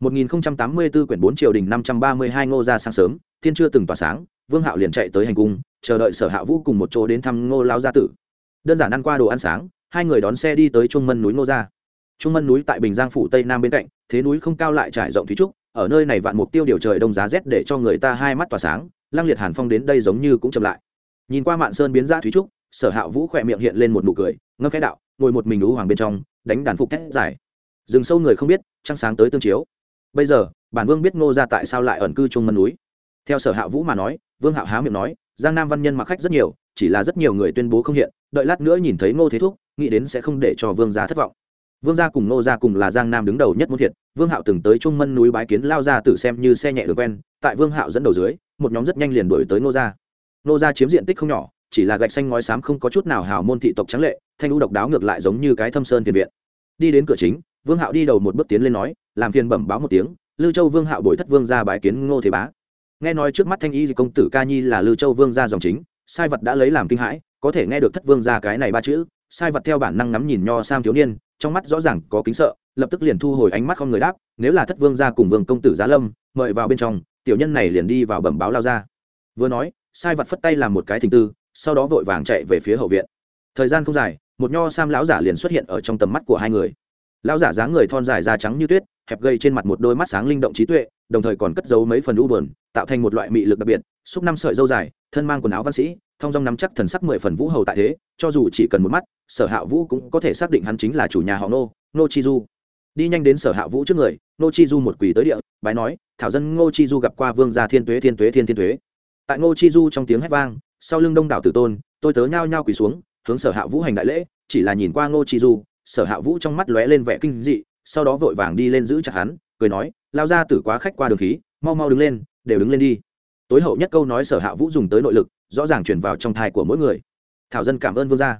1084 quyển 4 triều đình 532 ngô gia sáng sớm, thiên chưa từng tỏa sáng, vương hạo liền chạy tới hành cung, chờ đợi sở hạ vũ cùng một chỗ đến thăm ngô lão gia tử. Đơn giản ăn qua đồ ăn sáng, hai người đón xe đi tới trung mân núi ngô gia. Trung mân núi tại bình giang phủ tây nam bên cạnh, thế núi không cao lại trải rộng thúy trúc, ở nơi này vạn mục tiêu điều trời đông giá rét để cho người ta hai mắt tỏa sáng lang liệt hàn phong đến đây giống như cũng chậm lại. Nhìn qua mạn sơn biến ra thúy trúc, sở hạ vũ khẽ miệng hiện lên một nụ cười, ngâm khẽ đạo, ngồi một mình ú hoàng bên trong, đánh đàn phục thét giải. Dừng sâu người không biết, trăng sáng tới tương chiếu bây giờ, bản vương biết ngô ra tại sao lại ẩn cư trung mân núi. Theo sở hạ vũ mà nói, vương hạo há miệng nói, giang nam văn nhân mặc khách rất nhiều, chỉ là rất nhiều người tuyên bố không hiện, đợi lát nữa nhìn thấy ngô thế thúc, nghĩ đến sẽ không để cho vương gia thất vọng. Vương gia cùng ngô gia cùng là giang nam đứng đầu nhất muốn thiệt, vương hạo từng tới trung mân núi bái kiến lao ra tử xem như xe nhẹ đường quen, tại vương hạo dẫn đầu dưới, một nhóm rất nhanh liền đuổi tới ngô gia. Ngô gia chiếm diện tích không nhỏ, chỉ là gạch xanh ngói xám không có chút nào hào môn thị tộc trắng lệ, thanh lũ độc đáo ngược lại giống như cái thâm sơn thiền viện. Đi đến cửa chính vương hạo đi đầu một bước tiến lên nói, làm phiền bẩm báo một tiếng lưu châu vương hạo bồi thất vương ra bái kiến ngô thế bá. Nghe nói trước mắt thanh y công tử ca nhi là lưu châu vương gia dòng chính, sai vật đã lấy làm kinh hãi, có thể nghe được thất vương ra cái này ba chữ, sai vật theo bản năng ngắm nhìn nho sam thiếu niên, trong mắt rõ ràng có kính sợ, lập tức liền thu hồi ánh mắt không người đáp, nếu là thất vương ra cùng vương công tử giá lâm, mời vào bên trong, tiểu nhân này liền đi vào bẩm báo lao ra. Vừa nói, sai vật phất tay làm một cái thình tư, sau đó vội vàng chạy về phía hậu viện. Thời gian không dài, một nho sam lão giả liền xuất hiện ở trong tầm mắt của hai người lão giả dáng người thon dài da trắng như tuyết, hẹp gây trên mặt một đôi mắt sáng linh động trí tuệ, đồng thời còn cất giấu mấy phần u bờn tạo thành một loại mị lực đặc biệt, xúc năm sợi dâu dài, thân mang quần áo văn sĩ, thong dong nắm chắc thần sắc mười phần vũ hầu tại thế, cho dù chỉ cần một mắt, sở hạ vũ cũng có thể xác định hắn chính là chủ nhà họ nô nô chi du. Đi nhanh đến sở hạ vũ trước người nô chi du một quỳ tới địa, bái nói, thảo dân ngô chi du gặp qua vương gia thiên tuế thiên tuế, thiên thiên tuế. Tại ngô chi du trong tiếng hét vang, sau lưng đông đảo tử tôn, tôi tớ nhao nhao quỳ xuống, hướng sở hạ vũ hành đại lễ, chỉ là nhìn qua ngô chi du sở hạ vũ trong mắt lóe lên vẻ kinh dị, sau đó vội vàng đi lên giữ chặt hắn, cười nói, lao ra tử quá khách qua đường khí, mau mau đứng lên, đều đứng lên đi. Tối hậu nhất câu nói sở hạ vũ dùng tới nội lực, rõ ràng chuyển vào trong thai của mỗi người. Thảo dân cảm ơn vương gia.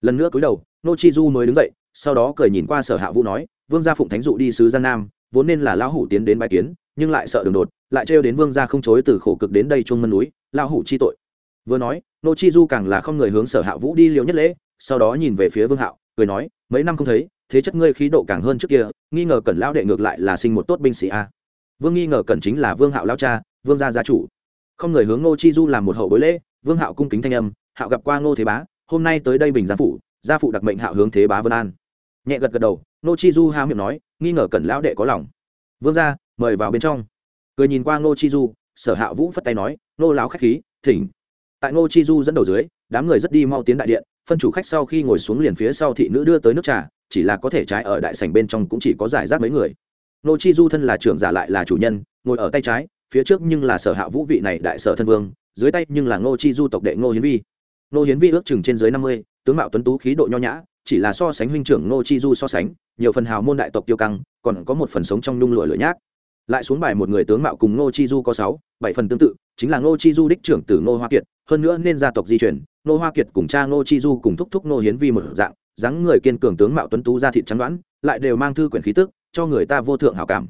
Lần nữa cúi đầu, nô chi du mới đứng dậy, sau đó cười nhìn qua sở hạ vũ nói, vương gia phụng thánh dụ đi sứ giang nam, vốn nên là lão hủ tiến đến bài kiến, nhưng lại sợ đường đột, lại trêu đến vương gia không chối từ khổ cực đến đây chuông mân núi, lão hủ chi tội. Vừa nói, nô chi du càng là không người hướng sở hạ vũ đi liều nhất lễ, sau đó nhìn về phía vương hạo cười nói, mấy năm không thấy, thế chất ngươi khí độ càng hơn trước kia, nghi ngờ cẩn lão đệ ngược lại là sinh một tốt binh sĩ a. Vương nghi ngờ cẩn chính là vương hạo lao cha, vương gia gia chủ. Không người hướng ngô chi du làm một hậu bối lễ, vương hạo cung kính thanh âm, hạo gặp qua ngô thế bá, hôm nay tới đây bình gia phụ gia phụ đặc mệnh hạo hướng thế bá vân an. Nhẹ gật gật đầu, ngô chi du há miệng nói, nghi ngờ cẩn lão đệ có lòng. Vương gia, mời vào bên trong. Cười nhìn qua ngô chi du, sở hạ vũ phất tay nói, ngô lão khách khí, thỉnh tại ngô chi du dẫn đầu dưới, đám người rất đi mau tiến đại điện, phân chủ khách sau khi ngồi xuống liền phía sau thị nữ đưa tới nước trà, chỉ là có thể trái ở đại sảnh bên trong cũng chỉ có giải rác mấy người. Ngô chi du thân là trưởng giả lại là chủ nhân, ngồi ở tay trái, phía trước nhưng là sở hạ vũ vị này đại sở thân vương, dưới tay nhưng là ngô chi du tộc đệ ngô hiến vi. Ngô hiến vi ước chừng trên dưới năm mươi, tướng mạo tuấn tú, khí độ nho nhã, chỉ là so sánh huynh trưởng ngô chi du so sánh, nhiều phần hào môn đại tộc tiêu căng, còn có một phần sống trong nhung lụa lửa nhác. Lại xuống bài một người tướng mạo cùng ngô chi du có sáu, bảy phần tương tự, chính là ngô chi du đích trưởng tử ngô hoa kiệt hơn nữa nên gia tộc di chuyển nô hoa kiệt cùng cha nô chi du cùng thúc thúc nô hiến vi một dạng, dáng người kiên cường tướng mạo tuấn tú ra thịt chắn đoán, lại đều mang thư quyển khí tức, cho người ta vô thượng hảo cảm.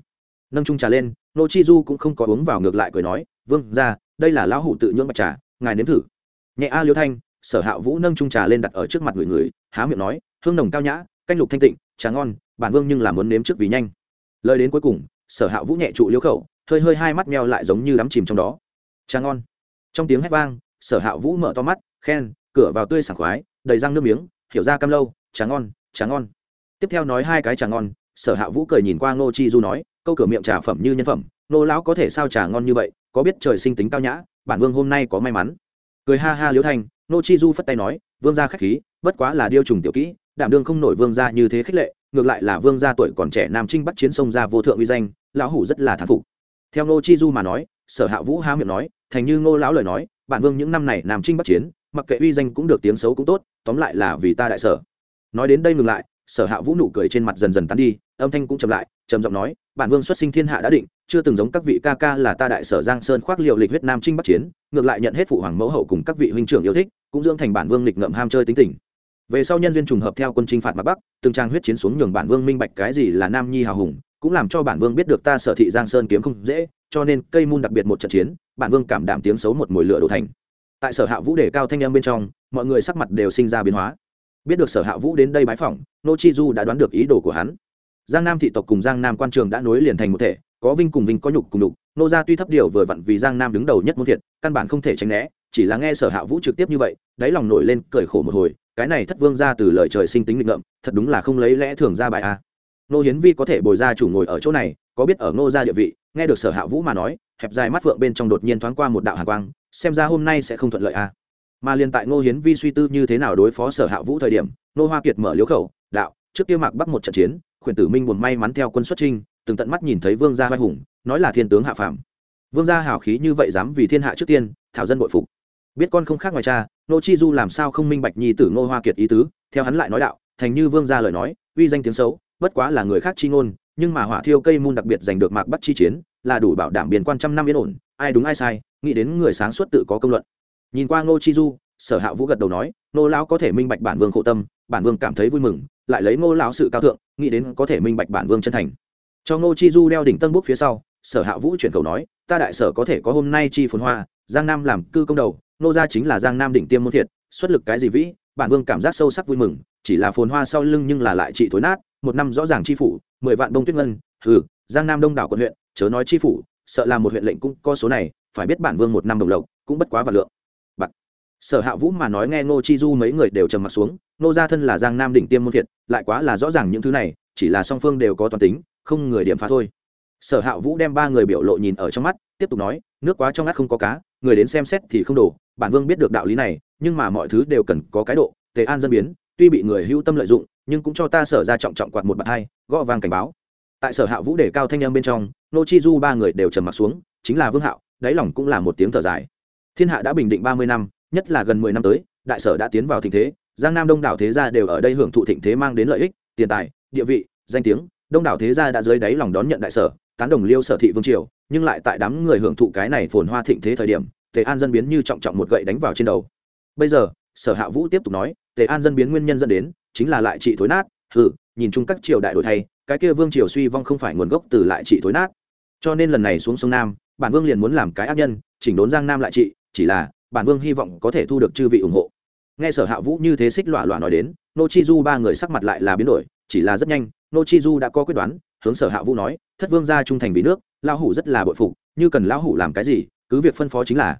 Nâng trung trà lên nô chi du cũng không có uống vào ngược lại cười nói, vương ra đây là lão hủ tự nhưỡng bạch trà, ngài nếm thử. Nhẹ a liêu thanh, sở hạ vũ nâng trung trà lên đặt ở trước mặt người người, há miệng nói, hương nồng cao nhã, canh lục thanh tịnh, trà ngon, bản vương nhưng là muốn nếm trước vì nhanh. Lời đến cuối cùng, sở hạ vũ nhẹ trụ liêu khẩu, hơi hơi hai mắt meo lại giống như đắm chìm trong đó. Trà ngon. Trong tiếng hét vang sở hạ vũ mở to mắt, khen, cửa vào tươi sảng khoái, đầy răng nước miếng, hiểu ra cam lâu, trà ngon trà ngon. Tiếp theo nói hai cái trà ngon, sở hạ vũ cười nhìn qua ngô chi du nói, câu cửa miệng trà phẩm như nhân phẩm nô lão có thể sao trà ngon như vậy, có biết trời sinh tính cao nhã, bản vương hôm nay có may mắn. Cười ha ha liễu thanh nô chi du phất tay nói, vương gia khách khí, bất quá là điêu trùng tiểu kỹ, đảm đương không nổi vương gia như thế khích lệ, ngược lại là vương gia tuổi còn trẻ nam trinh bắt chiến sông ra vô thượng uy danh, lão hủ rất là thán phục. Theo nô chi du mà nói, sở hạ vũ há miệng nói, thành như ngô lão lời nói bản vương những năm này nam trinh bắc chiến, mặc kệ uy danh cũng được tiếng xấu cũng tốt, tóm lại là vì ta đại sở. Nói đến đây ngừng lại, sở hạ vũ nụ cười trên mặt dần dần tán đi, âm thanh cũng chậm lại, trầm giọng nói, bản vương xuất sinh thiên hạ đã định, chưa từng giống các vị ca ca là ta đại sở giang sơn khoác liệu lịch huyết nam trinh bắc chiến, ngược lại nhận hết phụ hoàng mẫu hậu cùng các vị huynh trưởng yêu thích, cũng dưỡng thành bản vương lịch ngậm ham chơi tính tình. Về sau nhân duyên trùng hợp theo quân chinh phạt mặt bắc, từng trang huyết chiến xuống nhường bản vương minh bạch cái gì là nam nhi hào hùng, cũng làm cho bản vương biết được ta sở thị giang sơn kiếm không dễ cho nên cây môn đặc biệt một trận chiến, bản vương cảm đảm tiếng xấu một mồi lửa đổ thành. Tại sở hạ vũ đề cao thanh em bên trong, mọi người sắc mặt đều sinh ra biến hóa. Biết được sở hạ vũ đến đây bái phỏng, nô chi du đã đoán được ý đồ của hắn. Giang nam thị tộc cùng giang nam quan trường đã nối liền thành một thể, có vinh cùng vinh có nhục cùng nhục, nô gia tuy thấp điều vừa vặn vì giang nam đứng đầu nhất môn thiệt, căn bản không thể tránh né, chỉ là nghe sở hạ vũ trực tiếp như vậy, đáy lòng nổi lên cười khổ một hồi, cái này thất vương ra từ lời trời sinh tính nghịch ngợm, thật đúng là không lấy lẽ thường ra bài a. Nô hiến vi có thể bồi ra chủ ngồi ở chỗ này, có biết ở nô gia địa vị nghe được sở hạ vũ mà nói, hẹp dài mắt phượng bên trong đột nhiên thoáng qua một đạo hạ quang, xem ra hôm nay sẽ không thuận lợi a mà liền tại ngô hiến vi suy tư như thế nào đối phó sở hạ vũ thời điểm, nô hoa kiệt mở liếu khẩu, đạo, trước kia mạc bắc một trận chiến, khuyển tử minh buồn may mắn theo quân xuất trinh từng tận mắt nhìn thấy vương gia vai hùng, nói là thiên tướng hạ phàm. Vương gia hào khí như vậy dám vì thiên hạ trước tiên, thảo dân bội phục. Biết con không khác ngoài cha, nô chi du làm sao không minh bạch nhi tử ngô hoa kiệt ý tứ, theo hắn lại nói đạo, thành như vương gia lời nói, uy danh tiếng xấu, bất quá là người khác chi ngôn nhưng mà hỏa thiêu cây môn đặc biệt giành được mạc bắt chi chiến, là đủ bảo đảm biên quan trăm năm yên ổn, ai đúng ai sai, nghĩ đến người sáng suốt tự có công luận. Nhìn qua ngô chi du, sở hạ vũ gật đầu nói nô lão có thể minh bạch bản vương khổ tâm, bản vương cảm thấy vui mừng, lại lấy ngô lão sự cao thượng, nghĩ đến có thể minh bạch bản vương chân thành. Cho ngô chi du đeo đỉnh tân bút phía sau, sở hạ vũ chuyển cầu nói, ta đại sở có thể có hôm nay chi phồn hoa, giang nam làm cư công đầu nô gia chính là giang nam đỉnh tiêm môn thiệt, xuất lực cái gì vĩ, bản vương cảm giác sâu sắc vui mừng, chỉ là phồn hoa sau lưng nhưng là lại trị thối nát một năm rõ ràng chi phủ, mười vạn đông tuyết ngân, hừ, giang nam đông đảo quận huyện, chớ nói chi phủ, sợ là một huyện lệnh cũng có số này, phải biết bản vương một năm đồng lộc, cũng bất quá và lượng. Bạc. Sở hạ vũ mà nói nghe ngô chi du mấy người đều trầm mặt xuống nô gia thân là giang nam đỉnh tiêm môn thiệt lại quá là rõ ràng những thứ này, chỉ là song phương đều có toàn tính, không người điểm phá thôi. Sở hạ vũ đem ba người biểu lộ nhìn ở trong mắt, tiếp tục nói, nước quá trong ngắt không có cá, người đến xem xét thì không đủ, bản vương biết được đạo lý này, nhưng mà mọi thứ đều cần có cái độ, tề an dân biến, tuy bị người hữu tâm lợi dụng nhưng cũng cho ta sở ra trọng trọng quạt một bạt hai, gõ vàng cảnh báo. Tại sở hạ vũ để cao thanh em bên trong, nô chi du ba người đều trầm mặc xuống, chính là vương hạo, đáy lòng cũng là một tiếng thở dài. Thiên hạ đã bình định ba mươi năm, nhất là gần mười năm tới, đại sở đã tiến vào thịnh thế, giang nam đông đảo thế gia đều ở đây hưởng thụ thịnh thế mang đến lợi ích, tiền tài, địa vị, danh tiếng, đông đảo thế gia đã dưới đáy lòng đón nhận đại sở, tán đồng liêu sở thị vương triều, nhưng lại tại đám người hưởng thụ cái này phồn hoa thịnh thế thời điểm, tề an dân biến như trọng trọng một gậy đánh vào trên đầu. Bây giờ, sở hạ vũ tiếp tục nói, tề an dân biến nguyên nhân dẫn đến chính là lại trị thối nát, hừ, nhìn chung các triều đại đổi thay, cái kia vương triều suy vong không phải nguồn gốc từ lại trị thối nát. Cho nên lần này xuống sông nam, bản vương liền muốn làm cái ác nhân, chỉnh đốn giang nam lại trị, chỉ là, bản vương hy vọng có thể thu được chư vị ủng hộ. Nghe sở hạ vũ như thế xích lọa lọa nói đến, nô chi du ba người sắc mặt lại là biến đổi, chỉ là rất nhanh, nô chi du đã có quyết đoán, hướng sở hạ vũ nói, thất vương gia trung thành vì nước, lão hủ rất là bội phục, như cần lão hủ làm cái gì, cứ việc phân phó chính là.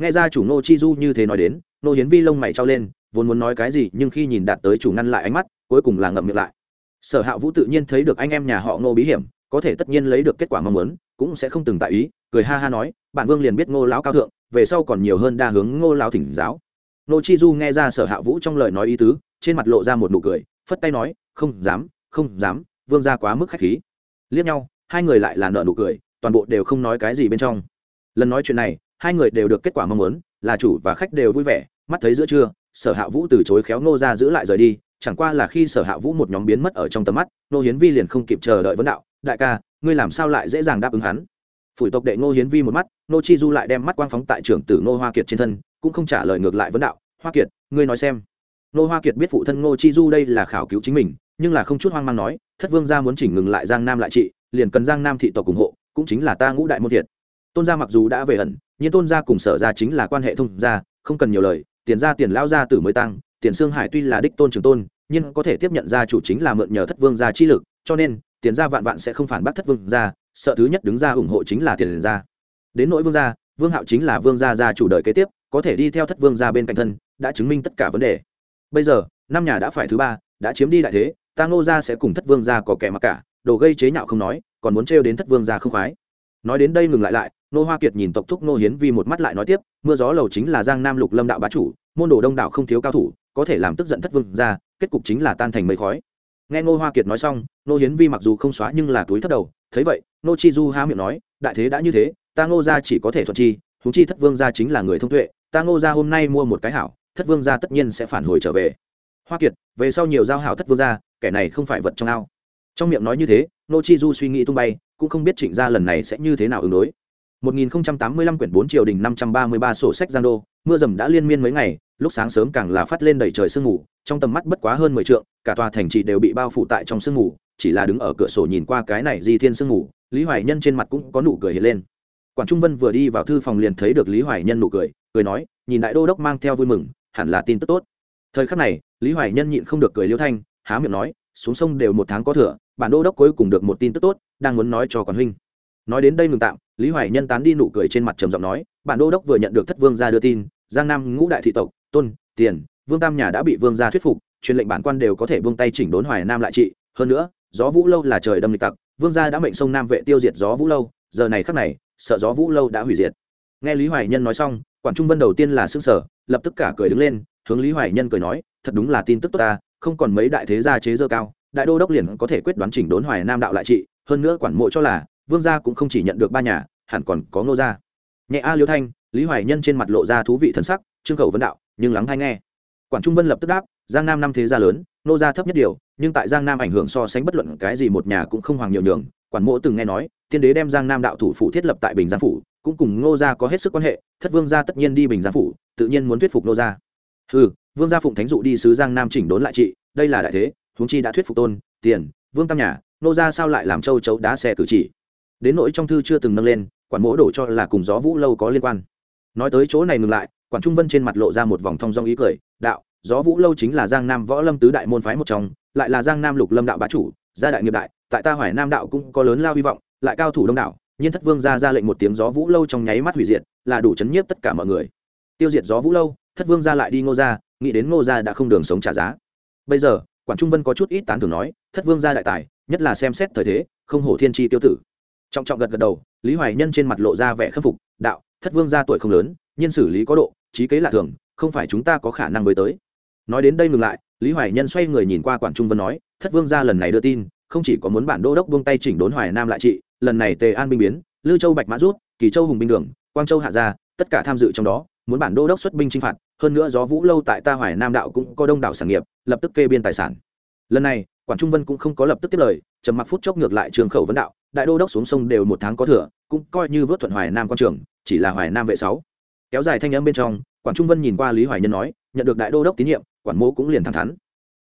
Nghe ra chủ nô chi du như thế nói đến, nô hiến vi lông mày trao lên vốn muốn nói cái gì nhưng khi nhìn đạt tới chủ ngăn lại ánh mắt, cuối cùng là ngậm miệng lại. Sở hạ vũ tự nhiên thấy được anh em nhà họ ngô bí hiểm, có thể tất nhiên lấy được kết quả mong muốn, cũng sẽ không từng tại ý, cười ha ha nói bản vương liền biết ngô lão cao thượng, về sau còn nhiều hơn đa hướng ngô lão thỉnh giáo. Ngô chi du nghe ra sở hạ vũ trong lời nói ý tứ, trên mặt lộ ra một nụ cười, phất tay nói, không dám không dám, vương ra quá mức khách khí. Liếc nhau, hai người lại là nợ nụ cười, toàn bộ đều không nói cái gì bên trong. Lần nói chuyện này, hai người đều được kết quả mong muốn, là chủ và khách đều vui vẻ, mắt thấy giữa trưa sở hạ vũ từ chối khéo ngô ra giữ lại rời đi, chẳng qua là khi sở hạ vũ một nhóm biến mất ở trong tầm mắt nô hiến vi liền không kịp chờ đợi vấn đạo, đại ca, ngươi làm sao lại dễ dàng đáp ứng hắn? Phủi tộc đệ ngô hiến vi một mắt nô chi du lại đem mắt quang phóng tại trưởng tử ngô hoa kiệt trên thân, cũng không trả lời ngược lại vấn đạo, hoa kiệt, ngươi nói xem. Ngô hoa kiệt biết phụ thân ngô chi du đây là khảo cứu chính mình, nhưng là không chút hoang mang nói, thất vương gia muốn chỉnh ngừng lại giang nam lại trị, liền cần giang nam thị tộc ủng hộ, cũng chính là ta ngũ đại môn thiệt. Tôn gia mặc dù đã về ẩn, nhưng tôn gia cùng sở gia chính là quan hệ thông gia, không cần nhiều lời tiền gia tiền lao gia tử mới tăng, tiền sương hải tuy là đích tôn trường tôn, nhưng có thể tiếp nhận gia chủ chính là mượn nhờ thất vương gia chi lực, cho nên, tiền gia vạn vạn sẽ không phản bác thất vương gia, sợ thứ nhất đứng ra ủng hộ chính là tiền gia. Đến nỗi vương gia, vương hạo chính là vương gia gia chủ đời kế tiếp, có thể đi theo thất vương gia bên cạnh thân, đã chứng minh tất cả vấn đề. Bây giờ, năm nhà đã phải thứ ba, đã chiếm đi đại thế, ta ngô gia sẽ cùng thất vương gia có kẻ mặc cả, đồ gây chế nhạo không nói, còn muốn trêu đến thất vương gia không khoái nói đến đây ngừng lại lại nô hoa kiệt nhìn tộc thúc nô hiến vi một mắt lại nói tiếp, mưa gió lầu chính là giang nam lục lâm đạo bá chủ, môn đồ đông đạo không thiếu cao thủ, có thể làm tức giận thất vương gia kết cục chính là tan thành mây khói. Nghe nô hoa kiệt nói xong nô hiến vi mặc dù không xóa nhưng là túi thất đầu, thấy vậy nô chi du há miệng nói, đại thế đã như thế, ta ngô gia chỉ có thể thuận chi húng chi thất vương gia chính là người thông tuệ, ta ngô gia hôm nay mua một cái hảo, thất vương gia tất nhiên sẽ phản hồi trở về. Hoa kiệt, về sau nhiều giao hảo thất vương gia, kẻ này không phải vật trong ao. Trong miệng nói như thế nô chi du suy nghĩ tung bay cũng không biết trịnh gia lần này sẽ như thế nào ứng đối 1085 quyển 4 triều đình 533 sổ sách giang đô, mưa rầm đã liên miên mấy ngày, lúc sáng sớm càng là phát lên đầy trời sương mù, trong tầm mắt bất quá hơn 10 trượng, cả tòa thành trì đều bị bao phủ tại trong sương mù, chỉ là đứng ở cửa sổ nhìn qua cái này di thiên sương mù, Lý Hoài Nhân trên mặt cũng có nụ cười hiện lên. Quản Trung Vân vừa đi vào thư phòng liền thấy được Lý Hoài Nhân nụ cười, cười nói, nhìn đại đô đốc mang theo vui mừng, hẳn là tin tức tốt. Thời khắc này, Lý Hoài Nhân nhịn không được cười liêu thanh, há miệng nói, xuống sông đều một tháng có thừa, bản đô đốc cuối cùng được một tin tức tốt, đang muốn nói cho quản huynh. Nói đến đây ngừng tạm, lý hoài nhân tán đi nụ cười trên mặt trầm giọng nói bản đô đốc vừa nhận được thất vương gia đưa tin, giang nam ngũ đại thị tộc, tôn, tiền, vương tam nhà đã bị vương gia thuyết phục, truyền lệnh bản quan đều có thể buông tay chỉnh đốn hoài nam lại trị. Hơn nữa, gió vũ lâu là trời đâm lịch tặc, vương gia đã mệnh sông nam vệ tiêu diệt gió vũ lâu, giờ này khắc này, sợ gió vũ lâu đã hủy diệt. Nghe lý hoài nhân nói xong, quản trung vân đầu tiên là xương sở lập tức cả cười đứng lên, hướng lý hoài nhân cười nói, thật đúng là tin tức tốt ta, không còn mấy đại thế gia chế dơ cao, đại đô đốc liền có thể quyết đoán chỉnh đốn hoài nam đạo lại trị hơn nữa quản mộ cho là, vương gia cũng không chỉ nhận được ba nhà, hẳn còn có ngô gia. Nhẹ a liêu thanh, lý hoài nhân trên mặt lộ ra thú vị thần sắc, trương khẩu vấn đạo, nhưng lắng hay nghe. Quản trung vân lập tức đáp, giang nam năm thế gia lớn nô gia thấp nhất điều, nhưng tại giang nam ảnh hưởng so sánh bất luận cái gì một nhà cũng không hoàng nhiều nhường. Quản mộ từng nghe nói, tiên đế đem giang nam đạo thủ phủ thiết lập tại bình giang phủ, cũng cùng ngô gia có hết sức quan hệ, thất vương gia tất nhiên đi bình giang phủ, tự nhiên muốn thuyết phục nô gia. Ừ vương gia phụng thánh dụ đi sứ giang nam chỉnh đốn lại trị, đây là đại thế, huống chi đã thuyết phục tôn, tiền, vương tam nhà nô gia sao lại làm châu chấu đá xe cử chỉ? Đến nỗi trong thư chưa từng nâng lên, quản mỗ đổ cho là cùng gió vũ lâu có liên quan. Nói tới chỗ này ngừng lại, quản trung vân trên mặt lộ ra một vòng thong dong ý cười, đạo, gió vũ lâu chính là giang nam võ lâm tứ đại môn phái một trong, lại là giang nam lục lâm đạo bá chủ, gia đại nghiệp đại, tại ta hoài nam đạo cũng có lớn lao hy vọng, lại cao thủ đông đảo, nhiên thất vương ra ra lệnh một tiếng gió vũ lâu trong nháy mắt hủy diệt, là đủ chấn nhiếp tất cả mọi người. Tiêu diệt gió vũ lâu, thất vương ra lại đi ngô ra, nghĩ đến ngô ra đã không đường sống trả giá. Bây giờ, quản trung vân có chút ít tán thưởng nói, thất vương ra đại tài nhất là xem xét thời thế, không hổ thiên tri tiêu tử. Trọng trọng gật gật đầu, lý hoài nhân trên mặt lộ ra vẻ khâm phục, đạo, thất vương ra tuổi không lớn nhiên xử lý có độ, trí kế lạ thường, không phải chúng ta có khả năng mới tới. Nói đến đây ngừng lại, lý hoài nhân xoay người nhìn qua quản trung vân nói, thất vương ra lần này đưa tin, không chỉ có muốn bản đô đốc buông tay chỉnh đốn hoài nam lại trị, lần này tề an binh biến lưu châu bạch mã rút, kỳ châu hùng binh đường, quang châu hạ gia tất cả tham dự trong đó, muốn bản đô đốc xuất binh chinh phạt, hơn nữa gió vũ lâu tại ta hoài nam đạo cũng có đông đảo sản nghiệp, lập tức kê biên tài sản. Lần này quản trung vân cũng không có lập tức tiếp lời, trầm mặc phút chốc ngược lại trường khẩu vấn đạo, đại đô đốc xuống sông đều một tháng có thừa, cũng coi như vớt thuận hoài nam quan trường, chỉ là hoài nam vệ sáu. Kéo dài thanh âm bên trong quản trung vân nhìn qua lý hoài nhân nói, nhận được đại đô đốc tín nhiệm, quản mô cũng liền thẳng thắn.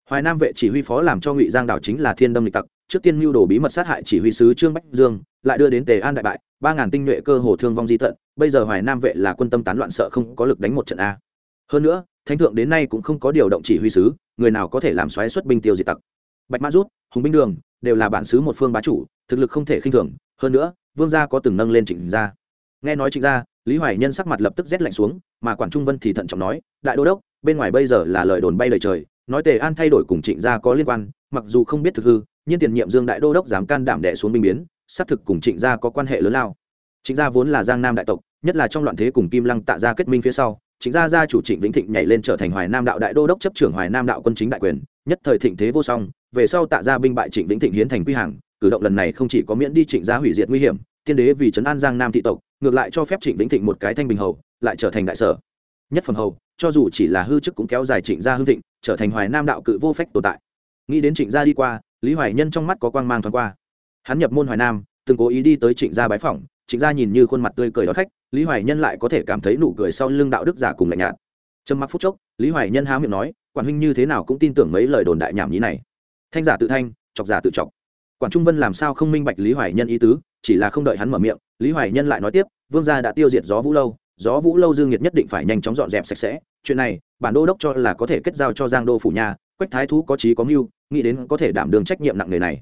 Hoài nam vệ chỉ huy phó làm cho ngụy giang đảo chính là thiên đâm lịch tặc, trước tiên mưu đồ bí mật sát hại chỉ huy sứ trương bách dương, lại đưa đến tề an đại bại, ba ngàn tinh nhuệ cơ hồ thương vong di tận, bây giờ hoài nam vệ là quân tâm tán loạn sợ không có lực đánh một trận a. Hơn nữa, thánh thượng đến nay cũng không có điều động chỉ huy sứ, người nào có thể làm xoáy xuất binh tiêu diệt tặc bạch mã rút, hùng binh đường, đều là bản xứ một phương bá chủ, thực lực không thể khinh thường. Hơn nữa, vương gia có từng nâng lên trịnh gia. Nghe nói trịnh gia, lý hoài nhân sắc mặt lập tức rét lạnh xuống, mà quản trung vân thì thận trọng nói, đại đô đốc, bên ngoài bây giờ là lời đồn bay lời trời, nói tề an thay đổi cùng trịnh gia có liên quan, mặc dù không biết thực hư, nhưng tiền nhiệm dương đại đô đốc dám can đảm đẻ xuống binh biến, xác thực cùng trịnh gia có quan hệ lớn lao. Trịnh gia vốn là giang nam đại tộc, nhất là trong loạn thế cùng kim lăng tạ gia kết minh phía sau, trịnh gia gia chủ trịnh vĩnh thịnh nhảy lên trở thành hoài nam đạo đại đô đốc chấp trưởng hoài nam đạo quân chính đại quyền, nhất thời thịnh thế vô song về sau tạ gia binh bại trịnh vĩnh thịnh hiến thành quy hàng, cử động lần này không chỉ có miễn đi trịnh gia hủy diệt nguy hiểm, tiên đế vì trấn an giang nam thị tộc, ngược lại cho phép trịnh vĩnh thịnh một cái thanh bình hầu, lại trở thành đại sở. Nhất phẩm hầu, cho dù chỉ là hư chức cũng kéo dài trịnh gia hương thịnh, trở thành hoài nam đạo cự vô phách tồn tại. Nghĩ đến trịnh gia đi qua, lý hoài nhân trong mắt có quang mang thoáng qua. Hắn nhập môn hoài nam, từng cố ý đi tới trịnh gia bái phỏng, trịnh gia nhìn như khuôn mặt tươi cười đón khách, lý hoài nhân lại có thể cảm thấy nụ cười sau lưng đạo đức giả cùng lạnh nhạt. Trầm mặc phút chốc, lý hoài nhân há miệng nói, quản huynh như thế nào cũng tin tưởng mấy lời đồn đại nhảm nhí này thanh giả tự thanh, chọc giả tự chọc. Quản trung vân làm sao không minh bạch lý hoài nhân ý tứ, chỉ là không đợi hắn mở miệng, lý hoài nhân lại nói tiếp, vương gia đã tiêu diệt gió vũ lâu, gió vũ lâu dương nhiệt nhất định phải nhanh chóng dọn dẹp sạch sẽ, chuyện này, bản đô đốc cho là có thể kết giao cho giang đô phủ nhà, quách thái thú có trí có mưu, nghĩ đến có thể đảm đường trách nhiệm nặng nề này.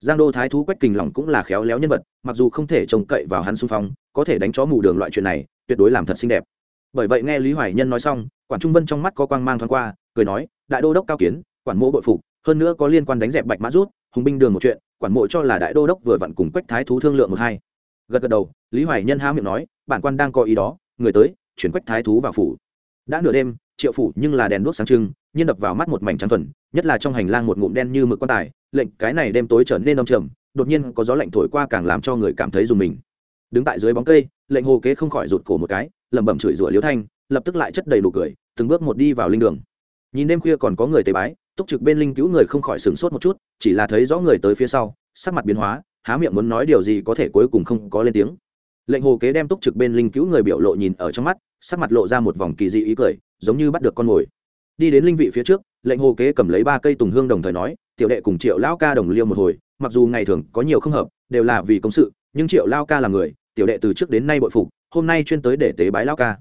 Giang đô thái thú quách kình lòng cũng là khéo léo nhân vật, mặc dù không thể trông cậy vào hắn xung phong, có thể đánh chó mù đường loại chuyện này, tuyệt đối làm thật xinh đẹp. Bởi vậy nghe lý hoài nhân nói xong, quản trung vân trong mắt có quang mang thoáng qua, cười nói, đại đô đốc cao kiến, quản mỗ bội phục hơn nữa có liên quan đánh dẹp bạch mã rút, hùng binh đường một chuyện, quản mộ cho là đại đô đốc vừa vặn cùng quách thái thú thương lượng một hai. Gật gật đầu, lý hoài nhân há miệng nói, bản quan đang có ý đó, người tới, chuyển quách thái thú vào phủ. Đã nửa đêm, triệu phủ nhưng là đèn đuốc sáng trưng, nhiên đập vào mắt một mảnh trắng thuần, nhất là trong hành lang một ngụm đen như mực quan tài, lệnh cái này đêm tối trở nên đông trầm, đột nhiên có gió lạnh thổi qua càng làm cho người cảm thấy dùng mình. Đứng tại dưới bóng cây, lệnh hồ kế không khỏi rụt cổ một cái, lẩm bẩm chửi rủa liễu thanh, lập tức lại chất đầy đủ cười, từng bước một đi vào linh đường. Nhìn đêm khuya còn có người tế bái túc trực bên linh cứu người không khỏi sửng sốt một chút, chỉ là thấy rõ người tới phía sau, sắc mặt biến hóa, há miệng muốn nói điều gì có thể cuối cùng không có lên tiếng. Lệnh hồ kế đem túc trực bên linh cứu người biểu lộ nhìn ở trong mắt, sắc mặt lộ ra một vòng kỳ dị ý cười, giống như bắt được con mồi. Đi đến linh vị phía trước, lệnh hồ kế cầm lấy ba cây tùng hương đồng thời nói, tiểu đệ cùng triệu lão ca đồng liêu một hồi, mặc dù ngày thường có nhiều không hợp, đều là vì công sự, nhưng triệu lao ca là người, tiểu đệ từ trước đến nay bội phục, hôm nay chuyên tới để tế bái lao ca.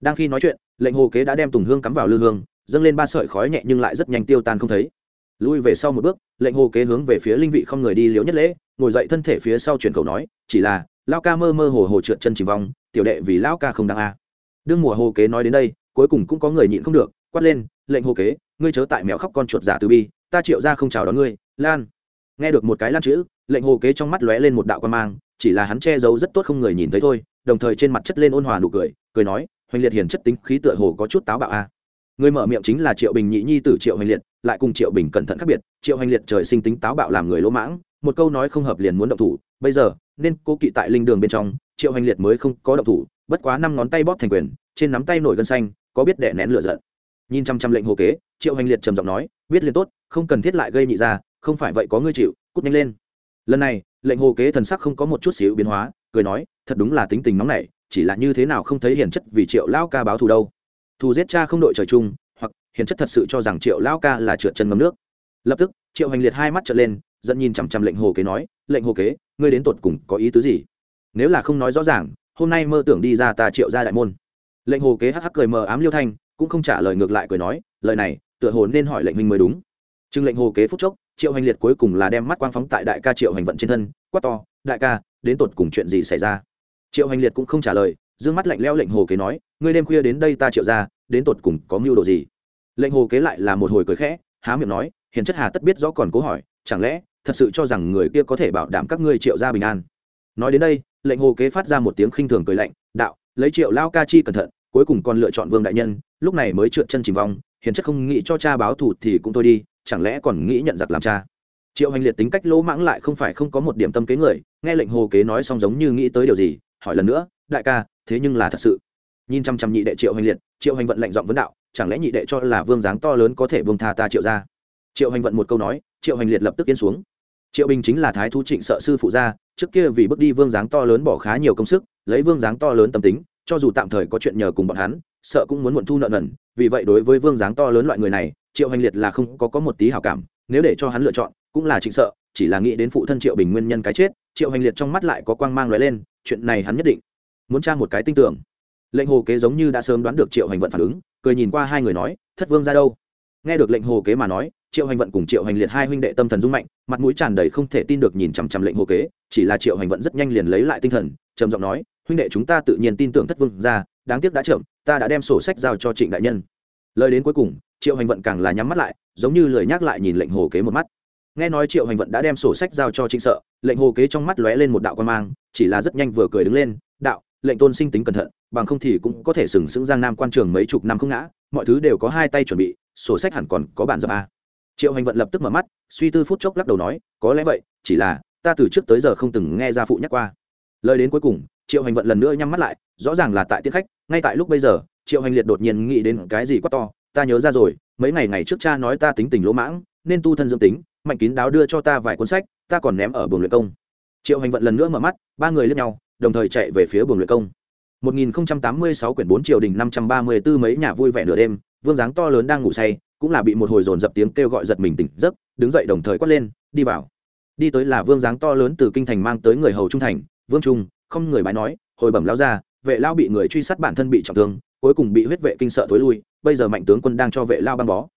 Đang khi nói chuyện, lệnh hồ kế đã đem tùng hương cắm vào lư hương dâng lên ba sợi khói nhẹ nhưng lại rất nhanh tiêu tan không thấy. Lui về sau một bước, lệnh hồ kế hướng về phía linh vị không người đi liếu nhất lễ, ngồi dậy thân thể phía sau chuyển khẩu nói, chỉ là lao ca mơ mơ hồ hồ trượt chân chìm vong, tiểu đệ vì lao ca không đáng a. Đương mùa hồ kế nói đến đây, cuối cùng cũng có người nhịn không được, quát lên, lệnh hồ kế, ngươi chớ tại mèo khóc con chuột giả từ bi, ta triệu ra không chào đón ngươi, lan. Nghe được một cái lan chữ, lệnh hồ kế trong mắt lóe lên một đạo quan mang, chỉ là hắn che giấu rất tốt không người nhìn thấy thôi, đồng thời trên mặt chất lên ôn hòa nụ cười cười nói, hoành liệt hiền chất tính khí tựa hồ có chút táo bạo a người mở miệng chính là triệu bình nhị nhi tử triệu Hành liệt, lại cùng triệu bình cẩn thận khác biệt, triệu Hành liệt trời sinh tính táo bạo làm người lỗ mãng, một câu nói không hợp liền muốn động thủ, bây giờ, nên cố kỵ tại linh đường bên trong, triệu Hành liệt mới không có động thủ, bất quá năm ngón tay bóp thành quyền, trên nắm tay nổi gân xanh, có biết đẻ nén lửa giận. Nhìn chăm chăm lệnh hồ kế, triệu Hành liệt trầm giọng nói, biết liền tốt, không cần thiết lại gây nhị ra, không phải vậy có ngươi chịu, cút nhanh lên. Lần này, lệnh hồ kế thần sắc không có một chút xíu biến hóa, cười nói, thật đúng là tính tình nóng nảy, chỉ là như thế nào không thấy hiền chất vì triệu lao ca báo thù đâu thù giết cha không đội trời chung, hoặc hiền chất thật sự cho rằng triệu lao ca là trượt chân ngấm nước. Lập tức, triệu hành liệt hai mắt trở lên dẫn nhìn chằm chằm lệnh hồ kế nói, lệnh hồ kế, ngươi đến tột cùng có ý tứ gì? Nếu là không nói rõ ràng, hôm nay mơ tưởng đi ra ta triệu ra đại môn. Lệnh hồ kế hắc hắc cười mờ ám liêu thanh, cũng không trả lời ngược lại cười nói, lời này, tựa hồ nên hỏi lệnh huynh mới đúng. Chừng lệnh hồ kế phút chốc, triệu hành liệt cuối cùng là đem mắt quang phóng tại đại ca triệu hành vận trên thân, quát to, đại ca, đến tột cùng chuyện gì xảy ra? Triệu hành liệt cũng không trả lời dương mắt lạnh leo lệnh hồ kế nói, ngươi đêm khuya đến đây ta triệu ra, đến tột cùng có mưu đồ gì? Lệnh hồ kế lại là một hồi cười khẽ, há miệng nói, hiền chất hà tất biết rõ còn cố hỏi, chẳng lẽ thật sự cho rằng người kia có thể bảo đảm các ngươi triệu ra bình an? Nói đến đây, lệnh hồ kế phát ra một tiếng khinh thường cười lạnh, đạo, lấy triệu lao ca chi cẩn thận, cuối cùng còn lựa chọn vương đại nhân, lúc này mới trượt chân chìm vong, hiền chất không nghĩ cho cha báo thù thì cũng thôi đi, chẳng lẽ còn nghĩ nhận giặc làm cha? Triệu hành liệt tính cách lỗ mãng lại không phải không có một điểm tâm kế người, nghe lệnh hồ kế nói xong giống như nghĩ tới điều gì, hỏi lần nữa đại ca, thế nhưng là thật sự. Nhìn chăm chăm nhị đệ triệu hành liệt, triệu hành vận lệnh giọng vấn đạo, chẳng lẽ nhị đệ cho là vương dáng to lớn có thể vương tha ta triệu ra triệu hành vận một câu nói, triệu hành liệt lập tức yên xuống. Triệu bình chính là thái thú trịnh sợ sư phụ gia, trước kia vì bước đi vương dáng to lớn bỏ khá nhiều công sức, lấy vương dáng to lớn tâm tính, cho dù tạm thời có chuyện nhờ cùng bọn hắn, sợ cũng muốn muộn thu nợ nần. Vì vậy đối với vương dáng to lớn loại người này, triệu hành liệt là không có có một tí hảo cảm, nếu để cho hắn lựa chọn, cũng là trịnh sợ, chỉ là nghĩ đến phụ thân triệu bình nguyên nhân cái chết, triệu hành liệt trong mắt lại có quang mang loại lên, chuyện này hắn nhất định muốn tra một cái tin tưởng. Lệnh hồ kế giống như đã sớm đoán được triệu hành vận phản ứng, cười nhìn qua hai người nói, thất vương ra đâu? Nghe được lệnh hồ kế mà nói, triệu hành vận cùng triệu hành liệt hai huynh đệ tâm thần dung mạnh, mặt mũi tràn đầy không thể tin được nhìn chằm chằm lệnh hồ kế, chỉ là triệu hành vận rất nhanh liền lấy lại tinh thần, trầm giọng nói, huynh đệ chúng ta tự nhiên tin tưởng thất vương ra, đáng tiếc đã chậm, ta đã đem sổ sách giao cho trịnh đại nhân. Lời đến cuối cùng, triệu hành vận càng là nhắm mắt lại, giống như lời nhắc lại nhìn lệnh hồ kế một mắt. Nghe nói triệu hành vận đã đem sổ sách giao cho trịnh sợ, lệnh hồ kế trong mắt lóe lên một đạo quan mang, chỉ là rất nhanh vừa cười đứng lên, đạo lệnh tôn sinh tính cẩn thận, bằng không thì cũng có thể sừng sững giang nam quan trường mấy chục năm không ngã, mọi thứ đều có hai tay chuẩn bị, sổ sách hẳn còn có bản dập a. Triệu hành vận lập tức mở mắt, suy tư phút chốc lắc đầu nói, có lẽ vậy, chỉ là, ta từ trước tới giờ không từng nghe gia phụ nhắc qua. Lời đến cuối cùng, triệu hành vận lần nữa nhắm mắt lại, rõ ràng là tại tiết khách, ngay tại lúc bây giờ, triệu hành liệt đột nhiên nghĩ đến cái gì quá to, ta nhớ ra rồi, mấy ngày ngày trước cha nói ta tính tình lỗ mãng, nên tu thân dương tính, mạnh kín đáo đưa cho ta vài cuốn sách, ta còn ném ở buồng luyện công. Triệu hành vận lần nữa mở mắt, ba người lên nhau đồng thời chạy về phía buồng luyện công. 1086 quyển 4 triều đình 534 mấy nhà vui vẻ nửa đêm, vương dáng to lớn đang ngủ say, cũng là bị một hồi dồn dập tiếng kêu gọi giật mình tỉnh giấc, đứng dậy đồng thời quát lên, đi vào. Đi tới là vương dáng to lớn từ kinh thành mang tới người hầu trung thành, vương trung, không người bái nói, hồi bẩm lao ra vệ lao bị người truy sát bản thân bị trọng thương, cuối cùng bị huyết vệ kinh sợ tối lui, bây giờ mạnh tướng quân đang cho vệ lao băng bó.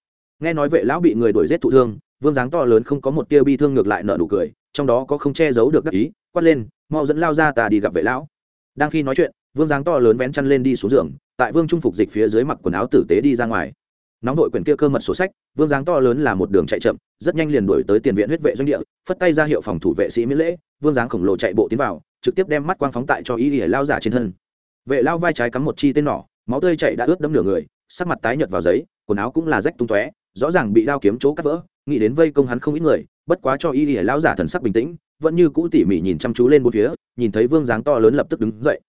Nghe nói vệ lão bị người đuổi giết thụ thương, vương dáng to lớn không có một tia bi thương ngược lại nở nụ cười, trong đó có không che giấu được đắc ý, quát lên mau dẫn lao ra ta đi gặp vệ lão. Đang khi nói chuyện, vương dáng to lớn vén chăn lên đi xuống giường, tại vương trung phục dịch phía dưới mặc quần áo tử tế đi ra ngoài. Nóng vội quyển kia cơ mật sổ sách, vương dáng to lớn là một đường chạy chậm, rất nhanh liền đuổi tới tiền viện huyết vệ doanh địa, phất tay ra hiệu phòng thủ vệ sĩ miễn lễ, vương dáng khổng lồ chạy bộ tiến vào, trực tiếp đem mắt quang phóng tại cho y để lao giả trên thân. Vệ lao vai trái cắm một chi tên nỏ, máu tươi chạy đã ướt đẫm nửa người, sắc mặt tái nhợt vào giấy, quần áo cũng là rách tung tóe, rõ ràng bị đao kiếm chỗ cắt vỡ, nghĩ đến vây công hắn không ít người, bất quá cho y lìa lao giả thần sắc bình tĩnh vẫn như cũ tỉ mỉ nhìn chăm chú lên bốn phía, nhìn thấy vương dáng to lớn lập tức đứng dậy.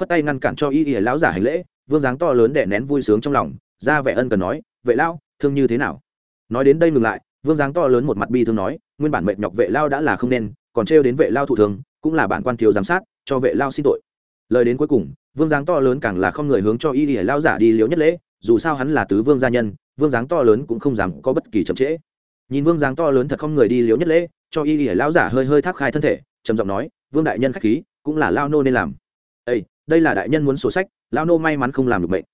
Phất tay ngăn cản cho y lìa lão giả hành lễ, vương dáng to lớn đè nén vui sướng trong lòng, ra vẻ ân cần nói, vệ lao thương như thế nào? Nói đến đây ngừng lại, vương dáng to lớn một mặt bi thương nói, nguyên bản mệt nhọc vệ lao đã là không nên, còn trêu đến vệ lao thủ thường cũng là bản quan thiếu giám sát, cho vệ lao xin tội. Lời đến cuối cùng, vương dáng to lớn càng là không người hướng cho y lìa lão giả đi liếu nhất lễ, dù sao hắn là tứ vương gia nhân, vương dáng to lớn cũng không dám có bất kỳ chậm trễ. Nhìn vương dáng to lớn thật không người đi liếu nhất lễ cho y ỉa lão giả hơi hơi thác khai thân thể trầm giọng nói vương đại nhân khách khí cũng là lao nô nên làm. Ây đây là đại nhân muốn sổ sách lao nô may mắn không làm được mệnh.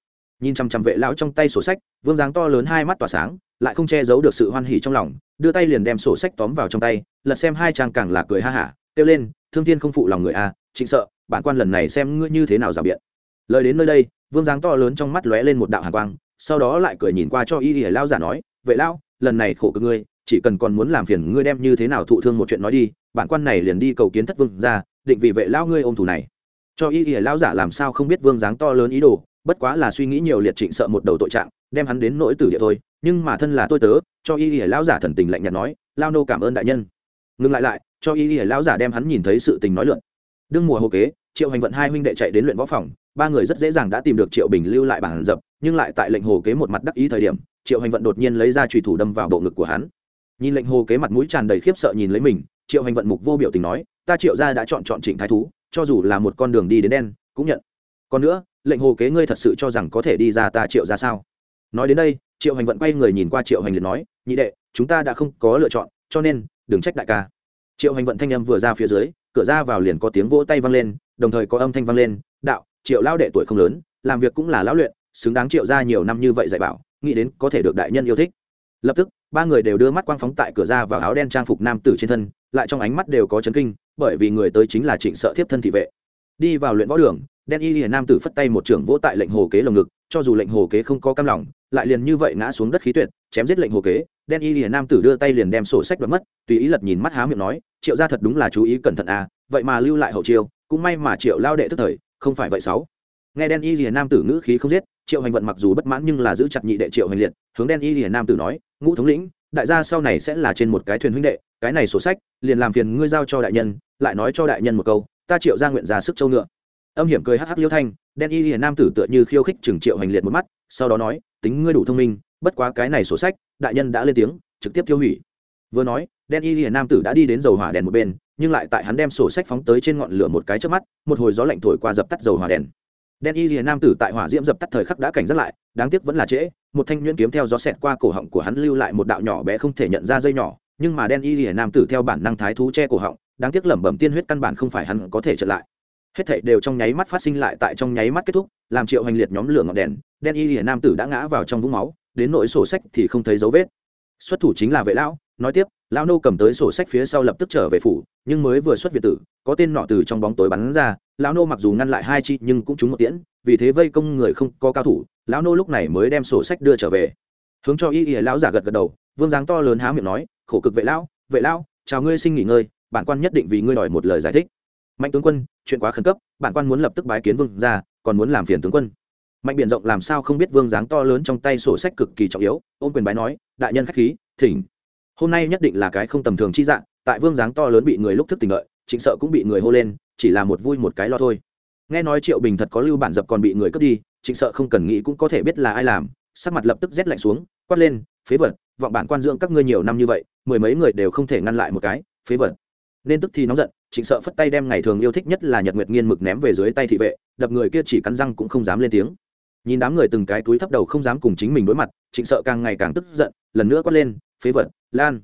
Nhìn chằm chằm vệ lão trong tay sổ sách vương dáng to lớn hai mắt tỏa sáng lại không che giấu được sự hoan hỉ trong lòng đưa tay liền đem sổ sách tóm vào trong tay lật xem hai trang càng là cười ha hả kêu lên thương thiên không phụ lòng người a trịnh sợ bản quan lần này xem ngươi như thế nào rào biện. Lời đến nơi đây vương giáng to lớn trong mắt lóe lên một đạo hàn quang sau đó lại cười nhìn qua cho y ỉa lao giả nói vậy lão, lần này khổ cực ngươi chỉ cần còn muốn làm phiền ngươi đem như thế nào thụ thương một chuyện nói đi, bản quan này liền đi cầu kiến thất vương ra, định vị vệ lao ngươi ôm thủ này. Cho y ỉa lao giả làm sao không biết vương dáng to lớn ý đồ, bất quá là suy nghĩ nhiều liệt trịnh sợ một đầu tội trạng, đem hắn đến nỗi tử địa thôi, nhưng mà thân là tôi tớ, cho y ỉa lao giả thần tình lạnh nhạt nói, lao nô cảm ơn đại nhân. Ngừng lại lại, cho y ỉa lao giả đem hắn nhìn thấy sự tình nói lượn. Đương mùa hồ kế, triệu hành vận hai huynh đệ chạy đến luyện võ phòng, ba người rất dễ dàng đã tìm được triệu bình lưu lại bản dập, nhưng lại tại lệnh hồ kế một mặt đắc ý thời điểm, triệu hành vận đột nhiên lấy ra trùy thủ đâm vào bộ ngực của hắn nhìn lệnh hồ kế mặt mũi tràn đầy khiếp sợ nhìn lấy mình, triệu hành vận mục vô biểu tình nói, ta triệu ra đã chọn chọn trịnh thái thú, cho dù là một con đường đi đến đen, cũng nhận. Còn nữa, lệnh hồ kế ngươi thật sự cho rằng có thể đi ra ta triệu ra sao? Nói đến đây, triệu hành vận quay người nhìn qua triệu hành liền nói, nhị đệ, chúng ta đã không có lựa chọn, cho nên, đừng trách đại ca. Triệu hành vận thanh âm vừa ra phía dưới, cửa ra vào liền có tiếng vỗ tay vang lên, đồng thời có âm thanh vang lên, đạo, triệu lao đệ tuổi không lớn, làm việc cũng là lão luyện, xứng đáng triệu ra nhiều năm như vậy dạy bảo, nghĩ đến có thể được đại nhân yêu thích lập tức, ba người đều đưa mắt quang phóng tại cửa ra vào áo đen trang phục nam tử trên thân, lại trong ánh mắt đều có chấn kinh, bởi vì người tới chính là trịnh sợ thiếp thân thị vệ. Đi vào luyện võ đường, đen y hiền nam tử phất tay một trưởng vỗ tại lệnh hồ kế lồng ngực, cho dù lệnh hồ kế không có cam lòng, lại liền như vậy ngã xuống đất khí tuyệt, chém giết lệnh hồ kế, đen y hiền nam tử đưa tay liền đem sổ sách đoạt mất, tùy ý lật nhìn mắt há miệng nói, triệu ra thật đúng là chú ý cẩn thận à vậy mà lưu lại hậu chiêu, cũng may mà triệu lao đệ tức thời, không phải vậy sáu. Nghe đen y hiền nam tử ngữ khí không giết, triệu hành vận mặc dù bất mãn nhưng là giữ chặt nhị đệ triệu hành liệt, hướng đen y hiền nam tử nói ngũ thống lĩnh, đại gia sau này sẽ là trên một cái thuyền huynh đệ, cái này sổ sách, liền làm phiền ngươi giao cho đại nhân, lại nói cho đại nhân một câu, ta triệu ra nguyện ra sức châu ngựa. Âm hiểm cười hắc hắc liêu thanh, đen y hiền nam tử tựa như khiêu khích trừng triệu hành liệt một mắt, sau đó nói, tính ngươi đủ thông minh, bất quá cái này sổ sách, đại nhân đã lên tiếng, trực tiếp tiêu hủy. Vừa nói, đen y hiền nam tử đã đi đến dầu hỏa đèn một bên, nhưng lại tại hắn đem sổ sách phóng tới trên ngọn lửa một cái trước mắt, một hồi gió lạnh thổi qua dập tắt dầu hỏa đèn. Đen y hiền nam tử tại hỏa diễm dập tắt thời khắc đã cảnh giác lại đáng tiếc vẫn là trễ, một thanh nhuyễn kiếm theo gió xẹt qua cổ họng của hắn lưu lại một đạo nhỏ bé không thể nhận ra dây nhỏ, nhưng mà đen y lìa nam tử theo bản năng thái thú che cổ họng, đáng tiếc lẩm bẩm tiên huyết căn bản không phải hắn có thể trở lại. Hết thảy đều trong nháy mắt phát sinh lại tại trong nháy mắt kết thúc, làm triệu hành liệt nhóm lửa ngọn đèn, đen y lìa nam tử đã ngã vào trong vũng máu, đến nỗi sổ sách thì không thấy dấu vết. Xuất thủ chính là vệ lão nói tiếp, lão nô cầm tới sổ sách phía sau lập tức trở về phủ, nhưng mới vừa xuất việt tử, có tên nọ từ trong bóng tối bắn ra, lão nô mặc dù ngăn lại hai chi nhưng cũng trúng một tiễn, vì thế vây công người không có cao thủ, lão nô lúc này mới đem sổ sách đưa trở về. Hướng cho y y lão giả gật gật đầu, vương dáng to lớn há miệng nói, khổ cực vệ lão vệ lão, chào ngươi xin nghỉ ngơi, bản quan nhất định vì ngươi đòi một lời giải thích. Mạnh tướng quân, chuyện quá khẩn cấp, bản quan muốn lập tức bái kiến vương ra còn muốn làm phiền tướng quân. Mạnh biển rộng làm sao không biết vương dáng to lớn trong tay sổ sách cực kỳ trọng yếu, ôm quyền bái nói, đại nhân khách khí, thỉnh hôm nay nhất định là cái không tầm thường chi dạng, tại vương dáng to lớn bị người lúc thức tình lợi trịnh sợ cũng bị người hô lên, chỉ là một vui một cái lo thôi. Nghe nói triệu bình thật có lưu bản dập còn bị người cướp đi, trịnh sợ không cần nghĩ cũng có thể biết là ai làm, sắc mặt lập tức rét lạnh xuống, quát lên, phế vật, vọng bản quan dưỡng các ngươi nhiều năm như vậy, mười mấy người đều không thể ngăn lại một cái, phế vật. Nên tức thì nóng giận, trịnh sợ phất tay đem ngày thường yêu thích nhất là nhật nguyệt nghiên mực ném về dưới tay thị vệ, đập người kia chỉ cắn răng cũng không dám lên tiếng. Nhìn đám người từng cái túi thấp đầu không dám cùng chính mình đối mặt, trịnh sợ càng ngày càng tức giận, lần nữa quát lên, phế vật lan.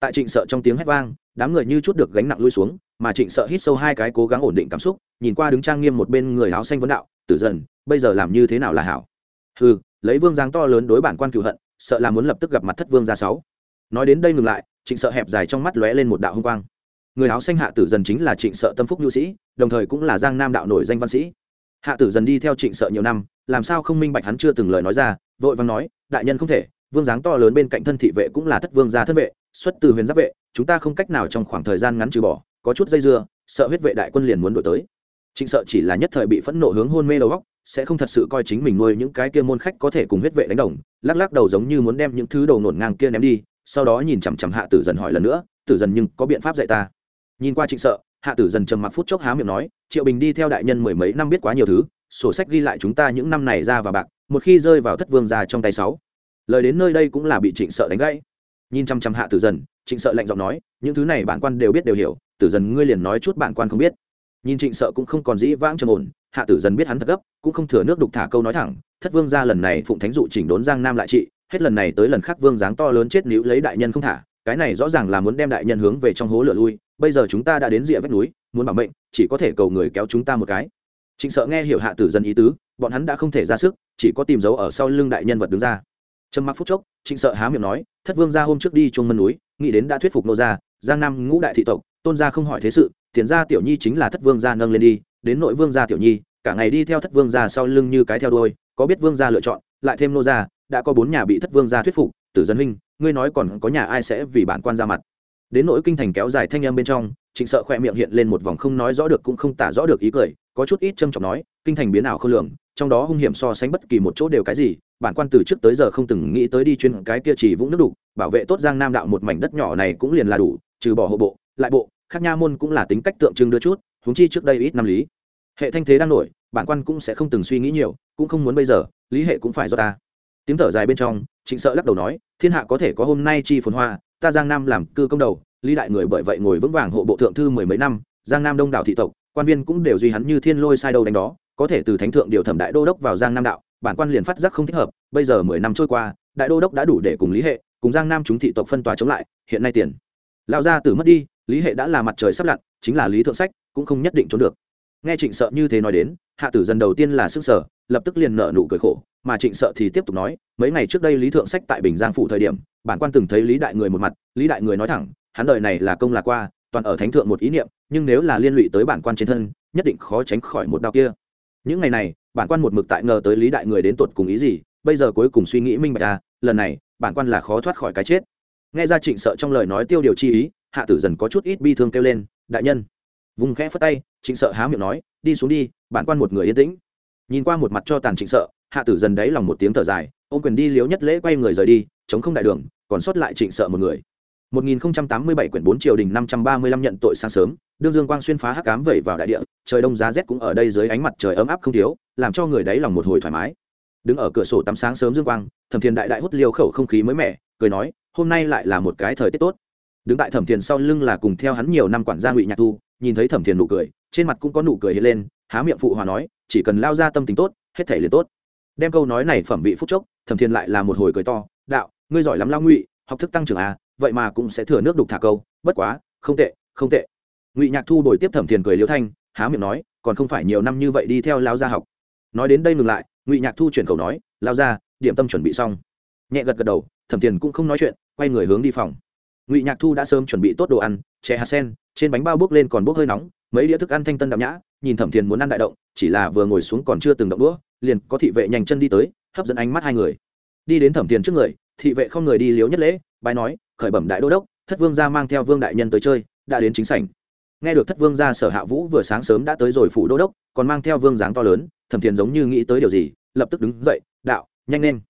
Tại trịnh sợ trong tiếng hét vang, đám người như chút được gánh nặng lui xuống, mà trịnh sợ hít sâu hai cái cố gắng ổn định cảm xúc, nhìn qua đứng trang nghiêm một bên người áo xanh vấn đạo, tử dần, bây giờ làm như thế nào là hảo? Ừ lấy vương giáng to lớn đối bản quan cựu hận, sợ là muốn lập tức gặp mặt thất vương ra sáu. Nói đến đây ngừng lại, trịnh sợ hẹp dài trong mắt lóe lên một đạo hung quang. Người áo xanh hạ tử dần chính là trịnh sợ tâm phúc nhu sĩ, đồng thời cũng là giang nam đạo nổi danh văn sĩ. Hạ tử dần đi theo trịnh sợ nhiều năm, làm sao không minh bạch hắn chưa từng lời nói ra, vội vàng nói, đại nhân không thể vương dáng to lớn bên cạnh thân thị vệ cũng là thất vương gia thân vệ, xuất từ huyền giáp vệ, chúng ta không cách nào trong khoảng thời gian ngắn trừ bỏ, có chút dây dưa, sợ huyết vệ đại quân liền muốn đổi tới. Trịnh sợ chỉ là nhất thời bị phẫn nộ hướng hôn mê đầu góc sẽ không thật sự coi chính mình nuôi những cái kia môn khách có thể cùng huyết vệ đánh đồng, lắc lắc đầu giống như muốn đem những thứ đầu nổn ngang kia ném đi, sau đó nhìn chằm chằm hạ tử dần hỏi lần nữa, tử dần nhưng có biện pháp dạy ta? Nhìn qua trịnh sợ, hạ tử dần trầm mặc phút chốc há miệng nói, triệu bình đi theo đại nhân mười mấy năm biết quá nhiều thứ, sổ sách ghi lại chúng ta những năm này ra và bạc, một khi rơi vào thất vương già trong tay sáu lời đến nơi đây cũng là bị trịnh sợ đánh gãy. Nhìn chăm chăm hạ tử dần, trịnh sợ lạnh giọng nói, những thứ này bản quan đều biết đều hiểu, tử dần ngươi liền nói chút bản quan không biết. Nhìn trịnh sợ cũng không còn dĩ vãng trầm ổn, hạ tử dần biết hắn thật gấp, cũng không thừa nước đục thả câu nói thẳng, thất vương ra lần này phụng thánh dụ chỉnh đốn giang nam lại trị, hết lần này tới lần khác vương dáng to lớn chết níu lấy đại nhân không thả, cái này rõ ràng là muốn đem đại nhân hướng về trong hố lửa lui, bây giờ chúng ta đã đến rìa vách núi, muốn bảo mệnh, chỉ có thể cầu người kéo chúng ta một cái. Trịnh sợ nghe hiểu hạ tử dân ý tứ, bọn hắn đã không thể ra sức, chỉ có tìm dấu ở sau lưng đại nhân vật đứng ra trầm mặc phút chốc, trịnh sợ há miệng nói, thất vương ra hôm trước đi chuông mân núi, nghĩ đến đã thuyết phục nô gia, giang nam ngũ đại thị tộc, tôn gia không hỏi thế sự, tiền gia tiểu nhi chính là thất vương gia nâng lên đi, đến nội vương gia tiểu nhi, cả ngày đi theo thất vương gia sau lưng như cái theo đôi có biết vương gia lựa chọn, lại thêm nô gia, đã có bốn nhà bị thất vương gia thuyết phục, tử dân huynh, ngươi nói còn có nhà ai sẽ vì bản quan ra mặt? Đến nỗi kinh thành kéo dài thanh em bên trong, trịnh sợ khoe miệng hiện lên một vòng không nói rõ được cũng không tả rõ được ý cười có chút ít trâm trọng nói, kinh thành biến ảo không lường, trong đó hung hiểm so sánh bất kỳ một chỗ đều cái gì, bản quan từ trước tới giờ không từng nghĩ tới đi chuyên cái kia chỉ vũng nước đủ bảo vệ tốt giang nam đạo một mảnh đất nhỏ này cũng liền là đủ, trừ bỏ hộ bộ, lại bộ, khác nha môn cũng là tính cách tượng trưng đưa chút, huống chi trước đây ít năm lý. Hệ thanh thế đang nổi, bản quan cũng sẽ không từng suy nghĩ nhiều, cũng không muốn bây giờ, lý hệ cũng phải do ta. Tiếng thở dài bên trong, trịnh sợ lắc đầu nói, thiên hạ có thể có hôm nay chi phồn hoa, ta giang nam làm cư công đầu, lý đại người bởi vậy ngồi vững vàng hộ bộ thượng thư mười mấy năm, giang nam đông đảo thị tộc quan viên cũng đều duy hắn như thiên lôi sai đâu đánh đó, có thể từ thánh thượng điều thẩm đại đô đốc vào giang nam đạo, bản quan liền phát giác không thích hợp, bây giờ mười năm trôi qua, đại đô đốc đã đủ để cùng lý hệ, cùng giang nam chúng thị tộc phân tòa chống lại, hiện nay tiền. Lão gia tử mất đi, lý hệ đã là mặt trời sắp lặn, chính là lý thượng sách, cũng không nhất định trốn được. Nghe trịnh sợ như thế nói đến, hạ tử dần đầu tiên là sức sở lập tức liền nợ nụ cười khổ, mà trịnh sợ thì tiếp tục nói, mấy ngày trước đây lý thượng sách tại bình giang phủ thời điểm, bản quan từng thấy lý đại người một mặt, lý đại người nói thẳng, hắn đời này là công là qua toàn ở thánh thượng một ý niệm, nhưng nếu là liên lụy tới bản quan trên thân, nhất định khó tránh khỏi một đau kia. Những ngày này, bản quan một mực tại ngờ tới lý đại người đến tột cùng ý gì, bây giờ cuối cùng suy nghĩ minh bạch à lần này, bản quan là khó thoát khỏi cái chết. Nghe ra trịnh sợ trong lời nói tiêu điều chi ý, hạ tử dần có chút ít bi thương kêu lên, đại nhân. Vùng khẽ phất tay, trịnh sợ há miệng nói, đi xuống đi, bản quan một người yên tĩnh. Nhìn qua một mặt cho tàn trịnh sợ, hạ tử dần đáy lòng một tiếng thở dài ô quyền đi liếu nhất lễ quay người rời đi, chống không đại đường, còn sót lại trịnh sợ một người. 1087 quyển 4 triều đình 535 nhận tội sáng sớm, đương dương quang xuyên phá hắc ám vẩy vào đại địa, trời đông giá rét cũng ở đây dưới ánh mặt trời ấm áp không thiếu, làm cho người đấy lòng một hồi thoải mái. Đứng ở cửa sổ tắm sáng sớm dương quang, Thẩm Thiên đại đại hút liều khẩu không khí mới mẻ, cười nói, hôm nay lại là một cái thời tiết tốt. Đứng tại Thẩm Thiên sau lưng là cùng theo hắn nhiều năm quản gia Ngụy Nhạc Thu, nhìn thấy Thẩm Thiên nụ cười, trên mặt cũng có nụ cười hiện lên, há miệng phụ hòa nói, chỉ cần lao ra tâm tính tốt, hết thảy liền tốt. Đem câu nói này phẩm vị phút chốc, Thẩm Thiên lại là một hồi cười to, đạo, ngươi giỏi lắm lao Ngụy, học thức tăng trưởng à, vậy mà cũng sẽ thừa nước đục thả câu, bất quá, không tệ không tệ. Ngụy nhạc thu đổi tiếp thẩm thiền cười liễu thanh, há miệng nói, còn không phải nhiều năm như vậy đi theo lao gia học. Nói đến đây ngừng lại, ngụy nhạc thu chuyển khẩu nói lao ra điểm tâm chuẩn bị xong. Nhẹ gật gật đầu, thẩm thiền cũng không nói chuyện, quay người hướng đi phòng. Ngụy nhạc thu đã sớm chuẩn bị tốt đồ ăn, chè hạt sen, trên bánh bao bước lên còn bốc hơi nóng, mấy đĩa thức ăn thanh tân đậm nhã, nhìn thẩm thiền muốn ăn đại động, chỉ là vừa ngồi xuống còn chưa từng động đũa, liền có thị vệ nhanh chân đi tới, hấp dẫn ánh mắt hai người. Đi đến thẩm thiền trước người, thị vệ không người đi liếu nhất lễ bài nói, khởi bẩm đại đô đốc, thất vương gia mang theo vương đại nhân tới chơi, đã đến chính sảnh. Nghe được thất vương gia sở hạ vũ vừa sáng sớm đã tới rồi phủ đô đốc, còn mang theo vương dáng to lớn, thẩm thiền giống như nghĩ tới điều gì, lập tức đứng dậy, đạo, nhanh lên.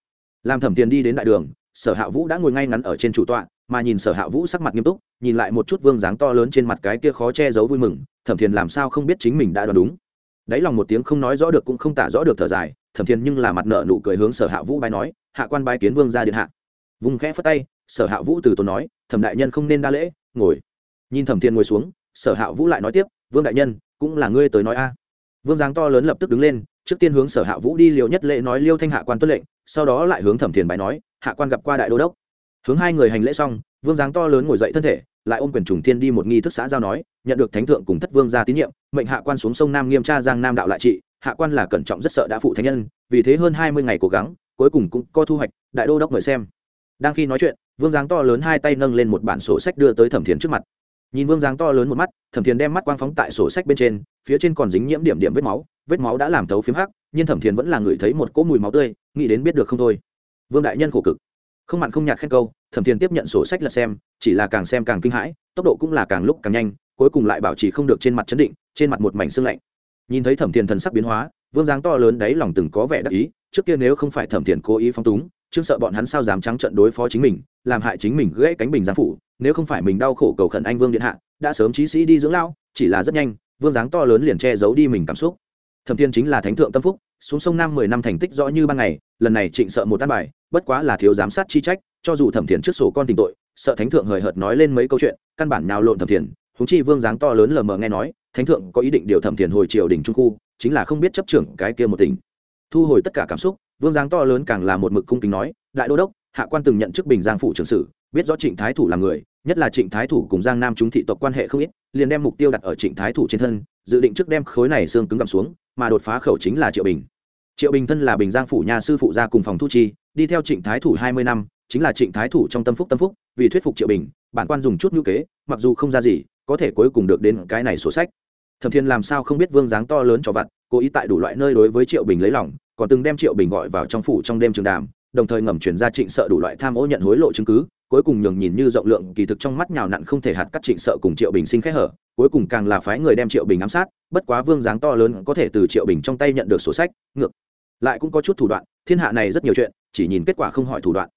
Làm thẩm thiền đi đến đại đường, sở hạ vũ đã ngồi ngay ngắn ở trên chủ tọa, mà nhìn sở hạ vũ sắc mặt nghiêm túc, nhìn lại một chút vương dáng to lớn trên mặt cái kia khó che giấu vui mừng, thẩm thiền làm sao không biết chính mình đã đoán đúng. Đáy lòng một tiếng không nói rõ được cũng không tả rõ được thở dài, thẩm thiền nhưng là mặt nợ nụ cười hướng sở hạ vũ bái nói, hạ quan bái kiến vương ra điện hạ. Vùng khẽ phất tay sở hạ vũ từ tốn nói, thẩm đại nhân không nên đa lễ, ngồi. Nhìn thẩm thiên ngồi xuống, sở hạ vũ lại nói tiếp, vương đại nhân, cũng là ngươi tới nói a. Vương giáng to lớn lập tức đứng lên, trước tiên hướng sở hạ vũ đi liều nhất lễ nói liêu thanh hạ quan tuân lệnh, sau đó lại hướng thẩm thiền bài nói, hạ quan gặp qua đại đô đốc. Hướng hai người hành lễ xong, vương giáng to lớn ngồi dậy thân thể, lại ôm quyền trùng thiên đi một nghi thức xã giao nói, nhận được thánh thượng cùng thất vương ra tín nhiệm, mệnh hạ quan xuống sông nam nghiêm tra giang nam đạo lại trị, hạ quan là cẩn trọng rất sợ đã phụ thánh nhân, vì thế hơn hai mươi ngày cố gắng, cuối cùng cũng có thu hoạch, đại đô đốc mời xem. Đang khi nói chuyện vương dáng to lớn hai tay nâng lên một bản sổ sách đưa tới thẩm thiền trước mặt. Nhìn vương dáng to lớn một mắt, thẩm thiền đem mắt quang phóng tại sổ sách bên trên, phía trên còn dính nhiễm điểm điểm vết máu vết máu đã làm thấu phiếm hắc, nhưng thẩm thiền vẫn là người thấy một cỗ mùi máu tươi, nghĩ đến biết được không thôi. Vương đại nhân khổ cực. Không mặn không nhạt khen câu, thẩm thiền tiếp nhận sổ sách lật xem, chỉ là càng xem càng kinh hãi, tốc độ cũng là càng lúc càng nhanh, cuối cùng lại bảo trì không được trên mặt chấn định, trên mặt một mảnh xương lạnh. Nhìn thấy thẩm thiền thần sắc biến hóa, vương dáng to lớn đấy lòng từng có vẻ đắc ý, trước kia nếu không phải thẩm thiền cố ý phong túng chương sợ bọn hắn sao dám trắng trận đối phó chính mình, làm hại chính mình gãy cánh bình giáng phủ, nếu không phải mình đau khổ cầu khẩn anh vương điện hạ, đã sớm trí sĩ đi dưỡng lao chỉ là rất nhanh, vương dáng to lớn liền che giấu đi mình cảm xúc. Thẩm thiên chính là thánh thượng tâm phúc, xuống sông nam mười năm thành tích rõ như ban ngày, lần này trịnh sợ một tan bài, bất quá là thiếu giám sát chi trách, cho dù thẩm thiền trước sổ con tình tội, sợ thánh thượng hời hợt nói lên mấy câu chuyện, căn bản nào lộn thẩm thiền húng chi vương dáng to lớn lờ mờ nghe nói, thánh thượng có ý định điều thẩm thiền hồi triều đình trung khu, chính là không biết chấp trưởng cái kia một tỉnh. Thu hồi tất cả cảm xúc vương giáng to lớn càng là một mực cung kính nói, đại đô đốc, hạ quan từng nhận chức bình giang phủ trưởng sử biết rõ trịnh thái thủ là người, nhất là trịnh thái thủ cùng giang nam chúng thị tộc quan hệ không ít, liền đem mục tiêu đặt ở trịnh thái thủ trên thân, dự định trước đem khối này xương cứng gầm xuống, mà đột phá khẩu chính là triệu bình. Triệu bình thân là bình giang phủ nhà sư phụ gia cùng phòng thu chi, đi theo trịnh thái thủ hai mươi năm, chính là trịnh thái thủ trong tâm phúc tâm phúc, vì thuyết phục triệu bình, bản quan dùng chút ngữ kế, mặc dù không ra gì, có thể cuối cùng được đến cái này sổ sách. Thẩm thiên làm sao không biết vương dáng to lớn cho vặt, cố ý tại đủ loại nơi đối với triệu bình lấy lòng còn từng đem triệu bình gọi vào trong phủ trong đêm trường đàm, đồng thời ngầm chuyển ra trịnh sợ đủ loại tham ô nhận hối lộ chứng cứ, cuối cùng nhường nhìn như rộng lượng, kỳ thực trong mắt nhào nặn không thể hạt cắt trịnh sợ cùng triệu bình sinh khẽ hở, cuối cùng càng là phái người đem triệu bình ám sát, bất quá vương dáng to lớn có thể từ triệu bình trong tay nhận được sổ sách, ngược lại cũng có chút thủ đoạn, thiên hạ này rất nhiều chuyện, chỉ nhìn kết quả không hỏi thủ đoạn.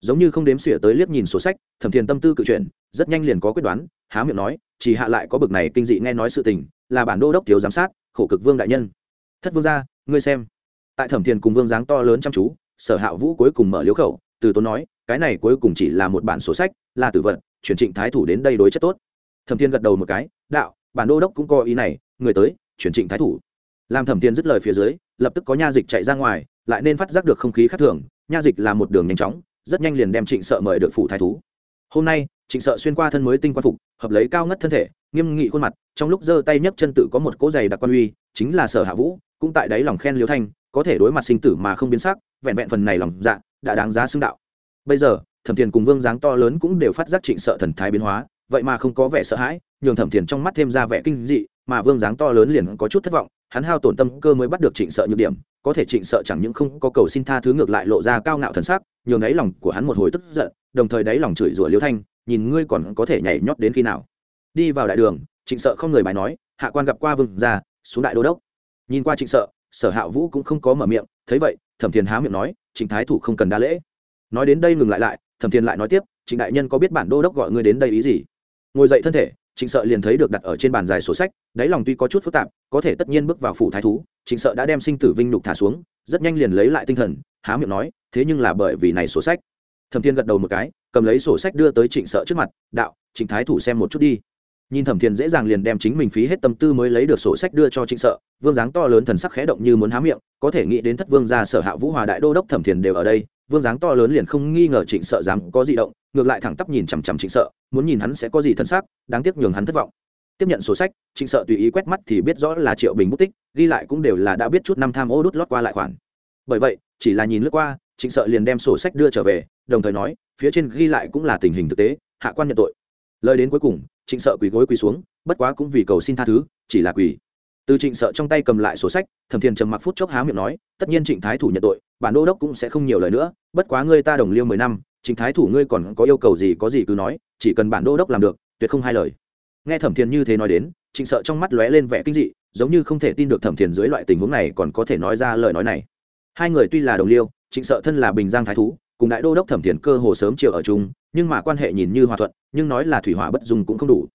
Giống như không đếm xỉa tới liếc nhìn sổ sách, thẩm thiền tâm tư cự chuyện rất nhanh liền có quyết đoán, há miệng nói, chỉ hạ lại có bực này kinh dị nghe nói sự tình, là bản đô đốc thiếu giám sát, khổ cực vương đại nhân. Thất vương gia, ngươi xem tại thẩm thiền cùng vương dáng to lớn chăm chú, sở hạ vũ cuối cùng mở liếu khẩu, từ tốn nói, cái này cuối cùng chỉ là một bản sổ sách, là tử vật, chuyển trịnh thái thủ đến đây đối chất tốt. Thẩm thiên gật đầu một cái, đạo, bản đô đốc cũng có ý này, người tới, chuyển trịnh thái thủ. Làm thẩm thiên dứt lời phía dưới, lập tức có nha dịch chạy ra ngoài, lại nên phát giác được không khí khác thường, nha dịch là một đường nhanh chóng, rất nhanh liền đem trịnh sợ mời được phủ thái thú. Hôm nay, trịnh sợ xuyên qua thân mới tinh quan phục, hợp lấy cao ngất thân thể, nghiêm nghị khuôn mặt, trong lúc giơ tay nhấc chân tự có một cỗ giày đặc quan uy, chính là sở hạ vũ, cũng tại đáy lòng khen liêu thanh có thể đối mặt sinh tử mà không biến sắc, vẹn vẹn phần này lòng dạ đã đáng giá xưng đạo. Bây giờ, thẩm thiền cùng vương dáng to lớn cũng đều phát giác trịnh sợ thần thái biến hóa, vậy mà không có vẻ sợ hãi, nhường thẩm thiền trong mắt thêm ra vẻ kinh dị, mà vương dáng to lớn liền có chút thất vọng, hắn hao tổn tâm cơ mới bắt được trịnh sợ nhược điểm, có thể trịnh sợ chẳng những không có cầu xin tha thứ ngược lại lộ ra cao ngạo thần sắc, nhường đáy lòng của hắn một hồi tức giận, đồng thời đáy lòng chửi rủa liêu thanh, nhìn ngươi còn có thể nhảy nhót đến khi nào? Đi vào đại đường, trịnh sợ không người bài nói, hạ quan gặp qua vương ra xuống đại đô đốc. Nhìn qua trịnh sợ sở hạ vũ cũng không có mở miệng, thấy vậy, thẩm thiền há miệng nói, trịnh thái thủ không cần đa lễ. Nói đến đây ngừng lại lại, thẩm thiền lại nói tiếp, trịnh đại nhân có biết bản đô đốc gọi ngươi đến đây ý gì? Ngồi dậy thân thể, trịnh sợ liền thấy được đặt ở trên bàn dài sổ sách, đáy lòng tuy có chút phức tạp, có thể tất nhiên bước vào phủ thái thú, trịnh sợ đã đem sinh tử vinh nhục thả xuống, rất nhanh liền lấy lại tinh thần, há miệng nói, thế nhưng là bởi vì này sổ sách. Thẩm thiên gật đầu một cái, cầm lấy sổ sách đưa tới trịnh sợ trước mặt, đạo, trịnh thái thủ xem một chút đi nhìn thẩm thiền dễ dàng liền đem chính mình phí hết tâm tư mới lấy được sổ sách đưa cho trịnh sợ, vương dáng to lớn thần sắc khẽ động như muốn há miệng, có thể nghĩ đến thất vương gia sở hạ vũ hòa đại đô đốc thẩm thiền đều ở đây, vương dáng to lớn liền không nghi ngờ trịnh sợ dám có gì động, ngược lại thẳng tắp nhìn chằm chằm trịnh sợ, muốn nhìn hắn sẽ có gì thân xác, đáng tiếc nhường hắn thất vọng. Tiếp nhận sổ sách, trịnh sợ tùy ý quét mắt thì biết rõ là triệu bình bút tích, ghi lại cũng đều là đã biết chút năm tham ô đút lót qua lại khoản. Bởi vậy, chỉ là nhìn lướt qua, trịnh sợ liền đem sổ sách đưa trở về, đồng thời nói, phía trên ghi lại cũng là tình hình thực tế, hạ quan nhận tội. Lời đến cuối cùng trịnh sợ quỳ gối quỳ xuống, bất quá cũng vì cầu xin tha thứ, chỉ là quỳ. Từ trịnh sợ trong tay cầm lại sổ sách, thẩm thiền trầm mặc phút chốc há miệng nói, tất nhiên trịnh thái thủ nhận tội, bản đô đốc cũng sẽ không nhiều lời nữa, bất quá ngươi ta đồng liêu mười năm, trịnh thái thủ ngươi còn có yêu cầu gì có gì cứ nói, chỉ cần bản đô đốc làm được, tuyệt không hai lời. Nghe thẩm thiền như thế nói đến, trịnh sợ trong mắt lóe lên vẻ kinh dị, giống như không thể tin được thẩm thiền dưới loại tình huống này còn có thể nói ra lời nói này. Hai người tuy là đồng liêu, trịnh sợ thân là bình giang thái thú, cùng đại đô đốc thẩm thiền cơ hồ sớm chiều ở chung nhưng mà quan hệ nhìn như hòa thuận, nhưng nói là thủy hỏa bất dung cũng không đủ.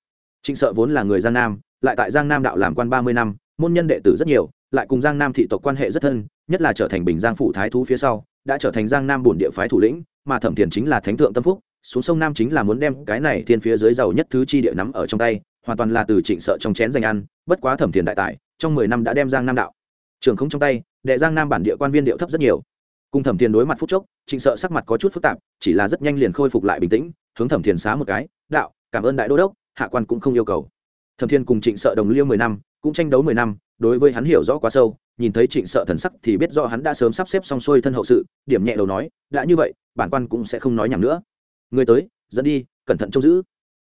Trịnh sợ vốn là người giang nam, lại tại giang nam đạo làm quan ba mươi năm, môn nhân đệ tử rất nhiều, lại cùng giang nam thị tộc quan hệ rất thân, nhất là trở thành bình giang phủ thái thú phía sau, đã trở thành giang nam bổn địa phái thủ lĩnh, mà thẩm thiền chính là thánh thượng tâm phúc, xuống sông nam chính là muốn đem cái này thiên phía dưới giàu nhất thứ chi địa nắm ở trong tay, hoàn toàn là từ trịnh sợ trong chén danh ăn, bất quá thẩm thiền đại tài, trong mười năm đã đem giang nam đạo. Trường không trong tay, đệ giang nam bản địa quan viên điệu thấp rất nhiều cùng thẩm thiền đối mặt phút chốc, trịnh sợ sắc mặt có chút phức tạp, chỉ là rất nhanh liền khôi phục lại bình tĩnh, hướng thẩm thiền xá một cái, đạo, cảm ơn đại đô đốc, hạ quan cũng không yêu cầu. Thẩm thiền cùng trịnh sợ đồng liêu mười năm, cũng tranh đấu mười năm, đối với hắn hiểu rõ quá sâu, nhìn thấy trịnh sợ thần sắc thì biết rõ hắn đã sớm sắp xếp xong xuôi thân hậu sự, điểm nhẹ đầu nói, đã như vậy, bản quan cũng sẽ không nói nhầm nữa. Người tới, dẫn đi, cẩn thận trông giữ.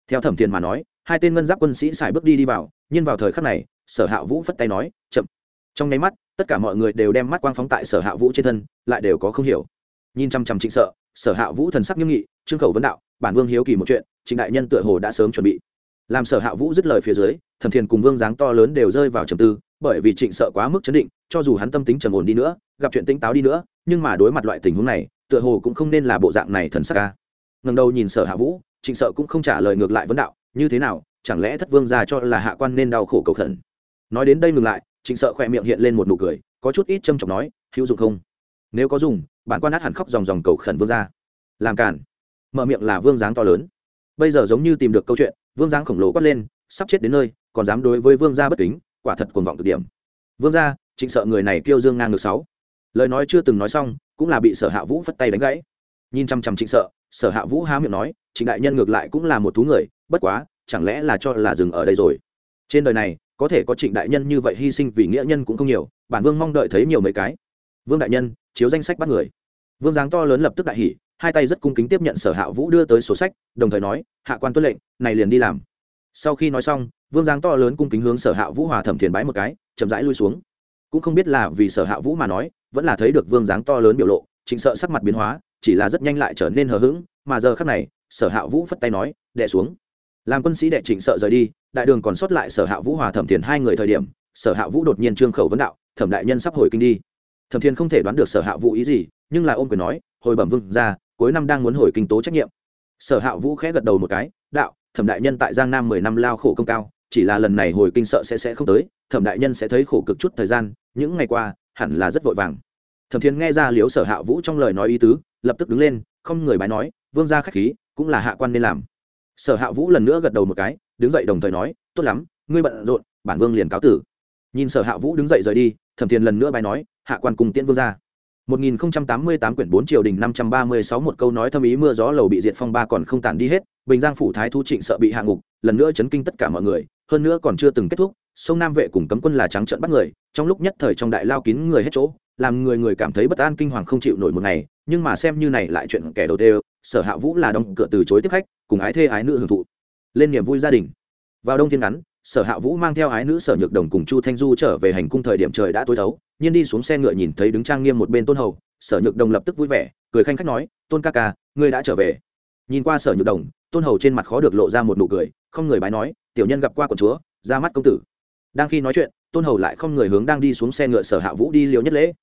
Theo thẩm thiền mà nói, hai tên ngân giáp quân sĩ xài bước đi đi vào, nhưng vào thời khắc này, sở hạ vũ phất tay nói, chậm trong nháy mắt, tất cả mọi người đều đem mắt quang phóng tại sở hạ vũ trên thân, lại đều có không hiểu. Nhìn chăm chăm trịnh sợ, sở hạ vũ thần sắc nghiêm nghị, trương khẩu vấn đạo, bản vương hiếu kỳ một chuyện, trịnh đại nhân tựa hồ đã sớm chuẩn bị. Làm sở hạ vũ dứt lời phía dưới, thẩm thiền cùng vương dáng to lớn đều rơi vào trầm tư, bởi vì trịnh sợ quá mức chấn định, cho dù hắn tâm tính trầm ổn đi nữa, gặp chuyện tỉnh táo đi nữa, nhưng mà đối mặt loại tình huống này, tựa hồ cũng không nên là bộ dạng này thần sắc ca ngần đầu nhìn sở hạ vũ, trịnh sợ cũng không trả lời ngược lại vấn đạo, như thế nào, chẳng lẽ thất vương ra cho là hạ quan nên đau khổ cầu khẩn? Nói đến đây ngừng lại trịnh sợ khỏe miệng hiện lên một nụ cười, có chút ít châm trọng nói, hữu dụng không? Nếu có dùng, bản quan át hẳn khóc dòng dòng cầu khẩn vương ra làm cản mở miệng là vương dáng to lớn. Bây giờ giống như tìm được câu chuyện, vương dáng khổng lồ quát lên, sắp chết đến nơi, còn dám đối với vương gia bất kính, quả thật cuồng vọng cực điểm. Vương gia trịnh sợ người này kêu dương ngang ngược sáu. Lời nói chưa từng nói xong, cũng là bị sở hạ vũ phất tay đánh gãy. Nhìn chăm chăm trịnh sợ, sở hạ vũ há miệng nói trịnh đại nhân ngược lại cũng là một thú người, bất quá, chẳng lẽ là cho là dừng ở đây rồi? Trên đời này có thể có trịnh đại nhân như vậy hy sinh vì nghĩa nhân cũng không nhiều, bản vương mong đợi thấy nhiều mấy cái. Vương đại nhân, chiếu danh sách bắt người. Vương giáng to lớn lập tức đại hỉ, hai tay rất cung kính tiếp nhận sở hạ vũ đưa tới sổ sách, đồng thời nói, hạ quan tuân lệnh, này liền đi làm. Sau khi nói xong, vương giáng to lớn cung kính hướng sở hạ vũ hòa thẩm thiền bái một cái, chậm rãi lui xuống. Cũng không biết là vì sở hạ vũ mà nói, vẫn là thấy được vương giáng to lớn biểu lộ trịnh sợ sắc mặt biến hóa, chỉ là rất nhanh lại trở nên hờ hững, mà giờ khắc này, sở hạ vũ phất tay nói, đệ xuống làm quân sĩ đệ trịnh sợ rời đi, đại đường còn sót lại sở hạ vũ hòa thẩm thiền hai người thời điểm, sở hạ vũ đột nhiên trương khẩu vấn đạo, thẩm đại nhân sắp hồi kinh đi. Thẩm thiền không thể đoán được sở hạ vũ ý gì, nhưng là ôm quyền nói, hồi bẩm vương ra cuối năm đang muốn hồi kinh tố trách nhiệm. Sở hạ vũ khẽ gật đầu một cái, đạo, thẩm đại nhân tại giang nam mười năm lao khổ công cao, chỉ là lần này hồi kinh sợ sẽ sẽ không tới, thẩm đại nhân sẽ thấy khổ cực chút thời gian, những ngày qua, hẳn là rất vội vàng. Thẩm thiền nghe ra liếu sở hạ vũ trong lời nói ý tứ, lập tức đứng lên, không người bái nói, vương gia khách khí, cũng là hạ quan nên làm sở hạ vũ lần nữa gật đầu một cái đứng dậy đồng thời nói tốt lắm ngươi bận rộn bản vương liền cáo tử. Nhìn sở hạ vũ đứng dậy rời đi thẩm thiền lần nữa bài nói hạ quan cùng tiễn vương ra 1088 quyển 4 triều đình 536 một câu nói thâm ý mưa gió lầu bị diệt phong ba còn không tàn đi hết, Bình Giang phủ thái thu trịnh sợ bị hạ ngục, lần nữa chấn kinh tất cả mọi người, hơn nữa còn chưa từng kết thúc, sông Nam vệ cùng cấm quân là trắng trợn bắt người, trong lúc nhất thời trong đại lao kín người hết chỗ, làm người người cảm thấy bất an kinh hoàng không chịu nổi một ngày, nhưng mà xem như này lại chuyện kẻ đầu tiên, Sở Hạ Vũ là đóng cửa từ chối tiếp khách, cùng ái thê ái nữ hưởng thụ. Lên niềm vui gia đình. Vào đông thiên ngắn, sở hạ vũ mang theo ái nữ sở nhược đồng cùng chu thanh du trở về hành cung thời điểm trời đã tối thấu nhiên đi xuống xe ngựa nhìn thấy đứng trang nghiêm một bên tôn hầu sở nhược đồng lập tức vui vẻ cười khanh khách nói tôn ca ca ngươi đã trở về nhìn qua sở nhược đồng tôn hầu trên mặt khó được lộ ra một nụ cười không người bái nói tiểu nhân gặp qua quần chúa ra mắt công tử đang khi nói chuyện tôn hầu lại không người hướng đang đi xuống xe ngựa sở hạ vũ đi liều nhất lễ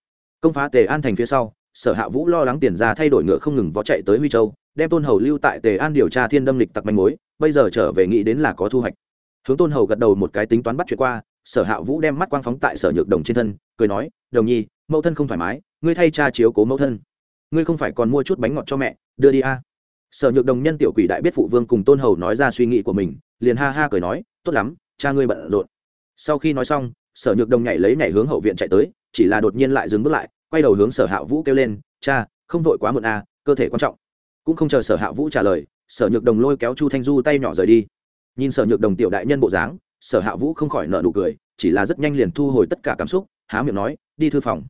công phá tề an thành phía sau sở hạ vũ lo lắng tiền ra thay đổi ngựa không ngừng vó chạy tới huy châu, đem tôn hầu lưu tại tề an điều tra thiên đâm lịch tặc manh mối, bây giờ trở về nghĩ đến là có thu hoạch. Hướng tôn hầu gật đầu một cái tính toán bắt chuyện qua, sở hạ vũ đem mắt quang phóng tại sở nhược đồng trên thân, cười nói, đồng nhi, mẫu thân không thoải mái, ngươi thay cha chiếu cố mẫu thân. Ngươi không phải còn mua chút bánh ngọt cho mẹ, đưa đi a. À. sở nhược đồng nhân tiểu quỷ đại biết phụ vương cùng tôn hầu nói ra suy nghĩ của mình, liền ha ha cười nói, tốt lắm, cha ngươi bận rộn. Sau khi nói xong, sở nhược đồng nhảy lấy nhảy hướng hậu viện chạy tới, chỉ là đột nhiên lại dừng bước lại quay đầu hướng sở hạ vũ kêu lên, cha, không vội quá muộn a cơ thể quan trọng. Cũng không chờ sở hạ vũ trả lời, sở nhược đồng lôi kéo chu thanh du tay nhỏ rời đi. Nhìn sở nhược đồng tiểu đại nhân bộ dáng, sở hạ vũ không khỏi nợ nụ cười, chỉ là rất nhanh liền thu hồi tất cả cảm xúc, há miệng nói, đi thư phòng.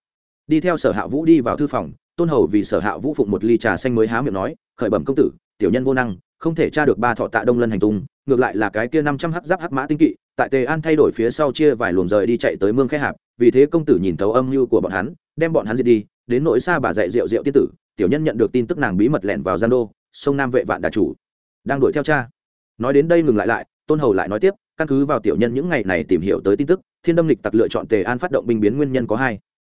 Đi theo sở hạ vũ đi vào thư phòng, tôn hầu vì sở hạ vũ phụng một ly trà xanh mới há miệng nói, khởi bẩm công tử, tiểu nhân vô năng, không thể tra được ba thọ tạ đông lân hành tung, ngược lại là cái kia năm trăm hắc giáp hắc mã tinh kỵ, tại tề an thay đổi phía sau chia vài luồng rời đi chạy tới mương khẽ hạp, vì thế công tử nhìn thấu âm mưu của bọn hắn đem bọn hắn diệt đi, đến nỗi xa bà dạy rượu rượu tiết tử, tiểu nhân nhận được tin tức nàng bí mật lẻn vào gian đô, sông nam vệ vạn đà chủ. Đang đuổi theo cha. Nói đến đây ngừng lại lại, tôn hầu lại nói tiếp, căn cứ vào tiểu nhân những ngày này tìm hiểu tới tin tức, thiên đâm lịch tặc lựa chọn tề an phát động binh biến nguyên nhân có hai.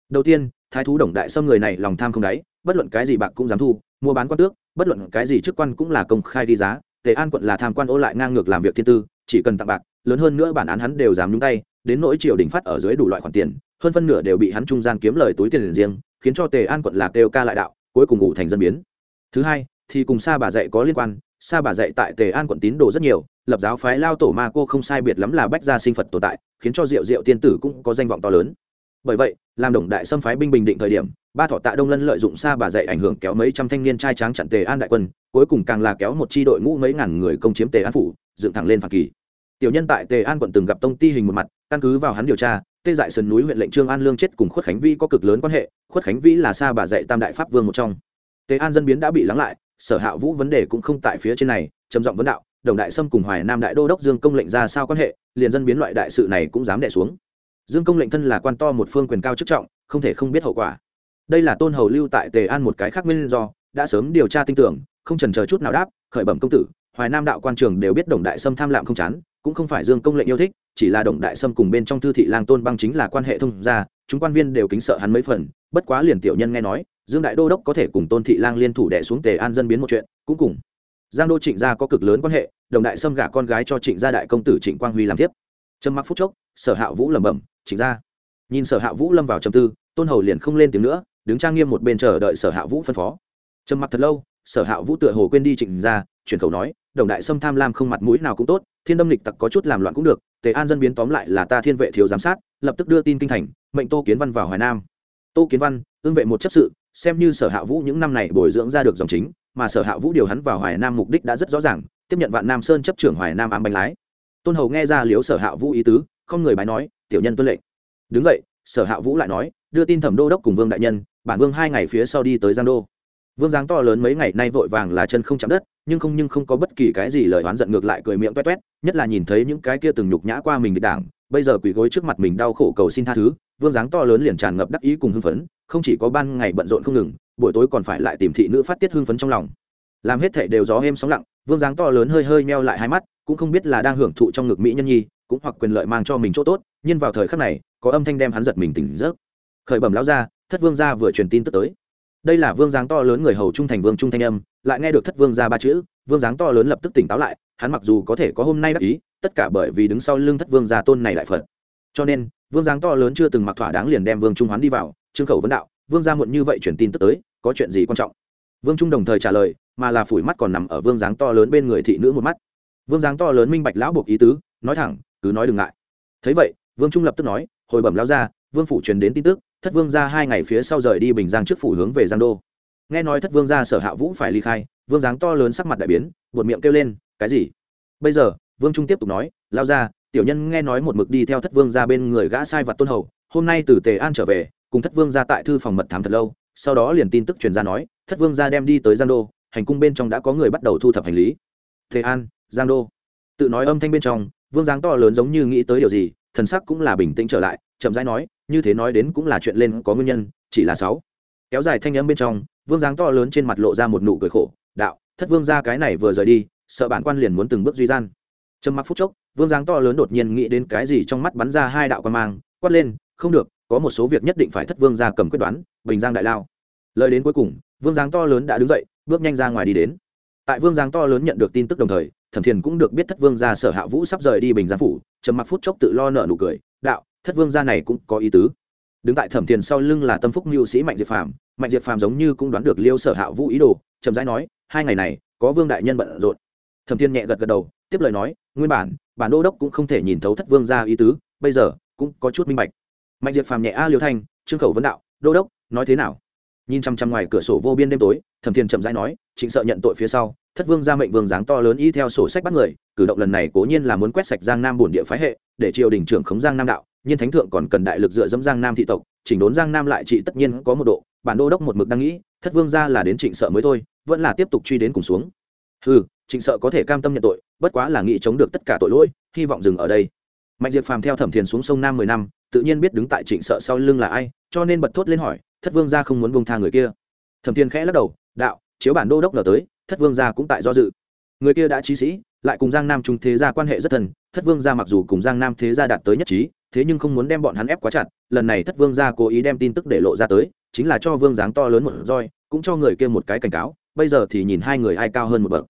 Đầu tiên, thái thú đồng đại sâm người này lòng tham không đáy, bất luận cái gì bạc cũng dám thu, mua bán quan tước, bất luận cái gì chức quan cũng là công khai đi giá, tề an quận là tham quan ô lại ngang ngược làm việc thiên tư, chỉ cần tặng bạc, lớn hơn nữa bản án hắn đều dám nhúng tay, đến nỗi triều đình phát ở dưới đủ loại khoản tiền hơn phân nửa đều bị hắn trung gian kiếm lời túi tiền riêng, khiến cho tề an quận lạc đều ca lại đạo, cuối cùng ngủ thành dân biến. Thứ hai, thì cùng Sa bà dạy có liên quan, Sa bà dạy tại tề an quận tín đồ rất nhiều, lập giáo phái lao tổ ma cô không sai biệt lắm là bách gia sinh phật tồn tại, khiến cho diệu diệu tiên tử cũng có danh vọng to lớn. Bởi vậy, làm đồng đại xâm phái binh bình định thời điểm, ba thọ tạ đông lân lợi dụng Sa bà dạy ảnh hưởng kéo mấy trăm thanh niên trai tráng chặn tề an đại quân, cuối cùng càng là kéo một chi đội ngũ mấy ngàn người công chiếm tề an phủ, dựng thẳng lên phản kỳ. Tiểu nhân tại tề an quận từng gặp tông ti hình một mặt, căn cứ vào hắn điều tra tê dại sườn núi huyện lệnh trương an lương chết cùng khuất khánh vĩ có cực lớn quan hệ, khuất khánh vĩ là xa bà dạy tam đại pháp vương một trong. Tề an dân biến đã bị lắng lại, sở hạ vũ vấn đề cũng không tại phía trên này, trầm giọng vấn đạo, đồng đại sâm cùng hoài nam đại đô đốc dương công lệnh ra sao quan hệ, liền dân biến loại đại sự này cũng dám đẻ xuống. Dương công lệnh thân là quan to một phương quyền cao chức trọng, không thể không biết hậu quả. Đây là tôn hầu lưu tại tề an một cái khác nguyên do, đã sớm điều tra tin tưởng, không trần chờ chút nào đáp, khởi bẩm công tử, hoài nam đạo quan trường đều biết đồng đại sâm tham lạm không chán cũng không phải dương công lệnh yêu thích, chỉ là đồng đại sâm cùng bên trong thư thị lang tôn băng chính là quan hệ thông gia, chúng quan viên đều kính sợ hắn mấy phần, bất quá liền tiểu nhân nghe nói, dương đại đô đốc có thể cùng tôn thị lang liên thủ đẻ xuống tề an dân biến một chuyện, cũng cùng giang đô trịnh gia có cực lớn quan hệ, đồng đại sâm gả con gái cho trịnh gia đại công tử trịnh quang huy làm tiếp. Trầm mặc phút chốc, sở hạ vũ lẩm bẩm, trịnh gia. Nhìn sở hạ vũ lâm vào trầm tư, tôn hầu liền không lên tiếng nữa, đứng trang nghiêm một bên chờ đợi sở hạ vũ phân phó. Trầm mặc thật lâu, sở hạ vũ tựa hồ quên đi trịnh gia, chuyển khẩu nói, đồng đại sâm tham lam không mặt mũi nào cũng tốt thiên đâm lịch tặc có chút làm loạn cũng được, tề an dân biến tóm lại là ta thiên vệ thiếu giám sát, lập tức đưa tin kinh thành, mệnh tô kiến văn vào hoài nam. Tô kiến văn ương vệ một chấp sự, xem như sở hạ vũ những năm này bồi dưỡng ra được dòng chính, mà sở hạ vũ điều hắn vào hoài nam mục đích đã rất rõ ràng, tiếp nhận vạn nam sơn chấp trưởng hoài nam ám bánh lái. Tôn hầu nghe ra liếu sở hạ vũ ý tứ, không người bái nói, tiểu nhân tuân lệnh. Đứng vậy sở hạ vũ lại nói, đưa tin thẩm đô đốc cùng vương đại nhân, bản vương hai ngày phía sau đi tới giang đô. Vương giáng to lớn mấy ngày nay vội vàng là chân không chạm đất nhưng không nhưng không có bất kỳ cái gì lời oán giận ngược lại cười miệng toét toét nhất là nhìn thấy những cái kia từng nhục nhã qua mình địch đảng, bây giờ quỳ gối trước mặt mình đau khổ cầu xin tha thứ, vương dáng to lớn liền tràn ngập đắc ý cùng hưng phấn, không chỉ có ban ngày bận rộn không ngừng, buổi tối còn phải lại tìm thị nữ phát tiết hưng phấn trong lòng. Làm hết thể đều gió êm sóng lặng, vương dáng to lớn hơi hơi meo lại hai mắt, cũng không biết là đang hưởng thụ trong ngực mỹ nhân nhi, cũng hoặc quyền lợi mang cho mình chỗ tốt, nhưng vào thời khắc này, có âm thanh đem hắn giật mình tỉnh giấc. Khởi bẩm lão gia, thất vương gia vừa truyền tin tức tới đây là vương dáng to lớn người hầu trung thành vương trung thanh âm, lại nghe được thất vương ra ba chữ, vương dáng to lớn lập tức tỉnh táo lại, hắn mặc dù có thể có hôm nay đắc ý, tất cả bởi vì đứng sau lưng thất vương gia tôn này đại phật cho nên, vương dáng to lớn chưa từng mặc thỏa đáng liền đem vương trung hoán đi vào, trương khẩu vấn đạo, vương gia muộn như vậy chuyển tin tức tới, có chuyện gì quan trọng? Vương trung đồng thời trả lời, mà là phủi mắt còn nằm ở vương dáng to lớn bên người thị nữ một mắt. Vương dáng to lớn minh bạch lão buộc ý tứ, nói thẳng, cứ nói đừng ngại. Thấy vậy, vương trung lập tức nói, hồi bẩm lao ra vương phủ truyền đến tin tức thất vương ra hai ngày phía sau rời đi bình giang trước phủ hướng về giang đô. Nghe nói thất vương ra sở hạ vũ phải ly khai, vương dáng to lớn sắc mặt đại biến, buột miệng kêu lên, cái gì? Bây giờ, vương trung tiếp tục nói, lao ra, tiểu nhân nghe nói một mực đi theo thất vương ra bên người gã sai vật tôn hầu, hôm nay từ tề an trở về, cùng thất vương ra tại thư phòng mật thám thật lâu, sau đó liền tin tức truyền ra nói, thất vương ra đem đi tới giang đô, hành cung bên trong đã có người bắt đầu thu thập hành lý. Tề an, giang đô. Tự nói âm thanh bên trong, vương giáng to lớn giống như nghĩ tới điều gì, thần sắc cũng là bình tĩnh trở lại, chậm rãi nói như thế nói đến cũng là chuyện lên có nguyên nhân, chỉ là sáu. Kéo dài thanh âm bên trong, vương giáng to lớn trên mặt lộ ra một nụ cười khổ, đạo, thất vương ra cái này vừa rời đi, sợ bản quan liền muốn từng bước duy gian. Trầm mặc phút chốc, vương giáng to lớn đột nhiên nghĩ đến cái gì trong mắt bắn ra hai đạo quan mang, quát lên, không được, có một số việc nhất định phải thất vương ra cầm quyết đoán, bình giang đại lao. Lời đến cuối cùng, vương giáng to lớn đã đứng dậy, bước nhanh ra ngoài đi đến. Tại vương giáng to lớn nhận được tin tức đồng thời, thẩm thiền cũng được biết thất vương gia sở hạ vũ sắp rời đi bình giang phủ, trầm mặc phút chốc tự lo nợ nụ cười, đạo thất vương gia này cũng có ý tứ. Đứng tại thẩm thiền sau lưng là tâm phúc mưu sĩ mạnh diệp phàm. Mạnh diệp phàm giống như cũng đoán được liêu sở hạ vũ ý đồ, chậm rãi nói, hai ngày này, có vương đại nhân bận rộn. Thẩm thiên nhẹ gật gật đầu, tiếp lời nói, nguyên bản bản đô đốc cũng không thể nhìn thấu thất vương gia ý tứ, bây giờ cũng có chút minh bạch. Mạnh diệp phàm nhẹ a liêu thanh, trương khẩu vấn đạo, đô đốc, nói thế nào? Nhìn chằm chằm ngoài cửa sổ vô biên đêm tối, thẩm thiên chậm rãi nói, trịnh sợ nhận tội phía sau, thất vương ra mệnh vương dáng to lớn y theo sổ sách bắt người, cử động lần này cố nhiên là muốn quét sạch giang nam bổn địa phái hệ, để triều đình trưởng khống giang nam đạo nhưng thánh thượng còn cần đại lực dựa dẫm giang nam thị tộc, chỉnh đốn giang nam lại trị tất nhiên có một độ, bản đô đốc một mực đang nghĩ, thất vương ra là đến trịnh sợ mới thôi, vẫn là tiếp tục truy đến cùng xuống. Ừ trịnh sợ có thể cam tâm nhận tội, bất quá là nghĩ chống được tất cả tội lỗi, hy vọng dừng ở đây. Mạnh diệt phàm theo thẩm thiền xuống sông nam mười năm, tự nhiên biết đứng tại trịnh sợ sau lưng là ai, cho nên bật thốt lên hỏi, thất vương ra không muốn bông tha người kia? Thẩm thiền khẽ lắc đầu, đạo, chiếu bản đô đốc nở tới, thất vương gia cũng tại do dự. Người kia đã trí sĩ, lại cùng giang nam trung thế gia quan hệ rất thân, thất vương gia mặc dù cùng giang nam thế gia đạt tới nhất trí thế nhưng không muốn đem bọn hắn ép quá chặt, lần này thất vương gia cố ý đem tin tức để lộ ra tới, chính là cho vương dáng to lớn một roi, cũng cho người kia một cái cảnh cáo, bây giờ thì nhìn hai người ai cao hơn một bậc.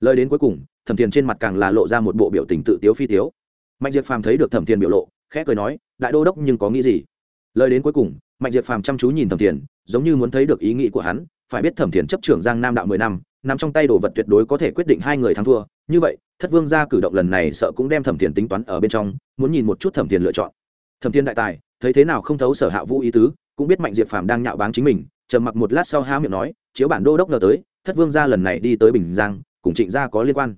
Lời đến cuối cùng, thẩm thiền trên mặt càng là lộ ra một bộ biểu tình tự tiếu phi tiếu. Mạnh diệt phàm thấy được thẩm thiền biểu lộ, khẽ cười nói, đại đô đốc, nhưng có nghĩ gì? Lời đến cuối cùng, mạnh diệt phàm chăm chú nhìn thẩm thiền, giống như muốn thấy được ý nghĩ của hắn, phải biết thẩm thiền chấp trưởng giang nam đạo mười năm nằm trong tay đồ vật tuyệt đối có thể quyết định hai người thắng thua. Như vậy, thất vương gia cử động lần này sợ cũng đem thẩm thiền tính toán ở bên trong, muốn nhìn một chút thẩm thiền lựa chọn. Thẩm thiền đại tài, thấy thế nào không thấu sở hạ vũ ý tứ, cũng biết mạnh diệp phàm đang nhạo báng chính mình, trầm mặc một lát sau há miệng nói, chiếu bản đô đốc nờ tới, thất vương gia lần này đi tới bình giang, cùng trịnh gia có liên quan.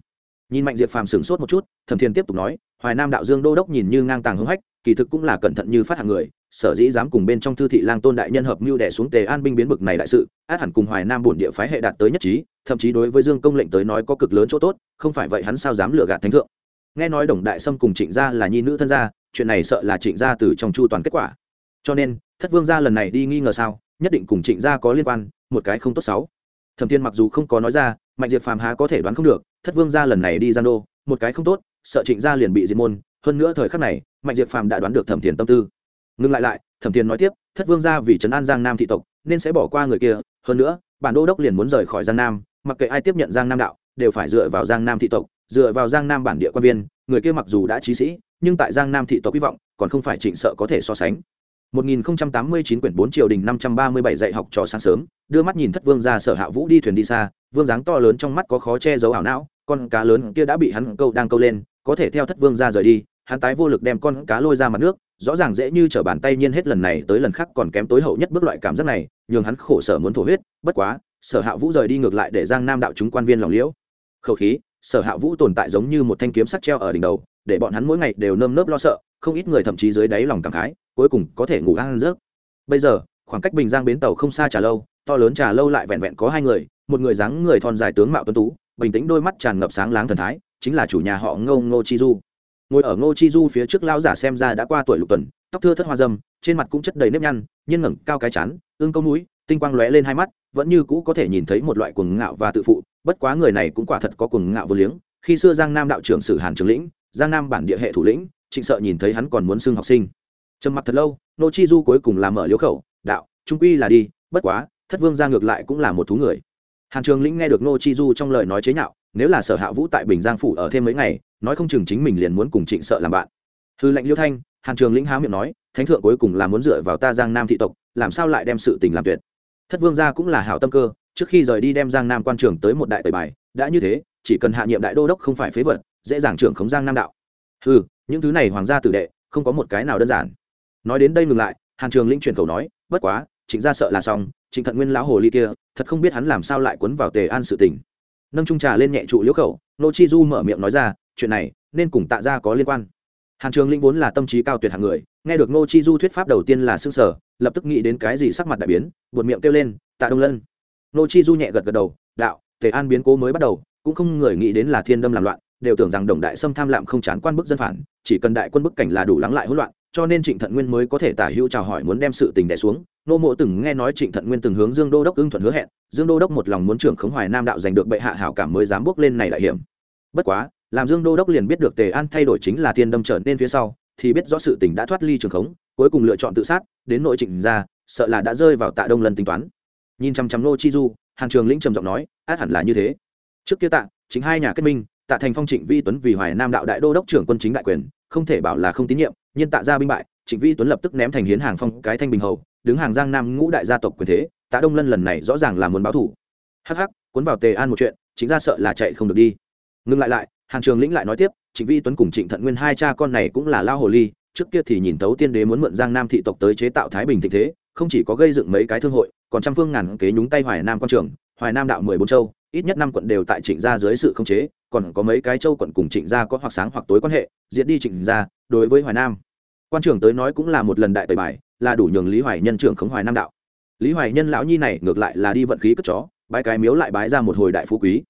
Nhìn mạnh diệp phàm sửng sốt một chút, thẩm thiền tiếp tục nói, hoài nam đạo dương đô đốc nhìn như ngang tàng hưng hách, kỳ thực cũng là cẩn thận như phát hạng người, sở dĩ dám cùng bên trong thư thị lang tôn đại nhân hợp mưu đẻ xuống tề an binh biến bực này đại sự, át hẳn cùng hoài nam bổn địa phái hệ đạt tới nhất trí thậm chí đối với dương công lệnh tới nói có cực lớn chỗ tốt, không phải vậy hắn sao dám lừa gạt thánh thượng. Nghe nói đồng đại sâm cùng trịnh gia là nhi nữ thân gia, chuyện này sợ là trịnh gia từ trong chu toàn kết quả. Cho nên, thất vương gia lần này đi nghi ngờ sao, nhất định cùng trịnh gia có liên quan, một cái không tốt xấu. Thẩm thiên mặc dù không có nói ra, mạnh diệt phàm há có thể đoán không được, thất vương gia lần này đi gian đô, một cái không tốt, sợ trịnh gia liền bị diệt môn, hơn nữa thời khắc này, mạnh diệt phàm đã đoán được thẩm thiền tâm tư. Ngừng lại lại, thẩm thiền nói tiếp, thất vương gia vì trấn an giang nam thị tộc, nên sẽ bỏ qua người kia, hơn nữa, bản đô đốc liền muốn rời khỏi giang nam mặc kệ ai tiếp nhận giang nam đạo đều phải dựa vào giang nam thị tộc dựa vào giang nam bản địa quan viên người kia mặc dù đã trí sĩ nhưng tại giang nam thị tộc hy vọng còn không phải trịnh sợ có thể so sánh. 1089 quyển 4 triều đình 537 dạy học trò sáng sớm, đưa mắt nhìn Thất Vương ra Sở Hạ Vũ đi thuyền đi xa, vương dáng to lớn trong mắt có khó che giấu ảo não, con cá lớn kia đã bị hắn câu đang câu lên, có thể theo Thất Vương ra rời đi, hắn tái vô lực đem con cá lôi ra mặt nước, rõ ràng dễ như trở bàn tay nhiên hết lần này tới lần khác còn kém tối hậu nhất bước loại cảm giác này, nhường hắn khổ sở muốn thổ huyết, bất quá, Sở Hạ Vũ rời đi ngược lại để Giang Nam đạo chúng quan viên lòng liễu. Khẩu khí, Sở Hạ Vũ tồn tại giống như một thanh kiếm sắt treo ở đỉnh đầu, để bọn hắn mỗi ngày đều nơm nớp lo sợ, không ít người thậm chí dưới đáy lòng cảm khái, cuối cùng có thể ngủ ăn giấc bây giờ khoảng cách bình giang bến tàu không xa trà lâu to lớn trà lâu lại vẹn vẹn có hai người một người dáng người thon dài tướng mạo tuấn tú bình tĩnh đôi mắt tràn ngập sáng láng thần thái chính là chủ nhà họ ngô ngô chi du ngồi ở ngô chi du phía trước lao giả xem ra đã qua tuổi lục tuần tóc thưa thất hoa dâm trên mặt cũng chất đầy nếp nhăn nhiên ngẩng cao cái chán ương câu núi tinh quang lóe lên hai mắt, vẫn như cũ có thể nhìn thấy một loại cuồng ngạo và tự phụ, bất quá người này cũng quả thật có cuồng ngạo vô liếng. Khi xưa giang nam đạo trưởng sử hàn trường lĩnh, giang nam bản địa hệ thủ lĩnh, trịnh sợ nhìn thấy hắn còn muốn xưng học sinh. Trầm mặt thật lâu, nô chi du cuối cùng làm mở liếu khẩu, đạo, trung quy là đi, bất quá, thất vương ra ngược lại cũng là một thú người. Hàn trường lĩnh nghe được nô chi du trong lời nói chế nhạo, nếu là sở hạ vũ tại bình giang phủ ở thêm mấy ngày, nói không chừng chính mình liền muốn cùng trịnh sợ làm bạn. Hư lệnh liêu thanh, hàn trường lĩnh há miệng nói, thánh thượng cuối cùng là muốn dựa vào ta giang nam thị tộc, làm sao lại đem sự tình làm tuyệt? Thất vương gia cũng là hảo tâm cơ, trước khi rời đi đem giang nam quan trường tới một đại tẩy bài, đã như thế, chỉ cần hạ nhiệm đại đô đốc không phải phế vật, dễ dàng trưởng khống giang nam đạo. Ừ những thứ này hoàng gia tử đệ, không có một cái nào đơn giản. Nói đến đây ngừng lại, hàn trường lĩnh truyền khẩu nói, bất quá, trịnh gia sợ là xong, trịnh thận nguyên lão hồ ly kia, thật không biết hắn làm sao lại quấn vào tề an sự tình. Nâng trung trà lên nhẹ trụ liễu khẩu, nô chi du mở miệng nói ra, chuyện này, nên cùng tạ gia có liên quan hàn trường linh vốn là tâm trí cao tuyệt hạng người, nghe được nô chi du thuyết pháp đầu tiên là xương sở lập tức nghĩ đến cái gì sắc mặt đại biến, buột miệng kêu lên, tạ đông lân. Nô chi du nhẹ gật gật đầu, đạo, tề an biến cố mới bắt đầu, cũng không người nghĩ đến là thiên đâm làm loạn, đều tưởng rằng đồng đại sâm tham lạm không chán quan bức dân phản, chỉ cần đại quân bức cảnh là đủ lắng lại hỗn loạn, cho nên trịnh thận nguyên mới có thể tả hữu chào hỏi muốn đem sự tình đẻ xuống. Nô mộ từng nghe nói trịnh thận nguyên từng hướng dương đô đốc ưng thuận hứa hẹn, dương đô đốc một lòng muốn trưởng khống hoài nam đạo giành được bệ hạ hảo cảm mới dám bước lên này đại hiểm. Bất quá làm dương đô đốc liền biết được tề an thay đổi chính là thiên đâm trở nên phía sau, thì biết rõ sự tình đã thoát ly trường khống, cuối cùng lựa chọn tự sát, đến nội trịnh ra, sợ là đã rơi vào tạ đông lần tính toán. Nhìn chăm chăm nô chi du, hàn trường lĩnh trầm giọng nói, át hẳn là như thế. Trước kia tạ, chính hai nhà kết minh, tạ thành phong, trịnh vi tuấn vì hoài nam đạo đại đô đốc trưởng quân chính đại quyền, không thể bảo là không tín nhiệm, nhưng tạ ra binh bại, trịnh vi tuấn lập tức ném thành hiến hàng phong, cái thanh bình hầu, đứng hàng giang nam ngũ đại gia tộc quyền thế, tạ đông lân lần này rõ ràng là muốn báo thủ. Hắc hắc, cuốn vào tề an một chuyện, chính ra sợ là chạy không được đi. Ngừng lại lại hàn trường lĩnh lại nói tiếp, trịnh vi tuấn cùng trịnh thận nguyên hai cha con này cũng là lao hồ ly, trước kia thì nhìn tấu tiên đế muốn mượn giang nam thị tộc tới chế tạo thái bình thịnh thế, không chỉ có gây dựng mấy cái thương hội, còn trăm phương ngàn kế nhúng tay hoài nam quan trường, hoài nam đạo mười bốn châu, ít nhất năm quận đều tại trịnh gia dưới sự khống chế, còn có mấy cái châu quận cùng trịnh gia có hoặc sáng hoặc tối quan hệ diễn đi trịnh gia, đối với hoài nam. Quan trưởng tới nói cũng là một lần đại tẩy bài, là đủ nhường lý hoài nhân trưởng khống hoài nam đạo. Lý hoài nhân lão nhi này ngược lại là đi vận khí cất chó, bái cái miếu lại bái ra một hồi đại phú quý.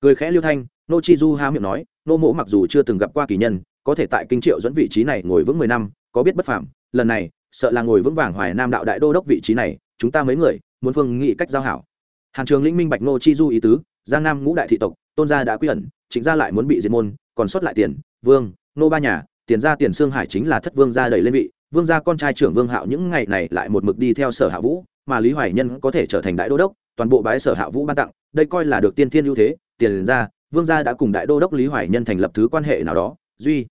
Cười khẽ liêu thanh nô chi du há miệng nói, nô mỗ mặc dù chưa từng gặp qua kỳ nhân, có thể tại kinh triệu dẫn vị trí này ngồi vững mười năm, có biết bất phạm lần này, sợ là ngồi vững vàng hoài nam đạo đại đô đốc vị trí này, chúng ta mấy người, muốn phương nghị cách giao hảo. Hàn trường lĩnh minh bạch nô chi du ý tứ, giang nam ngũ đại thị tộc, tôn gia đã quy ẩn chính gia lại muốn bị diệt môn, còn sót lại tiền, vương, nô ba nhà, tiền gia tiền xương hải chính là thất vương gia đẩy lên vị, vương gia con trai trưởng vương hạo những ngày này lại một mực đi theo sở hạ vũ, mà lý hoài nhân có thể trở thành đại đô đốc, toàn bộ bái sở hạ vũ ban tặng, đây coi là được tiên thiên ưu thế, tiền gia vương gia đã cùng đại đô đốc lý hoài nhân thành lập thứ quan hệ nào đó, duy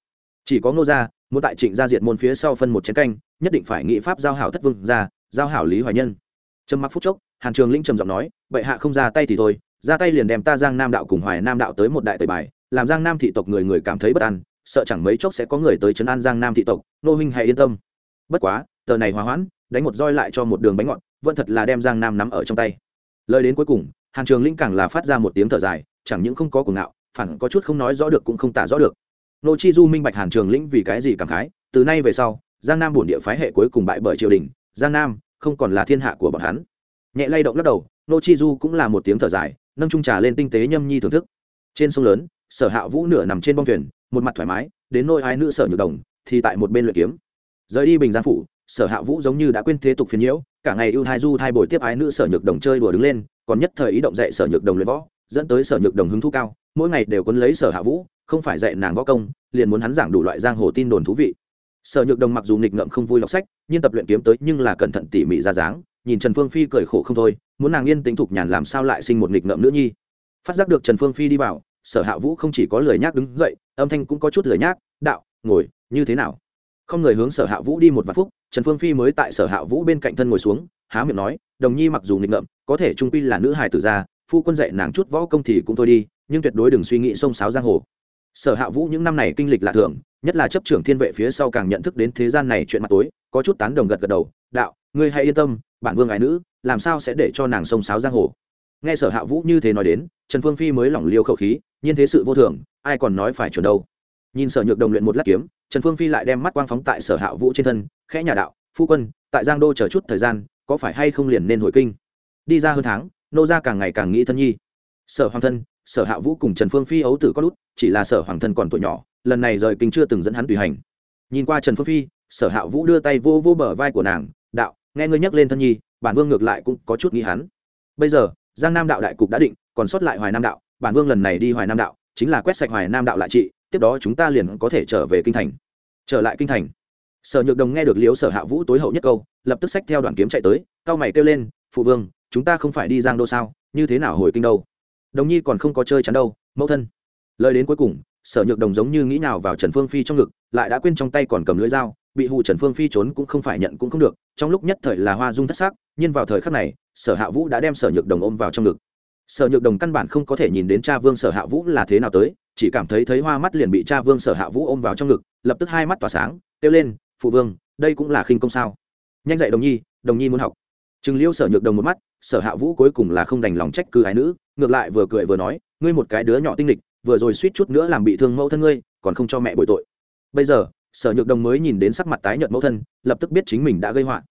chỉ có ngô gia, muốn tại trịnh gia diệt môn phía sau phân một chén canh, nhất định phải nghị pháp giao hảo thất vương gia, giao hảo lý hoài nhân. Trầm mặc phút chốc, hàn trường linh trầm giọng nói, bệ hạ không ra tay thì thôi, ra tay liền đem ta giang nam đạo cùng hoài nam đạo tới một đại tời bài, làm giang nam thị tộc người người cảm thấy bất an, sợ chẳng mấy chốc sẽ có người tới trấn an giang nam thị tộc nô huynh hãy yên tâm. Bất quá, tờ này hòa hoãn, đánh một roi lại cho một đường bánh ngọt, vẫn thật là đem giang nam nắm ở trong tay. Lời đến cuối cùng, hàn trường linh càng là phát ra một tiếng thở dài chẳng những không có cuồng ngạo, phản có chút không nói rõ được cũng không tả rõ được. Nô chi du minh bạch hàn trường lĩnh vì cái gì cảm khái, từ nay về sau, giang nam bổn địa phái hệ cuối cùng bại bởi triều đình, giang nam không còn là thiên hạ của bọn hắn. Nhẹ lay động lắc đầu, nô chi du cũng là một tiếng thở dài, nâng trung trà lên tinh tế nhâm nhi thưởng thức. Trên sông lớn, sở hạ vũ nửa nằm trên bong thuyền, một mặt thoải mái, đến nôi ai nữ sở nhược đồng thì tại một bên luyện kiếm. Rời đi bình giang phủ, sở hạ vũ giống như đã quên thế tục phiền nhiễu, cả ngày ưu thai du thai bồi tiếp ái nữ sở nhược đồng chơi đùa đứng lên, còn nhất thời ý động dạy sở nhược đồng luyện võ dẫn tới sở nhược đồng hứng thú cao, mỗi ngày đều quấn lấy sở hạ vũ, không phải dạy nàng võ công, liền muốn hắn giảng đủ loại giang hồ tin đồn thú vị. Sở nhược đồng mặc dù nghịch ngợm không vui đọc sách, nhưng tập luyện kiếm tới nhưng là cẩn thận tỉ mỉ ra dáng, nhìn trần phương phi cười khổ không thôi, muốn nàng yên tĩnh thục nhàn làm sao lại sinh một nghịch ngợm nữ nhi. Phát giác được trần phương phi đi vào, sở hạ vũ không chỉ có lời nhác đứng dậy, âm thanh cũng có chút lời nhác, đạo, ngồi, như thế nào? Không người hướng sở hạ vũ đi một vài phút trần phương phi mới tại sở hạ vũ bên cạnh thân ngồi xuống, há miệng nói, đồng nhi mặc dù nghịch ngợm, có thể trung quy là nữ hài tử gia phu quân dạy nàng chút võ công thì cũng thôi đi, nhưng tuyệt đối đừng suy nghĩ xông xáo giang hồ. Sở hạ vũ những năm này kinh lịch lạ thường, nhất là chấp trưởng thiên vệ phía sau càng nhận thức đến thế gian này chuyện mặt tối, có chút tán đồng gật gật đầu, đạo, ngươi hãy yên tâm, bản vương ái nữ, làm sao sẽ để cho nàng xông xáo giang hồ? Nghe sở hạ vũ như thế nói đến, trần phương phi mới lỏng liêu khẩu khí, nhiên thế sự vô thường, ai còn nói phải chuẩn đâu? Nhìn sở nhược đồng luyện một lát kiếm, trần phương phi lại đem mắt quang phóng tại sở hạ vũ trên thân, khẽ nhà đạo, phu quân, tại giang đô chờ chút thời gian, có phải hay không liền nên hồi kinh? Đi ra hơn tháng nô ra càng ngày càng nghĩ thân nhi. Sở hoàng thân, sở hạ vũ cùng trần phương phi ấu tử có lút, chỉ là sở hoàng thân còn tuổi nhỏ, lần này rời kinh chưa từng dẫn hắn tùy hành. Nhìn qua trần phương phi, sở hạ vũ đưa tay vô vô bờ vai của nàng, đạo, nghe ngươi nhắc lên thân nhi, bản vương ngược lại cũng có chút nghĩ hắn. Bây giờ, giang nam đạo đại cục đã định, còn sót lại hoài nam đạo, bản vương lần này đi hoài nam đạo, chính là quét sạch hoài nam đạo lại trị, tiếp đó chúng ta liền có thể trở về kinh thành. Trở lại kinh thành, sở nhược đồng nghe được liếu sở hạ vũ tối hậu nhất câu, lập tức xách theo đoàn kiếm chạy tới, cao mày kêu lên, phụ vương chúng ta không phải đi giang đô sao, như thế nào hồi kinh đâu? Đồng nhi còn không có chơi chắn đâu, mẫu thân. Lời đến cuối cùng, sở nhược đồng giống như nghĩ nào vào trần phương phi trong ngực, lại đã quên trong tay còn cầm lưỡi dao, bị hù trần phương phi trốn cũng không phải nhận cũng không được, trong lúc nhất thời là hoa dung thất sắc, nhưng vào thời khắc này, sở hạ vũ đã đem sở nhược đồng ôm vào trong ngực. Sở nhược đồng căn bản không có thể nhìn đến cha vương sở hạ vũ là thế nào tới, chỉ cảm thấy thấy hoa mắt liền bị cha vương sở hạ vũ ôm vào trong ngực, lập tức hai mắt tỏa sáng, kêu lên, phụ vương, đây cũng là khinh công sao? Nhanh dạy đồng nhi đồng nhi muốn học. Trừng liêu sở nhược đồng một mắt, sở hạ vũ cuối cùng là không đành lòng trách cứ ái nữ, ngược lại vừa cười vừa nói, ngươi một cái đứa nhỏ tinh lịch, vừa rồi suýt chút nữa làm bị thương mẫu thân ngươi, còn không cho mẹ bội tội. Bây giờ, sở nhược đồng mới nhìn đến sắc mặt tái nhợt mẫu thân, lập tức biết chính mình đã gây họa.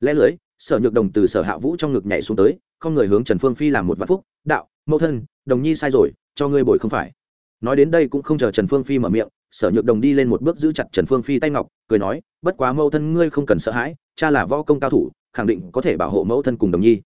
Lẽ lưới, sở nhược đồng từ sở hạ vũ trong ngực nhảy xuống tới, không người hướng trần phương phi làm một vạn phúc, đạo, mẫu thân, đồng nhi sai rồi, cho ngươi bồi không phải. Nói đến đây cũng không chờ trần phương phi mở miệng, sở nhược đồng đi lên một bước giữ chặt trần phương phi tay ngọc, cười nói, bất quá mẫu thân ngươi không cần sợ hãi, cha là võ công cao thủ khẳng định có thể bảo hộ mẫu thân cùng đồng nhi.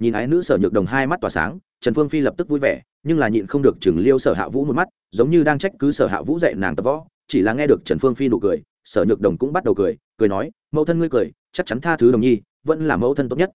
Nhìn ái nữ sở nhược đồng hai mắt tỏa sáng, trần phương phi lập tức vui vẻ, nhưng là nhịn không được chừng liêu sở hạ vũ một mắt, giống như đang trách cứ sở hạ vũ dạy nàng tập võ, chỉ là nghe được trần phương phi nụ cười, sở nhược đồng cũng bắt đầu cười cười nói, mẫu thân ngươi cười, chắc chắn tha thứ đồng nhi, vẫn là mẫu thân tốt nhất.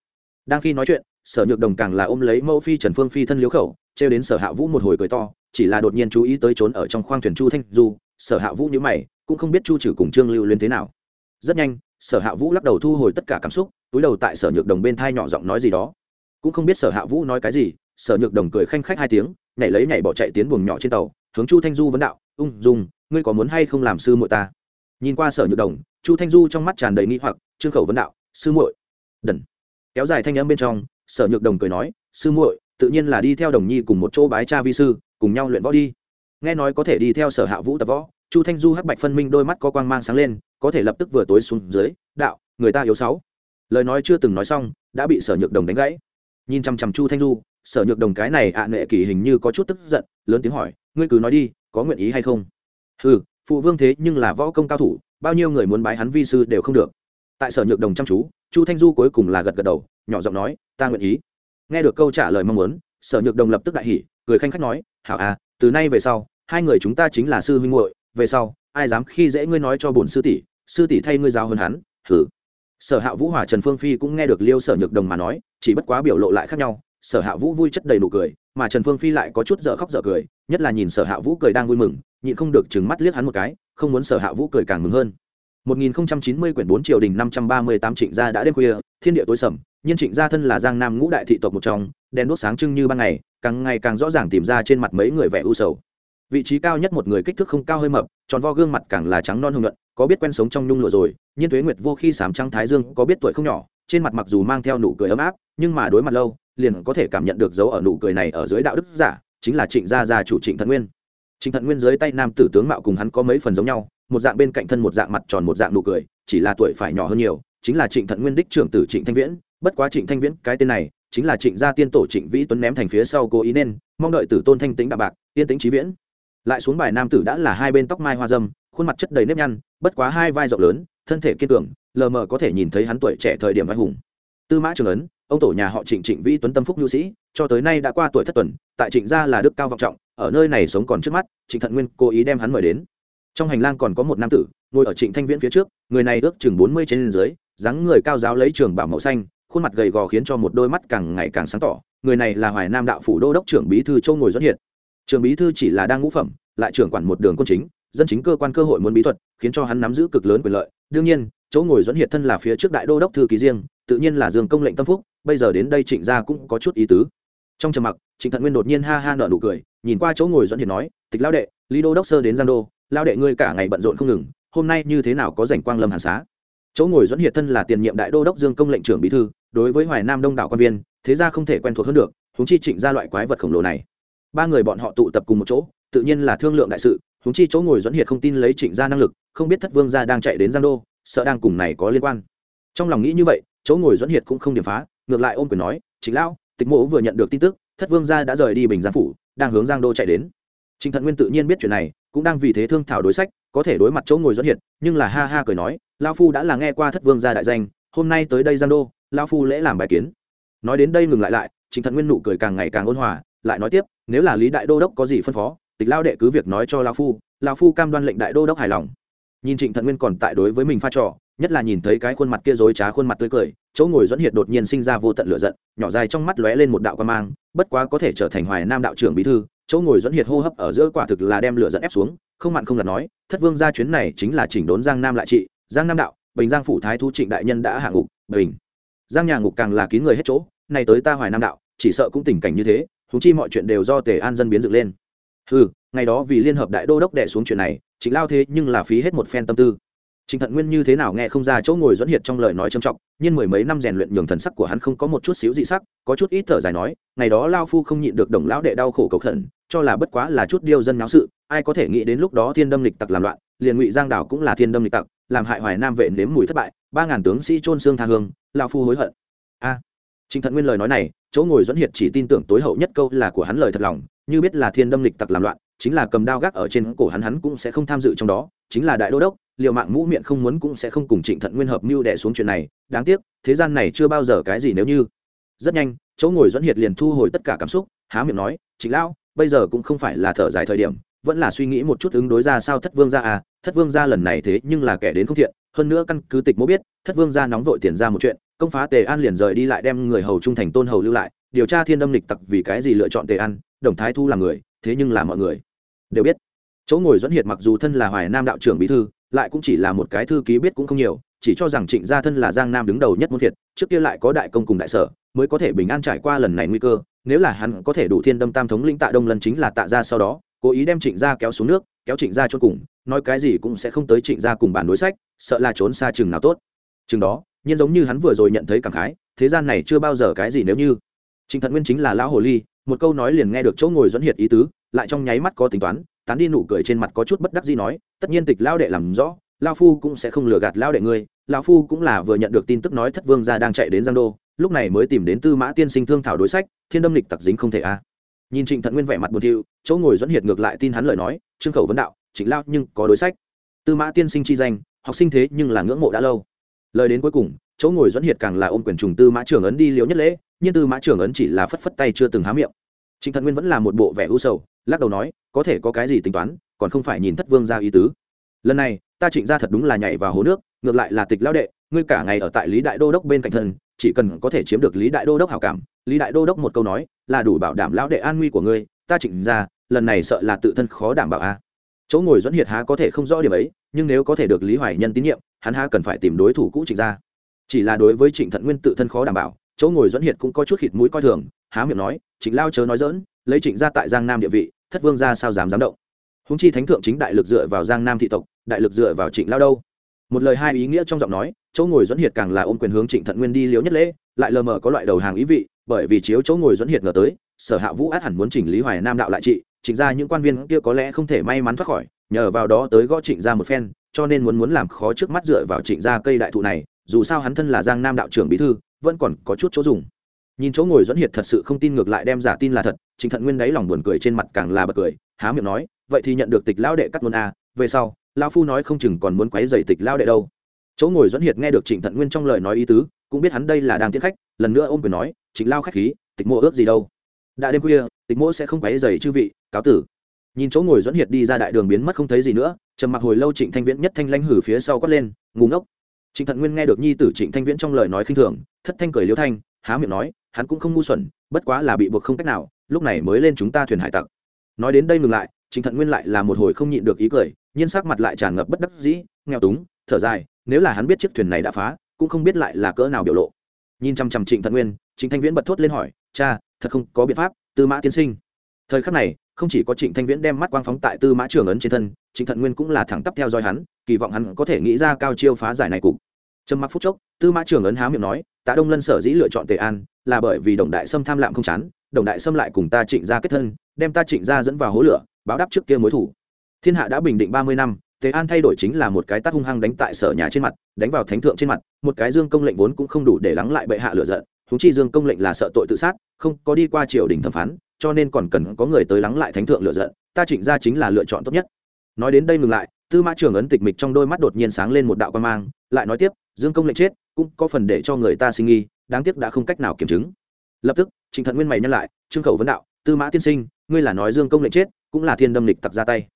Đang khi nói chuyện, sở nhược đồng càng là ôm lấy mẫu phi trần phương phi thân liếu khẩu, trêu đến sở hạ vũ một hồi cười to, chỉ là đột nhiên chú ý tới trốn ở trong khoang thuyền chu thanh du, sở hạ vũ nhữ mày, cũng không biết chu trừ cùng trương lưu lên thế nào. Rất nhanh sở hạ vũ lắc đầu thu hồi tất cả cảm xúc, túi đầu tại sở nhược đồng bên thai nhỏ giọng nói gì đó. Cũng không biết sở hạ vũ nói cái gì, sở nhược đồng cười khanh khách hai tiếng, nhảy lấy nhảy bỏ chạy tiến buồng nhỏ trên tàu, hướng chu thanh du vấn đạo, ung dung, ngươi có muốn hay không làm sư muội ta? Nhìn qua sở nhược đồng, chu thanh du trong mắt tràn đầy nghi hoặc, trương khẩu vấn đạo, sư muội? Đần. Kéo dài thanh âm bên trong, sở nhược đồng cười nói, sư muội, tự nhiên là đi theo đồng nhi cùng một chỗ bái cha vi sư, cùng nhau luyện võ đi. Nghe nói có thể đi theo sở hạ vũ tập võ, chu thanh du hắc bạch phân minh đôi mắt có quang mang sáng lên có thể lập tức vừa tối xuống dưới, đạo, người ta yếu sáu. Lời nói chưa từng nói xong, đã bị sở nhược đồng đánh gãy. Nhìn chằm chằm chu thanh du, sở nhược đồng cái này ạ à nệ kỳ hình như có chút tức giận, lớn tiếng hỏi, ngươi cứ nói đi, có nguyện ý hay không? Ừ phụ vương thế nhưng là võ công cao thủ, bao nhiêu người muốn bái hắn vi sư đều không được. Tại sở nhược đồng chăm chú, chu thanh du cuối cùng là gật gật đầu, nhỏ giọng nói, ta nguyện ý. Nghe được câu trả lời mong muốn, sở nhược đồng lập tức đại hỉ, cười khanh khách nói, hảo à từ nay về sau, hai người chúng ta chính là sư huynh muội, về sau ai dám khi dễ ngươi nói cho bổn sư tỷ sư tỷ thay ngươi giáo hơn hắn thử sở hạ vũ hòa trần phương phi cũng nghe được liêu sở nhược đồng mà nói, chỉ bất quá biểu lộ lại khác nhau, sở hạ vũ vui chất đầy nụ cười, mà trần phương phi lại có chút dở khóc dở cười, nhất là nhìn sở hạ vũ cười đang vui mừng, nhịn không được chừng mắt liếc hắn một cái, không muốn sở hạ vũ cười càng mừng hơn. 1090 quyển 4 triều đình 538 trịnh gia đã đêm khuya, thiên địa tối sầm nhân trịnh gia thân là giang nam ngũ đại thị tộc một trong, đèn đuốc sáng trưng như ban ngày, càng ngày càng rõ ràng tìm ra trên mặt mấy người vẻ u sầu vị trí cao nhất một người kích thước không cao hơi mập, tròn vo gương mặt càng là trắng non hưng luận có biết quen sống trong nhung lụa rồi nhiên thuế nguyệt vô khi sám trăng thái dương, có biết tuổi không nhỏ, trên mặt mặc dù mang theo nụ cười ấm áp, nhưng mà đối mặt lâu, liền có thể cảm nhận được dấu ở nụ cười này ở dưới đạo đức giả, chính là trịnh gia gia chủ trịnh thận nguyên. Trịnh thận nguyên dưới tay nam tử tướng mạo cùng hắn có mấy phần giống nhau, một dạng bên cạnh thân một dạng mặt tròn một dạng nụ cười, chỉ là tuổi phải nhỏ hơn nhiều, chính là trịnh thận nguyên đích trưởng tử trịnh thanh viễn, bất quá trịnh thanh viễn, cái tên này, chính là trịnh gia tiên tổ trịnh vĩ tuấn ném thành phía sau cố ý nên, mong đợi tử tôn thanh tính đạm bạc, yên tính trí viễn lại xuống bài nam tử đã là hai bên tóc mai hoa dâm, khuôn mặt chất đầy nếp nhăn, bất quá hai vai rộng lớn, thân thể kiên cường, lờ mờ có thể nhìn thấy hắn tuổi trẻ thời điểm anh hùng. Tư mã trường ấn, ông tổ nhà họ trịnh trịnh vĩ tuấn tâm phúc nhu sĩ, cho tới nay đã qua tuổi thất tuần, tại trịnh gia là đức cao vọng trọng, ở nơi này sống còn trước mắt, trịnh thận nguyên cố ý đem hắn mời đến. Trong hành lang còn có một nam tử, ngồi ở trịnh thanh viễn phía trước, người này ước chừng bốn mươi trên dưới, dáng người cao giáo lấy trường bảo màu xanh, khuôn mặt gầy gò khiến cho một đôi mắt càng ngày càng sáng tỏ. Người này là hoài nam đạo phủ đô đốc trưởng bí thư châu ngồi xuất hiện trường bí thư chỉ là đang ngũ phẩm, lại trưởng quản một đường quân chính, dân chính cơ quan cơ hội muốn bí thuật, khiến cho hắn nắm giữ cực lớn quyền lợi. Đương nhiên, chỗ ngồi dẫn hiệt thân là phía trước đại đô đốc thư ký riêng, tự nhiên là dương công lệnh tâm phúc, bây giờ đến đây trịnh gia cũng có chút ý tứ. Trong trầm mặc, trịnh thận nguyên đột nhiên ha ha nở nụ cười, nhìn qua chỗ ngồi dẫn hiệt nói, tịch lao đệ, lý đô đốc sơ đến giang đô lao đệ ngươi cả ngày bận rộn không ngừng, hôm nay như thế nào có rảnh quang lâm hàn xá? Chỗ ngồi dẫn hiệt thân là tiền nhiệm đại đô đốc dương công lệnh trưởng bí thư, đối với hoài nam đông đảo quan viên, thế ra không thể quen thuộc hơn được húng chi trịnh ra loại quái vật khổng lồ này ba người bọn họ tụ tập cùng một chỗ tự nhiên là thương lượng đại sự húng chi chỗ ngồi dẫn hiệt không tin lấy trịnh gia năng lực không biết thất vương gia đang chạy đến giang đô sợ đang cùng này có liên quan. Trong lòng nghĩ như vậy chỗ ngồi dẫn hiệt cũng không điểm phá ngược lại ôm quyền nói chính lão tịch mộ vừa nhận được tin tức thất vương gia đã rời đi bình giang phủ đang hướng giang đô chạy đến. Trịnh thận nguyên tự nhiên biết chuyện này cũng đang vì thế thương thảo đối sách có thể đối mặt chỗ ngồi dẫn hiệt, nhưng là ha ha cười nói lao phu đã là nghe qua thất vương gia đại danh hôm nay tới đây giang đô lao phu lễ làm bài kiến. Nói đến đây ngừng lại lại trịnh thận nguyên nụ cười càng ngày càng ôn hòa lại nói tiếp, nếu là lý đại đô đốc có gì phân phó, tịch lao đệ cứ việc nói cho lao phu lao phu cam đoan lệnh đại đô đốc hài lòng. Nhìn trịnh thận nguyên còn tại đối với mình pha trò, nhất là nhìn thấy cái khuôn mặt kia dối trá khuôn mặt tươi cười, chỗ ngồi dẫn hiệt đột nhiên sinh ra vô tận lửa giận, nhỏ dài trong mắt lóe lên một đạo quan mang, bất quá có thể trở thành hoài nam đạo trưởng bí thư, chỗ ngồi dẫn hiệt hô hấp ở giữa quả thực là đem lửa giận ép xuống, không mặn không là nói, thất vương gia chuyến này chính là chỉnh đốn giang nam lại trị, giang nam đạo, bình giang phủ thái thu trịnh đại nhân đã hạ ngục, bình. Giang nhà ngục càng là kín người hết chỗ, này tới ta hoài nam đạo, chỉ sợ cũng tình cảnh như thế thú chi mọi chuyện đều do tề an dân biến dựng lên ừ ngày đó vì liên hợp đại đô đốc đẻ xuống chuyện này chính lao thế nhưng là phí hết một phen tâm tư Trình Thận Nguyên như thế nào nghe không ra chỗ ngồi dẫn hiệt trong lời nói trầm trọng, nhưng mười mấy năm rèn luyện nhường thần sắc của hắn không có một chút xíu dị sắc, có chút ít thở dài nói, ngày đó lão phu không nhịn được đồng lão đệ đau khổ cầu khẩn, cho là bất quá là chút điêu dân náo sự, ai có thể nghĩ đến lúc đó thiên đâm lịch tặc làm loạn, liền ngụy giang đảo cũng là thiên đâm lịch tặc, làm hại hoài nam vệ nếm mùi thất bại, ba ngàn tướng sĩ chôn xương tha hương, lão phu hối hận. A. Trịnh Thận Nguyên lời nói này, chỗ ngồi dẫn hiệt chỉ tin tưởng tối hậu nhất câu là của hắn lời thật lòng, như biết là thiên đâm lịch tặc làm loạn, chính là cầm đao gác ở trên cổ hắn hắn cũng sẽ không tham dự trong đó, chính là đại đô đốc, liệu mạng mũ miệng không muốn cũng sẽ không cùng trịnh thận nguyên hợp mưu đè xuống chuyện này đáng tiếc thế gian này chưa bao giờ cái gì nếu như. Rất nhanh chỗ ngồi dẫn hiệt liền thu hồi tất cả cảm xúc há miệng nói trịnh lão bây giờ cũng không phải là thở dài thời điểm vẫn là suy nghĩ một chút ứng đối ra sao thất vương gia à thất vương gia lần này thế nhưng là kẻ đến không thiện hơn nữa căn cứ tịch mỗ biết, thất vương gia nóng vội tiền ra một chuyện, công phá tề an liền rời đi lại đem người hầu trung thành tôn hầu lưu lại, điều tra thiên đâm lịch tặc vì cái gì lựa chọn tề an, đồng thái thu làm người, thế nhưng là mọi người đều biết. Chỗ ngồi dẫn hiệt mặc dù thân là hoài nam đạo trưởng bí thư, lại cũng chỉ là một cái thư ký biết cũng không nhiều, chỉ cho rằng trịnh gia thân là giang nam đứng đầu nhất môn thiệt, trước kia lại có đại công cùng đại sở, mới có thể bình an trải qua lần này nguy cơ, nếu là hắn có thể đủ thiên đâm tam thống lĩnh tạ đông lần chính là tạ gia sau đó, cố ý đem trịnh gia kéo xuống nước kéo trịnh gia chôn cùng, nói cái gì cũng sẽ không tới trịnh gia cùng bản đối sách, sợ là trốn xa chừng nào tốt. Chừng đó, nhiên giống như hắn vừa rồi nhận thấy cảm khái, thế gian này chưa bao giờ cái gì nếu như. Trịnh thận nguyên chính là lão hồ ly, một câu nói liền nghe được chỗ ngồi dẫn hiệt ý tứ, lại trong nháy mắt có tính toán, tán đi nụ cười trên mặt có chút bất đắc gì nói, tất nhiên tịch lao đệ làm rõ lao phu cũng sẽ không lừa gạt lao đệ ngươi lao phu cũng là vừa nhận được tin tức nói thất vương gia đang chạy đến giang đô, lúc này mới tìm đến tư mã tiên sinh thương thảo đối sách, thiên đâm lịch tặc dính không thể a nhìn trịnh thận nguyên vẻ mặt buồn thiu, chỗ ngồi dẫn hiệt ngược lại tin hắn lời nói, trương khẩu vấn đạo, trịnh lao nhưng có đối sách. Tư mã tiên sinh chi danh, học sinh thế nhưng là ngưỡng mộ đã lâu. Lời đến cuối cùng, chỗ ngồi dẫn hiệt càng là ôm quyền trùng tư mã trưởng ấn đi liễu nhất lễ, nhưng tư mã trưởng ấn chỉ là phất phất tay chưa từng há miệng. Trịnh thận nguyên vẫn là một bộ vẻ u sầu, lắc đầu nói, có thể có cái gì tính toán, còn không phải nhìn thất vương ra ý tứ. Lần này, ta trịnh ra thật đúng là nhảy vào hố nước, ngược lại là tịch lao đệ, ngươi cả ngày ở tại lý đại đô đốc bên cạnh thân chỉ cần có thể chiếm được lý đại đô đốc hảo cảm, lý đại đô đốc một câu nói, là đủ bảo đảm lão đệ an nguy của ngươi, ta chỉnh ra, lần này sợ là tự thân khó đảm bảo a. Chỗ ngồi dẫn hiệt há có thể không rõ điểm ấy, nhưng nếu có thể được lý hoài nhân tín nhiệm, hắn há cần phải tìm đối thủ cũ trịnh ra. Chỉ là đối với trịnh thận nguyên tự thân khó đảm bảo, chỗ ngồi dẫn hiệt cũng có chút khịt mũi coi thường, há miệng nói, trịnh lao chớ nói dỡn lấy trịnh ra tại giang nam địa vị, thất vương ra sao dám dám động? Húng chi thánh thượng chính đại lực dựa vào giang nam thị tộc, đại lực dựa vào trịnh lao đâu? Một lời hai ý nghĩa trong giọng nói chỗ ngồi dẫn hiệt càng là ôm quyền hướng trịnh thận nguyên đi liễu nhất lễ lại lờ mờ có loại đầu hàng ý vị bởi vì chiếu chỗ ngồi dẫn hiệt ngờ tới sở hạ vũ át hẳn muốn chỉnh lý hoài nam đạo lại trị trịnh ra những quan viên kia có lẽ không thể may mắn thoát khỏi nhờ vào đó tới gõ trịnh ra một phen cho nên muốn muốn làm khó trước mắt dựa vào trịnh ra cây đại thụ này dù sao hắn thân là giang nam đạo trưởng bí thư vẫn còn có chút chỗ dùng. Nhìn chỗ ngồi dẫn hiệt thật sự không tin ngược lại đem giả tin là thật trịnh thận nguyên đáy lòng buồn cười trên mặt càng là bật cười há miệng nói vậy thì nhận được tịch lao đệ cắt luôn a à, về sau lao phu nói không chừng còn muốn quấy dày tịch lao đệ đâu chỗ ngồi dẫn hiệt nghe được trịnh thận nguyên trong lời nói ý tứ, cũng biết hắn đây là đang tiến khách, lần nữa ôm quyền nói, trịnh lao khách khí, tịch mộ ước gì đâu? Đã đêm khuya, tịch mỗ sẽ không quấy dày chư vị, cáo tử. Nhìn chỗ ngồi dẫn hiệt đi ra đại đường biến mất không thấy gì nữa, trầm mặc hồi lâu trịnh thanh viễn nhất thanh lanh hử phía sau quát lên ngủ ngốc. Trịnh thận nguyên nghe được nhi tử trịnh thanh viễn trong lời nói khinh thường, thất thanh cười liêu thanh, há miệng nói, hắn cũng không ngu xuẩn, bất quá là bị buộc không cách nào, lúc này mới lên chúng ta thuyền hải tặc. Nói đến đây ngừng lại, trịnh thận nguyên lại là một hồi không nhịn được ý cười, nhiên sắc mặt lại tràn ngập bất đắc dĩ, nghèo túng, thở dài nếu là hắn biết chiếc thuyền này đã phá, cũng không biết lại là cỡ nào biểu lộ. Nhìn chăm chăm trịnh thận nguyên, trịnh thanh viễn bật thốt lên hỏi, cha, thật không có biện pháp, tư mã tiên sinh. Thời khắc này, không chỉ có trịnh thanh viễn đem mắt quang phóng tại tư mã trường ấn trên thân, trịnh thận nguyên cũng là thẳng tắp theo dõi hắn, kỳ vọng hắn có thể nghĩ ra cao chiêu phá giải này cục. Trầm mặc phút chốc, tư mã trường ấn há miệng nói, tạ đông lân sở dĩ lựa chọn tề an, là bởi vì đồng đại sâm tham lạm không chán, đồng đại sâm lại cùng ta trịnh gia kết thân, đem ta trịnh gia dẫn vào hố lửa, báo đáp trước kia mối thủ. Thiên hạ đã bình định ba mươi năm tề an thay đổi chính là một cái tát hung hăng đánh tại sở nhà trên mặt, đánh vào thánh thượng trên mặt, một cái dương công lệnh vốn cũng không đủ để lắng lại bệ hạ lựa giận húng chi dương công lệnh là sợ tội tự sát, không có đi qua triều đình thẩm phán, cho nên còn cần có người tới lắng lại thánh thượng lựa giận, ta trịnh ra chính là lựa chọn tốt nhất. Nói đến đây ngừng lại, tư mã trường ấn tịch mịch trong đôi mắt đột nhiên sáng lên một đạo quan mang, lại nói tiếp, dương công lệnh chết, cũng có phần để cho người ta sinh nghi, đáng tiếc đã không cách nào kiểm chứng. Lập tức, trịnh thận nguyên mày nhân lại, trương khẩu vấn đạo, tư mã tiên sinh, ngươi là nói dương công lệnh chết, cũng là thiên đâm lịch tặc ra tay.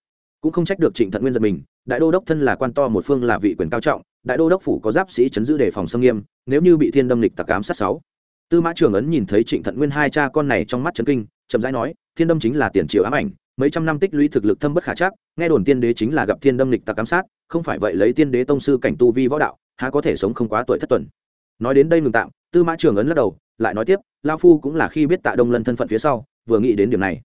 Cũng không trách được trịnh thận nguyên giật mình đại đô đốc thân là quan to một phương là vị quyền cao trọng, đại đô đốc phủ có giáp sĩ chấn giữ đề phòng xâm nghiêm, nếu như bị thiên đâm lịch tặc cám sát sáu. Tư mã trường ấn nhìn thấy trịnh thận nguyên hai cha con này trong mắt trấn kinh, chậm rãi nói, thiên đâm chính là tiền triệu ám ảnh, mấy trăm năm tích lũy thực lực thâm bất khả chắc, nghe đồn tiên đế chính là gặp thiên đâm lịch tặc cám sát, không phải vậy lấy tiên đế tông sư cảnh tu vi võ đạo, há có thể sống không quá tuổi thất tuần. Nói đến đây ngừng tạm, tư mã trường ấn lắc đầu, lại nói tiếp lao phu cũng là khi biết tạ đông lân thân phận phía sau, vừa nghĩ đến điểm này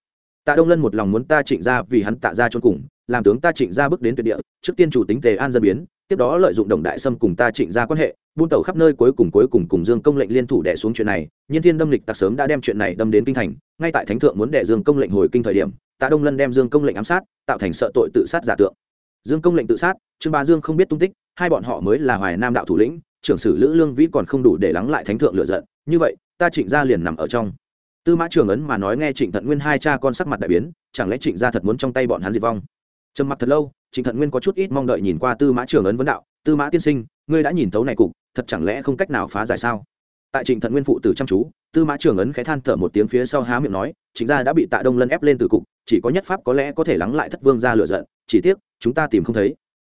tạ đông lân một lòng muốn ta trịnh ra vì hắn tạ ra chôn cùng, làm tướng ta trịnh ra bước đến tuyệt địa, trước tiên chủ tính tề an dân biến, tiếp đó lợi dụng đồng đại sâm cùng ta trịnh ra quan hệ, buôn tàu khắp nơi cuối cùng cuối cùng cùng dương công lệnh liên thủ đẻ xuống chuyện này, nhiên thiên đâm lịch tặc sớm đã đem chuyện này đâm đến kinh thành, ngay tại thánh thượng muốn đẻ dương công lệnh hồi kinh thời điểm, tạ đông lân đem dương công lệnh ám sát, tạo thành sợ tội tự sát giả tượng. Dương công lệnh tự sát, trương ba dương không biết tung tích, hai bọn họ mới là hoài nam đạo thủ lĩnh, trưởng sử lữ lương vĩ còn không đủ để lắng lại thánh thượng lựa giận, như vậy, ta trịnh gia liền nằm ở trong tư mã trường ấn mà nói nghe trịnh thận nguyên hai cha con sắc mặt đại biến, chẳng lẽ trịnh gia thật muốn trong tay bọn hắn diệt vong? Trầm mặc thật lâu, trịnh thận nguyên có chút ít mong đợi nhìn qua tư mã trường ấn vấn đạo, tư mã tiên sinh, ngươi đã nhìn thấu này cục, thật chẳng lẽ không cách nào phá giải sao? Tại trịnh thận nguyên phụ tử chăm chú, tư mã trường ấn khẽ than thở một tiếng phía sau há miệng nói, Trịnh gia đã bị tạ đông lân ép lên từ cục, chỉ có nhất pháp có lẽ có thể lắng lại thất vương ra lựa giận, chỉ tiếc, chúng ta tìm không thấy.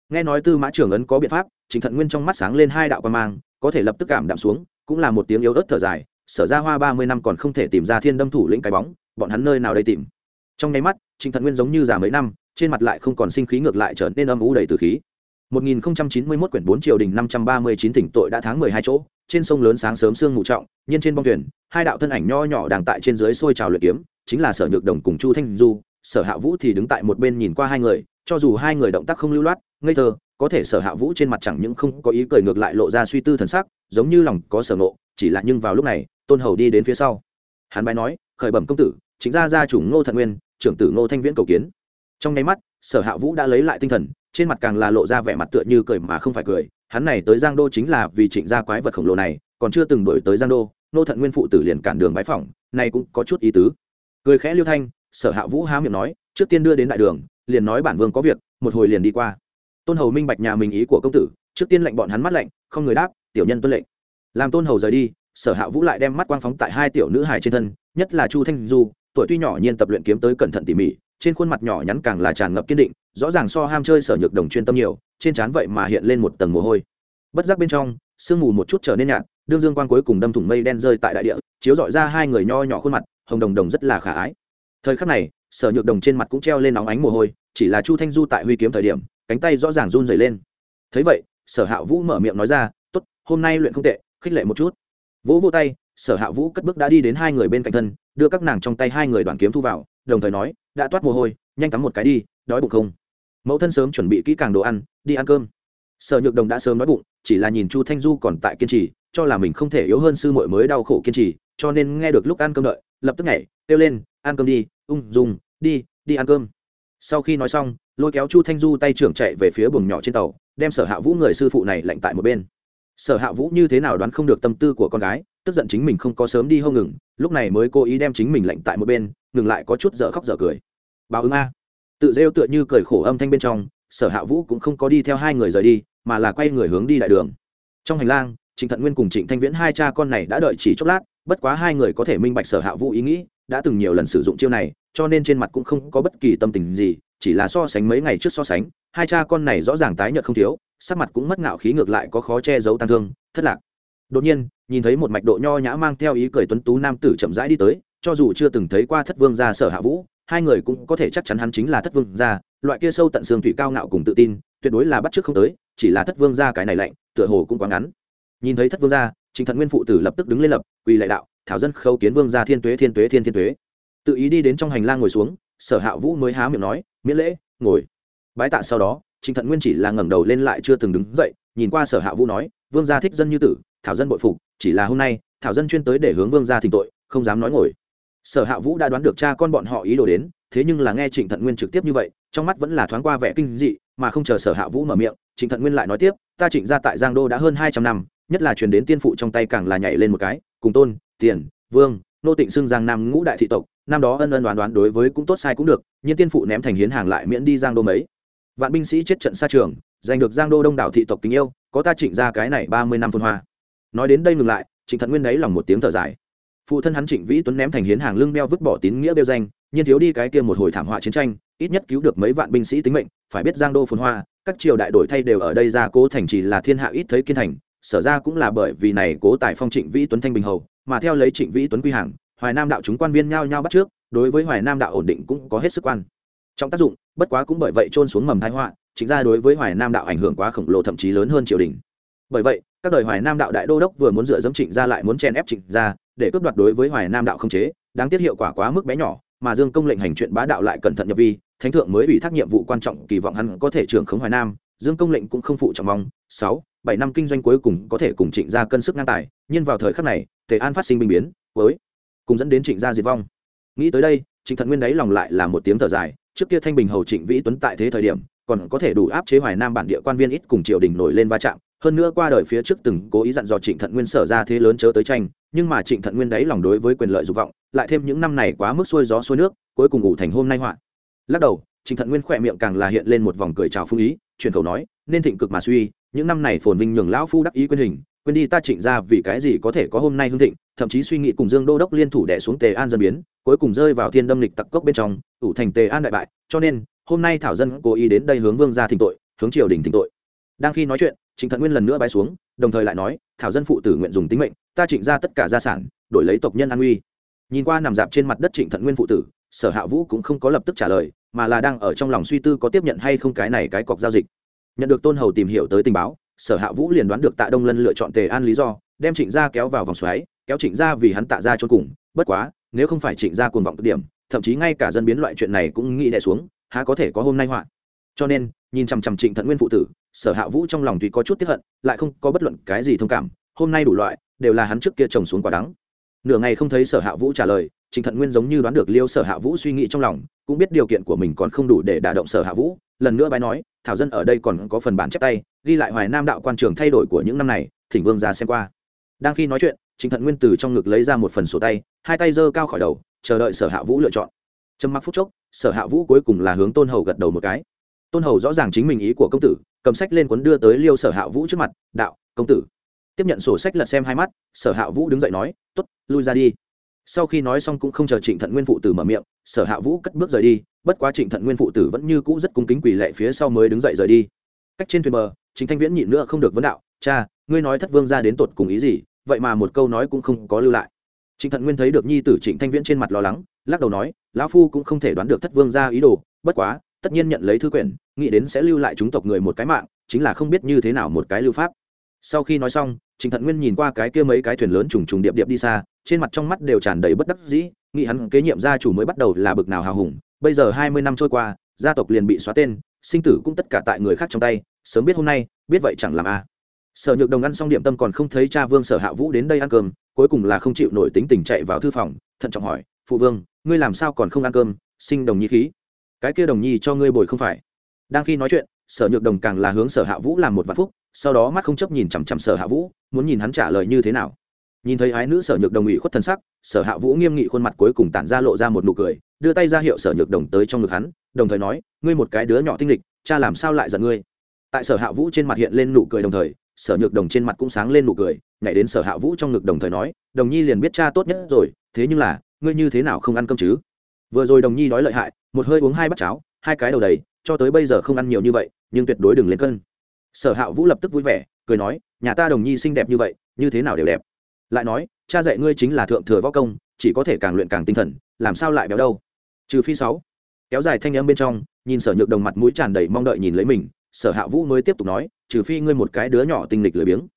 Nghe nói tư mã trường ấn có biện pháp, trịnh thận nguyên trong mắt sáng lên hai đạo quan mang, có thể lập tức cảm đạm xuống, cũng là một tiếng yếu ớt thở dài sở ra hoa ba mươi năm còn không thể tìm ra thiên đâm thủ lĩnh cái bóng bọn hắn nơi nào đây tìm? Trong nháy mắt trịnh thận nguyên giống như già mấy năm trên mặt lại không còn sinh khí ngược lại trở nên âm u đầy từ khí. 1091 quyển 4 triều đình 539 tỉnh tội đã tháng 12 chỗ, trên sông lớn sáng sớm sương mù trọng, nhiên trên bong thuyền, hai đạo thân ảnh nho nhỏ đang tại trên dưới sôi trào luyện kiếm, chính là Sở Nhược Đồng cùng Chu Thanh Du, Sở Hạ Vũ thì đứng tại một bên nhìn qua hai người, cho dù hai người động tác không lưu loát, ngây thơ, có thể Sở Hạ Vũ trên mặt chẳng những không có ý cười ngược lại lộ ra suy tư thần sắc, giống như lòng có sở ngộ, chỉ là nhưng vào lúc này, Tôn Hầu đi đến phía sau. Hắn bái nói, khởi bẩm công tử, chính ra gia chủ Ngô Thận Nguyên, trưởng tử Ngô Thanh Viễn cầu kiến. Trong nháy mắt, Sở Hạ Vũ đã lấy lại tinh thần, trên mặt càng là lộ ra vẻ mặt tựa như cười mà không phải cười hắn này tới giang đô chính là vì trịnh gia quái vật khổng lồ này còn chưa từng đổi tới giang đô nô thận nguyên phụ tử liền cản đường bái phỏng này cũng có chút ý tứ cười khẽ liêu thanh sở hạ vũ há miệng nói trước tiên đưa đến đại đường liền nói bản vương có việc một hồi liền đi qua tôn hầu minh bạch nhà mình ý của công tử trước tiên lệnh bọn hắn mắt lệnh không người đáp tiểu nhân tuân lệnh làm tôn hầu rời đi sở hạ vũ lại đem mắt quang phóng tại hai tiểu nữ hài trên thân, nhất là chu thanh du, tuổi tuy nhỏ nhiên tập luyện kiếm tới cẩn thận tỉ mỉ, trên khuôn mặt nhỏ nhắn càng là tràn ngập kiên định, rõ ràng so ham chơi sở nhược đồng chuyên tâm nhiều, trên trán vậy mà hiện lên một tầng mồ hôi. Bất giác bên trong, sương mù một chút trở nên nhạt, đương dương quang cuối cùng đâm thủng mây đen rơi tại đại địa, chiếu dọi ra hai người nho nhỏ khuôn mặt, hồng đồng đồng rất là khả ái. Thời khắc này, sở nhược đồng trên mặt cũng treo lên nóng ánh mồ hôi, chỉ là chu thanh du tại huy kiếm thời điểm, cánh tay rõ ràng run dày lên. Thấy vậy, sở hạ vũ mở miệng nói ra t ố t hôm nay luyện không tệ, khích lệ một chút. Vỗ vô tay, sở hạ vũ cất bước đã đi đến hai người bên cạnh thân, đưa các nàng trong tay hai người đoàn kiếm thu vào, đồng thời nói, đã toát mồ hôi, nhanh tắm một cái đi, đói bụng không? Mẫu thân sớm chuẩn bị kỹ càng đồ ăn, đi ăn cơm. Sở nhược đồng đã sớm đói bụng, chỉ là nhìn chu thanh du còn tại kiên trì, cho là mình không thể yếu hơn sư muội mới đau khổ kiên trì, cho nên nghe được lúc ăn cơm đợi, lập tức nhảy, kêu lên, ăn cơm đi, ung dung, đi đi ăn cơm. Sau khi nói xong, lôi kéo chu thanh du tay trưởng chạy về phía buồng nhỏ trên tàu, đem sở hạ vũ người sư phụ này lạnh tại một bên sở hạ vũ như thế nào đoán không được tâm tư của con gái, tức giận chính mình không có sớm đi hông ngừng, lúc này mới cố ý đem chính mình lạnh tại một bên, ngừng lại có chút dở khóc dở cười. Báo ứng a. Tự rêu tựa như cười khổ âm thanh bên trong, sở hạ vũ cũng không có đi theo hai người rời đi, mà là quay người hướng đi đại đường. Trong hành lang, trịnh thận nguyên cùng trịnh thanh viễn hai cha con này đã đợi chỉ chốc lát, bất quá hai người có thể minh bạch sở hạ vũ ý nghĩ, đã từng nhiều lần sử dụng chiêu này, cho nên trên mặt cũng không có bất kỳ tâm tình gì, chỉ là so sánh mấy ngày trước so sánh, hai cha con này rõ ràng tái nhợt không thiếu sắc mặt cũng mất ngạo khí ngược lại có khó che giấu tăng thương, thất lạc. Đột nhiên, nhìn thấy một mạch độ nho nhã mang theo ý cười tuấn tú nam tử chậm rãi đi tới, cho dù chưa từng thấy qua thất vương gia sở hạ vũ, hai người cũng có thể chắc chắn hắn chính là thất vương gia, loại kia sâu tận xương thủy cao ngạo cùng tự tin, tuyệt đối là bắt trước không tới, chỉ là thất vương gia cái này lạnh, tựa hồ cũng quá ngắn. Nhìn thấy thất vương gia, trình thận nguyên phụ tử lập tức đứng lên lập, quỳ lại đạo, thảo dân khâu kiến vương gia thiên tuế thiên tuế, thiên thiên tuế. Tự ý đi đến trong hành lang ngồi xuống, sở hạ vũ mới há miệng nói, miễn lễ, ngồi. Bái tạ sau đó trình thận nguyên chỉ là ngẩng đầu lên lại chưa từng đứng dậy, nhìn qua sở hạ vũ nói, vương gia thích dân như tử, thảo dân bội phục, chỉ là hôm nay, thảo dân chuyên tới để hướng vương gia thỉnh tội, không dám nói ngồi. Sở hạ vũ đã đoán được cha con bọn họ ý đồ đến, thế nhưng là nghe trịnh thận nguyên trực tiếp như vậy, trong mắt vẫn là thoáng qua vẻ kinh dị, mà không chờ sở hạ vũ mở miệng trịnh thận nguyên lại nói tiếp, ta trịnh ra tại giang đô đã hơn hai trăm năm, nhất là truyền đến tiên phụ trong tay càng là nhảy lên một cái, cùng tôn, tiền, vương, nô tịnh xưng giang nam ngũ đại thị tộc, năm đó ân ân đoán đoán đối với cũng tốt sai cũng được, nhưng tiên phụ ném thành hiến hàng lại miễn đi giang đô mấy vạn binh sĩ chết trận xa trường, giành được giang đô đông đảo thị tộc kính yêu, có ta trịnh ra cái này ba mươi năm phân hoa. Nói đến đây ngừng lại, trịnh thận nguyên đấy lòng một tiếng thở dài. Phụ thân hắn trịnh vĩ tuấn ném thành hiến hàng lưng beo vứt bỏ tín nghĩa bêu danh nhưng thiếu đi cái kia một hồi thảm họa chiến tranh, ít nhất cứu được mấy vạn binh sĩ tính mệnh, phải biết giang đô phồn hoa, các triều đại đổi thay đều ở đây ra cố thành chỉ là thiên hạ ít thấy kiên thành, sở ra cũng là bởi vì này cố tài phong trịnh vĩ tuấn thanh bình hầu, mà theo lấy trịnh vĩ tuấn quy hàng, hoài nam đạo chúng quan viên nhao nhao bắt trước, đối với hoài nam đạo ổn định cũng có hết sức quan trong tác dụng, bất quá cũng bởi vậy trôn xuống mầm thái họa, chính ra đối với hoài nam đạo ảnh hưởng quá khổng lồ thậm chí lớn hơn triều đình. Bởi vậy, các đời hoài nam đạo đại đô đốc vừa muốn dựa dẫm trịnh ra lại muốn chen ép trịnh ra để cướp đoạt đối với hoài nam đạo không chế, đáng tiếc hiệu quả quá mức bé nhỏ, mà dương công lệnh hành chuyện bá đạo lại cẩn thận nhập vi, thánh thượng mới ủy thác nhiệm vụ quan trọng, kỳ vọng hắn có thể trưởng khống hoài nam. Dương công lệnh cũng không phụ trọng mong, sáu, bảy năm kinh doanh cuối cùng có thể cùng trịnh gia cân sức ngang tài, nhưng vào thời khắc này, tề an phát sinh binh biến với cùng dẫn đến trịnh gia diệt vong. Nghĩ tới đây, trịnh thận nguyên đáy lòng lại là một tiếng thở dài trước kia thanh bình hầu trịnh vĩ tuấn tại thế thời điểm, còn có thể đủ áp chế hoài nam bản địa quan viên ít cùng triều đình nổi lên va chạm. Hơn nữa qua đời phía trước từng cố ý dặn dò trịnh thận nguyên sở ra thế lớn chớ tới tranh, nhưng mà trịnh thận nguyên đáy lòng đối với quyền lợi dục vọng, lại thêm những năm này quá mức xuôi gió xuôi nước, cuối cùng ủ thành hôm nay họa. Lắc đầu, trịnh thận nguyên khỏe miệng càng là hiện lên một vòng cười chào phương ý truyền khẩu nói, nên thịnh cực mà suy, những năm này phồn vinh nhường lão phu đắc ý quyền hình, quên đi ta trịnh ra vì cái gì có thể có hôm nay hương thịnh thậm chí suy nghĩ cùng dương đô đốc liên thủ đẻ xuống tề an dân biến, cuối cùng rơi vào thiên đâm lịch tặc cốc bên trong, ủ thành tề an đại bại. Cho nên, hôm nay thảo dân cố ý đến đây hướng vương ra thỉnh tội, hướng triều đình thỉnh tội. Đang khi nói chuyện, trịnh thận nguyên lần nữa bay xuống, đồng thời lại nói, thảo dân phụ tử nguyện dùng tính mệnh, ta trịnh ra tất cả gia sản, đổi lấy tộc nhân an uy. Nhìn qua nằm dạp trên mặt đất trịnh thận nguyên phụ tử, sở hạ vũ cũng không có lập tức trả lời, mà là đang ở trong lòng suy tư có tiếp nhận hay không cái này cái cọc giao dịch. Nhận được tôn hầu tìm hiểu tới tình báo, sở hạ vũ liền đoán được tạ đông lân lựa chọn tề an lý do, đem trịnh gia kéo vào vòng xoáy kéo trịnh gia vì hắn tạ ra cho cùng, bất quá, nếu không phải trịnh gia cuồng vọng cực điểm, thậm chí ngay cả dân biến loại chuyện này cũng nghĩ đẻ xuống, há có thể có hôm nay họa. Cho nên, nhìn chằm chằm trịnh thận nguyên phụ tử, sở hạ vũ trong lòng tuy có chút tiếp hận, lại không có bất luận cái gì thông cảm, hôm nay đủ loại, đều là hắn trước kia trồng xuống quả đắng. Nửa ngày không thấy sở hạ vũ trả lời, trịnh thận nguyên giống như đoán được liêu sở hạ vũ suy nghĩ trong lòng, cũng biết điều kiện của mình còn không đủ để đả động sở hạ vũ, lần nữa bái nói, thảo dân ở đây còn có phần bản chép tay, ghi lại hoài nam đạo quan trường thay đổi của những năm này, thỉnh vương ra xem qua. Đang khi nói chuyện trịnh thận nguyên từ trong ngực lấy ra một phần sổ tay, hai tay giơ cao khỏi đầu, chờ đợi sở hạ vũ lựa chọn. Trầm mặc phút chốc, sở hạ vũ cuối cùng là hướng tôn hầu gật đầu một cái. Tôn hầu rõ ràng chính mình ý của công tử, cầm sách lên cuốn đưa tới liêu sở hạ vũ trước mặt, đạo, công tử. Tiếp nhận sổ sách lật xem hai mắt, sở hạ vũ đứng dậy nói t ố t lui ra đi. Sau khi nói xong cũng không chờ trịnh thận nguyên phụ tử mở miệng, sở hạ vũ cất bước rời đi, bất quá trịnh thận nguyên phụ tử vẫn như cũ rất cung kính quỳ lệ phía sau mới đứng dậy rời đi. Cách trên thuyền bờ chính thanh viễn nhịn nữa không được vấn đạo, cha, ngươi nói thất vương ra đến tột cùng ý gì? Vậy mà một câu nói cũng không có lưu lại trịnh thận nguyên thấy được nhi tử trịnh thanh viễn trên mặt lo lắng, lắc đầu nói, lão phu cũng không thể đoán được thất vương ra ý đồ, bất quá, tất nhiên nhận lấy thư quyển, nghĩ đến sẽ lưu lại chúng tộc người một cái mạng, chính là không biết như thế nào một cái lưu pháp sau khi nói xong, trịnh thận nguyên nhìn qua cái kia mấy cái thuyền lớn trùng trùng điệp điệp đi xa, trên mặt trong mắt đều tràn đầy bất đắc dĩ, nghĩ hắn kế nhiệm gia chủ mới bắt đầu là bực nào hào hùng, bây giờ hai mươi năm trôi qua, gia tộc liền bị xóa tên, sinh tử cũng tất cả tại người khác trong tay, sớm biết hôm nay, biết vậy chẳng làm a à sở nhược đồng ăn xong điểm tâm còn không thấy cha vương sở hạ vũ đến đây ăn cơm, cuối cùng là không chịu nổi tính tình chạy vào thư phòng, thận trọng hỏi, phụ vương, ngươi làm sao còn không ăn cơm? Sinh đồng nhi khí. Cái kia đồng nhi cho ngươi bồi không phải. Đang khi nói chuyện, sở nhược đồng càng là hướng sở hạ vũ làm một vạn phúc, sau đó mắt không chấp nhìn chằm chằm sở hạ vũ, muốn nhìn hắn trả lời như thế nào. Nhìn thấy ái nữ sở nhược đồng ủy khuất thân sắc, sở hạ vũ nghiêm nghị khuôn mặt cuối cùng tản ra lộ ra một nụ cười, đưa tay ra hiệu sở nhược đồng tới trong ngực hắn, đồng thời nói, ngươi một cái đứa nhỏ tinh lịch, cha làm sao lại giận ngươi? Tại sở hạ vũ trên mặt hiện lên nụ cười đồng thời sở nhược đồng trên mặt cũng sáng lên nụ cười, nhảy đến sở hạ vũ trong ngực đồng thời nói, đồng nhi liền biết cha tốt nhất rồi, thế nhưng là, ngươi như thế nào không ăn cơm chứ? Vừa rồi đồng nhi đói lợi hại, một hơi uống hai bát cháo, hai cái đầu đầy, cho tới bây giờ không ăn nhiều như vậy, nhưng tuyệt đối đừng lên cân. Sở hạ vũ lập tức vui vẻ, cười nói, nhà ta đồng nhi xinh đẹp như vậy, như thế nào đều đẹp. Lại nói, cha dạy ngươi chính là thượng thừa võ công, chỉ có thể càng luyện càng tinh thần, làm sao lại béo đâu? Trừ phi sáu, kéo dài thanh âm bên trong, nhìn sở nhược đồng mặt mũi tràn đầy mong đợi nhìn lấy mình sở hạ vũ mới tiếp tục nói, trừ phi ngươi một cái đứa nhỏ tinh lịch lười biếng.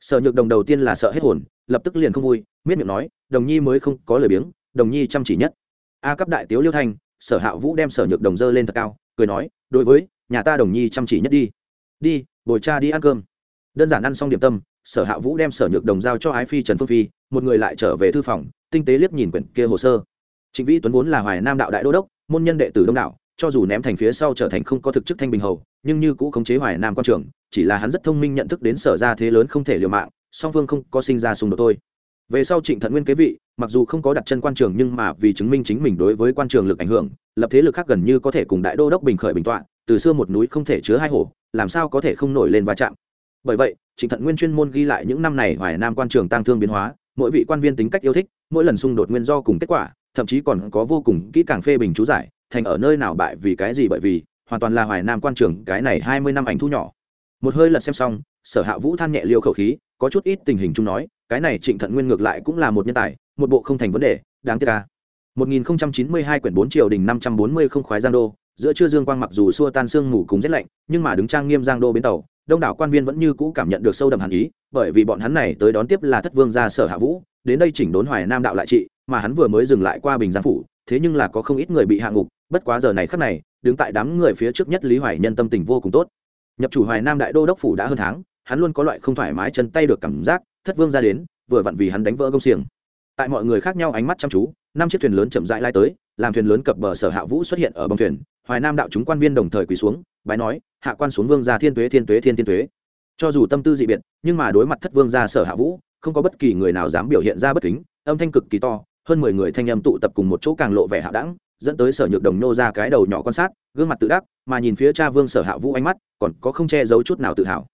Sở nhược đồng đầu tiên là sợ hết hồn, lập tức liền không vui, miết miệng nói, đồng nhi mới không có lười biếng, đồng nhi chăm chỉ nhất. A cấp đại tiếu liêu thanh, sở hạ vũ đem sở nhược đồng dơ lên thật cao, cười nói, đối với, nhà ta đồng nhi chăm chỉ nhất đi. Đi, bồi cha đi ăn cơm. Đơn giản ăn xong điểm tâm, sở hạ vũ đem sở nhược đồng giao cho ái phi trần phương phi, một người lại trở về thư phòng, tinh tế liếc nhìn quyển kia hồ sơ. Trịnh vĩ tuấn vốn là hoài nam đạo đại đô đốc, môn nhân đệ tử đông đảo, cho dù ném thành phía sau trở thành không có thực chức thanh bình hầu nhưng như cũ khống chế hoài nam quan trường, chỉ là hắn rất thông minh nhận thức đến sở ra thế lớn không thể liều mạng, song phương không có sinh ra xung đột thôi. Về sau trịnh thận nguyên kế vị, mặc dù không có đặt chân quan trường nhưng mà vì chứng minh chính mình đối với quan trường lực ảnh hưởng, lập thế lực khác gần như có thể cùng đại đô đốc bình khởi bình tọa, từ xưa một núi không thể chứa hai hồ, làm sao có thể không nổi lên va chạm. Bởi vậy, trịnh thận nguyên chuyên môn ghi lại những năm này hoài nam quan trường tăng thương biến hóa, mỗi vị quan viên tính cách yêu thích, mỗi lần xung đột nguyên do cùng kết quả, thậm chí còn có vô cùng kỹ càng phê bình chú giải, thành ở nơi nào bại vì cái gì bởi vì hoàn toàn là hoài nam quan trường cái này hai mươi năm ảnh thu nhỏ. Một hơi lật xem xong, sở hạ vũ than nhẹ liêu khẩu khí, có chút ít tình hình chung nói, cái này trịnh thận nguyên ngược lại cũng là một nhân tài, một bộ không thành vấn đề, đáng tiếc à. ca 1092 quyển 4 triều đình 540 không khoái giang đô, giữa trưa dương quang mặc dù xua tan sương ngủ cùng rét lạnh, nhưng mà đứng trang nghiêm giang đô bến tàu, đông đảo quan viên vẫn như cũ cảm nhận được sâu đậm hàn ý, bởi vì bọn hắn này tới đón tiếp là thất vương gia sở hạ vũ, đến đây chỉnh đốn hoài nam đạo lại trị, mà hắn vừa mới dừng lại qua bình giang phủ, thế nhưng là có không ít người bị hạ ngục, bất quá giờ này khắc này đứng tại đám người phía trước nhất lý hoài nhân tâm tình vô cùng tốt. Nhập chủ hoài nam đại đô đốc phủ đã hơn tháng, hắn luôn có loại không thoải mái chân tay được cảm giác, thất vương ra đến, vừa vặn vì hắn đánh vỡ công xiềng. Tại mọi người khác nhau ánh mắt chăm chú, năm chiếc thuyền lớn chậm rãi lai tới, làm thuyền lớn cập bờ sở hạ vũ xuất hiện ở bông thuyền, hoài nam đạo chúng quan viên đồng thời quỳ xuống, bái nói, hạ quan xuống vương gia thiên tuế thiên tuế, thiên thiên tuế. Cho dù tâm tư dị biệt, nhưng mà đối mặt thất vương gia sở hạ vũ, không có bất kỳ người nào dám biểu hiện ra bất kính, âm thanh cực kỳ to, hơn mười người thanh âm tụ tập cùng một chỗ càng lộ vẻ hạ đẳng dẫn tới sở nhược đồng nô ra cái đầu nhỏ quan sát, gương mặt tự đắc, mà nhìn phía cha vương sở hạ vũ ánh mắt, còn có không che giấu chút nào tự hào.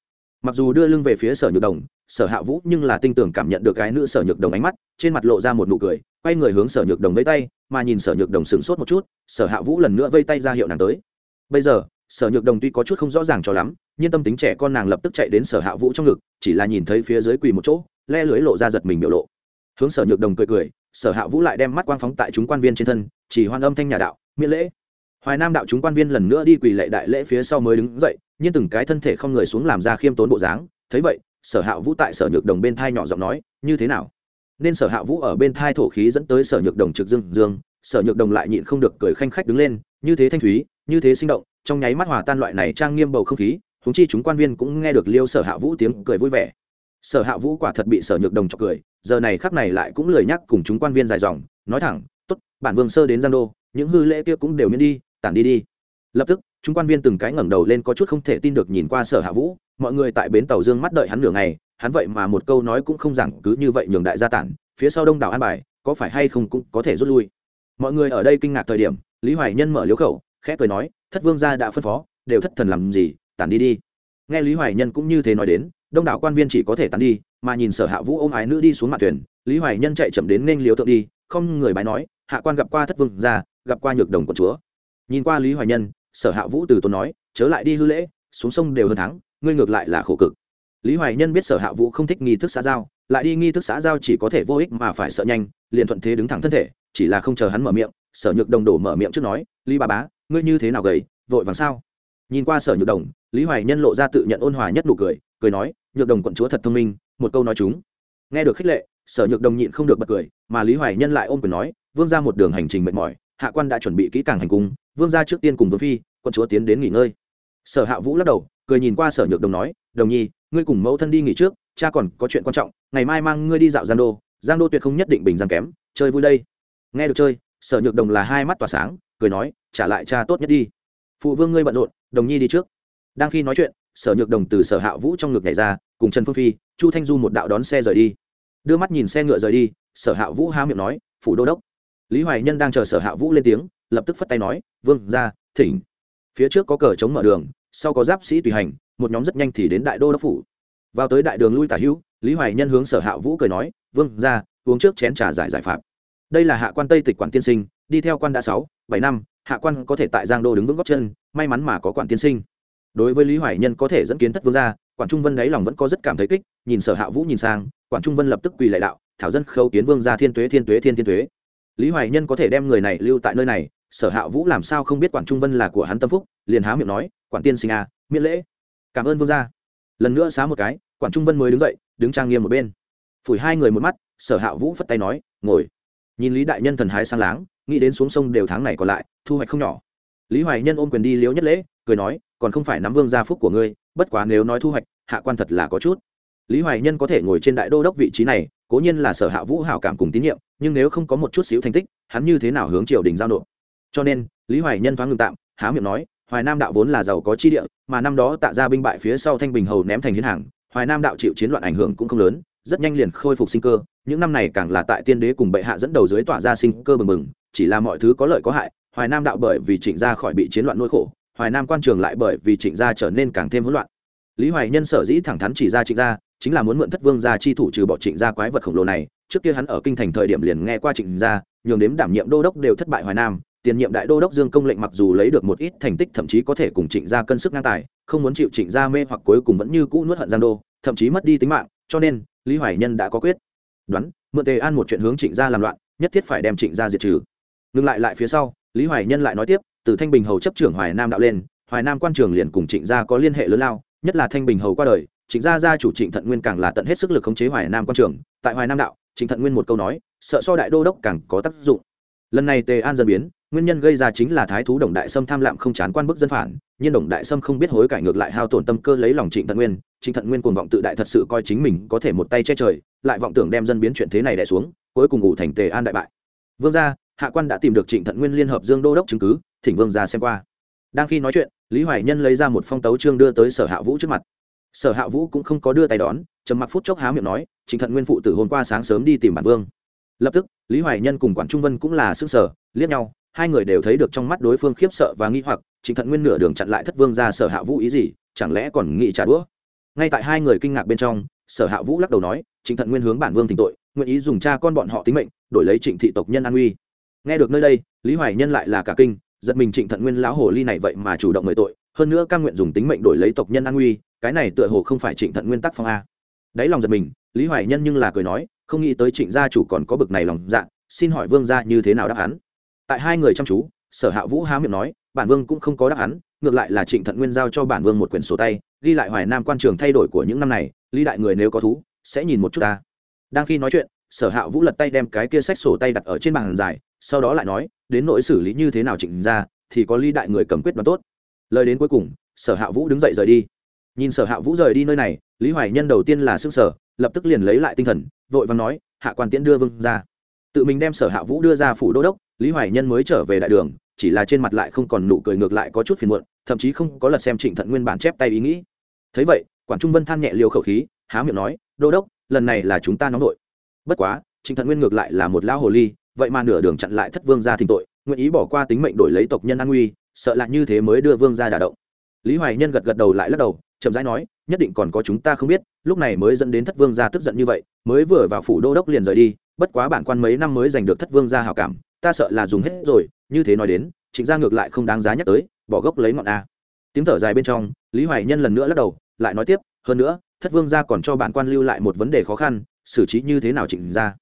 Mặc dù đưa lưng về phía sở nhược đồng, sở hạ vũ nhưng là tinh tưởng cảm nhận được cái nữ sở nhược đồng ánh mắt, trên mặt lộ ra một nụ cười, quay người hướng sở nhược đồng vây tay, mà nhìn sở nhược đồng sửng sốt một chút, sở hạ vũ lần nữa vây tay ra hiệu nàng tới. Bây giờ, sở nhược đồng tuy có chút không rõ ràng cho lắm, nhưng tâm tính trẻ con nàng lập tức chạy đến sở hạ vũ trong ngực, chỉ là nhìn thấy phía dưới quỳ một chỗ, le lưới lộ ra giật mình biểu lộ. Hướng sở nhược đồng cười cười sở hạ vũ lại đem mắt quang phóng tại chúng quan viên trên thân, chỉ hoan âm thanh nhà đạo, miễn lễ. Hoài nam đạo chúng quan viên lần nữa đi quỳ lệ đại lễ phía sau mới đứng dậy, nhưng từng cái thân thể không người xuống làm ra khiêm tốn bộ dáng. Thấy vậy, sở hạ vũ tại sở nhược đồng bên thai nhỏ giọng nói, như thế nào? Nên sở hạ vũ ở bên thai thổ khí dẫn tới sở nhược đồng trực dương dương, sở nhược đồng lại nhịn không được cười khanh khách đứng lên, như thế thanh thúy, như thế sinh động, trong nháy mắt hòa tan loại này trang nghiêm bầu không khí húng chi chúng quan viên cũng nghe được liêu sở hạ vũ tiếng cười vui vẻ sở hạ vũ quả thật bị sở nhược đồng chọc cười, giờ này khắc này lại cũng lười nhắc cùng chúng quan viên dài dòng, nói thẳng t ố t bản vương sơ đến giang đô, những hư lễ kia cũng đều miễn đi, tản đi đi. Lập tức, chúng quan viên từng cái ngẩng đầu lên có chút không thể tin được nhìn qua sở hạ vũ, mọi người tại bến tàu dương mắt đợi hắn nửa ngày, hắn vậy mà một câu nói cũng không rằng cứ như vậy nhường đại gia tản, phía sau đông đảo an bài, có phải hay không cũng có thể rút lui. Mọi người ở đây kinh ngạc thời điểm, lý hoài nhân mở liếu khẩu, khẽ cười nói, thất vương gia đã phân phó, đều thất thần làm gì, tản đi đi nghe lý hoài nhân cũng như thế nói đến đông đảo quan viên chỉ có thể tản đi mà nhìn sở hạ vũ ôm ái nữ đi xuống mặt thuyền lý hoài nhân chạy chậm đến nên liếu thượng đi không người bái nói hạ quan gặp qua thất vương già, gặp qua nhược đồng của chúa. Nhìn qua lý hoài nhân sở hạ vũ từ tốn nói chớ lại đi hư lễ xuống sông đều hơn thắng ngươi ngược lại là khổ cực. Lý hoài nhân biết sở hạ vũ không thích nghi thức xã giao lại đi nghi thức xã giao chỉ có thể vô ích mà phải sợ nhanh liền thuận thế đứng thẳng thân thể chỉ là không chờ hắn mở miệng sở nhược đồng đổ mở miệng trước nói lý bà bá ngươi như thế nào gầy vội vàng sao? Nhìn qua sở nhược đồng lý hoài nhân lộ ra tự nhận ôn hòa nhất nụ cười cười nói, nhược đồng quận chúa thật thông minh, một câu nói chúng. Nghe được khích lệ, sở nhược đồng nhịn không được bật cười, mà lý hoài nhân lại ôm quyền nói, vương ra một đường hành trình mệt mỏi, hạ quan đã chuẩn bị kỹ càng hành cung, vương ra trước tiên cùng vương phi, quận chúa tiến đến nghỉ ngơi. Sở hạ vũ lắc đầu, cười nhìn qua sở nhược đồng nói, đồng nhi, ngươi cùng mẫu thân đi nghỉ trước, cha còn có chuyện quan trọng, ngày mai mang ngươi đi dạo giang đô giang đô tuyệt không nhất định bình giang kém, chơi vui đây. Nghe được chơi, sở nhược đồng là hai mắt tỏa sáng, cười nói, trả lại cha tốt nhất đi. Phụ vương ngươi bận rộn, đồng nhi đi trước đang khi nói chuyện, sở nhược đồng từ sở hạ vũ trong ngực nhảy ra, cùng trần phương phi, chu thanh du một đạo đón xe rời đi. Đưa mắt nhìn xe ngựa rời đi, sở hạ vũ há miệng nói, phủ đô đốc. Lý hoài nhân đang chờ sở hạ vũ lên tiếng, lập tức phất tay nói, vương ra, thỉnh. Phía trước có cờ chống mở đường, sau có giáp sĩ tùy hành, một nhóm rất nhanh thì đến đại đô đốc phủ. Vào tới đại đường lui tả hữu, lý hoài nhân hướng sở hạ vũ cười nói, vương ra, uống trước chén trà giải giải phạm. Đây là hạ quan tây tịch quản tiên sinh, đi theo quan đã sáu, bảy năm, hạ quan có thể tại giang đô đứng vững góc chân, may mắn mà có quản tiên sinh đối với lý hoài nhân có thể dẫn kiến thất vương gia quản trung vân đáy lòng vẫn có rất cảm thấy kích, nhìn sở hạ vũ nhìn sang quản trung vân lập tức quỳ lại đạo, thảo dân khâu kiến vương gia thiên tuế thiên tuế, thiên thiên tuế. Lý hoài nhân có thể đem người này lưu tại nơi này, sở hạ vũ làm sao không biết quản trung vân là của hắn tâm phúc, liền há miệng nói quản tiên sinh à miễn lễ. Cảm ơn vương gia. Lần nữa xá một cái quản trung vân mới đứng dậy, đứng trang nghiêm một bên. Phủi hai người một mắt, sở hạ vũ phất tay nói, ngồi. Nhìn lý đại nhân thần hái sang láng, nghĩ đến xuống sông đều tháng này còn lại, thu hoạch không nhỏ. Lý hoài nhân ôm quyền đi liếu nhất lễ, cười nói còn không phải nắm vương gia phúc của ngươi, bất quá nếu nói thu hoạch, hạ quan thật là có chút. Lý hoài nhân có thể ngồi trên đại đô đốc vị trí này, cố nhiên là sở hạ vũ hảo cảm cùng tín nhiệm, nhưng nếu không có một chút xíu thành tích, hắn như thế nào hướng triều đình giao nộp? Cho nên, lý hoài nhân thoáng ngừng tạm, há miệng nói, hoài nam đạo vốn là giàu có chi địa, mà năm đó tạ ra binh bại phía sau thanh bình hầu ném thành hiến hàng, hoài nam đạo chịu chiến loạn ảnh hưởng cũng không lớn, rất nhanh liền khôi phục sinh cơ, những năm này càng là tại tiên đế cùng bệ hạ dẫn đầu dưới tỏa ra sinh cơ bừng bừng, chỉ là mọi thứ có lợi có hại, hoài nam đạo bởi vì trịnh gia khỏi bị chiến loạn nỗi khổ hoài nam quan trường lại bởi vì trịnh gia trở nên càng thêm hỗn loạn. Lý hoài nhân sở dĩ thẳng thắn chỉ ra trịnh gia, chính là muốn mượn thất vương gia chi thủ trừ bỏ trịnh gia quái vật khổng lồ này. Trước kia hắn ở kinh thành thời điểm liền nghe qua trịnh gia, nhường đếm đảm nhiệm đô đốc đều thất bại hoài nam. Tiền nhiệm đại đô đốc dương công lệnh mặc dù lấy được một ít thành tích thậm chí có thể cùng trịnh gia cân sức ngang tài, không muốn chịu trịnh gia mê hoặc cuối cùng vẫn như cũ nuốt hận giang đô, thậm chí mất đi tính mạng, cho nên lý hoài nhân đã có quyết. Đoán, mượn tề an một chuyện hướng trịnh gia làm loạn, nhất thiết phải đem trịnh gia diệt trừ. Ngừng lại lại phía sau, lý hoài nhân lại nói tiếp từ thanh bình hầu chấp trưởng hoài nam đạo lên, hoài nam quan trường liền cùng trịnh gia có liên hệ lớn lao, nhất là thanh bình hầu qua đời, trịnh gia gia chủ trịnh thận nguyên càng là tận hết sức lực khống chế hoài nam quan trường, tại hoài nam đạo, trịnh thận nguyên một câu nói, sợ so đại đô đốc càng có tác dụng. Lần này tề an dân biến, nguyên nhân gây ra chính là thái thú đồng đại sâm tham lạm không chán quan bức dân phản, nhưng đồng đại sâm không biết hối cải ngược lại hao tổn tâm cơ lấy lòng trịnh thận nguyên, trịnh thận nguyên cuồng vọng tự đại thật sự coi chính mình có thể một tay che trời, lại vọng tưởng đem dân biến chuyện thế này đẻ xuống, cuối cùng ngủ thành tề an đại bại. Vương gia hạ quan đã tìm được trịnh thận nguyên liên hợp dương đô đốc chứng cứ, thỉnh vương ra xem qua. Đang khi nói chuyện, lý hoài nhân lấy ra một phong tấu trương đưa tới sở hạ vũ trước mặt. Sở hạ vũ cũng không có đưa tay đón, trầm mặc phút chốc há miệng nói, trịnh thận nguyên phụ tử hôm qua sáng sớm đi tìm bản vương. Lập tức, lý hoài nhân cùng quản trung vân cũng là xương sở liếc nhau, hai người đều thấy được trong mắt đối phương khiếp sợ và nghi hoặc, trịnh thận nguyên nửa đường chặn lại thất vương ra sở hạ vũ ý gì, chẳng lẽ còn nghị trả đũa? Ngay tại hai người kinh ngạc bên trong, sở hạ vũ lắc đầu nói, trịnh thận nguyên hướng bản vương tình tội, nguyện ý dùng cha con bọn họ tính mệnh, đổi lấy trịnh thị tộc nhân an uy nghe được nơi đây lý hoài nhân lại là cả kinh giật mình trịnh thận nguyên lão hồ ly này vậy mà chủ động mời tội hơn nữa căn nguyện dùng tính mệnh đổi lấy tộc nhân an nguy, cái này tựa hồ không phải trịnh thận nguyên tắc phong a. Đáy lòng giật mình lý hoài nhân nhưng là cười nói không nghĩ tới trịnh gia chủ còn có bực này lòng dạ xin hỏi vương gia như thế nào đáp án? Tại hai người chăm chú sở hạ vũ há miệng nói bản vương cũng không có đáp án ngược lại là trịnh thận nguyên giao cho bản vương một quyển sổ tay ghi lại hoài nam quan trường thay đổi của những năm này lý đại người nếu có thú sẽ nhìn một chút ta. Đang khi nói chuyện sở hạ vũ lật tay đem cái kia sách sổ tay đặt ở trên bàn dài sau đó lại nói, đến nỗi xử lý như thế nào trịnh ra thì có lý đại người cầm quyết đoán tốt. Lời đến cuối cùng, sở hạ vũ đứng dậy rời đi. Nhìn sở hạ vũ rời đi nơi này, lý hoài nhân đầu tiên là s ư n g sở lập tức liền lấy lại tinh thần, vội và nói, hạ quan tiễn đưa vương ra tự mình đem sở hạ vũ đưa ra phủ đô đốc, lý hoài nhân mới trở về đại đường, chỉ là trên mặt lại không còn nụ cười ngược lại có chút phiền muộn, thậm chí không có lật xem trịnh thận nguyên bản chép tay ý nghĩ. Thấy vậy, quản trung vân than nhẹ liều khẩu khí, há miệng nói, đô đốc, lần này là chúng ta nóng vội. Bất quá, trịnh thận nguyên ngược lại là một lão hồ ly vậy mà nửa đường chặn lại thất vương gia thỉnh tội, nguyện ý bỏ qua tính mệnh đổi lấy tộc nhân an nguy, sợ là như thế mới đưa vương gia đả động. Lý hoài nhân gật gật đầu lại lắc đầu, chậm rãi nói, nhất định còn có chúng ta không biết, lúc này mới dẫn đến thất vương gia tức giận như vậy, mới vừa vào phủ đô đốc liền rời đi, bất quá bản quan mấy năm mới giành được thất vương gia hảo cảm, ta sợ là dùng hết rồi, như thế nói đến, trịnh gia ngược lại không đáng giá nhắc tới, bỏ gốc lấy ngọn a. Tiếng thở dài bên trong, lý hoài nhân lần nữa lắc đầu, lại nói tiếp, hơn nữa, thất vương gia còn cho bản quan lưu lại một vấn đề khó khăn, xử trí như thế nào trịnh gia?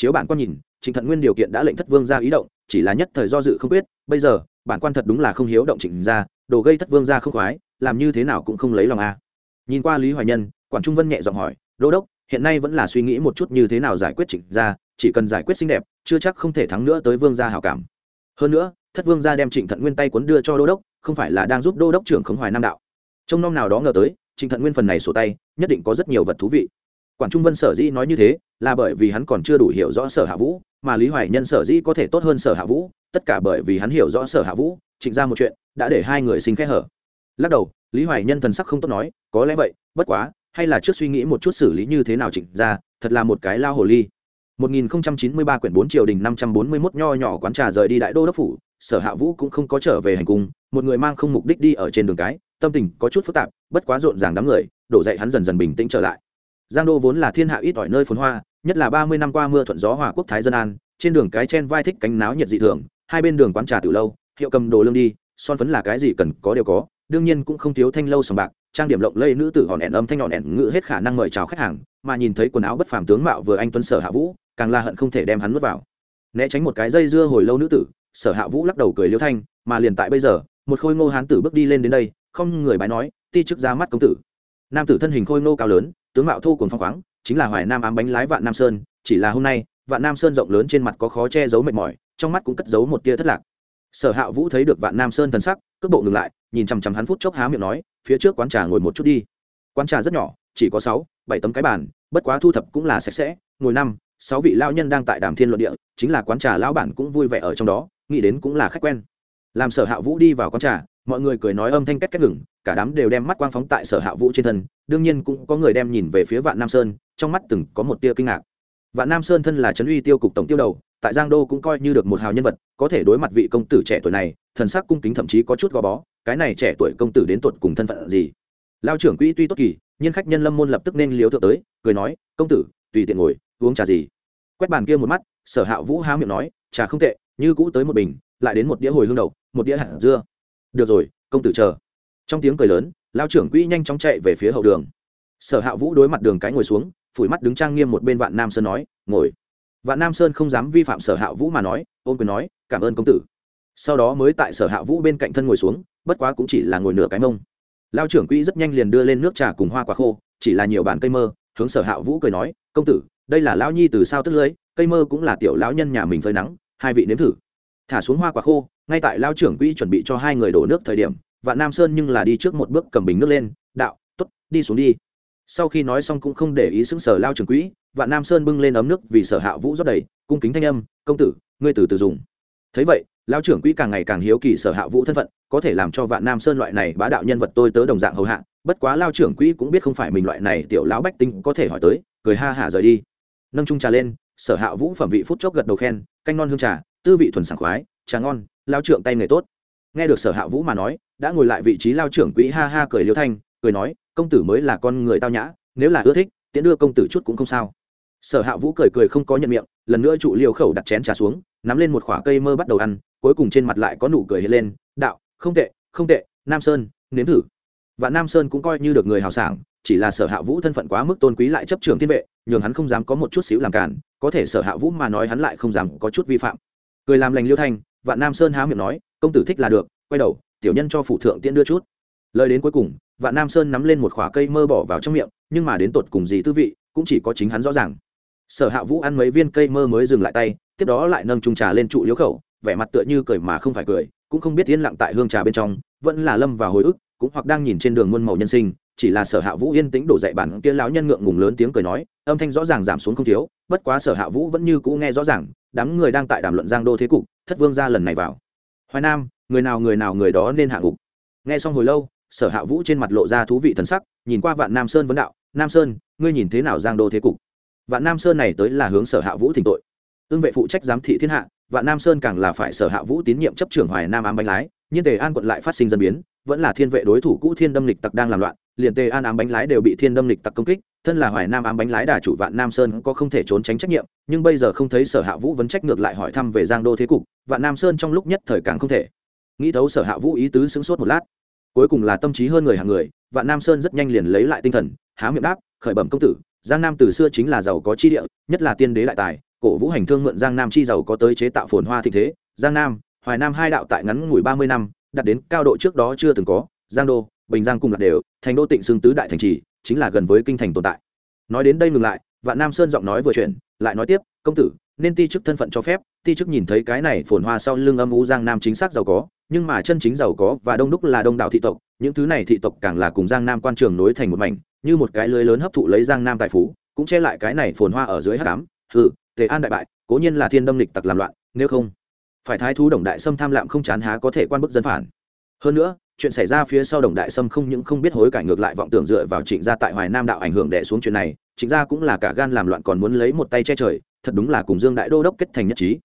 Chiếu bản quan nhìn trịnh thận nguyên điều kiện đã lệnh thất vương gia ý động chỉ là nhất thời do dự không biết bây giờ bản quan thật đúng là không hiếu động trịnh ra, đồ gây thất vương gia không khoái làm như thế nào cũng không lấy lòng a. Nhìn qua lý hoài nhân quản trung vân nhẹ giọng hỏi đô đốc hiện nay vẫn là suy nghĩ một chút như thế nào giải quyết trịnh ra, chỉ cần giải quyết xinh đẹp chưa chắc không thể thắng nữa tới vương gia hảo cảm. Hơn nữa thất vương gia đem trịnh thận nguyên tay cuốn đưa cho đô đốc không phải là đang giúp đô đốc trưởng khống hoài nam đạo. Trong năm nào đó ngờ tới trịnh thận nguyên phần này sổ tay nhất định có rất nhiều vật thú vị quản trung vân sở dĩ nói như thế, là bởi vì hắn còn chưa đủ hiểu rõ sở hạ vũ, mà lý hoài nhân sở dĩ có thể tốt hơn sở hạ vũ, tất cả bởi vì hắn hiểu rõ sở hạ vũ, trịnh ra một chuyện, đã để hai người sinh khẽ hở. Lắc đầu, lý hoài nhân thần sắc không tốt nói, có lẽ vậy, bất quá, hay là trước suy nghĩ một chút xử lý như thế nào trịnh ra, thật là một cái lao hồ ly. 1093 quyển 4 triều đình 541 nho nhỏ quán trà rời đi đại đô đốc phủ, sở hạ vũ cũng không có trở về hành cung, một người mang không mục đích đi ở trên đường cái, tâm tình có chút phức tạp, bất quá rộn ràng đám người, đổ dậy hắn dần dần bình tĩnh trở lại giang đô vốn là thiên hạ ít ỏi nơi phồn hoa, nhất là ba mươi năm qua mưa thuận gió hòa quốc thái dân an, trên đường cái chen vai thích cánh náo nhiệt dị thường, hai bên đường quán trà từ lâu, hiệu cầm đồ lương đi, son phấn là cái gì cần có đều có, đương nhiên cũng không thiếu thanh lâu sòng bạc, trang điểm lộng lây nữ tử hòn ẻn âm thanh nhọn ẻn ngự hết khả năng mời chào khách hàng, mà nhìn thấy quần áo bất phàm tướng mạo vừa anh tuấn sở hạ vũ, càng là hận không thể đem hắn nuốt vào. Né tránh một cái dây dưa hồi lâu nữ tử, sở hạ vũ lắc đầu cười liêu thanh, mà liền tại bây giờ, một khôi ngô hán tử bước đi lên đến đây, không người bái nói, ti chức ra mắt công tử. Nam tử thân hình khôi ngô cao lớn tướng mạo thô cùng phong khoáng, chính là hoài nam ám bánh lái vạn nam sơn, chỉ là hôm nay, vạn nam sơn rộng lớn trên mặt có khó che giấu mệt mỏi, trong mắt cũng cất giấu một tia thất lạc. Sở hạ vũ thấy được vạn nam sơn thần sắc, cước bộ ngừng lại, nhìn chằm chằm hắn phút chốc há miệng nói, phía trước quán trà ngồi một chút đi. Quán trà rất nhỏ, chỉ có sáu, bảy tấm cái bàn, bất quá thu thập cũng là sạch sẽ, ngồi năm, sáu vị lao nhân đang tại đàm thiên luận địa, chính là quán trà lão bản cũng vui vẻ ở trong đó, nghĩ đến cũng là khách quen. Làm sở hạ vũ đi vào quán trà, mọi người cười nói âm thanh két két ngừng, cả đám đều đem mắt quang phóng tại sở hạ vũ trên thân đương nhiên cũng có người đem nhìn về phía vạn nam sơn, trong mắt từng có một tia kinh ngạc. Vạn nam sơn thân là trấn uy tiêu cục tổng tiêu đầu, tại giang đô cũng coi như được một hào nhân vật, có thể đối mặt vị công tử trẻ tuổi này, thần sắc cung kính thậm chí có chút gò bó, cái này trẻ tuổi công tử đến tuột cùng thân phận gì? Lao trưởng quỹ tuy tốt kỳ, nhưng khách nhân lâm môn lập tức nên liếu thượng tới, cười nói, công tử, tùy tiện ngồi, uống trà gì? Quét bàn kia một mắt, sở hạ vũ há miệng nói, trà không tệ, như cũ tới một bình, lại đến một đĩa hồi hương đậu, một đĩa hạt dưa. Được rồi, công tử chờ. Trong tiếng cười lớn lao trưởng quỹ nhanh chóng chạy về phía hậu đường. Sở hạ vũ đối mặt đường cái ngồi xuống, phủi mắt đứng trang nghiêm một bên vạn nam sơn nói, ngồi. Vạn nam sơn không dám vi phạm sở hạ vũ mà nói ôm quyền nói, cảm ơn công tử. Sau đó mới tại sở hạ vũ bên cạnh thân ngồi xuống, bất quá cũng chỉ là ngồi nửa cái mông. Lao trưởng quỹ rất nhanh liền đưa lên nước trà cùng hoa quả khô, chỉ là nhiều bàn cây mơ, hướng sở hạ vũ cười nói, công tử, đây là lão nhi từ sao tức lưới, cây mơ cũng là tiểu lão nhân nhà mình phơi nắng, hai vị nếm thử. Thả xuống hoa quả khô, ngay tại lao trưởng quỹ chuẩn bị cho hai người đổ nước thời điểm vạn nam sơn nhưng là đi trước một bước cầm bình nước lên, đạo t ố t đi xuống đi. Sau khi nói xong cũng không để ý xứng sở lao trưởng quỹ, vạn nam sơn bưng lên ấm nước vì sở hạ vũ rót đầy, cung kính thanh âm, công tử, ngươi từ từ dùng. Thấy vậy, lao trưởng quỹ càng ngày càng hiếu kỳ sở hạ vũ thân phận, có thể làm cho vạn nam sơn loại này bá đạo nhân vật tôi tớ đồng dạng hầu hạ, bất quá lao trưởng quỹ cũng biết không phải mình loại này tiểu lão bách tinh có thể hỏi tới, cười ha hả rời đi. Nâng trung trà lên, sở hạ vũ phẩm vị phút chốc gật đầu khen, canh non hương trà, tư vị thuần sảng khoái, trà ngon, lao trưởng tay nghề tốt nghe được sở hạ vũ mà nói, đã ngồi lại vị trí lao trưởng quỹ ha ha cười liêu thanh, cười nói, công tử mới là con người tao nhã, nếu là ưa thích, tiễn đưa công tử chút cũng không sao. Sở hạ vũ cười cười không có nhận miệng, lần nữa trụ liều khẩu đặt chén trà xuống, nắm lên một khoả cây mơ bắt đầu ăn, cuối cùng trên mặt lại có nụ cười hiện lên, đạo, không tệ không tệ, nam sơn, nếm thử. Và nam sơn cũng coi như được người hào sảng, chỉ là sở hạ vũ thân phận quá mức tôn quý lại chấp trường thiên vệ, nhường hắn không dám có một chút xíu làm cản có thể sở hạ vũ mà nói hắn lại không dám có chút vi phạm. Cười làm lành liêu thanh vạn nam sơn há miệng nói công tử thích là được, quay đầu, tiểu nhân cho phụ thượng tiễn đưa chút. Lời đến cuối cùng, vạn nam sơn nắm lên một khoả cây mơ bỏ vào trong miệng, nhưng mà đến tột cùng gì tư vị, cũng chỉ có chính hắn rõ ràng. Sở hạ vũ ăn mấy viên cây mơ mới dừng lại tay, tiếp đó lại nâng trung trà lên trụ liếu khẩu, vẻ mặt tựa như cười mà không phải cười, cũng không biết yên lặng tại hương trà bên trong, vẫn là lâm vào hồi ức, cũng hoặc đang nhìn trên đường muôn màu nhân sinh, chỉ là sở hạ vũ yên tĩnh đổ dậy bản kia lão nhân ngượng ngùng lớn tiếng cười nói, âm thanh rõ ràng giảm xuống không thiếu, bất quá sở hạ vũ vẫn như cũ nghe rõ ràng, đám người đang tại đàm luận giang đô thế cục, thất vương ra lần này vào hoài nam, người nào người nào người đó nên hạ ngục nghe xong hồi lâu, sở hạ vũ trên mặt lộ ra thú vị thần sắc, nhìn qua vạn nam sơn vấn đạo, nam sơn, ngươi nhìn thế nào giang đô thế cục? Vạn nam sơn này tới là hướng sở hạ vũ thỉnh tội. Ương vệ phụ trách giám thị thiên hạ, vạn nam sơn càng là phải sở hạ vũ tín nhiệm chấp trưởng hoài nam ám bánh lái, nhưng tề an quận lại phát sinh dân biến, vẫn là thiên vệ đối thủ cũ thiên đâm lịch tặc đang làm loạn liền tề an ám bánh lái đều bị thiên đâm lịch tặc công kích, thân là hoài nam ám bánh lái đà chủ vạn nam sơn có không thể trốn tránh trách nhiệm, nhưng bây giờ không thấy sở hạ vũ vấn trách ngược lại hỏi thăm về giang đô thế cục, vạn nam sơn trong lúc nhất thời càng không thể. Nghĩ thấu sở hạ vũ ý tứ sững sốt một lát. Cuối cùng là tâm trí hơn người hàng người, vạn nam sơn rất nhanh liền lấy lại tinh thần, há miệng đáp, khởi bẩm công tử, giang nam từ xưa chính là giàu có chi địa, nhất là tiên đế đại tài, cổ vũ hành thương mượn giang nam chi giàu có tới chế tạo phồn hoa thịnh thế. Giang nam, hoài nam hai đạo tại ngắn ngủi ba mươi năm, đạt đến cao độ trước đó chưa từng có, giang đô bình giang cùng lạc đều, thành đô tịnh xương tứ đại thành trì, chính là gần với kinh thành tồn tại. Nói đến đây ngừng lại, vạn nam sơn giọng nói vừa chuyển, lại nói tiếp, công tử, nên ti chức thân phận cho phép, ti chức nhìn thấy cái này phồn hoa sau lưng âm u giang nam chính xác giàu có, nhưng mà chân chính giàu có và đông đúc là đông đảo thị tộc, những thứ này thị tộc càng là cùng giang nam quan trường nối thành một mảnh, như một cái lưới lớn hấp thụ lấy giang nam tài phú, cũng che lại cái này phồn hoa ở dưới hát cám hừ, tề an đại bại, cố nhiên là thiên đâm lịch tặc làm loạn, nếu không, phải thái thú đồng đại sâm tham lạm không chán há có thể quan bức dân phản hơn nữa, chuyện xảy ra phía sau đồng đại sâm không những không biết hối cải ngược lại vọng tưởng dựa vào trịnh gia tại hoài nam đạo ảnh hưởng đẻ xuống chuyện này, trịnh gia cũng là cả gan làm loạn còn muốn lấy một tay che trời, thật đúng là cùng dương đại đô đốc kết thành nhất trí.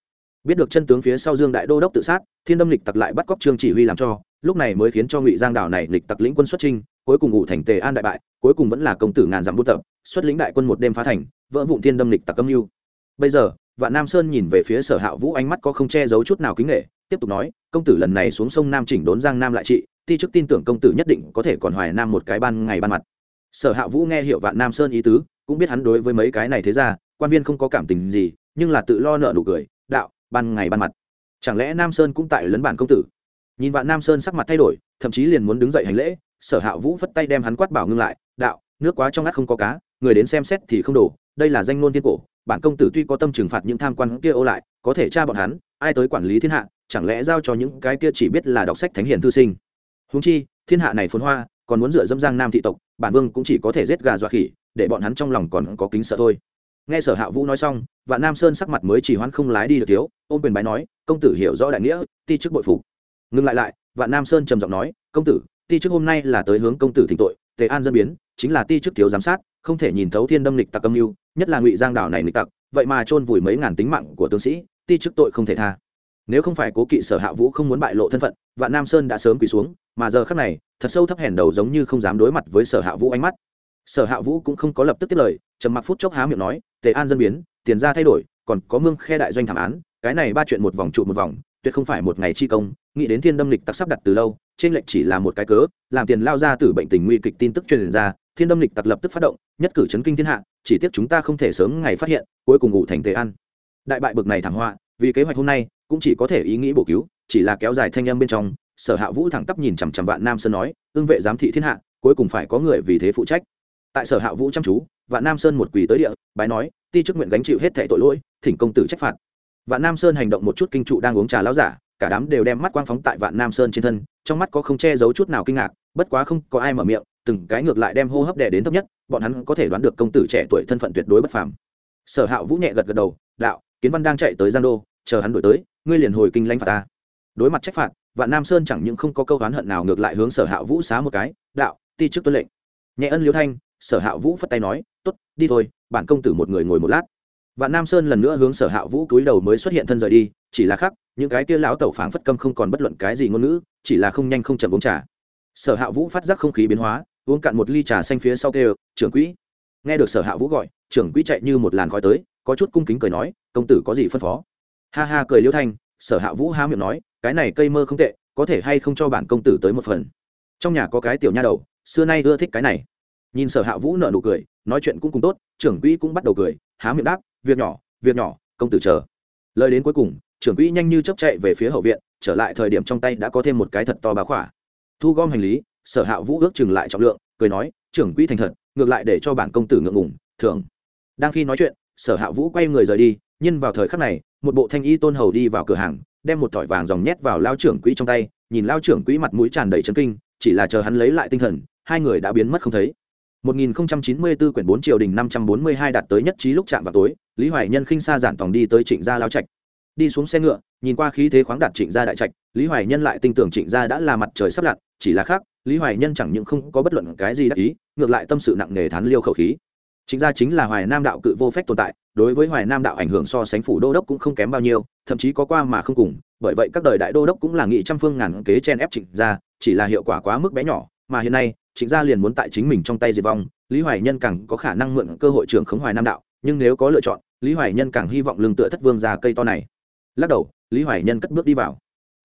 Biết được chân tướng phía sau dương đại đô đốc tự sát, thiên đâm lịch tặc lại bắt cóc trương chỉ huy làm cho, lúc này mới khiến cho ngụy giang đảo này lịch tặc lĩnh quân xuất trinh cuối cùng ngụ thành tề an đại bại, cuối cùng vẫn là công tử ngàn dặm buôn tập, xuất lĩnh đại quân một đêm phá thành, vỡ vụn thiên đâm lịch tặc âm mưu. Bây giờ, vạn nam sơn nhìn về phía sở hạ vũ ánh mắt có không che giấu chút nào kính nghệ tiếp tục nói công tử lần này xuống sông nam chỉnh đốn giang nam lại trị ti chức tin tưởng công tử nhất định có thể còn hoài nam một cái ban ngày ban mặt. Sở hạ vũ nghe hiệu vạn nam sơn ý tứ cũng biết hắn đối với mấy cái này thế ra quan viên không có cảm tình gì nhưng là tự lo nợ nụ cười đạo ban ngày ban mặt. Chẳng lẽ nam sơn cũng tại lấn bản công tử? Nhìn vạn nam sơn sắc mặt thay đổi thậm chí liền muốn đứng dậy hành lễ sở hạ vũ phất tay đem hắn quát bảo ngưng lại đạo nước quá trong ngắt không có cá người đến xem xét thì không đủ, đây là danh ngôn thiên cổ bản công tử tuy có tâm trừng phạt những tham quan kia ô lại có thể tra bọn hắn ai tới quản lý thiên hạ chẳng lẽ giao cho những cái kia chỉ biết là đọc sách thánh hiền thư sinh? Húng chi, thiên hạ này phồn hoa, còn muốn dựa dâm giang nam thị tộc, bản vương cũng chỉ có thể giết gà dọa khỉ, để bọn hắn trong lòng còn có kính sợ thôi. Nghe sở hạ vũ nói xong, vạn nam sơn sắc mặt mới chỉ hoãn không lái đi được thiếu, ôm quyền bái nói, công tử hiểu rõ đại nghĩa, ti chức bội phục. Ngừng lại lại, vạn nam sơn trầm giọng nói, công tử, ti chức hôm nay là tới hướng công tử thỉnh tội, tề an dân biến, chính là ti chức thiếu giám sát, không thể nhìn thấu thiên đâm lịch tặc âm mưu, nhất là ngụy giang đảo này lịch tặc, vậy mà chôn vùi mấy ngàn tính mạng của tướng sĩ, ti chức tội không thể tha nếu không phải cố kỵ sở hạ vũ không muốn bại lộ thân phận, vạn nam sơn đã sớm quỳ xuống, mà giờ khắc này, thật sâu thấp hèn đầu giống như không dám đối mặt với sở hạ vũ ánh mắt. Sở hạ vũ cũng không có lập tức tiếp lời, trầm mặc phút chốc há miệng nói, tề an dân biến, tiền ra thay đổi, còn có mương khe đại doanh thảm án, cái này ba chuyện một vòng trụ một vòng, tuyệt không phải một ngày chi công, nghĩ đến thiên đâm lịch tặc sắp đặt từ lâu, trên lệnh chỉ là một cái cớ, làm tiền lao ra từ bệnh tình nguy kịch tin tức truyền ra, thiên đâm lịch tặc lập tức phát động, nhất cử chấn kinh thiên hạ, chỉ tiếc chúng ta không thể sớm ngày phát hiện, cuối cùng ngủ thành tề an. Đại bại bực này thảm họa, vì kế hoạch hôm nay cũng chỉ có thể ý nghĩ bổ cứu, chỉ là kéo dài thanh âm bên trong, sở hạ vũ thẳng tắp nhìn chằm chằm vạn nam sơn nói ương vệ giám thị thiên hạ, cuối cùng phải có người vì thế phụ trách. Tại sở hạ vũ chăm chú, vạn nam sơn một quỳ tới địa, bái nói, ti chức nguyện gánh chịu hết thẻ tội lỗi, thỉnh công tử trách phạt. Vạn nam sơn hành động một chút kinh trụ đang uống trà lão giả, cả đám đều đem mắt quang phóng tại vạn nam sơn trên thân, trong mắt có không che giấu chút nào kinh ngạc, bất quá không có ai mở miệng, từng cái ngược lại đem hô hấp đè đến thấp nhất, bọn hắn có thể đoán được công tử trẻ tuổi thân phận tuyệt đối bất phàm. Sở hạ vũ nhẹ gật gật đầu, đạo, kiến văn đang chạy tới giang đô, chờ hắn đổi tới ngươi liền hồi kinh lãnh phạt ta. Đối mặt trách phạt, vạn nam sơn chẳng những không có câu oán hận nào ngược lại hướng sở hạ vũ xá một cái, đạo, ti chức tuân lệnh. Nhẹ ân liêu thanh, sở hạ vũ phất tay nói t ố t đi thôi, bản công tử một người ngồi một lát. Vạn nam sơn lần nữa hướng sở hạ vũ cúi đầu mới xuất hiện thân rời đi, chỉ là khắc, những cái kia lão tẩu phảng phất câm không còn bất luận cái gì ngôn ngữ, chỉ là không nhanh không chậm uống trà. Sở hạ vũ phát giác không khí biến hóa, uống cạn một ly trà xanh phía sau kêu, trưởng quỹ. Nghe được sở hạ vũ gọi, trưởng quỹ chạy như một làn khói tới, có chút cung kính cười nói, công tử có gì phân phó? Ha ha cười liêu thanh, sở hạ vũ há miệng nói, cái này cây mơ không tệ, có thể hay không cho bản công tử tới một phần. Trong nhà có cái tiểu nha đầu, xưa nay ưa thích cái này. Nhìn sở hạ vũ nợ nụ cười, nói chuyện cũng cùng tốt, trưởng quỹ cũng bắt đầu cười, há miệng đáp, việc nhỏ việc nhỏ, công tử chờ. Lời đến cuối cùng, trưởng quỹ nhanh như chấp chạy về phía hậu viện, trở lại thời điểm trong tay đã có thêm một cái thật to bá khỏa. Thu gom hành lý, sở hạ vũ ước chừng lại trọng lượng, cười nói, trưởng quỹ thành thật, ngược lại để cho bản công tử ngượng ngùng thường đang khi nói chuyện sở hạ vũ quay người rời đi nhưng vào thời khắc này một bộ thanh y tôn hầu đi vào cửa hàng đem một thỏi vàng dòng nhét vào lao trưởng quỹ trong tay nhìn lao trưởng quỹ mặt mũi tràn đầy chấn kinh chỉ là chờ hắn lấy lại tinh thần hai người đã biến mất không thấy 1094 quyển 4 triều đình 542 đạt tới nhất trí lúc chạm vào tối, Lý Hoài Nhân khinh xa giản tòng đi tới Trịnh gia lao trạch. Đi xuống xe ngựa, nhìn qua khí thế khoáng đạt Trịnh gia đại trạch, Lý Hoài Nhân lại tin tưởng Trịnh gia đã là mặt trời sắp lặn, chỉ là khác, Lý Hoài Nhân chẳng những không có bất luận cái gì đắc ý, ngược lại tâm sự nặng nề thán liêu khẩu khí. Trịnh gia chính là Hoài Nam đạo cự vô phép tồn tại, đối với Hoài Nam đạo ảnh hưởng so sánh phủ đô đốc cũng không kém bao nhiêu, thậm chí có qua mà không cùng, bởi vậy các đời đại đô đốc cũng là nghị trăm phương ngàn kế chen ép Trịnh gia, chỉ là hiệu quả quá mức bé nhỏ, mà hiện nay, Trịnh gia liền muốn tại chính mình trong tay diệt vong, lý hoài nhân càng có khả năng mượn cơ hội trưởng khống hoài nam đạo nhưng nếu có lựa chọn lý hoài nhân càng hy vọng lương tựa thất vương ra cây to này. Lắc đầu lý hoài nhân cất bước đi vào.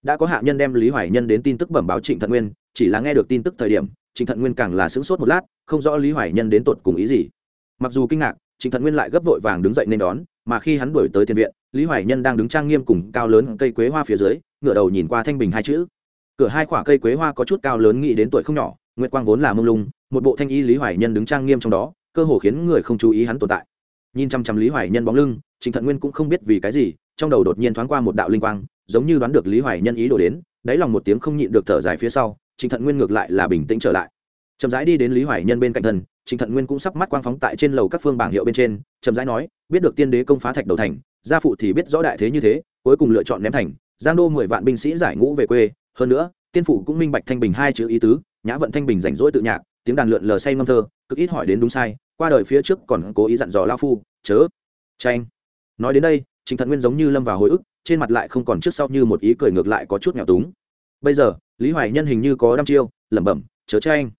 Đã có hạ nhân đem lý hoài nhân đến tin tức bẩm báo trịnh thận nguyên chỉ là nghe được tin tức thời điểm trịnh thận nguyên càng là sững sốt một lát không rõ lý hoài nhân đến tột cùng ý gì mặc dù kinh ngạc, trịnh thận nguyên lại gấp vội vàng đứng dậy nên đón, mà khi hắn đuổi tới tiền viện, lý hoài nhân đang đứng trang nghiêm cùng cao lớn cây quế hoa phía dưới ngựa đầu nhìn qua thanh bình hai chữ. Cửa hai khoả cây quế hoa có chút cao lớn nghĩ đến tuổi không nhỏ, nguyệt quang vốn là mông lung, một bộ thanh y lý hoài nhân đứng trang nghiêm trong đó, cơ hồ khiến người không chú ý hắn tồn tại. Nhìn chăm chăm lý hoài nhân bóng lưng, trịnh thận nguyên cũng không biết vì cái gì, trong đầu đột nhiên thoáng qua một đạo linh quang, giống như đoán được lý hoài nhân ý đồ đến, đáy lòng một tiếng không nhịn được thở dài phía sau, trịnh thận nguyên ngược lại là bình tĩnh trở lại chậm rãi đi đến lý hoài nhân bên cạnh thần, trịnh thận nguyên cũng sắp mắt quang phóng tại trên lầu các phương bảng hiệu bên trên chậm rãi nói biết được tiên đế công phá thạch đầu thành gia phụ thì biết rõ đại thế như thế cuối cùng lựa chọn ném thành giang đô mười vạn binh sĩ giải ngũ về quê hơn nữa tiên phụ cũng minh bạch thanh bình hai chữ ý tứ nhã vận thanh bình rảnh rỗi tự nhạc tiếng đàn lượn lờ say ngâm thơ cực ít hỏi đến đúng sai qua đời phía trước còn cố ý dặn dò lao phu chớ tranh nói đến đây trịnh thận nguyên giống như lâm vào hồi ức trên mặt lại không còn trước sau như một ý cười ngược lại có chút nghèo túng bây giờ lý hoài nhân hình như có đăm chiêu lẩm bẩm chớ tranh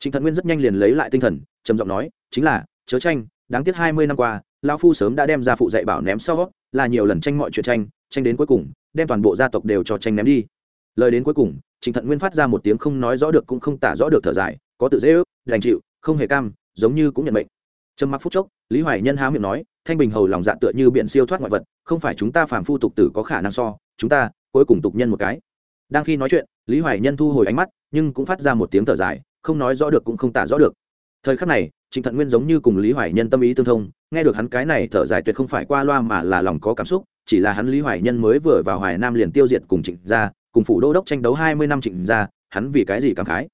trịnh thận nguyên rất nhanh liền lấy lại tinh thần, trầm giọng nói, chính là, chớ tranh, đáng tiếc hai mươi năm qua, lão phu sớm đã đem ra phụ dạy bảo ném sau, là nhiều lần tranh mọi chuyện tranh tranh đến cuối cùng, đem toàn bộ gia tộc đều cho tranh ném đi. Lời đến cuối cùng, trịnh thận nguyên phát ra một tiếng không nói rõ được cũng không tả rõ được thở dài, có tự dễ ước, đành chịu, không hề cam, giống như cũng nhận mệnh. Trầm mặc phút chốc, lý hoài nhân há miệng nói, thanh bình hầu lòng dạ tựa như biện siêu thoát ngoại vật, không phải chúng ta phàm phu tục tử có khả năng so, chúng ta, cuối cùng tục nhân một cái. Đang khi nói chuyện, lý hoài nhân thu hồi ánh mắt, nhưng cũng phát ra một tiếng thở dài không nói rõ được cũng không tả rõ được. Thời khắc này, trịnh thận nguyên giống như cùng lý hoài nhân tâm ý tương thông, nghe được hắn cái này thở dài tuyệt không phải qua loa mà là lòng có cảm xúc, chỉ là hắn lý hoài nhân mới vừa vào hoài nam liền tiêu diệt cùng trịnh gia, cùng phủ đô đốc tranh đấu hai mươi năm trịnh gia, hắn vì cái gì cảm khái?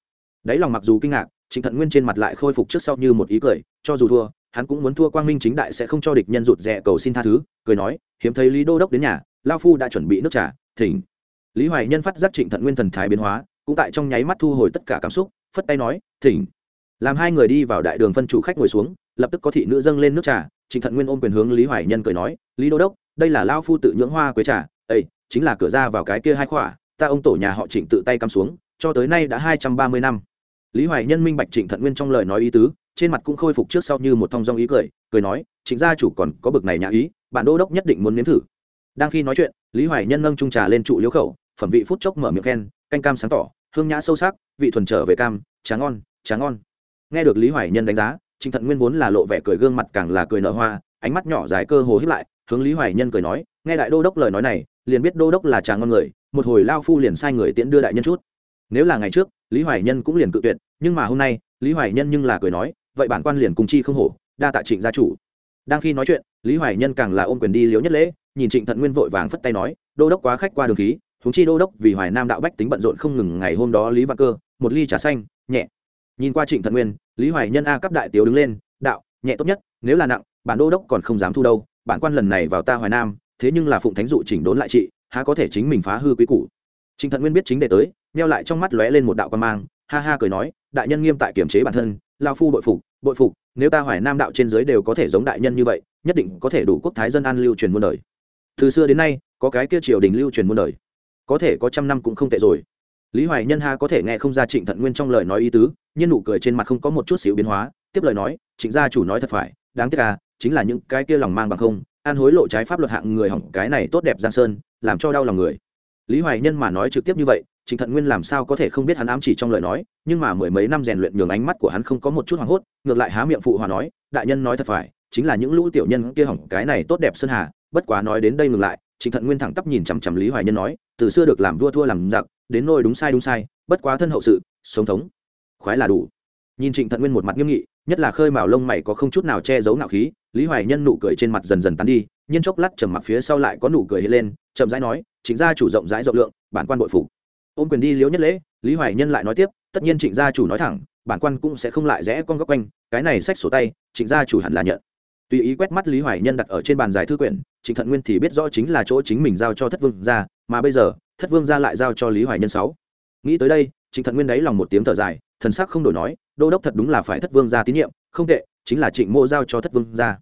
Đấy lòng mặc dù kinh ngạc, trịnh thận nguyên trên mặt lại khôi phục trước sau như một ý cười, cho dù thua, hắn cũng muốn thua quang minh chính đại sẽ không cho địch nhân rụt rè cầu xin tha thứ, cười nói, hiếm thấy lý đô đốc đến nhà, lao phu đã chuẩn bị nước trà, thỉnh. Lý hoài nhân phát giác trịnh thận nguyên thần thái biến hóa, cũng tại trong nháy mắt thu hồi tất cả cảm xúc phất tay nói, thỉnh. Làm hai người đi vào đại đường phân chủ khách ngồi xuống, lập tức có thị nữ dâng lên nước trà, trịnh thận nguyên ôm quyền hướng lý hoài nhân cười nói, lý đô đốc, đây là lao phu tự nhưỡng hoa quế trà ây chính là cửa ra vào cái kia hai khỏa, ta ông tổ nhà họ trịnh tự tay cắm xuống, cho tới nay đã hai trăm ba mươi năm. Lý hoài nhân minh bạch trịnh thận nguyên trong lời nói ý tứ, trên mặt cũng khôi phục trước sau như một thong dong ý cười cười nói, trịnh gia chủ còn có bực này nhà ý, bạn đô đốc nhất định muốn nếm thử. Đang khi nói chuyện, lý hoài nhân nâng trung trà lên trụ liễu khẩu, phẩm vị phút chốc mở miệng khen, canh cam sáng tỏ hương nhã sâu sắc, vị thuần trở về cam tráng ngon tráng ngon. Nghe được lý hoài nhân đánh giá trịnh thận nguyên vốn là lộ vẻ cười gương mặt càng là cười nở hoa, ánh mắt nhỏ dài cơ hồ hiếp lại, hướng lý hoài nhân cười nói, nghe đại đô đốc lời nói này, liền biết đô đốc là tráng ngon người, một hồi lao phu liền sai người tiễn đưa đại nhân chút. Nếu là ngày trước, lý hoài nhân cũng liền cự tuyệt, nhưng mà hôm nay, lý hoài nhân nhưng là cười nói, vậy bản quan liền cùng chi không hổ, đa tạ trịnh gia chủ. Đang khi nói chuyện, lý hoài nhân càng là ôm quyền đi liếu nhất lễ, nhìn trịnh thận nguyên vội vàng phất tay nói, đô đốc quá khách qua đường khí húng chi đô đốc vì hoài nam đạo bách tính bận rộn không ngừng ngày hôm đó lý văn cơ, một ly trà xanh, nhẹ. Nhìn qua trịnh thần nguyên, lý hoài nhân a cấp đại tiếu đứng lên, đạo, nhẹ tốt nhất, nếu là nặng, bản đô đốc còn không dám thu đâu, bản quan lần này vào ta hoài nam, thế nhưng là phụng thánh dụ chỉnh đốn lại trị, há có thể chính mình phá hư quý củ. Trịnh thần nguyên biết chính đề tới neo lại trong mắt lóe lên một đạo quan mang, ha ha cười nói, đại nhân nghiêm tại kiểm chế bản thân, lao phu bội phục bội phục, nếu ta hoài nam đạo trên dưới đều có thể giống đại nhân như vậy, nhất định có thể đủ quốc thái dân an lưu truyền muôn đời. Từ xưa đến nay, có cái kia triều đình lưu truyền muôn đời có thể có trăm năm cũng không tệ rồi. Lý hoài nhân ha có thể nghe không ra trịnh thận nguyên trong lời nói ý tứ nhưng nụ cười trên mặt không có một chút xíu biến hóa, tiếp lời nói, trịnh gia chủ nói thật phải, đáng tiếc à chính là những cái kia lòng mang bằng không, an hối lộ trái pháp luật hạng người hỏng cái này tốt đẹp giang sơn, làm cho đau lòng người. Lý hoài nhân mà nói trực tiếp như vậy, trịnh thận nguyên làm sao có thể không biết hắn ám chỉ trong lời nói, nhưng mà mười mấy năm rèn luyện nhường ánh mắt của hắn không có một chút hoảng hốt, ngược lại há miệng phụ hòa nói, đại nhân nói thật phải, chính là những lũ tiểu nhân kia hỏng cái này tốt đẹp sơn hà, bất quá nói đến đây ngừng lại trịnh thận nguyên thẳng tắp nhìn chằm chằm lý hoài nhân nói, từ xưa được làm vua thua làm giặc, đến nôi đúng sai đúng sai, bất quá thân hậu sự, sống thống. Khoái là đủ. Nhìn trịnh thận nguyên một mặt nghiêm nghị, nhất là khơi mào lông mày có không chút nào che giấu nạo khí, lý hoài nhân nụ cười trên mặt dần dần tán đi nhiên chốc lát trầm mặc phía sau lại có nụ cười hiện lên, chậm rãi nói chính gia chủ rộng rãi rộng lượng, bản quan bội phục. Ôm quyền đi liếu nhất lễ, lý hoài nhân lại nói tiếp, tất nhiên trịnh gia chủ nói thẳng, bản quan cũng sẽ không lại rẽ con góc quanh, cái này sách sổ tay, trịnh gia chủ hẳn là nhận. Tùy ý quét mắt lý hoài nhân đặt ở trên bàn giải thư quyển trịnh thận nguyên thì biết rõ chính là chỗ chính mình giao cho thất vương ra mà bây giờ, thất vương ra lại giao cho lý hoài nhân sáu. Nghĩ tới đây trịnh thận nguyên đáy lòng một tiếng thở dài, thần sắc không đổi nói, đô đốc thật đúng là phải thất vương ra tín nhiệm, không tệ, chính là trịnh mô giao cho thất vương ra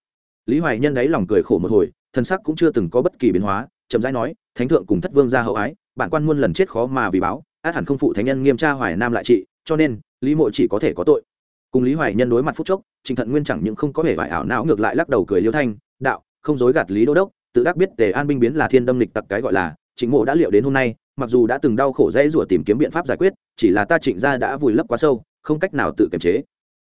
lý hoài nhân đáy lòng cười khổ một hồi, thần sắc cũng chưa từng có bất kỳ biến hóa, chậm rãi nói, thánh thượng cùng thất vương ra hậu ái, bản quan muôn lần chết khó mà vì báo, át hẳn không phụ thánh nhân nghiêm tra hoài nam lại trị, cho nên, lý mộ chỉ có thể có tội. Cùng lý hoài nhân đối mặt phút chốc trịnh thận nguyên chẳng những không có vẻ vải ảo não, ngược lại lắc đầu cười liêu thanh, đạo không dối gạt lý đô đốc, tự đắc biết tề an binh biến là thiên đâm lịch tặc cái gọi là chính mộ đã liệu đến hôm nay, mặc dù đã từng đau khổ dễ rủa tìm kiếm biện pháp giải quyết, chỉ là ta trịnh gia đã vùi lấp quá sâu, không cách nào tự kiềm chế.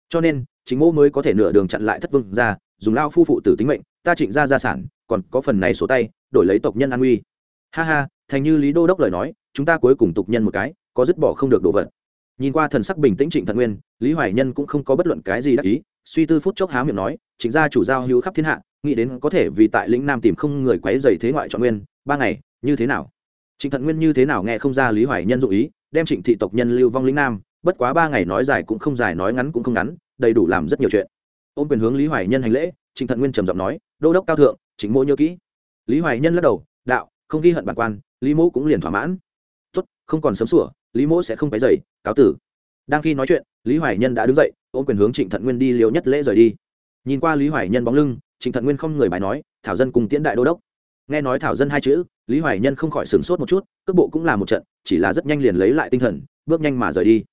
Cho nên chính mộ mới có thể nửa đường chặn lại thất vương ra dùng lao phu phụ tử tính mệnh, ta trịnh gia gia sản, còn có phần này sổ tay, đổi lấy tộc nhân an uy. Ha ha, thành như lý đô đốc lời nói, chúng ta cuối cùng tục nhân một cái, có dứt bỏ không được đồ vật. Nhìn qua thần sắc bình tĩnh trịnh thận nguyên, lý hoài nhân cũng không có bất luận cái gì đắc ý suy tư phút chốc há miệng nói, chính gia chủ giao hữu khắp thiên hạ, nghĩ đến có thể vì tại lĩnh nam tìm không người quấy dày thế ngoại trọn nguyên, ba ngày, như thế nào? Trịnh thận nguyên như thế nào nghe không ra lý hoài nhân dụ ý, đem trịnh thị tộc nhân lưu vong lĩnh nam, bất quá ba ngày nói dài cũng không dài, nói ngắn cũng không ngắn, đầy đủ làm rất nhiều chuyện. Ôm quyền hướng lý hoài nhân hành lễ, trịnh thận nguyên trầm giọng nói, đô đốc cao thượng chính mô nhớ kỹ. Lý hoài nhân lắc đầu, đạo, không ghi hận bản quan, lý mô cũng liền thỏa mãn. Tốt, không còn sớm sủa, lý mô sẽ không phải dày cáo tử. Đang khi nói chuyện, lý hoài nhân đã đứng dậy ôm quyền hướng trịnh thận nguyên đi liều nhất lễ rời đi. Nhìn qua lý hoài nhân bóng lưng, trịnh thận nguyên không người bài nói, thảo dân cùng tiễn đại đô đốc. Nghe nói thảo dân hai chữ, lý hoài nhân không khỏi sửng sốt một chút, cước bộ cũng là một trận, chỉ là rất nhanh liền lấy lại tinh thần, bước nhanh mà rời đi.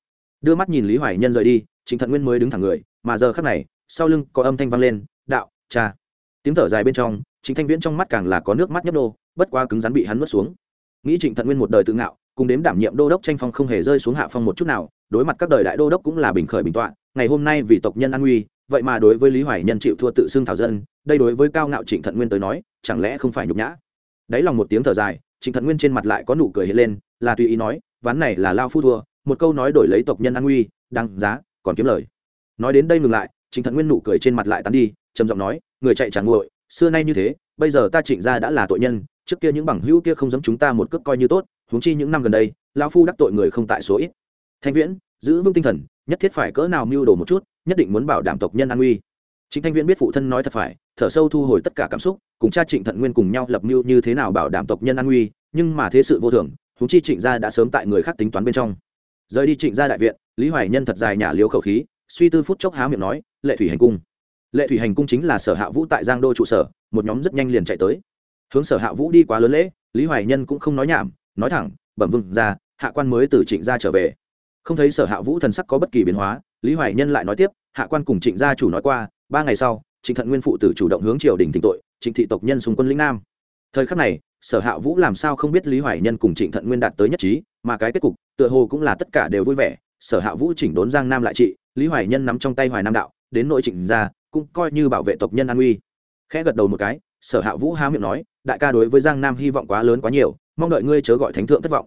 Đưa mắt nhìn lý hoài nhân rời đi, trịnh thận nguyên mới đứng thẳng người, mà giờ khắc này, sau lưng có âm thanh vang lên, đạo, cha. Tiếng thở dài bên trong chính thanh viễn trong mắt càng là có nước mắt nhấp nô, bất quá cứng rắn bị hắn nuốt xuống. Nghĩ trịnh thận nguyên một đời tự ngạo cùng đếm đảm nhiệm đô đốc tranh phong không hề rơi xuống hạ phong một chút nào, đối mặt các đời đại đô đốc cũng là bình khởi bình tọa, ngày hôm nay vì tộc nhân an nguy, vậy mà đối với lý hoài nhân chịu thua tự xưng thảo dân, đây đối với cao ngạo trịnh thận nguyên tới nói, chẳng lẽ không phải nhục nhã? Đáy lòng một tiếng thở dài, trịnh thận nguyên trên mặt lại có nụ cười hiện lên, là tùy ý nói, ván này là lao phu thua, một câu nói đổi lấy tộc nhân an nguy đăng giá, còn kiếm lời. Nói đến đây ngừng lại, trịnh thận nguyên nụ cười trên mặt lại tán đi, trầm giọng nói, người chạy chẳng nguội, xưa nay như thế, bây giờ ta trịnh ra đã là tội nhân trước kia những bằng hữu kia không giống chúng ta một cước coi như tốt, huống chi những năm gần đây lao phu đắc tội người không tại số ít. Thanh viễn, giữ vững tinh thần, nhất thiết phải cỡ nào mưu đồ một chút, nhất định muốn bảo đảm tộc nhân an nguy. Chính thanh viễn biết phụ thân nói thật phải, thở sâu thu hồi tất cả cảm xúc, cùng cha trịnh thận nguyên cùng nhau lập mưu như thế nào bảo đảm tộc nhân an nguy, nhưng mà thế sự vô thường, huống chi trịnh gia đã sớm tại người khác tính toán bên trong. Rời đi trịnh gia đại viện, lý hoài nhân thật dài nhả liếu khẩu khí, suy tư phút chốc há miệng nói, lệ thủy hành cung. Lệ thủy hành cung chính là sở hạ vũ tại giang đô trụ sở, một nhóm rất nhanh liền chạy tới hướng sở hạ vũ đi quá lớn lễ, lý hoài nhân cũng không nói nhảm, nói thẳng, bẩm vừng ra, hạ quan mới từ trịnh gia trở về. Không thấy sở hạ vũ thần sắc có bất kỳ biến hóa, lý hoài nhân lại nói tiếp, hạ quan cùng trịnh gia chủ nói qua, ba ngày sau, trịnh thận nguyên phụ tử chủ động hướng triều đình thỉnh tội, trịnh thị tộc nhân xung quân lĩnh nam. Thời khắc này, sở hạ vũ làm sao không biết lý hoài nhân cùng trịnh thận nguyên đạt tới nhất trí, mà cái kết cục, tựa hồ cũng là tất cả đều vui vẻ, sở hạ vũ chỉnh đốn giang nam lại trị, lý hoài nhân nắm trong tay hoài nam đạo, đến nội trịnh gia, cũng coi như bảo vệ tộc nhân an uy khẽ gật đầu một cái, sở hạ vũ há miệng nói đại ca đối với giang nam hy vọng quá lớn quá nhiều, mong đợi ngươi chớ gọi thánh thượng thất vọng.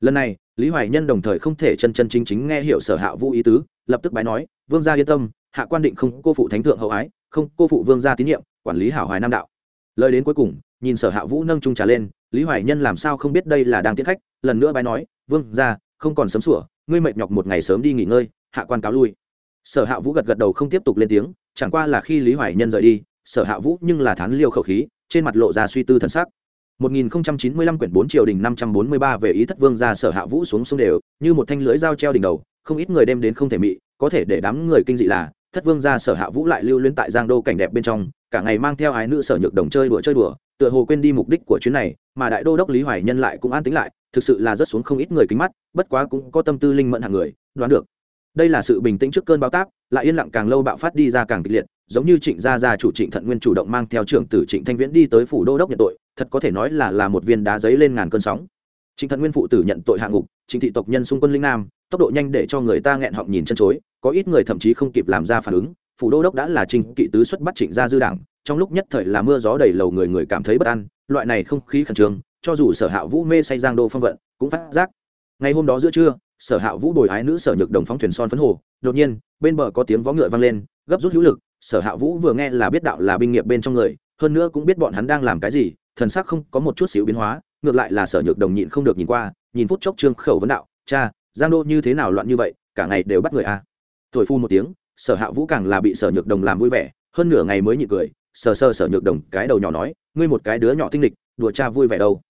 Lần này, lý hoài nhân đồng thời không thể chân chân chính chính nghe hiểu sở hạ vũ ý tứ, lập tức bái nói, vương gia yên tâm, hạ quan định không cô phụ thánh thượng hậu ái, không cô phụ vương gia tín nhiệm, quản lý hảo hoài nam đạo. Lời đến cuối cùng, nhìn sở hạ vũ nâng trung trà lên, lý hoài nhân làm sao không biết đây là đang tiến khách, lần nữa bái nói, vương gia, không còn sớm sủa, ngươi mệt nhọc một ngày sớm đi nghỉ ngơi, hạ quan cáo lui. Sở hạ vũ gật gật đầu không tiếp tục lên tiếng, chẳng qua là khi lý hoài nhân rời đi, sở hạ vũ nhưng là thán liêu khẩu khí trên mặt lộ ra suy tư thần sắc. 1095 quyển 4 triều đình 543 về ý thất vương gia sở hạ vũ xuống sông đều, như một thanh lưới dao treo đỉnh đầu, không ít người đem đến không thể mị, có thể để đám người kinh dị là, thất vương gia sở hạ vũ lại lưu luyến tại giang đô cảnh đẹp bên trong, cả ngày mang theo ái nữ sở nhược đồng chơi đùa chơi đùa, tựa hồ quên đi mục đích của chuyến này, mà đại đô đốc lý hoài nhân lại cũng an tính lại, thực sự là rất xuống không ít người kính mắt, bất quá cũng có tâm tư linh mẫn hàng người, đoán được. Đây là sự bình tĩnh trước cơn báo táp, lại yên lặng càng lâu bạo phát đi ra càng kịch liệt giống như trịnh gia gia chủ trịnh thận nguyên chủ động mang theo trưởng tử trịnh thanh viễn đi tới phủ đô đốc nhận tội, thật có thể nói là là một viên đá giấy lên ngàn cơn sóng. Trịnh thận nguyên phụ tử nhận tội hạ ngục, trịnh thị tộc nhân xung quân linh nam, tốc độ nhanh để cho người ta nghẹn họng nhìn chân chối, có ít người thậm chí không kịp làm ra phản ứng, phủ đô đốc đã là trịnh kỵ tứ xuất bắt trịnh gia dư đảng, trong lúc nhất thời là mưa gió đầy lầu người người cảm thấy bất an, loại này không khí khẩn trương, cho dù sở hạ vũ mê say giang đô phong vận, cũng phát giác. Ngày hôm đó giữa trưa, sở hạ vũ bồi ái nữ sở nhược đồng phóng thuyền son phấn hồ, đột nhiên, bên bờ có tiếng vó ngựa vang lên, gấp rút hữu lực sở hạ vũ vừa nghe là biết đạo là binh nghiệp bên trong người, hơn nữa cũng biết bọn hắn đang làm cái gì, thần sắc không có một chút xíu biến hóa, ngược lại là sở nhược đồng nhịn không được nhìn qua, nhìn phút chốc trương khẩu vấn đạo, cha, giang đô như thế nào loạn như vậy, cả ngày đều bắt người a à. thổi phu một tiếng, sở hạ vũ càng là bị sở nhược đồng làm vui vẻ, hơn nửa ngày mới nhịn cười, sờ sờ sở nhược đồng cái đầu nhỏ nói, ngươi một cái đứa nhỏ tinh lịch, đùa cha vui vẻ đâu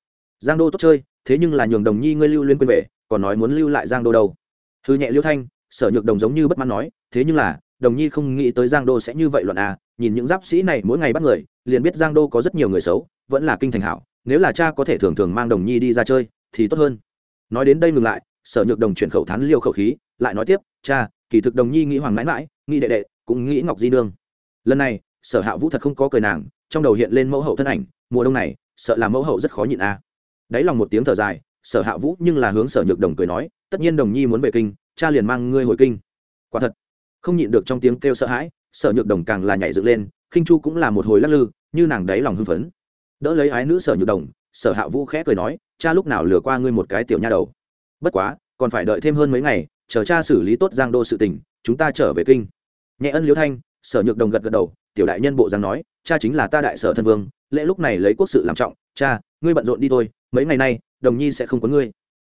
giang đô tốt chơi, thế nhưng là nhường đồng nhi ngươi lưu liên quên về, còn nói muốn lưu lại giang đô đâu hư nhẹ liêu thanh, sở nhược đồng giống như bất mãn nói, thế nhưng là đồng nhi không nghĩ tới giang đô sẽ như vậy luận à nhìn những giáp sĩ này mỗi ngày bắt người, liền biết giang đô có rất nhiều người xấu, vẫn là kinh thành hảo, nếu là cha có thể thường thường mang đồng nhi đi ra chơi, thì tốt hơn. Nói đến đây ngừng lại, sở nhược đồng chuyển khẩu thán liêu khẩu khí, lại nói tiếp, cha, kỳ thực đồng nhi nghĩ hoàng mãi mãi, nghĩ đệ đệ, cũng nghĩ ngọc di nương. Lần này, sở hạ vũ thật không có cười nàng, trong đầu hiện lên mẫu hậu thân ảnh, mùa đông này, sợ là mẫu hậu rất khó nhịn a à. đáy lòng một tiếng thở dài, sở hạ vũ nhưng là hướng sở nhược đồng cười nói, tất nhiên đồng nhi muốn về kinh, cha liền mang ngươi hồi kinh. Quả thật không nhịn được trong tiếng kêu sợ hãi, sở nhược đồng càng là nhảy dựng lên, khinh chu cũng là một hồi lắc lư, như nàng đáy lòng hưng phấn. Đỡ lấy ái nữ sở nhược đồng, sở hạ vũ khẽ cười nói, cha lúc nào lừa qua ngươi một cái tiểu nha đầu? Bất quá, còn phải đợi thêm hơn mấy ngày, chờ cha xử lý tốt giang đô sự tình, chúng ta trở về kinh. Nhẹ ân liễu thanh, sở nhược đồng gật gật đầu, tiểu đại nhân bộ giang nói, cha chính là ta đại sở thân vương, lễ lúc này lấy quốc sự làm trọng, cha, ngươi bận rộn đi thôi, mấy ngày nay, đồng nhi sẽ không có ngươi.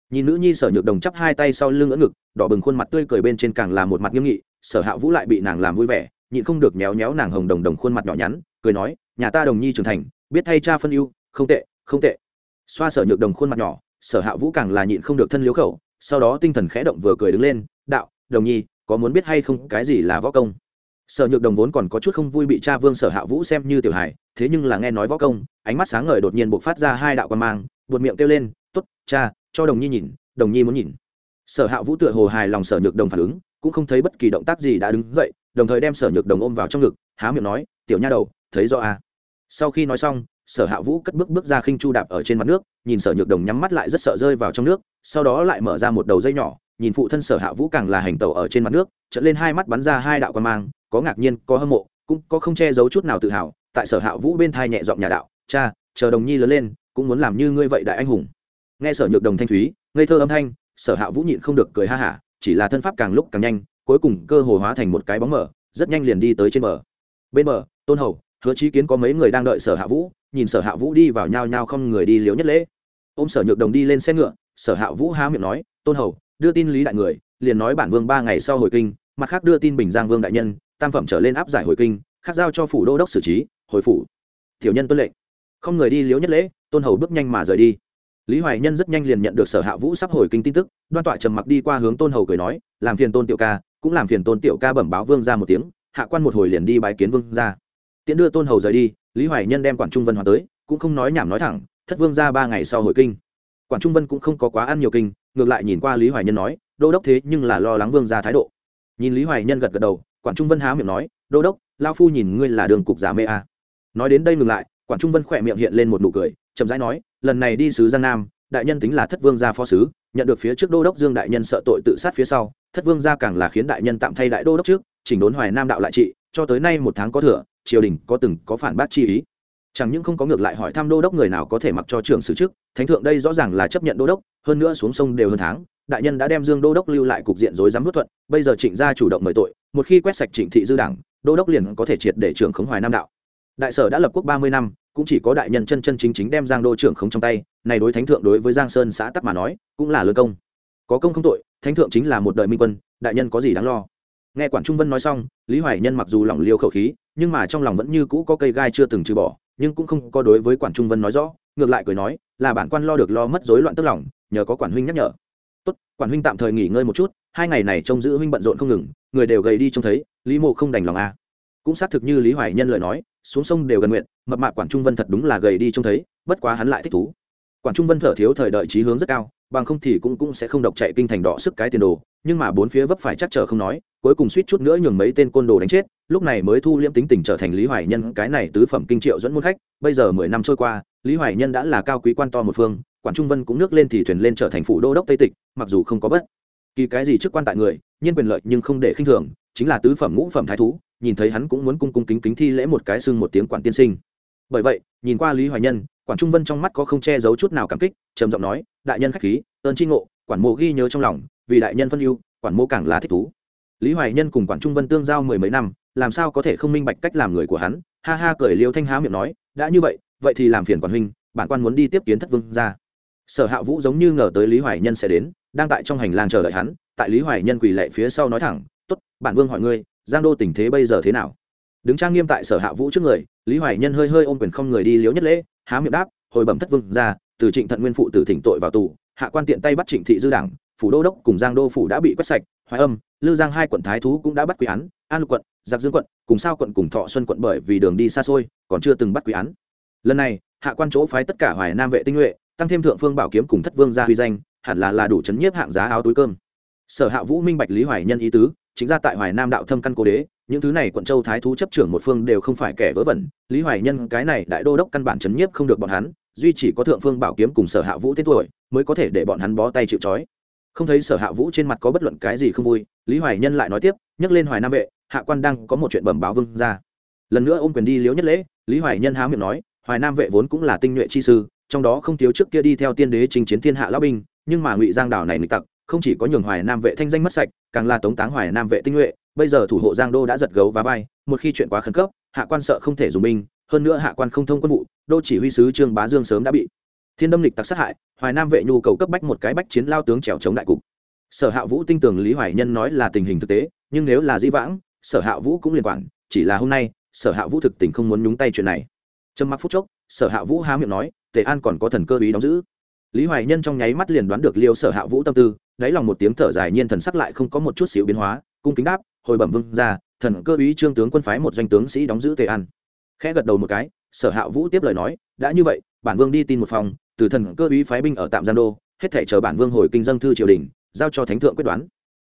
Nhìn nữ nhi sở nhược đồng chắp hai tay sau lưng ỡ ngực, đỏ bừng khuôn mặt tươi cười bên trên càng là một mặt nghiêm nghị sở hạ vũ lại bị nàng làm vui vẻ, nhịn không được méo méo nàng hồng đồng đồng khuôn mặt nhỏ nhắn, cười nói, nhà ta đồng nhi trưởng thành, biết thay cha phân ưu, không tệ không tệ. Xoa sở nhược đồng khuôn mặt nhỏ, sở hạ vũ càng là nhịn không được thân liếu khẩu, sau đó tinh thần khẽ động vừa cười đứng lên, đạo, đồng nhi, có muốn biết hay không cái gì là võ công? Sở nhược đồng vốn còn có chút không vui bị cha vương sở hạ vũ xem như tiểu hài, thế nhưng là nghe nói võ công, ánh mắt sáng ngời đột nhiên buộc phát ra hai đạo quan mang, buột miệng kêu lên t ố t cha, cho đồng nhi nhìn, đồng nhi muốn nhìn. Sở hạ vũ tựa hồ hài lòng sở nhược đồng phản ứng cũng không thấy bất kỳ động tác gì đã đứng dậy, đồng thời đem sở nhược đồng ôm vào trong ngực, há miệng nói, tiểu nha đầu, thấy rõ à. sau khi nói xong, sở hạ vũ cất bước bước ra khinh chu đạp ở trên mặt nước, nhìn sở nhược đồng nhắm mắt lại rất sợ rơi vào trong nước, sau đó lại mở ra một đầu dây nhỏ, nhìn phụ thân sở hạ vũ càng là hành tẩu ở trên mặt nước trận lên hai mắt bắn ra hai đạo quan mang, có ngạc nhiên, có hâm mộ, cũng có không che giấu chút nào tự hào, tại sở hạ vũ bên thai nhẹ giọng nhà đạo, cha, chờ đồng nhi lớn lên, cũng muốn làm như ngươi vậy đại anh hùng nghe sở nhược đồng thanh thúy, ngây thơ âm thanh, sở hạ vũ nhịn không được cười ha hả chỉ là thân pháp càng lúc càng nhanh, cuối cùng cơ hồ hóa thành một cái bóng mở rất nhanh liền đi tới trên bờ. Bên bờ, tôn hầu, hứa chí kiến có mấy người đang đợi sở hạ vũ, nhìn sở hạ vũ đi vào nhao nhao không người đi liếu nhất lễ. Ôm sở nhược đồng đi lên xe ngựa, sở hạ vũ há miệng nói, tôn hầu, đưa tin lý đại người, liền nói bản vương ba ngày sau hồi kinh, mặt khác đưa tin bình giang vương đại nhân, tam phẩm trở lên áp giải hồi kinh, khác giao cho phủ đô đốc xử trí, hồi phủ. Tiểu nhân tuân lệnh. Không người đi liếu nhất lễ, tôn hầu bước nhanh mà rời đi lý hoài nhân rất nhanh liền nhận được sở hạ vũ sắp hồi kinh tin tức, đoan tọa trầm mặc đi qua hướng tôn hầu cười nói, làm phiền tôn tiểu ca, cũng làm phiền tôn tiểu ca bẩm báo vương ra một tiếng, hạ quan một hồi liền đi bái kiến vương ra tiễn đưa tôn hầu rời đi, lý hoài nhân đem quản trung vân hòa tới, cũng không nói nhảm nói thẳng, thất vương ra ba ngày sau hồi kinh. Quản trung vân cũng không có quá ăn nhiều kinh, ngược lại nhìn qua lý hoài nhân nói, đô đốc thế nhưng là lo lắng vương ra thái độ. Nhìn lý hoài nhân gật gật đầu, quản trung vân há miệng nói, đô đốc lao phu nhìn ngươi là đường cục giả mê a nói đến đây ngừng lại quản trung vân khỏe miệng hiện lên một nụ cười chậm rãi nói lần này đi sứ giang nam đại nhân tính là thất vương gia phó sứ nhận được phía trước đô đốc dương đại nhân sợ tội tự sát phía sau thất vương gia càng là khiến đại nhân tạm thay đại đô đốc trước chỉnh đốn hoài nam đạo lại trị cho tới nay một tháng có thừa triều đình có từng có phản bác chi ý. Chẳng những không có ngược lại hỏi thăm đô đốc người nào có thể mặc cho trưởng sử trước, thánh thượng đây rõ ràng là chấp nhận đô đốc hơn nữa xuống sông đều hơn tháng đại nhân đã đem dương đô đốc lưu lại cục diện rối rắm vất thuận bây giờ trịnh gia chủ động mời tội một khi quét sạch trịnh thị dư đảng đô đốc liền có thể triệt để trưởng khống hoài nam đạo đại sở đã lập quốc ba mươi năm, cũng chỉ có đại nhân chân chân chính chính đem giang đô trưởng khống trong tay, này đối thánh thượng đối với giang sơn xã tắc mà nói, cũng là lơ công. Có công không tội, thánh thượng chính là một đời minh quân, đại nhân có gì đáng lo? Nghe quản trung vân nói xong, lý hoài nhân mặc dù lỏng liêu khẩu khí, nhưng mà trong lòng vẫn như cũ có cây gai chưa từng trừ bỏ, nhưng cũng không có đối với quản trung vân nói rõ, ngược lại cười nói, là bản quan lo được lo mất rối loạn tức lòng, nhờ có quản huynh nhắc nhở. Tốt, quản huynh tạm thời nghỉ ngơi một chút, hai ngày này trông giữ huynh bận rộn không ngừng, người đều gầy đi trông thấy, lý mộ không đành lòng à. cũng xác thực như lý hoài nhân lời nói xuống sông đều gần nguyện, mập mạc quản trung vân thật đúng là gầy đi trông thấy, bất quá hắn lại thích thú. Quản trung vân thở thiếu thời đợi trí hướng rất cao, bằng không thì cũng cũng sẽ không độc chạy kinh thành đỏ sức cái tiền đồ, nhưng mà bốn phía vấp phải chắc trở không nói, cuối cùng suýt chút nữa nhường mấy tên côn đồ đánh chết, lúc này mới thu liễm tính tình trở thành lý hoài nhân, cái này tứ phẩm kinh triệu dẫn môn khách, bây giờ mười năm trôi qua, lý hoài nhân đã là cao quý quan to một phương quản trung vân cũng nước lên thì thuyền lên trở thành phủ đô đốc tây tịch, mặc dù không có bất kỳ cái gì chức quan tại người nhiên quyền lợi nhưng không để khinh thường, chính là tứ phẩm ngũ phẩm thái thú nhìn thấy hắn cũng muốn cung cung kính kính thi lễ một cái xưng một tiếng quản tiên sinh. Bởi vậy, nhìn qua lý hoài nhân, quản trung vân trong mắt có không che giấu chút nào cảm kích, trầm giọng nói, đại nhân khách khí, ơn tri ngộ, quản mộ ghi nhớ trong lòng, vì đại nhân phân ưu, quản mộ càng là thích thú. Lý hoài nhân cùng quản trung vân tương giao mười mấy năm, làm sao có thể không minh bạch cách làm người của hắn, ha ha cười liêu thanh há miệng nói, đã như vậy vậy thì làm phiền quản huynh, bản quan muốn đi tiếp kiến thất vương ra sở hạ vũ giống như ngờ tới lý hoài nhân sẽ đến, đang tại trong hành lang chờ đợi hắn, tại lý hoài nhân quỳ lệ phía sau nói thẳng t ố t bản vương hỏi ngươi giang đô tình thế bây giờ thế nào? Đứng trang nghiêm tại sở hạ vũ trước người, lý hoài nhân hơi hơi ôm quyền không người đi liếu nhất lễ, há miệng đáp, hồi bẩm thất vương ra, từ trịnh thận nguyên phụ tử thỉnh tội vào tù, hạ quan tiện tay bắt trịnh thị dư đảng, phủ đô đốc cùng giang đô phủ đã bị quét sạch, hoài âm, lư giang hai quận thái thú cũng đã bắt quý án, an lục quận, giặc dương quận, cùng sao quận cùng thọ xuân quận bởi vì đường đi xa xôi, còn chưa từng bắt quý án. Lần này, hạ quan chỗ phái tất cả hoài nam vệ tinh nhuệ, tăng thêm thượng phương bảo kiếm cùng thất vương gia huy danh, hẳn là là đủ chấn nhiếp hạng giá áo túi cơm. Sở hạ vũ minh bạch lý hoài nhân ý tứ chính ra tại hoài nam đạo thâm căn cố đế, những thứ này quận châu thái thú chấp trưởng một phương đều không phải kẻ vớ vẩn, lý hoài nhân cái này đại đô đốc căn bản chấn nhiếp không được bọn hắn, duy chỉ có thượng phương bảo kiếm cùng sở hạ vũ tên tuổi mới có thể để bọn hắn bó tay chịu trói. Không thấy sở hạ vũ trên mặt có bất luận cái gì không vui, lý hoài nhân lại nói tiếp, nhắc lên hoài nam vệ, hạ quan đang có một chuyện bẩm báo vương ra lần nữa ôm quyền đi liếu nhất lễ, lý hoài nhân há miệng nói, hoài nam vệ vốn cũng là tinh nhuệ chi sư, trong đó không thiếu trước kia đi theo tiên đế trình chiến thiên hạ lão binh, nhưng mà ngụy giang đảo này nghịch tặc không chỉ có nhường hoài nam vệ thanh danh mất sạch, càng là tống táng hoài nam vệ tinh nhuệ, bây giờ thủ hộ giang đô đã giật gấu và vai, một khi chuyện quá khẩn cấp, hạ quan sợ không thể dùng binh, hơn nữa hạ quan không thông quân vụ, đô chỉ huy sứ trương bá dương sớm đã bị thiên đâm lịch tặc sát hại, hoài nam vệ nhu cầu cấp bách một cái bách chiến lao tướng trèo chống đại cục. Sở hạ vũ tin tưởng lý hoài nhân nói là tình hình thực tế, nhưng nếu là dĩ vãng, sở hạ vũ cũng liên quan chỉ là hôm nay, sở hạ vũ thực tình không muốn nhúng tay chuyện này. Trầm mặc phút chốc, sở hạ vũ há miệng nói, tề an còn có thần cơ ý đóng giữ. Lý hoài nhân trong nháy mắt liền đoán được liêu sở hạ vũ tâm tư đáy lòng một tiếng thở dài nhiên thần sắc lại không có một chút xíu biến hóa, cung kính đáp, hồi bẩm vương ra thần cơ ý trương tướng quân phái một doanh tướng sĩ đóng giữ tề an. Khẽ gật đầu một cái, sở hạ vũ tiếp lời nói, đã như vậy, bản vương đi tin một phòng, từ thần cơ ý phái binh ở tạm giang đô, hết thể chờ bản vương hồi kinh dân thư triều đình, giao cho thánh thượng quyết đoán.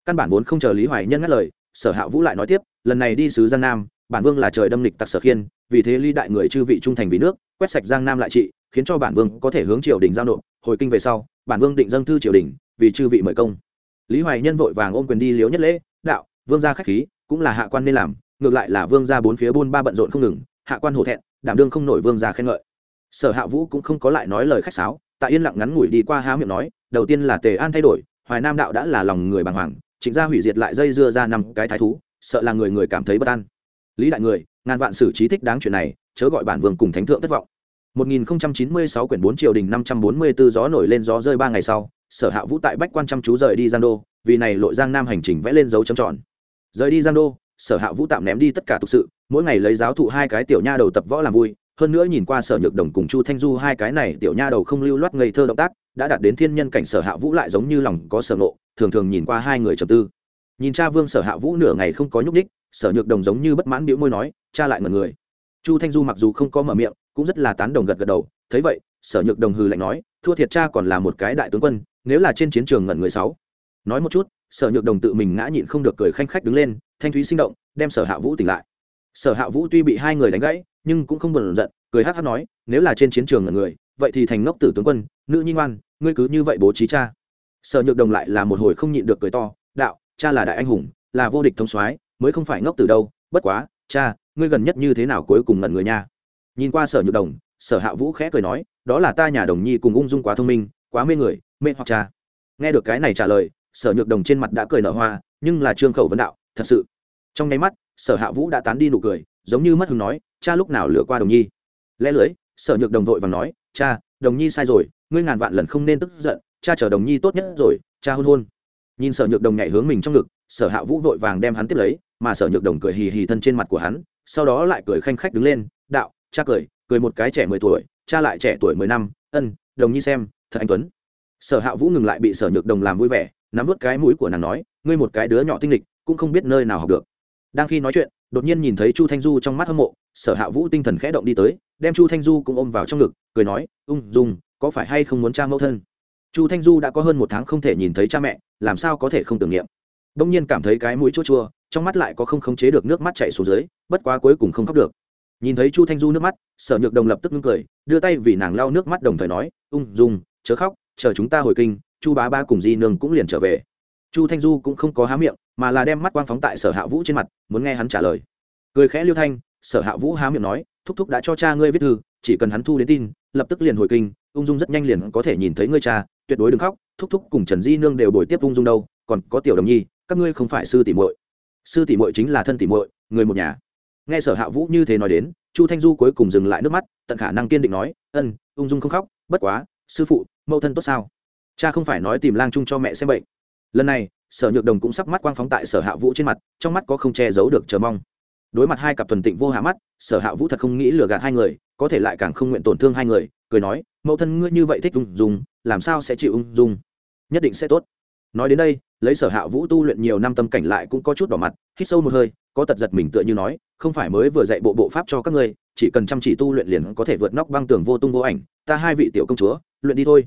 Căn bản vốn không chờ lý hoài nhân ngắt lời, sở hạ vũ lại nói tiếp, lần này đi sứ giang nam, bản vương là trời đâm lịch tặc sở khiên vì thế ly đại người chư vị trung thành vì nước, quét sạch giang nam lại trị, khiến cho bản vương có thể hướng triều đình giao nộp. Hồi kinh về sau, bản vương định dâng thư triều đình, vì chư vị mời công. Lý hoài nhân vội vàng ôm quyền đi liếu nhất lễ, đạo, vương gia khách khí, cũng là hạ quan nên làm, ngược lại là vương gia bốn phía buôn ba bận rộn không ngừng, hạ quan hổ thẹn, đảm đương không nổi vương gia khen ngợi. Sở hạ vũ cũng không có lại nói lời khách sáo, tại yên lặng ngắn ngủi đi qua há miệng nói, đầu tiên là tề an thay đổi, hoài nam đạo đã là lòng người bàng hoàng, trịnh gia hủy diệt lại dây dưa ra năm cái thái thú, sợ là người người cảm thấy bất an. Lý đại người ngàn vạn sử trí thích đáng chuyện này chớ gọi bản vương cùng thánh thượng thất vọng. 1096 quyển 4 triều đình 544 gió nổi lên gió rơi ba ngày sau sở hạ vũ tại bách quan chăm chú rời đi giang đô vì này lội giang nam hành trình vẽ lên dấu chấm tròn. Rời đi giang đô sở hạ vũ tạm ném đi tất cả tục sự mỗi ngày lấy giáo thụ hai cái tiểu nha đầu tập võ làm vui hơn nữa nhìn qua sở nhược đồng cùng chu thanh du hai cái này tiểu nha đầu không lưu loát ngây thơ động tác đã đạt đến thiên nhân cảnh sở hạ vũ lại giống như lòng có sở ngộ thường thường nhìn qua hai người trầm tư. Nhìn cha vương sở hạ vũ nửa ngày không có nhúc nhích, sở nhược đồng giống như bất mãn bĩu môi nói cha lại ngẩn người. Chu thanh du mặc dù không có mở miệng, cũng rất là tán đồng gật gật đầu. Thấy vậy, sở nhược đồng hừ lạnh nói, thua thiệt cha còn là một cái đại tướng quân, nếu là trên chiến trường ngẩn người sáu. Nói một chút, sở nhược đồng tự mình ngã nhịn không được cười khanh khách đứng lên, thanh thúy sinh động, đem sở hạ vũ tỉnh lại. Sở hạ vũ tuy bị hai người đánh gãy, nhưng cũng không buồn giận, cười hát hát nói, nếu là trên chiến trường ngẩn người, vậy thì thành ngốc tử tướng quân, nữ nhi ngoan, ngươi cứ như vậy bố trí cha. Sở nhược đồng lại là một hồi không nhịn được cười to, đạo, cha là đại anh hùng, là vô địch thông soái, mới không phải ngốc tử đâu, bất quá, cha ngươi gần nhất như thế nào cuối cùng ngẩn người nha? Nhìn qua sở nhược đồng, sở hạ vũ khẽ cười nói, đó là ta nhà đồng nhi cùng ung dung quá thông minh, quá mê người, mê hoặc cha. Nghe được cái này trả lời, sở nhược đồng trên mặt đã cười nở hoa, nhưng là trương khẩu vấn đạo, thật sự. Trong nháy mắt, sở hạ vũ đã tán đi nụ cười, giống như mất hứng nói, cha lúc nào lừa qua đồng nhi? Lẽ lưới, sở nhược đồng vội và nói, cha, đồng nhi sai rồi, ngươi ngàn vạn lần không nên tức giận, cha chở đồng nhi tốt nhất rồi, cha hôn hôn. Nhìn sở nhược đồng nhảy hướng mình trong ngực, sở hạ vũ vội vàng đem hắn tiếp lấy, mà sở nhược đồng cười hì hì thân trên mặt của hắn sau đó lại cười khanh khách đứng lên, đạo, cha cười cười một cái trẻ mười tuổi, cha lại trẻ tuổi mười năm, ân, đồng nhi xem, thật anh tuấn. Sở hạ vũ ngừng lại bị sở nhược đồng làm vui vẻ, nắm vớt cái mũi của nàng nói, ngươi một cái đứa nhỏ tinh lịch cũng không biết nơi nào học được. Đang khi nói chuyện, đột nhiên nhìn thấy chu thanh du trong mắt hâm mộ, sở hạ vũ tinh thần khẽ động đi tới, đem chu thanh du cũng ôm vào trong ngực, cười nói, ung dung, có phải hay không muốn cha mẫu thân? Chu thanh du đã có hơn một tháng không thể nhìn thấy cha mẹ, làm sao có thể không tưởng niệm. Đông nhiên cảm thấy cái mũi chua chua trong mắt lại có không khống chế được nước mắt chảy xuống dưới, bất quá cuối cùng không khóc được. Nhìn thấy chu thanh du nước mắt, sở nhược đồng lập tức ngưng cười, đưa tay vì nàng lau nước mắt đồng thời nói, ung dung, chớ khóc, chờ chúng ta hồi kinh, chu bá ba cùng di nương cũng liền trở về. Chu thanh du cũng không có há miệng, mà là đem mắt quang phóng tại sở hạ vũ trên mặt, muốn nghe hắn trả lời. Cười khẽ liêu thanh, sở hạ vũ há miệng nói, thúc thúc đã cho cha ngươi viết thư, chỉ cần hắn thu đến tin, lập tức liền hồi kinh, ung dung rất nhanh liền có thể nhìn thấy ngươi cha, tuyệt đối đừng khóc, thúc thúc cùng trần di nương đều bồi tiếp ung dung đâu, còn có tiểu đồng nhi, các ngươi không phải sư tỷ muội sư tỷ muội chính là thân tỷ muội, người một nhà. Nghe sở hạ vũ như thế nói đến, chu thanh du cuối cùng dừng lại nước mắt, tận khả năng kiên định nói, ân, ung dung không khóc, bất quá, sư phụ, mẫu thân tốt sao? Cha không phải nói tìm lang chung cho mẹ xem bệnh. Lần này, sở nhược đồng cũng sắp mắt quang phóng tại sở hạ vũ trên mặt, trong mắt có không che giấu được chờ mong. Đối mặt hai cặp thuần tịnh vô hạ mắt, sở hạ vũ thật không nghĩ lừa gạt hai người, có thể lại càng không nguyện tổn thương hai người, cười nói, mẫu thân ngươi như vậy thích ung dung, làm sao sẽ chịu ung dung? Nhất định sẽ tốt nói đến đây, lấy sở hạ vũ tu luyện nhiều năm tâm cảnh lại cũng có chút đỏ mặt, hít sâu một hơi, có tật giật mình tựa như nói, không phải mới vừa dạy bộ bộ pháp cho các ngươi, chỉ cần chăm chỉ tu luyện liền có thể vượt nóc băng tường vô tung vô ảnh, ta hai vị tiểu công chúa, luyện đi thôi.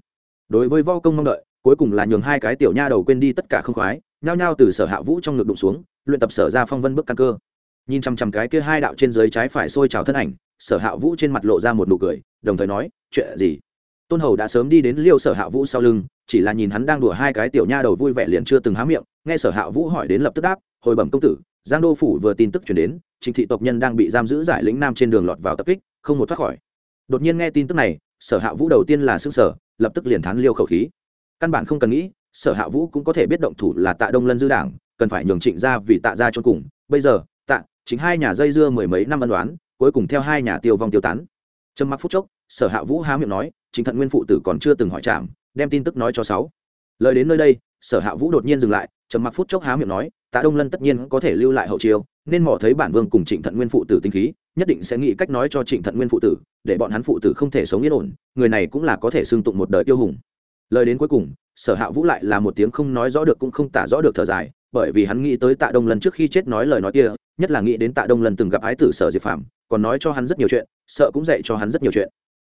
Đối với vo công mong đợi, cuối cùng là nhường hai cái tiểu nha đầu quên đi tất cả không khoái, nhao nhao từ sở hạ vũ trong ngực đụng xuống, luyện tập sở ra phong vân bước căn cơ. Nhìn chằm chằm cái kia hai đạo trên dưới trái phải sôi trào thân ảnh, sở hạ vũ trên mặt lộ ra một nụ cười, đồng thời nói, chuyện gì? Tôn hầu đã sớm đi đến liêu sở hạ vũ sau lưng chỉ là nhìn hắn đang đùa hai cái tiểu nha đầu vui vẻ liền chưa từng há miệng, nghe sở hạ vũ hỏi đến lập tức đáp, hồi bẩm công tử, giang đô phủ vừa tin tức chuyển đến trịnh thị tộc nhân đang bị giam giữ giải lĩnh nam trên đường lọt vào tập kích, không một thoát khỏi. Đột nhiên nghe tin tức này, sở hạ vũ đầu tiên là xương sở lập tức liền thán liêu khẩu khí. Căn bản không cần nghĩ, sở hạ vũ cũng có thể biết động thủ là tạ đông lân dư đảng, cần phải nhường trịnh ra vì tạ ra cho cùng. Bây giờ, tạ chính hai nhà dây dưa mười mấy năm ân đoán cuối cùng theo hai nhà tiêu vong tiêu tán. Trầm mặc phút chốc, sở hạ vũ há miệng nói chính thận nguyên phụ tử còn chưa từng hỏi chạm đem tin tức nói cho sáu. Lời đến nơi đây, sở hạ vũ đột nhiên dừng lại, trầm mặc phút chốc há miệng nói, tạ đông lân tất nhiên có thể lưu lại hậu chiêu, nên mỏ thấy bản vương cùng trịnh thận nguyên phụ tử tinh khí, nhất định sẽ nghĩ cách nói cho trịnh thận nguyên phụ tử, để bọn hắn phụ tử không thể sống yên ổn, người này cũng là có thể xưng tụng một đời tiêu hùng. Lời đến cuối cùng, sở hạ vũ lại là một tiếng không nói rõ được cũng không tả rõ được thở dài, bởi vì hắn nghĩ tới tạ đông lân trước khi chết nói lời nói kia, nhất là nghĩ đến tạ đông lân từng gặp ái tử sở diệp phạm còn nói cho hắn rất nhiều chuyện, sợ cũng dạy cho hắn rất nhiều chuyện.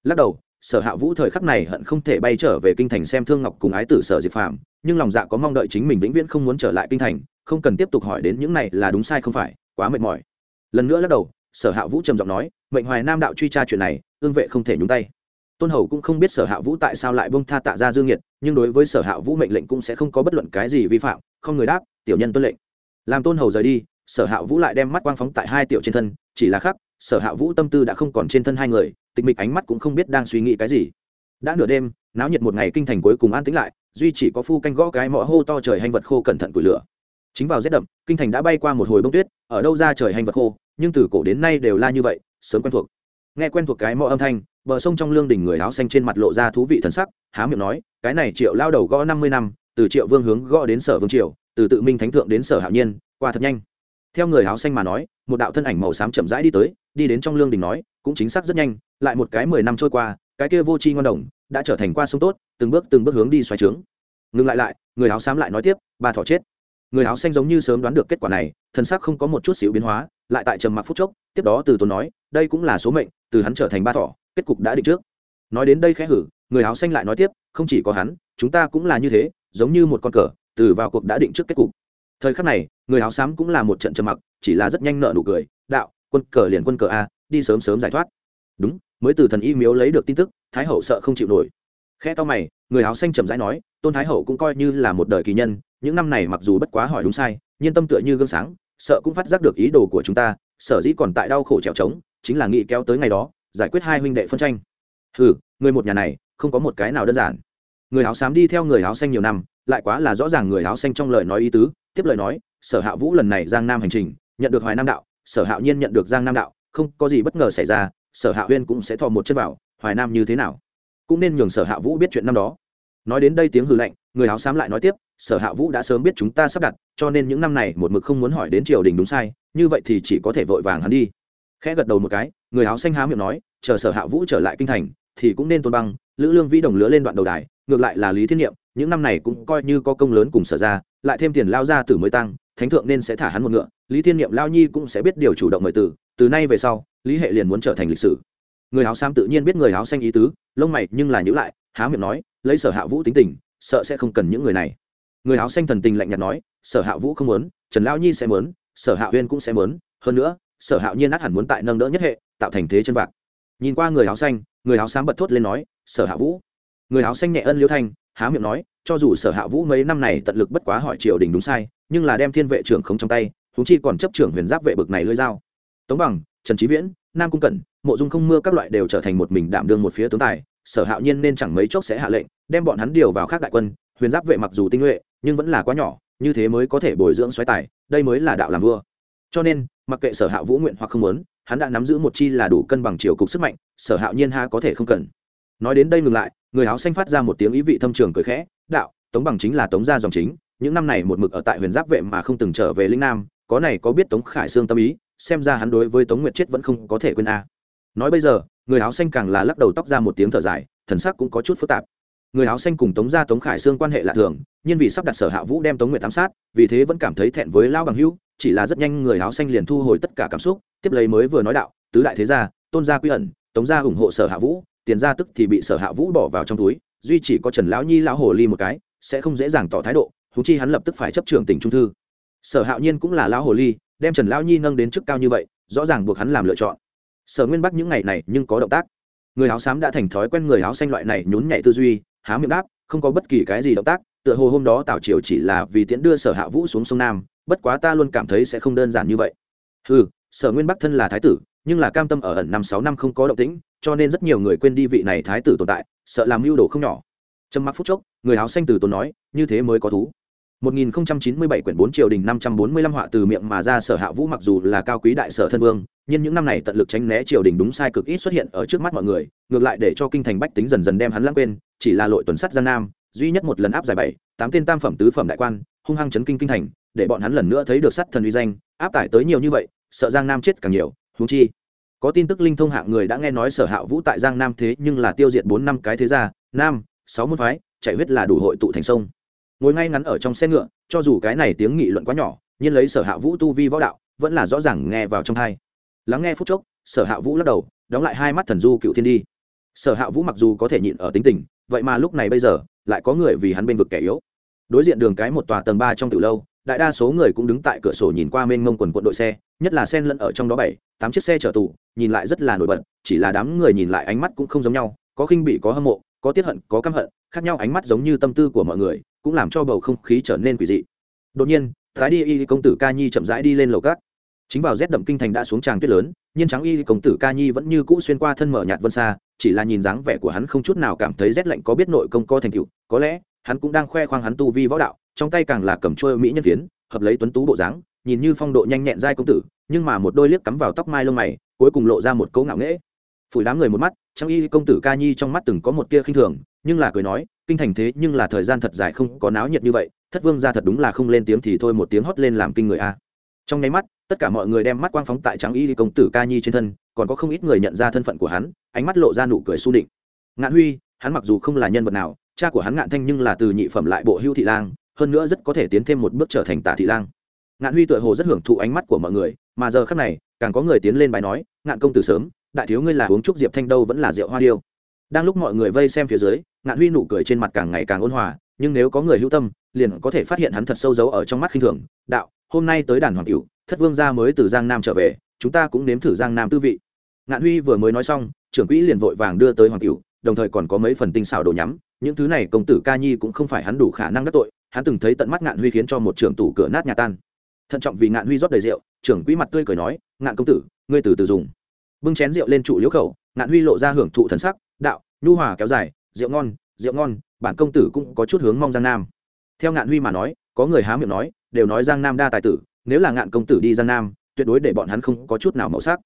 Lắc đầu sở hạ vũ thời khắc này hận không thể bay trở về kinh thành xem thương ngọc cùng ái tử sở diệp phạm nhưng lòng dạ có mong đợi chính mình vĩnh viễn không muốn trở lại kinh thành, không cần tiếp tục hỏi đến những này là đúng sai không phải, quá mệt mỏi. Lần nữa lắc đầu, sở hạ vũ trầm giọng nói, mệnh hoài nam đạo truy tra chuyện này, ương vệ không thể nhúng tay. Tôn hầu cũng không biết sở hạ vũ tại sao lại bông tha tạ ra dương nhiệt nhưng đối với sở hạ vũ mệnh lệnh cũng sẽ không có bất luận cái gì vi phạm, không người đáp, tiểu nhân tuân lệnh. Làm tôn hầu rời đi, sở hạ vũ lại đem mắt quang phóng tại hai tiểu trên thân, chỉ là khác sở hạ vũ tâm tư đã không còn trên thân hai người tịch mịch ánh mắt cũng không biết đang suy nghĩ cái gì. Đã nửa đêm, náo nhiệt một ngày kinh thành cuối cùng an tĩnh lại, duy chỉ có phu canh gõ cái mõ hô to trời hành vật khô cẩn thận củi lửa. Chính vào rét đậm, kinh thành đã bay qua một hồi bông tuyết, ở đâu ra trời hành vật khô, nhưng từ cổ đến nay đều la như vậy, sớm quen thuộc. Nghe quen thuộc cái mõ âm thanh, bờ sông trong lương đỉnh người áo xanh trên mặt lộ ra thú vị thần sắc, há miệng nói, cái này triệu lao đầu gõ năm mươi năm, từ triệu vương hướng gõ đến sở vương triều, từ tự minh thánh thượng đến sở hạo nhiên, qua thật nhanh. Theo người áo xanh mà nói một đạo thân ảnh màu xám chậm rãi đi tới, đi đến trong lương đình nói, cũng chính xác rất nhanh, lại một cái mười năm trôi qua, cái kia vô tri ngon đồng đã trở thành qua sông tốt, từng bước từng bước hướng đi xoáy trướng. Ngừng lại lại, người áo xám lại nói tiếp ba thỏ chết. Người áo xanh giống như sớm đoán được kết quả này, thân xác không có một chút xíu biến hóa, lại tại trầm mặc phút chốc, tiếp đó từ tốn nói, đây cũng là số mệnh, từ hắn trở thành ba thỏ, kết cục đã định trước. Nói đến đây khẽ hử, người áo xanh lại nói tiếp, không chỉ có hắn, chúng ta cũng là như thế, giống như một con cờ, từ vào cuộc đã định trước kết cục thời khắc này, người áo xám cũng là một trận trầm mặc, chỉ là rất nhanh nợ nụ cười, đạo, quân cờ liền quân cờ a, đi sớm sớm giải thoát. Đúng, mới từ thần y miếu lấy được tin tức, thái hậu sợ không chịu nổi. Khe to mày, người áo xanh trầm rãi nói, tôn thái hậu cũng coi như là một đời kỳ nhân, những năm này mặc dù bất quá hỏi đúng sai, nhưng tâm tựa như gương sáng, sợ cũng phát giác được ý đồ của chúng ta, sở dĩ còn tại đau khổ trèo trống, chính là nghĩ kéo tới ngày đó, giải quyết hai huynh đệ phân tranh. Hừ, người một nhà này, không có một cái nào đơn giản. Người áo xám đi theo người áo xanh nhiều năm, lại quá là rõ ràng người áo xanh trong lời nói ý tứ tiếp lời nói, sở hạ vũ lần này giang nam hành trình, nhận được hoài nam đạo, sở hạo nhiên nhận được giang nam đạo, không có gì bất ngờ xảy ra, sở hạ huyên cũng sẽ thò một chân vào, hoài nam như thế nào? Cũng nên nhường sở hạ vũ biết chuyện năm đó. Nói đến đây tiếng hư lệnh người áo xám lại nói tiếp, sở hạ vũ đã sớm biết chúng ta sắp đặt, cho nên những năm này một mực không muốn hỏi đến triều đình đúng sai, như vậy thì chỉ có thể vội vàng hắn đi. Khẽ gật đầu một cái, người áo xanh há miệng nói, chờ sở hạ vũ trở lại kinh thành, thì cũng nên tôn băng, lữ lương vĩ đồng lứa lên đoạn đầu đài, ngược lại là lý thiên nhiệm những năm này cũng coi như có công lớn cùng sở ra lại thêm tiền lao ra tử mới tăng, thánh thượng nên sẽ thả hắn một ngựa, lý thiên Niệm lao nhi cũng sẽ biết điều chủ động mời tử. từ nay về sau, lý hệ liền muốn trở thành lịch sử. Người áo xám tự nhiên biết người áo xanh ý tứ, lông mày nhưng là nhữ lại, há miệng nói, lấy sở hạ vũ tính tình, sợ sẽ không cần những người này. Người áo xanh thần tình lạnh nhạt nói, sở hạ vũ không muốn, trần lao nhi sẽ muốn, sở hạ huyên cũng sẽ muốn, hơn nữa, sở hạ nhiên át hẳn muốn tại nâng đỡ nhất hệ, tạo thành thế chân vạc. Nhìn qua người áo xanh, người áo xám bật thốt lên nói, sở hạ vũ. Người áo xanh nhẹ ân liêu thanh há miệng nói, cho dù sở hạ vũ mấy năm này tận lực bất quá hỏi triều đình đúng sai, nhưng là đem thiên vệ trưởng không trong tay húng chi còn chấp trưởng huyền giáp vệ bực này lưỡi dao. Tống bằng, trần trí viễn, nam cung cẩn, mộ dung không mưa các loại đều trở thành một mình đảm đương một phía tướng tài, sở hạo nhiên nên chẳng mấy chốc sẽ hạ lệnh, đem bọn hắn điều vào khác đại quân, huyền giáp vệ mặc dù tinh nhuệ, nhưng vẫn là quá nhỏ, như thế mới có thể bồi dưỡng xoáy tài, đây mới là đạo làm vua. Cho nên, mặc kệ sở hạ vũ nguyện hoặc không muốn, hắn đã nắm giữ một chi là đủ cân bằng chiều cục sức mạnh, sở hạo nhiên ha có thể không cần. Nói đến đây ngừng lại người áo xanh phát ra một tiếng ý vị thâm trường cười khẽ, đạo, tống bằng chính là tống gia dòng chính, những năm này một mực ở tại huyền giáp vệ mà không từng trở về linh nam, có này có biết tống khải sương tâm ý, xem ra hắn đối với tống nguyệt chết vẫn không có thể quên a. Nói bây giờ, người áo xanh càng là lắc đầu tóc ra một tiếng thở dài, thần sắc cũng có chút phức tạp. Người áo xanh cùng tống gia tống khải sương quan hệ lạ thường, nhưng vì sắp đặt sở hạ vũ đem tống nguyệt ám sát, vì thế vẫn cảm thấy thẹn với lao bằng hữu, chỉ là rất nhanh người áo xanh liền thu hồi tất cả cảm xúc, tiếp lấy mới vừa nói đạo, tứ đại thế gia, tôn gia quy ẩn, tống gia ủng hộ sở hạ vũ tiền ra tức thì bị sở hạ vũ bỏ vào trong túi, duy chỉ có trần lão nhi lão hồ ly một cái, sẽ không dễ dàng tỏ thái độ thú chi hắn lập tức phải chấp trường tỉnh trung thư. Sở hạo nhiên cũng là lão hồ ly, đem trần lão nhi nâng đến chức cao như vậy, rõ ràng buộc hắn làm lựa chọn. Sở nguyên bắc những ngày này nhưng có động tác. Người áo xám đã thành thói quen người áo xanh loại này nhún nhảy tư duy, há miệng đáp, không có bất kỳ cái gì động tác, tựa hồ hôm đó tào triều chỉ là vì tiễn đưa sở hạ vũ xuống sông nam, bất quá ta luôn cảm thấy sẽ không đơn giản như vậy. Ừ sở nguyên bắc thân là thái tử nhưng là cam tâm ở ẩn năm sáu năm không có động tĩnh, cho nên rất nhiều người quên đi vị này thái tử tồn tại, sợ làm mưu đồ không nhỏ. Trầm mặc phút chốc, người áo xanh từ tốn nói, như thế mới có thú. 1097 quyển 4 triều đình 545 họa từ miệng mà ra sở hạ vũ mặc dù là cao quý đại sở thân vương, nhưng những năm này tận lực tránh né triều đình đúng sai cực ít xuất hiện ở trước mắt mọi người, ngược lại để cho kinh thành bách tính dần dần đem hắn lãng quên, chỉ là lội tuần sắt giang nam, duy nhất một lần áp giải bảy, tám tên tam phẩm tứ phẩm đại quan, hung hăng chấn kinh kinh thành, để bọn hắn lần nữa thấy được sắt thần uy danh, áp tải tới nhiều như vậy, sợ giang nam chết càng nhiều huống chi, có tin tức linh thông hạng người đã nghe nói sở hạ vũ tại giang nam thế nhưng là tiêu diệt bốn năm cái thế gia, nam, sáu môn phái, chạy huyết là đủ hội tụ thành sông. Ngồi ngay ngắn ở trong xe ngựa, cho dù cái này tiếng nghị luận quá nhỏ, nhưng lấy sở hạ vũ tu vi võ đạo, vẫn là rõ ràng nghe vào trong hai. Lắng nghe phút chốc, sở hạ vũ lắc đầu, đóng lại hai mắt thần du cựu thiên đi. Sở hạ vũ mặc dù có thể nhịn ở tính tình, vậy mà lúc này bây giờ, lại có người vì hắn bên vực kẻ yếu. Đối diện đường cái một tòa tầng ba trong từ lâu đại đa số người cũng đứng tại cửa sổ nhìn qua mênh mông quần quận đội xe, nhất là sen lẫn ở trong đó bảy, tám chiếc xe chở tù, nhìn lại rất là nổi bật, chỉ là đám người nhìn lại ánh mắt cũng không giống nhau, có khinh bị có hâm mộ, có tiết hận, có căm hận, khác nhau ánh mắt giống như tâm tư của mọi người, cũng làm cho bầu không khí trở nên quỷ dị. Đột nhiên, thái đi y công tử ca nhi chậm rãi đi lên lầu cát. Chính vào rét đậm kinh thành đã xuống tràng tuyết lớn, nhiên trắng y công tử ca nhi vẫn như cũ xuyên qua thân mở nhạt vân xa, chỉ là nhìn dáng vẻ của hắn không chút nào cảm thấy rét lạnh có biết nội công co thành tựu, có lẽ hắn cũng đang khoe khoang hắn tu vi võ đạo, trong tay càng là cầm trôi mỹ nhân phiến, hợp lấy tuấn tú bộ dáng, nhìn như phong độ nhanh nhẹn dai công tử, nhưng mà một đôi liếc cắm vào tóc mai lông mày, cuối cùng lộ ra một cấu ngạo nghễ. Phủi đám người một mắt, trang y công tử ca nhi trong mắt từng có một tia khinh thường, nhưng là cười nói, kinh thành thế nhưng là thời gian thật dài không có náo nhiệt như vậy, thất vương ra thật đúng là không lên tiếng thì thôi một tiếng hót lên làm kinh người a. Trong nháy mắt, tất cả mọi người đem mắt quang phóng tại trắng y công tử ca nhi trên thân, còn có không ít người nhận ra thân phận của hắn, ánh mắt lộ ra nụ cười su định ngạn huy, hắn mặc dù không là nhân vật nào cha của hắn ngạn thanh nhưng là từ nhị phẩm lại bộ hưu thị lang, hơn nữa rất có thể tiến thêm một bước trở thành tả thị lang. Ngạn huy tựa hồ rất hưởng thụ ánh mắt của mọi người, mà giờ khác này, càng có người tiến lên bài nói, ngạn công tử sớm, đại thiếu ngươi là uống trúc diệp thanh đâu vẫn là rượu hoa điêu. Đang lúc mọi người vây xem phía dưới, ngạn huy nụ cười trên mặt càng ngày càng ôn hòa, nhưng nếu có người hữu tâm, liền có thể phát hiện hắn thật sâu giấu ở trong mắt khinh thường, đạo, hôm nay tới đàn hoàng cửu, thất vương gia mới từ giang nam trở về, chúng ta cũng nếm thử giang nam tư vị. Ngạn huy vừa mới nói xong, trưởng quỹ liền vội vàng đưa tới hoàng cửu, đồng thời còn có mấy phần tinh xảo đồ nhắm những thứ này công tử ca nhi cũng không phải hắn đủ khả năng đắc tội, hắn từng thấy tận mắt ngạn huy khiến cho một trưởng tủ cửa nát nhà tan. Thận trọng vì ngạn huy rót đầy rượu, trưởng quỹ mặt tươi cười nói, ngạn công tử, ngươi từ từ dùng. Bưng chén rượu lên trụ liễu khẩu, ngạn huy lộ ra hưởng thụ thần sắc, đạo, nhu hòa kéo dài, rượu ngon rượu ngon, bản công tử cũng có chút hướng mong giang nam. Theo ngạn huy mà nói, có người há miệng nói, đều nói giang nam đa tài tử, nếu là ngạn công tử đi giang nam, tuyệt đối để bọn hắn không có chút nào màu sắc.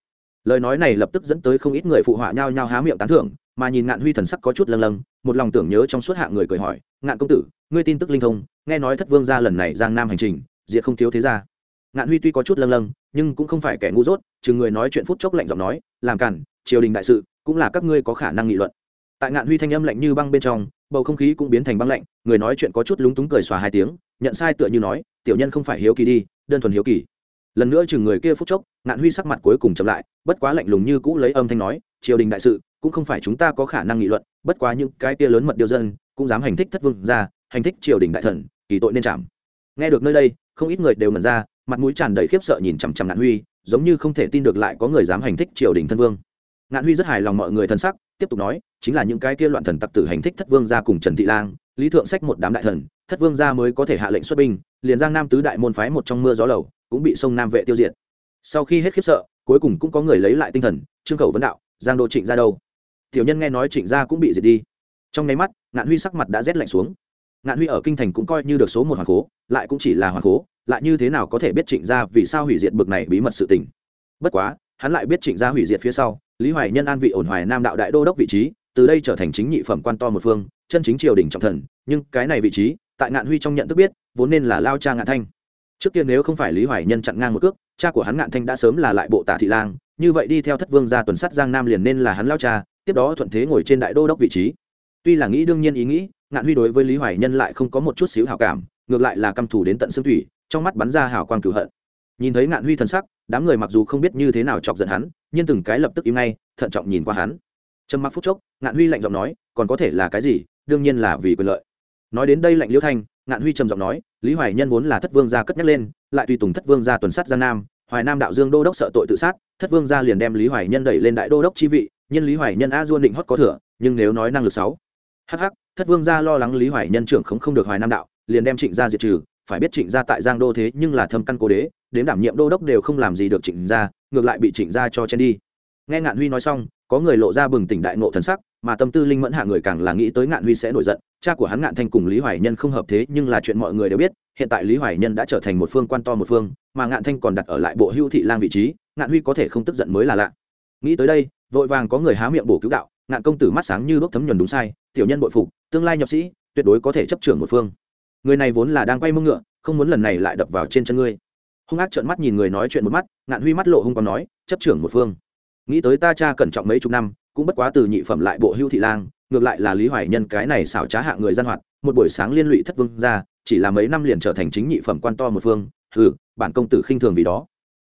Lời nói này lập tức dẫn tới không ít người phụ họa nhao nhao há miệng tán thưởng mà nhìn ngạn huy thần sắc có chút lâng lâng, một lòng tưởng nhớ trong suốt hạ người cười hỏi, ngạn công tử, ngươi tin tức linh thông, nghe nói thất vương ra lần này giang nam hành trình, diệt không thiếu thế ra ngạn huy tuy có chút lâng lâng, nhưng cũng không phải kẻ ngu dốt chừng người nói chuyện phút chốc lạnh giọng nói, làm cản, triều đình đại sự, cũng là các ngươi có khả năng nghị luận. Tại ngạn huy thanh âm lạnh như băng bên trong, bầu không khí cũng biến thành băng lạnh, người nói chuyện có chút lúng túng cười xòa hai tiếng, nhận sai tựa như nói, tiểu nhân không phải hiếu kỳ đi, đơn thuần hiếu kỳ. Lần nữa chừng người kia phút chốc, ngạn huy sắc mặt cuối cùng chậm lại, bất quá lạnh lùng như cũ lấy âm thanh nói, triều đình đại sự cũng không phải chúng ta có khả năng nghị luận, bất quá những cái kia lớn mật điều dân cũng dám hành thích thất vương ra hành thích triều đình đại thần, kỳ tội nên chạm. Nghe được nơi đây, không ít người đều ngẩn ra, mặt mũi tràn đầy khiếp sợ nhìn chằm chằm ngạn huy, giống như không thể tin được lại có người dám hành thích triều đình thân vương. Ngạn huy rất hài lòng mọi người thân sắc, tiếp tục nói, chính là những cái kia loạn thần tặc tử hành thích thất vương gia cùng trần thị lang, lý thượng sách một đám đại thần, thất vương gia mới có thể hạ lệnh xuất binh, liền giang nam tứ đại môn phái một trong mưa gió lầu, cũng bị sông nam vệ tiêu diệt. Sau khi hết khiếp sợ, cuối cùng cũng có người lấy lại tinh thần, trương khẩu vấn đạo, giang đô trịnh ra đâu? Tiểu nhân nghe nói trịnh gia cũng bị diệt đi. Trong nháy mắt, ngạn huy sắc mặt đã rét lạnh xuống. Ngạn huy ở kinh thành cũng coi như được số một hoàng cố lại cũng chỉ là hoàng cố lại như thế nào có thể biết trịnh gia vì sao hủy diệt bực này bí mật sự tình? Bất quá, hắn lại biết trịnh gia hủy diệt phía sau, lý hoài nhân an vị ổn hoài nam đạo đại đô đốc vị trí, từ đây trở thành chính nhị phẩm quan to một phương, chân chính triều đình trọng thần, nhưng cái này vị trí, tại ngạn huy trong nhận thức biết, vốn nên là lao cha ngạn thanh. Trước kia nếu không phải lý hoài nhân chặn ngang một cước, cha của hắn ngạn thanh đã sớm là lại bộ tả thị lang, như vậy đi theo thất vương ra tuần sát giang nam liền nên là hắn lao cha tiếp đó thuận thế ngồi trên đại đô đốc vị trí. Tuy là nghĩ đương nhiên ý nghĩ, ngạn huy đối với lý hoài nhân lại không có một chút xíu hào cảm, ngược lại là căm thù đến tận xương thủy, trong mắt bắn ra hào quang cửu hận. Nhìn thấy ngạn huy thần sắc, đám người mặc dù không biết như thế nào chọc giận hắn, nhưng từng cái lập tức im ngay, thận trọng nhìn qua hắn. Trầm mặc phút chốc, ngạn huy lạnh giọng nói, còn có thể là cái gì? Đương nhiên là vì quyền lợi. Nói đến đây lạnh liễu thanh, ngạn huy trầm giọng nói, lý hoài nhân vốn là thất vương gia cất nhắc lên, lại tùy tùng thất vương gia tuần sát giang nam, hoài nam đạo dương đô đốc sợ tội tự sát, thất vương gia liền đem lý hoài nhân đẩy lên đại đô đốc chi vị nhân lý hoài nhân a duôn định hót có thừa, nhưng nếu nói năng lực sáu. Hh thất vương gia lo lắng lý hoài nhân trưởng không không được hoài nam đạo, liền đem trịnh gia diệt trừ, phải biết trịnh gia tại giang đô thế nhưng là thâm căn cố đế, đến đảm nhiệm đô đốc đều không làm gì được trịnh gia, ngược lại bị trịnh gia cho chen đi. Nghe ngạn huy nói xong, có người lộ ra bừng tỉnh đại ngộ thần sắc, mà tâm tư linh mẫn hạ người càng là nghĩ tới ngạn huy sẽ nổi giận, cha của hắn ngạn thanh cùng lý hoài nhân không hợp thế nhưng là chuyện mọi người đều biết, hiện tại lý hoài nhân đã trở thành một phương quan to một phương, mà ngạn thanh còn đặt ở lại bộ hưu thị lang vị trí, ngạn huy có thể không tức giận mới là lạ. Nghĩ tới đây vội vàng có người há miệng bổ cứu đạo, ngạn công tử mắt sáng như đốt thấm nhuần đúng sai, tiểu nhân bội phục, tương lai nhập sĩ, tuyệt đối có thể chấp trưởng một phương. Người này vốn là đang quay mông ngựa, không muốn lần này lại đập vào trên chân ngươi. Hung ác trợn mắt nhìn người nói chuyện một mắt, ngạn huy mắt lộ hung còn nói, chấp trưởng một phương. Nghĩ tới ta cha cẩn trọng mấy chục năm, cũng bất quá từ nhị phẩm lại bộ hưu thị lang, ngược lại là lý hoài nhân cái này xảo trá hạ người gian hoạt, một buổi sáng liên lụy thất vương ra, chỉ là mấy năm liền trở thành chính nhị phẩm quan to một phương, hừ, bản công tử khinh thường vì đó.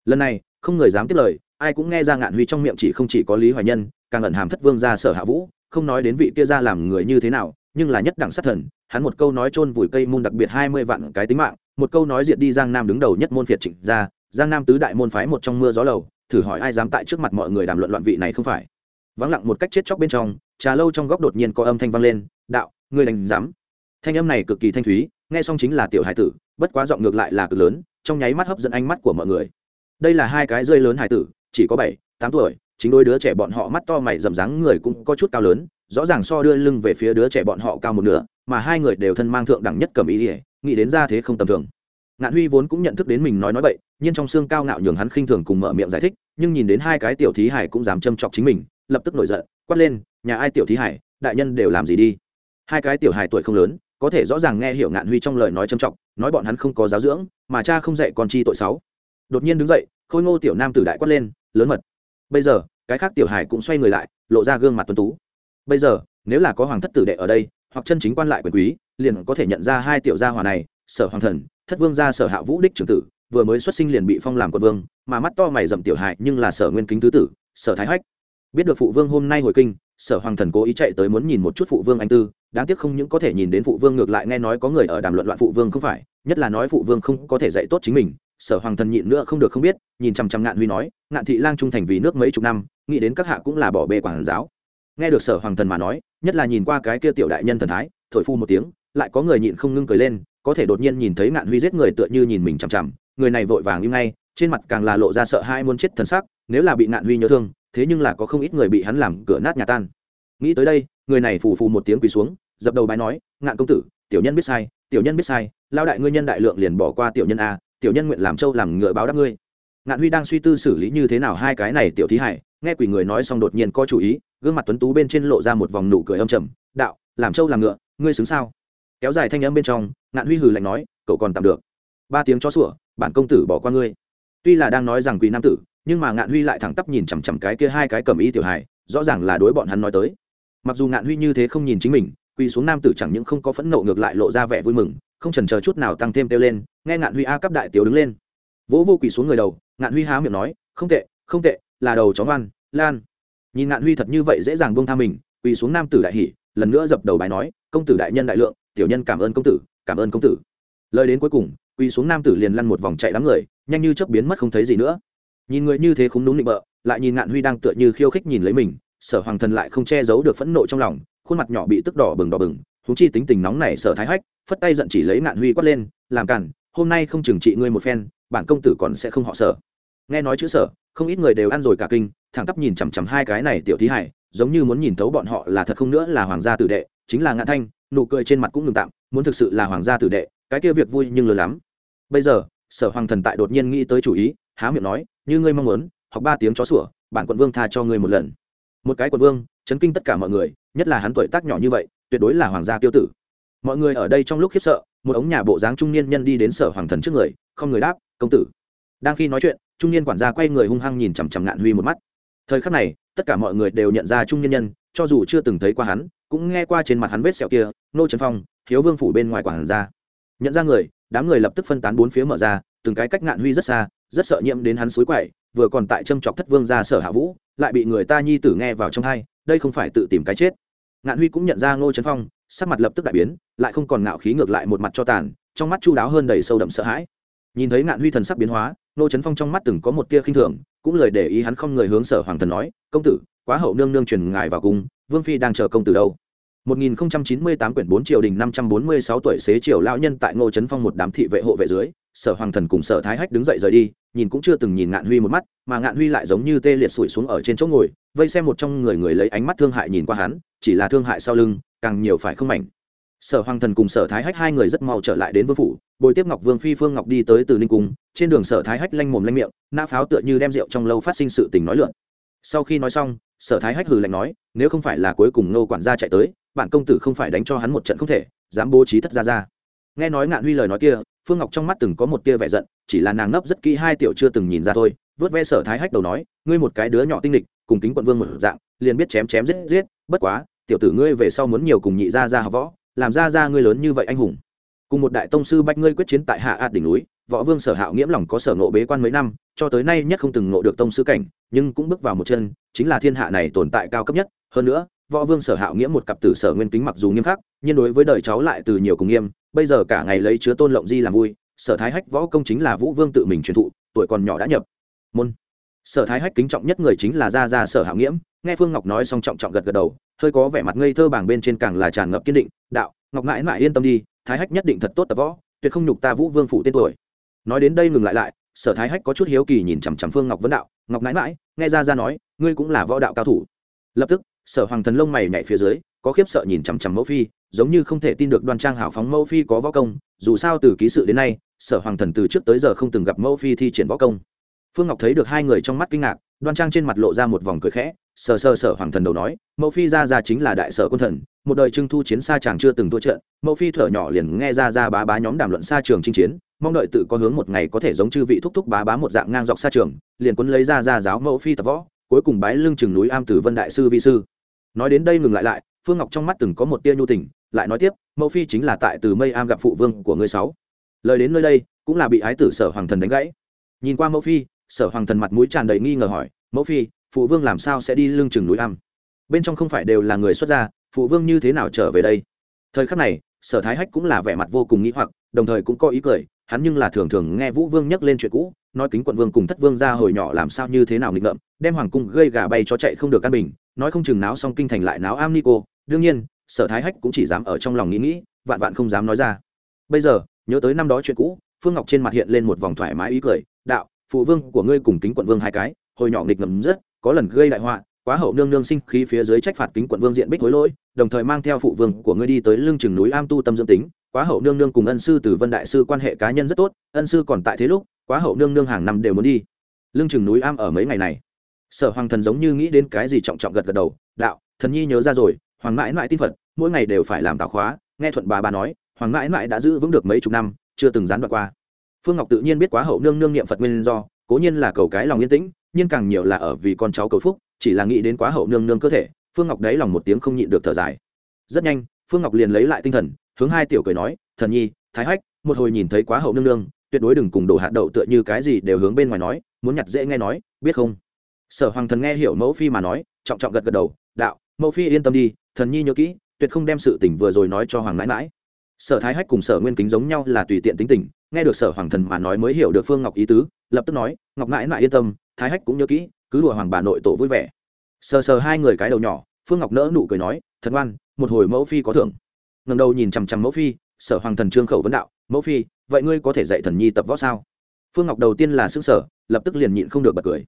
Lần này, không người dám tiếp lời ai cũng nghe ra ngạn huy trong miệng chỉ không chỉ có lý hoài nhân, càng ẩn hàm thất vương ra sở hạ vũ, không nói đến vị kia ra làm người như thế nào, nhưng là nhất đẳng sát thần, hắn một câu nói chôn vùi cây môn đặc biệt hai mươi vạn cái tính mạng, một câu nói diệt đi giang nam đứng đầu nhất môn phiệt trịnh ra giang nam tứ đại môn phái một trong mưa gió lầu, thử hỏi ai dám tại trước mặt mọi người đàm luận loạn vị này không phải. Vắng lặng một cách chết chóc bên trong, trà lâu trong góc đột nhiên có âm thanh vang lên, đạo, ngươi đành dám thanh âm này cực kỳ thanh thúy, nghe xong chính là tiểu hải tử, bất quá giọng ngược lại là cực lớn, trong nháy mắt hấp dẫn ánh mắt của mọi người. Đây là hai cái rơi lớn hải tử chỉ có bảy, tám tuổi, chính đôi đứa trẻ bọn họ mắt to mày rậm dáng người cũng có chút cao lớn, rõ ràng so đưa lưng về phía đứa trẻ bọn họ cao một nửa, mà hai người đều thân mang thượng đẳng nhất cầm ý ỉa nghĩ đến ra thế không tầm thường. Ngạn huy vốn cũng nhận thức đến mình nói nói bậy, nhưng trong xương cao ngạo nhường hắn khinh thường cùng mở miệng giải thích, nhưng nhìn đến hai cái tiểu thí hải cũng dám châm chọc chính mình, lập tức nổi giận, quát lên, nhà ai tiểu thí hải, đại nhân đều làm gì đi? Hai cái tiểu hải tuổi không lớn, có thể rõ ràng nghe hiểu ngạn huy trong lời nói châm chọc, nói bọn hắn không có giáo dưỡng, mà cha không dạy con chi tội sáu đột nhiên đứng dậy, khôi ngô tiểu nam tử đại quát lên lớn mật. Bây giờ, cái khác tiểu hải cũng xoay người lại, lộ ra gương mặt tuấn tú. Bây giờ, nếu là có hoàng thất tử đệ ở đây, hoặc chân chính quan lại quyền quý, liền có thể nhận ra hai tiểu gia hòa này, sở hoàng thần, thất vương gia sở hạ vũ đích trưởng tử, vừa mới xuất sinh liền bị phong làm quân vương, mà mắt to mày rậm tiểu hại nhưng là sở nguyên kính tứ tử, sở thái hách. Biết được phụ vương hôm nay hồi kinh, sở hoàng thần cố ý chạy tới muốn nhìn một chút phụ vương anh tư, đáng tiếc không những có thể nhìn đến phụ vương ngược lại nghe nói có người ở đàm luận loạn phụ vương không phải, nhất là nói phụ vương không có thể dạy tốt chính mình sở hoàng thần nhịn nữa không được không biết, nhìn chằm chằm ngạn huy nói, ngạn thị lang trung thành vì nước mấy chục năm, nghĩ đến các hạ cũng là bỏ bê quản giáo. Nghe được sở hoàng thần mà nói, nhất là nhìn qua cái kia tiểu đại nhân thần thái, thổi phu một tiếng, lại có người nhịn không ngưng cười lên, có thể đột nhiên nhìn thấy ngạn huy giết người tựa như nhìn mình chằm chằm, người này vội vàng im ngay, trên mặt càng là lộ ra sợ hai muốn chết thần sắc, nếu là bị ngạn huy nhớ thương, thế nhưng là có không ít người bị hắn làm cửa nát nhà tan. Nghĩ tới đây, người này phù phù một tiếng quỳ xuống, dập đầu bái nói, ngạn công tử, tiểu nhân biết sai, tiểu nhân biết sai lao đại ngươi nhân đại lượng liền bỏ qua tiểu nhân a tiểu nhân nguyện làm châu làm ngựa báo đáp ngươi. Ngạn huy đang suy tư xử lý như thế nào hai cái này tiểu thí hải, nghe quỷ người nói xong đột nhiên có chủ ý, gương mặt tuấn tú bên trên lộ ra một vòng nụ cười âm trầm, đạo, làm châu làm ngựa, ngươi xứng sao? Kéo dài thanh âm bên trong, ngạn huy hừ lạnh nói, cậu còn tạm được. Ba tiếng cho sủa, bản công tử bỏ qua ngươi. Tuy là đang nói rằng quỷ nam tử, nhưng mà ngạn huy lại thẳng tắp nhìn chằm chằm cái kia hai cái cầm ý tiểu hài, rõ ràng là đối bọn hắn nói tới. Mặc dù ngạn huy như thế không nhìn chính mình, quỳ xuống nam tử chẳng những không có phẫn nộ ngược lại lộ ra vẻ vui mừng không chần chờ chút nào tăng thêm kêu lên, nghe ngạn huy a cấp đại tiểu đứng lên. Vỗ vô quỳ xuống người đầu, ngạn huy há miệng nói, không tệ không tệ, là đầu chó ngoan, lan. Nhìn ngạn huy thật như vậy dễ dàng buông tha mình, quỳ xuống nam tử đại hỉ, lần nữa dập đầu bài nói, công tử đại nhân đại lượng, tiểu nhân cảm ơn công tử, cảm ơn công tử. Lời đến cuối cùng, quỳ xuống nam tử liền lăn một vòng chạy đám người, nhanh như chớp biến mất không thấy gì nữa. Nhìn người như thế không đúng định bợ, lại nhìn ngạn huy đang tựa như khiêu khích nhìn lấy mình, sở hoàng thần lại không che giấu được phẫn nộ trong lòng, khuôn mặt nhỏ bị tức đỏ bừng đỏ bừng thú chi tính tình nóng này sở thái hách phất tay giận chỉ lấy ngạn huy quát lên, làm cản hôm nay không trừng trị ngươi một phen, bản công tử còn sẽ không họ sở. Nghe nói chữ sở, không ít người đều ăn rồi cả kinh, thẳng tắp nhìn chằm chằm hai cái này tiểu thí hải, giống như muốn nhìn thấu bọn họ là thật không nữa là hoàng gia tử đệ, chính là ngạn thanh, nụ cười trên mặt cũng ngừng tạm, muốn thực sự là hoàng gia tử đệ, cái kia việc vui nhưng lớn lắm. Bây giờ, sở hoàng thần tại đột nhiên nghĩ tới chủ ý, há miệng nói, như ngươi mong muốn, học ba tiếng chó sủa, bản quận vương tha cho ngươi một lần. Một cái quận vương, chấn kinh tất cả mọi người, nhất là hắn tuổi tác nhỏ như vậy, tuyệt đối là hoàng gia tiêu tử mọi người ở đây trong lúc khiếp sợ, một ống nhà bộ dáng trung niên nhân đi đến sở hoàng thần trước người, không người đáp, công tử. Đang khi nói chuyện, trung niên quản gia quay người hung hăng nhìn chằm chằm ngạn huy một mắt. Thời khắc này, tất cả mọi người đều nhận ra trung niên nhân, cho dù chưa từng thấy qua hắn, cũng nghe qua trên mặt hắn vết sẹo kia, nô trần phong thiếu vương phủ bên ngoài quản gia. Nhận ra người, đám người lập tức phân tán bốn phía mở ra, từng cái cách ngạn huy rất xa, rất sợ nhiễm đến hắn suối quậy, vừa còn tại châm chọc thất vương ra sở hạ vũ, lại bị người ta nhi tử nghe vào trong thai đây không phải tự tìm cái chết. Ngạn huy cũng nhận ra ngô trấn phong sắc mặt lập tức đại biến lại không còn ngạo khí ngược lại một mặt cho tàn trong mắt chu đáo hơn đầy sâu đậm sợ hãi. Nhìn thấy ngạn huy thần sắc biến hóa ngô trấn phong trong mắt từng có một tia khinh thường cũng lời để ý hắn không người hướng sở hoàng thần nói công tử quá hậu nương nương truyền ngài vào cung vương phi đang chờ công tử đâu? 1098 quyển 4 triều đình 546 tuổi xế triều lão nhân tại Ngô Trấn Phong một đám thị vệ hộ vệ dưới, Sở Hoàng Thần cùng Sở Thái Hách đứng dậy rời đi, nhìn cũng chưa từng nhìn Ngạn Huy một mắt, mà Ngạn Huy lại giống như tê liệt sủi xuống ở trên chỗ ngồi, vây xem một trong người người lấy ánh mắt thương hại nhìn qua hắn, chỉ là thương hại sau lưng, càng nhiều phải không mảnh. Sở Hoàng Thần cùng Sở Thái Hách hai người rất mau trở lại đến vương phủ, bồi tiếp Ngọc Vương phi Phương Ngọc đi tới Từ Ninh cung, trên đường Sở Thái Hách lanh mồm lanh miệng, nã pháo tựa như đem rượu trong lâu phát sinh sự tình nói lượn. Sau khi nói xong, Sở Thái Hách hừ lạnh nói, nếu không phải là cuối cùng nô quản gia chạy tới, bản công tử không phải đánh cho hắn một trận không thể dám bố trí thất ra ra nghe nói ngạn huy lời nói kia phương ngọc trong mắt từng có một tia vẻ giận chỉ là nàng nấp rất kỹ hai tiểu chưa từng nhìn ra thôi vớt ve sở thái hách đầu nói ngươi một cái đứa nhỏ tinh lịch cùng kính quận vương một dạng liền biết chém chém giết giết bất quá tiểu tử ngươi về sau muốn nhiều cùng nhị gia ra học võ, làm ra ra ngươi lớn như vậy anh hùng. Cùng một đại tông sư bách ngươi quyết chiến tại hạ ạt đỉnh núi, võ vương sở hạo nghiễm lòng có sở ngộ bế quan mấy năm, cho tới nay nhất không từng ngộ được tông sư cảnh, nhưng cũng bước vào một chân, chính là thiên hạ này tồn tại cao cấp nhất. Hơn nữa, võ vương sở hạo nghĩa một cặp tử sở nguyên kính mặc dù nghiêm khắc, nhưng đối với đời cháu lại từ nhiều cùng nghiêm, bây giờ cả ngày lấy chứa tôn lộng di làm vui, sở thái hách võ công chính là vũ vương tự mình truyền thụ, tuổi còn nhỏ đã nhập. Môn. Sở thái hách kính trọng nhất người chính là gia gia sở hạo nghiễm nghe phương ngọc nói xong trọng trọng gật gật đầu, hơi có vẻ mặt ngây thơ bảng bên trên càng là tràn ngập kiên định, đạo, ngọc mãi mãi yên tâm đi, thái hách nhất định thật tốt tập võ, tuyệt không nhục ta vũ vương phủ tên tuổi. Nói đến đây ngừng lại lại, sở thái hách có chút hiếu kỳ nhìn chằm chằm phương ngọc vấn đạo, ngọc mãi mãi, nghe ra ra nói, ngươi cũng là võ đạo cao thủ. Lập tức, sở hoàng thần lông mày nhảy phía dưới, có khiếp sợ nhìn chằm chằm mẫu phi, giống như không thể tin được đoan trang hảo phóng mẫu phi có võ công, dù sao từ ký sự đến nay, sở hoàng thần từ trước tới giờ không từng gặp mẫu phi thi triển võ công. Phương ngọc thấy được hai người trong mắt kinh ngạc, đoan trang trên mặt lộ ra một vòng cười khẽ sờ sờ sở hoàng thần đầu nói, mẫu phi ra ra chính là đại sở quân thần, một đời trưng thu chiến xa chàng chưa từng thua trận, mẫu phi thở nhỏ liền nghe ra ra bá bá nhóm đàm luận xa trường chinh chiến, mong đợi tự có hướng một ngày có thể giống chư vị thúc thúc bá bá một dạng ngang dọc xa trường, liền quân lấy ra ra giáo mẫu phi tập võ, cuối cùng bái lưng chừng núi am tử vân đại sư vi sư. Nói đến đây ngừng lại lại, phương ngọc trong mắt từng có một tia nhu tình, lại nói tiếp, mẫu phi chính là tại từ mây am gặp phụ vương của ngươi sáu. Lời đến nơi đây, cũng là bị ái tử sở hoàng thần đánh gãy. Nhìn qua mẫu phi, sở hoàng thần mặt mũi tràn đầy nghi ngờ hỏi, mẫu phi phụ vương làm sao sẽ đi lưng chừng núi am? Bên trong không phải đều là người xuất gia, phụ vương như thế nào trở về đây? Thời khắc này, sở thái hách cũng là vẻ mặt vô cùng nghĩ hoặc, đồng thời cũng có ý cười, hắn nhưng là thường thường nghe vũ vương nhắc lên chuyện cũ, nói kính quận vương cùng thất vương ra hồi nhỏ làm sao như thế nào nghịch ngợm, đem hoàng cung gây gà bay cho chạy không được căn bình, nói không chừng náo xong kinh thành lại náo am ni cô. Đương nhiên, sở thái hách cũng chỉ dám ở trong lòng nghĩ nghĩ, vạn vạn không dám nói ra. Bây giờ, nhớ tới năm đó chuyện cũ, phương ngọc trên mặt hiện lên một vòng thoải mái ý cười, đạo, phụ vương của ngươi cùng kính quận vương hai cái, hồi nhỏ nghịch ngầm rất có lần gây đại họa, quá hậu nương nương sinh khí phía dưới trách phạt kính quận vương diện bích hối lỗi, đồng thời mang theo phụ vương của ngươi đi tới lưng chừng núi am tu tâm dưỡng tính. Quá hậu nương nương cùng ân sư từ vân đại sư quan hệ cá nhân rất tốt, ân sư còn tại thế lúc, quá hậu nương nương hàng năm đều muốn đi. Lưng chừng núi am ở mấy ngày này? Sở hoàng thần giống như nghĩ đến cái gì trọng trọng gật gật đầu, đạo, thần nhi nhớ ra rồi, hoàng mãi mãi tin phật, mỗi ngày đều phải làm tạo khóa. Nghe thuận bà bà nói, hoàng mãi mãi đã giữ vững được mấy chục năm, chưa từng gián đoạn qua. Phương ngọc tự nhiên biết quá hậu nương nương niệm phật nguyên do, cố nhiên là cầu cái lòng yên tĩnh nhưng càng nhiều là ở vì con cháu cầu phúc, chỉ là nghĩ đến quá hậu nương nương cơ thể, phương ngọc đáy lòng một tiếng không nhịn được thở dài. Rất nhanh, phương ngọc liền lấy lại tinh thần, hướng hai tiểu cười nói, thần nhi, thái hách, một hồi nhìn thấy quá hậu nương nương, tuyệt đối đừng cùng đổ hạt đậu tựa như cái gì đều hướng bên ngoài nói, muốn nhặt dễ nghe nói, biết không? Sở hoàng thần nghe hiểu mẫu phi mà nói, trọng trọng gật gật đầu, đạo, mẫu phi yên tâm đi, thần nhi nhớ kỹ, tuyệt không đem sự tình vừa rồi nói cho hoàng mãi mãi. Sở thái hách cùng sở nguyên kính giống nhau là tùy tiện tính tình, nghe được sở hoàng thần mà nói mới hiểu được phương ngọc ý tứ, lập tức nói, ngọc mãi mãi yên tâm thái hách cũng nhớ kỹ, cứ đùa hoàng bà nội tổ vui vẻ. Sờ sờ hai người cái đầu nhỏ, phương ngọc nỡ nụ cười nói, thật ngoan, một hồi mẫu phi có thưởng. Ngần đầu nhìn chằm chằm mẫu phi, sở hoàng thần trương khẩu vấn đạo, mẫu phi, vậy ngươi có thể dạy thần nhi tập võ sao? Phương ngọc đầu tiên là xương sở lập tức liền nhịn không được bật cười.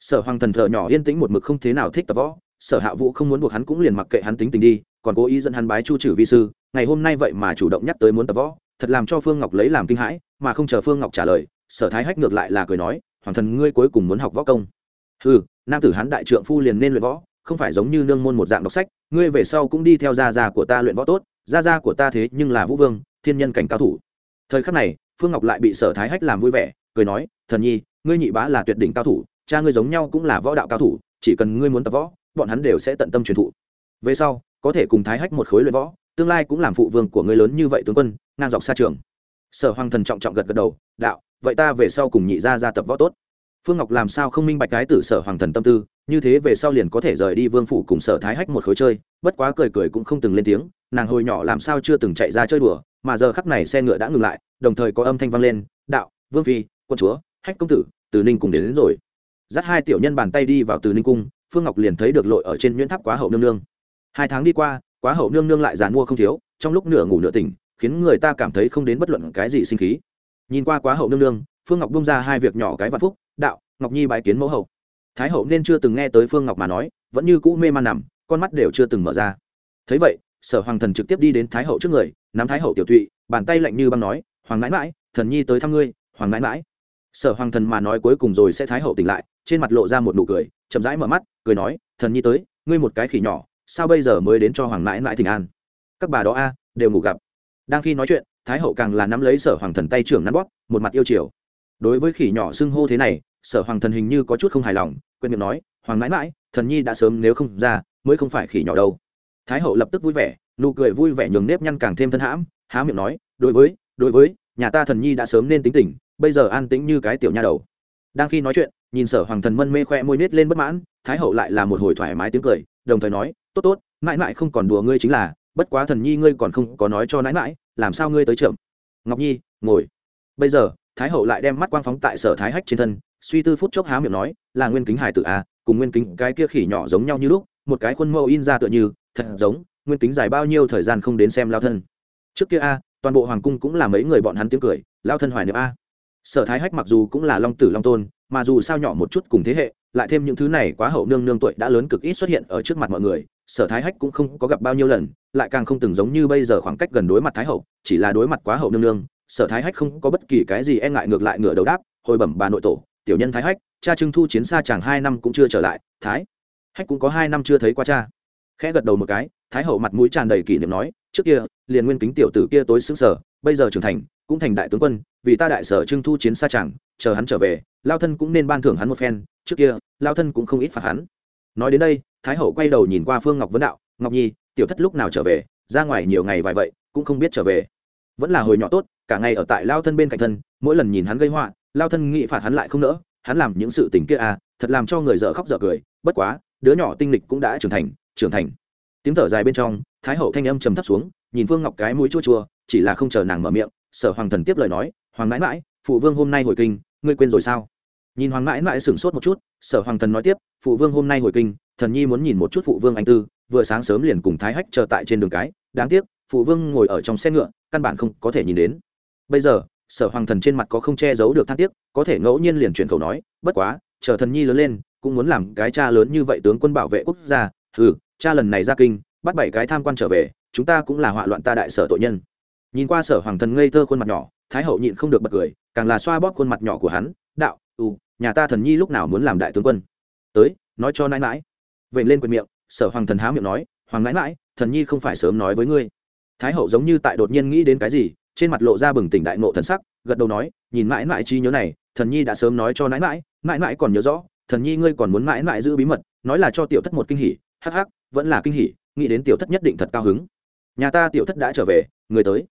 Sở hoàng thần thợ nhỏ yên tĩnh một mực không thế nào thích tập võ, sở hạ vũ không muốn buộc hắn cũng liền mặc kệ hắn tính tình đi, còn cố ý dẫn hắn bái chu trừ vi sư, ngày hôm nay vậy mà chủ động nhắc tới muốn tập võ, thật làm cho phương ngọc lấy làm kinh hãi, mà không chờ phương ngọc trả lời, sở thái hách ngược lại là cười nói hoàng thần ngươi cuối cùng muốn học võ công. Ừ nam tử hắn đại trượng phu liền nên luyện võ, không phải giống như nương môn một dạng đọc sách, ngươi về sau cũng đi theo gia gia của ta luyện võ tốt, gia gia của ta thế nhưng là vũ vương, thiên nhân cảnh cao thủ. Thời khắc này, phương ngọc lại bị sở thái hách làm vui vẻ, cười nói, thần nhi, ngươi nhị bá là tuyệt đỉnh cao thủ, cha ngươi giống nhau cũng là võ đạo cao thủ, chỉ cần ngươi muốn tập võ, bọn hắn đều sẽ tận tâm truyền thụ. Về sau, có thể cùng thái hách một khối luyện võ, tương lai cũng làm phụ vương của ngươi lớn như vậy tướng quân, ngang dọc xa trường. Sở hoàng thần trọng trọng gật gật đầu, đạo vậy ta về sau cùng nhị gia ra tập võ tốt. Phương ngọc làm sao không minh bạch cái tử sở hoàng thần tâm tư như thế về sau liền có thể rời đi vương phủ cùng sở thái hách một khối chơi bất quá cười cười cũng không từng lên tiếng nàng hồi nhỏ làm sao chưa từng chạy ra chơi đùa mà giờ khắc này xe ngựa đã ngừng lại đồng thời có âm thanh vang lên đạo vương phi quân chúa hách công tử từ ninh cùng đến, đến rồi. Dắt hai tiểu nhân bàn tay đi vào từ ninh cung phương ngọc liền thấy được lội ở trên nhuyễn tháp quá hậu nương nương. Hai tháng đi qua quá hậu nương nương lại dàn mua không thiếu trong lúc nửa ngủ nửa tỉnh khiến người ta cảm thấy không đến bất luận cái gì sinh khí nhìn qua quá hậu nương nương, phương ngọc bung ra hai việc nhỏ cái vạn phúc, đạo, ngọc nhi bái kiến mẫu hậu. Thái hậu nên chưa từng nghe tới phương ngọc mà nói, vẫn như cũ mê man nằm, con mắt đều chưa từng mở ra. Thấy vậy, sở hoàng thần trực tiếp đi đến thái hậu trước người, nắm thái hậu tiểu thụy bàn tay lạnh như băng nói, hoàng mãi mãi thần nhi tới thăm ngươi, hoàng mãi mãi sở hoàng thần mà nói cuối cùng rồi sẽ thái hậu tỉnh lại, trên mặt lộ ra một nụ cười, chậm rãi mở mắt, cười nói, thần nhi tới, ngươi một cái khỉ nhỏ, sao bây giờ mới đến cho hoàng mãi mãi thỉnh an? Các bà đó a, đều ngủ gặp. Đang khi nói chuyện thái hậu càng là nắm lấy sở hoàng thần tay trưởng nắn bóp, một mặt yêu chiều. Đối với khỉ nhỏ xưng hô thế này, sở hoàng thần hình như có chút không hài lòng, quên miệng nói, hoàng mãi mãi, thần nhi đã sớm nếu không ra, mới không phải khỉ nhỏ đâu. Thái hậu lập tức vui vẻ, nụ cười vui vẻ nhường nếp nhăn càng thêm thân hãm, há miệng nói, đối với đối với, nhà ta thần nhi đã sớm nên tính tình, bây giờ an tĩnh như cái tiểu nha đầu. Đang khi nói chuyện, nhìn sở hoàng thần mân mê khoe môi nết lên bất mãn, thái hậu lại là một hồi thoải mái tiếng cười, đồng thời nói, tốt tốt, mãi mãi không còn đùa ngươi chính là, bất quá thần nhi ngươi còn không có nói cho nãi mãi làm sao ngươi tới trộm ngọc nhi ngồi. Bây giờ thái hậu lại đem mắt quang phóng tại sở thái hách trên thân suy tư phút chốc há miệng nói là nguyên kính hải tử a à, cùng nguyên kính cái kia khỉ nhỏ giống nhau như lúc một cái khuôn mẫu in ra tựa như thật giống nguyên kính dài bao nhiêu thời gian không đến xem lao thân. Trước kia a toàn bộ hoàng cung cũng là mấy người bọn hắn tiếng cười lao thân hoài niệm a. Sở thái hách mặc dù cũng là long tử long tôn mà dù sao nhỏ một chút cùng thế hệ lại thêm những thứ này quá hậu nương nương tuổi đã lớn cực ít xuất hiện ở trước mặt mọi người sở thái hách cũng không có gặp bao nhiêu lần, lại càng không từng giống như bây giờ khoảng cách gần đối mặt thái hậu, chỉ là đối mặt quá hậu nương nương, sở thái hách không có bất kỳ cái gì e ngại ngược lại ngửa đầu đáp, hồi bẩm bà nội tổ, tiểu nhân thái hách, cha trưng thu chiến xa chàng hai năm cũng chưa trở lại, thái hách cũng có hai năm chưa thấy qua cha. Khẽ gật đầu một cái, thái hậu mặt mũi tràn đầy kỷ niệm nói, trước kia, liền nguyên kính tiểu tử kia tối xứng sở, bây giờ trưởng thành, cũng thành đại tướng quân, vì ta đại sở trưng thu chiến xa chàng, chờ hắn trở về, lao thân cũng nên ban thưởng hắn một phen, trước kia, lao thân cũng không ít phạt hắn nói đến đây, thái hậu quay đầu nhìn qua phương ngọc vấn đạo, ngọc nhi, tiểu thất lúc nào trở về? Ra ngoài nhiều ngày vài vậy, cũng không biết trở về. Vẫn là hồi nhỏ tốt, cả ngày ở tại lao thân bên cạnh thân, mỗi lần nhìn hắn gây họa, lao thân nghị phạt hắn lại không nỡ, hắn làm những sự tình kia à thật làm cho người dở khóc dở cười, bất quá, đứa nhỏ tinh lịch cũng đã trưởng thành trưởng thành. Tiếng thở dài bên trong, thái hậu thanh âm trầm thấp xuống, nhìn phương ngọc cái mũi chua chua, chỉ là không chờ nàng mở miệng, sở hoàng thần tiếp lời nói, hoàng mãi mãi, phụ vương hôm nay hồi kinh, ngươi quên rồi sao? Nhìn hoàng mãi mãi sửng sốt một chút, sở hoàng thần nói tiếp, phụ vương hôm nay hồi kinh, thần nhi muốn nhìn một chút phụ vương anh tư, vừa sáng sớm liền cùng thái hách chờ tại trên đường cái, đáng tiếc, phụ vương ngồi ở trong xe ngựa, căn bản không có thể nhìn đến. Bây giờ, sở hoàng thần trên mặt có không che giấu được than tiếc, có thể ngẫu nhiên liền chuyển khẩu nói, bất quá, chờ thần nhi lớn lên, cũng muốn làm cái cha lớn như vậy tướng quân bảo vệ quốc gia ừ cha lần này ra kinh, bắt bảy cái tham quan trở về, chúng ta cũng là họa loạn ta đại sở tội nhân. Nhìn qua sở hoàng thần ngây thơ khuôn mặt nhỏ, thái hậu nhịn không được bật cười, càng là xoa bóp khuôn mặt nhỏ của hắn, đạo ừ nhà ta thần nhi lúc nào muốn làm đại tướng quân? Tới, nói cho nãi mãi vậy lên quyền miệng, sở hoàng thần há miệng nói, hoàng nãi mãi thần nhi không phải sớm nói với ngươi. Thái hậu giống như tại đột nhiên nghĩ đến cái gì, trên mặt lộ ra bừng tỉnh đại nộ thần sắc, gật đầu nói, nhìn mãi mãi chi nhớ này, thần nhi đã sớm nói cho nãi mãi mãi mãi còn nhớ rõ, thần nhi ngươi còn muốn mãi mãi giữ bí mật, nói là cho tiểu thất một kinh hỉ, hắc hắc, vẫn là kinh hỉ, nghĩ đến tiểu thất nhất định thật cao hứng. Nhà ta tiểu thất đã trở về, người tới.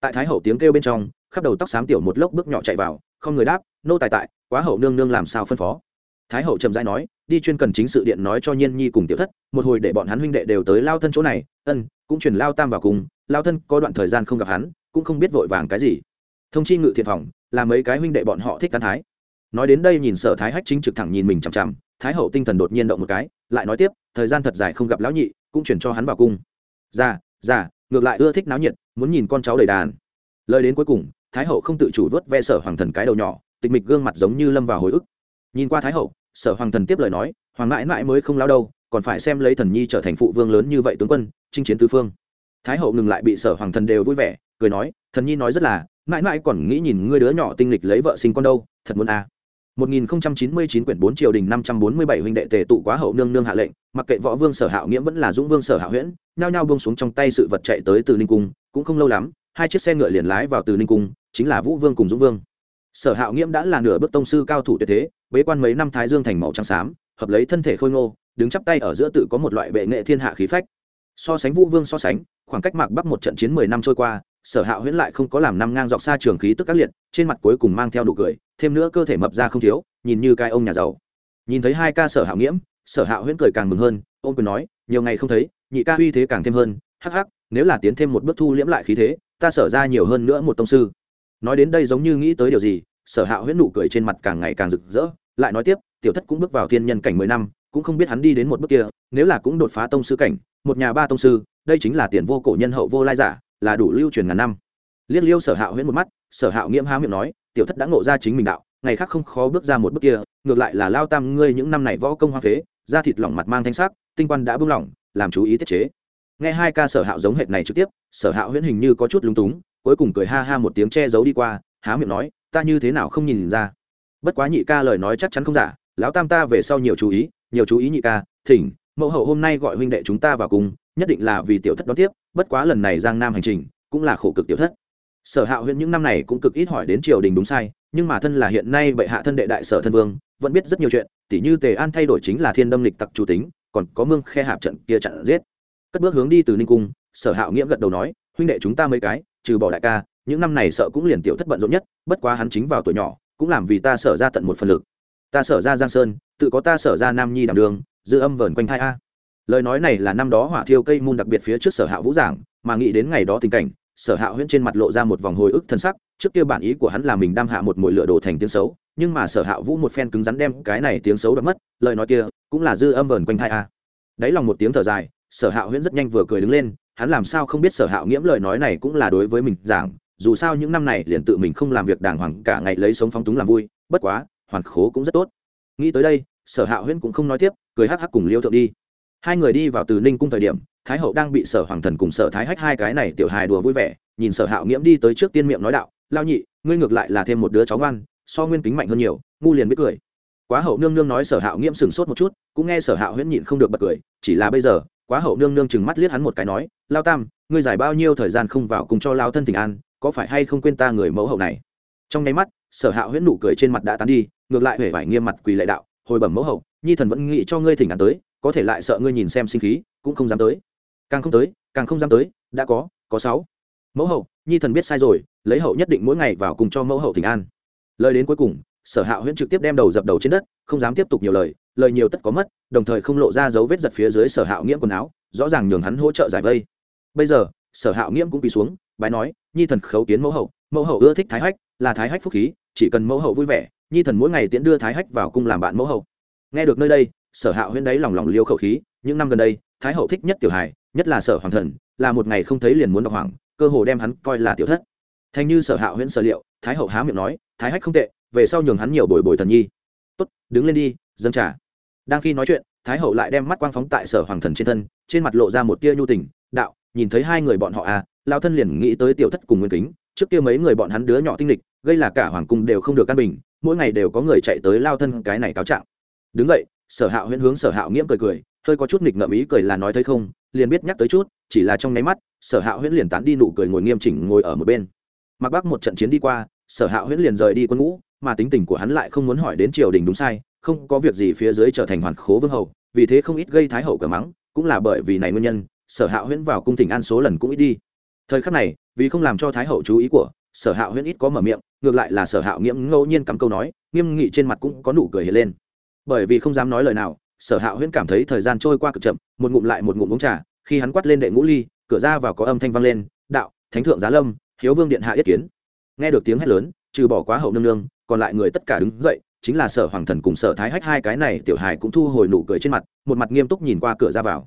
Tại thái hậu tiếng kêu bên trong, khắp đầu tóc xám tiểu một lốc bước nhỏ chạy vào không người đáp, nô tài tại, quá hậu nương nương làm sao phân phó? Thái hậu trầm dai nói, đi chuyên cần chính sự điện nói cho nhiên nhi cùng tiểu thất, một hồi để bọn hắn huynh đệ đều tới lao thân chỗ này, ân, cũng chuyển lao tam vào cùng, lao thân có đoạn thời gian không gặp hắn, cũng không biết vội vàng cái gì. Thông chi ngự thiện phòng, là mấy cái huynh đệ bọn họ thích căn thái. Nói đến đây nhìn sở thái hách chính trực thẳng nhìn mình chằm chằm, thái hậu tinh thần đột nhiên động một cái, lại nói tiếp, thời gian thật dài không gặp lão nhị, cũng chuyển cho hắn vào cung. Già già ngược lại ưa thích náo nhiệt, muốn nhìn con cháu đầy đàn. Lời đến cuối cùng thái hậu không tự chủ vớt ve sở hoàng thần cái đầu nhỏ tịch mịch gương mặt giống như lâm vào hồi ức nhìn qua thái hậu sở hoàng thần tiếp lời nói hoàng mãi mãi mới không lao đâu còn phải xem lấy thần nhi trở thành phụ vương lớn như vậy tướng quân chinh chiến tứ phương thái hậu ngừng lại bị sở hoàng thần đều vui vẻ cười nói thần nhi nói rất là mãi mãi còn nghĩ nhìn ngươi đứa nhỏ tinh lịch lấy vợ sinh con đâu thật muốn à. 1099 quyển 4 triều đình 547 huynh đệ tề tụ quá hậu nương nương hạ lệnh, mặc kệ võ vương Sở Hạo Nghiễm vẫn là Dũng vương Sở Hạo Huyễn, nhao nhao buông xuống trong tay sự vật chạy tới từ Ninh cung, cũng không lâu lắm, hai chiếc xe ngựa liền lái vào từ Ninh cung, chính là Vũ Vương cùng Dũng Vương. Sở Hạo Nghiễm đã là nửa bước tông sư cao thủ tuyệt thế, bế quan mấy năm thái dương thành màu trắng xám, hợp lấy thân thể khôi ngô, đứng chắp tay ở giữa tự có một loại bệ nghệ thiên hạ khí phách. So sánh Vũ Vương so sánh, khoảng cách Mạc Bắc một trận chiến 10 năm trôi qua, Sở Hạo Huyễn lại không có làm năm ngang dọc xa trường khí tức các liệt, trên mặt cuối cùng mang theo đủ cười, thêm nữa cơ thể mập ra không thiếu, nhìn như cai ông nhà giàu nhìn thấy hai ca sở hạo nghiễm sở hạo huyễn cười càng mừng hơn ông quyền nói nhiều ngày không thấy nhị ca uy thế càng thêm hơn hắc hắc nếu là tiến thêm một bước thu liễm lại khí thế ta sở ra nhiều hơn nữa một tông sư. Nói đến đây giống như nghĩ tới điều gì, sở hạo huyễn nụ cười trên mặt càng ngày càng rực rỡ, lại nói tiếp, tiểu thất cũng bước vào thiên nhân cảnh mười năm, cũng không biết hắn đi đến một bước kia, nếu là cũng đột phá tông sư cảnh, một nhà ba tông sư, đây chính là tiền vô cổ nhân hậu vô lai giả, là đủ lưu truyền ngàn năm. Liếc liêu sở hạo huyễn một mắt, sở hạo nghiễm há miệng nói, tiểu thất đã ngộ ra chính mình đạo, ngày khác không khó bước ra một bước kia, ngược lại là lao tam ngươi những năm này võ công hoa phế, da thịt lỏng mặt mang thanh sắc, tinh quan đã buông lỏng, làm chú ý tiết chế nghe hai ca sở hạo giống hệt này trực tiếp, sở hạo huyễn hình như có chút lúng túng, cuối cùng cười ha ha một tiếng che giấu đi qua, há miệng nói, ta như thế nào không nhìn ra? Bất quá nhị ca lời nói chắc chắn không giả, lão tam ta về sau nhiều chú ý, nhiều chú ý nhị ca, thỉnh, mẫu hậu hôm nay gọi huynh đệ chúng ta vào cùng, nhất định là vì tiểu thất đón tiếp, bất quá lần này giang nam hành trình cũng là khổ cực tiểu thất. Sở hạo huyện những năm này cũng cực ít hỏi đến triều đình đúng sai, nhưng mà thân là hiện nay bệ hạ thân đệ đại sở thân vương, vẫn biết rất nhiều chuyện, tỉ như tề an thay đổi chính là thiên đâm lịch tặc chủ tính, còn có mương khe hạp trận kia chặn giết cất bước hướng đi từ ninh cung, sở hạo nghiễm gật đầu nói, huynh đệ chúng ta mấy cái, trừ bỏ đại ca, những năm này sợ cũng liền tiểu thất bận rộn nhất, bất quá hắn chính vào tuổi nhỏ, cũng làm vì ta sở ra tận một phần lực. Ta sở ra giang sơn, tự có ta sở ra nam nhi đảm đường, dư âm vờn quanh thai a. Lời nói này là năm đó hỏa thiêu cây môn đặc biệt phía trước sở hạ vũ giảng, mà nghĩ đến ngày đó tình cảnh, sở hạ huyễn trên mặt lộ ra một vòng hồi ức thân sắc, trước kia bản ý của hắn là mình đam hạ một mồi lửa đồ thành tiếng xấu, nhưng mà sở hạ vũ một phen cứng rắn đem cái này tiếng xấu đã mất, lời nói kia cũng là dư âm vờn quanh thai a. Đấy đáy lòng một tiếng thở dài sở hạ huyễn rất nhanh vừa cười đứng lên, hắn làm sao không biết sở hạ nghiễm lời nói này cũng là đối với mình giảng, dù sao những năm này liền tự mình không làm việc đàng hoàng, cả ngày lấy sống phóng túng làm vui, bất quá, hoàn khố cũng rất tốt. Nghĩ tới đây, sở hạ huyễn cũng không nói tiếp, cười hắc hắc cùng liêu thượng đi. Hai người đi vào từ ninh cung thời điểm, thái hậu đang bị sở hoàng thần cùng sở thái hách hai cái này tiểu hài đùa vui vẻ, nhìn sở hạo nghiễm đi tới trước tiên miệng nói đạo lao nhị, ngươi ngược lại là thêm một đứa cháu ngoan, so nguyên kính mạnh hơn nhiều. Ngu liền biết cười. Quá hậu nương nương nói sở hạo nghiễm sừng sốt một chút, cũng nghe sở hạo huyễn nhịn không được bật cười, chỉ là bây giờ quá hậu nương nương chừng mắt liếc hắn một cái nói, lao tam, ngươi giải bao nhiêu thời gian không vào cùng cho lao thân tình an, có phải hay không quên ta người mẫu hậu này? Trong nháy mắt, sở hạ huyễn nụ cười trên mặt đã tán đi, ngược lại huệ vải nghiêm mặt quỳ lệ đạo, hồi bẩm mẫu hậu, nhi thần vẫn nghĩ cho ngươi thỉnh an tới, có thể lại sợ ngươi nhìn xem sinh khí, cũng không dám tới. Càng không tới, càng không dám tới, đã có có sáu. Mẫu hậu, nhi thần biết sai rồi, lấy hậu nhất định mỗi ngày vào cùng cho mẫu hậu thỉnh an. Lời đến cuối cùng, sở hạ huyễn trực tiếp đem đầu dập đầu trên đất, không dám tiếp tục nhiều lời lời nhiều tất có mất, đồng thời không lộ ra dấu vết giật phía dưới sở hạo nghiễm quần áo, rõ ràng nhường hắn hỗ trợ giải vây. Bây giờ, sở hạo nghiễm cũng quỳ xuống, bái nói, nhi thần khấu kiến mẫu hậu mẫu hậu ưa thích thái hách, là thái hách phúc khí, chỉ cần mẫu hậu vui vẻ, nhi thần mỗi ngày tiễn đưa thái hách vào cung làm bạn mẫu hậu. Nghe được nơi đây, sở hạo huyên đấy lòng lòng liêu khẩu khí, những năm gần đây, thái hậu thích nhất tiểu hài, nhất là sở hoàng thần, là một ngày không thấy liền muốn đọc hoàng cơ hồ đem hắn coi là tiểu thất. Thành như sở hạo huyên sở liệu, thái hậu há miệng nói, thái hách không tệ, về sau nhường hắn nhiều bồi bồi thần nhi. Tốt, đứng lên đi, dâng trả đang khi nói chuyện, thái hậu lại đem mắt quang phóng tại sở hoàng thần trên thân, trên mặt lộ ra một tia nhu tình, đạo, nhìn thấy hai người bọn họ à lao thân liền nghĩ tới tiểu thất cùng nguyên kính, trước kia mấy người bọn hắn đứa nhỏ tinh lịch gây là cả hoàng cung đều không được căn bình, mỗi ngày đều có người chạy tới lao thân cái này cáo trạng. Đứng vậy sở hạo huyễn hướng sở hạo nghiễm cười cười, hơi có chút nghịch ngợm ý cười là nói thấy không, liền biết nhắc tới chút, chỉ là trong nháy mắt, sở hạo huyễn liền tán đi nụ cười ngồi nghiêm chỉnh ngồi ở một bên. Mặc bác một trận chiến đi qua, sở hạo huyễn liền rời đi quân ngũ, mà tính tình của hắn lại không muốn hỏi đến triều đình đúng sai không có việc gì phía dưới trở thành hoàn khố vương hầu, vì thế không ít gây thái hậu cờ mắng, cũng là bởi vì này nguyên nhân, sở hạ huyễn vào cung tỉnh an số lần cũng ít đi. Thời khắc này, vì không làm cho thái hậu chú ý của sở hạ huyễn ít có mở miệng, ngược lại là sở hạ nghiễm ngẫu nhiên cắm câu nói, nghiêm nghị trên mặt cũng có nụ cười hiện lên. Bởi vì không dám nói lời nào, sở hạ huyễn cảm thấy thời gian trôi qua cực chậm, một ngụm lại một ngụm uống trà, khi hắn quát lên đệ ngũ ly, cửa ra vào có âm thanh vang lên, đạo, thánh thượng giá lâm, hiếu vương điện hạ yết kiến. Nghe được tiếng hét lớn, trừ bỏ quá hậu nương nương, còn lại người tất cả đứng dậy chính là sở hoàng thần cùng sở thái hách hai cái này tiểu hài cũng thu hồi nụ cười trên mặt, một mặt nghiêm túc nhìn qua cửa ra vào.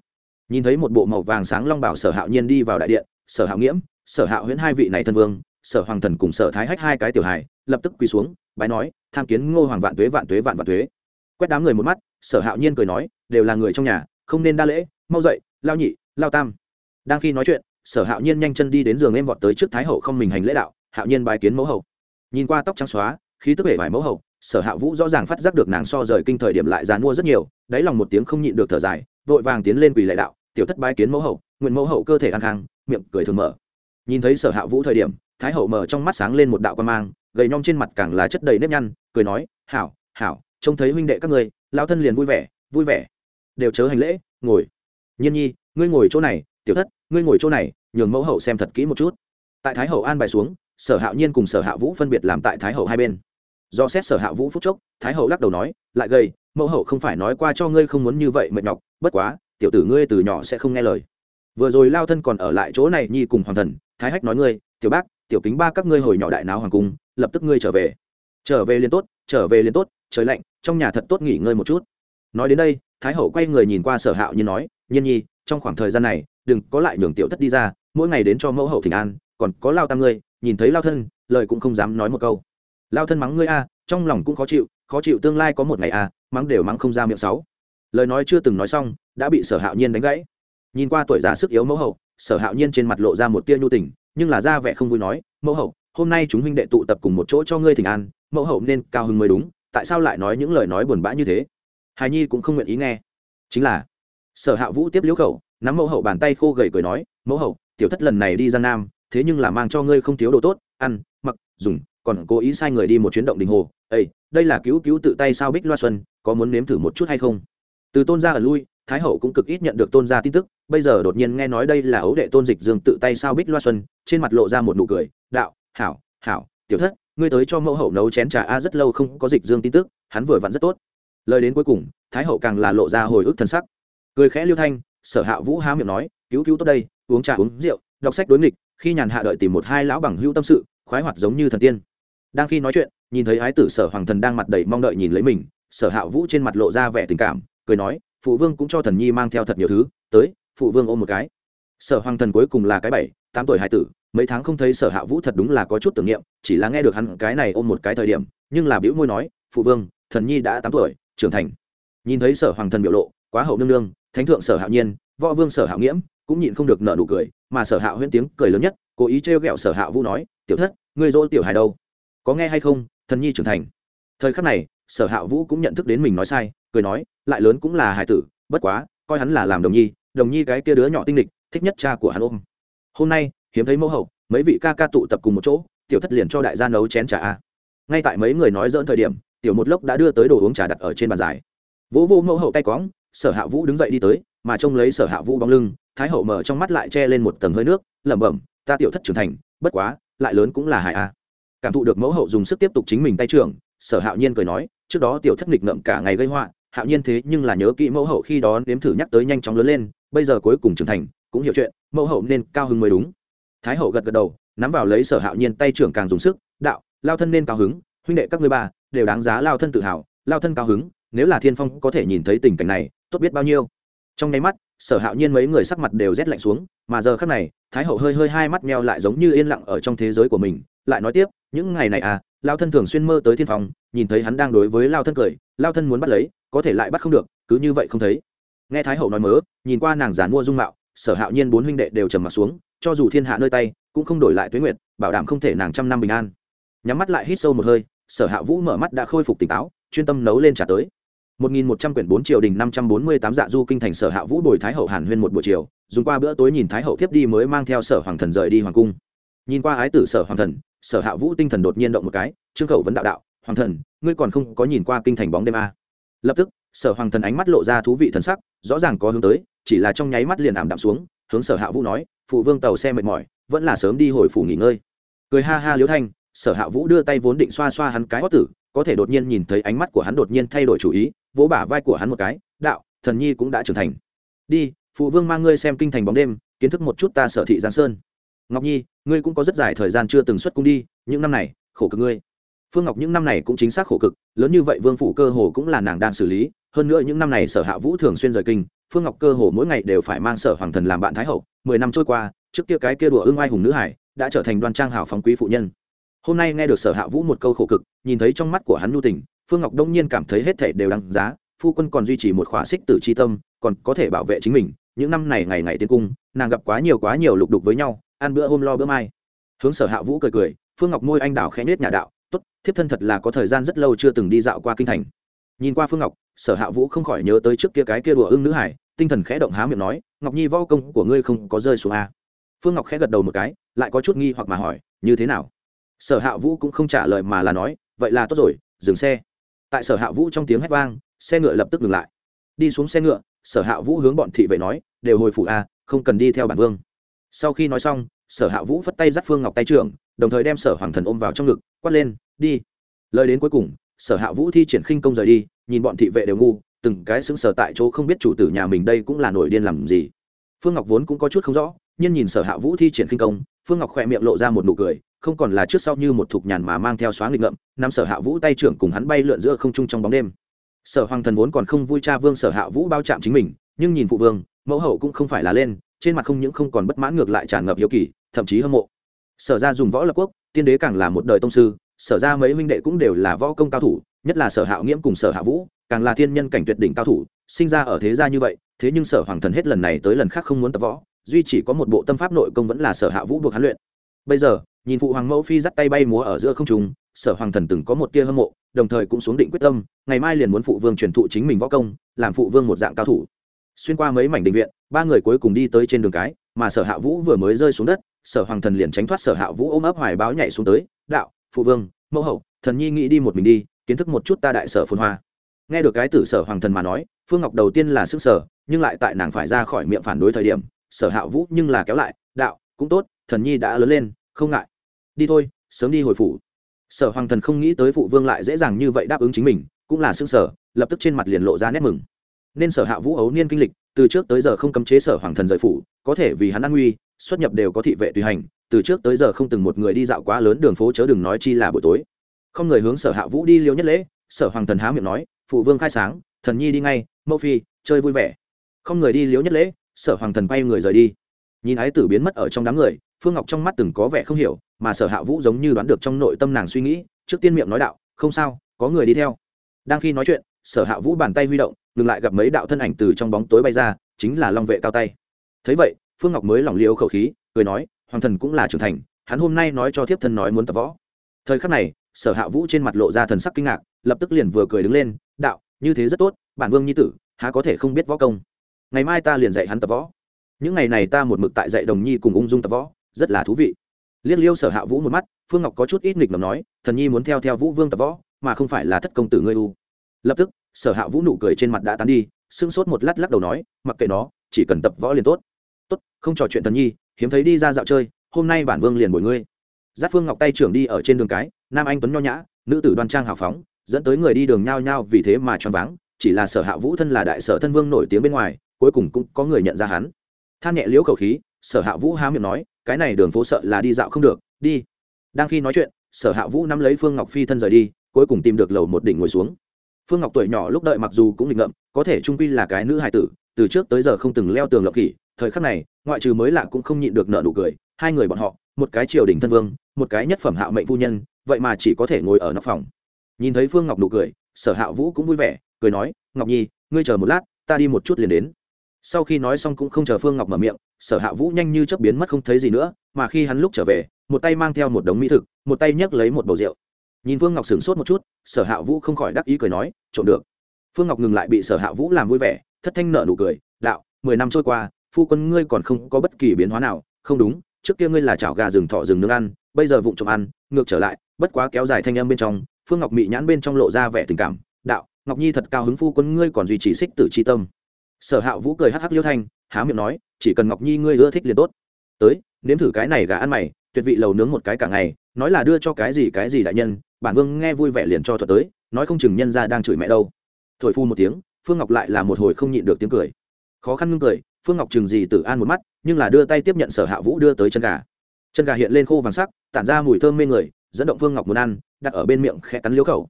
Nhìn thấy một bộ màu vàng sáng long bảo sở hạo nhiên đi vào đại điện, sở hạo nghiễm, sở hạo huyễn hai vị này thân vương, sở hoàng thần cùng sở thái hách hai cái tiểu hài, lập tức quỳ xuống, bái nói, tham kiến ngô hoàng vạn tuế vạn tuế, vạn vạn tuế. Quét đám người một mắt, sở hạo nhiên cười nói, đều là người trong nhà, không nên đa lễ, mau dậy, lao nhị, lao tam. Đang khi nói chuyện, sở hạo nhiên nhanh chân đi đến giường em vọt tới trước thái hậu không mình hành lễ đạo, hạo nhiên bài kiến mẫu hậu. Nhìn qua tóc trắng xóa, khí tức vẻ vải mẫu hậu sở hạ vũ rõ ràng phát giác được nàng so rời kinh thời điểm lại dán mua rất nhiều đáy lòng một tiếng không nhịn được thở dài vội vàng tiến lên quỳ lệ đạo tiểu thất bái kiến mẫu hậu nguyện mẫu hậu cơ thể an khang miệng cười thường mở. Nhìn thấy sở hạ vũ thời điểm thái hậu mở trong mắt sáng lên một đạo quan mang gầy nhom trên mặt càng là chất đầy nếp nhăn cười nói hảo hảo trông thấy huynh đệ các người, lao thân liền vui vẻ vui vẻ. Đều chớ hành lễ ngồi. Nhiên nhi ngươi ngồi chỗ này tiểu thất ngươi ngồi chỗ này nhường mẫu hậu xem thật kỹ một chút. Tại thái hậu an bài xuống sở hạo nhiên cùng sở hạ vũ phân biệt làm tại thái hậu hai bên do xét sở hạ vũ phúc chốc, thái hậu lắc đầu nói, lại gầy, mẫu hậu không phải nói qua cho ngươi không muốn như vậy mệt nhọc, bất quá, tiểu tử ngươi từ nhỏ sẽ không nghe lời. Vừa rồi lao thân còn ở lại chỗ này nhi cùng hoàng thần, thái hách nói ngươi, tiểu bác, tiểu kính ba các ngươi hồi nhỏ đại náo hoàng cung, lập tức ngươi trở về. Trở về liền tốt, trở về liền tốt, trời lạnh, trong nhà thật tốt nghỉ ngơi một chút. Nói đến đây, thái hậu quay người nhìn qua sở hạo như nói, nhiên nhi, trong khoảng thời gian này, đừng có lại nhường tiểu thất đi ra, mỗi ngày đến cho mẫu hậu thỉnh an, còn có lao tam ngươi, nhìn thấy lao thân, lời cũng không dám nói một câu lao thân mắng ngươi a, trong lòng cũng khó chịu khó chịu tương lai có một ngày a, mắng đều mắng không ra miệng sáu. Lời nói chưa từng nói xong, đã bị sở hạo nhiên đánh gãy. Nhìn qua tuổi già sức yếu mẫu hậu, sở hạo nhiên trên mặt lộ ra một tia nhu tình, nhưng là ra vẻ không vui nói, mẫu hậu, hôm nay chúng huynh đệ tụ tập cùng một chỗ cho ngươi thỉnh an, mẫu hậu nên cao hứng mới đúng, tại sao lại nói những lời nói buồn bã như thế? Hài nhi cũng không nguyện ý nghe. Chính là, sở hạ vũ tiếp liễu khẩu, nắm mẫu hậu bàn tay khô gầy cười nói, mẫu hậu, tiểu thất lần này đi giang nam, thế nhưng là mang cho ngươi không thiếu đồ tốt, ăn, mặc, dùng còn cố ý sai người đi một chuyến động đình hồ. Ây đây là cứu cứu tự tay sao bích loa xuân, có muốn nếm thử một chút hay không? Từ tôn gia ở lui, thái hậu cũng cực ít nhận được tôn gia tin tức. Bây giờ đột nhiên nghe nói đây là ấu đệ tôn dịch dương tự tay sao bích loa xuân, trên mặt lộ ra một nụ cười. Đạo, hảo hảo, tiểu thất, ngươi tới cho mẫu hậu nấu chén trà a, rất lâu không có dịch dương tin tức, hắn vừa vặn rất tốt. Lời đến cuối cùng, thái hậu càng là lộ ra hồi ức thân sắc. Cười khẽ liêu thanh, sở hạ vũ há miệng nói, cứu cứu tốt đây, uống trà, uống rượu, đọc sách đối nghịch, khi nhàn hạ đợi tìm một hai lão bằng hữu tâm sự, khoái hoạt giống như thần tiên đang khi nói chuyện, nhìn thấy ái tử sở hoàng thần đang mặt đầy mong đợi nhìn lấy mình, sở hạ vũ trên mặt lộ ra vẻ tình cảm, cười nói, phụ vương cũng cho thần nhi mang theo thật nhiều thứ, tới, phụ vương ôm một cái. Sở hoàng thần cuối cùng là cái bảy, tám tuổi hai tử, mấy tháng không thấy sở hạ vũ thật đúng là có chút tưởng niệm, chỉ là nghe được hắn cái này ôm một cái thời điểm, nhưng là biểu môi nói, phụ vương, thần nhi đã tám tuổi, trưởng thành. Nhìn thấy sở hoàng thần biểu lộ, quá hậu nương nương, thánh thượng sở hạo nhiên, võ vương sở hạo nghiễm, cũng nhịn không được nợ nụ cười, mà sở hạo huyễn tiếng cười lớn nhất, cố ý trêu ghẹo sở hạo vũ nói, tiểu thất, ngươi dỗ tiểu hài đâu? Có nghe hay không, thần nhi trưởng thành. Thời khắc này, sở hạ vũ cũng nhận thức đến mình nói sai, cười nói, lại lớn cũng là hài tử, bất quá, coi hắn là làm đồng nhi đồng nhi cái kia đứa nhỏ tinh địch thích nhất cha của hắn ôm. Hôm nay, hiếm thấy mẫu hậu, mấy vị ca ca tụ tập cùng một chỗ, tiểu thất liền cho đại gia nấu chén trà a. Ngay tại mấy người nói dỡn thời điểm, tiểu một lốc đã đưa tới đồ uống trà đặt ở trên bàn dài vỗ vô mẫu hậu tay cóng sở hạ vũ đứng dậy đi tới, mà trông lấy sở hạ vũ bóng lưng, thái hậu mở trong mắt lại che lên một tầng hơi nước, lẩm bẩm, ta tiểu thất trưởng thành, bất quá, lại lớn cũng là hải a cảm thụ được mẫu hậu dùng sức tiếp tục chính mình tay trưởng, sở hạo nhiên cười nói, trước đó tiểu thất nghịch ngậm cả ngày gây họa, hạo nhiên thế nhưng là nhớ kỹ mẫu hậu khi đó nếm thử nhắc tới nhanh chóng lớn lên, bây giờ cuối cùng trưởng thành, cũng hiểu chuyện, mẫu hậu nên cao hứng mới đúng. Thái hậu gật gật đầu, nắm vào lấy sở hạo nhiên tay trưởng càng dùng sức, đạo, lao thân nên cao hứng, huynh đệ các ngươi ba đều đáng giá lao thân tự hào, lao thân cao hứng, nếu là thiên phong có thể nhìn thấy tình cảnh này, tốt biết bao nhiêu trong nháy mắt sở hạo nhiên mấy người sắc mặt đều rét lạnh xuống mà giờ khác này thái hậu hơi hơi hai mắt meo lại giống như yên lặng ở trong thế giới của mình lại nói tiếp những ngày này à lao thân thường xuyên mơ tới thiên phòng, nhìn thấy hắn đang đối với lao thân cười lao thân muốn bắt lấy có thể lại bắt không được cứ như vậy không thấy. Nghe thái hậu nói mớ nhìn qua nàng giàn mua dung mạo sở hạo nhiên bốn huynh đệ đều trầm m ặ t xuống cho dù thiên hạ nơi tay cũng không đổi lại tuế nguyệt bảo đảm không thể nàng trăm năm bình an. Nhắm mắt lại hít sâu một hơi sở hạ vũ mở mắt đã khôi phục tỉnh táo chuyên tâm nấu lên trả tới. 1100 quyển 4 triều đình 548 dạ du kinh thành sở hạ vũ bồi thái hậu hàn huyên một buổi chiều, dùng qua bữa tối nhìn thái hậu tiếp đi mới mang theo sở hoàng thần rời đi hoàng cung. Nhìn qua ái tử sở hoàng thần, sở hạ vũ tinh thần đột nhiên động một cái, trương khẩu vấn đạo đạo, hoàng thần, ngươi còn không có nhìn qua kinh thành bóng đêm a lập tức, sở hoàng thần ánh mắt lộ ra thú vị thần sắc, rõ ràng có hướng tới, chỉ là trong nháy mắt liền ảm đạm xuống, hướng sở hạ vũ nói, phụ vương tàu xe mệt mỏi, vẫn là sớm đi hồi phủ nghỉ ngơi. Cười ha ha liễu thanh, sở hạ vũ đưa tay vốn định xoa xoa hắn cái hót tử, có thể đột nhiên nhìn thấy ánh mắt của hắn đột nhiên thay đổi chủ ý vỗ bả vai của hắn một cái, đạo, thần nhi cũng đã trưởng thành. Đi, phụ vương mang ngươi xem kinh thành bóng đêm, kiến thức một chút ta sở thị giang sơn. Ngọc nhi, ngươi cũng có rất dài thời gian chưa từng xuất cung đi, những năm này, khổ cực ngươi. Phương ngọc những năm này cũng chính xác khổ cực, lớn như vậy vương phủ cơ hồ cũng là nàng đang xử lý, hơn nữa những năm này sở hạ vũ thường xuyên rời kinh, phương ngọc cơ hồ mỗi ngày đều phải mang sở hoàng thần làm bạn thái hậu. Mười năm trôi qua, trước kia cái kia đùa ưng ai hùng nữ hải, đã trở thành đoan trang hào phóng quý phụ nhân. Hôm nay nghe được sở hạ vũ một câu khổ cực, nhìn thấy trong mắt của hắn nhu tình phương ngọc đông nhiên cảm thấy hết thể đều đáng giá, phu quân còn duy trì một khóa xích tử c h i tâm, còn có thể bảo vệ chính mình. Những năm này ngày ngày tiến cung, nàng gặp quá nhiều quá nhiều lục đục với nhau, ăn bữa hôm lo bữa mai. Hướng sở hạ vũ cười cười, phương ngọc môi anh đào khẽ nết nhà đạo t ố t thiếp thân thật là có thời gian rất lâu chưa từng đi dạo qua kinh thành. Nhìn qua phương ngọc, sở hạ vũ không khỏi nhớ tới trước kia cái kia đùa ưng nữ hải, tinh thần khẽ động há miệng nói, ngọc nhi vo công của ngươi không có rơi xuống a. Phương ngọc khẽ gật đầu một cái, lại có chút nghi hoặc mà hỏi, như thế nào? Sở hạ vũ cũng không trả lời mà là nói, vậy là tốt rồi, dừng xe tại sở hạ vũ trong tiếng hét vang, xe ngựa lập tức ngừng lại. Đi xuống xe ngựa, sở hạ vũ hướng bọn thị vệ nói, đều hồi phủ a, không cần đi theo bản vương. Sau khi nói xong, sở hạ vũ phất tay dắt phương ngọc tay trưởng, đồng thời đem sở hoàng thần ôm vào trong ngực, quát lên, đi. Lời đến cuối cùng, sở hạ vũ thi triển khinh công rời đi, nhìn bọn thị vệ đều ngu, từng cái xứng sở tại chỗ không biết chủ tử nhà mình đây cũng là nổi điên làm gì. Phương ngọc vốn cũng có chút không rõ nhiên nhìn sở hạ vũ thi triển khinh công, phương ngọc khỏe miệng lộ ra một nụ cười, không còn là trước sau như một thục nhàn mà mang theo xóa nghịch ngợm, nắm sở hạ vũ tay trưởng cùng hắn bay lượn giữa không trung trong bóng đêm. Sở hoàng thần vốn còn không vui cha vương sở hạ vũ bao chạm chính mình, nhưng nhìn phụ vương, mẫu hậu cũng không phải là lên, trên mặt không những không còn bất mãn ngược lại tràn ngập hiếu kỳ, thậm chí hâm mộ. Sở ra dùng võ lập quốc, tiên đế càng là một đời tông sư, sở ra mấy huynh đệ cũng đều là võ công cao thủ, nhất là sở hạo nghiễm cùng sở hạ vũ, càng là thiên nhân cảnh tuyệt đỉnh cao thủ, sinh ra ở thế gia như vậy, thế nhưng sở hoàng thần hết lần này tới lần khác không muốn tập võ duy chỉ có một bộ tâm pháp nội công vẫn là sở hạ vũ buộc hắn luyện. Bây giờ, nhìn phụ hoàng mẫu phi dắt tay bay múa ở giữa không trung, sở hoàng thần từng có một tia hâm mộ, đồng thời cũng xuống định quyết tâm, ngày mai liền muốn phụ vương truyền thụ chính mình võ công, làm phụ vương một dạng cao thủ. Xuyên qua mấy mảnh đình viện, ba người cuối cùng đi tới trên đường cái, mà sở hạ vũ vừa mới rơi xuống đất, sở hoàng thần liền tránh thoát sở hạ vũ ôm ấp hoài báo nhảy xuống tới, đạo, phụ vương, mẫu hậu, thần nhi nghĩ đi một mình đi, kiến thức một chút ta đại sở phồn hoa. Nghe được cái tử sở hoàng thần mà nói, phương ngọc đầu tiên là sức sở nhưng lại tại nàng phải ra khỏi miệng phản đối thời điểm sở hạ vũ nhưng là kéo lại, đạo, cũng tốt, thần nhi đã lớn lên, không ngại. Đi thôi, sớm đi hồi phủ. Sở hoàng thần không nghĩ tới phụ vương lại dễ dàng như vậy đáp ứng chính mình, cũng là xương sở lập tức trên mặt liền lộ ra nét mừng. Nên sở hạ vũ ấu niên kinh lịch, từ trước tới giờ không cấm chế sở hoàng thần rời phủ, có thể vì hắn an nguy, xuất nhập đều có thị vệ tùy hành, từ trước tới giờ không từng một người đi dạo quá lớn đường phố chớ đừng nói chi là buổi tối. Không người hướng sở hạ vũ đi liêu nhất lễ, sở hoàng thần há miệng nói, phụ vương khai sáng, thần nhi đi ngay, mẫu phi, chơi vui vẻ. Không người đi liếu nhất lễ sở hoàng thần quay người rời đi. Nhìn ái tử biến mất ở trong đám người, phương ngọc trong mắt từng có vẻ không hiểu, mà sở hạ vũ giống như đoán được trong nội tâm nàng suy nghĩ, trước tiên miệng nói đạo, không sao, có người đi theo. Đang khi nói chuyện, sở hạ vũ bàn tay huy động, ngừng lại gặp mấy đạo thân ảnh từ trong bóng tối bay ra, chính là long vệ cao tay. Thấy vậy, phương ngọc mới lỏng liêu khẩu khí, cười nói, hoàng thần cũng là trưởng thành, hắn hôm nay nói cho thiếp thân nói muốn tập võ. Thời khắc này, sở hạ vũ trên mặt lộ ra thần sắc kinh ngạc, lập tức liền vừa cười đứng lên, đạo, như thế rất tốt, bản vương nhi tử, há có thể không biết võ công? Ngày mai ta liền dạy hắn tập võ. Những ngày này ta một mực tại dạy đồng nhi cùng ung dung tập võ, rất là thú vị. Liếc liêu sở hạ vũ một mắt, phương ngọc có chút ít nghịch ngầm nói, thần nhi muốn theo theo vũ vương tập võ, mà không phải là thất công tử ngươi u lập tức, sở hạ vũ nụ cười trên mặt đã tán đi sưng sốt một lát lắc đầu nói, mặc kệ nó, chỉ cần tập võ liền tốt. Tốt, không trò chuyện thần nhi, hiếm thấy đi ra dạo chơi, hôm nay bản vương liền bồi ngươi. Giáp phương ngọc tay trưởng đi ở trên đường cái, nam anh tuấn nho nhã, nữ tử đoan trang hào phóng, dẫn tới người đi đường nhao nhao vì thế mà choáng váng, chỉ là sở hạ vũ thân là đại sở thân vương nổi tiếng bên ngoài cuối cùng cũng có người nhận ra hắn. Than nhẹ liễu khẩu khí, sở hạ vũ há miệng nói, cái này đường phố sợ là đi dạo không được, đi. Đang khi nói chuyện, sở hạ vũ nắm lấy phương ngọc phi thân rời đi, cuối cùng tìm được lầu một đỉnh ngồi xuống. Phương ngọc tuổi nhỏ lúc đợi mặc dù cũng nghịch ngợm, có thể trung quy là cái nữ hài tử, từ trước tới giờ không từng leo tường lộng kỷ thời khắc này, ngoại trừ mới lạ cũng không nhịn được nợ nụ cười, hai người bọn họ, một cái triều đình thân vương, một cái nhất phẩm hạ mệnh phu nhân, vậy mà chỉ có thể ngồi ở nóc phòng. Nhìn thấy phương ngọc nụ cười, sở hạ vũ cũng vui vẻ, cười nói, ngọc nhi, ngươi chờ một lát, ta đi một chút liền đến sau khi nói xong cũng không chờ phương ngọc mở miệng, sở hạ vũ nhanh như chớp biến mất không thấy gì nữa, mà khi hắn lúc trở về, một tay mang theo một đống mỹ thực, một tay nhấc lấy một bầu rượu. Nhìn phương ngọc sửng sốt một chút, sở hạ vũ không khỏi đắc ý cười nói, trộm được. Phương ngọc ngừng lại bị sở hạ vũ làm vui vẻ, thất thanh nợ nụ cười, đạo, mười năm trôi qua, phu quân ngươi còn không có bất kỳ biến hóa nào. Không đúng, trước kia ngươi là chảo gà rừng thọ rừng nướng ăn, bây giờ vụng trộm ăn, ngược trở lại, bất quá kéo dài thanh âm bên trong, phương ngọc mị nhãn bên trong lộ ra vẻ tình cảm, đạo, ngọc nhi thật cao hứng phu quân ngươi còn duy trì xích tử c h i tâm sở hạ vũ cười hắc hắc liêu thanh, há miệng nói, chỉ cần ngọc nhi ngươi ưa thích liền tốt. Tới, nếm thử cái này gà ăn mày, tuyệt vị lầu nướng một cái cả ngày, nói là đưa cho cái gì cái gì đại nhân, bản vương nghe vui vẻ liền cho thuật tới, nói không chừng nhân ra đang chửi mẹ đâu. Thổi phu một tiếng, phương ngọc lại là một hồi không nhịn được tiếng cười. Khó khăn ngưng cười, phương ngọc chừng gì tử an một mắt, nhưng là đưa tay tiếp nhận sở hạ vũ đưa tới chân gà. Chân gà hiện lên khô vàng sắc, tản ra mùi thơm mê người, dẫn động phương ngọc muốn ăn, đặt ở bên miệng khẽ cắn liếu khẩu.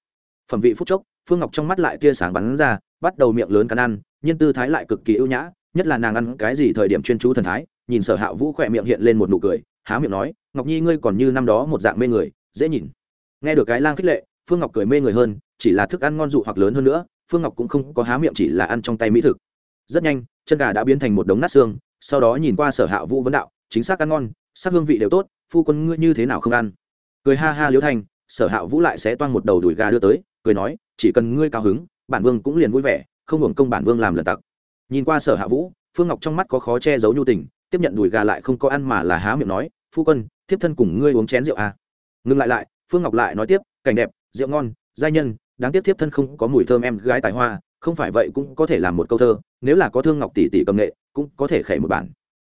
Phẩm vị phút chốc, phương ngọc trong mắt lại tia sáng bắn ra, bắt đầu miệng lớn cắn ăn nhưng tư thái lại cực kỳ ưu nhã, nhất là nàng ăn cái gì thời điểm chuyên chú thần thái, nhìn sở hạ vũ khỏe miệng hiện lên một nụ cười, há miệng nói, ngọc nhi ngươi còn như năm đó một dạng mê người, dễ nhìn. Nghe được cái lang khích lệ, phương ngọc cười mê người hơn, chỉ là thức ăn ngon dụ hoặc lớn hơn nữa, phương ngọc cũng không có há miệng chỉ là ăn trong tay mỹ thực. Rất nhanh, chân gà đã biến thành một đống nát xương, sau đó nhìn qua sở hạ vũ vấn đạo, chính xác ăn ngon, sắc hương vị đều tốt, phu quân ngươi như thế nào không ăn? Cười ha ha liếu thành sở hạ vũ lại sẽ toan một đầu đùi gà đưa tới, cười nói, chỉ cần ngươi cao hứng, bản vương cũng liền vui vẻ không hưởng công bản vương làm lần tặc. Nhìn qua sở hạ vũ, phương ngọc trong mắt có khó che giấu nhu tình, tiếp nhận đùi gà lại không có ăn mà là há miệng nói, phu quân, thiếp thân cùng ngươi uống chén rượu à. ngừng lại lại, phương ngọc lại nói tiếp, cảnh đẹp, rượu ngon, giai nhân, đáng tiếc thiếp thân không có mùi thơm em gái tài hoa, không phải vậy cũng có thể làm một câu thơ, nếu là có thương ngọc tỷ tỷ cầm nghệ, cũng có thể khẩy một bản.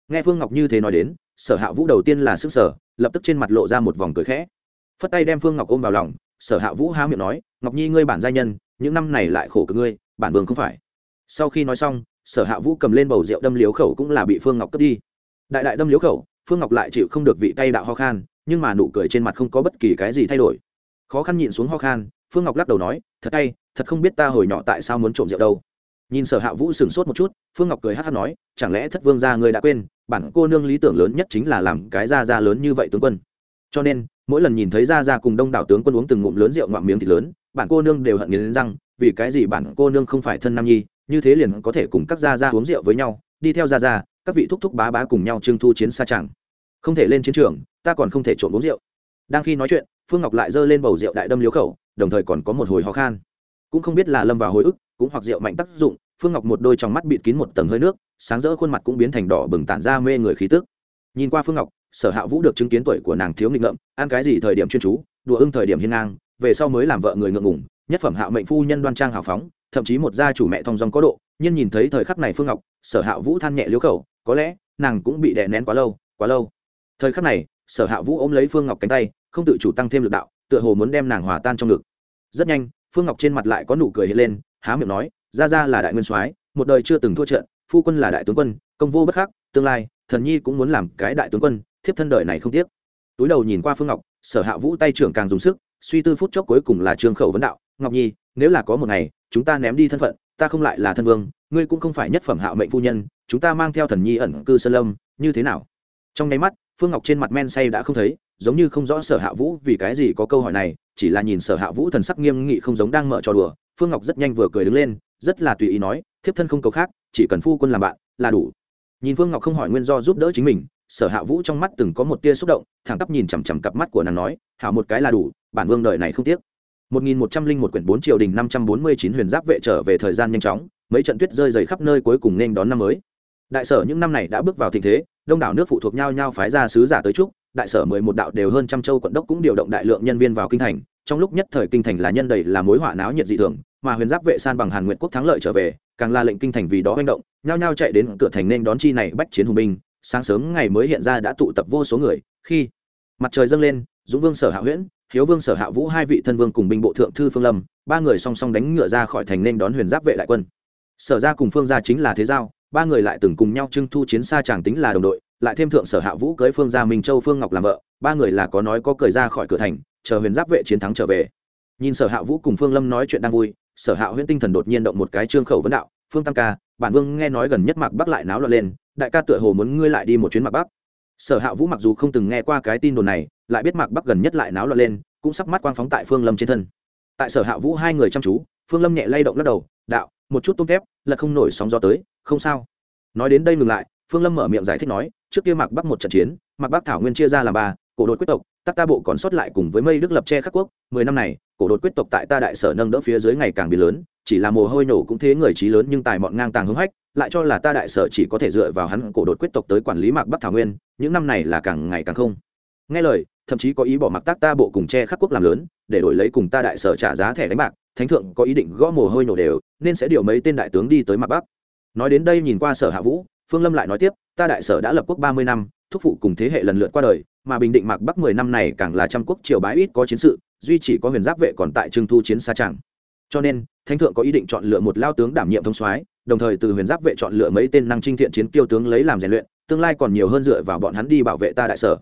Nghe phương ngọc như thế nói đến, sở hạ vũ đầu tiên là sức sở lập tức trên mặt lộ ra một vòng cười khẽ. Phất tay đem phương ngọc ôm vào lòng, sở hạ vũ há miệng nói, ngọc nhi, ngươi bản gia nhân, những năm này lại khổ cực ngươi bản vương không phải. Sau khi nói xong, sở hạ vũ cầm lên bầu rượu đâm liếu khẩu cũng là bị phương ngọc cướp đi. Đại đại đâm liếu khẩu, phương ngọc lại chịu không được vị tay đạo ho khan, nhưng mà nụ cười trên mặt không có bất kỳ cái gì thay đổi. Khó khăn nhịn xuống ho khan, phương ngọc lắc đầu nói, thật tay thật không biết ta hồi nhỏ tại sao muốn trộm rượu đâu. Nhìn sở hạ vũ sửng sốt một chút, phương ngọc cười hát hát nói, chẳng lẽ thất vương gia người đã quên, bản cô nương lý tưởng lớn nhất chính là làm cái gia gia lớn như vậy tướng quân? Cho nên, mỗi lần nhìn thấy gia gia cùng đông đảo tướng quân uống từng ngụm lớn rượu ngoạm miếng thịt lớn, bản cô nương đều hận nghiến răng vì cái gì bản cô nương không phải thân nam nhi, như thế liền có thể cùng các gia gia uống rượu với nhau, đi theo gia gia, các vị thúc thúc bá bá cùng nhau trưng thu chiến xa chẳng. Không thể lên chiến trường, ta còn không thể trộm uống rượu. Đang khi nói chuyện, phương ngọc lại giơ lên bầu rượu đại đâm liếu khẩu, đồng thời còn có một hồi ho khan. Cũng không biết là lâm vào hồi ức, cũng hoặc rượu mạnh tác dụng, phương ngọc một đôi trong mắt bịt kín một tầng hơi nước, sáng rỡ khuôn mặt cũng biến thành đỏ bừng tản ra mê người khí tức. Nhìn qua phương ngọc, sở hạ vũ được chứng kiến tuổi của nàng thiếu nghịch ngợm, ăn cái gì thời điểm chuyên chú, đùa ưng thời điểm hiên ngang, về sau mới làm vợ người ngượng ngùng nhất phẩm hạo mệnh phu nhân đoan trang hào phóng, thậm chí một gia chủ mẹ thong dong có độ, nhưng nhìn thấy thời khắc này phương ngọc, sở hạ vũ than nhẹ liếu khẩu, có lẽ nàng cũng bị đè nén quá lâu quá lâu. Thời khắc này, sở hạ vũ ôm lấy phương ngọc cánh tay, không tự chủ tăng thêm lực đạo, tựa hồ muốn đem nàng hòa tan trong ngực. Rất nhanh, phương ngọc trên mặt lại có nụ cười hiện lên, há miệng nói ra ra là đại nguyên soái, một đời chưa từng thua trận, phu quân là đại tướng quân, công vô bất khắc, tương lai, thần nhi cũng muốn làm cái đại tướng quân, thiếp thân đời này không tiếc. Túi đầu nhìn qua phương ngọc, sở hạ vũ tay trưởng càng dùng sức, suy tư phút chốc cuối cùng là trương khẩu vấn đạo ngọc nhi, nếu là có một ngày, chúng ta ném đi thân phận, ta không lại là thân vương, ngươi cũng không phải nhất phẩm hạo mệnh phu nhân, chúng ta mang theo thần nhi ẩn cư sơn lâm, như thế nào? Trong nháy mắt, phương ngọc trên mặt men say đã không thấy, giống như không rõ sở hạ vũ vì cái gì có câu hỏi này, chỉ là nhìn sở hạ vũ thần sắc nghiêm nghị không giống đang mở trò đùa, phương ngọc rất nhanh vừa cười đứng lên, rất là tùy ý nói, thiếp thân không cầu khác, chỉ cần phu quân làm bạn, là đủ. Nhìn phương ngọc không hỏi nguyên do giúp đỡ chính mình, sở hạ vũ trong mắt từng có một tia xúc động, thẳng tắp nhìn chằm chằm cặp mắt của nàng nói, hảo một cái là đủ, bản vương đợi này không tiếc một nghìn một trăm linh một quyển 4 triều đình năm trăm bốn mươi chín huyền giáp vệ trở về thời gian nhanh chóng mấy trận tuyết rơi dày khắp nơi cuối cùng nên đón năm mới. Đại sở những năm này đã bước vào tình thế đông đảo nước phụ thuộc nhau nhau phái ra sứ giả tới chúc, đại sở mười một đạo đều hơn trăm châu quận đốc cũng điều động đại lượng nhân viên vào kinh thành trong lúc nhất thời kinh thành là nhân đầy là mối họa náo nhiệt dị thường mà huyền giáp vệ san bằng hàn nguyệt quốc thắng lợi trở về càng là lệnh kinh thành vì đó manh động nhau nhau chạy đến cửa thành nên đón chi này bách chiến hùng binh sáng sớm ngày mới hiện ra đã tụ tập vô số người khi mặt trời dâng lên dũng vương sở hạ huyễn hiếu vương, sở hạ vũ hai vị thân vương cùng binh bộ thượng thư phương lâm, ba người song song đánh ngựa ra khỏi thành nên đón huyền giáp vệ đại quân. Sở ra cùng phương gia chính là thế giao, ba người lại từng cùng nhau trưng thu chiến xa chàng tính là đồng đội, lại thêm thượng sở hạ vũ cưới phương gia minh châu phương ngọc làm vợ, ba người là có nói có cười ra khỏi cửa thành, chờ huyền giáp vệ chiến thắng trở về. Nhìn sở hạ vũ cùng phương lâm nói chuyện đang vui, sở hạ huyễn tinh thần đột nhiên động một cái trương khẩu vấn đạo, phương tam ca, bản vương nghe nói gần nhất mạc bắc lại náo loạn lên, đại ca tựa hồ muốn ngươi lại đi một chuyến mạc bắc sở hạ vũ mặc dù không từng nghe qua cái tin đồn này, lại biết mạc bắc gần nhất lại náo loạn lên, cũng sắp mắt quang phóng tại phương lâm trên thân. Tại sở hạ vũ hai người chăm chú, phương lâm nhẹ lay động lắc đầu, đạo, một chút tôm thép, là không nổi sóng gió tới, không sao. Nói đến đây ngừng lại, phương lâm mở miệng giải thích nói, trước kia mạc bắc một trận chiến, mạc bắc thảo nguyên chia ra làm ba, cổ đột quyết tộc tắc ta bộ còn sót lại cùng với mây đức lập che khắc quốc, mười năm này, cổ đột quyết tộc tại ta đại sở nâng đỡ phía dưới ngày càng biến lớn, chỉ là mồ hôi nổ cũng thế người trí lớn nhưng tài mọn ngang tàng hứng hách lại cho là ta đại sở chỉ có thể dựa vào hắn cổ đột quyết tộc tới quản lý mạc bắc thảo nguyên, những năm này là càng ngày càng không. Nghe lời, thậm chí có ý bỏ mặc tác ta bộ cùng che khắc quốc làm lớn, để đổi lấy cùng ta đại sở trả giá thẻ đánh bạc, thánh thượng có ý định gõ mồ hôi nổ đều, nên sẽ điều mấy tên đại tướng đi tới mạc bắc. Nói đến đây nhìn qua sở hạ vũ, phương lâm lại nói tiếp, ta đại sở đã lập quốc ba mươi năm, thúc phụ cùng thế hệ lần lượt qua đời, mà bình định mạc bắc mười năm này càng là trăm quốc triều bái ít có chiến sự, duy chỉ có huyền giáp vệ còn tại trưng thu chiến xa chẳng cho nên, thánh thượng có ý định chọn lựa một lao tướng đảm nhiệm thông soái, đồng thời từ huyền giáp vệ chọn lựa mấy tên năng trinh thiện chiến kiêu tướng lấy làm rèn luyện, tương lai còn nhiều hơn dựa vào bọn hắn đi bảo vệ ta đại sở.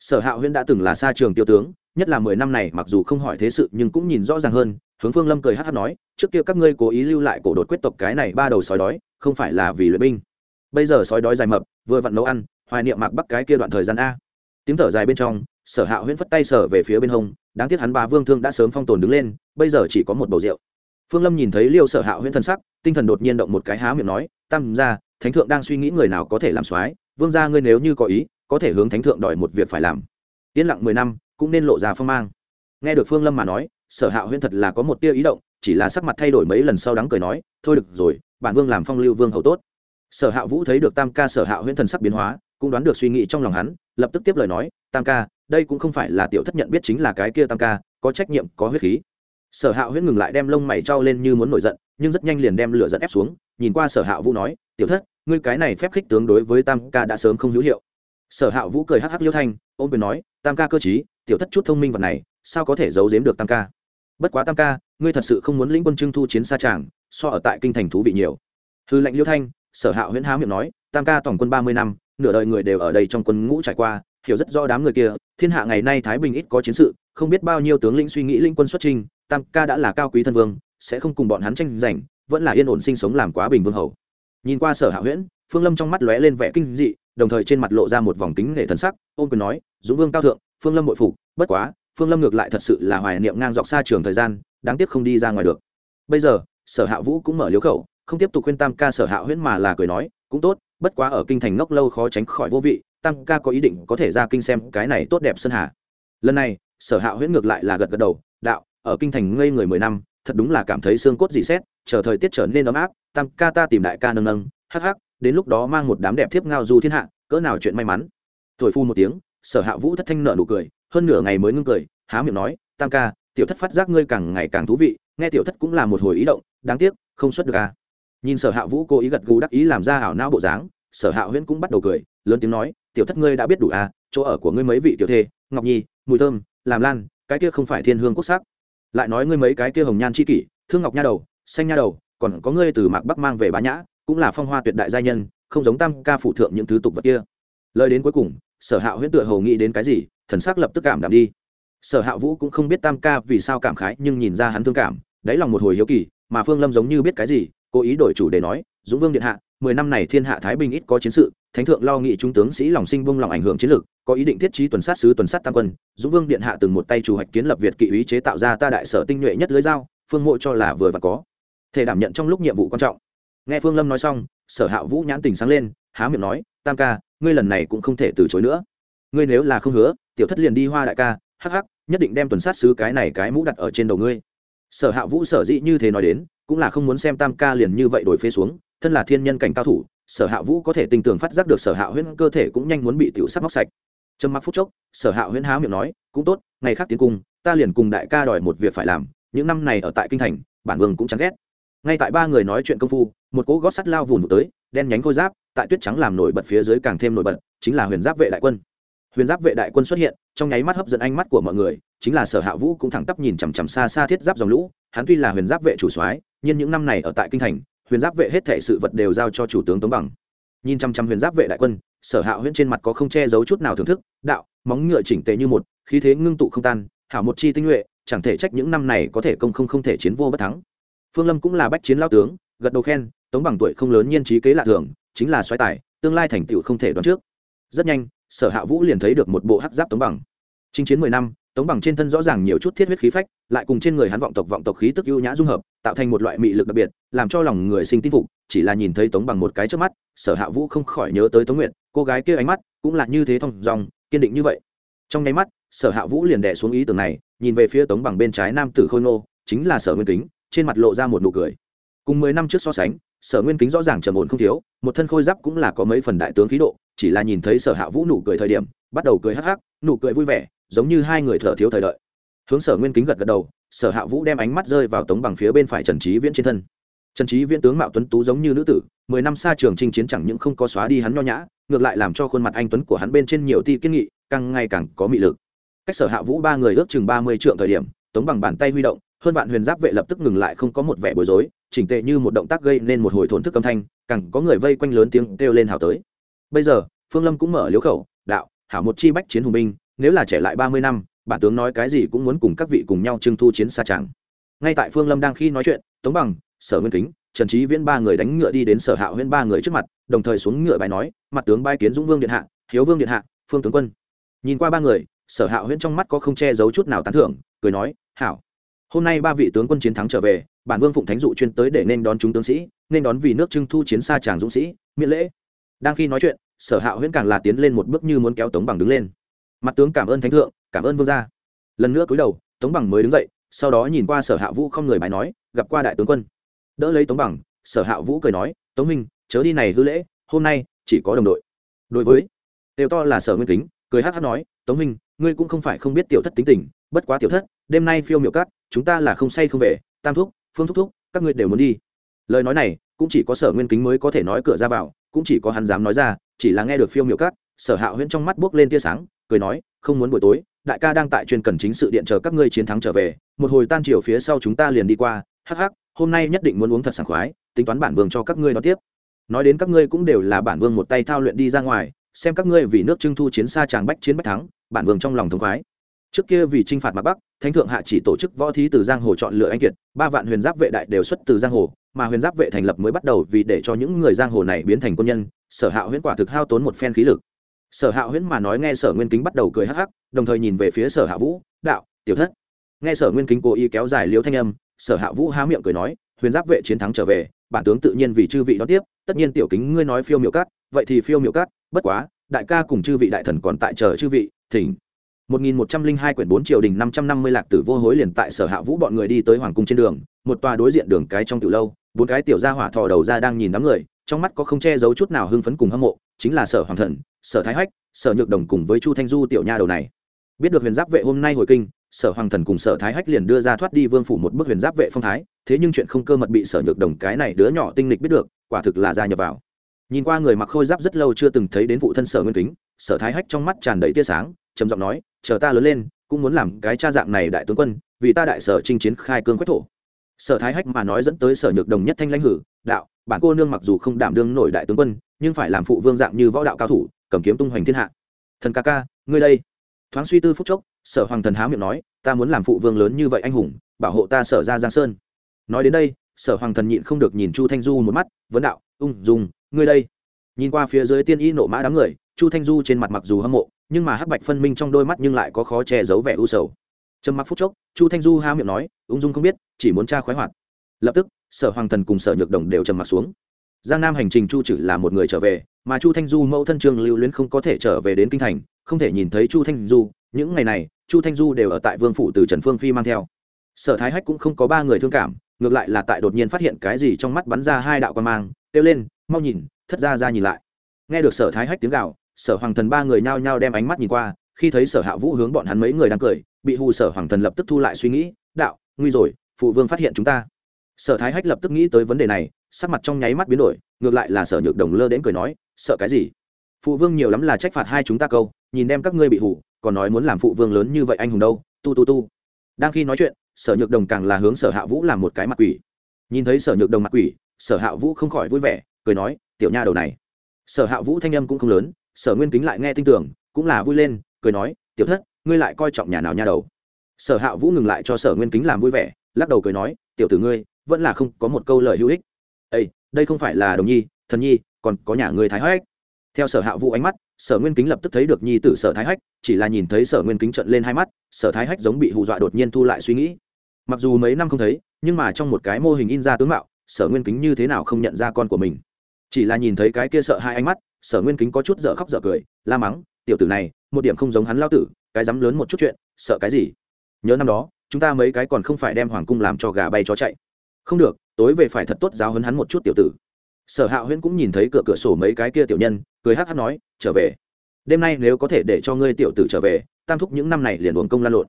Sở hạ Huyên đã từng là xa trường tiêu tướng, nhất là mười năm này mặc dù không hỏi thế sự nhưng cũng nhìn rõ ràng hơn, hướng phương lâm cười hát hát nói, trước kia các ngươi cố ý lưu lại cổ đột quyết tộc cái này ba đầu sói đói, không phải là vì luyện binh. Bây giờ sói đói dài mập, vừa vặn nấu ăn, hoài niệm mạc bắc cái kia đoạn thời gian a. Tiếng thở dài bên trong sở hạ huyễn phất tay sở về phía bên hông, đáng tiếc hắn ba vương thương đã sớm phong tồn đứng lên, bây giờ chỉ có một bầu rượu. Phương lâm nhìn thấy liêu sở hạ huyễn thân sắc, tinh thần đột nhiên động một cái há miệng nói, tam ra thánh thượng đang suy nghĩ người nào có thể làm soái, vương gia ngươi nếu như có ý, có thể hướng thánh thượng đòi một việc phải làm. Yên lặng mười năm, cũng nên lộ ra phong mang. Nghe được phương lâm mà nói, sở hạ huyễn thật là có một tia ý động, chỉ là sắc mặt thay đổi mấy lần sau đắng cười nói, thôi được rồi, bản vương làm phong lưu vương hầu tốt. Sở hạ vũ thấy được tam ca sở hạ huyễn thần sắc biến hóa, cũng đoán được suy nghĩ trong lòng hắn lập tức tiếp lời nói, tam ca, đây cũng không phải là tiểu thất nhận biết chính là cái kia tam ca, có trách nhiệm, có huyết khí. Sở hạ huyễn ngừng lại đem lông mày trao lên như muốn nổi giận, nhưng rất nhanh liền đem lửa giận ép xuống, nhìn qua sở hạ vũ nói, tiểu thất, ngươi cái này phép khích tướng đối với tam ca đã sớm không hữu hiệu. Sở hạ vũ cười hắc hắc liêu thanh, ôm quyền nói, tam ca cơ chí tiểu thất chút thông minh vật này, sao có thể giấu giếm được tam ca? Bất quá tam ca, ngươi thật sự không muốn lĩnh quân trưng thu chiến xa tràng so ở tại kinh thành thú vị nhiều. Hư lệnh liêu thanh, sở hạ huyễn há miệng nói, tam ca tổng quân ba mươi năm nửa đời người đều ở đây trong quân ngũ trải qua, hiểu rất rõ đám người kia, thiên hạ ngày nay thái bình ít có chiến sự, không biết bao nhiêu tướng lĩnh suy nghĩ linh quân xuất trình tam ca đã là cao quý thân vương, sẽ không cùng bọn hắn tranh giành, vẫn là yên ổn sinh sống làm quá bình vương hầu. Nhìn qua sở hạ huyễn, phương lâm trong mắt lóe lên vẻ kinh dị, đồng thời trên mặt lộ ra một vòng kính nể thần sắc ôm quyền nói, dũng vương cao thượng, phương lâm bội phục, bất quá, phương lâm ngược lại thật sự là hoài niệm ngang dọc xa trường thời gian, đáng tiếc không đi ra ngoài được. Bây giờ, sở hạ vũ cũng mở liếu khẩu, không tiếp tục khuyên tam ca sở hạ huyễn mà là cười nói, cũng tốt bất quá ở kinh thành ngốc lâu khó tránh khỏi vô vị tăng ca có ý định có thể ra kinh xem cái này tốt đẹp sơn hà lần này, sở hạ huyễn ngược lại là gật gật đầu, đạo, ở kinh thành ngây người mười năm, thật đúng là cảm thấy xương cốt dị xét, chờ thời tiết trở nên ấm áp, tam ca ta tìm đại ca nâng nâng, hắc hắc, đến lúc đó mang một đám đẹp thiếp ngao du thiên hạ, cỡ nào chuyện may mắn thổi phu một tiếng, sở hạ vũ thất thanh nợ nụ cười, hơn nửa ngày mới ngưng cười, há miệng nói, tam ca, tiểu thất phát giác ngươi càng ngày càng thú vị, nghe tiểu thất cũng là một hồi ý động, đáng tiếc, không xuất được à nhìn sở hạ vũ cố ý gật gù đắc ý làm ra ảo não bộ dáng, sở hạ huyễn cũng bắt đầu cười, lớn tiếng nói, tiểu thất ngươi đã biết đủ à chỗ ở của ngươi mấy vị tiểu thê, ngọc nhi, mùi thơm, làm lan, cái kia không phải thiên hương quốc sắc. Lại nói ngươi mấy cái kia hồng nhan c h i kỷ, thương ngọc nha đầu, xanh nha đầu, còn có ngươi từ mạc bắc mang về bá nhã, cũng là phong hoa tuyệt đại gia nhân, không giống tam ca phụ thượng những thứ tục vật kia. Lời đến cuối cùng, sở hạ huyễn tựa hầu nghĩ đến cái gì, thần s ắ c lập tức cảm đảm đi. Sở hạ vũ cũng không biết tam ca vì sao cảm khái, nhưng nhìn ra hắn thương cảm, đáy lòng một hồi hiếu kỳ, mà phương lâm giống như biết cái gì cố ý đổi chủ để nói, dũng vương điện hạ, mười năm này thiên hạ thái bình ít có chiến sự, thánh thượng lo nghị trung tướng sĩ lòng sinh vung lòng ảnh hưởng chiến lược, có ý định thiết trí tuần sát sứ, tuần sát tam quân. Dũng vương điện hạ từng một tay chủ hoạch kiến lập việt kỵ ý chế tạo ra ta đại sở tinh nhuệ nhất lưới dao, phương mộ cho là vừa và có. Thể đảm nhận trong lúc nhiệm vụ quan trọng. Nghe phương lâm nói xong, sở hạ vũ nhãn tình sáng lên, há miệng nói, tam ca, ngươi lần này cũng không thể từ chối nữa. Ngươi nếu là không hứa, tiểu thất liền đi hoa đại ca, hắc hắc, nhất định đem tuần sát sứ cái này cái mũ đặt ở trên đầu ngươi. Sở hạ vũ sở dĩ như thế nói đến cũng là không muốn xem tam ca liền như vậy đổi phế xuống, thân là thiên nhân cảnh cao thủ, sở hạ vũ có thể tinh tường phát giác được sở hạ huyễn cơ thể cũng nhanh muốn bị tiểu sắc móc sạch. Trầm mặc phút chốc, sở hạ huyễn há miệng nói, cũng tốt, ngày khác tiến cung, ta liền cùng đại ca đòi một việc phải làm, những năm này ở tại kinh thành, bản vương cũng chán ghét. Ngay tại ba người nói chuyện công phu, một cỗ gót sắt lao vùn vụt tới, đen nhánh khôi giáp, tại tuyết trắng làm nổi bật phía dưới càng thêm nổi bật, chính là huyền giáp vệ đại quân huyền giáp vệ đại quân xuất hiện, trong nháy mắt hấp dẫn ánh mắt của mọi người, chính là sở hạ vũ cũng thẳng tắp nhìn chằm chằm xa xa thiết giáp dòng lũ, hắn tuy là huyền giáp vệ chủ soái, nhưng những năm này ở tại kinh thành, huyền giáp vệ hết thể sự vật đều giao cho chủ tướng tống bằng. Nhìn chăm chăm huyền giáp vệ đại quân, sở hạ huyễn trên mặt có không che giấu chút nào thưởng thức, đạo, móng ngựa chỉnh tề như một, khí thế ngưng tụ không tan, hảo một chi tinh nhuệ, chẳng thể trách những năm này có thể công không không thể chiến vô bất thắng. Phương lâm cũng là bách chiến lao tướng, gật đầu khen, tống bằng tuổi không lớn nhiên trí kế lạ thường, chính là xoáy tài, tương lai thành tựu không thể đoán trước. Rất nhanh sở hạ vũ liền thấy được một bộ hắc giáp tống bằng. Chinh chiến mười năm, tống bằng trên thân rõ ràng nhiều chút thiết huyết khí phách, lại cùng trên người hắn vọng tộc vọng tộc khí tức ưu nhã dung hợp, tạo thành một loại mị lực đặc biệt, làm cho lòng người sinh tin phục, chỉ là nhìn thấy tống bằng một cái trước mắt, sở hạ vũ không khỏi nhớ tới tống nguyện cô gái kia ánh mắt cũng là như thế thong dòng kiên định như vậy. Trong nháy mắt, sở hạ vũ liền đẻ xuống ý tưởng này, nhìn về phía tống bằng bên trái nam tử khôi ngô, chính là sở nguyên kính, trên mặt lộ ra một nụ cười. Cùng mười năm trước so sánh, sở nguyên kính rõ ràng trầm ổn không thiếu, một thân khôi giáp cũng là có mấy phần đại tướng khí độ chỉ là nhìn thấy sở hạ vũ nụ cười thời điểm, bắt đầu cười hắc hắc, nụ cười vui vẻ, giống như hai người thở thiếu thời đợi. Hướng sở nguyên kính gật gật đầu, sở hạ vũ đem ánh mắt rơi vào tống bằng phía bên phải trần trí viễn trên thân. Trần trí viễn tướng mạo tuấn tú giống như nữ tử, mười năm xa trường chinh chiến chẳng những không có xóa đi hắn nho nhã, ngược lại làm cho khuôn mặt anh tuấn của hắn bên trên nhiều ti kiên nghị, càng ngày càng có mị lực. Cách sở hạ vũ ba người ước chừng ba mươi trượng thời điểm, tống bằng bàn tay huy động, hơn vạn huyền giáp vệ lập tức ngừng lại không có một vẻ bối rối, chỉnh tệ như một động tác gây nên một hồi thổn thức âm thanh, càng có người vây quanh lớn tiếng kêu lên hào tới bây giờ, phương lâm cũng mở liếu khẩu, đạo, hảo một chi bách chiến hùng binh, nếu là trẻ lại ba mươi năm, bản tướng nói cái gì cũng muốn cùng các vị cùng nhau trưng thu chiến xa tràng ngay tại phương lâm đang khi nói chuyện, tống bằng, sở nguyên kính, trần trí viễn ba người đánh ngựa đi đến sở hạ huyễn ba người trước mặt, đồng thời xuống ngựa bài nói, mặt tướng bai kiến dũng vương điện hạ, hiếu vương điện hạ, phương tướng quân. Nhìn qua ba người, sở hạ huyễn trong mắt có không che giấu chút nào tán thưởng, cười nói, hảo, hôm nay ba vị tướng quân chiến thắng trở về, bản vương phụng thánh dụ chuyên tới để nên đón chúng tướng sĩ, nên đón vì nước trưng thu chiến xa tràng dũng sĩ, miễn lễ đang khi nói chuyện, sở hạ huyễn càng là tiến lên một bước như muốn kéo tống bằng đứng lên. Mặt tướng cảm ơn thánh thượng, cảm ơn vương gia. Lần nữa cúi đầu, tống bằng mới đứng dậy, sau đó nhìn qua sở hạ vũ không người bài nói, gặp qua đại tướng quân. Đỡ lấy tống bằng, sở hạ vũ cười nói, tống minh chớ đi này hư lễ, hôm nay chỉ có đồng đội. Đối với đều to là sở nguyên kính, cười hát hát nói, tống minh ngươi cũng không phải không biết tiểu thất tính tình, bất quá tiểu thất, đêm nay phiêu miểu cát, chúng ta là không say không về, tam thúc, phương thúc thúc, các ngươi đều muốn đi. Lời nói này, cũng chỉ có sở nguyên kính mới có thể nói cửa ra vào cũng chỉ có hắn dám nói ra, chỉ là nghe được phiêu miểu cát sở hạ huyễn trong mắt buốc lên tia sáng, cười nói, không muốn buổi tối, đại ca đang tại chuyên cần chính sự điện chờ các ngươi chiến thắng trở về, một hồi tan chiều phía sau chúng ta liền đi qua, hắc hắc, hôm nay nhất định muốn uống thật sảng khoái, tính toán bản vương cho các ngươi đón tiếp. Nói đến các ngươi cũng đều là bản vương một tay thao luyện đi ra ngoài, xem các ngươi vì nước trưng thu chiến xa tràng bách chiến bách thắng, bản vương trong lòng thống khoái. Trước kia vì chinh phạt mặt bắc, thánh thượng hạ chỉ tổ chức võ thí từ giang hồ chọn lựa anh kiệt, ba vạn huyền giáp vệ đại đều xuất từ giang hồ mà huyền giáp vệ thành lập mới bắt đầu vì để cho những người giang hồ này biến thành quân nhân, sở hạ huyễn quả thực hao tốn một phen khí lực. Sở hạ huyễn mà nói nghe sở nguyên kính bắt đầu cười hắc hắc, đồng thời nhìn về phía sở hạ vũ, đạo, tiểu thất. Nghe sở nguyên kính cố ý kéo dài liễu thanh âm, sở hạ vũ há miệng cười nói, huyền giáp vệ chiến thắng trở về, bản tướng tự nhiên vì chư vị đón tiếp, tất nhiên tiểu kính ngươi nói phiêu miệu cát, vậy thì phiêu miệu cát, bất quá, đại ca cùng chư vị đại thần còn tại chờ chư vị, thỉnh. 1102 quyển 4 triều đình 550 lạc tử vô hối liền tại sở hạ vũ bọn người đi tới hoàng cung trên đường, một tòa đối diện đường cái trong tiểu lâu, bốn cái tiểu gia hỏa thò đầu ra đang nhìn đám người, trong mắt có không che giấu chút nào hưng phấn cùng hâm mộ, chính là sở hoàng thần, sở thái hách, sở nhược đồng cùng với chu thanh du tiểu nha đầu này. Biết được huyền giáp vệ hôm nay hồi kinh, sở hoàng thần cùng sở thái hách liền đưa ra thoát đi vương phủ một bức huyền giáp vệ phong thái, thế nhưng chuyện không cơ mật bị sở nhược đồng cái này đứa nhỏ tinh lịch biết được, quả thực là gia nhập vào. Nhìn qua người mặc khôi giáp rất lâu chưa từng thấy đến vụ thân sở nguyên kính, sở thái hách trong mắt tràn đầy tia sáng, trầm giọng nói chờ ta lớn lên, cũng muốn làm cái cha dạng này đại tướng quân, vì ta đại sở chinh chiến khai cương quách thổ. Sở thái hách mà nói dẫn tới sở nhược đồng nhất thanh lãnh hử, đạo, bản cô nương mặc dù không đảm đương nổi đại tướng quân, nhưng phải làm phụ vương dạng như võ đạo cao thủ, cầm kiếm tung hoành thiên hạ. Thần ca ca, ngươi đây. Thoáng suy tư phúc chốc, sở hoàng thần há miệng nói, ta muốn làm phụ vương lớn như vậy anh hùng, bảo hộ ta sở ra giang sơn. Nói đến đây, sở hoàng thần nhịn không được nhìn chu thanh du một mắt, vấn đạo, ung dung, ngươi đây. Nhìn qua phía dưới tiên y nộ mã đám người chu thanh du trên mặt mặc dù hâm mộ, nhưng mà hắc bạch phân minh trong đôi mắt nhưng lại có khó che giấu vẻ u sầu. Trầm mặc phút chốc, chu thanh du há miệng nói, ung dung không biết, chỉ muốn tra khoái hoạt. Lập tức, sở hoàng thần cùng sở nhược đồng đều trầm mặc xuống. Giang nam hành trình chu trừ là một người trở về, mà chu thanh du mẫu thân trương lưu luyến không có thể trở về đến kinh thành, không thể nhìn thấy chu thanh du. Những ngày này, chu thanh du đều ở tại vương phủ từ trần phương phi mang theo. Sở thái hách cũng không có ba người thương cảm, ngược lại là tại đột nhiên phát hiện cái gì trong mắt bắn ra hai đạo quan mang, kêu lên, mau nhìn, thất ra ra nhìn lại. Nghe được sở thái hách tiếng gạo sở hoàng thần ba người nhao nhao đem ánh mắt nhìn qua, khi thấy sở hạ vũ hướng bọn hắn mấy người đang cười, bị hù sở hoàng thần lập tức thu lại suy nghĩ, đạo, nguy rồi, phụ vương phát hiện chúng ta. Sở thái hách lập tức nghĩ tới vấn đề này, sắc mặt trong nháy mắt biến đổi, ngược lại là sở nhược đồng lơ đến cười nói, sợ cái gì? Phụ vương nhiều lắm là trách phạt hai chúng ta câu, nhìn đem các ngươi bị hủ còn nói muốn làm phụ vương lớn như vậy anh hùng đâu, tu tu tu. Đang khi nói chuyện, sở nhược đồng càng là hướng sở hạ vũ làm một cái mặt quỷ. Nhìn thấy sở nhược đồng mặt quỷ, sở hạ vũ không khỏi vui vẻ, cười nói, tiểu nha đầu này. Sở hạ vũ thanh âm cũng không lớn sở nguyên kính lại nghe tin tưởng, cũng là vui lên, cười nói, tiểu thất, ngươi lại coi trọng nhà nào nha đầu? Sở hạ vũ ngừng lại cho sở nguyên kính làm vui vẻ, lắc đầu cười nói, tiểu tử ngươi, vẫn là không có một câu lời hữu ích. Ây đây không phải là đồng nhi, thần nhi, còn có nhà ngươi thái hách. Theo sở hạ vũ ánh mắt, sở nguyên kính lập tức thấy được nhi tử sở thái hách, chỉ là nhìn thấy sở nguyên kính trận lên hai mắt, sở thái hách giống bị hù dọa đột nhiên thu lại suy nghĩ. Mặc dù mấy năm không thấy, nhưng mà trong một cái mô hình in ra tướng mạo, sở nguyên kính như thế nào không nhận ra con của mình chỉ là nhìn thấy cái kia sợ hai ánh mắt, sở nguyên kính có chút dở khóc dở cười, la mắng, tiểu tử này, một điểm không giống hắn lao tử, cái dám lớn một chút chuyện, sợ cái gì? Nhớ năm đó, chúng ta mấy cái còn không phải đem hoàng cung làm cho gà bay chó chạy. Không được, tối về phải thật tốt giáo hấn hắn một chút tiểu tử. Sở hạ huyễn cũng nhìn thấy cửa cửa sổ mấy cái kia tiểu nhân, cười hát hát nói, trở về. Đêm nay nếu có thể để cho ngươi tiểu tử trở về, tam thúc những năm này liền uống công lan lộn.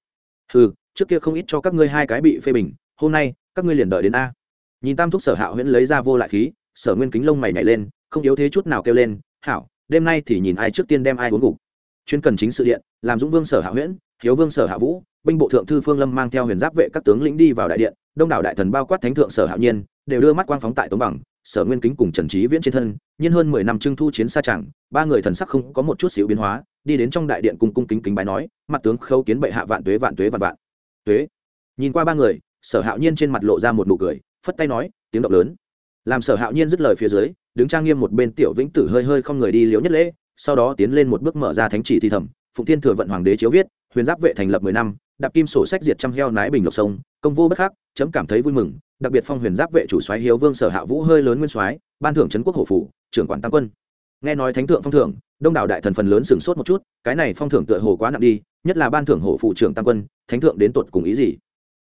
Ừ trước kia không ít cho các ngươi hai cái bị phê bình, hôm nay, các ngươi liền đợi đến a. Nhìn tam thúc sở hạ huyễn lấy ra vô lại khí sở nguyên kính lông mày nhảy lên, không yếu thế chút nào kêu lên, hảo, đêm nay thì nhìn ai trước tiên đem ai uống gục chuyên cần chính sự điện, làm dũng vương sở hạ huyễn, hiếu vương sở hạ vũ, binh bộ thượng thư phương lâm mang theo huyền giáp vệ các tướng lĩnh đi vào đại điện, đông đảo đại thần bao quát thánh thượng sở hạo nhiên, đều đưa mắt quang phóng tại tống bằng, sở nguyên kính cùng trần trí viễn trên thân, nhiên hơn mười năm trưng thu chiến xa chẳng, ba người thần sắc không có một chút xíu biến hóa, đi đến trong đại điện cùng cung kính kính bái nói, mặt tướng khâu kiến bệ hạ vạn tuế vạn tuế vạn vạn. Tuế? Nhìn qua ba người, sở hạo nhiên trên mặt lộ ra một nụ cười, phất tay nói, tiếng động lớn làm sở hạo nhiên dứt lời phía dưới, đứng trang nghiêm một bên tiểu vĩnh tử hơi hơi không người đi liễu nhất lễ, sau đó tiến lên một bước mở ra thánh chỉ thi thẩm, phụng thiên thừa vận hoàng đế chiếu viết, huyền giáp vệ thành lập mười năm, đạp kim sổ sách diệt trăm heo nái bình lộc sông, công vô bất khắc, chấm cảm thấy vui mừng, đặc biệt phong huyền giáp vệ chủ soái hiếu vương sở hạ vũ hơi lớn nguyên soái, ban thưởng trấn quốc hổ phủ, trưởng quản tam quân. Nghe nói thánh thượng phong thưởng, đông đảo đại thần phần lớn sửng sốt một chút, cái này phong thưởng tựa hồ quá nặng đi, nhất là ban thưởng hổ phụ trưởng tam quân, thánh thượng đến tột cùng ý gì?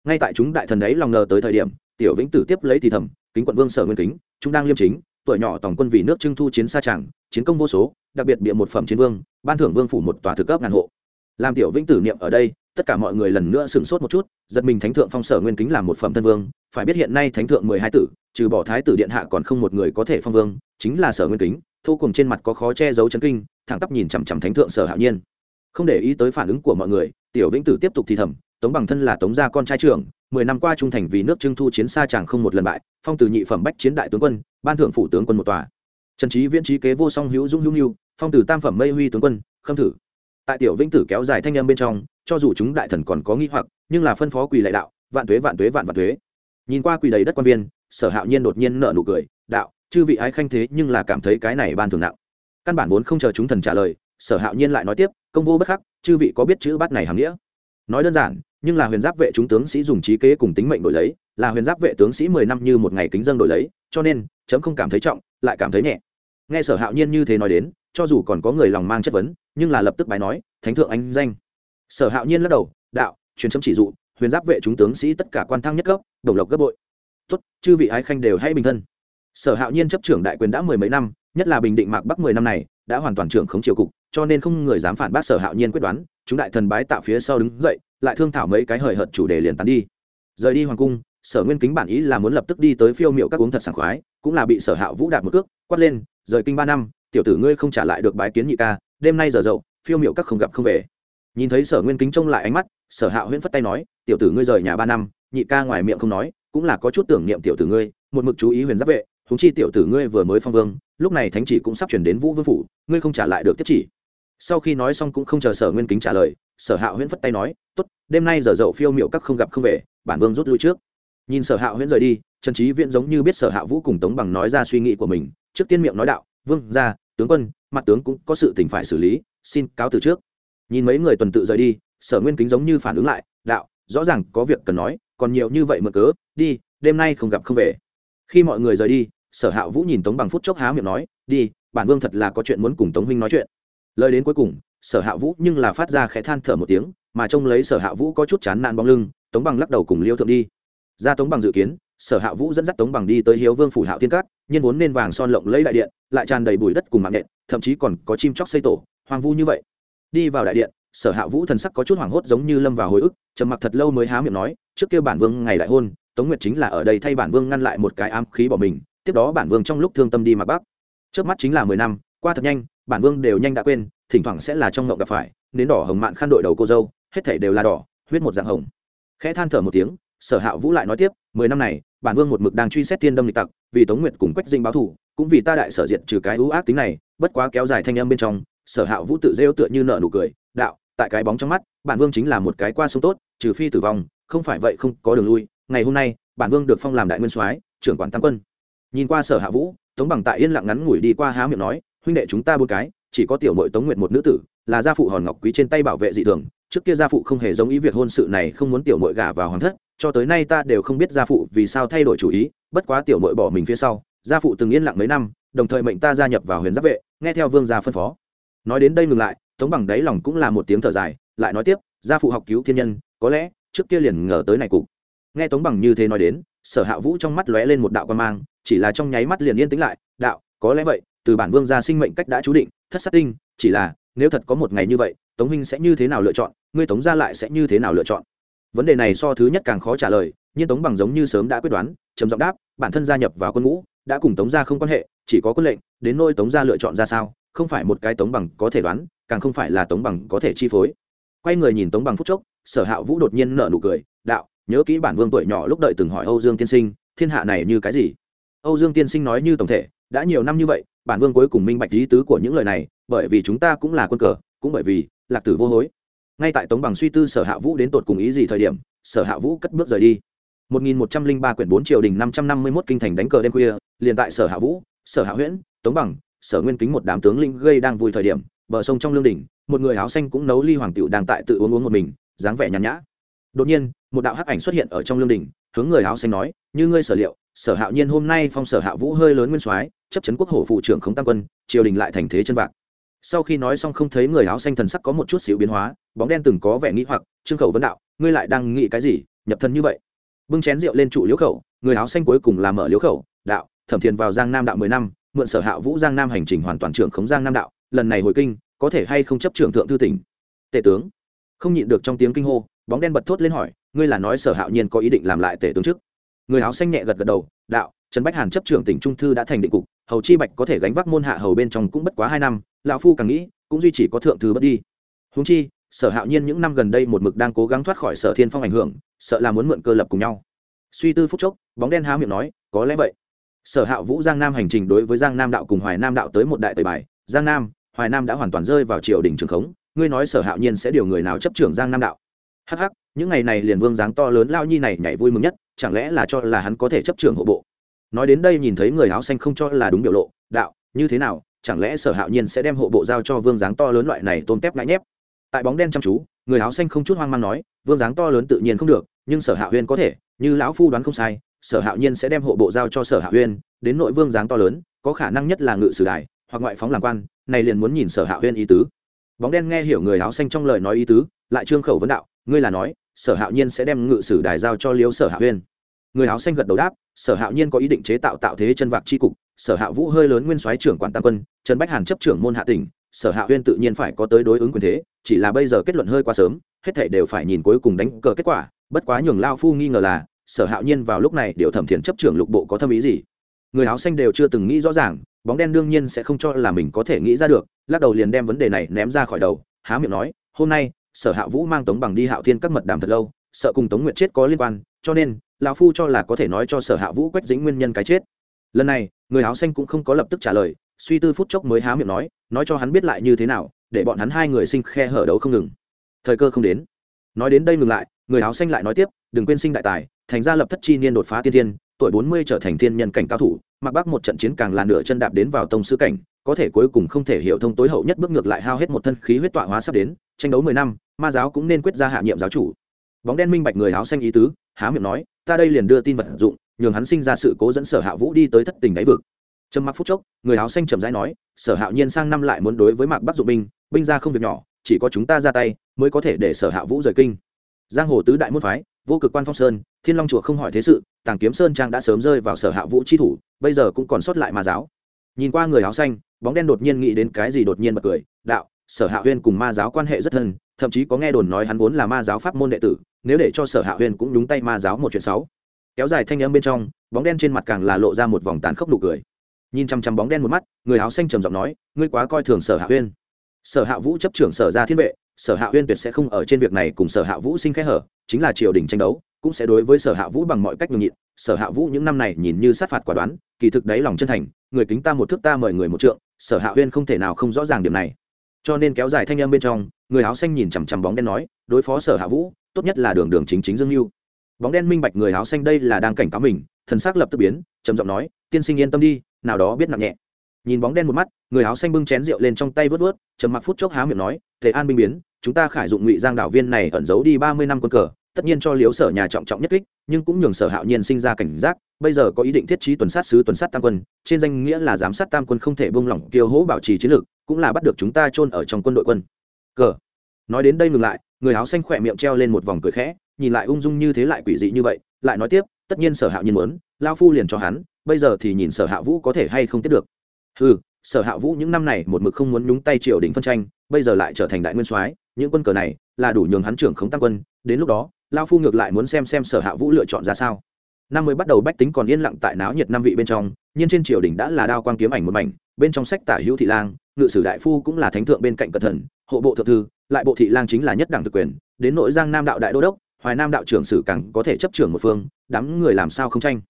Ngay tại chúng đại thần đấy lòng ngờ tới thời điểm, tiểu vĩnh tử tiếp lấy thì thầm kính quận vương sở nguyên kính chúng đang liêm chính, tuổi nhỏ tổng quân vì nước trưng thu chiến xa tràng chiến công vô số, đặc biệt bịa một phẩm chiến vương, ban thưởng vương phủ một tòa thực cấp ngàn hộ. Làm tiểu vĩnh tử niệm ở đây, tất cả mọi người lần nữa sửng sốt một chút, giật mình thánh thượng phong sở nguyên kính làm một phẩm thân vương, phải biết hiện nay thánh thượng mười hai tử, trừ bỏ thái tử điện hạ còn không một người có thể phong vương, chính là sở nguyên kính, thô cùng trên mặt có khó che giấu chấn kinh, thẳng tắp nhìn chằm chằm thánh thượng sở hạo nhiên. Không để ý tới phản ứng của mọi người, tiểu vĩnh tử tiếp tục thì thầm tống bằng thân là tống gia con trai trưởng, mười năm qua trung thành vì nước trưng thu chiến xa chàng không một lần bại, phong từ nhị phẩm bách chiến đại tướng quân, ban thượng phủ tướng quân một tòa. Trần trí viễn trí kế vô song hữu dung hữu nhu phong từ tam phẩm mây huy tướng quân, khâm thử. Tại tiểu vĩnh tử kéo dài thanh âm bên trong, cho dù chúng đại thần còn có nghi hoặc, nhưng là phân phó quỳ lại đạo, vạn tuế vạn tuế vạn vạn tuế. Nhìn qua quỳ đầy đất quan viên, sở hạo nhiên đột nhiên nở nụ cười, đạo, chư vị ái khanh thế nhưng là cảm thấy cái này ban thường nặng. Căn bản vốn không chờ chúng thần trả lời, sở hạo nhiên lại nói tiếp, công vô bất khắc, chư vị có biết chữ bát này hàm nghĩa? Nói đơn giản, nhưng là huyền giáp vệ chúng tướng sĩ dùng trí kế cùng tính mệnh đổi lấy, là huyền giáp vệ tướng sĩ mười năm như một ngày kính dân đổi lấy, cho nên, chấm không cảm thấy trọng, lại cảm thấy nhẹ. Nghe sở hạo nhiên như thế nói đến, cho dù còn có người lòng mang chất vấn, nhưng là lập tức bài nói, thánh thượng anh danh. Sở hạo nhiên lắc đầu, đạo, truyền chấm chỉ dụ, huyền giáp vệ chúng tướng sĩ tất cả quan thăng nhất cấp, đồng lộc gấp bội. Tốt, chư vị ái khanh đều hay bình thân. Sở hạo nhiên chấp trưởng đại quyền đã mười mấy năm, nhất là bình định mạc bắc mười năm này, đã hoàn toàn trưởng khống triều cục, cho nên không người dám phản bác sở hạo nhiên quyết đoán chúng đại thần bái tạo phía sau đứng dậy, lại thương thảo mấy cái hời hợt chủ đề liền tán đi. Rời đi hoàng cung, sở nguyên kính bản ý là muốn lập tức đi tới phiêu miệu các uống thật sảng khoái, cũng là bị sở hạ vũ đạt một cước, quát lên, rời kinh ba năm, tiểu tử ngươi không trả lại được bái kiến nhị ca, đêm nay giờ dậu, phiêu miệu các không gặp không về. Nhìn thấy sở nguyên kính trông lại ánh mắt, sở hạ huyễn phất tay nói, tiểu tử ngươi rời nhà ba năm, nhị ca ngoài miệng không nói, cũng là có chút tưởng niệm tiểu tử ngươi, một mực chú ý huyền giáp vệ thúng chi tiểu tử ngươi vừa mới phong vương, lúc này thánh chỉ cũng sắp chuyển đến vũ vương phủ, ngươi không trả lại được tiếp chỉ sau khi nói xong cũng không chờ sở nguyên kính trả lời, sở hạo huyễn phất tay nói t ố t đêm nay giờ dậu phiêu miệu các không gặp không về, bản vương rút lui trước. Nhìn sở hạo huyễn rời đi, trần trí viễn giống như biết sở hạ vũ cùng tống bằng nói ra suy nghĩ của mình, trước tiên miệng nói đạo, vương, ra, tướng quân, mặt tướng cũng có sự tình phải xử lý, xin cáo từ trước. Nhìn mấy người tuần tự rời đi, sở nguyên kính giống như phản ứng lại, đạo, rõ ràng có việc cần nói, còn nhiều như vậy mượn cớ, đi, đêm nay không gặp không về. Khi mọi người rời đi, sở hạ vũ nhìn tống bằng phút chốc há miệng nói, đi, bản vương thật là có chuyện muốn cùng tống huynh nói chuyện lời đến cuối cùng, sở hạ vũ nhưng là phát ra khẽ than thở một tiếng, mà trông lấy sở hạ vũ có chút chán nạn bóng lưng, tống bằng lắc đầu cùng liêu thượng đi. Ra tống bằng dự kiến, sở hạ vũ dẫn dắt tống bằng đi tới hiếu vương phủ hạo thiên cát nhân vốn nên vàng son lộng lấy đại điện, lại tràn đầy bụi đất cùng mạng nện, thậm chí còn có chim chóc xây tổ, hoang vu như vậy. Đi vào đại điện, sở hạ vũ thần sắc có chút hoảng hốt giống như lâm vào hồi ức, trầm mặc thật lâu mới há miệng nói, trước kia bản vương ngày đại hôn, tống nguyệt chính là ở đây thay bản vương ngăn lại một cái ám khí bỏ mình, tiếp đó bản vương trong lúc thương tâm đi mặc bắc trước mắt chính là mười năm, qua thật nhanh bản vương đều nhanh đã quên, thỉnh thoảng sẽ là trong ngộng gặp phải, nến đỏ hồng mạn khăn đội đầu cô dâu, hết thảy đều là đỏ, huyết một dạng hồng. Khẽ than thở một tiếng, sở hạ vũ lại nói tiếp, mười năm này, bản vương một mực đang truy xét thiên đâm lịch tặc, vì tống nguyệt cùng quách dinh báo thù, cũng vì ta đại sở diện trừ cái ưu ác tính này, bất quá kéo dài thanh âm bên trong, sở hạ vũ tự rêu tựa như nợ nụ cười, đạo, tại cái bóng trong mắt, bản vương chính là một cái qua sông tốt, trừ phi tử vong, không phải vậy không có đường lui, ngày hôm nay, bản vương được phong làm đại nguyên soái, trưởng quản tam quân. Nhìn qua sở hạ vũ, tống bằng tại yên lặng ngắn ngủi đi qua há miệng nói huynh đệ chúng ta bốn cái, chỉ có tiểu mội tống nguyện một nữ tử, là gia phụ hòn ngọc quý trên tay bảo vệ dị thường, trước kia gia phụ không hề giống ý việc hôn sự này không muốn tiểu mội gả vào hoàng thất, cho tới nay ta đều không biết gia phụ vì sao thay đổi chủ ý, bất quá tiểu mội bỏ mình phía sau, gia phụ từng yên lặng mấy năm, đồng thời mệnh ta gia nhập vào huyền giáp vệ, nghe theo vương gia phân phó. Nói đến đây ngừng lại, tống bằng đáy lòng cũng là một tiếng thở dài, lại nói tiếp, gia phụ học cứu thiên nhân, có lẽ, trước kia liền ngờ tới này cục. Nghe tống bằng như thế nói đến, sở hạ vũ trong mắt lóe lên một đạo quan mang, chỉ là trong nháy mắt liền yên tĩnh lại, đạo, có lẽ vậy từ bản vương gia sinh mệnh cách đã chú định, thất sát tinh, chỉ là, nếu thật có một ngày như vậy, tống huynh sẽ như thế nào lựa chọn, ngươi tống gia lại sẽ như thế nào lựa chọn? Vấn đề này so thứ nhất càng khó trả lời, nhưng tống bằng giống như sớm đã quyết đoán, trầm giọng đáp, bản thân gia nhập vào quân ngũ, đã cùng tống gia không quan hệ, chỉ có quân lệnh, đến nôi tống gia lựa chọn ra sao, không phải một cái tống bằng có thể đoán, càng không phải là tống bằng có thể chi phối. Quay người nhìn tống bằng phút chốc, sở hạ vũ đột nhiên nở nụ cười, đạo, nhớ kỹ bản vương tuổi nhỏ lúc đợi từng hỏi âu dương tiên sinh, thiên hạ này như cái gì? Âu dương tiên sinh nói như tổng thể, đã nhiều năm như vậy bản vương cuối cùng minh bạch lý tứ của những lời này, bởi vì chúng ta cũng là quân cờ, cũng bởi vì lạc tử vô hối. Ngay tại tống bằng suy tư sở hạ vũ đến tột cùng ý gì thời điểm, sở hạ vũ cất bước rời đi. 1103 quyển 4 triều đình 551 kinh thành đánh cờ đêm khuya, liền tại sở hạ vũ, sở hạ huyễn, tống bằng, sở nguyên kính một đám tướng linh gây đang vui thời điểm, bờ sông trong lương đỉnh, một người áo xanh cũng nấu ly hoàng tiểu đang tại tự uống uống một mình, dáng vẻ nhàn nhã. Đột nhiên, một đạo hắc ảnh xuất hiện ở trong lương đỉnh, hướng người áo xanh nói, như ngươi sở liệu, sở hạo nhiên hôm nay phong sở hạ vũ hơi lớn nguyên soái chấp chấn quốc hổ phụ trưởng khống tam quân, triều đình lại thành thế chân vạc. Sau khi nói xong không thấy người áo xanh thần sắc có một chút xíu biến hóa, bóng đen từng có vẻ nghĩ hoặc, trương khẩu vấn đạo, ngươi lại đang nghĩ cái gì? Nhập thân như vậy? Bưng chén rượu lên trụ liễu khẩu, người áo xanh cuối cùng làm mở liễu khẩu, đạo, thẩm thiền vào giang nam đạo mười năm, mượn sở hạ vũ giang nam hành trình hoàn toàn trưởng khống giang nam đạo, lần này hồi kinh, có thể hay không chấp trưởng thượng thư tỉnh? Tể tướng. Không nhịn được trong tiếng kinh hô, bóng đen bật thốt lên hỏi, ngươi là nói sở hạo nhiên có ý định làm lại tể tướng trước? Người áo xanh nhẹ gật gật đầu, đạo trần bách hàn chấp trưởng tỉnh trung thư đã thành định cục hầu chi bạch có thể gánh vác môn hạ hầu bên trong cũng bất quá hai năm lão phu càng nghĩ cũng duy chỉ có thượng thư bất đi. Húng chi sở hạo nhiên những năm gần đây một mực đang cố gắng thoát khỏi sở thiên phong ảnh hưởng sợ là muốn mượn cơ lập cùng nhau. Suy tư phúc chốc bóng đen há miệng nói có lẽ vậy. Sở Hạo vũ giang nam hành trình đối với giang nam đạo cùng hoài nam đạo tới một đại tời bài. Giang nam hoài nam đã hoàn toàn rơi vào triều đình trường khống ngươi nói sở hạo nhiên sẽ điều người nào chấp trưởng giang nam đạo? Hắc hắc, những ngày này liền vương dáng to lớn lao nhi này nhảy vui mừng nhất chẳng lẽ là cho là hắn có thể chấp trưởng hộ bộ? Nói đến đây nhìn thấy người áo xanh không cho là đúng biểu lộ, đạo, như thế nào, chẳng lẽ sở hạo nhiên sẽ đem hộ bộ giao cho vương dáng to lớn loại này tôm tép ngại nhép? Tại bóng đen chăm chú, người áo xanh không chút hoang mang nói, vương dáng to lớn tự nhiên không được, nhưng sở hạ huyên có thể, như lão phu đoán không sai, sở hạo nhiên sẽ đem hộ bộ giao cho sở hạ huyên đến nội vương dáng to lớn, có khả năng nhất là ngự sử đài, hoặc ngoại phóng làm quan, này liền muốn nhìn sở hạ huyên ý tứ. Bóng đen nghe hiểu người áo xanh trong lời nói ý tứ, lại trương khẩu vấn đạo, ngươi là nói, sở hạo nhiên sẽ đem ngự sử đài giao cho liếu sở hạ huyên người áo xanh gật đầu đáp sở hạo nhiên có ý định chế tạo tạo thế chân vạc c cục, sở hạ vũ hơi lớn nguyên soái trưởng quản tam quân trần bách hàn chấp trưởng môn hạ tỉnh, sở hạ huyên tự nhiên phải có tới đối ứng quyền thế, chỉ là bây giờ kết luận hơi quá sớm, hết thể đều phải nhìn cuối cùng đánh cờ kết quả, bất quá nhường lao phu nghi ngờ là, sở hạo nhiên vào lúc này điều thẩm thiền chấp trưởng lục bộ có thâm ý gì? Người áo xanh đều chưa từng nghĩ rõ ràng, bóng đen đương nhiên sẽ không cho là mình có thể nghĩ ra được, lắc đầu liền đem vấn đề này ném ra khỏi đầu, há miệng nói, hôm nay, sở hạ vũ mang tống bằng đi hạo thiên các mật đàm thật lâu, sợ cùng tống nguyện chết có liên quan, cho nên lão phu cho là có thể nói cho sở hạ vũ quách dính nguyên nhân cái chết. Lần này, người áo xanh cũng không có lập tức trả lời, suy tư phút chốc mới há miệng nói nói cho hắn biết lại như thế nào, để bọn hắn hai người sinh khe hở đấu không ngừng. Thời cơ không đến. Nói đến đây ngừng lại, người áo xanh lại nói tiếp, đừng quên sinh đại tài, thành ra lập thất chi niên đột phá tiên thiên, tuổi bốn mươi trở thành thiên nhân cảnh cao thủ, mặc bác một trận chiến càng là nửa chân đạp đến vào tông sư cảnh, có thể cuối cùng không thể hiểu thông tối hậu nhất bước ngược lại hao hết một thân khí huyết tọa hóa sắp đến, tranh đấu mười năm, ma giáo cũng nên quyết ra hạ nhiệm giáo chủ. Bóng đen minh bạch người áo xanh ý tứ, há miệng nói ta đây liền đưa tin vật dụng, nhường hắn sinh ra sự cố dẫn sở hạ vũ đi tới thất tình đáy vực. Trầm mặc phút chốc, người áo xanh trầm rãi nói, sở hạo nhiên sang năm lại muốn đối với mạc bắc dụng binh binh ra không việc nhỏ, chỉ có chúng ta ra tay mới có thể để sở hạ vũ rời kinh. Giang hồ tứ đại môn phái, vô cực quan phong sơn, thiên long chùa không hỏi thế sự, tàng kiếm sơn trang đã sớm rơi vào sở hạ vũ chi thủ, bây giờ cũng còn sót lại ma giáo. Nhìn qua người áo xanh, bóng đen đột nhiên nghĩ đến cái gì đột nhiên bật cười, đạo, sở hạ huyên cùng ma giáo quan hệ rất thân, thậm chí có nghe đồn nói hắn vốn là ma giáo pháp môn đệ tử nếu để cho sở hạ huyên cũng đúng tay ma giáo một chuyện sáu kéo dài thanh âm bên trong, bóng đen trên mặt càng là lộ ra một vòng tàn khốc nụ cười. Nhìn chăm chăm bóng đen một mắt, người áo xanh trầm giọng nói, ngươi quá coi thường sở hạ huyên sở hạ vũ chấp trưởng sở ra thiên vệ, sở hạ huyên tuyệt sẽ không ở trên việc này cùng sở hạ vũ sinh khẽ hở, chính là triều đình tranh đấu, cũng sẽ đối với sở hạ vũ bằng mọi cách nhường nhịn. Sở hạ vũ những năm này nhìn như sát phạt quả đoán, kỳ thực đáy lòng chân thành, người kính ta một thước ta mời người một trượng, sở hạ huyên không thể nào không rõ ràng điểm này. Cho nên kéo dài thanh âm bên trong, người áo xanh nhìn chằm chằm bóng đen nói, đối phó sở hạ vũ tốt nhất là đường đường chính chính dương mưu bóng đen minh bạch người áo xanh đây là đang cảnh cáo mình, thần xác lập tức biến, trầm giọng nói, tiên sinh yên tâm đi, nào đó biết nặng nhẹ. Nhìn bóng đen một mắt, người áo xanh bưng chén rượu lên trong tay vớt vớt, trầm mặc phút chốc há miệng nói thế an binh biến, chúng ta khải dụng ngụy giang đảo viên này ẩn giấu đi ba mươi năm quân cờ, tất nhiên cho liếu sở nhà trọng trọng nhất kích, nhưng cũng nhường sở hạo nhiên sinh ra cảnh giác, bây giờ có ý định thiết trí tuần sát sứ, tuần sát tam quân, trên danh nghĩa là giám sát tam quân không thể buông lỏng, kiêu hỗ bảo trì chiến lược, cũng là bắt được chúng ta chôn ở trong quân đội quân. Cờ. Nói đến đây ngừng lại người áo xanh khỏe miệng treo lên một vòng cười khẽ, nhìn lại ung dung như thế lại quỷ dị như vậy, lại nói tiếp, tất nhiên sở hạo nhiên muốn lao phu liền cho hắn, bây giờ thì nhìn sở hạ vũ có thể hay không tiếp được. Ừ sở hạ vũ những năm này một mực không muốn nhúng tay triều đình phân tranh, bây giờ lại trở thành đại nguyên soái, những quân cờ này là đủ nhường hắn trưởng khống tăng quân, đến lúc đó lao phu ngược lại muốn xem xem sở hạ vũ lựa chọn ra sao. Năm mới bắt đầu bách tính còn yên lặng tại náo nhiệt năm vị bên trong, nhưng trên triều đình đã là đao quang kiếm ảnh một mảnh, bên trong sách tả hữu thị lang, ngự sử đại phu cũng là thánh thượng bên cạnh cẩn thận, hộ bộ thượng thư lại bộ thị lang chính là nhất đẳng thực quyền, đến nội giang nam đạo đại đô đốc, hoài nam đạo trưởng sử càng có thể chấp trưởng một phương, đám người làm sao không tranh?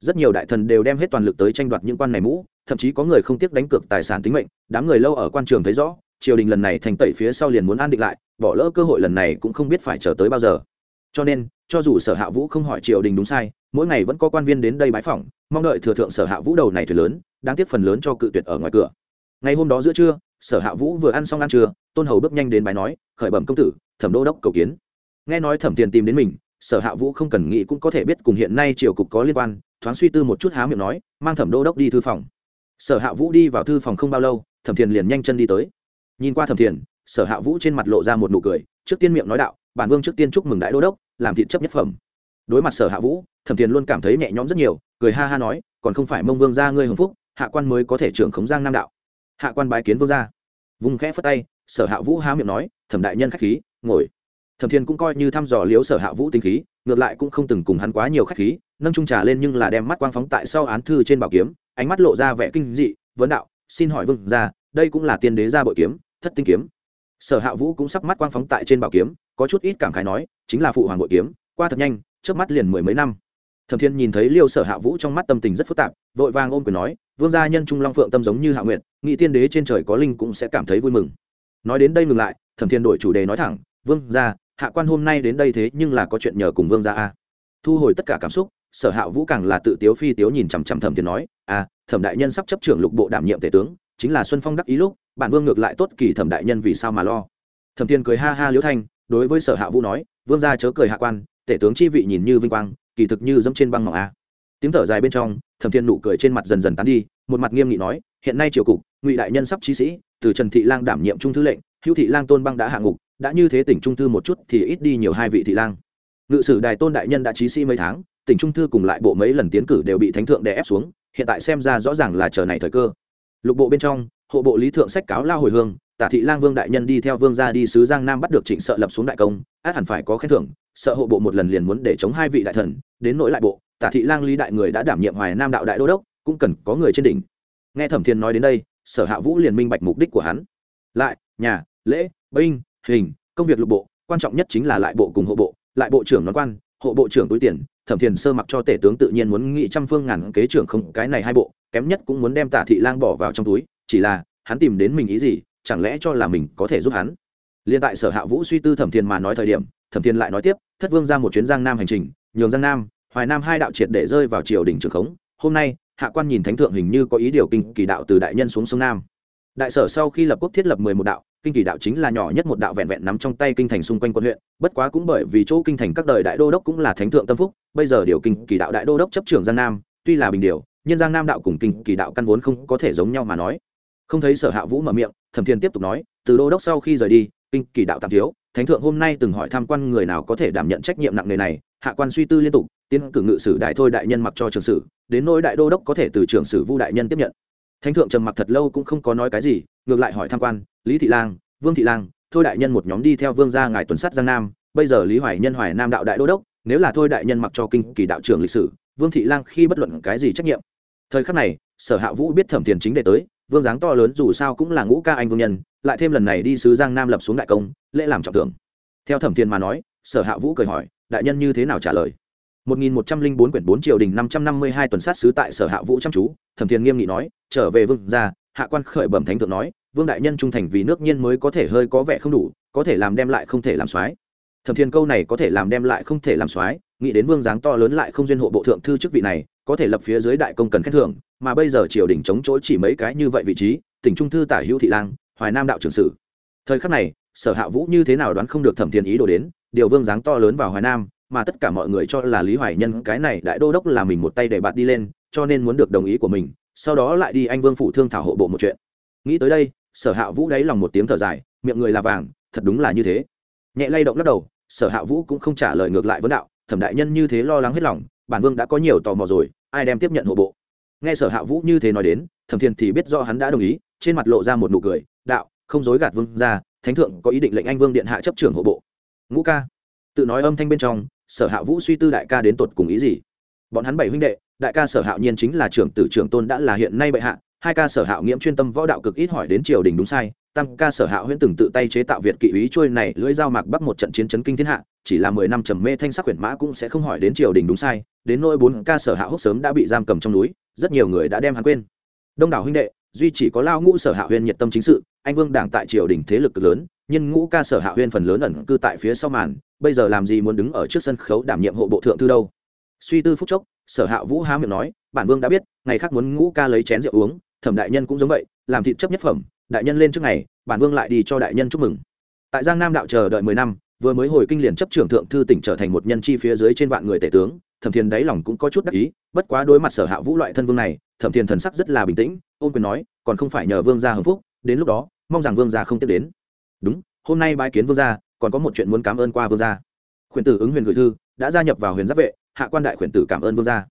Rất nhiều đại thần đều đem hết toàn lực tới tranh đoạt những quan này mũ, thậm chí có người không tiếc đánh cược tài sản tính mệnh, đám người lâu ở quan trường thấy rõ, triều đình lần này thành tẩy phía sau liền muốn an định lại, bỏ lỡ cơ hội lần này cũng không biết phải chờ tới bao giờ. Cho nên, cho dù sở hạ vũ không hỏi triều đình đúng sai, mỗi ngày vẫn có quan viên đến đây bãi phỏng, mong đợi thừa thượng sở hạ vũ đầu này thuyền lớn, đáng tiếc phần lớn cho cự tuyệt ở ngoài cửa. Ngày hôm đó giữa trưa, sở hạ vũ vừa ăn xong ăn trưa tôn hầu bước nhanh đến bài nói, khởi bẩm công tử, thẩm đô đốc cầu kiến. Nghe nói thẩm tiền tìm đến mình, sở hạ vũ không cần nghĩ cũng có thể biết cùng hiện nay triều cục có liên quan, thoáng suy tư một chút há miệng nói, mang thẩm đô đốc đi thư phòng. Sở hạ vũ đi vào thư phòng không bao lâu, thẩm thiền liền nhanh chân đi tới. Nhìn qua thẩm thiền sở hạ vũ trên mặt lộ ra một nụ cười, trước tiên miệng nói đạo, bản vương trước tiên chúc mừng đại đô đốc, làm thịt chấp nhất phẩm. Đối mặt sở hạ vũ, thẩm thiền luôn cảm thấy nhẹ nhõm rất nhiều, cười ha ha nói, còn không phải mông vương gia ngươi hồng phúc, hạ quan mới có thể trưởng khống giang nam đạo. Hạ quan bái kiến vương gia. Vùng khẽ phất tay sở hạ vũ há miệng nói, thẩm đại nhân khách khí, ngồi. Thẩm Thiên cũng coi như thăm dò liếu sở hạ vũ tinh khí, ngược lại cũng không từng cùng hắn quá nhiều khách khí, nâng trung trà lên nhưng là đem mắt quang phóng tại sau án thư trên bảo kiếm, ánh mắt lộ ra vẻ kinh dị, vấn đạo, xin hỏi vương gia, đây cũng là tiên đế gia bội kiếm, thất tinh kiếm. Sở hạ vũ cũng sắp mắt quang phóng tại trên bảo kiếm, có chút ít cảm khái nói, chính là phụ hoàng bội kiếm, qua thật nhanh trước mắt liền mười mấy năm. Thẩm thiên nhìn thấy liêu sở hạ vũ trong mắt tâm tình rất phức tạp, vội vàng ôm quyền nói, vương gia nhân trung long phượng tâm giống như hạ nguyện nghị tiên đế trên trời có linh cũng sẽ cảm thấy vui mừng nói đến đây ngừng lại, thẩm thiên đổi chủ đề nói thẳng, vương gia, hạ quan hôm nay đến đây thế nhưng là có chuyện nhờ cùng vương gia a. Thu hồi tất cả cảm xúc, sở hạ vũ càng là tự tiếu phi tiếu nhìn chằm chằm thẩm thiên nói a thẩm đại nhân sắp chấp trưởng lục bộ đảm nhiệm tể tướng, chính là xuân phong đắc ý lúc, bản vương ngược lại tốt kỳ thẩm đại nhân vì sao mà lo. Thẩm thiên cười ha ha liễu thanh, đối với sở hạ vũ nói, vương gia chớ cười hạ quan, tể tướng chi vị nhìn như vinh quang, kỳ thực như dẫm trên băng ngọc a. Tiếng thở dài bên trong, thẩm thiên nụ cười trên mặt dần dần tán đi, một mặt nghiêm nghị nói, hiện nay triều cục, ngụy đại nhân sắp trí sĩ từ trần thị lang đảm nhiệm trung thư lệnh, hữu thị lang tôn băng đã hạ ngục, đã như thế tỉnh trung thư một chút thì ít đi nhiều hai vị thị lang. Ngự sử đài tôn đại nhân đã trí sĩ mấy tháng, tỉnh trung thư cùng lại bộ mấy lần tiến cử đều bị thánh thượng đè ép xuống, hiện tại xem ra rõ ràng là chờ này thời cơ. Lục bộ bên trong, hộ bộ lý thượng sách cáo lao hồi hương, tả thị lang vương đại nhân đi theo vương gia đi sứ giang nam bắt được trịnh sợ lập xuống đại công, át hẳn phải có khen thưởng, sợ hộ bộ một lần liền muốn để chống hai vị đại thần, đến nỗi lại bộ, tả thị lang lý đại người đã đảm nhiệm hoài nam đạo đại đô đốc, cũng cần có người trên đỉnh. Nghe thẩm thiên nói đến đây sở hạ vũ liền minh bạch mục đích của hắn. Lại, nhà, lễ, binh, hình, công việc lục bộ, quan trọng nhất chính là lại bộ cùng hộ bộ, lại bộ trưởng nói quan, hộ bộ trưởng túi tiền, thẩm thiền sơ mặc cho tể tướng tự nhiên muốn nghị trăm phương ngàn kế trưởng không, cái này hai bộ, kém nhất cũng muốn đem tả thị lang bỏ vào trong túi, chỉ là, hắn tìm đến mình ý gì, chẳng lẽ cho là mình có thể giúp hắn? Liên tại sở hạ vũ suy tư thẩm thiền mà nói thời điểm, thẩm thiền lại nói tiếp, thất vương ra một chuyến giang nam hành trình, nhường giang nam, hoài nam hai đạo triệt để rơi vào triều đình trường khống, hôm nay hạ quan nhìn thánh thượng hình như có ý điều kinh kỳ đạo từ đại nhân xuống sông nam. Đại sở sau khi lập quốc thiết lập mười một đạo, kinh kỳ đạo chính là nhỏ nhất một đạo vẹn vẹn nắm trong tay kinh thành xung quanh quân huyện, bất quá cũng bởi vì chỗ kinh thành các đời đại đô đốc cũng là thánh thượng tâm phúc, bây giờ điều kinh kỳ đạo đại đô đốc chấp trưởng giang nam, tuy là bình điều, nhưng giang nam đạo cùng kinh kỳ đạo căn vốn không có thể giống nhau mà nói. Không thấy sở hạ vũ mở miệng, thẩm thiên tiếp tục nói, từ đô đốc sau khi rời đi, kinh kỳ đạo tạm thiếu, thánh thượng hôm nay từng hỏi tham quan người nào có thể đảm nhận trách nhiệm nặng nề này, hạ quan suy tư liên tục tiến cử ngự sử đại thôi đại nhân mặc cho trường sử, đến nỗi đại đô đốc có thể từ trường sử vu đại nhân tiếp nhận. Thánh thượng trầm mặc thật lâu cũng không có nói cái gì, ngược lại hỏi tham quan, lý thị lang, vương thị lang, thôi đại nhân một nhóm đi theo vương gia ngài tuần sát giang nam, bây giờ lý hoài nhân hoài nam đạo đại đô đốc, nếu là thôi đại nhân mặc cho kinh kỳ đạo trưởng lịch sử, vương thị lang khi bất luận cái gì trách nhiệm? Thời khắc này, sở hạ vũ biết thẩm thiền chính để tới, vương dáng to lớn dù sao cũng là ngũ ca anh vương nhân, lại thêm lần này đi sứ giang nam lập xuống đại công, lễ làm trọng thưởng. Theo thẩm thiền mà nói, sở hạ vũ cười hỏi, đại nhân như thế nào trả lời? 1104 quyển 4 triều đình 552 tuần sát sứ tại Sở Hạ Vũ chăm chú, Thẩm Thiên nghiêm nghị nói, trở về vương gia, hạ quan khởi bẩm thánh thượng nói, vương đại nhân trung thành vì nước nhiên mới có thể hơi có vẻ không đủ, có thể làm đem lại không thể làm soái. Thẩm Thiên câu này có thể làm đem lại không thể làm soái, nghĩ đến vương dáng to lớn lại không duyên hộ bộ thượng thư chức vị này, có thể lập phía dưới đại công cần khen thưởng, mà bây giờ triều đình chống chỗ chỉ mấy cái như vậy vị trí, tỉnh trung thư tả hữu thị lang, hoài nam đạo trưởng sử. Thời khắc này, Sở Hạ Vũ như thế nào đoán không được Thẩm Thiên ý đồ đến, điều vương dáng to lớn vào hoài nam, mà tất cả mọi người cho là lý hoài nhân cái này đại đô đốc là mình một tay để bạt đi lên, cho nên muốn được đồng ý của mình, sau đó lại đi anh vương phủ thương thảo hộ bộ một chuyện. Nghĩ tới đây, sở hạ vũ đáy lòng một tiếng thở dài, miệng người là vàng, thật đúng là như thế. Nhẹ lay động lắc đầu, sở hạ vũ cũng không trả lời ngược lại vấn đạo, thẩm đại nhân như thế lo lắng hết lòng, bản vương đã có nhiều tò mò rồi, ai đem tiếp nhận hộ bộ? Nghe sở hạ vũ như thế nói đến, thẩm thiên thì biết do hắn đã đồng ý, trên mặt lộ ra một nụ cười, đạo, không dối gạt vương ra thánh thượng có ý định lệnh anh vương điện hạ chấp trưởng hộ bộ. Ngũ ca. Tự nói âm thanh bên trong sở hạ vũ suy tư đại ca đến tột cùng ý gì? Bọn hắn bảy huynh đệ, đại ca sở hạo nhiên chính là trưởng tử trưởng tôn đã là hiện nay bệ hạ, hai ca sở hạo nghiễm chuyên tâm võ đạo cực ít hỏi đến triều đình đúng sai, tam ca sở hạo huyễn từng tự tay chế tạo việt kỵ ý trôi này lưỡi dao mạc bắc một trận chiến chấn kinh thiên hạ, chỉ là mười năm trầm mê thanh sắc quyển mã cũng sẽ không hỏi đến triều đình đúng sai, đến nỗi bốn ca sở hạo húc sớm đã bị giam cầm trong núi, rất nhiều người đã đem hắn quên. Đông đảo huynh đệ, duy chỉ có lao ngũ sở Hạo huyên nhiệt tâm chính sự, anh vương đảng tại triều đình thế lực cực lớn nhưng ngũ ca sở hạ huyên phần lớn ẩn cư tại phía sau màn, bây giờ làm gì muốn đứng ở trước sân khấu đảm nhiệm hộ bộ thượng thư đâu? Suy tư phúc chốc, sở hạ vũ há miệng nói, bản vương đã biết, ngày khác muốn ngũ ca lấy chén rượu uống, thẩm đại nhân cũng giống vậy, làm thịt chấp nhất phẩm, đại nhân lên trước ngày, bản vương lại đi cho đại nhân chúc mừng. Tại giang nam đạo chờ đợi mười năm, vừa mới hồi kinh liền chấp trưởng thượng thư tỉnh trở thành một nhân chi phía dưới trên vạn người tể tướng, thẩm thiền đáy lòng cũng có chút đắc ý, bất quá đối mặt sở hạ vũ loại thân vương này, thẩm thiền thần sắc rất là bình tĩnh, ôn quyền nói, còn không phải nhờ vương gia hưng phúc, đến lúc đó, mong rằng vương gia không tiếp đến đúng, hôm nay bái kiến vương gia, còn có một chuyện muốn cảm ơn qua vương gia. Khuyển tử ứng huyền gửi thư, đã gia nhập vào huyền giáp vệ, hạ quan đại khuyển tử cảm ơn vương gia.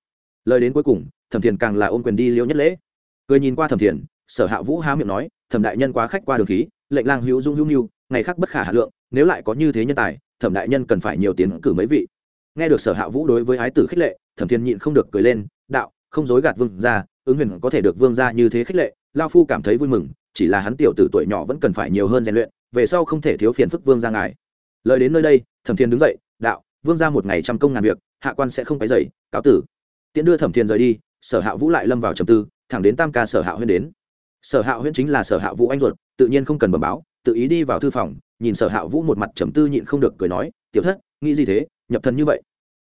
Lời đến cuối cùng, thẩm thiền càng là ôm quyền đi liễu nhất lễ. Cười nhìn qua thẩm thiền, sở hạ vũ há miệng nói, thẩm đại nhân quá khách qua đường khí, lệnh lang hữu dung hữu nhu ngày khác bất khả hạ lượng, nếu lại có như thế nhân tài, thẩm đại nhân cần phải nhiều tiến cử mấy vị. Nghe được sở hạ vũ đối với ái tử khích lệ, thẩm thiền nhịn không được cười lên, đạo, không dối gạt vương gia, ứng huyền có thể được vương gia như thế khích lệ, lao phu cảm thấy vui mừng, chỉ là hắn tiểu tử tuổi nhỏ vẫn cần phải nhiều hơn rèn luyện về sau không thể thiếu phiền phức vương gia ngài. Lời đến nơi đây, thẩm thiên đứng dậy, đạo, vương ra một ngày trăm công ngàn việc, hạ quan sẽ không phải dậy cáo tử. Tiễn đưa thẩm thiên rời đi, sở hạ vũ lại lâm vào trầm tư, thẳng đến tam ca sở hạ huyên đến. Sở hạ huyên chính là sở hạ vũ anh ruột, tự nhiên không cần bẩm báo, tự ý đi vào thư phòng, nhìn sở hạ vũ một mặt trầm tư nhịn không được cười nói, tiểu thất, nghĩ gì thế, nhập thần như vậy?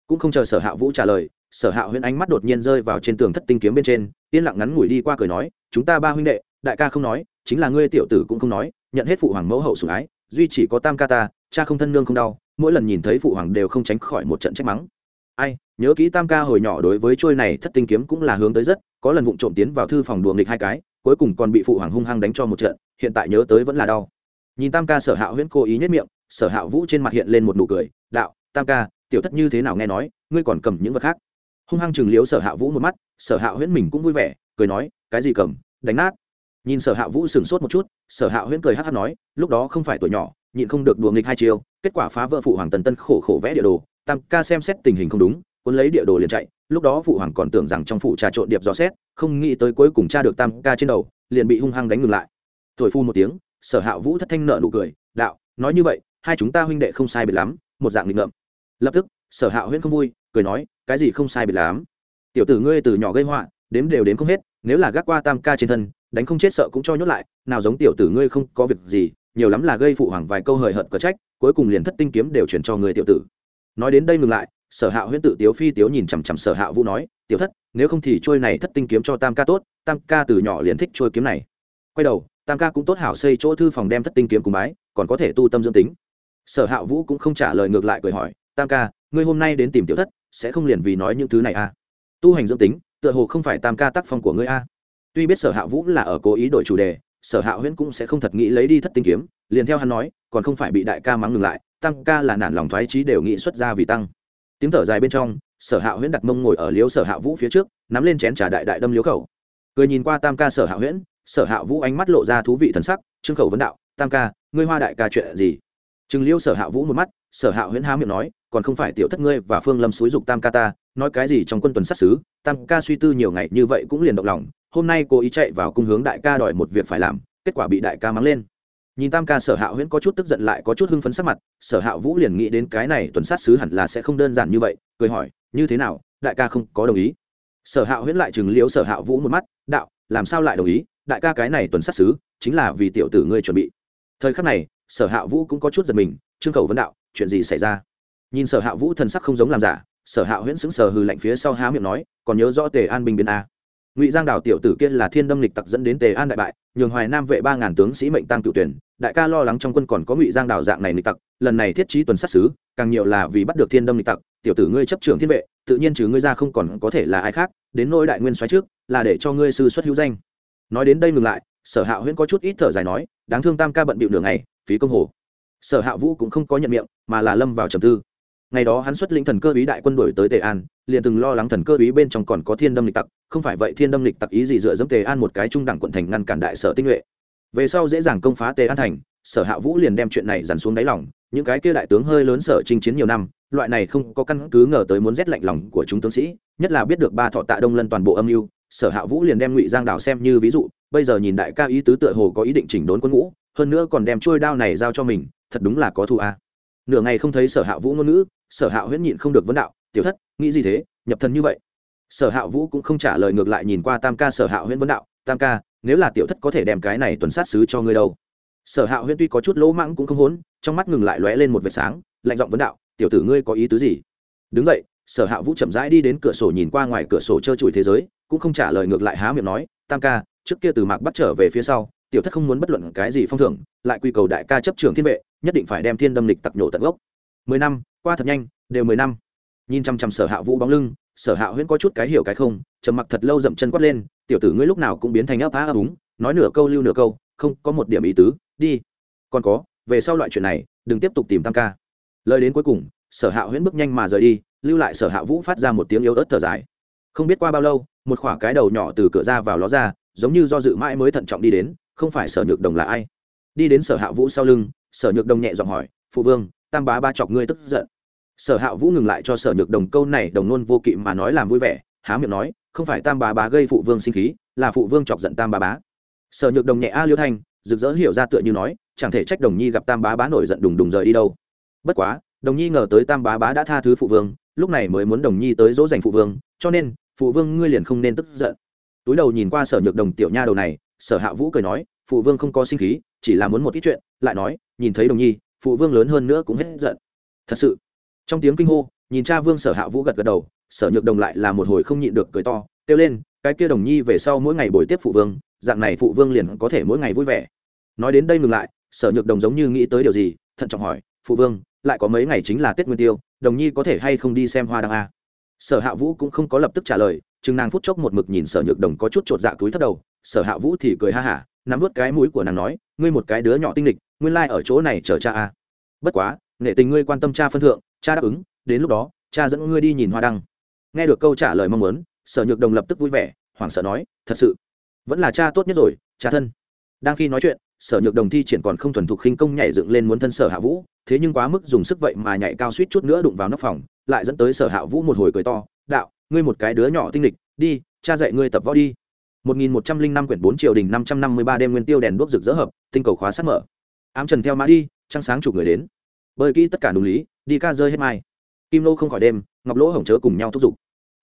Cũng không chờ sở hạ vũ trả lời, sở hạ huyên ánh mắt đột nhiên rơi vào trên tường thất tinh kiếm bên trên, yên lặng ngắn ngủi đi qua cười nói, chúng ta ba huynh đệ, đại ca không nói, chính là ngươi tiểu tử cũng không nói nhận hết phụ hoàng mẫu hậu sủng ái, duy chỉ có tam ca ta, cha không thân nương không đau, mỗi lần nhìn thấy phụ hoàng đều không tránh khỏi một trận trách mắng. Ai, nhớ kỹ tam ca hồi nhỏ đối với trôi này thất tinh kiếm cũng là hướng tới rất, có lần vụng trộm tiến vào thư phòng đùa nghịch hai cái, cuối cùng còn bị phụ hoàng hung hăng đánh cho một trận, hiện tại nhớ tới vẫn là đau. Nhìn tam ca sở hạ huyễn cố ý nhất miệng, sở hạ vũ trên mặt hiện lên một nụ cười, đạo, tam ca, tiểu thất như thế nào nghe nói, ngươi còn cầm những vật khác? Hung hăng chừng liếu sở hạ vũ một mắt, sở hạ huyễn mình cũng vui vẻ, cười nói, cái gì cầm? Đánh nát nhìn sở hạ vũ sửng sốt một chút sở hạ huyễn cười hát hát nói lúc đó không phải tuổi nhỏ nhịn không được đùa nghịch hai chiều, kết quả phá vỡ phụ hoàng tần tân khổ khổ vẽ địa đồ tam ca xem xét tình hình không đúng cuốn lấy địa đồ liền chạy lúc đó phụ hoàng còn tưởng rằng trong phụ trà trộn điệp dò xét không nghĩ tới cuối cùng cha được tam ca trên đầu liền bị hung hăng đánh ngừng lại. Thổi phu một tiếng sở hạ vũ thất thanh nợ nụ cười đạo nói như vậy hai chúng ta huynh đệ không sai biệt lắm một dạng nghịch ngợm. Lập tức sở hạ huyễn không vui cười nói cái gì không sai biệt lắm? Tiểu tử ngươi từ nhỏ gây họa đếm đều đếm không hết nếu là gác qua tam ca trên thân đánh không chết sợ cũng cho nhốt lại, nào giống tiểu tử ngươi không có việc gì, nhiều lắm là gây phụ hoàng vài câu hời hợt cờ trách, cuối cùng liền thất tinh kiếm đều chuyển cho người tiểu tử. Nói đến đây ngừng lại, sở hạ huyễn tự tiếu phi tiếu nhìn chằm chằm sở hạ vũ nói, tiểu thất, nếu không thì trôi này thất tinh kiếm cho tam ca tốt, tam ca từ nhỏ liền thích trôi kiếm này. Quay đầu, tam ca cũng tốt hảo xây chỗ thư phòng đem thất tinh kiếm cùng bái, còn có thể tu tâm dưỡng tính. Sở hạ vũ cũng không trả lời ngược lại cười hỏi, tam ca, ngươi hôm nay đến tìm tiểu thất, sẽ không liền vì nói những thứ này à? Tu hành dưỡng tính, tựa hồ không phải tam ca tác phong của ngươi a tuy biết sở hạ vũ là ở cố ý đổi chủ đề, sở hạ huyễn cũng sẽ không thật nghĩ lấy đi thất tinh kiếm, liền theo hắn nói, còn không phải bị đại ca mắng ngừng lại, tăng ca là nản lòng thoái trí đều nghĩ xuất ra vì tăng. Tiếng thở dài bên trong, sở hạ huyễn đặt mông ngồi ở liếu sở hạ vũ phía trước, nắm lên chén trà đại đại đâm liếu khẩu. Cười nhìn qua tam ca sở hạ huyễn, sở hạ vũ ánh mắt lộ ra thú vị thần sắc, trương khẩu vấn đạo, tam ca, ngươi hoa đại ca chuyện gì? Chừng liêu sở hạ vũ một mắt, sở hạ huyễn há miệng nói, còn không phải tiểu thất ngươi và phương lâm xúi dục tam ca ta, nói cái gì trong quân tuần sát xứ, tam ca suy tư nhiều ngày như vậy cũng liền động lòng hôm nay cô ý chạy vào cung hướng đại ca đòi một việc phải làm, kết quả bị đại ca mắng lên. Nhìn tam ca sở hạ huyễn có chút tức giận lại có chút hưng phấn sắc mặt, sở hạ vũ liền nghĩ đến cái này tuần sát xứ hẳn là sẽ không đơn giản như vậy, cười hỏi, như thế nào, đại ca không có đồng ý? Sở hạ huyễn lại chừng liếu sở hạ vũ một mắt, đạo, làm sao lại đồng ý? Đại ca cái này tuần sát xứ chính là vì tiểu tử ngươi chuẩn bị. Thời khắc này, sở hạ vũ cũng có chút giật mình, trương cầu vấn đạo, chuyện gì xảy ra? Nhìn sở hạ vũ thần sắc không giống làm giả, sở hạ huyễn sững sờ hư lạnh phía sau há miệng nói, còn nhớ rõ tề an bình biên a? Ngụy giang đào tiểu tử kia là thiên đâm lịch tặc dẫn đến tề an đại bại, nhường hoài nam vệ ba ngàn tướng sĩ mệnh tăng cựu tuyển, đại ca lo lắng trong quân còn có ngụy giang đào dạng này lịch tặc, lần này thiết trí tuần sát xứ, càng nhiều là vì bắt được thiên đâm lịch tặc, tiểu tử ngươi chấp trưởng thiên vệ, tự nhiên trừ ngươi ra không còn có thể là ai khác, đến nỗi đại nguyên xoáy trước, là để cho ngươi sư xuất hữu danh. Nói đến đây ngừng lại, sở hạ huyễn có chút ít thở dài nói, đáng thương tam ca bận bịu đường này phí công hồ. Sở hạ vũ cũng không có nhận miệng, mà là lâm vào trầm tư. Ngày đó hắn xuất lĩnh thần cơ ý đại quân đổi tới tề an liền từng lo lắng thần cơ ý bên trong còn có thiên đâm lịch tặc, không phải vậy thiên đâm lịch tặc ý gì dựa dẫm tề an một cái trung đẳng quận thành ngăn cản đại sở tinh nhuệ. Về sau dễ dàng công phá tề an thành, sở hạ vũ liền đem chuyện này dằn xuống đáy lòng, những cái kia đại tướng hơi lớn sở chinh chiến nhiều năm, loại này không có căn cứ ngờ tới muốn rét lạnh lòng của chúng tướng sĩ, nhất là biết được ba thọ tạ đông lân toàn bộ âm mưu, sở hạ vũ liền đem ngụy giang đào xem như ví dụ, bây giờ nhìn đại ca ý tứ tựa hồ có ý định chỉnh đốn quân ngũ, hơn nữa còn đem trôi đao này giao cho mình, thật đúng là có thù a. Nửa ngày không thấy sở hạ vũ ngôn ngữ, sở hạ huyễn nhịn không được vấn đạo tiểu thất, nghĩ gì thế? Nhập thần như vậy. Sở hạ vũ cũng không trả lời ngược lại nhìn qua tam ca sở hạ huyễn vấn đạo, tam ca, nếu là tiểu thất có thể đem cái này tuần sát xứ cho ngươi đâu? Sở hạ huyễn tuy có chút lỗ mãng cũng không hốn trong mắt ngừng lại lóe lên một vệt sáng, lạnh giọng vấn đạo, tiểu tử ngươi có ý tứ gì? Đứng vậy sở hạ vũ chậm rãi đi đến cửa sổ nhìn qua ngoài cửa sổ trơ trụi thế giới, cũng không trả lời ngược lại há miệng nói, tam ca, trước kia từ mạc bắt trở về phía sau, tiểu thất không muốn bất luận cái gì phong thưởng, lại quy cầu đại ca chấp trưởng thiên vệ, nhất định phải đem thiên đâm lịch tặc nhổ tận gốc. Mười năm, qua thật nhanh, đều mười năm nhìn chăm chăm sở hạ vũ bóng lưng, sở hạ huyễn có chút cái hiểu cái không, trầm mặc thật lâu dậm chân quát lên, tiểu tử ngươi lúc nào cũng biến thành ấp á ấp úng, nói nửa câu lưu nửa câu, không, có một điểm ý tứ, đi. Còn có, về sau loại chuyện này, đừng tiếp tục tìm tam ca. Lời đến cuối cùng, sở hạ huyễn bước nhanh mà rời đi, lưu lại sở hạ vũ phát ra một tiếng yếu ớt thở dài. Không biết qua bao lâu, một khoả cái đầu nhỏ từ cửa ra vào ló ra, giống như do dự mãi mới thận trọng đi đến, không phải sở nhược đồng là ai? Đi đến sở hạ vũ sau lưng, sở nhược đồng nhẹ giọng hỏi, phụ vương, tam bá ba chọc ngươi tức giận sở hạ vũ ngừng lại cho sở nhược đồng câu này đồng nôn vô kỵ mà nói làm vui vẻ, há miệng nói, không phải tam bá bá gây phụ vương sinh khí, là phụ vương chọc giận tam bá bá. Sở nhược đồng nhẹ a liêu thanh, rực rỡ hiểu ra tựa như nói, chẳng thể trách đồng nhi gặp tam bá bá nổi giận đùng đùng rời đi đâu. Bất quá, đồng nhi ngờ tới tam bá bá đã tha thứ phụ vương, lúc này mới muốn đồng nhi tới dỗ dành phụ vương, cho nên, phụ vương ngươi liền không nên tức giận. Túi đầu nhìn qua sở nhược đồng tiểu nha đầu này, sở hạ vũ cười nói, phụ vương không có sinh khí, chỉ là muốn một ít chuyện, lại nói, nhìn thấy đồng nhi, phụ vương lớn hơn nữa cũng hết giận. Thật sự trong tiếng kinh hô, nhìn cha vương sở hạ vũ gật gật đầu, sở nhược đồng lại là một hồi không nhịn được cười to, kêu lên, cái kia đồng nhi về sau mỗi ngày buổi tiếp phụ vương, dạng này phụ vương liền có thể mỗi ngày vui vẻ. Nói đến đây ngừng lại, sở nhược đồng giống như nghĩ tới điều gì, thận trọng hỏi, phụ vương, lại có mấy ngày chính là tết nguyên tiêu, đồng nhi có thể hay không đi xem hoa đăng a? Sở hạ vũ cũng không có lập tức trả lời, chừng nàng phút chốc một mực nhìn sở nhược đồng có chút chột dạ túi thất đầu, sở hạ vũ thì cười ha hả, nắm vớt cái mũi của nàng nói, ngươi một cái đứa nhỏ tinh lịch, nguyên lai、like、ở chỗ này chờ cha a. Bất quá nghệ tình ngươi quan tâm cha phân thượng cha đáp ứng, đến lúc đó, cha dẫn ngươi đi nhìn hoa đăng. Nghe được câu trả lời mong muốn, sở nhược đồng lập tức vui vẻ, hoảng sợ nói, thật sự, vẫn là cha tốt nhất rồi, cha thân. Đang khi nói chuyện, sở nhược đồng thi triển còn không thuần thục khinh công nhảy dựng lên muốn thân sở hạ vũ, thế nhưng quá mức dùng sức vậy mà nhảy cao suýt chút nữa đụng vào nóc phòng, lại dẫn tới sở hạ vũ một hồi cười to, đạo, ngươi một cái đứa nhỏ tinh lịch, đi, cha dạy ngươi tập võ đi. 1105 quyển 4 triều đình 553 đêm nguyên tiêu đèn đuốc rực rỡ hợp, tinh cầu khóa sát mở. Ám trần theo mã đi, trăng sáng chụp người đến bơi kỹ tất cả đúng lý, đi ca rơi hết mai. Kim lô không khỏi đêm, ngọc lỗ hổng chớ cùng nhau thúc giục.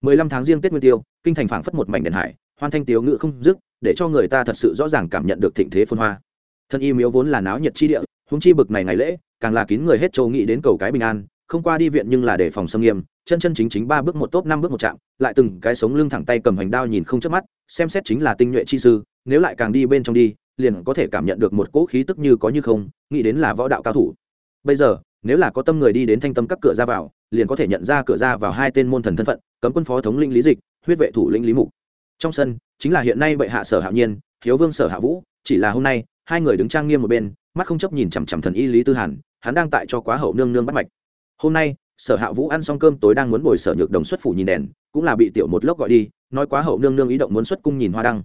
15 tháng riêng tết nguyên tiêu, kinh thành phảng phất một mảnh đèn hải, hoan thanh tiếu ngự không dứt, để cho người ta thật sự rõ ràng cảm nhận được thịnh thế phồn hoa. Thân y miếu vốn là náo nhiệt chi địa húng chi bực này ngày lễ, càng là kín người hết châu nghĩ đến cầu cái bình an, không qua đi viện nhưng là để phòng xâm nghiêm, chân chân chính chính ba bước một tốt năm bước một chạm lại từng cái sống lưng thẳng tay cầm hành đao nhìn không chớp mắt, xem xét chính là tinh nhuệ chi sư, nếu lại càng đi bên trong đi, liền có thể cảm nhận được một cỗ khí tức như có như không, nghĩ đến là võ đạo cao thủ bây giờ, nếu là có tâm người đi đến thanh tâm các cửa ra vào, liền có thể nhận ra cửa ra vào hai tên môn thần thân phận, cấm quân phó thống linh lý dịch, huyết vệ thủ lĩnh lý mục. Trong sân, chính là hiện nay bệ hạ sở hạo nhiên, hiếu vương sở hạ vũ, chỉ là hôm nay, hai người đứng trang nghiêm một bên, mắt không chấp nhìn chằm chằm thần y lý tư hàn, hắn đang tại cho quá hậu nương nương bắt mạch. Hôm nay, sở hạ vũ ăn xong cơm tối đang muốn bồi sở nhược đồng xuất phủ nhìn đèn, cũng là bị tiểu một lốc gọi đi, nói quá hậu nương nương ý động muốn xuất cung nhìn hoa đăng.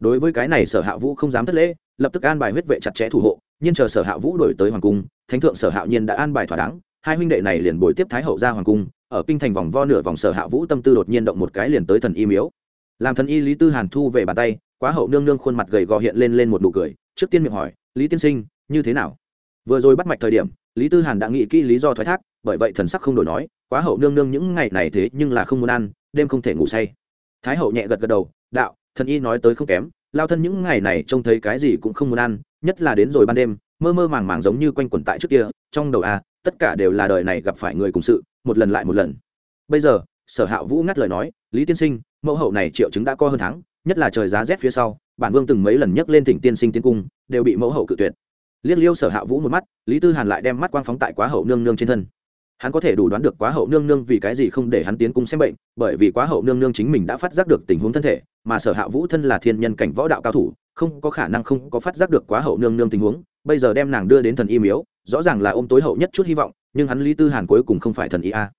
Đối với cái này sở hạ vũ không dám thất lễ, lập tức an bài huyết vệ chặt chẽ thủ hộ nhiên chờ sở hạ vũ đổi tới hoàng cung, thánh thượng sở hạo nhiên đã an bài thỏa đáng, hai huynh đệ này liền bồi tiếp thái hậu ra hoàng cung, ở kinh thành vòng vo nửa vòng sở hạ vũ tâm tư đột nhiên động một cái liền tới thần y miếu. Làm thần y lý tư hàn thu về bàn tay, quá hậu nương nương khuôn mặt gầy gò hiện lên lên một nụ cười, trước tiên miệng hỏi, lý tiên sinh, như thế nào? Vừa rồi bắt mạch thời điểm, lý tư hàn đã nghĩ kỹ lý do thoái thác, bởi vậy thần sắc không đổi nói, quá hậu nương nương những ngày này thế nhưng là không muốn ăn, đêm không thể ngủ say. Thái hậu nhẹ gật gật đầu, đạo, thần y nói tới không kém lao thân những ngày này trông thấy cái gì cũng không muốn ăn, nhất là đến rồi ban đêm, mơ mơ màng màng giống như quanh quẩn tại trước kia, trong đầu a, tất cả đều là đời này gặp phải người cùng sự, một lần lại một lần. Bây giờ, sở hạ vũ ngắt lời nói, lý tiên sinh, mẫu hậu này triệu chứng đã co hơn tháng, nhất là trời giá rét phía sau, bản vương từng mấy lần nhấc lên thỉnh tiên sinh tiên cung, đều bị mẫu hậu cự tuyệt. Liếc liêu sở hạ vũ một mắt, lý tư hàn lại đem mắt quang phóng tại quá hậu nương nương trên thân hắn có thể đủ đoán được quá hậu nương nương vì cái gì không để hắn tiến cung xem bệnh, bởi vì quá hậu nương nương chính mình đã phát giác được tình huống thân thể, mà sở hạ vũ thân là thiên nhân cảnh võ đạo cao thủ, không có khả năng không có phát giác được quá hậu nương nương tình huống, bây giờ đem nàng đưa đến thần y miếu, rõ ràng là ôm tối hậu nhất chút hy vọng, nhưng hắn lý tư hàn cuối cùng không phải thần y a.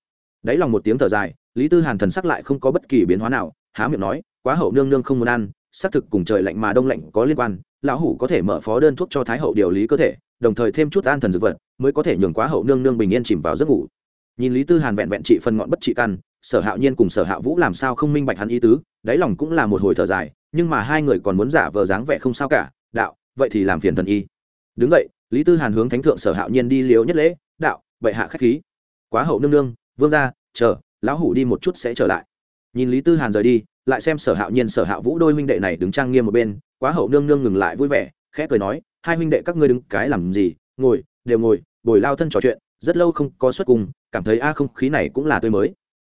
Đấy lòng một tiếng thở dài, lý tư hàn thần sắc lại không có bất kỳ biến hóa nào, há miệng nói, quá hậu nương nương không muốn ăn, xác thực cùng trời lạnh mà đông lạnh có liên quan, lão hủ có thể mở phó đơn thuốc cho thái hậu điều lý cơ thể đồng thời thêm chút an thần dược vật, mới có thể nhường quá hậu nương nương bình yên chìm vào giấc ngủ. Nhìn lý tư hàn vẹn vẹn trị phần ngọn bất trị căn, sở hạo nhiên cùng sở hạ vũ làm sao không minh bạch hắn ý tứ, đáy lòng cũng là một hồi thở dài, nhưng mà hai người còn muốn giả vờ dáng vẻ không sao cả, đạo, vậy thì làm phiền thần y. Đứng vậy lý tư hàn hướng thánh thượng sở hạo nhiên đi liếu nhất lễ, đạo vậy hạ khách khí. Quá hậu nương nương, vương ra chờ, lão hủ đi một chút sẽ trở lại. Nhìn lý tư hàn rời đi, lại xem sở hạo nhiên, sở hạ vũ đôi huynh đệ này đứng trang nghiêm một bên, quá hậu nương nương ngừng lại vui vẻ, khẽ cười nói hai huynh đệ các ngươi đứng cái làm gì, ngồi, đều ngồi, bồi lao thân trò chuyện, rất lâu không có xuất cùng cảm thấy a à không khí này cũng là tươi mới.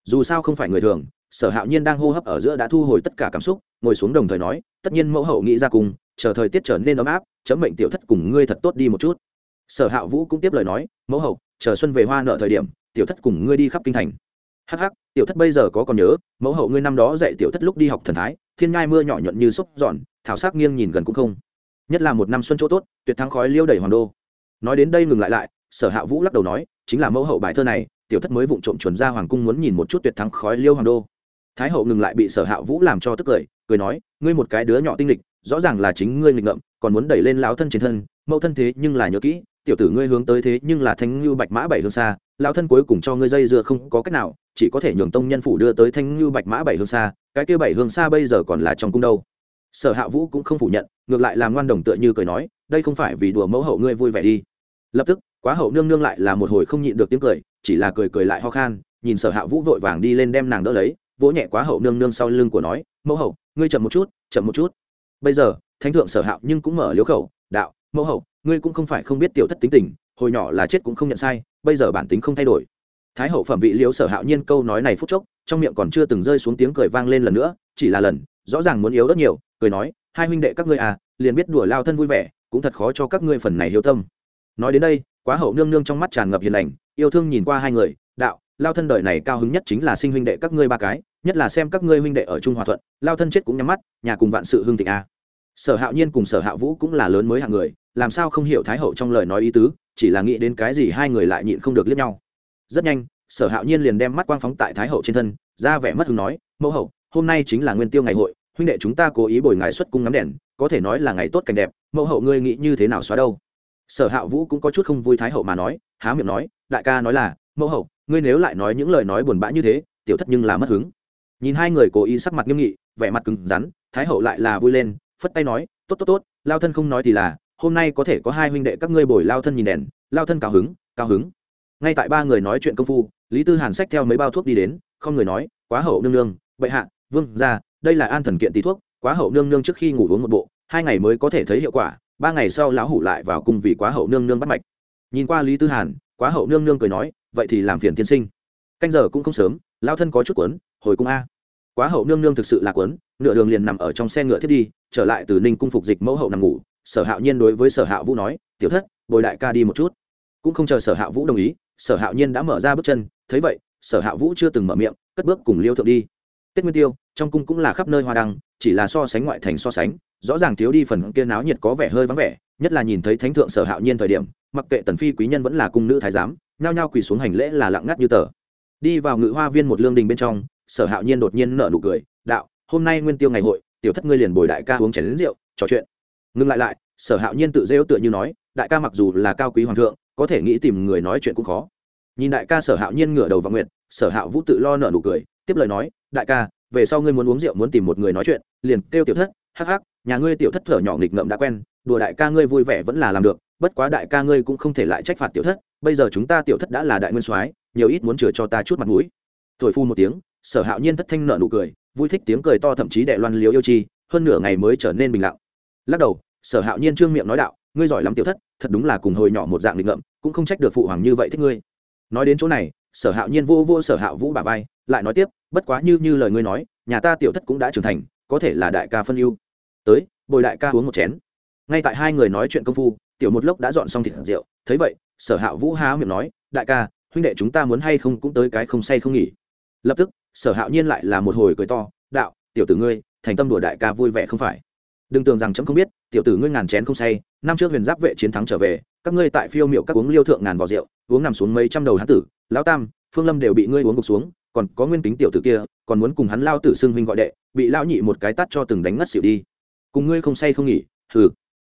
Dù sao không phải người thường, sở hạo nhiên đang hô hấp ở giữa đã thu hồi tất cả cảm xúc, ngồi xuống đồng thời nói, tất nhiên mẫu hậu nghĩ ra cùng, chờ thời tiết trở nên ấm áp, chấm mệnh tiểu thất cùng ngươi thật tốt đi một chút. Sở hạ vũ cũng tiếp lời nói, mẫu hậu, chờ xuân về hoa nợ thời điểm, tiểu thất cùng ngươi đi khắp kinh thành. Hắc hắc, tiểu thất bây giờ có còn nhớ, mẫu hậu ngươi năm đó dạy tiểu thất lúc đi học thần thái, thiên ngai mưa nhỏ nhuận như xúc giòn, thảo sắc nghiêng nhìn gần cũng không nhất là một năm xuân chỗ tốt, tuyệt thắng khói liêu đầy hoàng đô. Nói đến đây ngừng lại lại, sở hạ vũ lắc đầu nói, chính là mẫu hậu bài thơ này, tiểu thất mới vụng trộm chuẩn ra hoàng cung muốn nhìn một chút tuyệt thắng khói liêu hoàng đô. Thái hậu ngừng lại bị sở hạ vũ làm cho tức cười cười nói, ngươi một cái đứa nhỏ tinh lịch, rõ ràng là chính ngươi nghịch ngợm, còn muốn đẩy lên lão thân trên thân, mẫu thân thế nhưng là nhớ kỹ, tiểu tử ngươi hướng tới thế nhưng là thanh ngưu bạch mã bảy hương xa, lão thân cuối cùng cho ngươi dây dưa không có cách nào, chỉ có thể nhường tông nhân phủ đưa tới thanh ngưu bạch mã bảy hương xa, cái kia bảy hương xa bây giờ còn là trong cung đâu sở hạ vũ cũng không phủ nhận, ngược lại làm ngoan đồng tựa như cười nói, đây không phải vì đùa mẫu hậu ngươi vui vẻ đi. Lập tức, quá hậu nương nương lại là một hồi không nhịn được tiếng cười, chỉ là cười cười lại ho khan, nhìn sở hạ vũ vội vàng đi lên đem nàng đỡ lấy, vỗ nhẹ quá hậu nương nương sau lưng của nói, mẫu hậu, ngươi chậm một chút, chậm một chút. Bây giờ, thánh thượng sở hạo nhưng cũng mở liếu khẩu, đạo, mẫu hậu, ngươi cũng không phải không biết tiểu thất tính tình, hồi nhỏ là chết cũng không nhận sai, bây giờ bản tính không thay đổi. Thái hậu phẩm vị liếu sở hạo nhiên câu nói này phút chốc, trong miệng còn chưa từng rơi xuống tiếng cười vang lên lần nữa, chỉ là lần, rõ ràng muốn yếu rất nhiều cười nói, hai huynh đệ các ngươi à liền biết đùa lao thân vui vẻ, cũng thật khó cho các ngươi phần này hiếu tâm. Nói đến đây, quá hậu nương nương trong mắt tràn ngập hiền lành, yêu thương nhìn qua hai người, đạo, lao thân đời này cao hứng nhất chính là sinh huynh đệ các ngươi ba cái, nhất là xem các ngươi huynh đệ ở trung hòa thuận, lao thân chết cũng nhắm mắt, nhà cùng vạn sự hương thịnh a sở hạo nhiên cùng sở hạ vũ cũng là lớn mới hạng người, làm sao không hiểu thái hậu trong lời nói ý tứ, chỉ là nghĩ đến cái gì hai người lại nhịn không được liếc nhau. Rất nhanh, sở hạo nhiên liền đem mắt quang phóng tại thái hậu trên thân, ra vẻ mất hứng nói, mẫu hậu, hôm nay chính là nguyên tiêu ngày hội huynh đệ chúng ta cố ý bồi ngài xuất cung ngắm đèn, có thể nói là ngày tốt cảnh đẹp, mẫu hậu ngươi nghĩ như thế nào xóa đâu? Sở hạ vũ cũng có chút không vui thái hậu mà nói, há miệng nói, đại ca nói là, mẫu hậu, ngươi nếu lại nói những lời nói buồn bã như thế, tiểu thất nhưng là mất hứng. Nhìn hai người cố ý sắc mặt nghiêm nghị, vẻ mặt cứng rắn, thái hậu lại là vui lên, phất tay nói, tốt tốt tốt, lao thân không nói thì là, hôm nay có thể có hai huynh đệ các ngươi bồi lao thân nhìn đèn, lao thân cao hứng cao hứng. Ngay tại ba người nói chuyện công phu, lý tư hàn sách theo mấy bao thuốc đi đến, không người nói, quá hậu nương nương, bệ hạ, vương ra đây là an thần kiện tí thuốc, quá hậu nương nương trước khi ngủ uống một bộ, hai ngày mới có thể thấy hiệu quả, ba ngày sau lão hủ lại vào cung vì quá hậu nương nương bắt mạch. Nhìn qua lý tư hàn, quá hậu nương nương cười nói, vậy thì làm phiền tiên sinh. Canh giờ cũng không sớm lao thân có chút quấn hồi cung a. Quá hậu nương nương thực sự là quấn nửa đường liền nằm ở trong xe ngựa thiết đi, trở lại từ ninh cung phục dịch mẫu hậu nằm ngủ, sở hạo nhiên đối với sở hạ vũ nói, tiểu thất, bồi đại ca đi một chút. Cũng không chờ sở hạ vũ đồng ý, sở hạo nhiên đã mở ra bước chân, thấy vậy, sở hạ vũ chưa từng mở miệng, cất bước cùng liêu thượng đi tết nguyên tiêu, trong cung cũng là khắp nơi hoa đăng, chỉ là so sánh ngoại thành so sánh, rõ ràng thiếu đi phần kia náo nhiệt có vẻ hơi vắng vẻ, nhất là nhìn thấy thánh thượng sở hạo nhiên thời điểm, mặc kệ tần phi quý nhân vẫn là cung nữ thái giám, nhao nhao quỳ xuống hành lễ là lặng ngắt như tờ. Đi vào ngự hoa viên một lương đình bên trong, sở hạo nhiên đột nhiên nở nụ cười, đạo, hôm nay nguyên tiêu ngày hội, tiểu thất ngươi liền bồi đại ca uống chén rượu, trò chuyện. Ngừng lại lại, sở hạo nhiên tự rêu tựa như nói, đại ca mặc dù là cao quý hoàng thượng, có thể nghĩ tìm người nói chuyện cũng khó. Nhìn đại ca sở hạo nhiên ngửa đầu vào nguyện sở hạo vũ tự lo nợ nụ cười tiếp lời nói, đại ca, về sau ngươi muốn uống rượu muốn tìm một người nói chuyện, liền kêu tiểu thất, hắc hắc, nhà ngươi tiểu thất thở nhỏ nghịch ngợm đã quen, đùa đại ca ngươi vui vẻ vẫn là làm được, bất quá đại ca ngươi cũng không thể lại trách phạt tiểu thất, bây giờ chúng ta tiểu thất đã là đại nguyên soái, nhiều ít muốn chừa cho ta chút mặt mũi. Thổi phu một tiếng, sở hạo nhiên thất thanh nợ nụ cười, vui thích tiếng cười to thậm chí đệ loan liếu yêu chi, hơn nửa ngày mới trở nên bình lặng. Lắc đầu, sở hạo nhiên trương miệng nói đạo, ngươi giỏi lắm tiểu thất, thật đúng là cùng hồi nhỏ một dạng nghịch ngợm, cũng không trách được phụ hoàng như vậy thích ngươi. Nói đến chỗ này, sở hạo nhiên vô vô sở hạo vũ bà vai, lại nói tiếp bất quá như như lời ngươi nói, nhà ta tiểu thất cũng đã trưởng thành, có thể là đại ca phân ưu. Tới, bồi đại ca uống một chén. Ngay tại hai người nói chuyện công phu, tiểu một lốc đã dọn xong thịt rượu. Thấy vậy, sở hạ vũ há miệng nói, đại ca, huynh đệ chúng ta muốn hay không cũng tới cái không say không nghỉ. Lập tức, sở hạo nhiên lại là một hồi cười to, đạo, tiểu tử ngươi, thành tâm đùa đại ca vui vẻ không phải. Đừng tưởng rằng chấm không biết, tiểu tử ngươi ngàn chén không say, năm trước huyền giáp vệ chiến thắng trở về, các ngươi tại phiêu miệu các uống liêu thượng ngàn vào rượu, uống nằm xuống mấy trăm đầu hán tử, lão tam, phương lâm đều bị ngươi uống gục xuống còn có nguyên kính tiểu tử kia, còn muốn cùng hắn lao tử xưng huynh gọi đệ, bị lao nhị một cái tắt cho từng đánh ngất xỉu đi. Cùng ngươi không say không nghỉ, hừ.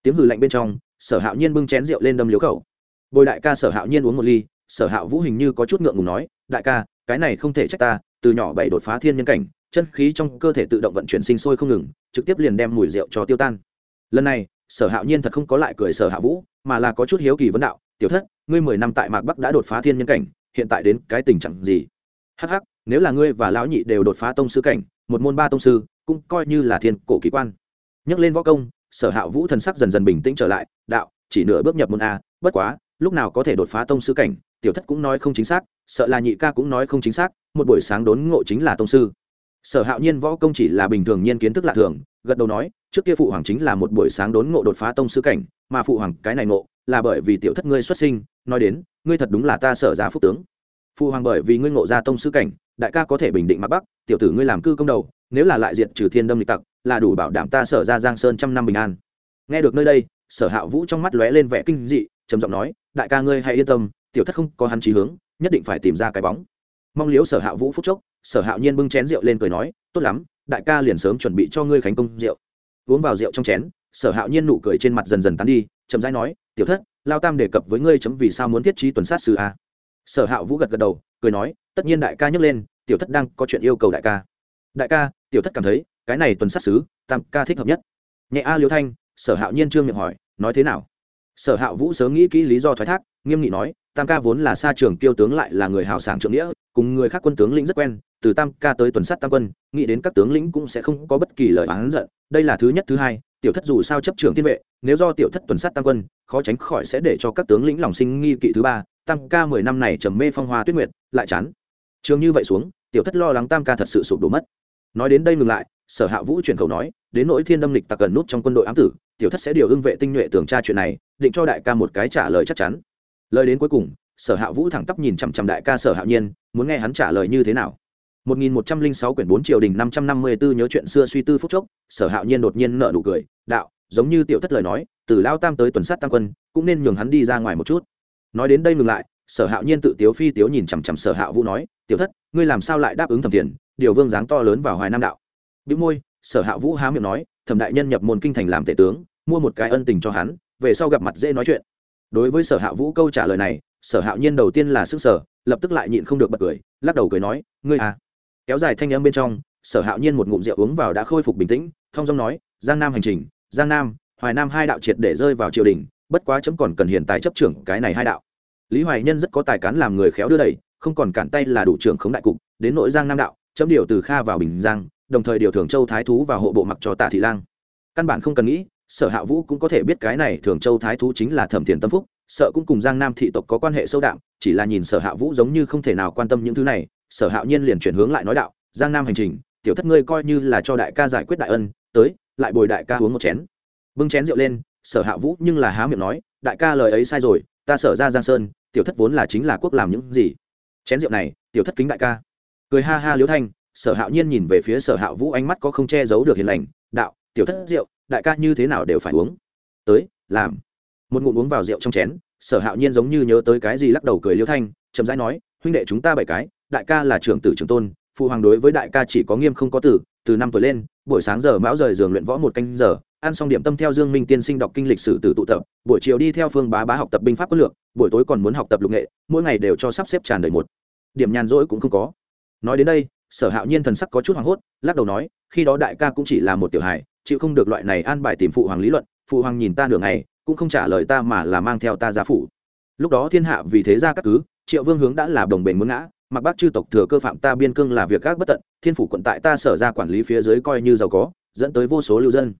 Tiếng hừ lạnh bên trong, sở hạo nhiên bưng chén rượu lên đâm liếu khẩu. Bồi đại ca sở hạo nhiên uống một ly, sở hạo vũ hình như có chút ngượng ngùng nói, đại ca, cái này không thể trách ta, từ nhỏ bảy đột phá thiên nhân cảnh, chân khí trong cơ thể tự động vận chuyển sinh sôi không ngừng, trực tiếp liền đem mùi rượu cho tiêu tan. Lần này, sở hạo nhiên thật không có lại cười sở hạ vũ, mà là có chút hiếu kỳ vấn đạo, tiểu thất, ngươi mười năm tại mạc bắc đã đột phá thiên nhân cảnh, hiện tại đến cái tình trạng gì? Hh nếu là ngươi và lão nhị đều đột phá tông sư cảnh, một môn ba tông sư, cũng coi như là thiên cổ kỳ quan. Nhắc lên võ công, sở hạ vũ thần sắc dần dần bình tĩnh trở lại, đạo, chỉ nửa bước nhập môn a, bất quá, lúc nào có thể đột phá tông sư cảnh, tiểu thất cũng nói không chính xác, sợ là nhị ca cũng nói không chính xác, một buổi sáng đốn ngộ chính là tông sư. Sở hạo nhiên võ công chỉ là bình thường nhiên kiến thức lạ thường, gật đầu nói, trước kia phụ hoàng chính là một buổi sáng đốn ngộ đột phá tông sư cảnh, mà phụ hoàng cái này ngộ, là bởi vì tiểu thất ngươi xuất sinh, nói đến, ngươi thật đúng là ta sở giá phúc tướng phụ hoàng bởi vì ngươi ngộ ra tông sư cảnh, đại ca có thể bình định mặt bắc, tiểu tử ngươi làm cư công đầu, nếu là lại diệt trừ thiên đâm lịch tặc, là đủ bảo đảm ta sở ra giang sơn trăm năm bình an. Nghe được nơi đây, sở hạ vũ trong mắt lóe lên vẻ kinh dị, trầm giọng nói, đại ca ngươi hãy yên tâm, tiểu thất không có hắn trí hướng, nhất định phải tìm ra cái bóng. Mong liếu sở hạ vũ phúc chốc, sở hạo nhiên bưng chén rượu lên cười nói, tốt lắm, đại ca liền sớm chuẩn bị cho ngươi khánh công rượu. Uống vào rượu trong chén, sở hạo nhiên nụ cười trên mặt dần dần tán đi, chậm rãi nói, tiểu thất, lao tam đề cập với ngươi chấm vì sao muốn thiết trí tuần sát sư a? Sở hạo vũ gật gật đầu, cười nói, tất nhiên đại ca nhấc lên, tiểu thất đang có chuyện yêu cầu đại ca. Đại ca, tiểu thất cảm thấy, cái này tuần sát sứ tam ca thích hợp nhất. Nhẹ a liêu thanh, sở hạo nhiên trương miệng hỏi, nói thế nào? Sở hạo vũ sớm nghĩ kỹ lý do thoái thác, nghiêm nghị nói, tam ca vốn là xa trường kiêu tướng lại là người hào sảng trượng nghĩa, cùng người khác quân tướng lĩnh rất quen, từ tam ca tới tuần sát tam quân, nghĩ đến các tướng lĩnh cũng sẽ không có bất kỳ lời oán giận, đây là thứ nhất thứ hai tiểu thất dù sao chấp trưởng thiên vệ, nếu do tiểu thất tuần sát tam quân, khó tránh khỏi sẽ để cho các tướng lĩnh lòng sinh nghi kỵ thứ ba tam ca mười năm này trầm mê phong hoa tuyết nguyệt, lại chán. Trường như vậy xuống, tiểu thất lo lắng tam ca thật sự sụp đổ mất. Nói đến đây ngừng lại, sở hạ vũ chuyển khẩu nói, đến nỗi thiên đâm lịch tặc gần nút trong quân đội ám tử, tiểu thất sẽ điều ưng vệ tinh nhuệ tường tra chuyện này, định cho đại ca một cái trả lời chắc chắn. Lời đến cuối cùng, sở hạ vũ thẳng tắp nhìn chằm chằm đại ca sở hạ nhiên, muốn nghe hắn trả lời như thế nào. 1106 quyển 4 triều đình 554 nhớ chuyện xưa suy tư phút chốc, sở hạo nhiên đột nhiên nở nụ cười, đạo, giống như tiểu thất lời nói, từ lao tam tới tuần sát tăng quân, cũng nên nhường hắn đi ra ngoài một chút. Nói đến đây ngừng lại, sở hạo nhiên tự tiếu phi tiếu nhìn chằm chằm sở hạo vũ nói, tiểu thất, ngươi làm sao lại đáp ứng thẩm tiền điều vương dáng to lớn vào hoài nam đạo? Bĩu môi, sở hạo vũ há miệng nói, thẩm đại nhân nhập môn kinh thành làm tể tướng, mua một cái ân tình cho hắn, về sau gặp mặt dễ nói chuyện. Đối với sở hạo vũ câu trả lời này, sở hạo nhiên đầu tiên là sửng sở lập tức lại nhịn không được bật cười, lắc đầu cười nói, ngươi à kéo dài thanh âm bên trong, sở hạ nhiên một ngụm rượu uống vào đã khôi phục bình tĩnh, thông dong nói, giang nam hành trình, giang nam, hoài nam hai đạo triệt để rơi vào triều đình, bất quá chấm còn cần hiện tài chấp trưởng cái này hai đạo. Lý hoài nhân rất có tài cán làm người khéo đưa đẩy, không còn cản tay là đủ trưởng khống đại cục, đến nội giang nam đạo, chấm điều từ kha vào bình giang, đồng thời điều thường châu thái thú và hộ bộ mặc cho tả thị lang. Căn bản không cần nghĩ, sở hạ vũ cũng có thể biết cái này thường châu thái thú chính là thẩm thiền tâm phúc, sợ cũng cùng giang nam thị tộc có quan hệ sâu đậm chỉ là nhìn sở hạ vũ giống như không thể nào quan tâm những thứ này sở hạo nhiên liền chuyển hướng lại nói đạo, giang nam hành trình, tiểu thất ngươi coi như là cho đại ca giải quyết đại ân, tới, lại bồi đại ca uống một chén. Bưng chén rượu lên, sở hạ vũ nhưng là há miệng nói, đại ca lời ấy sai rồi, ta sở ra giang sơn, tiểu thất vốn là chính là quốc làm những gì. Chén rượu này, tiểu thất kính đại ca. Cười ha ha liếu thanh, sở hạo nhiên nhìn về phía sở hạ vũ ánh mắt có không che giấu được hiền lành, đạo, tiểu thất rượu, đại ca như thế nào đều phải uống. Tới, làm. Một ngụm uống vào rượu trong chén, sở hạo nhiên giống như nhớ tới cái gì lắc đầu cười liễu thanh, chậm rãi nói, huynh đệ chúng ta bảy cái đại ca là trưởng tử trưởng tôn, phụ hoàng đối với đại ca chỉ có nghiêm không có tử, từ năm tuổi lên, buổi sáng giờ mão rời giường luyện võ một canh giờ, ăn xong điểm tâm theo dương minh tiên sinh đọc kinh lịch sử từ tụ tập, buổi chiều đi theo phương bá bá học tập binh pháp quân lược, buổi tối còn muốn học tập lục nghệ, mỗi ngày đều cho sắp xếp tràn đầy một. Điểm nhàn rỗi cũng không có. Nói đến đây, sở hạo nhiên thần sắc có chút hoảng hốt, lắc đầu nói, khi đó đại ca cũng chỉ là một tiểu hài, chịu không được loại này an bài tìm phụ hoàng lý luận, phụ hoàng nhìn ta nửa ngày, cũng không trả lời ta mà là mang theo ta giá phủ. Lúc đó thiên hạ vì thế ra các cứ, triệu vương hướng đã là đồng bền muốn ngã mặc bác chư tộc thừa cơ phạm ta biên cương là việc các bất tận, thiên phủ quận tại ta sở ra quản lý phía dưới coi như giàu có, dẫn tới vô số lưu dân.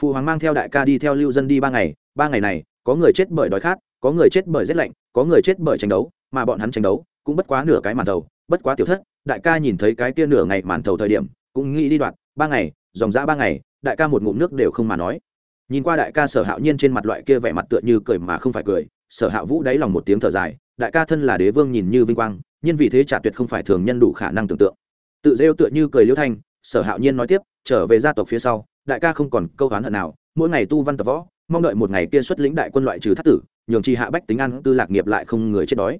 Phụ hoàng mang theo đại ca đi theo lưu dân đi ba ngày ba ngày này, có người chết bởi đói khát, có người chết bởi rét lạnh, có người chết bởi tranh đấu, mà bọn hắn tranh đấu cũng bất quá nửa cái màn thầu, bất quá tiểu thất, đại ca nhìn thấy cái kia nửa ngày màn thầu thời điểm, cũng nghĩ đi đoạn, ba ngày, dòng dã ba ngày, đại ca một ngụm nước đều không mà nói. Nhìn qua đại ca sở hạo nhiên trên mặt loại kia vẻ mặt tựa như cười mà không phải cười, sở hạ vũ đáy lòng một tiếng thở dài, đại ca thân là đế vương nhìn như vinh quang nhưng vì thế trả tuyệt không phải thường nhân đủ khả năng tưởng tượng. Tự rêu tựa như cười liễu thanh, sở hạo nhiên nói tiếp, trở về gia tộc phía sau, đại ca không còn câu hoán hận nào, mỗi ngày tu văn tập võ, mong đợi một ngày kia xuất lĩnh đại quân loại trừ thất tử, nhường chi hạ bách tính ăn tư lạc nghiệp lại không người chết đói.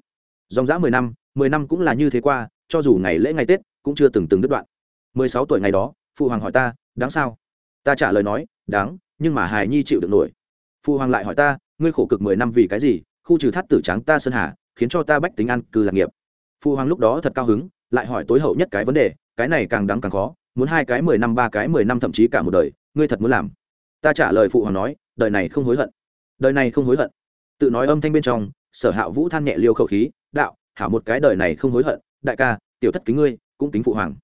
Dòng dã mười năm mười năm cũng là như thế qua, cho dù ngày lễ ngày tết, cũng chưa từng từng đứt đoạn. Mười sáu tuổi ngày đó phụ hoàng hỏi ta, đáng sao? Ta trả lời nói, đáng, nhưng mà hài nhi chịu được nổi. Phụ hoàng lại hỏi ta, ngươi khổ cực mười năm vì cái gì? Khu trừ thắt tử tráng ta sơn hà, khiến cho ta bách tính ăn cư lạc nghiệp phụ hoàng lúc đó thật cao hứng, lại hỏi tối hậu nhất cái vấn đề, cái này càng đáng càng khó, muốn hai cái mười năm ba cái mười năm thậm chí cả một đời, ngươi thật muốn làm. Ta trả lời phụ hoàng nói, đời này không hối hận. Đời này không hối hận. Tự nói âm thanh bên trong, sở hạ vũ than nhẹ liêu khẩu khí, đạo, hảo một cái đời này không hối hận, đại ca, tiểu thất kính ngươi, cũng kính phụ hoàng.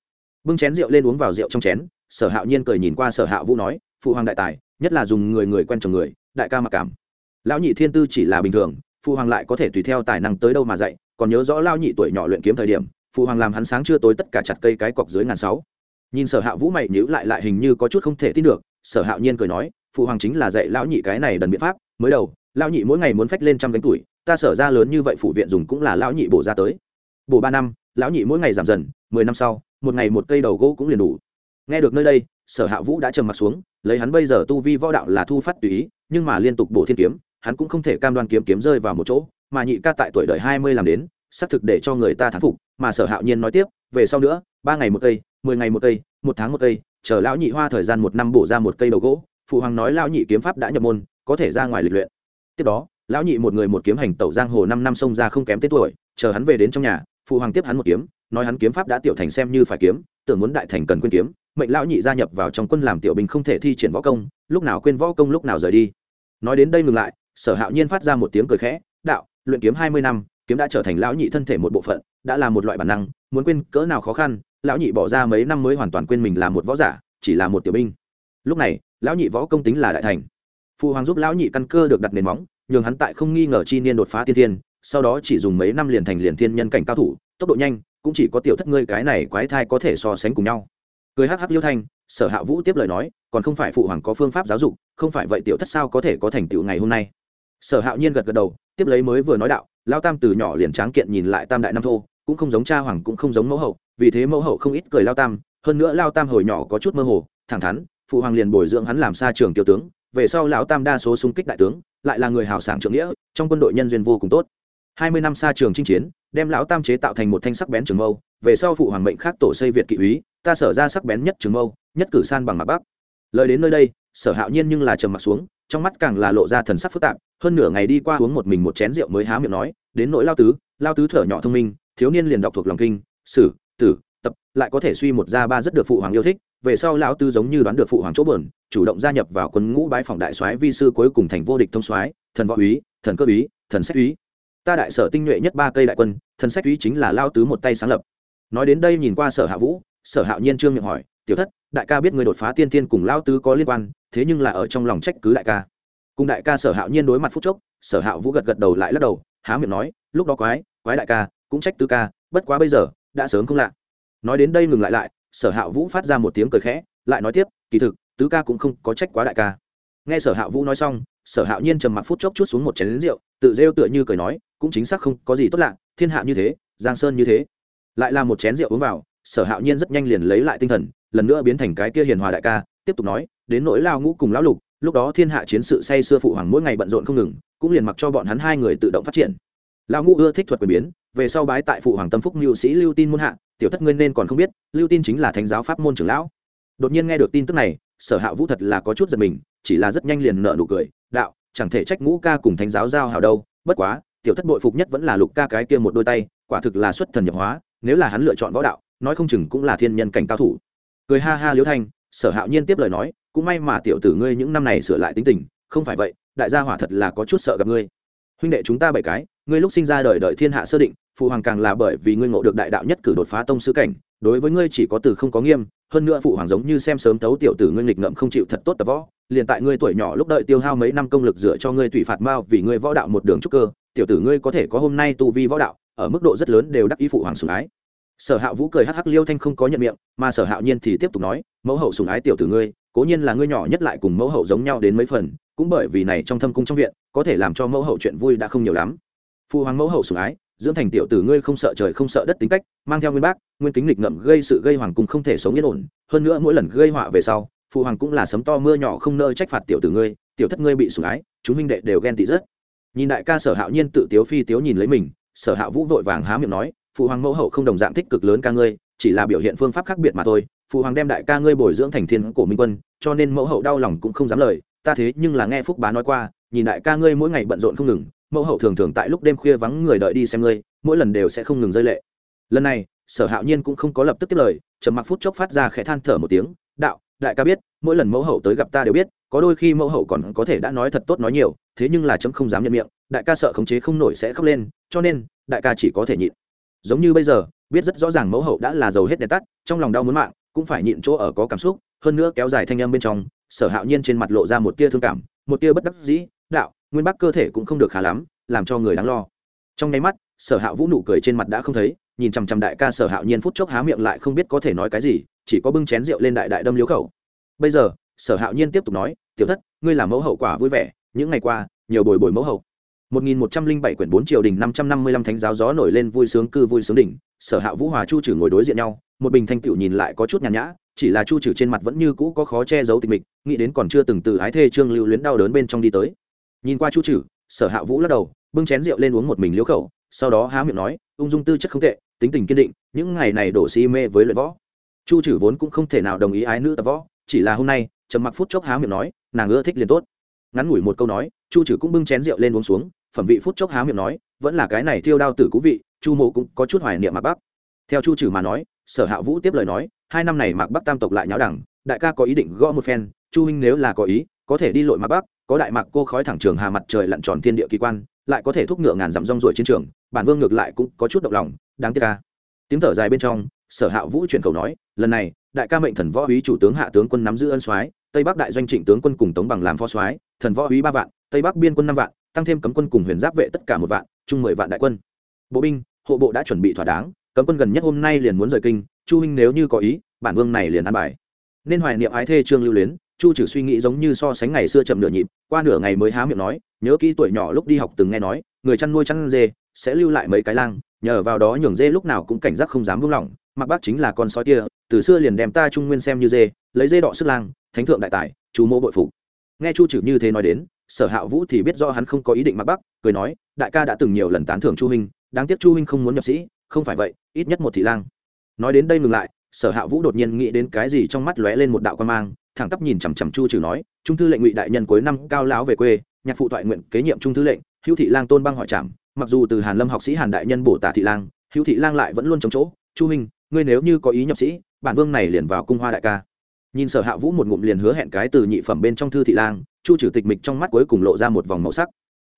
Bưng chén rượu lên uống vào rượu trong chén, sở hạo nhiên cười nhìn qua sở hạ vũ nói phụ hoàng đại tài, nhất là dùng người người quen chồng người, đại ca mặc cảm. Lão nhị thiên tư chỉ là bình thường phụ hoàng lại có thể tùy theo tài năng tới đâu mà dạy còn nhớ rõ lao nhị tuổi nhỏ luyện kiếm thời điểm, phụ hoàng làm hắn sáng chưa tối tất cả chặt cây cái cọc dưới ngàn sáu. Nhìn sở hạ vũ mày nhữ lại lại hình như có chút không thể tin được, sở hạo nhiên cười nói, phụ hoàng chính là dạy lão nhị cái này đần biện pháp, mới đầu, lão nhị mỗi ngày muốn phách lên trăm cánh tuổi, ta sở ra lớn như vậy phủ viện dùng cũng là lão nhị bổ ra tới. Bổ ba năm, lão nhị mỗi ngày giảm dần, mười năm sau, một ngày một cây đầu gỗ cũng liền đủ. Nghe được nơi đây, sở hạ vũ đã trầm mặt xuống, lấy hắn bây giờ tu vi võ đạo là thu phát tùy ý, nhưng mà liên tục bổ thiên kiếm, hắn cũng không thể cam đoan kiếm kiếm rơi vào một chỗ mà nhị ca tại tuổi đời hai mươi làm đến, xác thực để cho người ta thán phục, mà sở hạo nhiên nói tiếp, về sau nữa, ba ngày một cây, mười ngày một cây, một tháng một cây, chờ lão nhị hoa thời gian một năm bổ ra một cây đầu gỗ, phụ hoàng nói lão nhị kiếm pháp đã nhập môn, có thể ra ngoài lịch luyện. Tiếp đó, lão nhị một người một kiếm hành tẩu giang hồ năm năm xông ra không kém tên tuổi, chờ hắn về đến trong nhà, phụ hoàng tiếp hắn một kiếm, nói hắn kiếm pháp đã tiểu thành xem như phải kiếm, tưởng muốn đại thành cần quên kiếm, mệnh lão nhị gia nhập vào trong quân làm tiểu binh không thể thi triển võ công, lúc nào quên võ công lúc nào rời đi. Nói đến đây ngừng lại, sở hạo nhiên phát ra một tiếng cười khẽ, đạo luyện kiếm hai mươi năm, kiếm đã trở thành lão nhị thân thể một bộ phận, đã là một loại bản năng, muốn quên cỡ nào khó khăn, lão nhị bỏ ra mấy năm mới hoàn toàn quên mình là một võ giả, chỉ là một tiểu binh. Lúc này, lão nhị võ công tính là đại thành. Phụ hoàng giúp lão nhị căn cơ được đặt nền móng, nhường hắn tại không nghi ngờ chi niên đột phá tiên thiên, sau đó chỉ dùng mấy năm liền thành liền thiên nhân cảnh cao thủ, tốc độ nhanh, cũng chỉ có tiểu thất ngươi cái này quái thai có thể so sánh cùng nhau. Cười hắc hắc liêu thanh, sở hạ vũ tiếp lời nói, còn không phải phụ hoàng có phương pháp giáo dục, không phải vậy tiểu thất sao có thể có thành tựu ngày hôm nay? Sở hạo nhiên gật gật đầu tiếp lấy mới vừa nói đạo lao tam từ nhỏ liền tráng kiện nhìn lại tam đại Nam thô, cũng không giống cha hoàng, cũng không giống mẫu hậu, vì thế mẫu hậu không ít cười lao tam, hơn nữa lao tam hồi nhỏ có chút mơ hồ, thẳng thắn, phụ hoàng liền bồi dưỡng hắn làm xa trường tiểu tướng, về sau lão tam đa số xung kích đại tướng, lại là người hào sảng trưởng nghĩa, trong quân đội nhân duyên vô cùng tốt. Hai mươi năm xa trường chinh chiến, đem lão tam chế tạo thành một thanh sắc bén trường mâu, về sau phụ hoàng mệnh khác tổ xây việt kỵ úy, ta sở ra sắc bén nhất trường mâu, nhất cử san bằng mặt bắc. Lời đến nơi đây, sở hạo nhiên nhưng là trầm mặt xuống trong mắt càng là lộ ra thần sắc phức tạp, hơn nửa ngày đi qua uống một mình một chén rượu mới há miệng nói, đến nỗi lao tứ lao tứ thở nhỏ thông minh, thiếu niên liền đọc thuộc lòng kinh, sử, tử, tập, lại có thể suy một ra ba rất được phụ hoàng yêu thích, về sau lão tứ giống như đoán được phụ hoàng chỗ bờn chủ động gia nhập vào quân ngũ bái phòng đại soái vi sư cuối cùng thành vô địch thông soái, thần võ úy, thần cơ úy, thần sách úy. Ta đại sở tinh nhuệ nhất ba cây đại quân, thần sách úy chính là lao tứ một tay sáng lập. Nói đến đây nhìn qua sở hạ vũ, sở hạo nhiên trương miệng hỏi, tiểu thất, đại ca biết người đột phá tiên tiên cùng lao tứ có liên quan thế nhưng là ở trong lòng trách cứ đại ca. Cùng đại ca sở hạo nhiên đối mặt phút chốc, sở hạo vũ gật gật đầu lại lắc đầu, há miệng nói, lúc đó quái quái đại ca, cũng trách tứ ca, bất quá bây giờ, đã sớm không lạ. Nói đến đây ngừng lại lại, sở hạo vũ phát ra một tiếng cười khẽ, lại nói tiếp, kỳ thực, tứ ca cũng không có trách quá đại ca. Nghe sở hạo vũ nói xong, sở hạo nhiên trầm mặc phút chốc chút xuống một chén lính rượu, tự rêu tựa như cười nói, cũng chính xác không có gì tốt lạ, thiên hạ như thế, giang sơn như thế. Lại là một chén rượu uống vào, sở hạo nhiên rất nhanh liền lấy lại tinh thần, lần nữa biến thành cái kia hiền hòa đại ca, tiếp tục nói đến nỗi lao ngũ cùng lão lục, lúc đó thiên hạ chiến sự say sưa phụ hoàng mỗi ngày bận rộn không ngừng, cũng liền mặc cho bọn hắn hai người tự động phát triển. Lão ngũ ưa thích thuật quyền biến, về sau bái tại phụ hoàng tâm phúc mưu sĩ lưu tin môn hạ, tiểu thất ngươi nên còn không biết, lưu tin chính là thánh giáo pháp môn trưởng lão. Đột nhiên nghe được tin tức này, sở hạ vũ thật là có chút giật mình, chỉ là rất nhanh liền nợ nụ cười, đạo, chẳng thể trách ngũ ca cùng thánh giáo giao hào đâu, bất quá, tiểu thất bội phục nhất vẫn là lục ca cái kia một đôi tay, quả thực là xuất thần nhập hóa, nếu là hắn lựa chọn võ đạo, nói không chừng cũng là thiên nhân cảnh cao thủ. Cười ha ha liễu thanh sở hạo nhiên tiếp lời nói, cũng may mà tiểu tử ngươi những năm này sửa lại tính tình, không phải vậy, đại gia hỏa thật là có chút sợ gặp ngươi. Huynh đệ chúng ta bảy cái, ngươi lúc sinh ra đời đợi thiên hạ sơ định, phụ hoàng càng là bởi vì ngươi ngộ được đại đạo nhất cử đột phá tông sư cảnh, đối với ngươi chỉ có từ không có nghiêm, hơn nữa phụ hoàng giống như xem sớm tấu tiểu tử ngươi nghịch ngợm không chịu thật tốt tập võ, liền tại ngươi tuổi nhỏ lúc đợi tiêu hao mấy năm công lực dựa cho ngươi tùy phạt mao vì ngươi võ đạo một đường trúc cơ, tiểu tử ngươi có thể có hôm nay tu vi võ đạo, ở mức độ rất lớn đều đắc ý phụ hoàng sủng ái sở hạ vũ cười hắc hắc liêu thanh không có nhận miệng, mà sở hạo nhiên thì tiếp tục nói, mẫu hậu sủng ái tiểu tử ngươi, cố nhiên là ngươi nhỏ nhất lại cùng mẫu hậu giống nhau đến mấy phần, cũng bởi vì này trong thâm cung trong viện, có thể làm cho mẫu hậu chuyện vui đã không nhiều lắm. Phụ hoàng mẫu hậu sủng ái, dưỡng thành tiểu tử ngươi không sợ trời không sợ đất tính cách, mang theo nguyên bác, nguyên kính lịch ngậm gây sự gây hoàng cung không thể sống yên ổn, hơn nữa mỗi lần gây họa về sau phụ hoàng cũng là sấm to mưa nhỏ không nơi trách phạt tiểu tử ngươi, tiểu thất ngươi bị sủng ái, chúng minh đệ đều ghen tị rất. Nhìn đại ca sở hạo nhiên tự tiếu phi tiếu nhìn lấy mình, sở hạ vũ vội vàng há miệng nói phụ hoàng mẫu hậu không đồng dạng tích cực lớn ca ngươi, chỉ là biểu hiện phương pháp khác biệt mà thôi. Phụ hoàng đem đại ca ngươi bồi dưỡng thành thiên cổ minh quân, cho nên mẫu hậu đau lòng cũng không dám lời. Ta thế nhưng là nghe phúc bá nói qua, nhìn đại ca ngươi mỗi ngày bận rộn không ngừng, mẫu hậu thường thường tại lúc đêm khuya vắng người đợi đi xem ngươi, mỗi lần đều sẽ không ngừng rơi lệ. Lần này, sở hạo nhiên cũng không có lập tức tiếp lời, trầm mặc phút chốc phát ra khẽ than thở một tiếng, đạo, đại ca biết, mỗi lần mẫu hậu tới gặp ta đều biết, có đôi khi mẫu hậu còn có thể đã nói thật tốt nói nhiều, thế nhưng là chấm không dám nhận miệng, đại ca sợ khống chế không nổi sẽ khóc lên, cho nên, đại ca chỉ có thể nhịn giống như bây giờ, biết rất rõ ràng mẫu hậu đã là giàu hết đèn tắt, trong lòng đau muốn mạng, cũng phải nhịn chỗ ở có cảm xúc, hơn nữa kéo dài thanh âm bên trong, sở hạo nhiên trên mặt lộ ra một tia thương cảm, một tia bất đắc dĩ, đạo, nguyên bắc cơ thể cũng không được khá lắm, làm cho người đáng lo. Trong nháy mắt, sở hạo vũ nụ cười trên mặt đã không thấy, nhìn chằm chằm đại ca sở hạo nhiên phút chốc há miệng lại không biết có thể nói cái gì, chỉ có bưng chén rượu lên đại đại đâm liếu khẩu. Bây giờ, sở hạo nhiên tiếp tục nói, tiểu thất, ngươi làm mẫu hậu quả vui vẻ, những ngày qua, nhiều bồi bồi mẫu hậu. 1107 quyển 4 triều đình 555 thánh giáo gió nổi lên vui sướng cư vui sướng đỉnh, Sở Hạ Vũ Hòa Chu Trử ngồi đối diện nhau, một bình thanh tiểu nhìn lại có chút nhàn nhã, chỉ là Chu Trử trên mặt vẫn như cũ có khó che giấu tình mịch, nghĩ đến còn chưa từng từ ái thê Trương Lưu luyến đau đớn bên trong đi tới. Nhìn qua Chu Trử, Sở Hạ Vũ lắc đầu, bưng chén rượu lên uống một mình liếu khẩu, sau đó há miệng nói, ung dung tư chất không tệ, tính tình kiên định, những ngày này đổ si mê với luyện võ. Chu Trử vốn cũng không thể nào đồng ý ái nữ tập võ, chỉ là hôm nay, trầm mặc phút chốc há miệng nói, nàng ưa thích liền tốt. Ngắn ngủi một câu nói, Chu Trử cũng bưng chén rượu lên uống xuống, phẩm vị phút chốc há miệng nói vẫn là cái này thiêu đao tử cú vị chu mộ cũng có chút hoài niệm mạc bắc. Theo chu trừ mà nói sở hạ vũ tiếp lời nói hai năm này mạc bắc tam tộc lại nháo đẳng đại ca có ý định gõ một phen chu huynh nếu là có ý có thể đi lội mạc bắc có đại mạc cô khói thẳng trường hà mặt trời lặn tròn thiên địa kỳ quan lại có thể thúc ngựa ngàn dặm rong ruổi chiến trường bản vương ngược lại cũng có chút động lòng đáng tiếc ca. Tiếng thở dài bên trong sở hạ vũ chuyển cầu nói lần này đại ca mệnh thần võ úy chủ tướng hạ tướng quân nắm giữ ân soái tây bắc đại doanh trịnh tướng quân cùng tống bằng làm phó soái thần võ úy ba vạn, tây bắc biên quân năm vạn, tăng thêm cấm quân cùng huyền giáp vệ tất cả một vạn, chung mười vạn đại quân. Bộ binh, hộ bộ đã chuẩn bị thỏa đáng, cấm quân gần nhất hôm nay liền muốn rời kinh, chu huynh nếu như có ý, bản vương này liền ăn bài. Nên hoài niệm ái thê trương lưu luyến, chu trừ suy nghĩ giống như so sánh ngày xưa chậm nửa nhịp, qua nửa ngày mới há miệng nói, nhớ kỹ tuổi nhỏ lúc đi học từng nghe nói, người chăn nuôi chăn dê, sẽ lưu lại mấy cái lang, nhờ vào đó nhường dê lúc nào cũng cảnh giác không dám buông lỏng, mặc bác chính là con sói kia, từ xưa liền đem ta trung nguyên xem như dê, lấy dê đọ sức lang, thánh thượng đại tài, chú mô bội phục nghe chu trừ như thế nói đến, sở hạ vũ thì biết do hắn không có ý định mặc bắc, cười nói, đại ca đã từng nhiều lần tán thưởng chu huynh, đáng tiếc chu huynh không muốn nhập sĩ, không phải vậy, ít nhất một thị lang nói đến đây ngừng lại, sở hạ vũ đột nhiên nghĩ đến cái gì trong mắt lóe lên một đạo quan mang, thẳng tắp nhìn chằm chằm chu trừ nói, trung thư lệnh ngụy đại nhân cuối năm cao lão về quê, nhạc phụ thoại nguyện kế nhiệm trung thư lệnh, hữu thị lang tôn băng hỏi trảm. mặc dù từ hàn lâm học sĩ hàn đại nhân bổ tả thị lang, hữu thị lang lại vẫn luôn chống chỗ, chu huynh, ngươi nếu như có ý nhập sĩ, bản vương này liền vào cung hoa đại ca nhìn sở hạ vũ một ngụm liền hứa hẹn cái từ nhị phẩm bên trong thư thị lang, chu trừ tịch mịch trong mắt cuối cùng lộ ra một vòng màu sắc.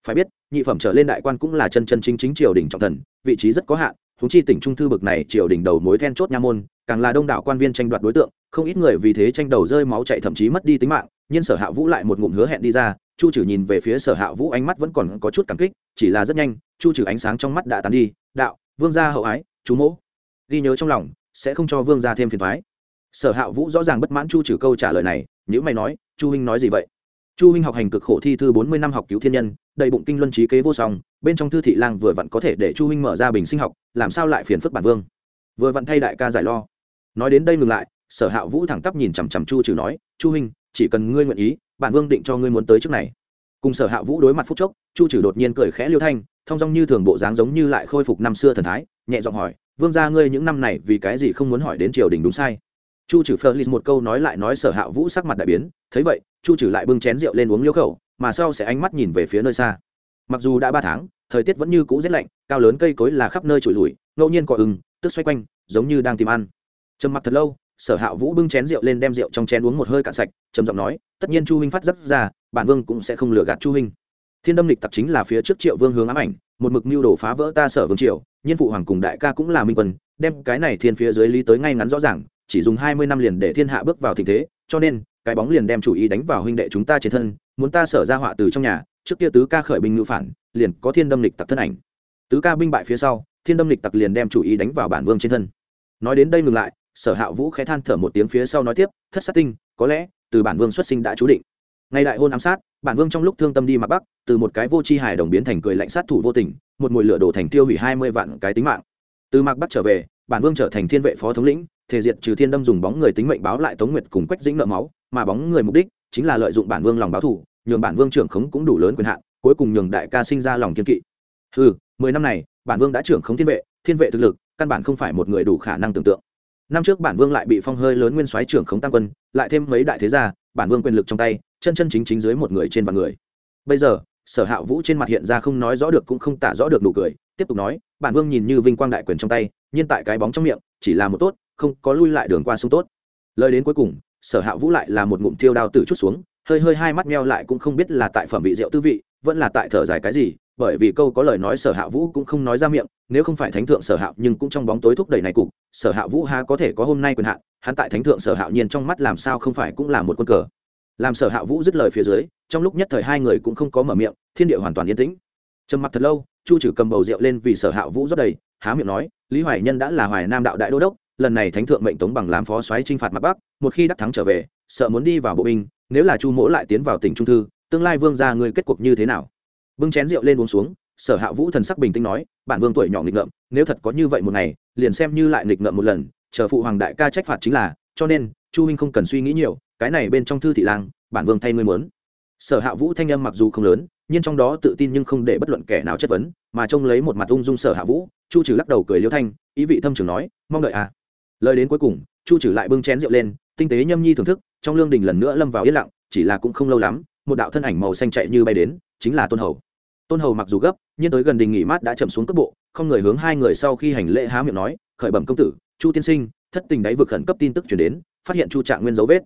Phải biết, nhị phẩm trở lên đại quan cũng là chân chân chính chính triều đình trọng thần, vị trí rất có hạn húng chi tỉnh trung thư bực này triều đình đầu mối then chốt nha môn, càng là đông đảo quan viên tranh đoạt đối tượng, không ít người vì thế tranh đầu rơi máu chạy thậm chí mất đi tính mạng, nhưng sở hạ vũ lại một ngụm hứa hẹn đi ra, chu trừ nhìn về phía sở hạ vũ ánh mắt vẫn còn có chút cảm kích, chỉ là rất nhanh, chu trừ ánh sáng trong mắt đã tán đi, đạo, vương gia hậu ái, chú mỗ. Ghi nhớ trong lòng, sẽ không cho vương gia thêm phiền thoái sở hạ vũ rõ ràng bất mãn chu trừ câu trả lời này nếu mày nói, chu huynh nói gì vậy? Chu huynh học hành cực khổ thi thư bốn mươi năm học cứu thiên nhân, đầy bụng kinh luân trí kế vô song, bên trong thư thị lang vừa vặn có thể để chu huynh mở ra bình sinh học, làm sao lại phiền phức bản vương? Vừa vặn thay đại ca giải lo. Nói đến đây ngừng lại, sở hạ vũ thẳng tắp nhìn chằm chằm chu trừ nói, chu huynh, chỉ cần ngươi nguyện ý, bản vương định cho ngươi muốn tới trước này. Cùng sở hạ vũ đối mặt phút chốc, chu trừ đột nhiên cười khẽ liêu thanh thong dong như thường bộ dáng giống như lại khôi phục năm xưa thần thái, nhẹ giọng hỏi, vương gia ngươi những năm này vì cái gì không muốn hỏi đến triều đình đúng sai? Chu trừ phơ một câu nói lại nói sở hạ vũ sắc mặt đại biến, thấy vậy, chu trừ lại bưng chén rượu lên uống liêu khẩu, mà sau sẽ ánh mắt nhìn về phía nơi xa. Mặc dù đã ba tháng, thời tiết vẫn như cũ rét lạnh, cao lớn cây cối là khắp nơi trụi lùi, ngẫu nhiên có ừng tức xoay quanh, giống như đang tìm ăn. Trầm mặc thật lâu, sở hạ vũ bưng chén rượu lên đem rượu trong chén uống một hơi cạn sạch, trầm giọng nói, tất nhiên chu huynh phát giáp ra, bản vương cũng sẽ không lừa gạt chu huynh. Thiên đâm lịch tặc chính là phía trước triệu vương hướng ám ảnh, một mực mưu đồ phá vỡ ta sở vương triều, nhiên phụ hoàng cùng đại ca cũng là minh quân, đem cái này thiên phía dưới lý tới ngay ngắn rõ ràng chỉ dùng hai mươi năm liền để thiên hạ bước vào tình thế, cho nên, cái bóng liền đem chủ ý đánh vào huynh đệ chúng ta trên thân, muốn ta sở ra họa từ trong nhà, trước kia tứ ca khởi binh ngữ phản, liền có thiên đâm lịch tặc thân ảnh. Tứ ca binh bại phía sau, thiên đâm lịch tặc liền đem chủ ý đánh vào bản vương trên thân. Nói đến đây ngừng lại, sở hạ vũ khẽ than thở một tiếng phía sau nói tiếp, thất sát tinh, có lẽ, từ bản vương xuất sinh đã chú định. Ngày đại hôn ám sát, bản vương trong lúc thương tâm đi mặc bắc, từ một cái vô tri hải đồng biến thành cười lạnh sát thủ vô tình, một mùi lửa đổ thành tiêu hủy hai mươi vạn cái tính mạng. Từ mặc bắc trở về, bản vương trở thành thiên vệ phó thống lĩnh thể diệt trừ thiên đâm dùng bóng người tính mệnh báo lại tống nguyệt cùng quách dĩnh nợ máu, mà bóng người mục đích chính là lợi dụng bản vương lòng báo thủ nhường bản vương trưởng khống cũng đủ lớn quyền hạn, cuối cùng nhường đại ca sinh ra lòng kiên kỵ. Ừ mười năm này, bản vương đã trưởng khống thiên vệ thiên vệ thực lực, căn bản không phải một người đủ khả năng tưởng tượng. Năm trước bản vương lại bị phong hơi lớn nguyên soái trưởng khống tăng quân, lại thêm mấy đại thế gia, bản vương quyền lực trong tay, chân chân chính chính dưới một người trên vạn người. Bây giờ, sở hạ vũ trên mặt hiện ra không nói rõ được cũng không tả rõ được nụ cười, tiếp tục nói, bản vương nhìn như vinh quang đại quyền trong tay, nhưng tại cái bóng trong miệng, chỉ là một tốt không có lui lại đường qua sông tốt. Lời đến cuối cùng, sở hạ vũ lại là một ngụm thiêu đao tử chút xuống, hơi hơi hai mắt meo lại cũng không biết là tại phẩm vị rượu tư vị, vẫn là tại thở dài cái gì, bởi vì câu có lời nói sở hạ vũ cũng không nói ra miệng, nếu không phải thánh thượng sở hạ nhưng cũng trong bóng tối thúc đẩy này cục, sở hạ vũ há có thể có hôm nay quyền hạn, hắn tại thánh thượng sở hạ nhiên trong mắt làm sao không phải cũng là một quân cờ. Làm sở hạ vũ dứt lời phía dưới, trong lúc nhất thời hai người cũng không có mở miệng, thiên địa hoàn toàn yên tĩnh. Trầm mặc thật lâu, chu trừ cầm bầu rượu lên vì sở hạ vũ rất đầy, há miệng nói, lý hoài nhân đã là hoài nam đạo đại đô đốc lần này thánh thượng mệnh tống bằng làm phó soái chinh phạt mặt bắc, một khi đắc thắng trở về, sợ muốn đi vào bộ binh, nếu là chu mỗ lại tiến vào tỉnh trung thư, tương lai vương gia người kết cuộc như thế nào? Bưng chén rượu lên uống xuống, sở hạ vũ thần sắc bình tĩnh nói, bản vương tuổi nhỏ nghịch ngợm, nếu thật có như vậy một ngày, liền xem như lại nghịch ngợm một lần, chờ phụ hoàng đại ca trách phạt chính là, cho nên, chu huynh không cần suy nghĩ nhiều, cái này bên trong thư thị lang, bản vương thay ngươi muốn. Sở hạ vũ thanh âm mặc dù không lớn, nhưng trong đó tự tin nhưng không để bất luận kẻ nào chất vấn, mà trông lấy một mặt ung dung sở hạ vũ, chu trừ lắc đầu cười liêu thanh, ý vị thâm trường nói, mong đợi à lời đến cuối cùng, chu trừ lại bưng chén rượu lên, tinh tế nhâm nhi thưởng thức, trong lương đình lần nữa lâm vào yên lặng, chỉ là cũng không lâu lắm, một đạo thân ảnh màu xanh chạy như bay đến, chính là tôn hầu. Tôn hầu mặc dù gấp, nhưng tới gần đình nghỉ mát đã chậm xuống cấp bộ, không người hướng hai người sau khi hành lễ há miệng nói, khởi bẩm công tử, chu tiên sinh, thất tình đáy vực khẩn cấp tin tức chuyển đến, phát hiện chu trạng nguyên dấu vết.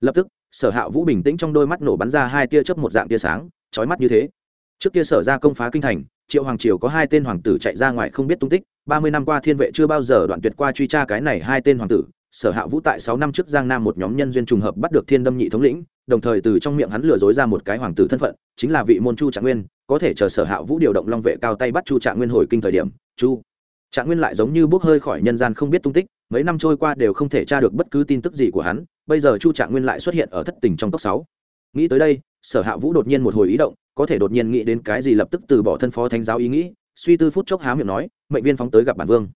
Lập tức, sở hạ vũ bình tĩnh trong đôi mắt nổ bắn ra hai tia chớp một dạng tia sáng, chói mắt như thế. Trước kia sở ra công phá kinh thành, triệu hoàng triều có hai tên hoàng tử chạy ra ngoài không biết tung tích ba mươi năm qua thiên vệ chưa bao giờ đoạn tuyệt qua truy tra cái này hai tên hoàng tử, sở hạ vũ tại sáu năm trước giang nam một nhóm nhân duyên trùng hợp bắt được thiên đâm nhị thống lĩnh, đồng thời từ trong miệng hắn lừa dối ra một cái hoàng tử thân phận, chính là vị môn chu trạng nguyên, có thể chờ sở hạ vũ điều động long vệ cao tay bắt chu trạng nguyên hồi kinh thời điểm, chu trạng nguyên lại giống như bốc hơi khỏi nhân gian không biết tung tích, mấy năm trôi qua đều không thể tra được bất cứ tin tức gì của hắn, bây giờ chu trạng nguyên lại xuất hiện ở thất tình trong tốc sáu. Nghĩ tới đây, sở hạ vũ đột nhiên một hồi ý động, có thể đột nhiên nghĩ đến cái gì lập tức từ bỏ thân phó thánh giáo ý nghĩ suy tư phút chốc há miệng nói, mệnh viên phóng tới gặp bản vương.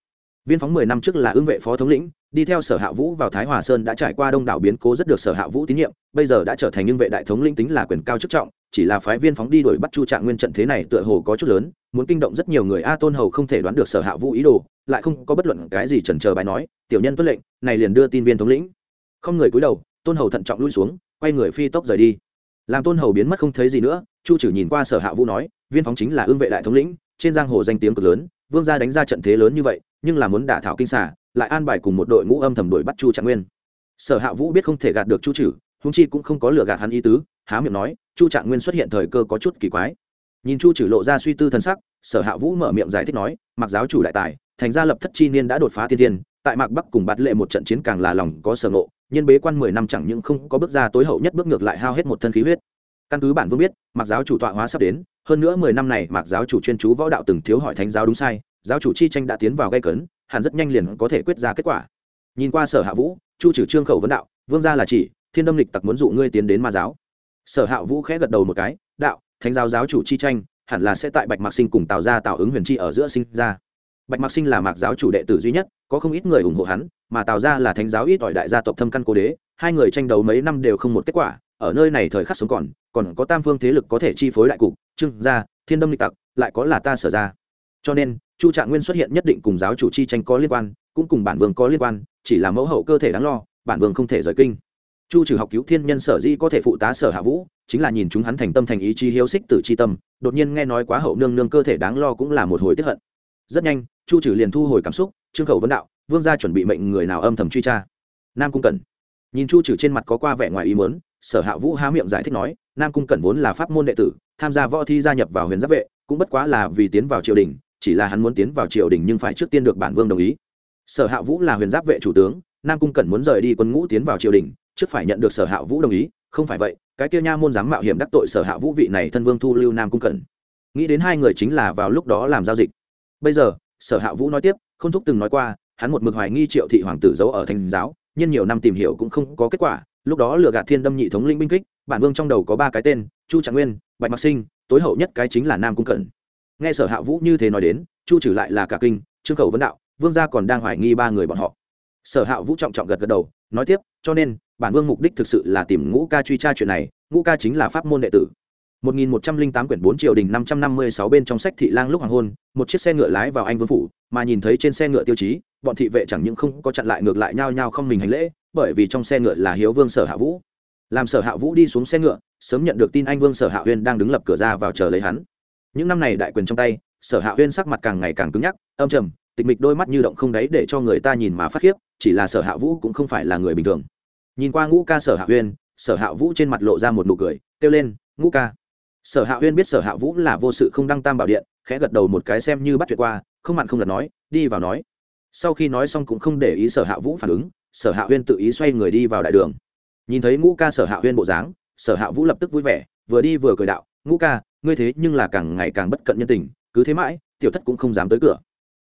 Viên phóng mười năm trước là ứng vệ phó thống lĩnh, đi theo sở hạ vũ vào thái hòa sơn đã trải qua đông đảo biến cố rất được sở hạ vũ tín nhiệm, bây giờ đã trở thành những vệ đại thống lĩnh tính là quyền cao chức trọng, chỉ là phái viên phóng đi đuổi bắt chu trạng nguyên trận thế này tựa hồ có chút lớn, muốn kinh động rất nhiều người a tôn hầu không thể đoán được sở hạ vũ ý đồ, lại không có bất luận cái gì chần chờ bài nói, tiểu nhân tuân lệnh, này liền đưa tin viên thống lĩnh. Không người cúi đầu, tôn hầu thận trọng lui xuống, quay người phi tốc rời đi. Làm tôn hầu biến mất không thấy gì nữa, chu trừ nhìn qua sở hạ vũ nói, viên phóng chính là ương vệ đại thống lĩnh trên giang hồ danh tiếng cực lớn, vương gia đánh ra trận thế lớn như vậy, nhưng là muốn đả thảo kinh xả lại an bài cùng một đội ngũ âm thầm đuổi bắt chu trạng nguyên. Sở hạ vũ biết không thể gạt được chu trừ húng chi cũng không có lừa gạt hắn ý tứ, há miệng nói, chu trạng nguyên xuất hiện thời cơ có chút kỳ quái. Nhìn chu trừ lộ ra suy tư thân sắc, sở hạ vũ mở miệng giải thích nói, mặc giáo chủ đại tài, thành gia lập thất chi niên đã đột phá thiên thiên, tại mạc bắc cùng bạt lệ một trận chiến càng là lòng có sở ngộ, nhân bế quan mười năm chẳng những không có bước ra tối hậu nhất bước ngược lại hao hết một thân khí huyết. Căn cứ bản vương biết mặc giáo chủ tọa hóa sắp đến hơn nữa mười năm này mạc giáo chủ chuyên chú võ đạo từng thiếu hỏi thánh giáo đúng sai, giáo chủ chi tranh đã tiến vào gây cấn, hẳn rất nhanh liền có thể quyết ra kết quả. Nhìn qua sở hạ vũ, chu trừ trương khẩu vấn đạo, vương gia là chỉ, thiên đâm lịch tặc muốn dụ ngươi tiến đến ma giáo. Sở hạ vũ khẽ gật đầu một cái, đạo, thánh giáo giáo chủ chi tranh, hẳn là sẽ tại bạch mạc sinh cùng tạo ra tạo ứng huyền chi ở giữa sinh ra. Bạch mạc sinh là mạc giáo chủ đệ tử duy nhất, có không ít người ủng hộ hắn, mà tạo ra là thánh giáo ít ỏi đại gia tộc thâm căn cố đế, hai người tranh đấu mấy năm đều không một kết quả, ở nơi này thời khắc sống còn còn có tam phương thế lực có thể chi phối đại cục trương gia, thiên đâm lịch tặc, lại có là ta sở ra. Cho nên, chu trạng nguyên xuất hiện nhất định cùng giáo chủ chi tranh có liên quan, cũng cùng bản vương có liên quan, chỉ là mẫu hậu cơ thể đáng lo, bản vương không thể rời kinh. Chu trừ học cứu thiên nhân sở di có thể phụ tá sở hạ vũ, chính là nhìn chúng hắn thành tâm thành ý chí hiếu xích tử chi tâm, đột nhiên nghe nói quá hậu nương nương cơ thể đáng lo cũng là một hồi tiếp hận. Rất nhanh, chu trừ liền thu hồi cảm xúc, trương khẩu vấn đạo, vương gia chuẩn bị mệnh người nào âm thầm truy tra. Nam cung cẩn. Nhìn chu trừ trên mặt có qua vẻ ngoài ý mớn sở hạ vũ há miệng giải thích nói, nam cung cẩn vốn là pháp môn đệ tử tham gia võ thi gia nhập vào huyền giáp vệ, cũng bất quá là vì tiến vào triều đình, chỉ là hắn muốn tiến vào triều đình nhưng phải trước tiên được bản vương đồng ý. Sở hạ vũ là huyền giáp vệ chủ tướng, nam cung cẩn muốn rời đi quân ngũ tiến vào triều đình, trước phải nhận được sở hạ vũ đồng ý, không phải vậy, cái kia nha môn dám mạo hiểm đắc tội sở hạ vũ vị này thân vương thu lưu nam cung cẩn. Nghĩ đến hai người chính là vào lúc đó làm giao dịch. Bây giờ, sở hạ vũ nói tiếp, không thúc từng nói qua, hắn một mực hoài nghi triệu thị hoàng tử giấu ở thành giáo, nhưng nhiều năm tìm hiểu cũng không có kết quả, lúc đó lừa gạt thiên đâm nhị thống linh binh kích, bản vương trong đầu có ba cái tên, chu trạng nguyên bạch mặc sinh tối hậu nhất cái chính là nam cung cẩn. Nghe sở hạ vũ như thế nói đến chu trừ lại là cả kinh trương khẩu vấn đạo vương gia còn đang hoài nghi ba người bọn họ. Sở hạ vũ trọng trọng gật gật đầu nói tiếp cho nên bản vương mục đích thực sự là tìm ngũ ca truy tra chuyện này ngũ ca chính là pháp môn đệ tử. 1108 quyển 4 triều đình 556 bên trong sách thị lang lúc hoàng hôn, một chiếc xe ngựa lái vào anh vương phủ, mà nhìn thấy trên xe ngựa tiêu chí, bọn thị vệ chẳng những không có chặn lại ngược lại nhao nhao không mình hành lễ, bởi vì trong xe ngựa là Hiếu Vương Sở Hạ Vũ. Làm Sở Hạ Vũ đi xuống xe ngựa, sớm nhận được tin anh Vương Sở Hạ Huyên đang đứng lập cửa ra vào chờ lấy hắn. Những năm này đại quyền trong tay, Sở Hạ Huyên sắc mặt càng ngày càng cứng nhắc, âm trầm, tịch mịch đôi mắt như động không đáy để cho người ta nhìn mà phát khiếp, chỉ là Sở Hạ Vũ cũng không phải là người bình thường. Nhìn qua Ngũ Ca Sở Hạ Huyên, Sở Hạ Vũ trên mặt lộ ra một nụ cười, kêu lên, "Ngũ Ca." sở hạ huyên biết sở hạ vũ là vô sự không đăng tam bảo điện khẽ gật đầu một cái xem như bắt chuyện qua không mặn không lật nói đi vào nói sau khi nói xong cũng không để ý sở hạ vũ phản ứng sở hạ huyên tự ý xoay người đi vào đại đường nhìn thấy ngũ ca sở hạ huyên bộ dáng, sở hạ vũ lập tức vui vẻ, vừa đi vừa cười đạo, ngũ ca, ngươi thế nhưng là càng ngày càng bất cận nhân tình, cứ thế mãi, tiểu thất cũng không dám tới cửa.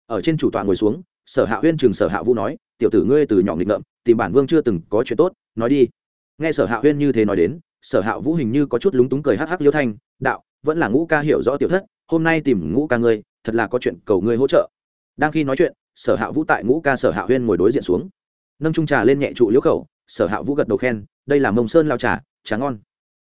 Ở trên chủ tọa ngồi xuống, sở hạ huyên trường sở hạ vũ nói, tiểu tử ngươi từ nhỏ nghịch ngợm, tìm bản vương chưa từng có chuyện tốt, nói đi. Nghe sở hạ huyên như thế nói đến, sở hạ vũ hình như có chút lúng túng cười hắc hắc liêu thanh, đạo, vẫn là ngũ ca hiểu rõ tiểu thất, hôm nay tìm ngũ ca ngươi, thật là có chuyện cầu ngươi hỗ trợ. Đang khi nói chuyện, sở hạ vũ tại ngũ ca sở hạ huyên ngồi đối diện xuống. Nâng trung trà lên nhẹ trụ liễu khẩu, sở hạ vũ gật đầu khen đây là mông sơn lao trà trà ngon.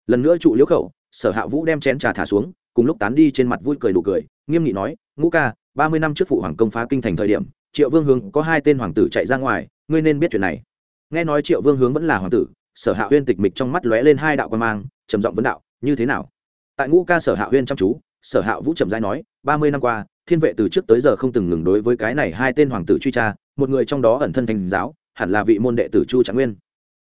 Lần nữa trụ liễu khẩu, sở hạ vũ đem chén trà thả xuống, cùng lúc tán đi trên mặt vui cười đủ cười, nghiêm nghị nói, ngũ ca, ba mươi năm trước phụ hoàng công phá kinh thành thời điểm, triệu vương hướng có hai tên hoàng tử chạy ra ngoài, ngươi nên biết chuyện này. Nghe nói triệu vương hướng vẫn là hoàng tử, sở hạ huyên tịch mịch trong mắt lóe lên hai đạo quan mang, trầm giọng vấn đạo, như thế nào? Tại ngũ ca sở hạ huyên chăm chú, sở hạ vũ trầm giai nói, ba mươi năm qua, thiên vệ từ trước tới giờ không từng ngừng đối với cái này hai tên hoàng tử truy tra, một người trong đó ẩn thân thành giáo, hẳn là vị môn đệ tử chu trạng nguyên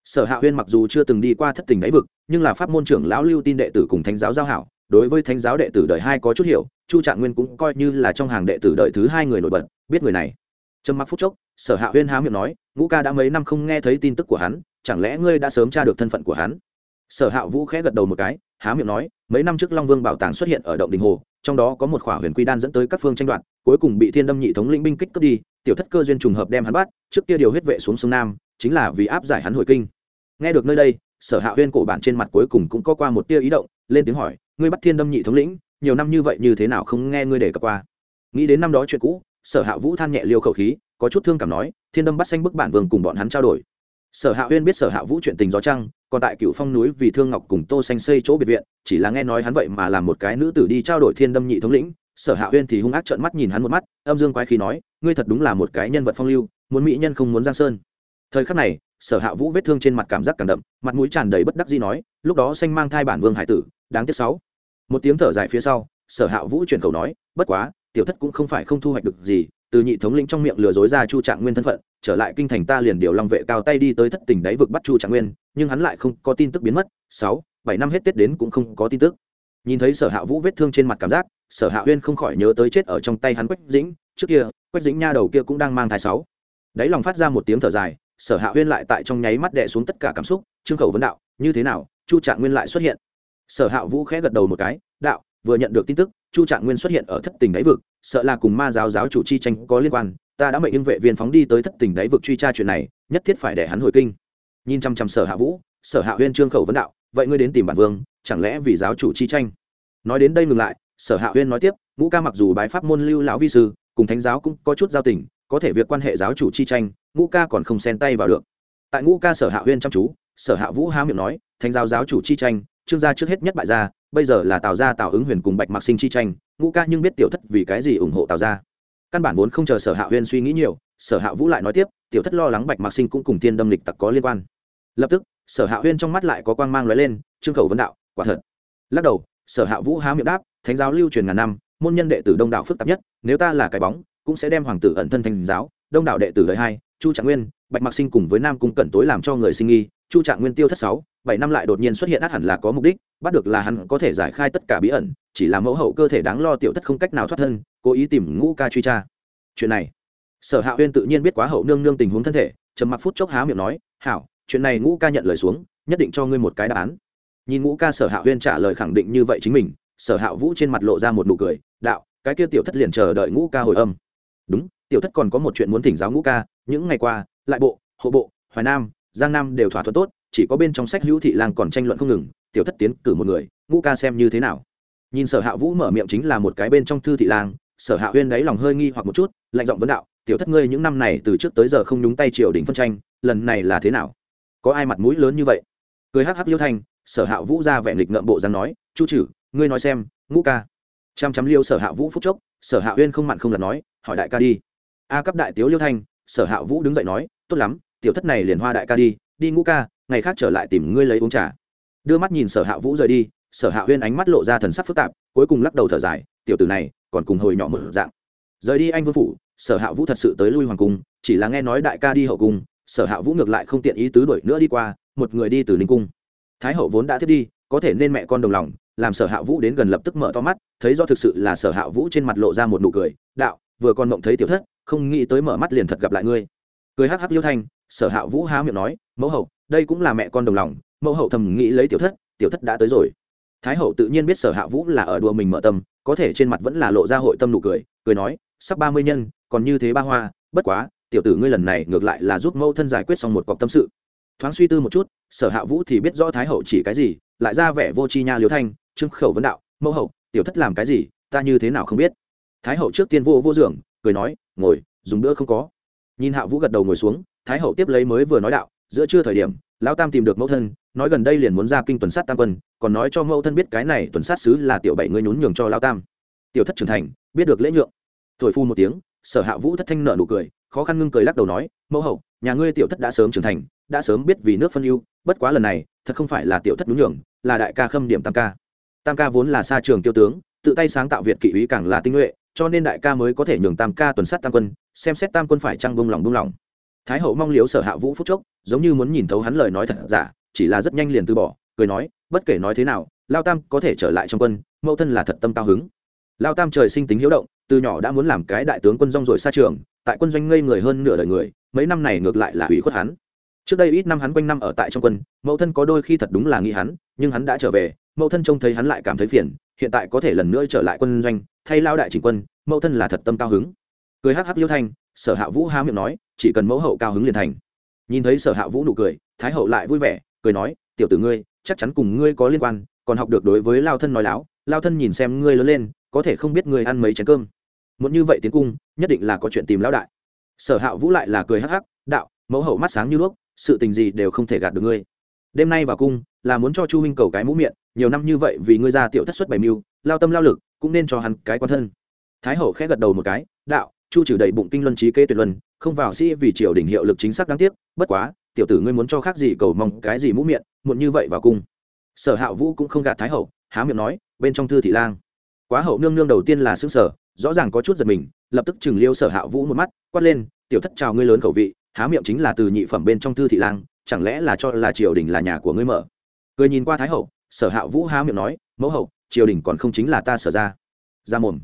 sở hạ huyên mặc dù chưa từng đi qua thất tình đáy vực, nhưng là pháp môn trưởng lão lưu tin đệ tử cùng thánh giáo giao hảo, đối với thánh giáo đệ tử đời hai có chút hiểu, chu trạng nguyên cũng coi như là trong hàng đệ tử đời thứ hai người nổi bật, biết người này. Trầm mặc phút chốc, sở hạ huyên há miệng nói, ngũ ca đã mấy năm không nghe thấy tin tức của hắn, chẳng lẽ ngươi đã sớm tra được thân phận của hắn? Sở hạ vũ khẽ gật đầu một cái, há miệng nói, mấy năm trước long vương bảo tàng xuất hiện ở động đình hồ, trong đó có một khỏa huyền quy đan dẫn tới các phương tranh đoạt, cuối cùng bị thiên đâm nhị thống lĩnh binh kích cướp đi, tiểu thất cơ duyên trùng hợp đem hắn bắt, trước kia điều huyết vệ xuống sông nam, chính là vì áp giải hắn hồi kinh nghe được nơi đây, sở hạ huyên cổ bản trên mặt cuối cùng cũng có qua một tia ý động, lên tiếng hỏi, ngươi bắt thiên đâm nhị thống lĩnh, nhiều năm như vậy như thế nào không nghe ngươi để cập qua? Nghĩ đến năm đó chuyện cũ, sở hạ vũ than nhẹ liêu khẩu khí, có chút thương cảm nói, thiên đâm bắt xanh bức bản vương cùng bọn hắn trao đổi. Sở hạ huyên biết sở hạ vũ chuyện tình gió trăng, còn tại cựu phong núi vì thương ngọc cùng tô xanh xây chỗ biệt viện, chỉ là nghe nói hắn vậy mà làm một cái nữ tử đi trao đổi thiên đâm nhị thống lĩnh, sở hạ huyên thì hung ác trợn mắt nhìn hắn một mắt, âm dương quái khí nói, ngươi thật đúng là một cái nhân vật phong lưu, muốn mỹ nhân không muốn giang sơn. Thời khắc này sở hạ vũ vết thương trên mặt cảm giác càng đậm, mặt mũi tràn đầy bất đắc dĩ nói, lúc đó xanh mang thai bản vương hải tử, đáng tiếc sáu. Một tiếng thở dài phía sau, sở hạ vũ chuyển khẩu nói, bất quá, tiểu thất cũng không phải không thu hoạch được gì, từ nhị thống lĩnh trong miệng lừa dối ra chu trạng nguyên thân phận, trở lại kinh thành ta liền điều long vệ cao tay đi tới thất tỉnh đáy vực bắt chu trạng nguyên, nhưng hắn lại không có tin tức biến mất, sáu, bảy năm hết tết đến cũng không có tin tức. Nhìn thấy sở hạ vũ vết thương trên mặt cảm giác, sở hạ huyên không khỏi nhớ tới chết ở trong tay hắn quách dĩnh, trước kia, quách dĩnh nha đầu kia cũng đang mang thai sáu. Đáy lòng phát ra một tiếng thở dài sở hạ huyên lại tại trong nháy mắt đè xuống tất cả cảm xúc, trương khẩu vấn đạo, như thế nào? Chu trạng nguyên lại xuất hiện. Sở hạ vũ khẽ gật đầu một cái, đạo, vừa nhận được tin tức, chu trạng nguyên xuất hiện ở thất tình đáy vực, sợ là cùng ma giáo giáo chủ chi tranh có liên quan, ta đã mệnh những vệ viên phóng đi tới thất tình đáy vực truy tra chuyện này, nhất thiết phải để hắn hồi kinh. Nhìn chăm chăm sở hạ vũ, sở hạ huyên, trương khẩu vấn đạo, vậy ngươi đến tìm bản vương, chẳng lẽ vì giáo chủ chi tranh? Nói đến đây ngừng lại, sở hạ huyên nói tiếp, ngũ ca mặc dù bái pháp môn lưu lão vi sư, cùng thánh giáo cũng có chút giao tình có thể việc quan hệ giáo chủ chi tranh, ngũ ca còn không xen tay vào được. Tại ngũ ca sở hạ huyên chăm chú, sở hạ vũ há miệng nói, thánh giáo giáo chủ chi tranh, trương gia trước hết nhất bại gia, bây giờ là tào gia tào ứng huyền cùng bạch mặc sinh chi tranh, ngũ ca nhưng biết tiểu thất vì cái gì ủng hộ tào gia. Căn bản vốn không chờ sở hạ huyên suy nghĩ nhiều, sở hạ vũ lại nói tiếp, tiểu thất lo lắng bạch mạc sinh cũng cùng tiên đâm lịch tặc có liên quan. Lập tức, sở hạ huyên trong mắt lại có quang mang l ó e lên, trương khẩu vấn đạo, quả thật. Lắc đầu, sở hạ vũ há miệng đáp, thánh giáo lưu truyền ngàn năm, môn nhân đệ tử đông đạo phức tạp nhất, nếu ta là cái bóng cũng sẽ đem hoàng tử ẩn thân thành giáo, đông đảo đệ tử đời hai, chu trạng nguyên, bạch mạc sinh cùng với nam cung cẩn tối làm cho người sinh nghi, chu trạng nguyên tiêu thất sáu, bảy năm lại đột nhiên xuất hiện át hẳn là có mục đích, bắt được là hắn có thể giải khai tất cả bí ẩn, chỉ là mẫu hậu cơ thể đáng lo tiểu thất không cách nào thoát thân, cố ý tìm ngũ ca truy tra. Chuyện này, sở hạ huyên tự nhiên biết quá hậu nương nương tình huống thân thể, trầm mặc phút chốc há miệng nói, hảo, chuyện này ngũ ca nhận lời xuống, nhất định cho ngươi một cái đáp án. Nhìn ngũ ca sở hạ huyên trả lời khẳng định như vậy chính mình, sở hạ vũ trên mặt lộ ra một nụ cười, đạo, cái kia tiểu thất liền chờ đợi ngũ ca hồi âm đúng, tiểu thất còn có một chuyện muốn thỉnh giáo ngũ ca, những ngày qua, lại bộ, hộ bộ, hoài nam, giang nam đều thỏa thuận tốt, chỉ có bên trong sách hữu thị lang còn tranh luận không ngừng, tiểu thất tiến cử một người, ngũ ca xem như thế nào. Nhìn sở hạ vũ mở miệng chính là một cái bên trong thư thị lang, sở hạ huyên đáy lòng hơi nghi hoặc một chút, lạnh giọng vấn đạo, tiểu thất ngươi những năm này từ trước tới giờ không nhúng tay triều đình phân tranh, lần này là thế nào? Có ai mặt mũi lớn như vậy? Cười hắc hắc liêu thanh, sở hạ vũ ra vẻ nghịch ngợm bộ dáng nói, chu chử ngươi nói xem, ngũ ca. Chăm chăm liêu sở hạ vũ phúc chốc, sở hạ huyên không mặn không lần nói hỏi đại ca đi. A cấp đại tiếu liêu thanh, sở hạ vũ đứng dậy nói, tốt lắm, tiểu thất này liền hoa đại ca đi đi ngũ ca, ngày khác trở lại tìm ngươi lấy uống trà. Đưa mắt nhìn sở hạ vũ rời đi, sở hạ huyên ánh mắt lộ ra thần sắc phức tạp, cuối cùng lắc đầu thở dài, tiểu tử này, còn cùng hồi nhỏ mở dạng. Rời đi anh vương phủ, sở hạ vũ thật sự tới lui hoàng cung, chỉ là nghe nói đại ca đi hậu cung, sở hạ vũ ngược lại không tiện ý tứ đổi nữa đi qua, một người đi từ ninh cung. Thái hậu vốn đã thiết đi, có thể nên mẹ con đồng lòng, làm sở hạ vũ đến gần lập tức mở to mắt, thấy do thực sự là sở hạ vũ trên mặt lộ ra một nụ cười, đạo vừa còn mộng thấy tiểu thất, không nghĩ tới mở mắt liền thật gặp lại ngươi. Cười hắc hắc liêu thanh, sở hạ vũ há miệng nói, mẫu hậu, đây cũng là mẹ con đồng lòng, mẫu hậu thầm nghĩ lấy tiểu thất tiểu thất đã tới rồi. Thái hậu tự nhiên biết sở hạ vũ là ở đùa mình mở tâm, có thể trên mặt vẫn là lộ ra hội tâm nụ cười cười nói, sắp ba mươi nhân, còn như thế ba hoa, bất quá, tiểu tử ngươi lần này ngược lại là giúp mẫu thân giải quyết xong một cọc tâm sự. Thoáng suy tư một chút, sở hạ vũ thì biết rõ thái hậu chỉ cái gì, lại ra vẻ vô tri nha liêu thanh trưng khẩu vấn đạo, mẫu hậu, tiểu thất làm cái gì, ta như thế nào không biết thái hậu trước tiên vô vô giường, cười nói, ngồi, dùng bữa không có. Nhìn hạ vũ gật đầu ngồi xuống, thái hậu tiếp lấy mới vừa nói đạo, giữa trưa thời điểm, lão tam tìm được mẫu thân, nói gần đây liền muốn ra kinh tuần sát tam quân, còn nói cho mẫu thân biết cái này tuần sát sứ là tiểu bảy ngươi nhún nhường cho lão tam. Tiểu thất trưởng thành, biết được lễ nhượng. Thổi phu một tiếng, sở hạ vũ thất thanh nợ nụ cười, khó khăn ngưng cười lắc đầu nói, mẫu hậu, nhà ngươi tiểu thất đã sớm trưởng thành, đã sớm biết vì nước phân ưu, bất quá lần này, thật không phải là tiểu thất nhún nhường, là đại ca khâm điểm tam ca. Tam ca vốn là xa trường tiêu tướng, tự tay sáng tạo việt kỵ úy càng là tinh nhuệ cho nên đại ca mới có thể nhường tam ca tuần sát tam quân, xem xét tam quân phải trăng bông lòng bông lòng. Thái hậu mong liếu sở hạ vũ phúc chốc, giống như muốn nhìn thấu hắn lời nói thật giả, chỉ là rất nhanh liền từ bỏ, cười nói, bất kể nói thế nào, lao tam có thể trở lại trong quân, mẫu thân là thật tâm cao hứng. Lao tam trời sinh tính hiếu động, từ nhỏ đã muốn làm cái đại tướng quân rong rồi xa trường, tại quân doanh ngây người hơn nửa đời người, mấy năm này ngược lại là hủy khuất hắn. Trước đây ít năm hắn quanh năm ở tại trong quân, mẫu thân có đôi khi thật đúng là nghĩ hắn, nhưng hắn đã trở về, mẫu thân trông thấy hắn lại cảm thấy phiền, hiện tại có thể lần nữa trở lại quân doanh thay lao đại chỉnh quân, mẫu thân là thật tâm cao hứng. Cười hắc hắc liêu thanh, sở hạ vũ há miệng nói, chỉ cần mẫu hậu cao hứng liền thành. Nhìn thấy sở hạ vũ nụ cười, thái hậu lại vui vẻ, cười nói, tiểu tử ngươi, chắc chắn cùng ngươi có liên quan, còn học được đối với lao thân nói láo. Lao thân nhìn xem ngươi lớn lên, có thể không biết ngươi ăn mấy chén cơm. Muốn như vậy tiến cung, nhất định là có chuyện tìm lão đại. Sở hạ vũ lại là cười hắc hắc, đạo, mẫu hậu mắt sáng như đuốc, sự tình gì đều không thể gạt được ngươi. Đêm nay vào cung, là muốn cho chu huynh cầu cái mũ miệng, nhiều năm như vậy vì ngươi ra tiểu thất xuất bảy mưu, lao tâm lao lực cũng nên cho hắn cái quan thân. Thái hậu khẽ gật đầu một cái, đạo, chu trừ đầy bụng kinh luân trí kế tuyệt luân, không vào sĩ vì triều đình hiệu lực chính xác đáng tiếc, bất quá, tiểu tử ngươi muốn cho khác gì cầu mong cái gì mũ miệng, muộn như vậy vào cung. Sở hạ vũ cũng không gạt thái hậu, há miệng nói, bên trong thư thị lang. Quá hậu nương nương đầu tiên là xương sở rõ ràng có chút giật mình, lập tức chừng liêu sở hạ vũ một mắt, quát lên, tiểu thất chào ngươi lớn khẩu vị, há miệng chính là từ nhị phẩm bên trong thư thị lang, chẳng lẽ là cho là triều đình là nhà của ngươi mở? Cười nhìn qua thái hậu, sở hạ vũ há miệng nói, mẫu hậu triều đình còn không chính là ta sở ra. Ra mồm.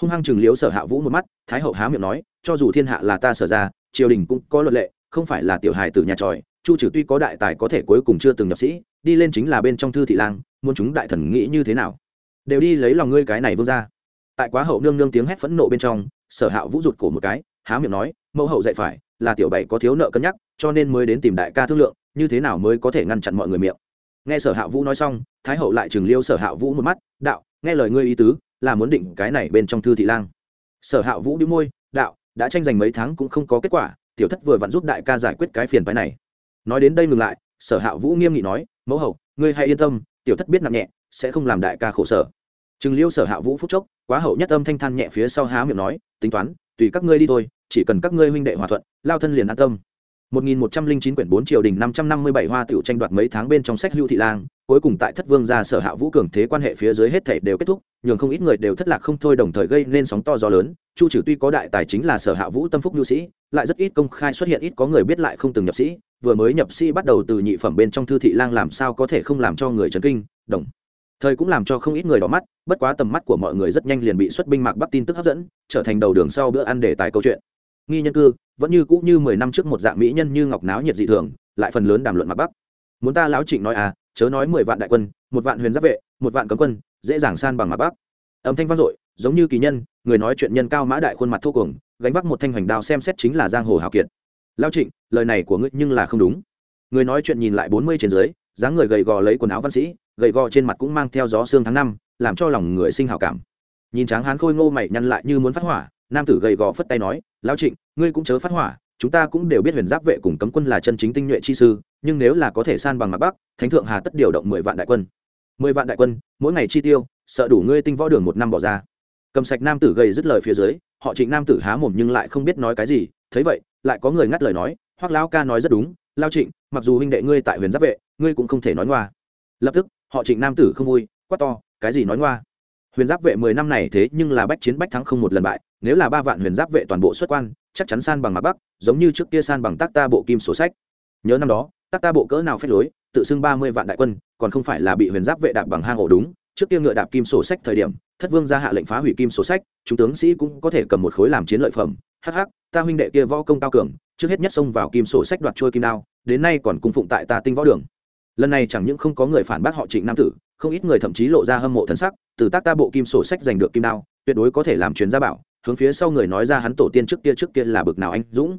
Hung hăng chừng liếu sở hạ vũ một mắt, thái hậu há miệng nói, cho dù thiên hạ là ta sở ra, triều đình cũng có luật lệ, không phải là tiểu hài từ nhà tròi. Chu trừ tuy có đại tài có thể cuối cùng chưa từng nhập sĩ, đi lên chính là bên trong thư thị lang, muốn chúng đại thần nghĩ như thế nào? Đều đi lấy lòng ngươi cái này vương ra tại quá hậu nương nương tiếng hét phẫn nộ bên trong, sở hạ vũ rụt cổ một cái, há miệng nói, mẫu hậu dạy phải, là tiểu bảy có thiếu nợ cân nhắc, cho nên mới đến tìm đại ca thương lượng, như thế nào mới có thể ngăn chặn mọi người miệng? Nghe sở hạ vũ nói xong, thái hậu lại chừng liêu sở hạ vũ một mắt, đạo, nghe lời ngươi ý tứ, là muốn định cái này bên trong thư thị lang. Sở hạ vũ đĩu môi, đạo, đã tranh giành mấy tháng cũng không có kết quả, tiểu thất vừa vặn giúp đại ca giải quyết cái phiền phái này. Nói đến đây ngừng lại, sở hạ vũ nghiêm nghị nói, mẫu hậu, ngươi hãy yên tâm, tiểu thất biết nặng nhẹ, sẽ không làm đại ca khổ sở. Chừng liêu sở hạ vũ phúc chốc, quá hậu nhất âm thanh than nhẹ phía sau há miệng nói, tính toán, tùy các ngươi đi thôi, chỉ cần các ngươi huynh đệ hòa thuận, lao thân liền an tâm. 1109 quyển 4 triều đình 557 hoa tiểu tranh đoạt mấy tháng bên trong sách hưu thị lang, cuối cùng tại Thất Vương gia sở hạ vũ cường thế quan hệ phía dưới hết thảy đều kết thúc, nhường không ít người đều thất lạc không thôi đồng thời gây nên sóng to gió lớn, Chu trừ tuy có đại tài chính là sở hạ vũ tâm phúc nhu sĩ, lại rất ít công khai xuất hiện ít có người biết lại không từng nhập sĩ, vừa mới nhập sĩ bắt đầu từ nhị phẩm bên trong thư thị lang làm sao có thể không làm cho người chấn kinh, đồng. Thời cũng làm cho không ít người đỏ mắt, bất quá tầm mắt của mọi người rất nhanh liền bị xuất binh mạc Bắc tin tức hấp dẫn, trở thành đầu đường sau bữa ăn để tài câu chuyện. Nghi nhân cư vẫn như cũ như mười năm trước một dạng mỹ nhân như ngọc náo nhiệt dị thường, lại phần lớn đàm luận mặt bắc. Muốn ta lão trịnh nói à chớ nói mười vạn đại quân, một vạn huyền giáp vệ, một vạn cấm quân, dễ dàng san bằng mặt bắc. Âm thanh vang dội, giống như kỳ nhân, người nói chuyện nhân cao mã đại khuôn mặt thô cuồng, gánh vác một thanh hoành đao xem xét chính là giang hồ hào kiệt. Lao trịnh, lời này của ngươi nhưng là không đúng. Người nói chuyện nhìn lại bốn mươi trên dưới, dáng người gầy gò lấy quần áo văn sĩ, gầy gò trên mặt cũng mang theo gió xương tháng năm, làm cho lòng người sinh hào cảm. Nhìn tráng hán khôi ngô mày nhăn lại như muốn phát hỏa nam tử gầy gò phất tay nói, lão trịnh, ngươi cũng chớ phát hỏa, chúng ta cũng đều biết huyền giáp vệ cùng cấm quân là chân chính tinh nhuệ chi sư, nhưng nếu là có thể san bằng mặt bắc, thánh thượng hà tất điều động mười vạn đại quân. Mười vạn đại quân, mỗi ngày chi tiêu, sợ đủ ngươi tinh võ đường một năm bỏ ra. Cầm sạch nam tử gầy dứt lời phía dưới, họ trịnh nam tử há mồm nhưng lại không biết nói cái gì, thấy vậy, lại có người ngắt lời nói hoặc lão ca nói rất đúng lao trịnh, mặc dù huynh đệ ngươi tại huyền giáp vệ, ngươi cũng không thể nói ngoa. Lập tức, họ trịnh nam tử không vui, quát to, cái gì nói ngoa? Huyền giáp vệ mười năm này thế nhưng là bách chiến bách thắng không một lần bại, nếu là ba vạn huyền giáp vệ toàn bộ xuất quan, chắc chắn san bằng mặt bắc, giống như trước kia san bằng tác ta bộ kim sổ sách. Nhớ năm đó tác ta bộ cỡ nào phép lối, tự xưng ba mươi vạn đại quân, còn không phải là bị huyền giáp vệ đạp bằng hang ổ đúng. Trước kia ngựa đạp kim sổ sách thời điểm, thất vương ra hạ lệnh phá hủy kim sổ sách, chúng tướng sĩ cũng có thể cầm một khối làm chiến lợi phẩm. Hh ta huynh đệ kia võ công cao cường, trước hết nhất xông vào kim sổ sách đoạt trôi kim đao, đến nay còn cung phụng tại ta tinh võ đường. Lần này chẳng những không có người phản bác họ trịnh nam tử không ít người thậm chí lộ ra hâm mộ thân sắc, từ tác ta bộ kim sổ sách giành được kim đao, tuyệt đối có thể làm chuyến gia bảo, hướng phía sau người nói ra hắn tổ tiên trước kia trước kia là bực nào anh dũng.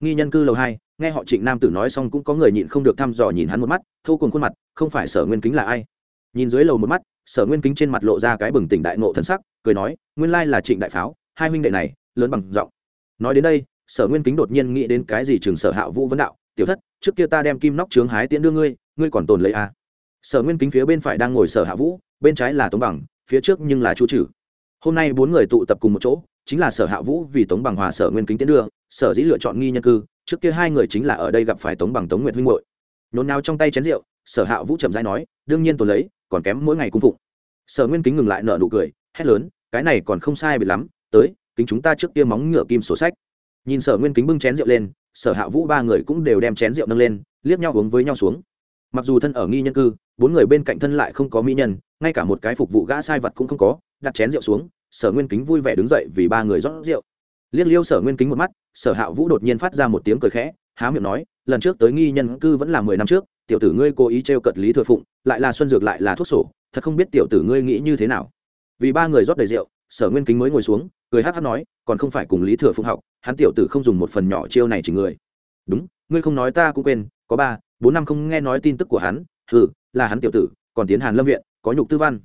Nghi nhân cư lầu hai, nghe họ trịnh nam tử nói xong cũng có người nhịn không được thăm dò nhìn hắn một mắt, thô cùng khuôn mặt, không phải sở nguyên kính là ai? Nhìn dưới lầu một mắt, sở nguyên kính trên mặt lộ ra cái bừng tỉnh đại nộ thân sắc, cười nói, nguyên lai là trịnh đại pháo, hai huynh đệ này, lớn bằng giọng. Nói đến đây, sở nguyên kính đột nhiên nghĩ đến cái gì trường sở hạ vũ vấn đạo, tiểu thất, trước kia ta đem kim nóc trướng hái tiễn đưa ngươi ngươi còn tồn lấy à sở nguyên kính phía bên phải đang ngồi sở hạ vũ, bên trái là tống bằng, phía trước nhưng là chu trừ. Hôm nay bốn người tụ tập cùng một chỗ, chính là sở hạ vũ vì tống bằng hòa sở nguyên kính tiến đưa, sở dĩ lựa chọn nghi nhân cư, trước kia hai người chính là ở đây gặp phải tống bằng tống nguyện huynh hội nhốn nao trong tay chén rượu, sở hạ vũ chậm dãi nói, đương nhiên tôi lấy, còn kém mỗi ngày cung phụng. Sở nguyên kính ngừng lại nợ nụ cười, hét lớn, cái này còn không sai bị lắm, tới, kính chúng ta trước kia móng ngựa kim sổ sách. Nhìn sở nguyên kính bưng chén rượu lên, sở hạ vũ ba người cũng đều đem chén rượu nâng lên, liếc nhau uống với nhau xuống. Mặc dù thân ở nghi nhân cư bốn người bên cạnh thân lại không có mỹ nhân, ngay cả một cái phục vụ gã sai vật cũng không có, đặt chén rượu xuống, sở nguyên kính vui vẻ đứng dậy vì ba người rót rượu. Liếc liêu sở nguyên kính một mắt, sở hạ vũ đột nhiên phát ra một tiếng cười khẽ, há miệng nói, lần trước tới nghi nhân cư vẫn là mười năm trước, tiểu tử ngươi cố ý t r e o cật lý thừa phụng, lại là xuân dược lại là thuốc sổ, thật không biết tiểu tử ngươi nghĩ như thế nào. Vì ba người rót đầy rượu, sở nguyên kính mới ngồi xuống, cười hát hát nói, còn không phải cùng lý thừa phụng học, hắn tiểu tử không dùng một phần nhỏ chiêu này chỉ người. Đúng, ngươi không nói ta cũng quên, có ba, bốn năm không nghe nói tin tức của hắn ừ là hắn tiểu tử, còn tiến hàn lâm viện, có nhục tư văn.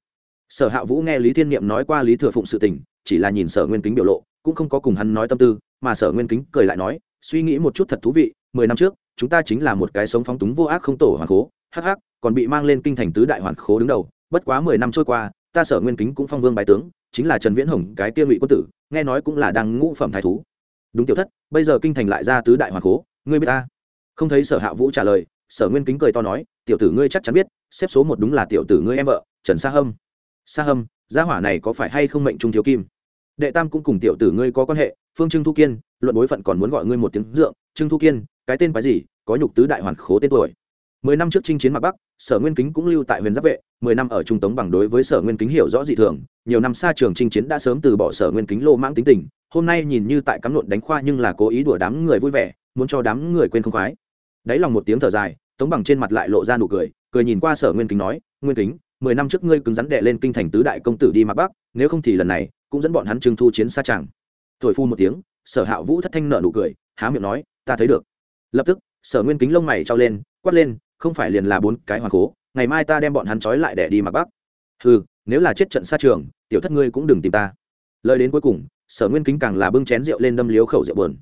Sở hạ vũ nghe lý thiên niệm nói qua lý thừa phụng sự tình, chỉ là nhìn sở nguyên kính biểu lộ, cũng không có cùng hắn nói tâm tư, mà sở nguyên kính cười lại nói, suy nghĩ một chút thật thú vị, mười năm trước, chúng ta chính là một cái sống phóng túng vô ác không tổ hoàn khố, hắc hắc, còn bị mang lên kinh thành tứ đại hoàn khố đứng đầu, bất quá mười năm trôi qua, ta sở nguyên kính cũng phong vương bài tướng, chính là trần viễn hồng, cái kia ngụy quân tử, nghe nói cũng là đang ngũ phẩm thái thú. Đúng tiểu thất, bây giờ kinh thành lại ra tứ đại hoàn khố, ngươi biết ta? Không thấy sở hạ vũ trả lời, sở nguyên kính cười to nói tiểu tử ngươi chắc chắn biết, xếp số một đúng là tiểu tử ngươi em vợ, trần sa hâm. Sa hâm, gia hỏa này có phải hay không mệnh trung thiếu kim? Đệ tam cũng cùng tiểu tử ngươi có quan hệ, phương Trương thu kiên, luận bối phận còn muốn gọi ngươi một tiếng dượng, Trương thu kiên, cái tên cái gì, có nhục tứ đại hoàn khố tên tuổi. Mười năm trước chinh chiến mặt bắc, sở nguyên kính cũng lưu tại huyền giáp vệ, mười năm ở trung tống bằng đối với sở nguyên kính hiểu rõ dị thường, nhiều năm xa trường chinh chiến đã sớm từ bỏ sở nguyên kính lô mãng tính tình, hôm nay nhìn như tại cắm lộn đánh khoa nhưng là cố ý đùa đám người vui vẻ, muốn cho đám người quên không khoái. Đáy lòng một tiếng thở dài tống bằng trên mặt lại lộ ra nụ cười cười nhìn qua sở nguyên kính nói, nguyên kính, mười năm trước ngươi cứng rắn đệ lên kinh thành tứ đại công tử đi mặc bắc, nếu không thì lần này cũng dẫn bọn hắn trưng thu chiến xa tràng thổi phu một tiếng, sở hạ vũ thất thanh nợ nụ cười, há miệng nói, ta thấy được. Lập tức, sở nguyên kính lông mày trao lên, quát lên, không phải liền là bốn cái hoàng cố, ngày mai ta đem bọn hắn trói lại để đi mặc bắc. Ừ nếu là chết trận xa trường, tiểu thất ngươi cũng đừng tìm ta. Lời đến cuối cùng, sở nguyên kính càng là bưng chén rượu lên đâm liếu khẩu rượu bờn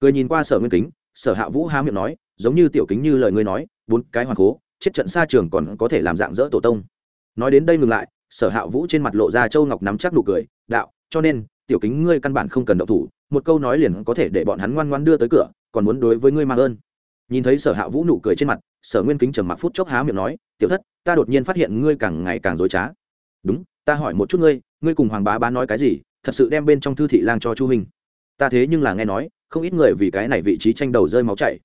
cười nhìn qua sở nguyên kính, sở hạ vũ há miệng nói giống như tiểu kính như lời ngươi nói, bốn cái hoàng cố chết trận xa trường còn có thể làm dạng dỡ tổ tông. Nói đến đây ngừng lại, sở hạ vũ trên mặt lộ ra châu ngọc nắm chắc nụ cười, đạo, cho nên, tiểu kính ngươi căn bản không cần động thủ, một câu nói liền có thể để bọn hắn ngoan ngoan đưa tới cửa, còn muốn đối với ngươi mang ơn. Nhìn thấy sở hạ vũ nụ cười trên mặt, sở nguyên kính trầm mặc phút chốc há miệng nói, tiểu thất, ta đột nhiên phát hiện ngươi càng ngày càng dối trá. Đúng, ta hỏi một chút ngươi ngươi cùng hoàng bá bá nói cái gì, thật sự đem bên trong thư thị lang cho chu huynh? Ta thế nhưng là nghe nói, không ít người vì cái này vị trí tranh đầu rơi máu chảy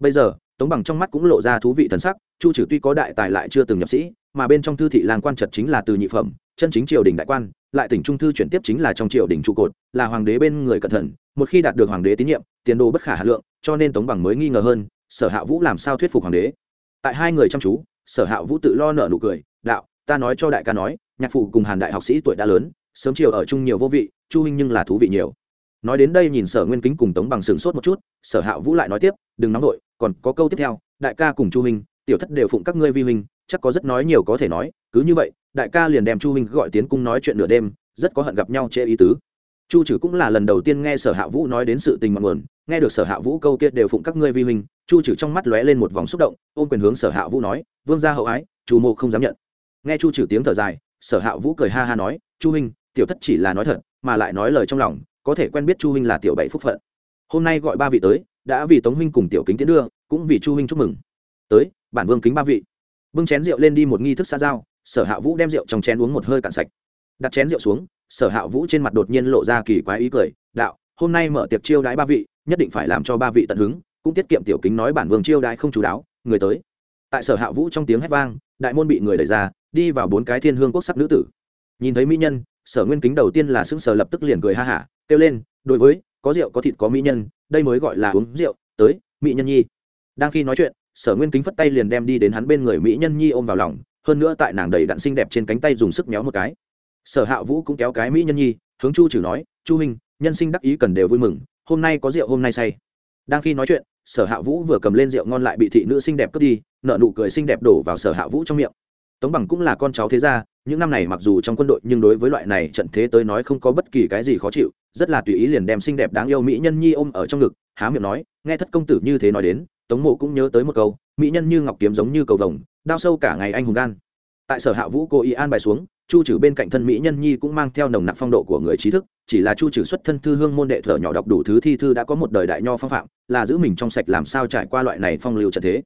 bây giờ, tống bằng trong mắt cũng lộ ra thú vị thần sắc, chu trừ tuy có đại tài lại chưa từng nhập sĩ, mà bên trong thư thị làng quan trật chính là từ nhị phẩm, chân chính triều đình đại quan, lại tỉnh trung thư chuyển tiếp chính là trong triều đình trụ cột, là hoàng đế bên người cẩn thận, một khi đạt được hoàng đế tín nhiệm, tiền đồ bất khả hà lượng, cho nên tống bằng mới nghi ngờ hơn, sở hạ vũ làm sao thuyết phục hoàng đế? Tại hai người chăm chú, sở hạ vũ tự lo nợ nụ cười, đạo, ta nói cho đại ca nói, nhạc phụ cùng hàn đại học sĩ tuổi đã lớn, sớm chiều ở chung nhiều vô vị, chu huynh nhưng là thú vị nhiều. Nói đến đây nhìn sở nguyên kính cùng tống bằng sừng sốt một chút, sở hạ vũ lại nói tiếp, đừng nóng vội còn có câu tiếp theo, đại ca cùng chu huynh, tiểu thất đều phụng các ngươi vi huynh, chắc có rất nói nhiều có thể nói, cứ như vậy, đại ca liền đem chu huynh gọi tiến cung nói chuyện nửa đêm, rất có hận gặp nhau chê ý tứ. Chu trừ cũng là lần đầu tiên nghe sở hạ vũ nói đến sự tình mặn nguồn, nghe được sở hạ vũ câu kia đều phụng các ngươi vi huynh, chu trừ trong mắt lóe lên một vòng xúc động, ôm quyền hướng sở hạ vũ nói, vương gia hậu ái, chu mộ không dám nhận. Nghe chu trừ tiếng thở dài, sở hạ vũ cười ha ha nói, chu huynh, tiểu thất chỉ là nói thật, mà lại nói lời trong lòng, có thể quen biết chu huynh là tiểu bảy phúc phận. Hôm nay gọi ba vị tới đã vì tống huynh cùng tiểu kính tiến đưa, cũng vì chu huynh chúc mừng. Tới, bản vương kính ba vị. Bưng chén rượu lên đi một nghi thức xa giao, sở hạ vũ đem rượu trong chén uống một hơi cạn sạch. Đặt chén rượu xuống, sở hạ vũ trên mặt đột nhiên lộ ra kỳ quái ý cười, đạo, hôm nay mở tiệc chiêu đãi ba vị, nhất định phải làm cho ba vị tận hứng, cũng tiết kiệm tiểu kính nói bản vương chiêu đãi không chú đáo, người tới. Tại sở hạ vũ trong tiếng hét vang, đại môn bị người đẩy ra, đi vào bốn cái thiên hương quốc sắc nữ tử. Nhìn thấy mỹ nhân, sở nguyên kính đầu tiên là sững sờ lập tức liền cười ha hả, kêu lên, đối với, có rượu có thịt có mỹ nhân đây mới gọi là uống rượu, tới, mỹ nhân nhi. Đang khi nói chuyện, sở nguyên kính phất tay liền đem đi đến hắn bên người mỹ nhân nhi ôm vào lòng, hơn nữa tại nàng đầy đặn xinh đẹp trên cánh tay dùng sức méo một cái. Sở hạ vũ cũng kéo cái mỹ nhân nhi, hướng chu trừ nói, chu huynh, nhân sinh đắc ý cần đều vui mừng, hôm nay có rượu hôm nay say. Đang khi nói chuyện, sở hạ vũ vừa cầm lên rượu ngon lại bị thị nữ xinh đẹp cướp đi nợ nụ cười xinh đẹp đổ vào sở hạ vũ trong miệng tống bằng cũng là con cháu thế gia, những năm này mặc dù trong quân đội nhưng đối với loại này trận thế tới nói không có bất kỳ cái gì khó chịu, rất là tùy ý liền đem xinh đẹp đáng yêu mỹ nhân nhi ôm ở trong ngực, há miệng nói, nghe thất công tử như thế nói đến, tống mộ cũng nhớ tới một câu, mỹ nhân như ngọc kiếm giống như cầu vồng, đao sâu cả ngày anh hùng gan. Tại sở hạ vũ cô ý an bài xuống, chu trừ bên cạnh thân mỹ nhân nhi cũng mang theo nồng nặc phong độ của người trí thức, chỉ là chu trừ xuất thân thư hương môn đệ thở nhỏ đọc đủ thứ thi thư đã có một đời đại nho phong phạm, là giữ mình trong sạch làm sao trải qua loại này phong lưu trận thế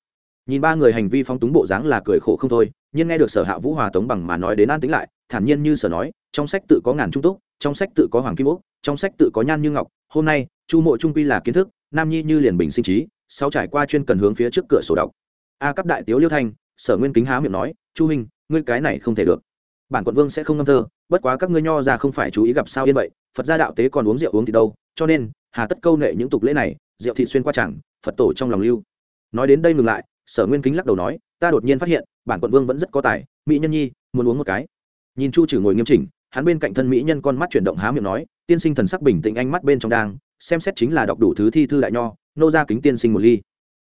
nhìn ba người hành vi phong túng bộ dáng là cười khổ không thôi, nhưng nghe được sở hạ vũ hòa tống bằng mà nói đến an tính lại, thản nhiên như sở nói, trong sách tự có ngàn trung túc, trong sách tự có hoàng kim úc, trong sách tự có nhan như ngọc, hôm nay, chu mộ trung quy là kiến thức, nam nhi như liền bình sinh trí, sau trải qua chuyên cần hướng phía trước cửa sổ đọc. A cấp đại tiếu liêu thanh, sở nguyên kính há miệng nói, chu hình ngươi cái này không thể được. Bản quận vương sẽ không ngâm thơ, bất quá các ngươi nho ra không phải chú ý gặp sao yên vậy, phật gia đạo tế còn uống rượu uống thì đâu, cho nên, hà tất câu nệ những tục lễ này, rượu thị xuyên qua chẳng, phật tổ trong lòng lưu. Nói đến đây ngừng lại sở nguyên kính lắc đầu nói, ta đột nhiên phát hiện, bản quận vương vẫn rất có tài, mỹ nhân nhi, muốn uống một cái. Nhìn chu trừ ngồi nghiêm chỉnh, hắn bên cạnh thân mỹ nhân con mắt chuyển động há miệng nói, tiên sinh thần sắc bình tĩnh ánh mắt bên trong đang, xem xét chính là đọc đủ thứ thi thư đại nho, nô ra kính tiên sinh một ly.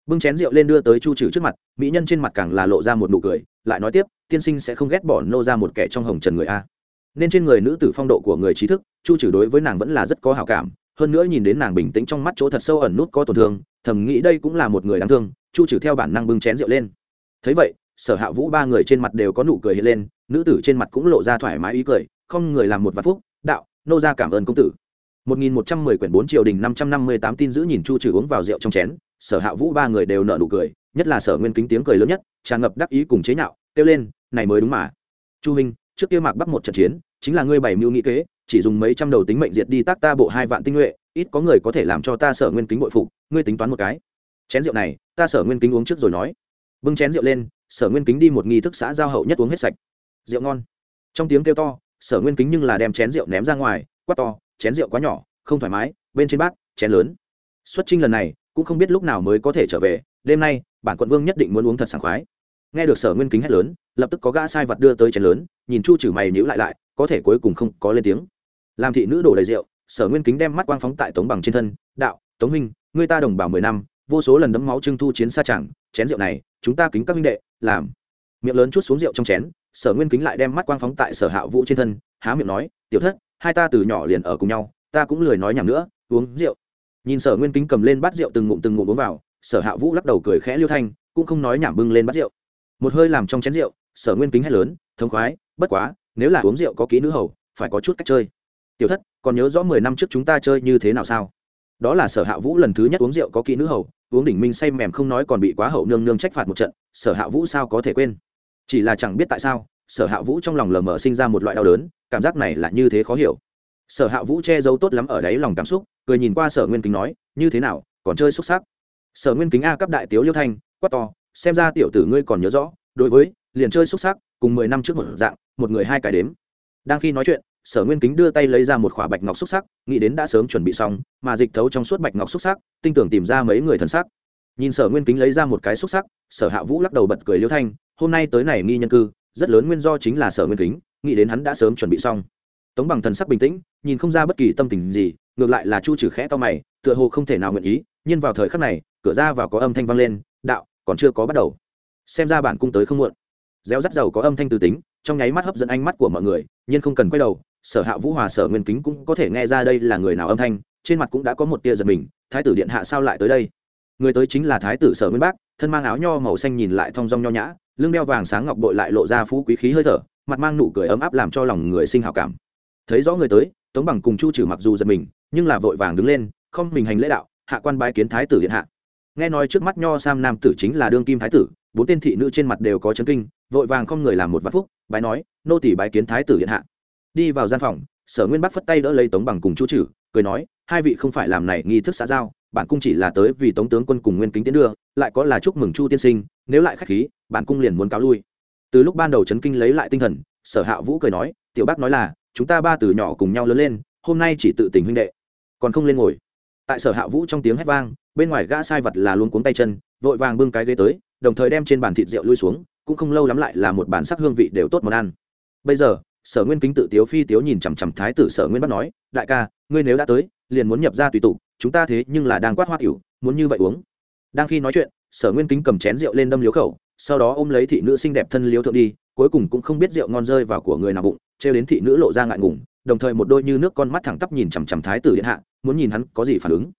Bưng chén rượu lên đưa tới chu trừ trước mặt, mỹ nhân trên mặt càng là lộ ra một nụ cười, lại nói tiếp, tiên sinh sẽ không ghét bỏ nô ra một kẻ trong hồng trần người a. Nên trên người nữ tử phong độ của người trí thức, chu trừ đối với nàng vẫn là rất có hào cảm, hơn nữa nhìn đến nàng bình tĩnh trong mắt chỗ thật sâu ẩn nút có tổn thương, thầm nghĩ đây cũng là một người đáng thương chu trừ theo bản năng bưng chén rượu lên thấy vậy sở hạ vũ ba người trên mặt đều có nụ cười hiện lên nữ tử trên mặt cũng lộ ra thoải mái ý cười không người làm một vạn phúc đạo nô ra cảm ơn công tử 1110 quyển 4 triều đình 558 tin giữ nhìn Chu Trừ uống vào rượu trong chén, Sở Hạ Vũ ba người đều nở nụ cười, nhất là Sở Nguyên Kính tiếng cười lớn nhất, tràn ngập đắc ý cùng chế nhạo, kêu lên, này mới đúng mà. Chu huynh, trước kia Mạc Bắc một trận chiến, chính là ngươi bảy mưu nghị kế, chỉ dùng mấy trăm đầu tính mệnh diệt đi tác ta bộ hai vạn tinh nhuệ, ít có người có thể làm cho ta Sở Nguyên Kính bội phục, ngươi tính toán một cái. Chén rượu này, ta Sở Nguyên Kính uống trước rồi nói. Bưng chén rượu lên, Sở Nguyên Kính đi một nghi thức xã giao hậu nhất uống hết sạch. Rượu ngon. Trong tiếng kêu to, Sở Nguyên Kính nhưng là đem chén rượu ném ra ngoài, quát to, chén rượu quá nhỏ, không thoải mái bên trên bát chén lớn xuất trinh lần này cũng không biết lúc nào mới có thể trở về đêm nay bản quận vương nhất định muốn uống thật sảng khoái nghe được sở nguyên kính hét lớn lập tức có gã sai vật đưa tới chén lớn nhìn chu trừ mày nhữ lại lại có thể cuối cùng không có lên tiếng làm thị nữ đổ đầy rượu sở nguyên kính đem mắt quang phóng tại tống bằng trên thân đạo tống minh, người ta đồng bào mười năm vô số lần đấm máu trưng thu chiến xa chẳng, chén rượu này, chúng ta kính các huynh đệ, làm. Miệng lớn chút xuống rượu trong chén, sở nguyên kính lại đem mắt quang phóng tại sở hạ vũ trên thân, há miệng nói, tiểu thất, hai ta từ nhỏ liền ở cùng nhau, ta cũng lười nói nhảm nữa, uống rượu. Nhìn sở nguyên kính cầm lên bát rượu từng ngụm từng ngụm uống vào, sở hạ vũ lắc đầu cười khẽ liêu thanh, cũng không nói nhảm bưng lên bát rượu. Một hơi làm trong chén rượu, sở nguyên kính hét lớn, thống khoái, bất quá, nếu là uống rượu có kỹ nữ hầu, phải có chút cách chơi. Tiểu thất, còn nhớ rõ mười năm trước chúng ta chơi như thế nào sao? Đó là sở hạ vũ lần thứ nhất uống rượu có kỹ nữ hầu uống đỉnh minh say mềm không nói còn bị quá hậu nương nương trách phạt một trận, sở hạ vũ sao có thể quên? Chỉ là chẳng biết tại sao, sở hạ vũ trong lòng lờ mờ sinh ra một loại đau đớn, cảm giác này là như thế khó hiểu. Sở hạ vũ che giấu tốt lắm ở đáy lòng cảm xúc, cười nhìn qua sở nguyên kính nói, như thế nào, còn chơi xúc xác sở nguyên kính a cấp đại tiếu liêu thanh, quát to, xem ra tiểu tử ngươi còn nhớ rõ, đối với, liền chơi xúc xác cùng mười năm trước một dạng, một người hai cái đếm. Đang khi nói chuyện sở nguyên kính đưa tay lấy ra một khỏa bạch ngọc xúc sắc, nghĩ đến đã sớm chuẩn bị xong, mà dịch thấu trong suốt bạch ngọc xúc sắc, tinh tưởng tìm ra mấy người thần sắc. Nhìn sở nguyên kính lấy ra một cái xúc sắc, sở hạ vũ lắc đầu bật cười liêu thanh, hôm nay tới này nghi nhân cư, rất lớn nguyên do chính là sở nguyên kính, nghĩ đến hắn đã sớm chuẩn bị xong. Tống bằng thần sắc bình tĩnh, nhìn không ra bất kỳ tâm tình gì, ngược lại là chu trừ khẽ to mày, tựa hồ không thể nào nguyện ý, nhưng vào thời khắc này, cửa ra vào có âm thanh vang lên, đạo, còn chưa có bắt đầu. Xem ra bản cung tới không muộn. Réo rắt dầu có âm thanh từ tính, trong nháy mắt hấp dẫn ánh mắt của mọi người, nhưng không cần quay đầu sở hạ vũ hòa sở nguyên kính cũng có thể nghe ra đây là người nào âm thanh, trên mặt cũng đã có một tia giật mình, thái tử điện hạ sao lại tới đây? Người tới chính là thái tử sở nguyên bác, thân mang áo nho màu xanh nhìn lại thong dong nho nhã, lưng đeo vàng sáng ngọc bội lại lộ ra phú quý khí hơi thở, mặt mang nụ cười ấm áp làm cho lòng người sinh hào cảm. Thấy rõ người tới, tống bằng cùng chu trừ mặc dù giật mình, nhưng là vội vàng đứng lên, không mình hành lễ đạo, hạ quan bái kiến thái tử điện hạ. Nghe nói trước mắt nho sam nam tử chính là đương kim thái tử, bốn tên thị nữ trên mặt đều có chấn kinh, vội vàng không người làm một vạn phúc, bái nói, nô tỷ bái kiến thái tử điện hạ đi vào gian phòng, sở nguyên bắc phất tay đỡ lấy tống bằng cùng chu trừ cười nói, hai vị không phải làm này nghi thức xã giao, bản cung chỉ là tới vì tống tướng quân cùng nguyên kính tiến đưa, lại có là chúc mừng chu tiên sinh, nếu lại khách khí, bản cung liền muốn cáo lui. Từ lúc ban đầu chấn kinh lấy lại tinh thần, sở hạ vũ cười nói, tiểu bác nói là, chúng ta ba từ nhỏ cùng nhau lớn lên, hôm nay chỉ tự tình huynh đệ, còn không lên ngồi. Tại sở hạ vũ trong tiếng hét vang, bên ngoài gã sai vật là luôn cuống tay chân, vội vàng bưng cái ghế tới, đồng thời đem trên bàn thịt rượu lui xuống, cũng không lâu lắm lại là một bản sắc hương vị đều tốt món ăn. Bây giờ sở nguyên kính tự tiếu phi tiếu nhìn chằm chằm thái tử sở nguyên bắt nói, đại ca, ngươi nếu đã tới, liền muốn nhập ra tùy tục, chúng ta thế nhưng là đang quát hoa tiểu, muốn như vậy uống. Đang khi nói chuyện, sở nguyên kính cầm chén rượu lên đâm liếu khẩu, sau đó ôm lấy thị nữ xinh đẹp thân liếu thượng đi, cuối cùng cũng không biết rượu ngon rơi vào của người nào bụng, trêu đến thị nữ lộ ra ngại ngùng, đồng thời một đôi như nước con mắt thẳng tắp nhìn chằm chằm thái tử điện hạ, muốn nhìn hắn có gì phản ứng.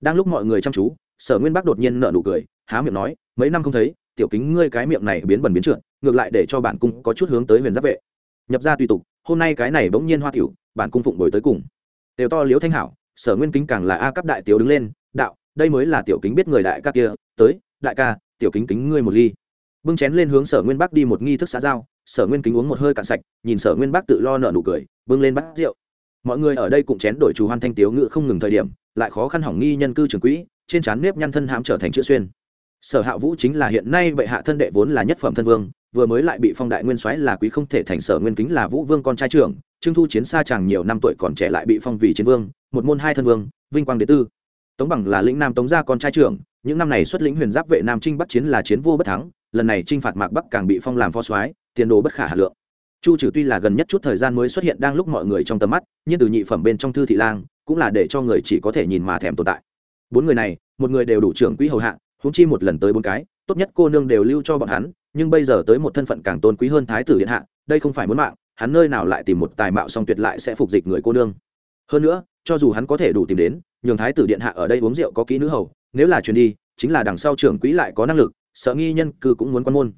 Đang lúc mọi người chăm chú, sở nguyên bắc đột nhiên nợ nụ cười, há miệng nói, mấy năm không thấy, tiểu kính ngươi cái miệng này biến bẩn biến trượt, ngược lại để cho bản cung có chút hướng tới huyền giáp vệ nhập ra tùy tục, hôm nay cái này bỗng nhiên hoa tiểu, bản cung phụng bồi tới cùng. Đều to liếu thanh hảo, sở nguyên kính càng là a cấp đại tiểu đứng lên, đạo, đây mới là tiểu kính biết người đại ca kia, tới, đại ca, tiểu kính kính ngươi một ly. Bưng chén lên hướng sở nguyên bắc đi một nghi thức xã giao, sở nguyên kính uống một hơi cạn sạch, nhìn sở nguyên bắc tự lo nợ nụ cười, bưng lên bắt rượu. Mọi người ở đây cũng chén đổi chủ hoan thanh tiếu ngự không ngừng thời điểm, lại khó khăn hỏng nghi nhân cư trường quỹ, trên trán nếp nhăn thân hãm trở thành chữ xuyên. Sở hạ vũ chính là hiện nay bệ hạ thân đệ vốn là nhất phẩm thân vương vừa mới lại bị phong đại nguyên soái là quý không thể thành sở nguyên kính là vũ vương con trai trưởng trưng thu chiến xa chàng nhiều năm tuổi còn trẻ lại bị phong vì chiến vương, một môn hai thân vương, vinh quang đế tư. Tống bằng là lĩnh nam tống gia con trai trưởng, những năm này xuất lĩnh huyền giáp vệ nam trinh bắc chiến là chiến vô bất thắng, lần này trinh phạt mạc bắc càng bị phong làm phó soái, tiền đồ bất khả hà lượng. Chu trừ tuy là gần nhất chút thời gian mới xuất hiện đang lúc mọi người trong tầm mắt, nhưng từ nhị phẩm bên trong thư thị lang, cũng là để cho người chỉ có thể nhìn mà thèm tồn tại. Bốn người này, một người đều đủ trưởng quỹ hầu hạ húng chi một lần tới bốn cái, tốt nhất cô nương đều lưu cho bọn hắn nhưng bây giờ tới một thân phận càng tôn quý hơn thái tử điện hạ, đây không phải muốn mạng, hắn nơi nào lại tìm một tài mạo song tuyệt lại sẽ phục dịch người cô nương. Hơn nữa, cho dù hắn có thể đủ tìm đến, nhường thái tử điện hạ ở đây uống rượu có kỹ nữ hầu, nếu là chuyến đi, chính là đằng sau trưởng quỹ lại có năng lực, sợ nghi nhân cư cũng muốn quan môn.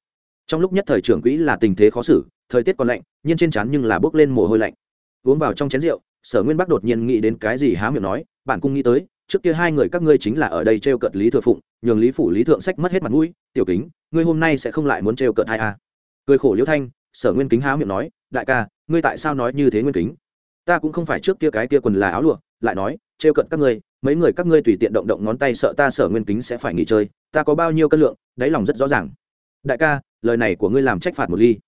Trong lúc nhất thời trưởng quỹ là tình thế khó xử, thời tiết còn lạnh nhưng trên trán nhưng là bước lên mồ hôi lạnh. Uống vào trong chén rượu, sở nguyên bắc đột nhiên nghĩ đến cái gì há miệng nói bản cung nghĩ tới, trước kia hai người các ngươi chính là ở đây t r e o cợt lý thừa phụng nhường lý phủ lý thượng sách mất hết mặt mũi, tiểu kính, ngươi hôm nay sẽ không lại muốn trêu cợt hai a à? cười khổ liễu thanh, sở nguyên kính há miệng nói, đại ca, ngươi tại sao nói như thế nguyên kính? Ta cũng không phải trước kia cái kia quần là áo lụa, lại nói, trêu r cợt các ngươi, mấy người các ngươi tùy tiện động động ngón tay sợ ta sở nguyên kính sẽ phải nghỉ chơi, ta có bao nhiêu cân lượng, đáy lòng rất rõ ràng. Đại ca, lời này của ngươi làm trách phạt một ly.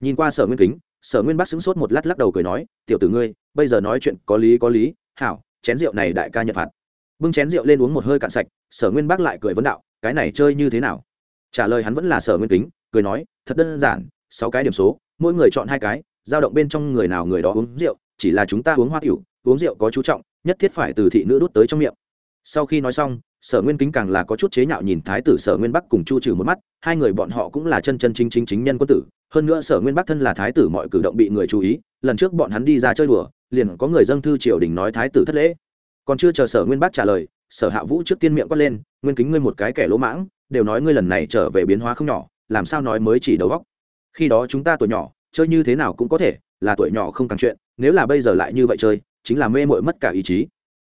Nhìn qua sở nguyên kính, sở nguyên Bắc sững sốt một lát lắc đầu cười nói, tiểu tử ngươi, bây giờ nói chuyện có lý có lý, hảo, chén rượu này đại ca nhận phạt bưng chén rượu lên uống một hơi cạn sạch, sở nguyên bác lại cười vấn đạo, cái này chơi như thế nào? Trả lời hắn vẫn là sở nguyên kính, cười nói, thật đơn giản, sáu cái điểm số, mỗi người chọn hai cái dao động bên trong người nào người đó uống rượu, chỉ là chúng ta uống hoa tiểu, uống rượu có chú trọng, nhất thiết phải từ thị nữ đút tới trong miệng. Sau khi nói xong, sở nguyên kính càng là có chút chế nhạo nhìn thái tử sở nguyên bắc cùng chu trừ một mắt, hai người bọn họ cũng là chân chân chính chính chính nhân quân tử. Hơn nữa sở nguyên bắc thân là thái tử, mọi cử động bị người chú ý, lần trước bọn hắn đi ra chơi đùa, liền có người dâng thư triều đình nói thái tử thất lễ còn chưa chờ sở nguyên bác trả lời, sở hạ vũ trước tiên miệng quát lên, nguyên kính ngươi một cái kẻ lỗ mãng, đều nói ngươi lần này trở về biến hóa không nhỏ, làm sao nói mới chỉ đầu góc khi đó chúng ta tuổi nhỏ, chơi như thế nào cũng có thể, là tuổi nhỏ không càng chuyện, nếu là bây giờ lại như vậy chơi, chính là mê mội mất cả ý chí.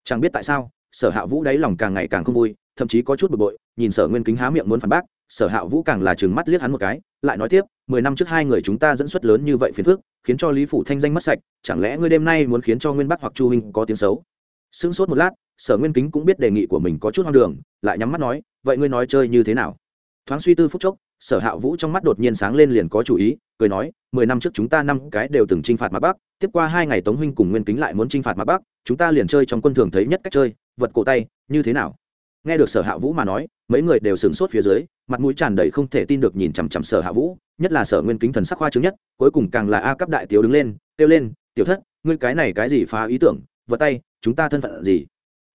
Chẳng biết tại sao, sở hạ vũ đáy lòng càng ngày càng không vui, thậm chí có chút bực bội, nhìn sở nguyên kính há miệng muốn phản bác, sở hạ vũ càng là chừng mắt liếc hắn một cái, lại nói tiếp, mười năm trước hai người chúng ta dẫn xuất lớn như vậy phiền phức, khiến cho lý phủ thanh danh mất sạch, chẳng lẽ ngươi đêm nay muốn khiến cho nguyên bắc hoặc chu huynh có tiếng xấu? Sững sốt một lát, sở nguyên kính cũng biết đề nghị của mình có chút hoang đường, lại nhắm mắt nói, vậy ngươi nói chơi như thế nào? Thoáng suy tư phút chốc, sở hạ vũ trong mắt đột nhiên sáng lên liền có chủ ý, cười nói, mười năm trước chúng ta năm cái đều từng t r i n h phạt mặt bắc, tiếp qua hai ngày tống huynh cùng nguyên kính lại muốn t r i n h phạt mặt bắc, chúng ta liền chơi trong quân thường thấy nhất cách chơi, vật cổ tay, như thế nào? Nghe được sở hạ vũ mà nói, mấy người đều sửng sốt phía dưới, mặt mũi tràn đầy không thể tin được nhìn chằm chằm sở hạ vũ, nhất là sở nguyên kính thần sắc hoa chứng nhất, cuối cùng càng là a cấp đại tiểu đứng lên, kêu lên, tiểu thất, ngươi cái này cái gì phá ý tưởng vật tay, chúng ta thân phận gì?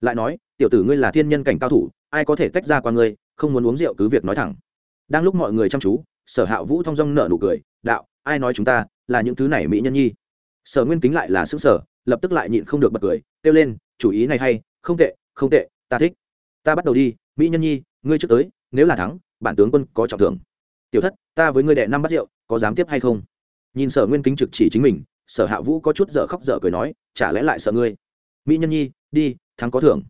Lại nói, tiểu tử ngươi là thiên nhân cảnh cao thủ, ai có thể tách ra qua ngươi, không muốn uống rượu cứ việc nói thẳng. Đang lúc mọi người chăm chú, sở hạ vũ thong dong nở nụ cười, đạo, ai nói chúng ta là những thứ này mỹ nhân nhi? Sở nguyên kính lại là xứng sở lập tức lại nhịn không được bật cười, kêu lên, chủ ý này hay, không tệ không tệ, ta thích. Ta bắt đầu đi, mỹ nhân nhi, ngươi trước tới, nếu là thắng, bản tướng quân có trọng thưởng. Tiểu thất, ta với ngươi đệ năm bắt rượu, có dám tiếp hay không? Nhìn sở nguyên kính trực chỉ chính mình, sở hạ vũ có chút dở khóc dở cười nói, chả lẽ lại sợ ngươi? Mỹ nhân nhi, đi, thắng có thưởng.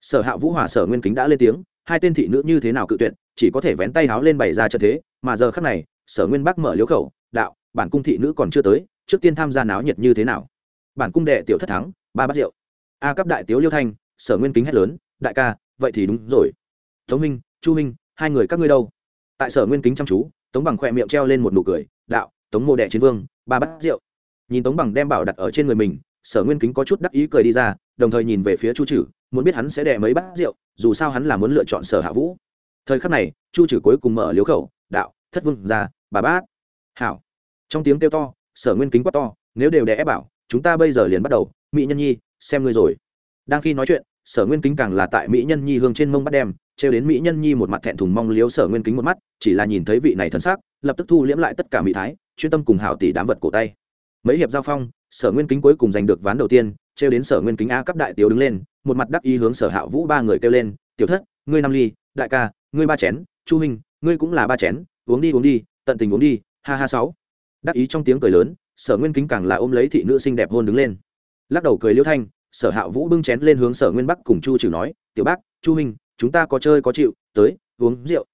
Sở hạ vũ hỏa sở nguyên kính đã lên tiếng, hai tên thị nữ như thế nào cự tuyệt, chỉ có thể vén tay háo lên bày ra trận thế, mà giờ khắc này, sở nguyên bắc mở liếu khẩu, đạo, bản cung thị nữ còn chưa tới, trước tiên tham gia náo nhiệt như thế nào? Bản cung đệ tiểu thất thắng, ba bát rượu. A cấp đại tiếu liêu thanh, sở nguyên kính hét lớn, đại ca, vậy thì đúng rồi. Tống minh, chu minh, hai người các ngươi đâu? Tại sở nguyên kính chăm chú, tống bằng khỏe miệng treo lên một nụ cười, đạo, tống mô đệ chiến vương, ba bát rượu. Nhìn tống bằng đem bảo đặt ở trên người mình sở nguyên kính có chút đắc ý cười đi ra, đồng thời nhìn về phía chu trừ muốn biết hắn sẽ đẻ mấy bát rượu, dù sao hắn là muốn lựa chọn sở hạ vũ. Thời khắc này, chu trừ cuối cùng mở liếu khẩu, đạo, thất vương ra, bà bát. Hảo. Trong tiếng kêu to, sở nguyên kính quát to, nếu đều đẻ ép bảo, chúng ta bây giờ liền bắt đầu, mỹ nhân nhi, xem ngươi rồi. Đang khi nói chuyện, sở nguyên kính càng là tại mỹ nhân nhi hương trên mông bắt đem, trêu đến mỹ nhân nhi một mặt thẹn thùng mong liếu sở nguyên kính một mắt, chỉ là nhìn thấy vị này thân xác lập tức thu liễm lại tất cả mỹ thái, chuyên tâm cùng hảo tỷ đám vật cổ tay mấy hiệp giao phong, sở nguyên kính cuối cùng giành được ván đầu tiên, trêu đến sở nguyên kính a cấp đại tiểu đứng lên, một mặt đắc ý hướng sở hạ vũ ba người kêu lên, tiểu thất, ngươi năm ly, đại ca, ngươi ba chén, chu hình ngươi cũng là ba chén, uống đi uống đi, tận tình uống đi, ha ha sáu. Đắc ý trong tiếng cười lớn, sở nguyên kính càng là ôm lấy thị nữ xinh đẹp hôn đứng lên. Lắc đầu cười liễu thanh, sở hạ vũ bưng chén lên hướng sở nguyên bắc cùng chu trừ nói, tiểu bác, chu hình chúng ta có chơi có chịu, tới, uống rượu.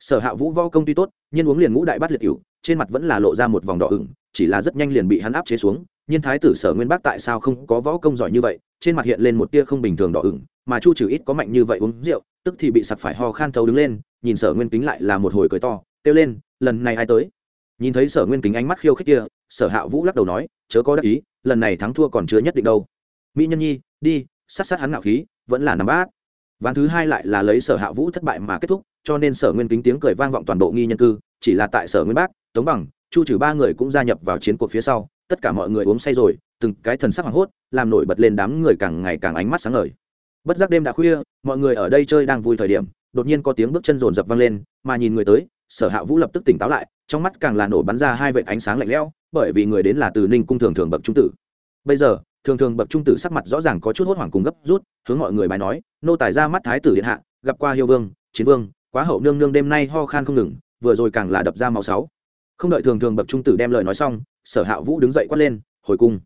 Sở hạ vũ vo công tuy tốt, nhưng uống liền ngũ đại bát liệt cựu trên mặt vẫn là lộ ra một vòng đỏ ửng chỉ là rất nhanh liền bị hắn áp chế xuống nhiên thái tử sở nguyên bác tại sao không có võ công giỏi như vậy, trên mặt hiện lên một tia không bình thường đỏ ửng, mà chu trừ ít có mạnh như vậy uống rượu, tức thì bị sặc phải ho khan thấu đứng lên, nhìn sở nguyên kính lại là một hồi cười to, kêu lên, lần này ai tới? Nhìn thấy sở nguyên kính ánh mắt khiêu khích kia, sở hạ vũ lắc đầu nói, chớ có đắc ý, lần này thắng thua còn chưa nhất định đâu. Mỹ nhân nhi, đi, sát sát hắn ngạo khí, vẫn là nắm bát. Ván thứ hai lại là lấy sở hạ vũ thất bại mà kết thúc, cho nên sở nguyên kính tiếng cười vang vọng toàn bộ nghi nhân cư, chỉ là tại sở nguyên bác, tống bằng chu trừ ba người cũng gia nhập vào chiến cuộc phía sau, tất cả mọi người uống say rồi, từng cái thần sắc hoảng hốt, làm nổi bật lên đám người càng ngày càng ánh mắt sáng ngời. Bất giác đêm đã khuya, mọi người ở đây chơi đang vui thời điểm, đột nhiên có tiếng bước chân rồn rập vang lên, mà nhìn người tới, sở hạ vũ lập tức tỉnh táo lại, trong mắt càng là nổ bắn ra hai vệt ánh sáng lạnh lẽo, bởi vì người đến là từ ninh cung thường thường bậc trung tử. Bây giờ, thường thường bậc trung tử sắc mặt rõ ràng có chút hốt hoảng cùng gấp rút, hướng mọi người bài nói, nô tài ra mắt thái tử điện hạ, gặp qua hiêu vương, chiến vương, quá hậu nương nương đêm nay ho khan không ngừng, vừa rồi càng là đập ra máu sáu không đợi thường thường bậc trung tử đem lời nói xong, sở hạ vũ đứng dậy quát lên, hồi cung.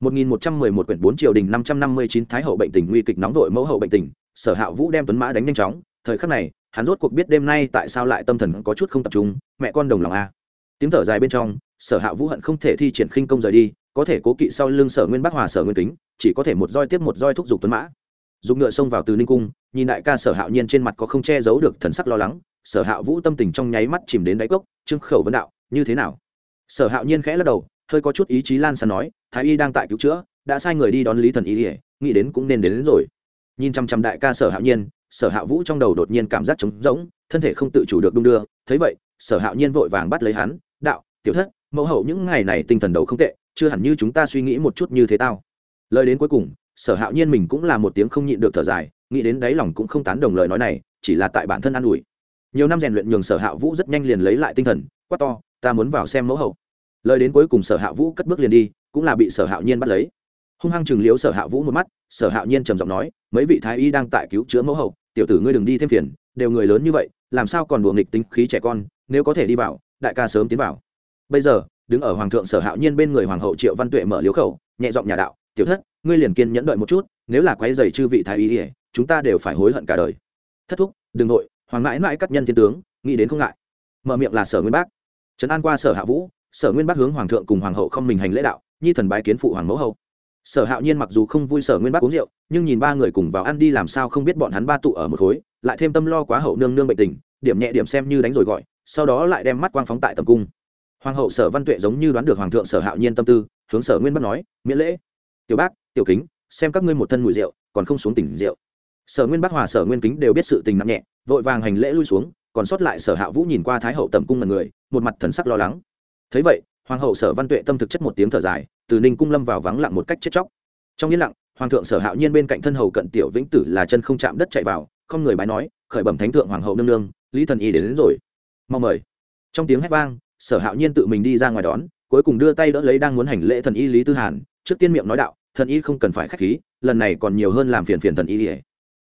1111 quyển 4 triều đình 559 thái hậu bệnh tình nguy kịch nóng vội mẫu hậu bệnh tình, sở hạ vũ đem tuấn mã đánh nhanh chóng, thời khắc này, hắn rốt cuộc biết đêm nay tại sao lại tâm thần có chút không tập trung, mẹ con đồng lòng a. Tiếng thở dài bên trong, sở hạ vũ hận không thể thi triển khinh công rời đi, có thể cố kỵ sau lưng sở nguyên bắc hòa sở nguyên kính, chỉ có thể một roi tiếp một roi thúc giục tuấn mã. Dùng ngựa xông vào từ ninh cung, nhìn đại ca sở hạo nhiên trên mặt có không che giấu được thần sắc lo lắng, sở hạ vũ tâm tình trong nháy mắt chìm đến đáy cốc, trương khẩu vấn đạo như thế nào? Sở hạo nhiên khẽ lắc đầu hơi có chút ý chí lan sàn nói thái y đang tại cứu chữa đã sai người đi đón lý thần y ỉa nghĩ đến cũng nên đến, đến rồi. Nhìn chăm chăm đại ca sở hạo nhiên sở hạ vũ trong đầu đột nhiên cảm giác trống rỗng thân thể không tự chủ được đung đưa thấy vậy sở hạo nhiên vội vàng bắt lấy hắn đạo tiểu thất mẫu hậu những ngày này tinh thần đầu không tệ chưa hẳn như chúng ta suy nghĩ một chút như thế tao. Lời đến cuối cùng sở hạo nhiên mình cũng là một tiếng không nhịn được thở dài nghĩ đến đáy lòng cũng không tán đồng lời nói này chỉ là tại bản thân an ủi. Nhiều năm rèn luyện nhường sở hạ vũ rất nhanh liền lấy lại tinh thần quát to ta muốn vào xem mẫu hậu. Lời đến cuối cùng sở hạ vũ cất bước liền đi, cũng là bị sở hạo nhiên bắt lấy. Hung hăng chừng liếu sở hạ vũ một mắt, sở hạo nhiên trầm giọng nói, mấy vị thái y đang tại cứu chữa mẫu hậu, tiểu tử ngươi đừng đi thêm phiền, đều người lớn như vậy, làm sao còn đùa nghịch tính khí trẻ con, nếu có thể đi vào, đại ca sớm tiến vào. Bây giờ, đứng ở hoàng thượng sở hạo nhiên bên người hoàng hậu triệu văn tuệ mở liếu khẩu, nhẹ giọng nhà đạo, tiểu thất, ngươi liền kiên nhẫn đợi một chút, nếu là quái dày chư vị thái y ỉa chúng ta đều phải hối hận cả đời. Thất thúc, đừng nội hoàng mãi mãi cắt nhân thiên tướng, nghĩ đến không ngại. Mở miệng là sở nguyên bác trấn an qua sở hạ vũ, sở nguyên bắc hướng hoàng thượng cùng hoàng hậu không mình hành lễ đạo, nhi thần bái kiến phụ hoàng mẫu hậu sở hạo nhiên mặc dù không vui sở nguyên bắc uống rượu, nhưng nhìn ba người cùng vào ăn đi làm sao không biết bọn hắn ba tụ ở một khối, lại thêm tâm lo quá hậu nương nương bệnh tình, điểm nhẹ điểm xem như đánh rồi gọi, sau đó lại đem mắt quang phóng tại tầm cung. Hoàng hậu sở văn tuệ giống như đoán được hoàng thượng sở hạo nhiên tâm tư, hướng sở nguyên bắc nói, miễn lễ. Tiểu bác, tiểu kính, xem các ngươi một thân mùi rượu, còn không xuống tỉnh rượu. Sở nguyên bắc hòa sở nguyên kính đều biết sự tình nặng nhẹ, vội vàng hành lễ lui xuống còn sót lại sở hạ vũ nhìn qua thái hậu tầm cung mật người một mặt thần sắc lo lắng. Thấy vậy hoàng hậu sở văn tuệ tâm thực chất một tiếng thở dài từ ninh cung lâm vào vắng lặng một cách chết chóc. Trong yên lặng hoàng thượng sở hạo nhiên bên cạnh thân hầu cận tiểu vĩnh tử là chân không chạm đất chạy vào không người bái nói khởi bẩm thánh thượng hoàng hậu nương nương lý thần y đến, đến rồi. Mong mời. Trong tiếng hét vang sở hạo nhiên tự mình đi ra ngoài đón cuối cùng đưa tay đỡ lấy đang muốn hành lễ thần y lý tư hàn trước tiên miệng nói đạo thần y không cần phải k h á c h khí lần này còn nhiều hơn làm phiền phiền thần y ỉa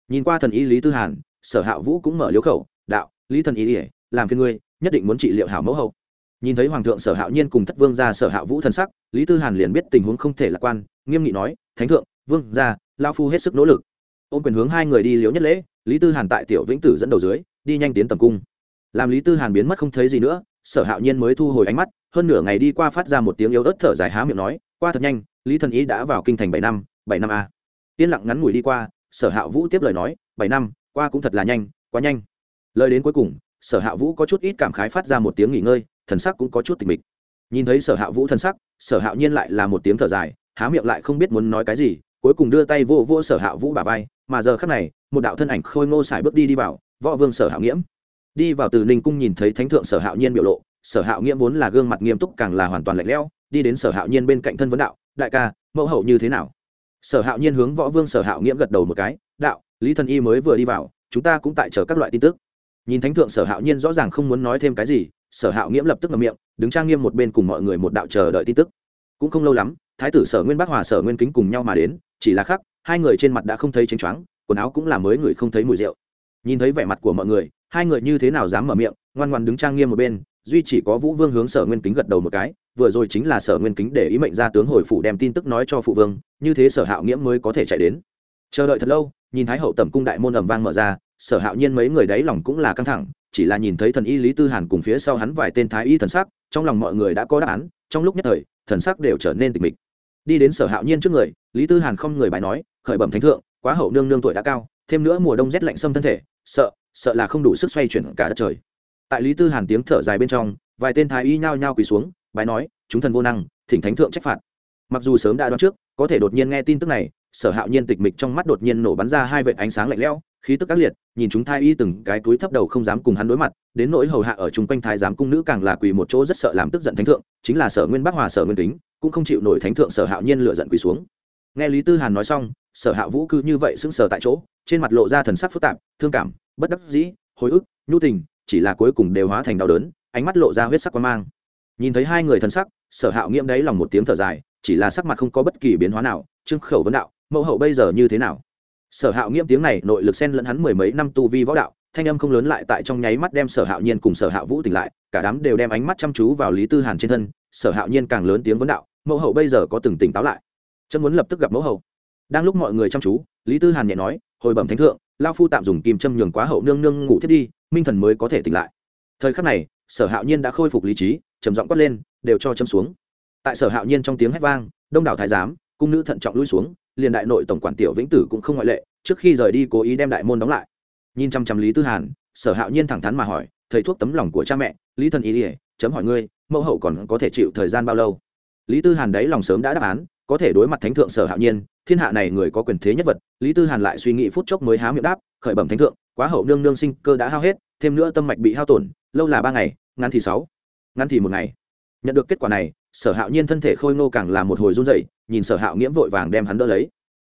nhìn qua thần y lý tư hàn sở hạ vũ cũng mở liếu khẩu đạo lý thần ý ỉa làm phiền ngươi, nhất định muốn trị liệu hảo mẫu hậu. Nhìn thấy hoàng thượng sở hạo nhiên cùng thất vương ra sở hạ vũ thần sắc, lý tư hàn liền biết tình huống không thể lạc quan, nghiêm nghị nói, thánh thượng, vương ra lao phu hết sức nỗ lực. Ôm quyền hướng hai người đi liễu nhất lễ, lý tư hàn tại tiểu vĩnh tử dẫn đầu dưới, đi nhanh tiến tầm cung. Làm lý tư hàn biến mất không thấy gì nữa, sở hạo nhiên mới thu hồi ánh mắt, hơn nửa ngày đi qua phát ra một tiếng yếu ớt thở dài há miệng nói, qua thật nhanh, lý thần ý đã vào kinh thành bảy năm bảy năm a. Yên lặng ngắn ngủi đi qua, sở hạ vũ tiếp lời nói, bảy năm, qua cũng thật là nhanh quá nhanh lời đến cuối cùng, sở hạ vũ có chút ít cảm khái phát ra một tiếng nghỉ ngơi, thần sắc cũng có chút tịch mịch. Nhìn thấy sở hạ vũ thần sắc, sở hạ nhiên lại là một tiếng thở dài, há miệng lại không biết muốn nói cái gì, cuối cùng đưa tay vô vô sở hạ vũ bà vai, mà giờ khắc này, một đạo thân ảnh khôi ngô xài bước đi đi vào, võ vương sở hạ nghiễm. Đi vào từ ninh cung nhìn thấy thánh thượng sở hạ nhiên biểu lộ, sở hạ nghiễm vốn là gương mặt nghiêm túc càng là hoàn toàn lạnh lẽo, đi đến sở hạ nhiên bên cạnh thân vấn đạo, đại ca, mẫu hậu như thế nào? Sở hạ nhiên hướng võ vương sở hạ nghiễm gật đầu một cái, đạo, lý thần y mới vừa đi vào, chúng ta cũng tại chờ các loại tin tức nhìn thánh thượng sở hạo nhiên rõ ràng không muốn nói thêm cái gì, sở hạo nghiễm lập tức ngậm miệng, đứng trang nghiêm một bên cùng mọi người một đạo chờ đợi tin tức. Cũng không lâu lắm, thái tử sở nguyên bắc hòa sở nguyên kính cùng nhau mà đến, chỉ là khác hai người trên mặt đã không thấy chênh choáng, quần áo cũng là mới người không thấy mùi rượu. Nhìn thấy vẻ mặt của mọi người, hai người như thế nào dám mở miệng, ngoan ngoan đứng trang nghiêm một bên, duy chỉ có vũ vương hướng sở nguyên kính gật đầu một cái, vừa rồi chính là sở nguyên kính để ý mệnh ra tướng hồi phủ đem tin tức nói cho phụ vương, như thế sở hạo nghiễm mới có thể chạy đến. Chờ đợi thật lâu nhìn thái hậu tẩm cung đại môn ầm vang mở ra, sở hạo nhiên mấy người đáy lòng cũng là căng thẳng, chỉ là nhìn thấy thần y lý tư hàn cùng phía sau hắn vài tên thái y thần sắc, trong lòng mọi người đã có đáp án, trong lúc nhất thời, thần sắc đều trở nên tịch mịch. Đi đến sở hạo nhiên trước người, lý tư hàn không người bài nói, khởi bẩm thánh thượng, quá hậu nương nương tuổi đã cao, thêm nữa mùa đông rét lạnh xâm thân thể, sợ sợ là không đủ sức xoay chuyển cả đất trời. Tại lý tư hàn tiếng thở dài bên trong, vài tên thái y nhao nhao quỳ xuống bài nói, chúng thần vô năng, thỉnh thánh thượng trách phạt. Mặc dù sớm đã đoán trước, có thể đột nhiên nghe tin tức này sở hạo nhiên tịch mịch trong mắt đột nhiên nổ bắn ra hai vệt ánh sáng lạnh lẽo, khí tức ác liệt, nhìn chúng thái y từng cái túi thấp đầu không dám cùng hắn đối mặt, đến nỗi hầu hạ ở chung quanh thái giám cung nữ càng là quỳ một chỗ rất sợ làm tức giận thánh thượng, chính là sở nguyên bắc hòa sở nguyên Tính cũng không chịu nổi thánh thượng sở hạo nhiên lựa giận quỳ xuống. Nghe lý tư hàn nói xong, sở hạ vũ cư như vậy sững sờ tại chỗ, trên mặt lộ ra thần sắc phức tạp, thương cảm, bất đắc dĩ, hồi ức, nhu tình, chỉ là cuối cùng đều hóa thành đau đớn, ánh mắt lộ ra huyết sắc quan mang. Nhìn thấy hai người thần sắc, sở hạo nghiễm đấy lòng một tiếng thở dài, chỉ là sắc mặt không có bất kỳ biến hóa nào, trương khẩu vấn đạo mẫu hậu bây giờ như thế nào? Sở hạo nghiễm tiếng này nội lực xen lẫn hắn mười mấy năm tu vi võ đạo, thanh âm không lớn lại tại trong nháy mắt đem sở hạo nhiên cùng sở hạo vũ tỉnh lại, cả đám đều đem ánh mắt chăm chú vào lý tư hàn trên thân, sở hạo nhiên càng lớn tiếng vấn đạo, mẫu hậu bây giờ có từng tỉnh táo lại? Chân muốn lập tức gặp mẫu hậu. Đang lúc mọi người chăm chú, lý tư hàn nhẹ nói, hồi bẩm thánh thượng lao phu tạm dùng kim châm nhường quá hậu nương nương ngủ thiết đi, minh thần mới có thể tỉnh lại. Thời khắc này, sở hạo nhiên đã khôi phục lý trí, trầm giọng quát lên, đều cho châm xuống. Tại sở hạo nhiên trong tiếng hét vang, đông đảo thái giám, cung nữ thận trọng lui xuống liền đại nội tổng quản tiểu vĩnh tử cũng không ngoại lệ, trước khi rời đi cố ý đem đại môn đóng lại. Nhìn chăm chăm lý tư hàn, sở hạo nhiên thẳng thắn mà hỏi, thầy thuốc tấm lòng của cha mẹ, lý thần ý ỉa chấm hỏi ngươi, mẫu hậu còn có thể chịu thời gian bao lâu? Lý tư hàn đấy lòng sớm đã đáp án, có thể đối mặt thánh thượng sở hạo nhiên, thiên hạ này người có quyền thế nhất vật, lý tư hàn lại suy nghĩ phút chốc mới há miệng đáp, khởi bẩm thánh thượng, quá hậu nương nương sinh cơ đã hao hết, thêm nữa tâm mạch bị hao tổn, lâu là ba ngày, ngắn thì sáu, ngắn thì một ngày nhận được kết quả này, sở hạo nhiên thân thể khôi ngô càng là một hồi run dậy nhìn sở hạo nghiễm vội vàng đem hắn đỡ lấy.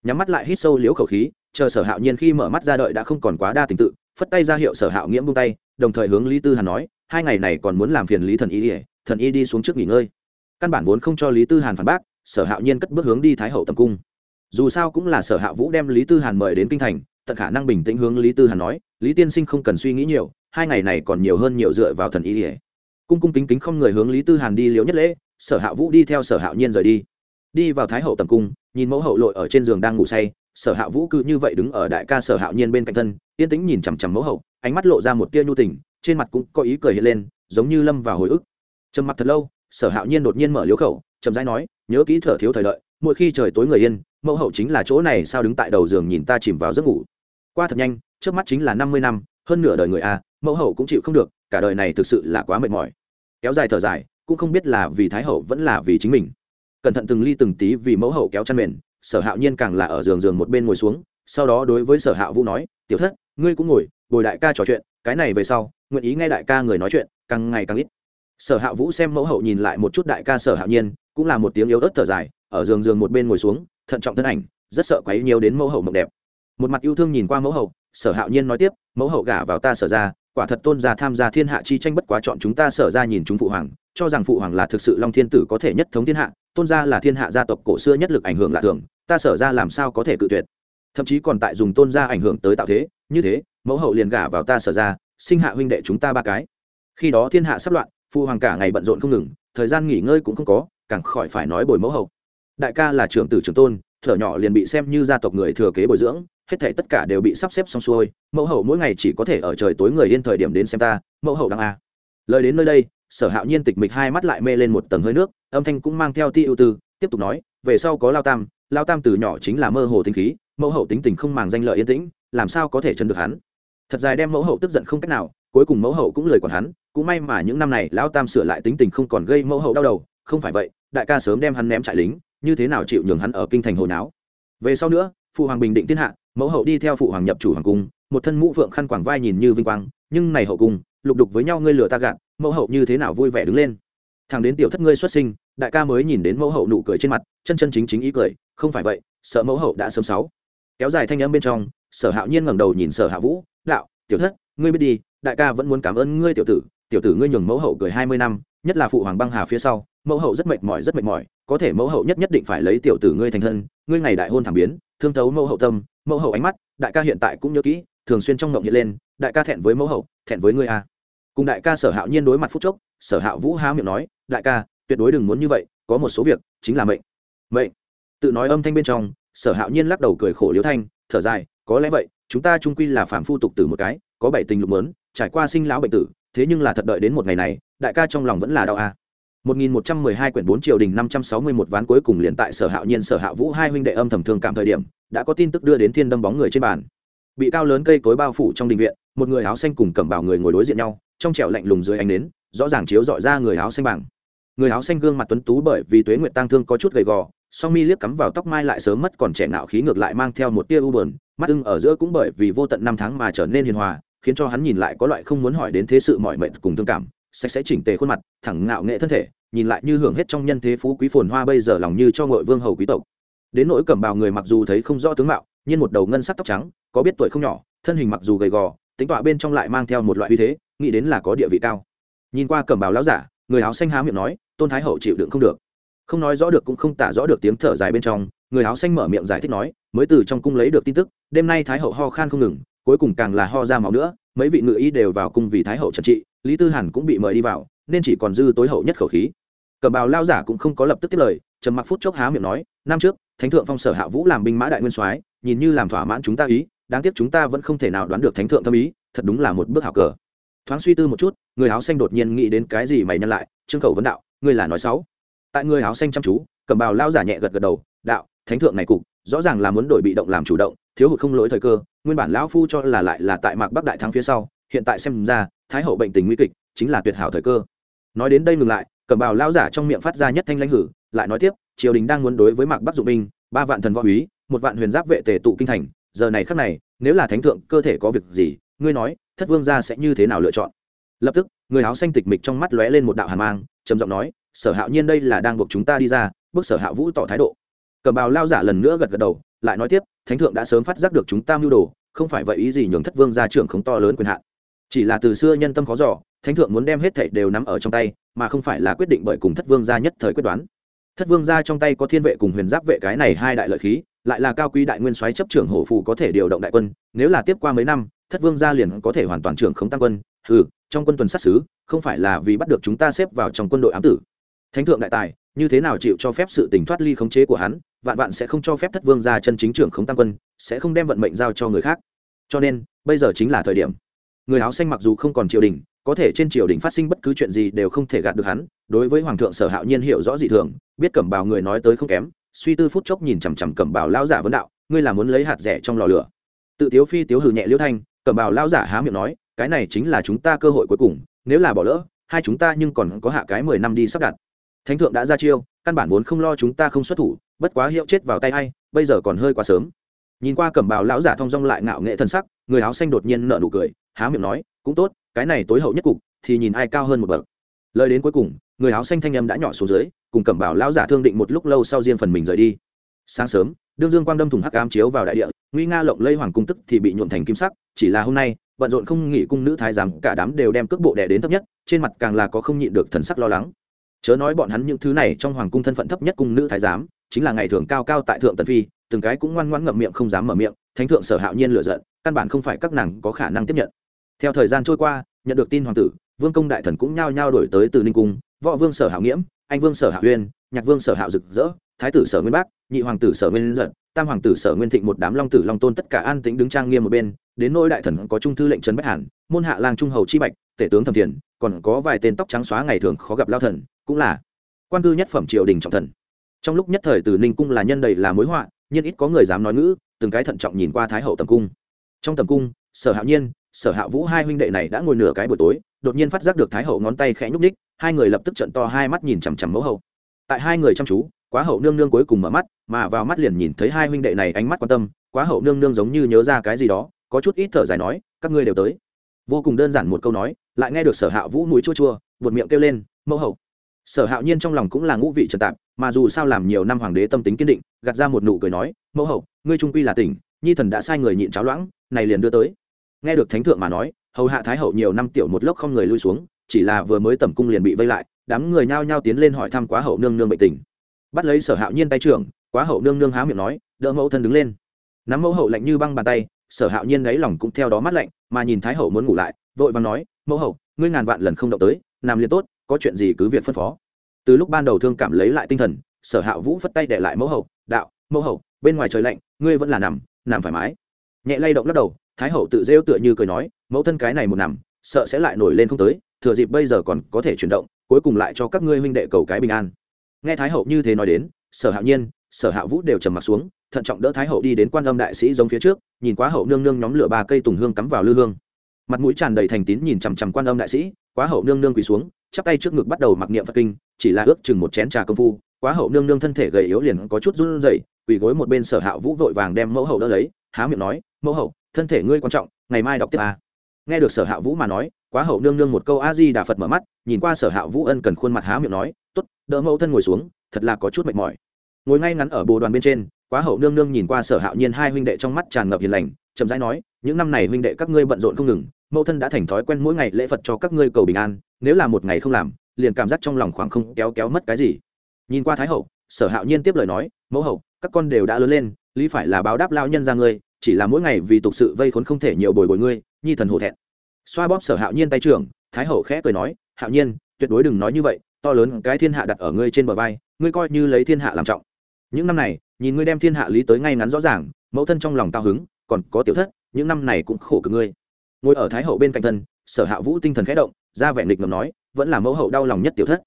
Nhắm mắt lại hít sâu liếu khẩu khí, chờ sở hạo nhiên khi mở mắt ra đợi đã không còn quá đa tình tự, phất tay ra hiệu sở hạo nghiễm buông tay, đồng thời hướng lý tư hàn nói, hai ngày này còn muốn làm phiền lý thần y ỉa thần y đi xuống trước nghỉ ngơi. Căn bản vốn không cho lý tư hàn phản bác, sở hạo nhiên cất bước hướng đi thái hậu tầm cung. Dù sao cũng là sở hạ vũ đem lý tư hàn mời đến kinh thành, tận khả năng bình tĩnh hướng lý tư hàn nói, lý tiên sinh không cần suy nghĩ nhiều, hai ngày này còn nhiều hơn nhiều dựa vào thần y ỉa cung cung kính kính không người hướng lý tư hàn đi liếu nhất lễ, sở hạ vũ đi theo sở hạo nhiên rời đi. Đi vào thái hậu tầm cung, nhìn mẫu hậu lội ở trên giường đang ngủ say, sở hạ vũ cứ như vậy đứng ở đại ca sở hạo nhiên bên cạnh thân, yên tĩnh nhìn chằm chằm mẫu hậu, ánh mắt lộ ra một tia nhu tình, trên mặt cũng có ý cười hiện lên, giống như lâm vào hồi ức. Trầm mặt thật lâu, sở hạo nhiên đột nhiên mở liếu khẩu, chậm rãi nói, nhớ kỹ thở thiếu thời đợi, mỗi khi trời tối người yên, mẫu hậu chính là chỗ này, sao đứng tại đầu giường nhìn ta chìm vào giấc ngủ? Qua thật nhanh, trước mắt chính là năm mươi năm, hơn nửa đời người a, mẫu hậu cũng chịu không được cả đời này thực sự là quá mệt mỏi. Kéo dài thở dài, cũng không biết là vì thái hậu vẫn là vì chính mình. Cẩn thận từng ly từng tí vì mẫu hậu kéo chăn mền, sở hạo nhiên càng là ở giường giường một bên ngồi xuống, sau đó đối với sở hạ vũ nói, tiểu thất, ngươi cũng ngồi ngồi đại ca trò chuyện, cái này về sau, nguyện ý nghe đại ca người nói chuyện, càng ngày càng ít. Sở hạ vũ xem mẫu hậu nhìn lại một chút đại ca sở hạo nhiên, cũng là một tiếng yếu ớt thở dài, ở giường giường một bên ngồi xuống, thận trọng thân ảnh, rất sợ quấy nhiều đến mẫu hậu mộng đẹp. Một mặt yêu thương nhìn qua mẫu hậu, sở hạo nhiên nói tiếp, mẫu hậu gả vào ta sở ra quả thật tôn gia tham gia thiên hạ chi tranh bất quá chọn chúng ta sở ra nhìn chúng phụ hoàng, cho rằng phụ hoàng là thực sự long thiên tử có thể nhất thống thiên hạ, tôn gia là thiên hạ gia tộc cổ xưa nhất lực ảnh hưởng lạ thường, ta sở ra làm sao có thể cự tuyệt. Thậm chí còn tại dùng tôn gia ảnh hưởng tới tạo thế, như thế, mẫu hậu liền gả vào ta sở ra, sinh hạ huynh đệ chúng ta ba cái. Khi đó thiên hạ sắp loạn, phụ hoàng cả ngày bận rộn không ngừng, thời gian nghỉ ngơi cũng không có, càng khỏi phải nói bồi mẫu hậu. Đại ca là trưởng tử trưởng tôn, thở nhỏ liền bị xem như gia tộc người thừa kế bồi dưỡng hết thể tất cả đều bị sắp xếp xong xuôi, mẫu hậu mỗi ngày chỉ có thể ở trời tối người yên thời điểm đến xem ta, mẫu hậu đang a lời đến nơi đây, sở hạo nhiên tịch mịch hai mắt lại mê lên một tầng hơi nước, âm thanh cũng mang theo ti ưu tư, tiếp tục nói, về sau có lao tam lao tam từ nhỏ chính là mơ hồ tinh khí, mẫu hậu tính tình không màng danh lợi yên tĩnh, làm sao có thể chân được hắn? Thật dài đem mẫu hậu tức giận không cách nào, cuối cùng mẫu hậu cũng lời còn hắn, cũng may mà những năm này lão tam sửa lại tính tình không còn gây mẫu hậu đau đầu, không phải vậy, đại ca sớm đem hắn ném trại lính, như thế nào chịu nhường hắn ở kinh thành hồi náo. Về sau nữa phụ hoàng bình định thiên hạ mẫu hậu đi theo phụ hoàng nhập chủ hoàng cung, một thân mũ phượng khăn quàng vai nhìn như vinh quang, nhưng này hậu cung, lục đục với nhau ngươi lừa ta gạt, mẫu hậu như thế nào vui vẻ đứng lên? Thằng đến tiểu thất ngươi xuất sinh, đại ca mới nhìn đến mẫu hậu nụ cười trên mặt, chân chân chính chính ý cười, không phải vậy, sợ mẫu hậu đã sớm sáu. Kéo dài thanh âm bên trong, sở hạo nhiên ngẩng đầu nhìn sở hạ vũ, đạo, tiểu thất, ngươi biết đi, đại ca vẫn muốn cảm ơn ngươi tiểu tử tiểu tử ngươi nhường mẫu hậu cười hai mươi năm, nhất là phụ hoàng băng hà phía sau, mẫu hậu rất mệt mỏi, rất mệt mỏi, có thể mẫu hậu nhất nhất định phải lấy tiểu tử ngươi thành thân, ngươi ngày đại hôn thảm biến, thương thấu mẫu hậu tâm mẫu hậu ánh mắt, đại ca hiện tại cũng nhớ kỹ, thường xuyên trong ngộng hiện lên, đại ca thẹn với mẫu hậu, thẹn với ngươi a cùng đại ca sở hạo nhiên đối mặt phút chốc, sở hạo vũ há miệng nói, đại ca, tuyệt đối đừng muốn như vậy, có một số việc, chính là mệnh. Mệnh? Tự nói âm thanh bên trong, sở hạo nhiên lắc đầu cười khổ liếu thanh, thở dài, có lẽ vậy, chúng ta trung quy là phản phu tục tử một cái, có bảy tình lục mớn trải qua sinh lão bệnh tử, thế nhưng là thật đợi đến một ngày này, đại ca trong lòng vẫn là đau a à. 1112 quyển 4 triều đình 561 ván cuối cùng liền tại Sở Hạo Nhiên Sở Hạo Vũ hai huynh đệ âm thầm thương cảm thời điểm, đã có tin tức đưa đến thiên đâm bóng người trên bàn. Bị cao lớn cây cối bao phủ trong đình viện, một người áo xanh cùng cẩm bào người ngồi đối diện nhau, trong trẻo lạnh lùng dưới ánh nến, rõ ràng chiếu dọi ra người áo xanh bảng. Người áo xanh gương mặt tuấn tú bởi vì tuế nguyệt tang thương có chút gầy gò, song mi liếc cắm vào tóc mai lại sớm mất còn trẻ nạo khí ngược lại mang theo một tia u buồn, mắt ưng ở giữa cũng bởi vì vô tận năm tháng mà trở nên hiền hòa, khiến cho hắn nhìn lại có loại không muốn hỏi đến thế sự mọi mệnh cùng thương cảm, sạch sẽ chỉnh tề khuôn mặt, thẳng ngạo nghệ thân thể, nhìn lại như hưởng hết trong nhân thế phú quý phồn hoa bây giờ lòng như cho ngội vương hầu quý tộc. Đến nỗi cẩm bào người mặc dù thấy không rõ tướng mạo nhưng một đầu ngân sắc tóc trắng có biết tuổi không nhỏ thân hình mặc dù gầy gò tính tọa bên trong lại mang theo một loại uy thế nghĩ đến là có địa vị cao. Nhìn qua cẩm bào lão giả người áo xanh há miệng nói tôn thái hậu chịu đựng không được. Không nói rõ được cũng không tả rõ được tiếng thở dài bên trong người áo xanh mở miệng giải thích nói mới từ trong cung lấy được tin tức đêm nay thái hậu ho khan không ngừng cuối cùng càng là ho ra máu nữa mấy vị ngự y đều vào cung vì thái hậu trần trị lý tư hàn cũng bị mời đi vào, nên chỉ còn dư tối hậu nhất khẩu khí. Cẩm bào lao giả cũng không có lập tức tiếp lời, trầm mặc phút chốc há miệng nói, năm trước, thánh thượng phong sở hạ vũ làm binh mã đại nguyên soái, nhìn như làm thỏa mãn chúng ta ý, đáng tiếc chúng ta vẫn không thể nào đoán được thánh thượng tâm ý, thật đúng là một bước hảo cờ. Thoáng suy tư một chút, người áo xanh đột nhiên nghĩ đến cái gì mày nhân lại, trương khẩu vấn đạo, ngươi là nói xấu. Tại người áo xanh chăm chú, cẩm bào lao giả nhẹ gật gật đầu, đạo, thánh thượng này cục, rõ ràng là muốn đổi bị động làm chủ động, thiếu hụt không lỗi thời cơ, nguyên bản lão phu cho là lại là tại mạc bắc đại thắng phía sau, hiện tại xem ra thái hậu bệnh tình nguy kịch, chính là tuyệt hảo thời cơ. Nói đến đây ngừng lại, cẩm bào lao giả trong miệng phát ra nhất thanh lãnh hử, lại nói tiếp, triều đình đang muốn đối với mạc bắc dụng binh, ba vạn thần võ úy, một vạn huyền giáp vệ tề tụ kinh thành, giờ này khắc này, nếu là thánh thượng, cơ thể có việc gì, ngươi nói, thất vương gia sẽ như thế nào lựa chọn? Lập tức, người áo xanh tịch mịch trong mắt lóe lên một đạo hàn mang, trầm giọng nói, sở hạo nhiên đây là đang buộc chúng ta đi ra, bước sở hạ vũ tỏ thái độ. Cẩm bào lao giả lần nữa gật gật đầu, lại nói tiếp, thánh thượng đã sớm phát giác được chúng ta mưu đồ, không phải vậy ý gì nhường thất vương gia trưởng không to lớn quyền hạn chỉ là từ xưa nhân tâm khó giỏ thánh thượng muốn đem hết thảy đều nắm ở trong tay, mà không phải là quyết định bởi cùng thất vương gia nhất thời quyết đoán. Thất vương gia trong tay có thiên vệ cùng huyền giáp vệ cái này hai đại lợi khí, lại là cao quý đại nguyên soái chấp trưởng hổ phù có thể điều động đại quân, nếu là tiếp qua mấy năm, thất vương gia liền có thể hoàn toàn trưởng không tăng quân. Ừ trong quân tuần sát xứ, không phải là vì bắt được chúng ta xếp vào trong quân đội ám tử. Thánh thượng đại tài, như thế nào chịu cho phép sự tình thoát ly khống chế của hắn, vạn vạn sẽ không cho phép thất vương gia chân chính trưởng không tăng quân, sẽ không đem vận mệnh giao cho người khác. Cho nên, bây giờ chính là thời điểm người áo xanh mặc dù không còn triều đình, có thể trên triều đình phát sinh bất cứ chuyện gì đều không thể gạt được hắn, đối với hoàng thượng sở hạo nhiên hiểu rõ dị thường, biết cẩm bào người nói tới không kém, suy tư phút chốc nhìn chằm chằm cẩm bào lao giả vấn đạo, ngươi là muốn lấy hạt rẻ trong lò lửa? Tự tiếu phi tiếu hừ nhẹ liễu thanh, cẩm bào lao giả há miệng nói, cái này chính là chúng ta cơ hội cuối cùng, nếu là bỏ lỡ, hai chúng ta nhưng còn có hạ cái mười năm đi sắp đặt. Thánh thượng đã ra chiêu, căn bản vốn không lo chúng ta không xuất thủ, bất quá hiệu chết vào tay hay bây giờ còn hơi quá sớm nhìn qua cẩm bào lão giả thong dong lại ngạo nghệ thân sắc, người áo xanh đột nhiên nợ nụ cười, há miệng nói, cũng tốt, cái này tối hậu nhất cục, thì nhìn ai cao hơn một bậc. Lời đến cuối cùng, người áo xanh thanh âm đã nhỏ xuống dưới, cùng cẩm bào lão giả thương định một lúc lâu sau riêng phần mình rời đi. Sáng sớm, đương dương quang đâm thùng hắc ám chiếu vào đại địa, nguy nga lộng lây hoàng cung tức thì bị nhuộn thành kim sắc, chỉ là hôm nay, bận rộn không nghỉ cung nữ thái giám, cả đám đều đem cước bộ đẻ đến thấp nhất, trên mặt càng là có không nhịn được thần sắc lo lắng. Chớ nói bọn hắn những thứ này trong hoàng cung thân phận thấp nhất cung nữ thái giám, chính là ngày thường cao cao tại thượng tần phi từng cái cũng ngoan ngoãn ngậm miệng không dám mở miệng, thánh thượng sở hạo nhiên lựa giận, căn bản không phải các nàng có khả năng tiếp nhận. Theo thời gian trôi qua, nhận được tin hoàng tử, vương công đại thần cũng nhao nhao đổi tới từ ninh cung, võ vương sở hạo nghiễm, anh vương sở hạo uyên, nhạc vương sở hạo rực rỡ, thái tử sở nguyên bắc nhị hoàng tử sở nguyên giận, tam hoàng tử sở nguyên thịnh một đám long tử long tôn tất cả an tĩnh đứng trang nghiêm một bên, đến nỗi đại thần có trung thư lệnh trấn bách hàn, môn hạ lang trung hầu chi bạch, tể tướng thẩm thiền còn có vài tên tóc trắng xóa ngày thường khó gặp lao thần, cũng là quan cư nhất phẩm triều đình trọng thần. Trong lúc nhất thời từ ninh cung là nhân đầy là mối họa nhưng ít có người dám nói ngữ, từng cái thận trọng nhìn qua thái hậu tầm cung. Trong tầm cung, sở hạo nhiên, sở hạ vũ hai huynh đệ này đã ngồi nửa cái buổi tối, đột nhiên phát giác được thái hậu ngón tay khẽ nhúc ních hai người lập tức trận to hai mắt nhìn chằm chằm mẫu hậu. Tại hai người chăm chú, quá hậu nương nương cuối cùng mở mắt, mà vào mắt liền nhìn thấy hai huynh đệ này ánh mắt quan tâm, quá hậu nương nương giống như nhớ ra cái gì đó, có chút ít thở dài nói, các ngươi đều tới. Vô cùng đơn giản một câu nói, lại nghe được sở hạ vũ mũi chua chua, buột miệng kêu lên, mẫu hậu sở hạo nhiên trong lòng cũng là ngũ vị trần tạp, mà dù sao làm nhiều năm hoàng đế tâm tính kiên định, gạt ra một nụ cười nói, mẫu hậu, ngươi trung quy là tỉnh, nhi thần đã sai người nhịn cháo loãng, này liền đưa tới. Nghe được thánh thượng mà nói, hầu hạ thái hậu nhiều năm tiểu một lốc không người lui xuống, chỉ là vừa mới tẩm cung liền bị vây lại, đám người nhao nhao tiến lên hỏi thăm quá hậu nương nương bệnh tình. Bắt lấy sở hạo nhiên tay trưởng, quá hậu nương nương há miệng nói, đỡ mẫu thân đứng lên. Nắm mẫu hậu lạnh như băng bàn tay, sở hạo nhiên đáy lòng cũng theo đó mắt lạnh, mà nhìn thái hậu muốn ngủ lại, vội và nói, mẫu hậu, ngươi ngàn vạn lần không động tới làm liền tốt có chuyện gì cứ việc phân phó. Từ lúc ban đầu thương cảm lấy lại tinh thần, sở hạ vũ phất tay để lại mẫu hậu, đạo, mẫu hậu, bên ngoài trời lạnh, ngươi vẫn là nằm nằm thoải mái. Nhẹ lay động lắc đầu, thái hậu tự rêu tựa như cười nói, mẫu thân cái này một nằm, sợ sẽ lại nổi lên không tới, thừa dịp bây giờ còn có thể chuyển động, cuối cùng lại cho các ngươi huynh đệ cầu cái bình an. Nghe thái hậu như thế nói đến, sở hạo nhiên, sở hạ vũ đều trầm m ặ t xuống, thận trọng đỡ thái hậu đi đến quan âm đại sĩ giống phía trước, nhìn quá hậu nương nương nhóm lửa ba cây tùng hương cắm vào lư hương. Mặt mũi tràn đầy thành tín nhìn chằm chằm quan âm đại sĩ, quá hậu nương nương quỳ xuống chắp tay trước ngực bắt đầu mặc niệm phật kinh, chỉ là ước chừng một chén trà công phu, quá hậu nương nương thân thể gầy yếu liền có chút run rẩy, quỳ gối một bên sở hạ vũ vội vàng đem mẫu hậu đỡ lấy, há miệng nói, mẫu hậu, thân thể ngươi quan trọng, ngày mai đọc tiếp a nghe được sở hạ vũ mà nói, quá hậu nương nương một câu a di đà phật mở mắt, nhìn qua sở hạ vũ ân cần khuôn mặt há miệng nói t ố t đỡ mẫu thân ngồi xuống, thật là có chút mệt mỏi. Ngồi ngay ngắn ở bồ đoàn bên trên, quá hậu nương nương nhìn qua sở hạo nhiên hai huynh đệ trong mắt tràn ngập hiền lành, chậm rãi nói, những năm này huynh đệ các ngươi bận rộn không ngừng mẫu thân đã thành thói quen mỗi ngày lễ phật cho các ngươi cầu bình an, nếu là một ngày không làm, liền cảm giác trong lòng khoảng không kéo kéo mất cái gì. Nhìn qua thái hậu, sở hạo nhiên tiếp lời nói, mẫu hậu, các con đều đã lớn lên, lý phải là báo đáp lao nhân ra ngươi, chỉ là mỗi ngày vì tục sự vây khốn không thể nhiều bồi bồi ngươi, nhi thần hổ thẹn. Xoa bóp sở hạo nhiên tay trưởng, thái hậu khẽ cười nói, hạo nhiên, tuyệt đối đừng nói như vậy, to lớn cái thiên hạ đặt ở ngươi trên bờ vai, ngươi coi như lấy thiên hạ làm trọng. Những năm này, nhìn ngươi đem thiên hạ lý tới ngay ngắn rõ ràng, mẫu thân trong lòng cao hứng, còn có tiểu thất, những năm này cũng khổ cực ngươi ngồi ở thái hậu bên cạnh thân, sở hạ vũ tinh thần khẽ động, ra vẻ nghịch ngầm nói, vẫn là mẫu hậu đau lòng nhất tiểu thất.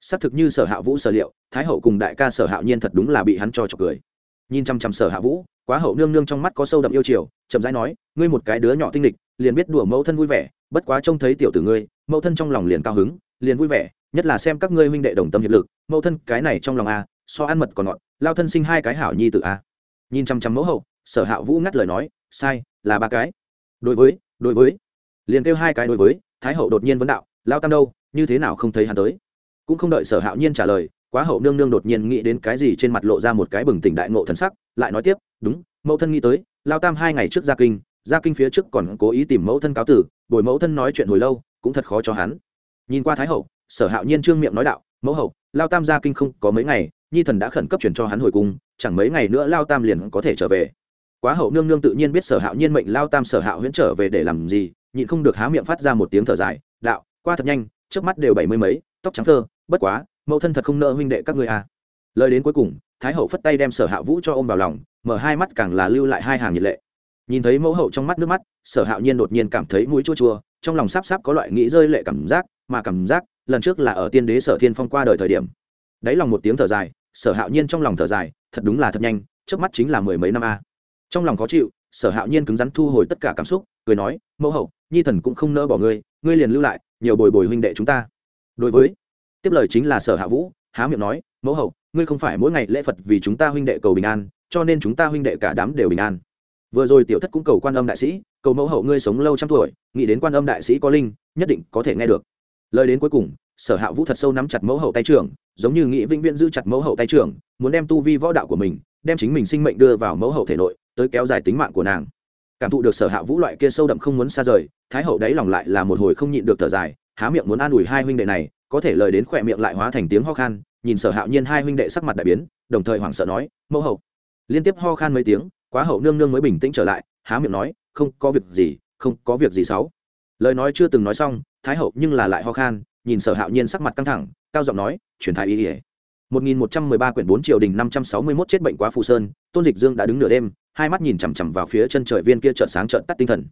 Xác thực như sở hạ vũ sở liệu, thái hậu cùng đại ca sở hạo nhiên thật đúng là bị hắn cho trọc cười. Nhìn chăm chăm sở hạ vũ, quá hậu nương nương trong mắt có sâu đậm yêu chiều, chậm rãi nói, ngươi một cái đứa nhỏ tinh lịch, liền biết đùa mẫu thân vui vẻ, bất quá trông thấy tiểu tử ngươi, mẫu thân trong lòng liền cao hứng, liền vui vẻ, nhất là xem các ngươi huynh đệ đồng tâm hiệp lực, mẫu thân cái này trong lòng a, so ăn mật còn ngọt, lao thân sinh hai cái hảo nhi tự a. Nhìn chăm chăm mẫu hậu, sở hạ vũ ngắt lời nói, sai, là ba cái. Đối với đối với, liền kêu hai cái đối với, thái hậu đột nhiên vấn đạo, lao tam đâu, như thế nào không thấy hắn tới? Cũng không đợi sở hạo nhiên trả lời, quá hậu nương nương đột nhiên nghĩ đến cái gì trên mặt lộ ra một cái bừng tỉnh đại ngộ thần sắc, lại nói tiếp, đúng, mẫu thân nghĩ tới, lao tam hai ngày trước gia kinh gia kinh phía trước còn cố ý tìm mẫu thân cáo tử, bồi mẫu thân nói chuyện hồi lâu, cũng thật khó cho hắn. Nhìn qua thái hậu, sở hạo nhiên trương miệng nói đạo, mẫu hậu, lao tam gia kinh không có mấy ngày, nhi thần đã khẩn cấp chuyển cho hắn hồi cung, chẳng mấy ngày nữa lao tam liền có thể trở về quá hậu nương nương tự nhiên biết sở hạo nhiên mệnh lao tam sở hạo huyễn trở về để làm gì, nhịn không được há miệng phát ra một tiếng thở dài, đạo, qua thật nhanh trước mắt đều bảy mươi mấy, tóc trắng thơ, bất quá, mẫu thân thật không nợ huynh đệ các ngươi à. Lời đến cuối cùng, thái hậu phất tay đem sở hạ vũ cho ôm vào lòng, mở hai mắt càng là lưu lại hai hàng nhiệt lệ. Nhìn thấy mẫu hậu trong mắt nước mắt, sở hạo nhiên đột nhiên cảm thấy mũi chua chua, trong lòng sắp sắp có loại nghĩ rơi lệ cảm giác, mà cảm giác, lần trước là ở tiên đế sở thiên phong qua đời thời điểm. Đáy lòng một tiếng thở dài, sở hạo nhiên trong lòng thở dài, thật đúng là thật nhanh trước mắt chính là mười mấy năm a trong lòng khó chịu, sở hạo nhiên cứng rắn thu hồi tất cả cảm xúc, cười nói, mẫu hậu, nhi thần cũng không nỡ bỏ ngươi ngươi liền lưu lại, nhiều bồi bồi huynh đệ chúng ta. Đối với, tiếp lời chính là sở hạ vũ, há miệng nói, mẫu hậu, ngươi không phải mỗi ngày lễ phật vì chúng ta huynh đệ cầu bình an, cho nên chúng ta huynh đệ cả đám đều bình an. Vừa rồi tiểu thất cũng cầu quan âm đại sĩ, cầu mẫu hậu ngươi sống lâu trăm tuổi, nghĩ đến quan âm đại sĩ có linh, nhất định có thể nghe được. Lời đến cuối cùng, sở hạ vũ thật sâu nắm chặt mẫu hậu tay trưởng, giống như nghĩ vĩnh viễn giữ chặt mẫu hậu tay trưởng, muốn đem tu vi võ đạo của mình, đem chính mình sinh mệnh đưa vào mẫu hậu thể nội tới kéo dài tính mạng của nàng. Cảm thụ được sở hạ vũ loại kia sâu đậm không muốn xa rời thái hậu đáy lòng lại là một hồi không nhịn được thở dài há miệng muốn an ủi hai huynh đệ này có thể lời đến khỏe miệng lại hóa thành tiếng ho khan nhìn sở hạo nhiên hai huynh đệ sắc mặt đại biến đồng thời hoảng sợ nói mẫu hậu. Liên tiếp ho khan mấy tiếng quá hậu nương nương mới bình tĩnh trở lại há miệng nói không có việc gì không có việc gì xấu lời nói chưa từng nói xong thái hậu nhưng là lại ho khan nhìn sở hạo nhiên sắc mặt căng thẳng cao giọng nói truyền thái y ỉa 1113 quyển 4 triều đình 561 chết bệnh quá phù sơn, Tôn Dịch Dương đã đứng nửa đêm, hai mắt nhìn chằm chằm vào phía chân trời viên kia chợt sáng chợt tắt tinh thần.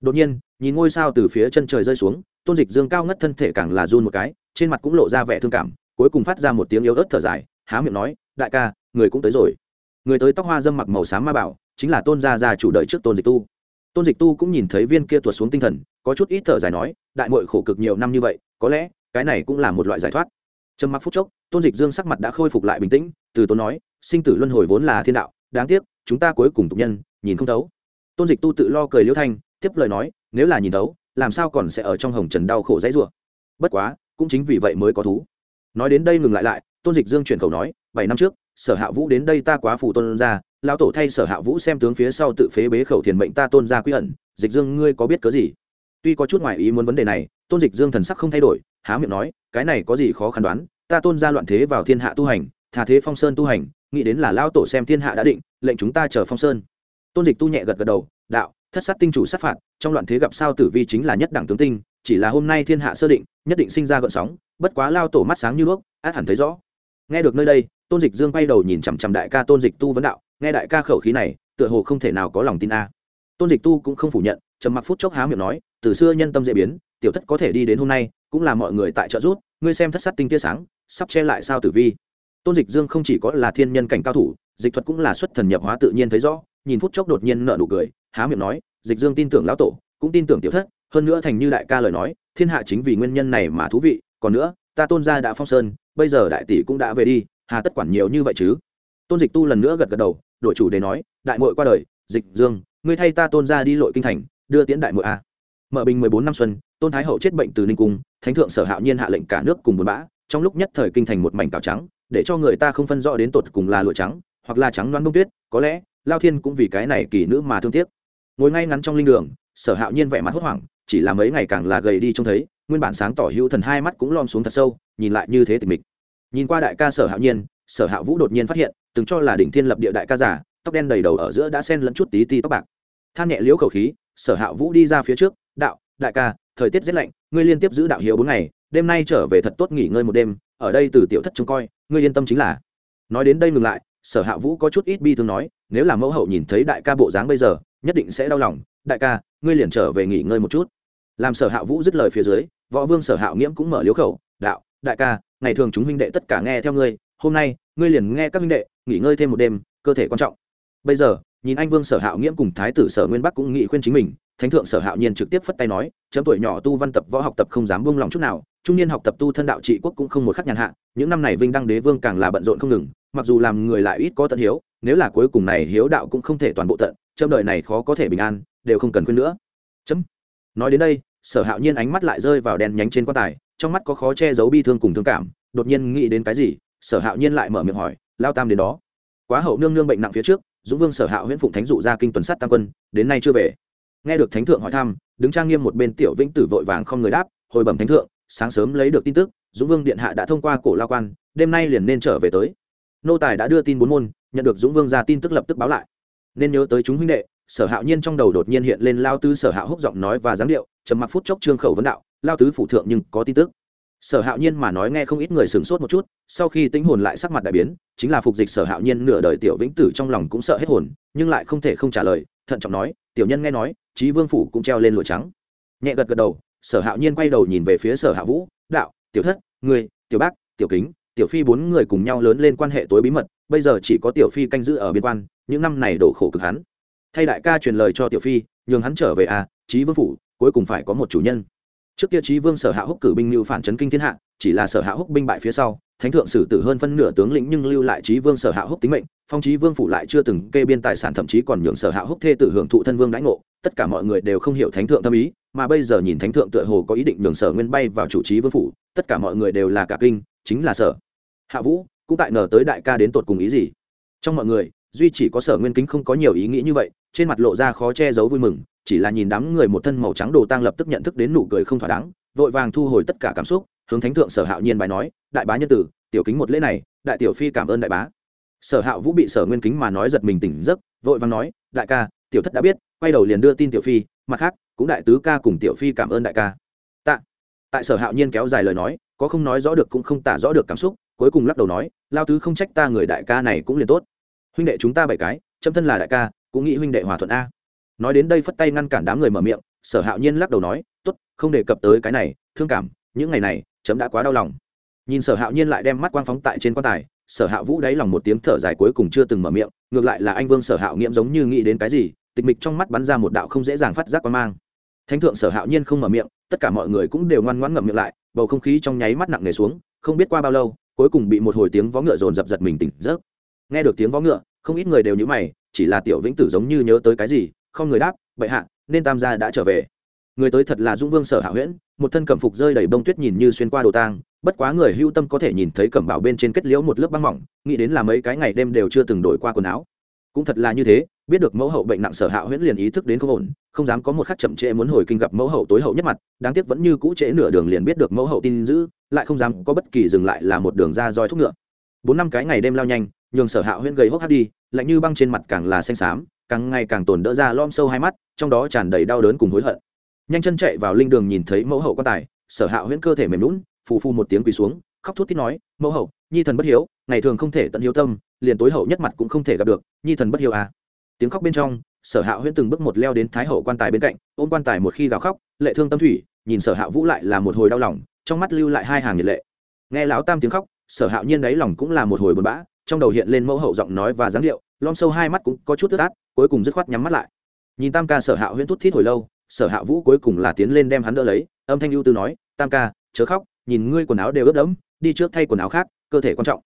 Đột nhiên, nhìn ngôi sao từ phía chân trời rơi xuống, Tôn Dịch Dương cao ngất thân thể càng là run một cái, trên mặt cũng lộ ra vẻ thương cảm, cuối cùng phát ra một tiếng yếu ớt thở dài, há miệng nói, "Đại ca, người cũng tới rồi." Người tới tóc hoa dâm mặc màu xám ma bảo, chính là Tôn gia gia chủ đợi trước Tôn Dịch Tu. Tôn Dịch Tu cũng nhìn thấy viên kia tuột xuống tinh thần, có chút ít thở dài nói, đại muội khổ cực nhiều năm như vậy, có lẽ cái này cũng là một loại giải thoát trầm mặc phút chốc tôn dịch dương sắc mặt đã khôi phục lại bình tĩnh từ tốn nói sinh tử luân hồi vốn là thiên đạo đáng tiếc chúng ta cuối cùng tục nhân, nhìn không thấu. Tôn dịch tu tự lo cười liễu thanh, tiếp lời nói, nếu là nhìn thấu, làm sao còn sẽ ở trong hồng trần đau khổ dãy rủa? Bất quá, cũng chính vì vậy mới có thú. Nói đến đây ngừng lại lại, tôn dịch dương chuyển khẩu nói, bảy năm trước, sở hạ vũ đến đây ta quá phù tôn ra, lão tổ thay sở hạ vũ xem tướng phía sau tự phế bế khẩu thiền mệnh ta tôn ra quy ẩn, dịch dương ngươi có biết cớ gì? Tuy có chút ngoại ý muốn vấn đề này, tôn dịch dương thần sắc không thay đổi, há miệng nói, cái này có gì khó khăn đoán, ta tôn ra loạn thế vào thiên hạ tu hành thà thế phong sơn tu hành nghĩ đến là lao tổ xem thiên hạ đã định, lệnh chúng ta chờ phong sơn. Tôn dịch tu nhẹ gật gật đầu, đạo, thất sát tinh chủ sát phạt, trong loạn thế gặp sao tử vi chính là nhất đẳng tướng tinh, chỉ là hôm nay thiên hạ sơ định, nhất định sinh ra gợn sóng, bất quá lao tổ mắt sáng như đuốc át hẳn thấy rõ. Nghe được nơi đây, tôn dịch dương quay đầu nhìn chằm chằm đại ca tôn dịch tu vấn đạo, nghe đại ca khẩu khí này, tựa hồ không thể nào có lòng tin a. Tôn dịch tu cũng không phủ nhận, trầm mặc phút chốc há miệng nói, từ xưa nhân tâm dễ biến, tiểu thất có thể đi đến hôm nay, cũng là mọi người tại trợ rút ngươi xem thất sát tinh tia sáng, sắp che lại sao tử vi tôn dịch dương không chỉ có là thiên nhân cảnh cao thủ, dịch thuật cũng là xuất thần nhập hóa tự nhiên thấy rõ, nhìn phút chốc đột nhiên nợ nụ cười, há miệng nói, dịch dương tin tưởng lão tổ, cũng tin tưởng tiểu thất, hơn nữa thành như đại ca lời nói, thiên hạ chính vì nguyên nhân này mà thú vị, còn nữa, ta tôn gia đã phong sơn, bây giờ đại tỷ cũng đã về đi, hà tất quản nhiều như vậy chứ tôn dịch tu lần nữa gật gật đầu đội chủ đề nói, đại muội qua đời, dịch dương, ngươi thay ta tôn gia đi lội kinh thành, đưa tiễn đại muội a à. mở bình mười bốn năm xuân, tôn thái hậu chết bệnh từ ninh cung, thánh thượng sở hạo nhiên hạ lệnh cả nước cùng buồn bã trong lúc nhất thời kinh thành một mảnh cào trắng, để cho người ta không phân rõ đến tột cùng là lụa trắng hoặc là trắng loan bông tuyết, có lẽ, lao thiên cũng vì cái này kỳ nữ mà thương tiếc. Ngồi ngay ngắn trong linh đường, sở hạo nhiên vẻ mặt hốt hoảng, chỉ là mấy ngày càng là gầy đi trông thấy, nguyên bản sáng tỏ hữu thần hai mắt cũng lom xuống thật sâu, nhìn lại như thế tịch mịch. Nhìn qua đại ca sở hạo nhiên, sở hạ vũ đột nhiên phát hiện, từng cho là đỉnh thiên lập địa đại ca giả tóc đen đầy đầu ở giữa đã sen lẫn chút tí ti tóc bạc. Than nhẹ liễu khẩu khí, sở hạ vũ đi ra phía trước, đạo, đại ca, thời tiết rét lạnh, ngươi liên tiếp giữ đạo hiệu bốn ngày đêm nay trở về thật tốt nghỉ ngơi một đêm, ở đây từ tiểu thất trông coi, ngươi yên tâm chính là. Nói đến đây ngừng lại, sở hạ vũ có chút ít bi thương nói, nếu là mẫu hậu nhìn thấy đại ca bộ dáng bây giờ, nhất định sẽ đau lòng, đại ca, ngươi liền trở về nghỉ ngơi một chút. Làm sở hạ vũ dứt lời phía dưới, võ vương sở hạ nghiễm cũng mở liếu khẩu, đạo, đại ca, ngày thường chúng huynh đệ tất cả nghe theo ngươi, hôm nay, ngươi liền nghe các huynh đệ, nghỉ ngơi thêm một đêm, cơ thể quan trọng. Bây giờ nhìn anh vương sở hạo nghiễm cùng thái tử sở nguyên bắc cũng nghị khuyên chính mình, thánh thượng sở hạo nhiên trực tiếp phất tay nói, chấm tuổi nhỏ tu văn tập võ học tập không dám buông lòng chút nào, trung niên học tập tu thân đạo trị quốc cũng không một khắc nhàn hạ, những năm này vinh đăng đế vương càng là bận rộn không ngừng, mặc dù làm người lại ít có tận hiếu, nếu là cuối cùng này hiếu đạo cũng không thể toàn bộ tận, chấm đời này khó có thể bình an, đều không cần khuyên nữa. Chấm. Nói đến đây, sở hạo nhiên ánh mắt lại rơi vào đèn nhánh trên quan tài, trong mắt có khó che giấu bi thương cùng thương cảm, đột nhiên nghĩ đến cái gì, sở hạo nhiên lại mở miệng hỏi, lao tam đến đó. Quá hậu nương nương bệnh nặng phía trước dũng vương sở hạ huyễn phụng thánh dụ ra kinh tuần sát tam quân, đến nay chưa về. Nghe được thánh thượng hỏi thăm, đứng trang nghiêm một bên tiểu vĩnh tử vội vàng không người đáp, hồi bẩm thánh thượng, sáng sớm lấy được tin tức, dũng vương điện hạ đã thông qua cổ lao quan, đêm nay liền nên trở về tới. Nô tài đã đưa tin bốn môn, nhận được dũng vương ra tin tức lập tức báo lại. Nên nhớ tới chúng huynh đệ, sở hạo nhiên trong đầu đột nhiên hiện lên lao tứ sở hạo húc giọng nói và dáng điệu, trầm mặc phút chốc trương khẩu vấn đạo, lao tứ phủ thượng nhưng có tin tức sở hạo nhiên mà nói nghe không ít người sửng sốt một chút, sau khi tính hồn lại sắc mặt đại biến, chính là phục dịch sở hạo nhiên nửa đời tiểu vĩnh tử trong lòng cũng sợ hết hồn, nhưng lại không thể không trả lời, thận trọng nói, tiểu nhân nghe nói trí vương phủ cũng treo lên lụa trắng. Nhẹ gật gật đầu, sở hạo nhiên quay đầu nhìn về phía sở hạ vũ, đạo, tiểu thất người tiểu bác, tiểu kính, tiểu phi bốn người cùng nhau lớn lên quan hệ tối bí mật, bây giờ chỉ có tiểu phi canh giữ ở biên quan, những năm này đổ khổ cực hắn. Thay đại ca truyền lời cho tiểu phi, nhường hắn trở về à trí vương phủ, cuối cùng phải có một chủ nhân trước kia trí vương sở hạ húc cử binh mưu phản chấn kinh thiên hạ, chỉ là sở hạ húc binh bại phía sau, thánh thượng xử tử hơn phân nửa tướng lĩnh nhưng lưu lại trí vương sở hạ húc tính mệnh, phong trí vương phủ lại chưa từng kê biên tài sản thậm chí còn nhường sở hạ húc thê tử hưởng thụ thân vương đãi ngộ, tất cả mọi người đều không hiểu thánh thượng tâm ý, mà bây giờ nhìn thánh thượng tựa hồ có ý định nhường sở nguyên bay vào chủ trí vương phủ, tất cả mọi người đều là cả kinh, chính là sở hạ vũ, cũng tại ngờ tới đại ca đến tột cùng ý gì. Trong mọi người, duy chỉ có sở nguyên kính không có nhiều ý nghĩ như vậy, trên mặt lộ ra khó che giấu vui mừng chỉ là nhìn đám người một thân màu trắng đồ tang lập tức nhận thức đến nụ cười không thỏa đáng, vội vàng thu hồi tất cả cảm xúc, hướng thánh thượng sở hạo nhiên bài nói, đại bá nhân tử, tiểu kính một lễ này, đại tiểu phi cảm ơn đại bá. Sở hạo vũ bị sở nguyên kính mà nói giật mình tỉnh giấc, vội vàng nói, đại ca, tiểu thất đã biết, quay đầu liền đưa tin tiểu phi, mặt khác, cũng đại tứ ca cùng tiểu phi cảm ơn đại ca. Tạ. Tại sở hạo nhiên kéo dài lời nói, có không nói rõ được cũng không tả rõ được cảm xúc, cuối cùng lắc đầu nói, lao tứ không trách ta người đại ca này cũng liền tốt. Huynh đệ chúng ta bảy cái châm thân là đại ca, cũng nghĩ huynh đệ hòa thuận a nói đến đây phất tay ngăn cản đám người mở miệng, sở hạo nhiên lắc đầu nói t ố t không đề cập tới cái này, thương cảm, những ngày này, chấm đã quá đau lòng. Nhìn sở hạo nhiên lại đem mắt quang phóng tại trên quan tài, sở hạ vũ đáy lòng một tiếng thở dài cuối cùng chưa từng mở miệng, ngược lại là anh vương sở hạo nghiễm giống như nghĩ đến cái gì, tịch mịch trong mắt bắn ra một đạo không dễ dàng phát giác quan mang. Thánh thượng sở hạo nhiên không mở miệng, tất cả mọi người cũng đều ngoan ngoãn ngậm miệng lại, bầu không khí trong nháy mắt nặng nề xuống, không biết qua bao lâu, cuối cùng bị một hồi tiếng vó ngựa dồn dập giật mình tỉnh giấc. Nghe được tiếng vó ngựa, không ít người đều nhữ mày, chỉ là tiểu vĩnh tử giống như nhớ tới cái gì không người đáp, bệ hạ, nên tam gia đã trở về. Người tới thật là dũng vương sở hạ huyễn, một thân cẩm phục rơi đầy bông tuyết nhìn như xuyên qua đồ tang, bất quá người hưu tâm có thể nhìn thấy cẩm bảo bên trên kết liễu một lớp băng mỏng, nghĩ đến là mấy cái ngày đêm đều chưa từng đổi qua quần áo. Cũng thật là như thế, biết được mẫu hậu bệnh nặng sở hạ huyễn liền ý thức đến không ổn, không dám có một khắc chậm trễ muốn hồi kinh gặp mẫu hậu tối hậu nhất mặt, đáng tiếc vẫn như cũ trễ nửa đường liền biết được mẫu hậu tin giữ, lại không dám có bất kỳ dừng lại là một đường ra roi thúc ngựa. Bốn năm cái ngày đêm lao nhanh, nhường sở hạ huyễn gầy hốc hác đi, lạnh như băng trên mặt càng là xanh xám càng ngày càng tổn đỡ ra lom sâu hai mắt, trong đó tràn đầy đau đớn cùng hối hận. Nhanh chân chạy vào linh đường nhìn thấy mẫu hậu quan tài, sở hạ huyễn cơ thể mềm lún phù phu một tiếng quỳ xuống, khóc thút thít nói, mẫu hậu, nhi thần bất hiếu, ngày thường không thể tận hiếu tâm, liền tối hậu nhất mặt cũng không thể gặp được, nhi thần bất hiếu à. Tiếng khóc bên trong, sở hạ huyễn từng bước một leo đến thái hậu quan tài bên cạnh, ôm quan tài một khi gào khóc, lệ thương tâm thủy, nhìn sở hạ vũ lại là một hồi đau lòng, trong mắt lưu lại hai hàng nhiệt lệ. Nghe lão tam tiếng khóc, sở hạo nhiên đáy lòng cũng là một hồi buồn bã, trong đầu hiện lên mẫu hậu giọng nói và dáng điệu, lom sâu hai mắt cũng có chút tức át cuối cùng dứt khoát nhắm mắt lại. Nhìn tam ca sở hạ huyễn thút thít hồi lâu, sở hạ vũ cuối cùng là tiến lên đem hắn đỡ lấy, âm thanh ưu tư nói, tam ca, chớ khóc, nhìn ngươi quần áo đều ướt đẫm, đi trước thay quần áo khác, cơ thể quan trọng.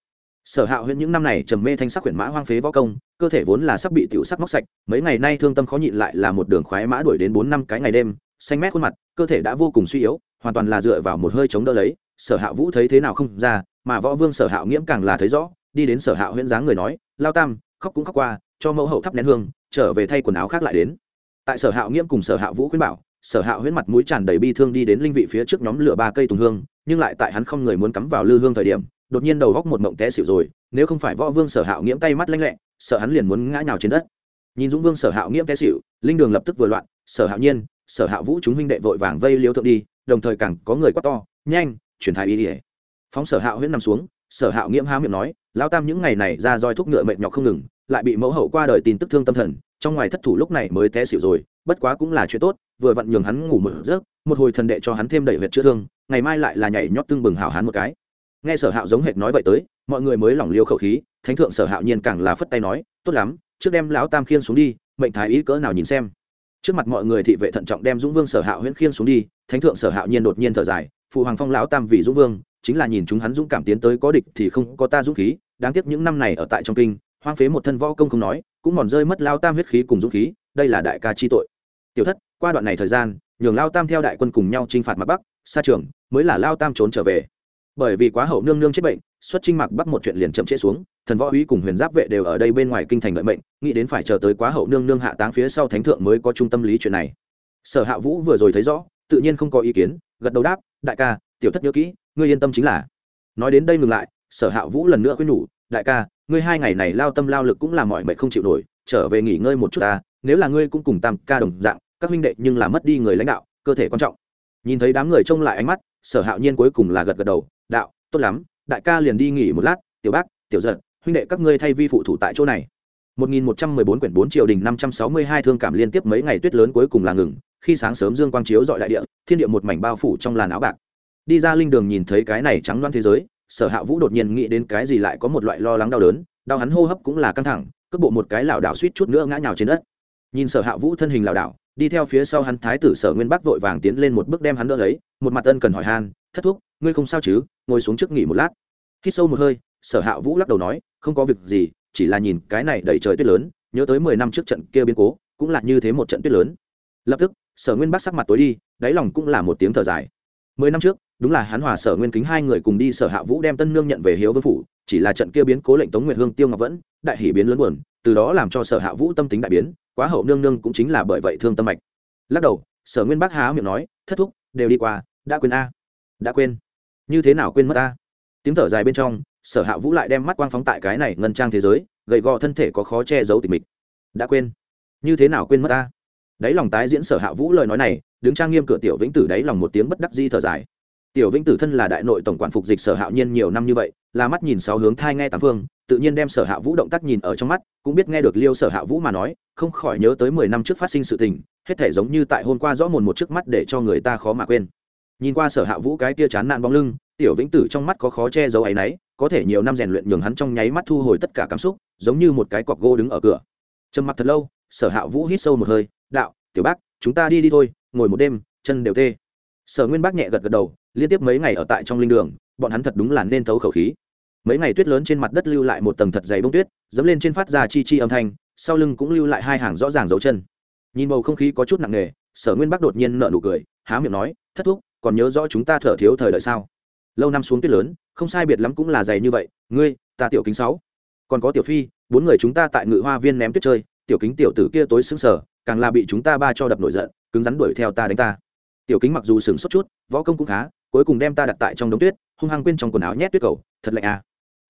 Sở hạ huyễn những năm này trầm mê thanh sắc khuyển mã hoang phế võ công, cơ thể vốn là sắp bị tiểu sắc móc sạch, mấy ngày nay thương tâm khó nhịn lại là một đường khoái mã đuổi đến bốn năm cái ngày đêm, xanh mét khuôn mặt, cơ thể đã vô cùng suy yếu, hoàn toàn là dựa vào một hơi chống đỡ lấy. Sở hạ vũ thấy thế nào không ra, mà võ vương sở hạ nghiễm càng là thấy rõ, đi đến sở hạ huyễn dáng người nói, lao tam, khóc cũng khóc qua, cho mẫu hậu thắp nén hương trở về thay quần áo khác lại đến. Tại sở hạ nghiễm cùng sở hạ vũ khuyên bảo, sở hạ huyễn mặt mũi tràn đầy bi thương đi đến linh vị phía trước nhóm lửa ba cây tùng hương, nhưng lại tại hắn không người muốn cắm vào lư hương thời điểm, đột nhiên đầu góc một mộng té xỉu rồi, nếu không phải võ vương sở hạo nghiễm tay mắt lanh lẹ, sợ hắn liền muốn ngã nhào trên đất. Nhìn dũng vương sở hạo nghiễm té xỉu, linh đường lập tức vừa loạn, sở hạo nhiên, sở hạ vũ chúng huynh đệ vội vàng vây liêu thượng đi, đồng thời càng có người quát to, nhanh, chuyển thái y ỉa phóng sở hạo huyễn nằm xuống, sở hạo nghiễm há miệng nói lao tam những ngày này ra roi thuốc ngựa mệt nhọc không ngừng, lại bị mẫu hậu qua đời tin tức thương tâm thần trong ngoài thất thủ lúc này mới té xỉu rồi, bất quá cũng là chuyện tốt, vừa vặn nhường hắn ngủ một giấc, một hồi thần đệ cho hắn thêm đẩy huyệt chữa thương, ngày mai lại là nhảy nhót tương bừng hào hắn một cái. Nghe sở hạo giống hệt nói vậy tới, mọi người mới lỏng liêu khẩu khí, thánh thượng sở hạo nhiên càng là phất tay nói, tốt lắm, trước đem lão tam khiên xuống đi, mệnh thái ý cỡ nào nhìn xem. Trước mặt mọi người thị vệ thận trọng đem dũng vương sở hạo huyễn khiên xuống đi, thánh thượng sở hạo nhiên đột nhiên thở dài, phụ hoàng phong lão tam vì dũng vương, chính là nhìn chúng hắn dũng cảm tiến tới có địch thì không có ta dũng khí, đáng tiếc những năm này ở tại trong kinh, hoang phế một thân võ công không nói cũng mòn rơi mất lao tam huyết khí cùng dũng khí, đây là đại ca chi tội. Tiểu thất, qua đoạn này thời gian, nhường lao tam theo đại quân cùng nhau t r i n h phạt mặt bắc, xa trường, mới là lao tam trốn trở về. Bởi vì quá hậu nương nương chết bệnh, xuất trinh mặc bắc một chuyện liền chậm trễ xuống, thần võ uy cùng huyền giáp vệ đều ở đây bên ngoài kinh thành lợi mệnh, nghĩ đến phải chờ tới quá hậu nương nương hạ táng phía sau thánh thượng mới có trung tâm lý chuyện này. Sở hạ vũ vừa rồi thấy rõ, tự nhiên không có ý kiến, gật đầu đáp, đại ca, tiểu thất nhớ kỹ, ngươi yên tâm chính là. Nói đến đây ngừng lại, sở hạ vũ lần nữa khuyên nhủ đại ca, ngươi hai ngày này lao tâm lao lực cũng làm mọi mệnh không chịu nổi, trở về nghỉ ngơi một chút ta, nếu là ngươi cũng cùng tam ca đồng dạng, các huynh đệ nhưng là mất đi người lãnh đạo, cơ thể quan trọng. Nhìn thấy đám người trông lại ánh mắt, sở hạo nhiên cuối cùng là gật gật đầu, đạo, tốt lắm, đại ca liền đi nghỉ một lát, tiểu bác, tiểu giật, huynh đệ các ngươi thay vi phụ thủ tại chỗ này. 1114 quyển 4 triều đình 562 thương cảm liên tiếp mấy ngày tuyết lớn cuối cùng là ngừng, khi sáng sớm dương quang chiếu rọi đại địa, thiên địa một mảnh bao phủ trong làn áo bạc. Đi ra linh đường nhìn thấy cái này trắng loan thế giới sở hạ vũ đột nhiên nghĩ đến cái gì lại có một loại lo lắng đau đớn, đau hắn hô hấp cũng là căng thẳng, cước bộ một cái lảo đảo suýt chút nữa ngã nhào trên đất. Nhìn sở hạ vũ thân hình lảo đảo, đi theo phía sau hắn thái tử sở nguyên bắc vội vàng tiến lên một bước đem hắn đỡ lấy, một mặt ân cần hỏi han, thất thúc, ngươi không sao chứ? Ngồi xuống trước nghỉ một lát. Hít sâu một hơi, sở hạ vũ lắc đầu nói, không có việc gì, chỉ là nhìn cái này đầy trời tuyết lớn, nhớ tới mười năm trước trận kia biến cố, cũng là như thế một trận tuyết lớn. Lập tức, sở nguyên bắc sắc mặt tối đi, đáy lòng cũng là một tiếng thở dài. Mười năm trước đúng là hắn hòa sở nguyên kính hai người cùng đi sở hạ vũ đem tân nương nhận về hiếu vương phủ, chỉ là trận kia biến cố lệnh tống nguyệt hương tiêu ngọc vẫn, đại hỷ biến lớn buồn, từ đó làm cho sở hạ vũ tâm tính đại biến, quá hậu nương nương cũng chính là bởi vậy thương tâm mạch. Lắc đầu, sở nguyên bác há miệng nói, thất thúc, đều đi qua, đã quên a. Đã quên? Như thế nào quên mất a? Tiếng thở dài bên trong, sở hạ vũ lại đem mắt quang phóng tại cái này ngân trang thế giới, gầy gò thân thể có khó che giấu tình mịch. Đã quên? Như thế nào quên mất ta đáy lòng tái diễn sở hạ vũ lời nói này, đứng trang nghiêm cửa tiểu vĩnh tử đáy lòng một tiếng bất đắc di thở dài tiểu vĩnh tử thân là đại nội tổng quản phục dịch sở hạo nhiên nhiều năm như vậy, là mắt nhìn sáu hướng thai nghe tám phương, tự nhiên đem sở hạ vũ động tác nhìn ở trong mắt, cũng biết nghe được liêu sở hạ vũ mà nói, không khỏi nhớ tới mười năm trước phát sinh sự tình, hết thể giống như tại hôm qua rõ mồn một trước mắt để cho người ta khó mà quên. Nhìn qua sở hạ vũ cái tia chán nạn bóng lưng, tiểu vĩnh tử trong mắt có khó che giấu áy náy có thể nhiều năm rèn luyện nhường hắn trong nháy mắt thu hồi tất cả cảm xúc, giống như một cái cọc gỗ đứng ở cửa. Trầm mặc thật lâu, sở hạ vũ hít sâu một hơi, đạo, tiểu bác, chúng ta đi đi thôi, ngồi một đêm, chân đều tê. Sở nguyên bác nhẹ gật gật đầu liên tiếp mấy ngày ở tại trong linh đường, bọn hắn thật đúng là nên thấu khẩu khí. Mấy ngày tuyết lớn trên mặt đất lưu lại một tầng thật dày bông tuyết, dẫm lên trên phát ra chi chi âm thanh, sau lưng cũng lưu lại hai hàng rõ ràng dấu chân. Nhìn bầu không khí có chút nặng nề, sở nguyên bắc đột nhiên nợ nụ cười, há miệng nói, thất thúc, còn nhớ rõ chúng ta thở thiếu thời đợi sao? Lâu năm xuống tuyết lớn, không sai biệt lắm cũng là dày như vậy, ngươi, ta tiểu kính sáu. Còn có tiểu phi, bốn người chúng ta tại ngự hoa viên ném tuyết chơi, tiểu kính tiểu tử kia tối xứng sở càng là bị chúng ta ba cho đập nổi giận, cứng rắn đuổi theo ta đánh ta. Tiểu kính mặc dù sừng sốt chút, võ công cũng khá cuối cùng đem ta đặt tại trong đống tuyết, hung hăng quên trong quần áo nhét tuyết cầu, thật lạnh à.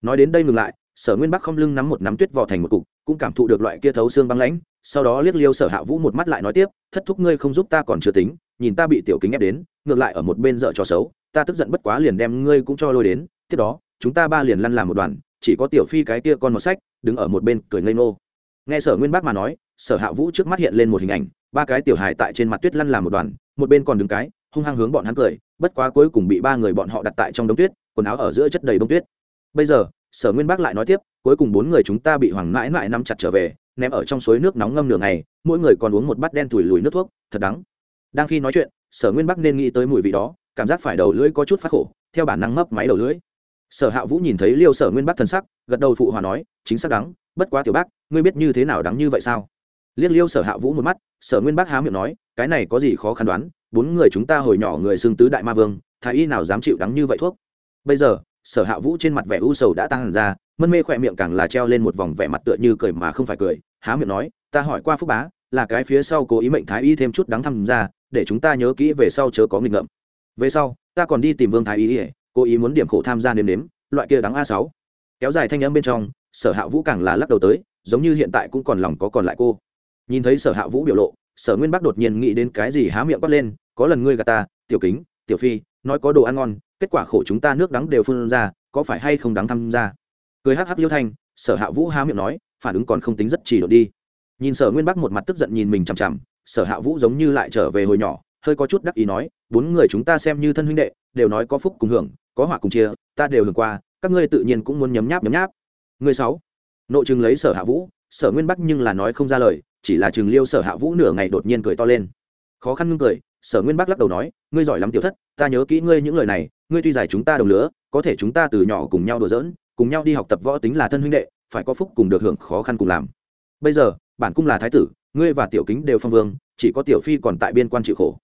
Nói đến đây ngừng lại, sở nguyên bắc không lưng nắm một nắm tuyết vò thành một cục, cũng cảm thụ được loại kia thấu xương băng lãnh, sau đó liếc liêu sở hạ vũ một mắt lại nói tiếp, thất thúc ngươi không giúp ta còn chưa tính, nhìn ta bị tiểu kính ép đến, ngược lại ở một bên dợ cho xấu, ta tức giận bất quá liền đem ngươi cũng cho lôi đến, tiếp đó, chúng ta ba liền lăn làm một đoàn, chỉ có tiểu phi cái kia con một sách, đứng ở một bên cười ngây ngô. Nghe sở nguyên bác mà nói, sở hạ vũ trước mắt hiện lên một hình ảnh, ba cái tiểu hài tại trên mặt tuyết lăn làm một đoàn, một bên còn đứng cái hung hăng hướng bọn hắn cười, bất quá cuối cùng bị ba người bọn họ đặt tại trong đống tuyết, quần áo ở giữa chất đầy bông tuyết. Bây giờ, sở nguyên bác lại nói tiếp, cuối cùng bốn người chúng ta bị hoàng mãi mãi nắm chặt trở về, ném ở trong suối nước nóng ngâm nửa ngày, mỗi người còn uống một bát đen thùi lùi nước thuốc, thật đắng. Đang khi nói chuyện, sở nguyên bắc nên nghĩ tới mùi vị đó, cảm giác phải đầu lưỡi có chút phát khổ, theo bản năng mấp máy đầu lưỡi. Sở hạ vũ nhìn thấy liêu sở nguyên bắc thân sắc, gật đầu phụ hòa nói, chính xác đắng, bất quá tiểu bác, ngươi biết như thế nào đắng như vậy sao? Liếc liêu sở hạ vũ một mắt, sở nguyên bắc há miệng nói, cái này có gì khó khăn đoán bốn người chúng ta hồi nhỏ người xưng tứ đại ma vương, thái y nào dám chịu đắng như vậy thuốc? Bây giờ, sở hạ vũ trên mặt vẻ u sầu đã tăng hẳn ra, mân mê khỏe miệng càng là treo lên một vòng vẻ mặt tựa như cười mà không phải cười, há miệng nói, ta hỏi qua phúc bá, là cái phía sau cố ý mệnh thái y thêm chút đắng thăm ra, để chúng ta nhớ kỹ về sau chớ có nghịch ngợm. Về sau, ta còn đi tìm vương thái y ỉa cố ý muốn điểm khổ tham gia nếm nếm, loại kia đắng a sáu. Kéo dài thanh âm bên trong, sở hạ vũ càng là lắc đầu tới, giống như hiện tại cũng còn lòng có còn lại cô. Nhìn thấy sở hạ vũ biểu lộ sở nguyên bắc đột nhiên nghĩ đến cái gì há miệng quát lên, có lần ngươi gà ta, tiểu kính, tiểu phi, nói có đồ ăn ngon, kết quả khổ chúng ta nước đắng đều phun ra, có phải hay không đáng tham gia cười hắc hắc liêu thanh, sở hạ vũ há miệng nói, phản ứng còn không tính rất chỉ đột đi. Nhìn sở nguyên bắc một mặt tức giận nhìn mình chằm chằm, sở hạ vũ giống như lại trở về hồi nhỏ, hơi có chút đắc ý nói, bốn người chúng ta xem như thân huynh đệ, đều nói có phúc cùng hưởng, có họa cùng chia, ta đều hưởng qua, các ngươi tự nhiên cũng muốn nhấm nháp nhấm nháp. Người sáu, nội chừng lấy sở hạ vũ, sở nguyên bắc nhưng là nói không ra lời chỉ là trường liêu sở hạ vũ nửa ngày đột nhiên cười to lên. Khó khăn ngưng cười, sở nguyên bắc lắc đầu nói, ngươi giỏi lắm tiểu thất, ta nhớ kỹ ngươi những lời này, ngươi tuy giải chúng ta đồng lứa, có thể chúng ta từ nhỏ cùng nhau đùa giỡn, cùng nhau đi học tập võ tính là thân huynh đệ, phải có phúc cùng được hưởng khó khăn cùng làm. Bây giờ, bản cung là thái tử, ngươi và tiểu kính đều phong vương, chỉ có tiểu phi còn tại biên quan chịu khổ.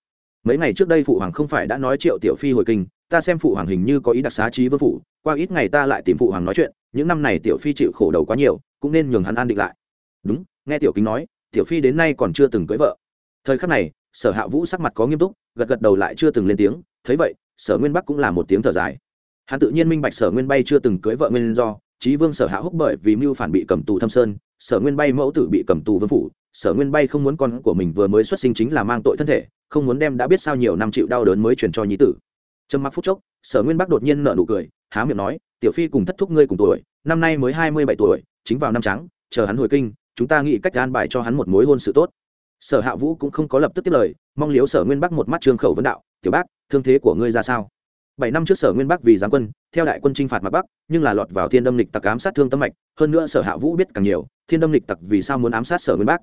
Mấy ngày trước đây phụ hoàng không phải đã nói triệu tiểu phi hồi kinh, ta xem phụ hoàng hình như có ý đặc xá trí vương phụ qua ít ngày ta lại tìm phụ hoàng nói chuyện, những năm này tiểu phi chịu khổ đầu quá nhiều, cũng nên nhường hắn an định lại. Đúng, nghe tiểu kính nói tiểu phi đến nay còn chưa từng cưới vợ. Thời khắc này, sở hạ vũ sắc mặt có nghiêm túc, gật gật đầu lại chưa từng lên tiếng, thấy vậy, sở nguyên bắc cũng là một tiếng thở dài. Hắn tự nhiên minh bạch sở nguyên bay chưa từng cưới vợ nguyên do trí vương sở hạ húc bởi vì mưu phản bị cầm tù thâm sơn, sở nguyên bay mẫu tử bị cầm tù vương phủ, sở nguyên bay không muốn con của mình vừa mới xuất sinh chính là mang tội thân thể, không muốn đem đã biết sao nhiều năm chịu đau đớn mới truyền cho nhí tử. Trầm mặc phút chốc, sở nguyên bắc đột nhiên nợ nụ cười, há miệng nói, tiểu phi cùng thất thúc ngươi cùng tuổi, năm nay mới hai mươi bảy tuổi, chính vào năm trắng, chờ hắn hồi kinh chúng ta nghĩ cách an bài cho hắn một mối hôn sự tốt. Sở hạ vũ cũng không có lập tức tiếp lời, mong liếu sở nguyên bắc một mắt trương khẩu vấn đạo, tiểu bác, thương thế của ngươi ra sao? Bảy năm trước sở nguyên bắc vì giáng quân, theo đại quân chinh phạt mặt bắc, nhưng là lọt vào thiên đâm lịch tặc ám sát thương tâm mạch, hơn nữa sở hạ vũ biết càng nhiều, thiên đâm lịch tặc vì sao muốn ám sát sở nguyên bắc?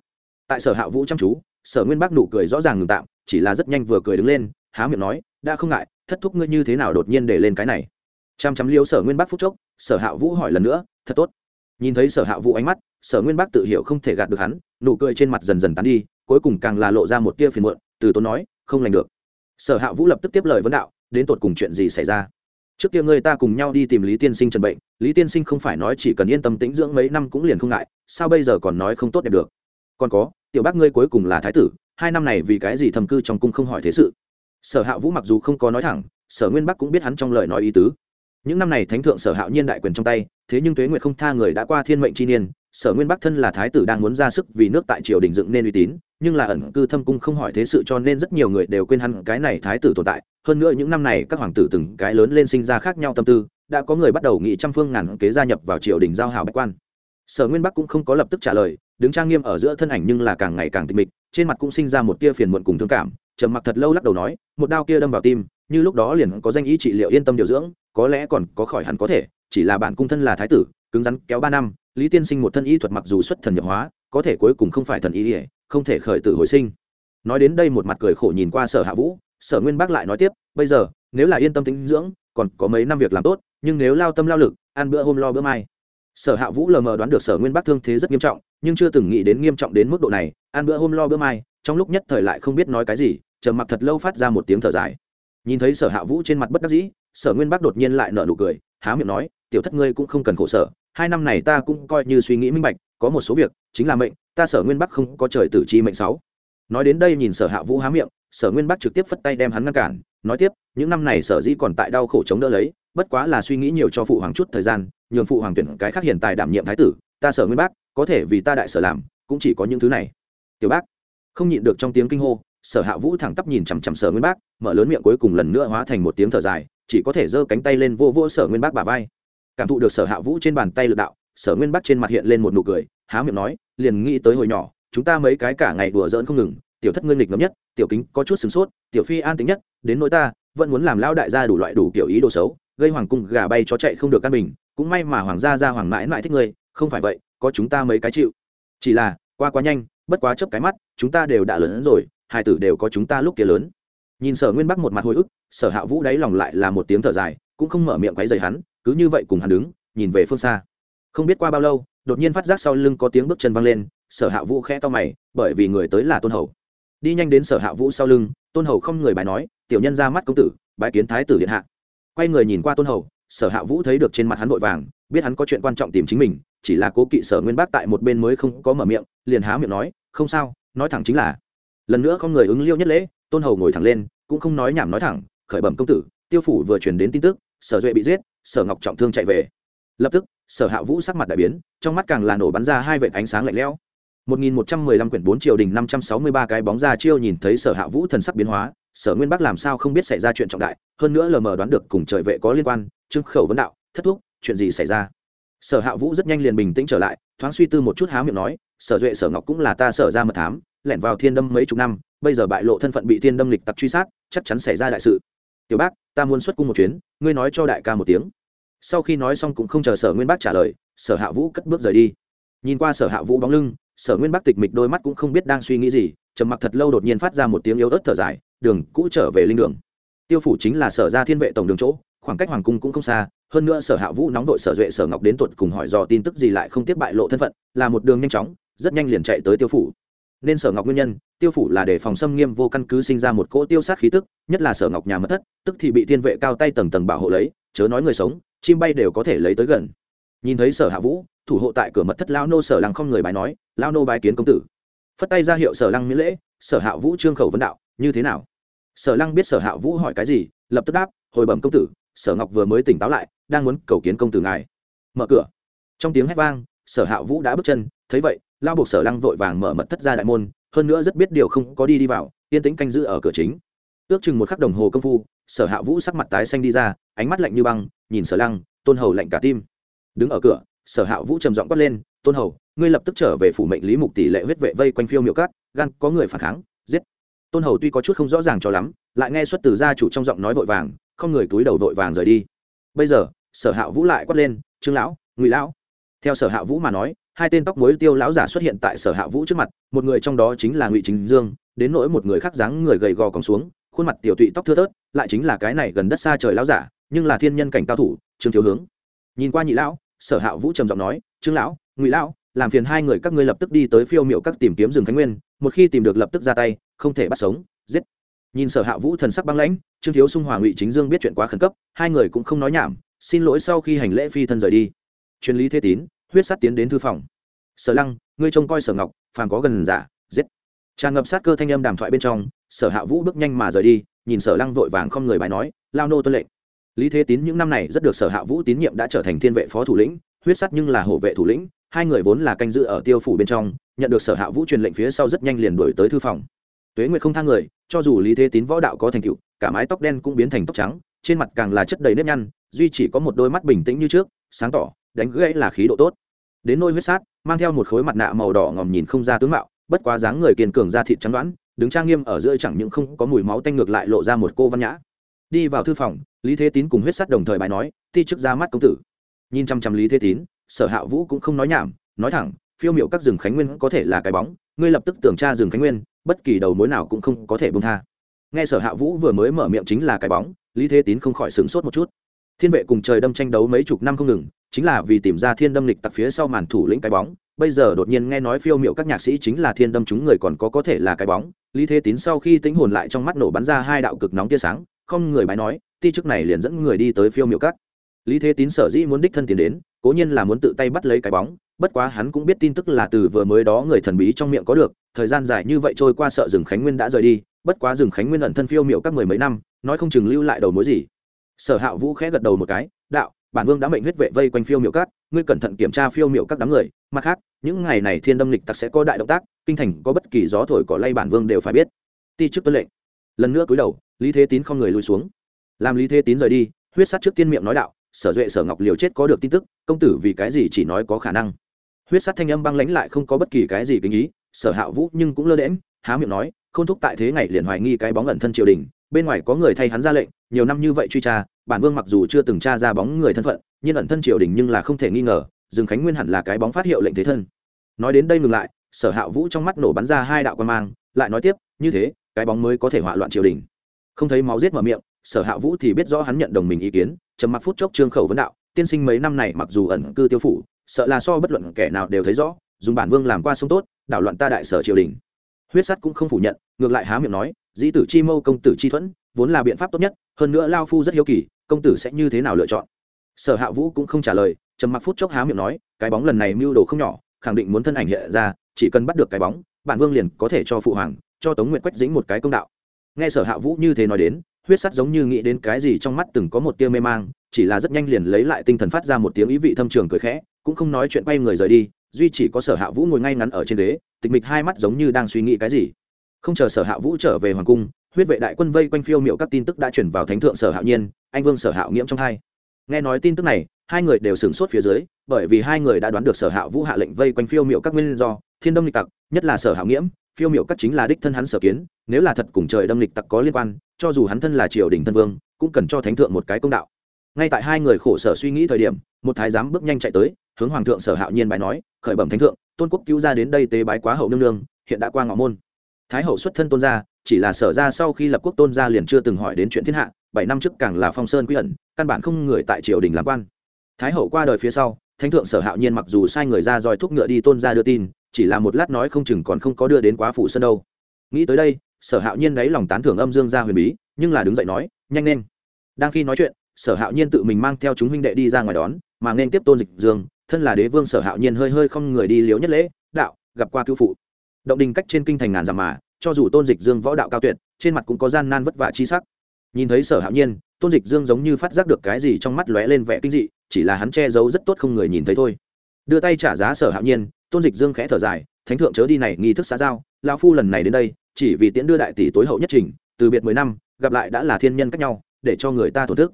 Tại sở hạ vũ chăm chú, sở nguyên bắc nụ cười rõ ràng ngừng tạm, chỉ là rất nhanh vừa cười đứng lên, há miệng nói, đã không ngại, thất thúc ngươi như thế nào đột nhiên để lên cái này? Chăm chăm liếu sở nguyên bắc phúc chốc, sở hạ vũ hỏi lần nữa, thật tốt nhìn thấy sở hạ vũ ánh mắt, sở nguyên bắc tự hiểu không thể gạt được hắn, nụ cười trên mặt dần dần tán đi, cuối cùng càng là lộ ra một tia phiền muộn, từ tốn nói, không lành được. Sở hạ vũ lập tức tiếp lời vấn đạo, đến tột cùng chuyện gì xảy ra? Trước kia ngươi ta cùng nhau đi tìm lý tiên sinh trần bệnh, lý tiên sinh không phải nói chỉ cần yên tâm tĩnh dưỡng mấy năm cũng liền không ngại, sao bây giờ còn nói không tốt đẹp được? Còn có, tiểu bác ngươi cuối cùng là thái tử, hai năm này vì cái gì thầm cư trong cung không hỏi thế sự? Sở hạ vũ mặc dù không có nói thẳng, sở nguyên bắc cũng biết hắn trong lời nói ý tứ những năm này thánh thượng sở hạo nhiên đại quyền trong tay, thế nhưng tuế nguyệt không tha người đã qua thiên mệnh chi niên, sở nguyên bắc thân là thái tử đang muốn ra sức vì nước tại triều đình dựng nên uy tín, nhưng là ẩn cư thâm cung không hỏi thế sự cho nên rất nhiều người đều quên hắn cái này thái tử tồn tại. Hơn nữa những năm này các hoàng tử từng cái lớn lên sinh ra khác nhau tâm tư, đã có người bắt đầu nghị trăm phương ngàn kế gia nhập vào triều đình giao hảo bách quan. Sở nguyên bắc cũng không có lập tức trả lời, đứng trang nghiêm ở giữa thân ảnh nhưng là càng ngày càng tịch mịch, trên mặt cũng sinh ra một tia phiền muộn cùng thương cảm, trầm mặc thật lâu lắc đầu nói, một đao kia đâm vào tim, như lúc đó liền có danh ý trị liệu yên tâm điều dưỡng có lẽ còn có khỏi hẳn có thể, chỉ là bản cung thân là thái tử, cứng rắn kéo ba năm, lý tiên sinh một thân y thuật mặc dù xuất thần nhập hóa, có thể cuối cùng không phải thần y ỉa không thể khởi tử hồi sinh. Nói đến đây một mặt cười khổ nhìn qua sở hạ vũ, sở nguyên bác lại nói tiếp, bây giờ, nếu là yên tâm tính dưỡng, còn có mấy năm việc làm tốt, nhưng nếu lao tâm lao lực, ăn bữa hôm lo bữa mai. Sở hạ vũ lờ mờ đoán được sở nguyên bác thương thế rất nghiêm trọng, nhưng chưa từng nghĩ đến nghiêm trọng đến mức độ này, ăn bữa hôm lo bữa mai, trong lúc nhất thời lại không biết nói cái gì, trầm mặc thật lâu phát ra một tiếng thở dài. Nhìn thấy sở hạ vũ trên mặt bất đắc dĩ sở nguyên Bắc đột nhiên lại nợ nụ cười, há miệng nói, tiểu thất ngươi cũng không cần khổ sở, hai năm này ta cũng coi như suy nghĩ minh bạch, có một số việc chính là mệnh, ta sở nguyên bắc không có trời tử chi mệnh sáu. Nói đến đây nhìn sở hạ vũ há miệng, sở nguyên bắc trực tiếp phất tay đem hắn ngăn cản, nói tiếp, những năm này sở dĩ còn tại đau khổ chống đỡ lấy, bất quá là suy nghĩ nhiều cho phụ hoàng chút thời gian, nhường phụ hoàng tuyển cái khác hiện tại đảm nhiệm thái tử, ta sở nguyên bắc, có thể vì ta đại sở làm, cũng chỉ có những thứ này. Tiểu bác. Không nhịn được trong tiếng kinh hô, sở hạ vũ thẳng tắp nhìn chằm chằm sở nguyên bác mở lớn miệng cuối cùng lần nữa hóa thành một tiếng thở dài chỉ có thể giơ cánh tay lên vô vô sở nguyên bác bà vai. Cảm thụ được sở hạ vũ trên bàn tay lực đạo, sở nguyên bác trên mặt hiện lên một nụ cười, há miệng nói, liền nghĩ tới hồi nhỏ, chúng ta mấy cái cả ngày đùa giỡn không ngừng, tiểu thất ngươi nghịch ngấm nhất, tiểu kính có chút sửng sốt, tiểu phi an tính nhất, đến nỗi ta, vẫn muốn làm lao đại gia đủ loại đủ kiểu ý đồ xấu, gây hoàng cung gà bay chó chạy không được căn bình, cũng may mà hoàng gia gia hoàng mãi mãi thích ngươi, không phải vậy, có chúng ta mấy cái chịu. Chỉ là, qua quá nhanh, bất quá chấp cái mắt, chúng ta đều đã lớn hơn rồi, hai tử đều có chúng ta lúc kia lớn. Nhìn sở nguyên bắc một mặt hồi ức sở hạ vũ đáy lòng lại là một tiếng thở dài, cũng không mở miệng quấy dày hắn, cứ như vậy cùng hắn đứng, nhìn về phương xa. Không biết qua bao lâu, đột nhiên phát giác sau lưng có tiếng bước chân văng lên, sở hạ vũ khẽ to mày, bởi vì người tới là tôn hầu. Đi nhanh đến sở hạ vũ sau lưng, tôn hầu không người bài nói, tiểu nhân ra mắt công tử bãi kiến thái tử điện hạ. Quay người nhìn qua tôn hầu, sở hạ vũ thấy được trên mặt hắn vội vàng, biết hắn có chuyện quan trọng tìm chính mình, chỉ là cố kỵ sở nguyên bác tại một bên mới không có mở miệng, liền há miệng nói, không sao, nói thẳng chính là. Lần nữa không người ứng liêu nhất lễ, tôn hầu ngồi thẳng lên, cũng không nói nhảm nói thẳng khởi bẩm công tử, tiêu phủ vừa truyền đến tin tức, sở duệ bị giết, sở ngọc trọng thương chạy về. Lập tức, sở hạ vũ sắc mặt đại biến, trong mắt càng là nổ bắn ra hai vệt ánh sáng lạnh lẽo. 1115 quyển 4 triều đình 563 cái bóng ra chiêu nhìn thấy sở hạ vũ thần sắc biến hóa, sở nguyên bắc làm sao không biết xảy ra chuyện trọng đại, hơn nữa lờ mờ đoán được cùng trời vệ có liên quan trưng khẩu vấn đạo, thất thúc, chuyện gì xảy ra? Sở hạ vũ rất nhanh liền bình tĩnh trở lại, thoáng suy tư một chút há miệng nói, sở duệ sở ngọc cũng là ta sở ra mật thám, lẻn vào thiên đâm mấy chục năm, bây giờ bại lộ thân phận bị thiên đâm lịch tặc truy sát, chắc chắn xảy ra đại sự tiểu bác, ta muốn xuất cung một chuyến, ngươi nói cho đại ca một tiếng. Sau khi nói xong cũng không chờ sở nguyên bác trả lời, sở hạ vũ cất bước rời đi. Nhìn qua sở hạ vũ bóng lưng, sở nguyên bác tịch mịch đôi mắt cũng không biết đang suy nghĩ gì, trầm mặc thật lâu đột nhiên phát ra một tiếng yếu ớt thở dài, đường, cũ trở về linh đường. Tiêu phủ chính là sở ra thiên vệ tổng đường chỗ, khoảng cách hoàng cung cũng không xa, hơn nữa sở hạ vũ nóng vội sở duệ, sở ngọc đến tuột cùng hỏi dò tin tức gì lại không tiếp bại lộ thân phận, là một đường nhanh chóng, rất nhanh liền chạy tới tiêu phủ nên sở ngọc nguyên nhân, tiêu phủ là để phòng xâm nghiêm vô căn cứ sinh ra một cỗ tiêu sát khí tức, nhất là sở ngọc nhà mất thất, tức thì bị thiên vệ cao tay tầng tầng bảo hộ lấy, chớ nói người sống, chim bay đều có thể lấy tới gần. Nhìn thấy sở hạ vũ, thủ hộ tại cửa mật thất lao nô sở lăng không người bài nói lao nô bài kiến công tử. Phất tay ra hiệu sở lăng miễn lễ, sở hạ vũ trương khẩu vấn đạo, như thế nào? Sở lăng biết sở hạ vũ hỏi cái gì, lập tức đáp, hồi bẩm công tử, sở ngọc vừa mới tỉnh táo lại, đang muốn cầu kiến công tử ngài. Mở cửa. Trong tiếng hét vang, sở hạ vũ đã bước chân, thấy vậy lao buộc sở lăng vội vàng mở mật thất ra đại môn, hơn nữa rất biết điều không có đi đi vào, yên tĩnh canh giữ ở cửa chính. Ước chừng một khắc đồng hồ công phu, sở hạ vũ sắc mặt tái xanh đi ra, ánh mắt lạnh như băng, nhìn sở lăng, tôn hầu lạnh cả tim. Đứng ở cửa, sở hạ vũ trầm giọng quát lên, tôn hầu, ngươi lập tức trở về phủ mệnh lý mục tỷ lệ huyết vệ vây quanh phiêu miệu cát gan có người phản kháng, giết. Tôn hầu tuy có chút không rõ ràng cho lắm, lại nghe xuất từ gia chủ trong giọng nói vội vàng, không người túi đầu vội vàng rời đi. Bây giờ, sở hạ vũ lại quát lên, trương lão, ngụy lão. Theo sở hạ vũ mà nói hai tên tóc mối tiêu lão giả xuất hiện tại sở hạ vũ trước mặt, một người trong đó chính là ngụy chính dương, đến nỗi một người khác dáng người gầy gò còng xuống, khuôn mặt tiểu tụy tóc thưa thớt, lại chính là cái này gần đất xa trời lão giả, nhưng là thiên nhân cảnh cao thủ, trương thiếu hướng. Nhìn qua nhị lão, sở hạ vũ trầm giọng nói, trương lão, ngụy lão, làm phiền hai người các ngươi lập tức đi tới phiêu miệu các tìm kiếm rừng khánh nguyên, một khi tìm được lập tức ra tay, không thể bắt sống, giết. Nhìn sở hạ vũ thần sắc băng lãnh, trương thiếu sung hòa ngụy chính dương biết chuyện quá khẩn cấp, hai người cũng không nói nhảm, xin lỗi sau khi hành lễ phi thân rời đi. Truyền lý thế tín huyết sát tiến đến thư phòng. Sở lăng, ngươi trông coi sở ngọc, phàm có gần giả, giết. Tràn ngập sát cơ thanh âm đàm thoại bên trong, sở hạ vũ bước nhanh mà rời đi, nhìn sở lăng vội vàng không người bài nói, lao nô tuân lệnh. Lý thế tín những năm này rất được sở hạ vũ tín nhiệm đã trở thành thiên vệ phó thủ lĩnh, huyết sắt nhưng là hộ vệ thủ lĩnh, hai người vốn là canh giữ ở tiêu phủ bên trong, nhận được sở hạ vũ truyền lệnh phía sau rất nhanh liền đổi tới thư phòng. Tuế nguyệt không thang người, cho dù lý thế tín võ đạo có thành tựu, cả mái tóc đen cũng biến thành tóc trắng, trên mặt càng là chất đầy nếp nhăn, duy chỉ có một đôi mắt bình tĩnh như trước, sáng tỏ đánh gãy là khí độ tốt. Đến nôi huyết sát, mang theo một khối mặt nạ màu đỏ ngòm nhìn không ra tướng mạo, bất quá dáng người kiên cường ra thịt trắng đoán, đứng trang nghiêm ở giữa chẳng những không có mùi máu tanh ngược lại lộ ra một cô văn nhã. Đi vào thư phòng, lý thế tín cùng huyết sát đồng thời bài nói, ti chức ra mắt công tử. Nhìn chăm chăm lý thế tín, sở hạ vũ cũng không nói nhảm, nói thẳng, phiêu miệu các rừng khánh nguyên có thể là cái bóng, ngươi lập tức tưởng tra rừng khánh nguyên, bất kỳ đầu mối nào cũng không có thể bông tha. Nghe sở hạ vũ vừa mới mở miệng chính là cái bóng, lý thế tín không khỏi sửng sốt một chút thiên vệ cùng trời đâm tranh đấu mấy chục năm không ngừng, chính là vì tìm ra thiên đâm lịch tặc phía sau màn thủ lĩnh cái bóng. Bây giờ đột nhiên nghe nói phiêu miệu các nhạc sĩ chính là thiên đâm chúng người còn có có thể là cái bóng. Lý thế tín sau khi tính hồn lại trong mắt nổ bắn ra hai đạo cực nóng tia sáng, không người bái nói, ti chức này liền dẫn người đi tới phiêu miệu các. Lý thế tín sở dĩ muốn đích thân tiến đến, cố nhiên là muốn tự tay bắt lấy cái bóng, bất quá hắn cũng biết tin tức là từ vừa mới đó người thần bí trong miệng có được, thời gian dài như vậy trôi qua sợ rừng khánh nguyên đã rời đi, bất quá rừng khánh nguyên ẩn thân phiêu miệu các mười mấy năm, nói không chừng lưu lại đầu mối gì sở hạ vũ khẽ gật đầu một cái đạo bản vương đã mệnh huyết vệ vây quanh phiêu miệu cát, ngươi cẩn thận kiểm tra phiêu miệu các đám người mặt khác những ngày này thiên đâm lịch tặc sẽ có đại động tác kinh thành có bất kỳ gió thổi cỏ lay bản vương đều phải biết. Ti chức tuân lệnh. Lần nữa cúi đầu lý thế tín không người lùi xuống. Làm lý thế tín rời đi huyết sát trước tiên miệng nói đạo sở duệ sở ngọc liều chết có được tin tức công tử vì cái gì chỉ nói có khả năng? Huyết sát thanh âm băng lãnh lại không có bất kỳ cái gì kinh ý sở hạ vũ nhưng cũng lơ đễm há miệng nói không thúc tại thế ngày liền hoài nghi cái bóng ẩn thân triều đình bên ngoài có người thay hắn ra lệnh, nhiều năm như vậy truy tra, bản vương mặc dù chưa từng tra ra bóng người thân phận, nhưng ẩn thân triều đình nhưng là không thể nghi ngờ, dương khánh nguyên hẳn là cái bóng phát hiệu lệnh thế thân. Nói đến đây ngừng lại, sở hạ vũ trong mắt nổ bắn ra hai đạo quan mang, lại nói tiếp, như thế, cái bóng mới có thể hỏa loạn triều đình. Không thấy máu giết mở miệng, sở hạ vũ thì biết rõ hắn nhận đồng mình ý kiến, trầm mặc phút chốc trương khẩu vấn đạo, tiên sinh mấy năm này mặc dù ẩn cư tiêu phủ, sợ là so bất luận kẻ nào đều thấy rõ, dùng bản vương làm qua sông tốt, đảo loạn ta đại sở triều đình. Huyết sắt cũng không phủ nhận, ngược lại há miệng nói dĩ tử chi mâu công tử chi thuẫn, vốn là biện pháp tốt nhất, hơn nữa lao phu rất hiếu kỳ, công tử sẽ như thế nào lựa chọn. Sở hạ vũ cũng không trả lời, trầm mặc phút chốc há miệng nói, cái bóng lần này mưu đồ không nhỏ, khẳng định muốn thân ảnh hiện ra, chỉ cần bắt được cái bóng bản vương liền có thể cho phụ hoàng, cho tống nguyện quách dĩnh một cái công đạo. Nghe sở hạ vũ như thế nói đến, huyết sắt giống như nghĩ đến cái gì trong mắt từng có một tia mê mang, chỉ là rất nhanh liền lấy lại tinh thần phát ra một tiếng ý vị thâm trường cười khẽ, cũng không nói chuyện quay người rời đi, duy chỉ có sở hạ vũ ngồi ngay ngắn ở trên ghế, tịch mịch hai mắt giống như đang suy nghĩ cái gì không chờ sở hạ vũ trở về hoàng cung, huyết vệ đại quân vây quanh phiêu miệu các tin tức đã chuyển vào thánh thượng sở hạo nhiên, anh vương sở hạo nghiễm trong hai. Nghe nói tin tức này, hai người đều sửng sốt phía dưới, bởi vì hai người đã đoán được sở hạo vũ hạ lệnh vây quanh phiêu miệu các nguyên do, thiên đông lịch tặc, nhất là sở hạo nghiễm, phiêu miệu các chính là đích thân hắn sở kiến, nếu là thật cùng trời đâm lịch tặc có liên quan, cho dù hắn thân là triều đình thân vương, cũng cần cho thánh thượng một cái công đạo. Ngay tại hai người khổ sở suy nghĩ thời điểm, một thái giám bước nhanh chạy tới, hướng hoàng thượng sở hạo nhiên bài nói, khởi bẩm thánh thượng, tôn quốc cứu ra đến đây tế bái quá hậu nương nương, hiện đã qua ngọ môn thái hậu xuất thân tôn gia, chỉ là sở ra sau khi lập quốc tôn gia liền chưa từng hỏi đến chuyện thiên hạ, bảy năm trước càng là phong sơn quy ẩn, căn bản không người tại triều đình làm quan. Thái hậu qua đời phía sau, thánh thượng sở hạo nhiên mặc dù sai người ra roi thúc ngựa đi tôn gia đưa tin, chỉ là một lát nói không chừng còn không có đưa đến quá phủ sân đâu. Nghĩ tới đây, sở hạo nhiên đáy lòng tán thưởng âm dương gia huyền bí, nhưng là đứng dậy nói, nhanh lên. Đang khi nói chuyện, sở hạo nhiên tự mình mang theo chúng huynh đệ đi ra ngoài đón, mà nên tiếp tôn dịch dương, thân là đế vương sở hạo nhiên hơi hơi không người đi liếu nhất lễ, đạo, gặp qua cứu phụ động đình cách trên kinh thành ngàn dặm mà, cho dù tôn dịch dương võ đạo cao tuyệt, trên mặt cũng có gian nan vất vả chi sắc. Nhìn thấy sở hạo nhiên, tôn dịch dương giống như phát giác được cái gì trong mắt lóe lên vẻ kinh dị, chỉ là hắn che giấu rất tốt không người nhìn thấy thôi. Đưa tay trả giá sở hạo nhiên, tôn dịch dương khẽ thở dài, thánh thượng chớ đi này, nghi thức xã giao lao phu lần này đến đây, chỉ vì tiễn đưa đại tỷ tối hậu nhất trình, từ biệt mười năm, gặp lại đã là thiên nhân cách nhau, để cho người ta thổn thức.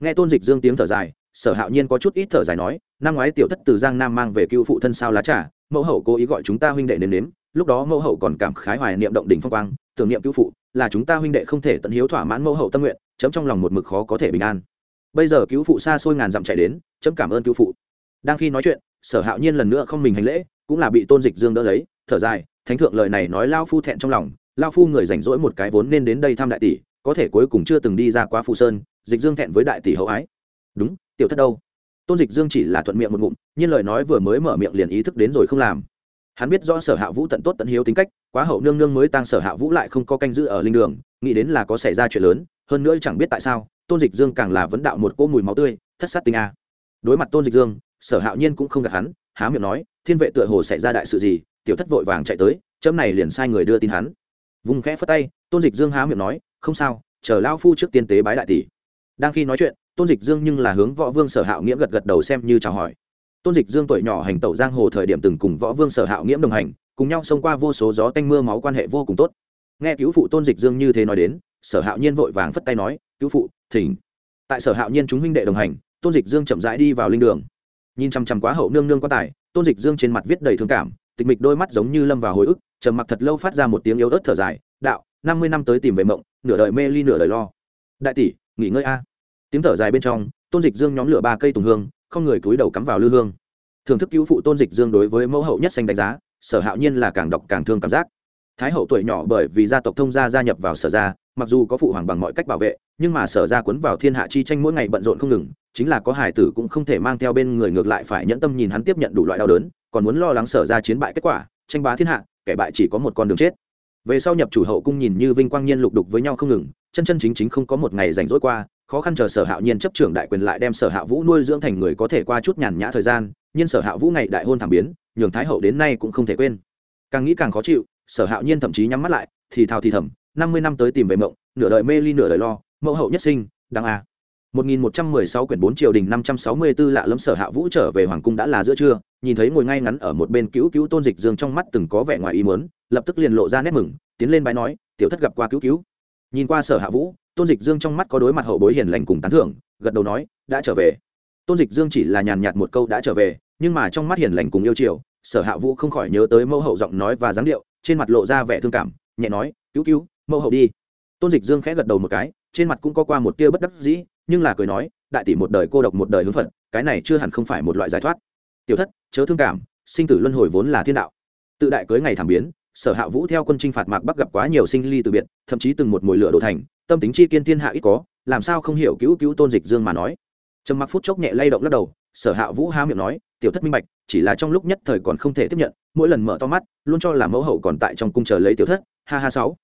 Nghe tôn dịch dương tiếng thở dài, sở hạo nhiên có chút ít thở dài nói, năm ngoái tiểu thất từ giang nam mang về cựu phụ thân sao lá trà, mẫu hậu cố ý gọi chúng ta huynh đệ nếm nếm lúc đó mẫu hậu còn cảm khái hoài niệm động đỉnh phong quang, tưởng niệm cứu phụ, là chúng ta huynh đệ không thể tận hiếu thỏa mãn mẫu hậu tâm nguyện, chấm trong lòng một mực khó có thể bình an. Bây giờ cứu phụ xa xôi ngàn dặm chạy đến, chấm cảm ơn cứu phụ. Đang khi nói chuyện, sở hạo nhiên lần nữa không mình hành lễ, cũng là bị tôn dịch dương đỡ lấy, thở dài, thánh thượng lời này nói lao phu thẹn trong lòng, lao phu người rảnh rỗi một cái vốn nên đến đây thăm đại tỷ, có thể cuối cùng chưa từng đi ra quá phụ sơn, dịch dương thẹn với đại tỷ hậu ái. Đúng, tiểu thất đâu? Tôn dịch dương chỉ là thuận miệng một ngụm, nhưng lời nói vừa mới mở miệng liền ý thức đến rồi không làm hắn biết rõ sở hạ vũ tận tốt tận hiếu tính cách, quá hậu nương nương mới tăng sở hạ vũ lại không có canh giữ ở linh đường, nghĩ đến là có xảy ra chuyện lớn, hơn nữa chẳng biết tại sao, tôn dịch dương càng là vấn đạo một cỗ mùi máu tươi, thất sát tinh a. Đối mặt tôn dịch dương, sở hạo nhiên cũng không gặp hắn, há miệng nói, thiên vệ tựa hồ xảy ra đại sự gì? Tiểu thất vội vàng chạy tới, chấm này liền sai người đưa tin hắn. Vùng khẽ phất tay, tôn dịch dương há miệng nói, không sao, chờ lao phu trước tiên tế bái đại tỷ. Đang khi nói chuyện, tôn dịch dương nhưng là hướng võ vương sở hạo nghĩa gật gật đầu xem như chào hỏi tôn dịch dương tuổi nhỏ hành tẩu giang hồ thời điểm từng cùng võ vương sở hạo nghiễm đồng hành, cùng nhau xông qua vô số gió tanh mưa máu quan hệ vô cùng tốt. Nghe cứu phụ tôn dịch dương như thế nói đến, sở hạo nhiên vội vàng phất tay nói, cứu phụ, thỉnh. Tại sở hạo nhiên chúng huynh đệ đồng hành, tôn dịch dương chậm rãi đi vào linh đường. Nhìn chằm chằm quá hậu nương nương quan tài, tôn dịch dương trên mặt viết đầy thương cảm, tịch mịch đôi mắt giống như lâm vào hồi ức, trầm mặc thật lâu phát ra một tiếng yếu ớt thở dài, đạo, năm mươi năm tới tìm về mộng, nửa đời mê ly nửa đời lo. Đại tỷ, nghỉ ngơi a. Tiếng thở dài bên trong, tôn dịch dương nhóm lửa ba cây tùng hương không người cúi đầu cắm vào lư hương. Thưởng thức cứu phụ tôn dịch dương đối với mẫu hậu nhất xanh đánh giá, sở hạo nhiên là càng đọc càng thương cảm giác. Thái hậu tuổi nhỏ bởi vì gia tộc thông gia gia nhập vào sở gia, mặc dù có phụ hoàng bằng mọi cách bảo vệ, nhưng mà sở gia cuốn vào thiên hạ chi tranh mỗi ngày bận rộn không ngừng, chính là có hải tử cũng không thể mang theo bên người ngược lại phải nhẫn tâm nhìn hắn tiếp nhận đủ loại đau đớn, còn muốn lo lắng sở gia chiến bại kết quả, tranh bá thiên hạ, kẻ bại chỉ có một con đường chết. Về sau nhập chủ hậu cung nhìn như vinh quang nhiên lục đục với nhau không ngừng chân chân chính chính không có một ngày rảnh rỗi qua, khó khăn chờ sở hạo nhiên chấp trưởng đại quyền lại đem sở hạ vũ nuôi dưỡng thành người có thể qua chút nhàn nhã thời gian, nhưng sở hạ vũ ngày đại hôn thảm biến, nhường thái hậu đến nay cũng không thể quên. Càng nghĩ càng khó chịu, sở hạo nhiên thậm chí nhắm mắt lại, thì thào thì thầm, năm mươi năm tới tìm về mộng, nửa đời mê ly nửa đời lo, mẫu hậu nhất sinh đăng a. Một nghìn một trăm mười sáu quyển bốn triều đình năm trăm sáu mươi 564 lạ lẫm sở hạ vũ trở về hoàng cung đã là giữa trưa, nhìn thấy ngồi ngay ngắn ở một bên cứu cứu tôn dịch dương trong mắt từng có vẻ ngoài ý mớn lập tức liền lộ ra nét mừng, tiến lên bái nói, tiểu thất gặp qua cứu cứu nhìn qua sở hạ vũ, tôn dịch dương trong mắt có đối mặt hậu bối hiền lành cùng tán thưởng, gật đầu nói, đã trở về. Tôn dịch dương chỉ là nhàn nhạt một câu, đã trở về. Nhưng mà trong mắt hiền lành cùng yêu chiều, sở hạ vũ không khỏi nhớ tới mẫu hậu giọng nói và dáng điệu, trên mặt lộ ra vẻ thương cảm, nhẹ nói, cứu cứu, mẫu hậu đi. Tôn dịch dương khẽ gật đầu một cái, trên mặt cũng có qua một tia bất đắc dĩ, nhưng là cười nói, đại tỷ một đời cô độc một đời hướng phận cái này chưa hẳn không phải một loại giải thoát. Tiểu thất, chớ thương cảm, sinh tử luân hồi vốn là thiên đạo. Tự đại cưới ngày thảm biến sở hạ vũ theo quân chinh phạt mạc bắc gặp quá nhiều sinh ly từ biệt, thậm chí từng một mồi lửa đổ thành, tâm tính chi kiên thiên hạ ít có, làm sao không hiểu cứu cứu tôn dịch dương mà nói. Trầm mặc phút chốc nhẹ lay động lắc đầu, sở hạ vũ há miệng nói, tiểu thất minh bạch, chỉ là trong lúc nhất thời còn không thể tiếp nhận, mỗi lần mở to mắt, luôn cho là mẫu hậu còn tại trong cung chờ lấy tiểu thất. Ha ha sáu.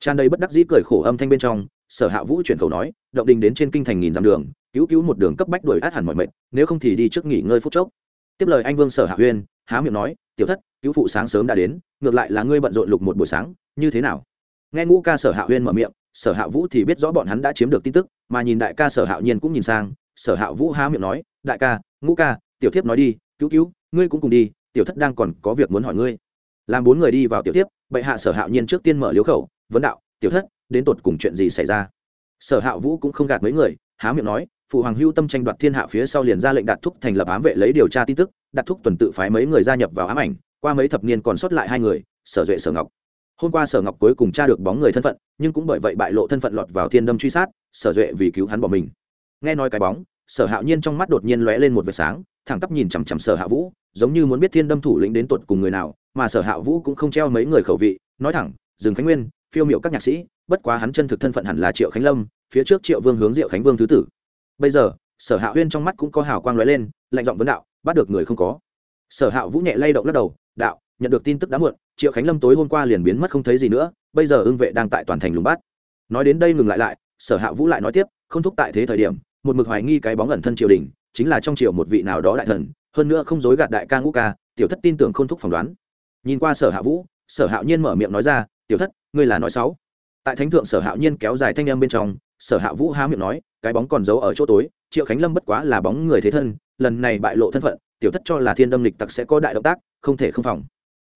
Tràn đầy bất đắc dĩ cười khổ âm thanh bên trong, sở hạ vũ chuyển khẩu nói, động đình đến trên kinh thành nghìn dặm đường, cứu cứu một đường cấp bách đuổi át hẳn mọi mệnh, nếu không thì đi trước nghỉ ngơi phút chốc. Tiếp lời anh vương sở hạ huyên há miệng nói, tiểu thất cứu phụ sáng sớm đã đến, ngược lại là ngươi bận rộn lục một buổi sáng, như thế nào? Nghe ngũ ca sở hạ huyên mở miệng, sở hạ vũ thì biết rõ bọn hắn đã chiếm được tin tức, mà nhìn đại ca sở hạ nhiên cũng nhìn sang, sở hạ vũ há miệng nói, đại ca, ngũ ca, tiểu thiếp nói đi, cứu cứu, ngươi cũng cùng đi, tiểu thất đang còn có việc muốn hỏi ngươi. Làm bốn người đi vào tiểu thiếp, bệ hạ sở hạ nhiên trước tiên mở liếu khẩu, vấn đạo, tiểu thất, đến tột cùng chuyện gì xảy ra? Sở hạ vũ cũng không gạt mấy người, há miệng nói, phụ hoàng hưu tâm tranh đoạt thiên hạ phía sau liền ra lệnh đạt thúc thành lập ám vệ lấy điều tra tin tức đạt thúc tuần tự phái mấy người gia nhập vào ám ảnh qua mấy thập niên còn sót lại hai người, sở duệ, sở ngọc. Hôm qua sở ngọc cuối cùng tra được bóng người thân phận, nhưng cũng bởi vậy bại lộ thân phận lọt vào thiên đâm truy sát, sở duệ vì cứu hắn bỏ mình. Nghe nói cái bóng, sở hạo nhiên trong mắt đột nhiên lóe lên một vệt sáng, thẳng tắp nhìn chằm chằm sở hạ vũ, giống như muốn biết thiên đâm thủ lĩnh đến tột cùng người nào, mà sở hạ vũ cũng không treo mấy người khẩu vị, nói thẳng, dừng khánh nguyên, phiêu miệu các nhạc sĩ, bất quá hắn chân thực thân phận hẳn là triệu khánh lâm, phía trước triệu vương hướng diệu khánh vương thứ tử. Bây giờ, sở hạ huyên trong mắt cũng có hào quang lóe lên, lạnh giọng vấn đạo, bắt được người không có. Sở hạ vũ nhẹ lay động lắc đầu đạo, nhận được tin tức đã muộn, triệu khánh lâm tối hôm qua liền biến mất không thấy gì nữa, bây giờ ưng vệ đang tại toàn thành lùng bắt. Nói đến đây ngừng lại lại, sở hạ vũ lại nói tiếp, không thúc tại thế thời điểm, một mực hoài nghi cái bóng ẩn thân triều đình, chính là trong triều một vị nào đó đại thần, hơn nữa không dối gạt đại ca ngũ ca, tiểu thất tin tưởng không thúc phỏng đoán. Nhìn qua sở hạ vũ, sở hạo nhiên mở miệng nói ra, tiểu thất, ngươi là nói xấu. Tại thánh thượng sở hạo nhiên kéo dài thanh âm bên trong, sở hạ vũ há miệng nói, cái bóng còn giấu ở chỗ tối, triệu khánh lâm bất quá là bóng người thế thân, lần này bại lộ thân phận tiểu thất cho là thiên đâm lịch tặc sẽ có đại động tác, không thể không phòng.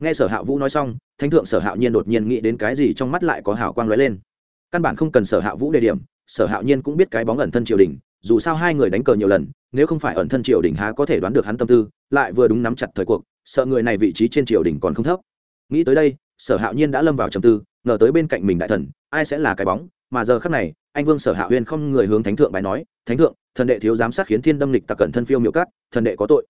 Nghe sở hạ vũ nói xong, thánh thượng sở hạo nhiên đột nhiên nghĩ đến cái gì trong mắt lại có hào quang lóe lên. Căn bản không cần sở hạ vũ đề điểm, sở hạo nhiên cũng biết cái bóng ẩn thân triều đình, dù sao hai người đánh cờ nhiều lần, nếu không phải ẩn thân triều đình há có thể đoán được hắn tâm tư, lại vừa đúng nắm chặt thời cuộc, sợ người này vị trí trên triều đình còn không thấp. Nghĩ tới đây, sở hạo nhiên đã lâm vào trầm tư, ngờ tới bên cạnh mình đại thần, ai sẽ là cái bóng, mà giờ khắc này, anh vương sở hạ huyên không người hướng thánh thượng bài nói, thánh thượng, thần đệ thiếu giám sát khiến thiên đâm lịch tặc cẩn thân phiêu miệu cát, thần đệ có tội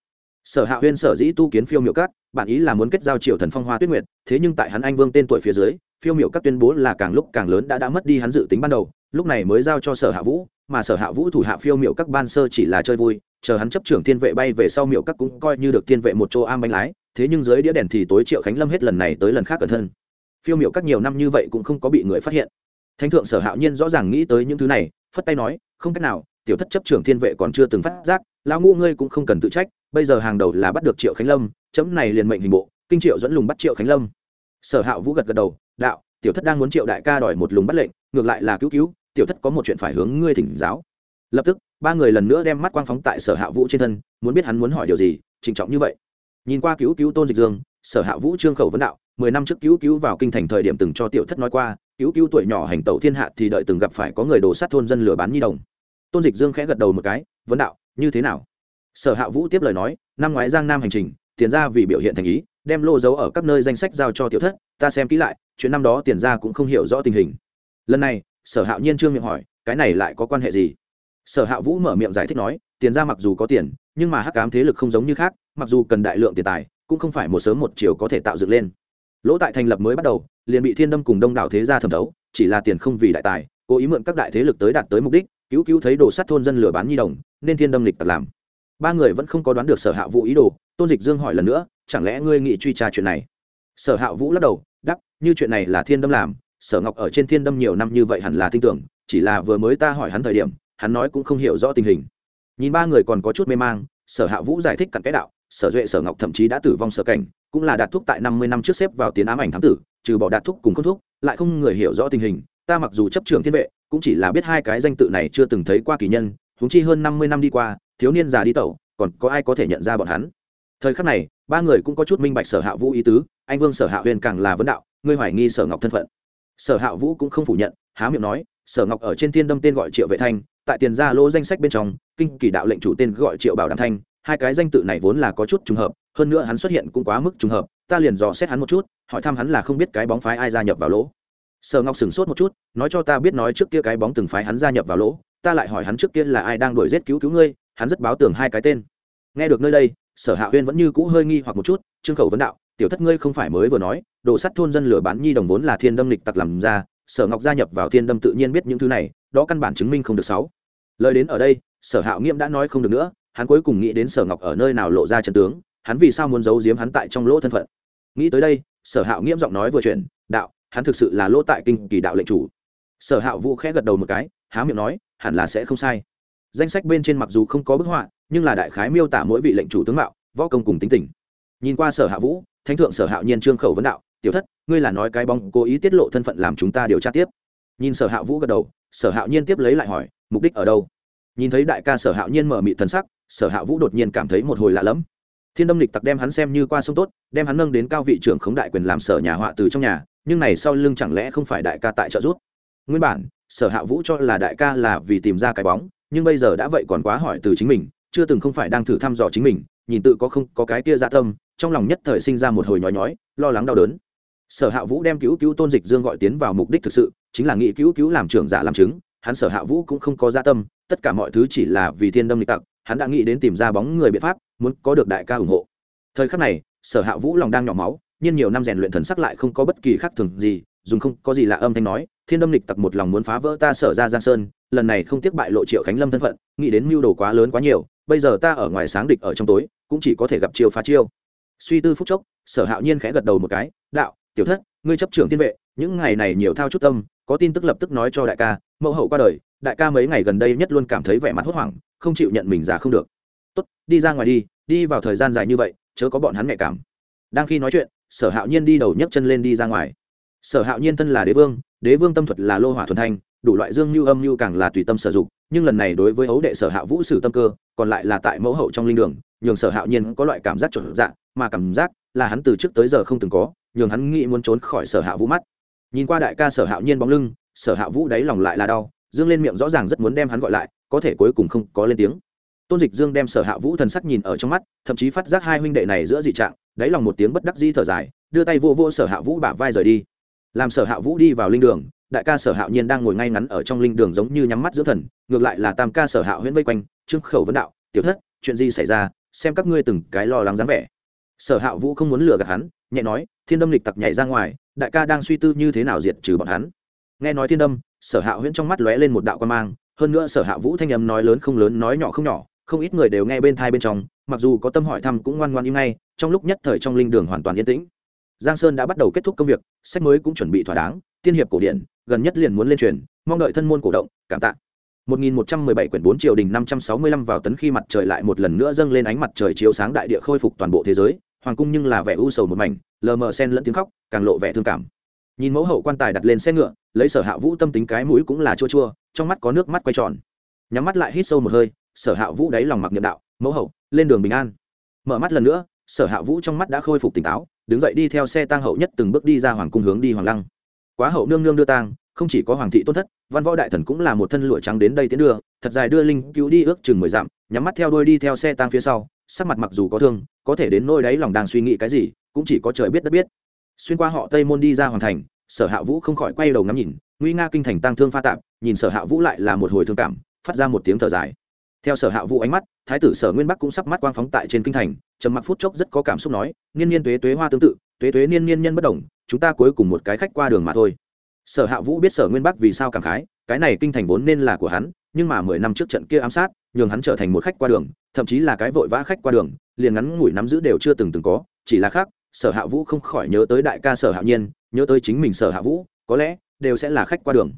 sở hạ huyên sở dĩ tu kiến phiêu miệu cát bản ý là muốn kết giao triều thần phong hoa tuyết nguyệt, thế nhưng tại hắn anh vương tên tuổi phía dưới, phiêu miệu các tuyên bố là càng lúc càng lớn đã đã mất đi hắn dự tính ban đầu, lúc này mới giao cho sở hạ vũ, mà sở hạ vũ thủ hạ phiêu miệu các ban sơ chỉ là chơi vui, chờ hắn chấp trưởng thiên vệ bay về sau miệu các cũng coi như được thiên vệ một chỗ am bánh lái, thế nhưng dưới đĩa đèn thì tối triệu khánh lâm hết lần này tới lần khác cẩn thân phiêu miệu các nhiều năm như vậy cũng không có bị người phát hiện. Thánh thượng sở hạo nhiên rõ ràng nghĩ tới những thứ này, phất tay nói, không cách nào, tiểu thất chấp trưởng thiên vệ còn chưa từng phát giác lão ngu ngươi cũng không cần tự trách, bây giờ hàng đầu là bắt được triệu khánh lâm, chấm này liền mệnh hình bộ, kinh triệu dẫn lùng bắt triệu khánh lâm. Sở hạ vũ gật gật đầu, đạo, tiểu thất đang muốn triệu đại ca đòi một lùng bắt lệnh, ngược lại là cứu cứu, tiểu thất có một chuyện phải hướng ngươi thỉnh giáo. Lập tức, ba người lần nữa đem mắt quang phóng tại sở hạ vũ trên thân, muốn biết hắn muốn hỏi điều gì trịnh trọng như vậy. Nhìn qua cứu cứu tôn dịch dương, sở hạ vũ trương khẩu vấn đạo, mười năm trước cứu cứu vào kinh thành thời điểm từng cho tiểu thất nói qua, cứu cứu tuổi nhỏ hành tẩu thiên hạ thì đợi từng gặp phải có người đổ sát thôn dân lừa bán nhi đồng. Tôn dịch dương khẽ gật đầu một cái vấn đạo, như thế nào? Sở hạ vũ tiếp lời nói, năm ngoái giang nam hành trình, tiền ra vì biểu hiện thành ý, đem lô dấu ở các nơi danh sách giao cho tiểu thất, ta xem kỹ lại, chuyện năm đó tiền ra cũng không hiểu rõ tình hình. Lần này, sở hạo nhiên trương miệng hỏi, cái này lại có quan hệ gì? Sở hạ vũ mở miệng giải thích nói, tiền ra mặc dù có tiền, nhưng mà hắc cám thế lực không giống như khác, mặc dù cần đại lượng tiền tài, cũng không phải một sớm một chiều có thể tạo dựng lên. Lỗ tại thành lập mới bắt đầu, liền bị thiên đâm cùng đông đảo thế gia thẩm thấu, chỉ là tiền không vì đại tài, cố ý mượn các đại thế lực tới đạt tới mục đích cứu cứu thấy đồ sát thôn dân lừa bán nhi đồng, nên thiên đâm lịch tật làm. Ba người vẫn không có đoán được sở hạ vũ ý đồ, tôn dịch dương hỏi lần nữa, chẳng lẽ ngươi nghĩ truy tra chuyện này? Sở hạ vũ lắc đầu đắp như chuyện này là thiên đâm làm, sở ngọc ở trên thiên đâm nhiều năm như vậy hẳn là tin tưởng, chỉ là vừa mới ta hỏi hắn thời điểm, hắn nói cũng không hiểu rõ tình hình. Nhìn ba người còn có chút mê mang, sở hạ vũ giải thích cặn cái đạo, sở duệ, sở ngọc thậm chí đã tử vong sở cảnh, cũng là đạt thúc tại năm mươi năm trước xếp vào tiến ám ảnh thám tử, trừ bỏ đạt thúc cùng không thúc, lại không người hiểu rõ tình hình, ta mặc dù chấp trưởng thiên vệ cũng chỉ là biết hai cái danh tự này chưa từng thấy qua kỳ nhân húng chi hơn năm mươi năm đi qua, thiếu niên già đi tẩu, còn có ai có thể nhận ra bọn hắn? Thời khắc này, ba người cũng có chút minh bạch sở hạ vũ ý tứ, anh vương sở hạ huyền càng là vấn đạo, ngươi hoài nghi sở ngọc thân phận. Sở hạ vũ cũng không phủ nhận, há miệng nói, sở ngọc ở trên thiên đâm tên gọi triệu vệ thanh, tại tiền gia lỗ danh sách bên trong, kinh kỳ đạo lệnh chủ tên gọi triệu bảo đàm thanh, hai cái danh tự này vốn là có chút trùng hợp, hơn nữa hắn xuất hiện cũng quá mức trùng hợp, ta liền dò xét hắn một chút, hỏi thăm hắn là không biết cái bóng phái ai gia nhập vào lỗ sở ngọc sửng sốt một chút, nói cho ta biết nói trước kia cái bóng từng phái hắn gia nhập vào lỗ, ta lại hỏi hắn trước kia là ai đang đuổi giết cứu cứu ngươi, hắn rất báo tưởng hai cái tên. Nghe được nơi đây, sở hạ huyên vẫn như cũ hơi nghi hoặc một chút, trương khẩu vấn đạo, tiểu thất ngươi không phải mới vừa nói, đồ sắt thôn dân lửa bán nhi đồng vốn là thiên đâm lịch tặc làm ra, sở ngọc gia nhập vào thiên đâm tự nhiên biết những thứ này, đó căn bản chứng minh không được sáu. Lời đến ở đây, sở hạo nghiêm đã nói không được nữa, hắn cuối cùng nghĩ đến sở ngọc ở nơi nào lộ ra trận tướng, hắn vì sao muốn giấu giếm hắn tại trong lỗ thân phận. Nghĩ tới đây, sở hạo nghiêm giọng nói vừa chuyện đạo hắn thực sự là lỗ tại kinh kỳ đạo lệnh chủ. Sở hạo vũ khẽ gật đầu một cái, há miệng nói, hẳn là sẽ không sai. Danh sách bên trên mặc dù không có bức họa, nhưng là đại khái miêu tả mỗi vị lệnh chủ tướng mạo, võ công cùng tính tình. Nhìn qua sở hạ vũ, thánh thượng sở hạo nhiên trương khẩu vấn đạo, tiểu thất, ngươi là nói cái bóng cố ý tiết lộ thân phận làm chúng ta điều tra tiếp. Nhìn sở hạ vũ gật đầu, sở hạo nhiên tiếp lấy lại hỏi, mục đích ở đâu? Nhìn thấy đại ca sở hạo nhiên mở mị thần sắc, sở hạ vũ đột nhiên cảm thấy một hồi lạ lẫm. Thiên đâm lịch tặc đem hắn xem như qua sông tốt, đem hắn nâng đến cao vị trưởng khống đại quyền làm sở nhà họa từ trong nhà nhưng này sau lưng chẳng lẽ không phải đại ca tại trợ giúp? Nguyên bản, sở hạ vũ cho là đại ca là vì tìm ra cái bóng, nhưng bây giờ đã vậy còn quá hỏi từ chính mình, chưa từng không phải đang thử thăm dò chính mình, nhìn tự có không có cái kia dạ tâm, trong lòng nhất thời sinh ra một hồi nhói nhói, lo lắng đau đớn. Sở hạ vũ đem cứu cứu tôn dịch dương gọi tiến vào mục đích thực sự, chính là nghị cứu cứu làm trưởng giả làm chứng, hắn sở hạ vũ cũng không có dạ tâm, tất cả mọi thứ chỉ là vì thiên đâm lịch tặc, hắn đã nghĩ đến tìm ra bóng người biện pháp, muốn có được đại ca ủng hộ. Thời khắc này, sở hạ vũ lòng đang nhỏ máu nhiên nhiều năm rèn luyện thần sắc lại không có bất kỳ khác thường gì, dùng không có gì lạ âm thanh nói, thiên đâm lịch tặc một lòng muốn phá vỡ ta sở ra giang sơn, lần này không tiếc bại lộ triệu khánh lâm thân phận, nghĩ đến mưu đồ quá lớn quá nhiều, bây giờ ta ở ngoài sáng địch ở trong tối, cũng chỉ có thể gặp chiêu phá chiêu. Suy tư phúc chốc, sở hạo nhiên khẽ gật đầu một cái, đạo, tiểu thất, ngươi chấp trưởng tiên vệ, những ngày này nhiều thao chút tâm, có tin tức lập tức nói cho đại ca, mẫu hậu qua đời, đại ca mấy ngày gần đây nhất luôn cảm thấy vẻ mặt hốt hoảng, không chịu nhận mình già không được. Tốt, đi ra ngoài đi đi vào thời gian dài như vậy, chớ có bọn hắn nhạy cảm. Đang khi nói chuyện sở hạo nhiên đi đầu nhấc chân lên đi ra ngoài. Sở hạo nhiên thân là đế vương đế vương tâm thuật là lô hỏa thuần thanh, đủ loại dương mưu âm mưu càng là tùy tâm sử dụng, nhưng lần này đối với ấu đệ sở hạ vũ sử tâm cơ, còn lại là tại mẫu hậu trong linh đường, nhường sở hạo nhiên có loại cảm giác trộn dạng mà cảm giác là hắn từ trước tới giờ không từng có, nhường hắn nghĩ muốn trốn khỏi sở hạ vũ mắt. Nhìn qua đại ca sở hạo nhiên bóng lưng, sở hạ vũ đáy lòng lại là đau, dương lên miệng rõ ràng rất muốn đem hắn gọi lại, có thể cuối cùng không có lên tiếng tôn dịch dương đem sở hạ vũ thần sắc nhìn ở trong mắt, thậm chí phát giác hai huynh đệ này giữa dị trạng, đáy lòng một tiếng bất đắc di thở dài, đưa tay vô vô sở hạ vũ bả vai rời đi. Làm sở hạ vũ đi vào linh đường, đại ca sở hạo nhiên đang ngồi ngay ngắn ở trong linh đường giống như nhắm mắt giữa thần, ngược lại là tam ca sở hạo huyễn vây quanh, trương khẩu vấn đạo, tiểu thất, chuyện gì xảy ra? Xem các ngươi từng cái lo lắng dáng vẻ. Sở hạ vũ không muốn lừa gạt hắn, nhẹ nói, thiên đâm lịch tặc nhảy ra ngoài, đại ca đang suy tư như thế nào diệt trừ bọn hắn. Nghe nói thiên đâm, sở hạ huyễn trong mắt lóe lên một đạo quan mang, hơn nữa sở hạ vũ thanh âm nói lớn không lớn, nói nhỏ không nhỏ không ít người đều nghe bên thai bên trong, mặc dù có tâm hỏi thăm cũng ngoan ngoan im ngay, trong lúc nhất thời trong linh đường hoàn toàn yên tĩnh. Giang sơn đã bắt đầu kết thúc công việc, sách mới cũng chuẩn bị thỏa đáng, tiên hiệp cổ điển, gần nhất liền muốn lên truyền, mong đợi thân môn cổ động, cảm tạ. 1117 quyển 4 triều đình 565 vào tấn khi mặt trời lại một lần nữa dâng lên ánh mặt trời chiếu sáng đại địa khôi phục toàn bộ thế giới, hoàng cung nhưng là vẻ u sầu một mảnh, lờ mờ sen lẫn tiếng khóc, càng lộ vẻ thương cảm. Nhìn mẫu hậu quan tài đặt lên xe ngựa, lấy sở hạ vũ tâm tính cái mũi cũng là chua chua, trong mắt có nước mắt quay tròn. Nhắm mắt lại hít sâu một hơi sở hạ vũ đáy lòng mặc niệm đạo, mẫu hậu, lên đường bình an. Mở mắt lần nữa, sở hạ vũ trong mắt đã khôi phục tỉnh táo, đứng dậy đi theo xe tăng hậu nhất từng bước đi ra hoàng cung hướng đi hoàng lăng. Quá hậu nương nương đưa tang, không chỉ có hoàng thị tôn thất, văn võ đại thần cũng là một thân lụa trắng đến đây tiến đưa, thật dài đưa linh cứu đi ước chừng mười dặm, nhắm mắt theo đôi đi theo xe tăng phía sau, sắc mặt mặc dù có thương, có thể đến nôi đáy lòng đang suy nghĩ cái gì, cũng chỉ có trời biết đất biết. Xuyên qua họ tây môn đi ra hoàng thành, sở hạ vũ không khỏi quay đầu ngắm nhìn, nguy nga kinh thành tăng thương pha tạp, nhìn sở hạ vũ lại là một hồi thương cảm, phát ra một tiếng thở dài theo sở hạ vũ ánh mắt, thái tử sở nguyên bắc cũng sắp mắt quang phóng tại trên kinh thành, trầm mặc phút chốc rất có cảm xúc nói, niên niên tuế tuế hoa tương tự, tuế tuế niên niên nhân bất đồng, chúng ta cuối cùng một cái khách qua đường mà thôi. Sở hạ vũ biết sở nguyên bắc vì sao cảm khái, cái này kinh thành vốn nên là của hắn, nhưng mà mười năm trước trận kia ám sát, nhường hắn trở thành một khách qua đường, thậm chí là cái vội vã khách qua đường, liền ngắn ngủi nắm giữ đều chưa từng từng có, chỉ là khác, sở hạ vũ không khỏi nhớ tới đại ca sở hạ nhiên, nhớ tới chính mình sở hạ vũ, có lẽ đều sẽ là khách qua đường.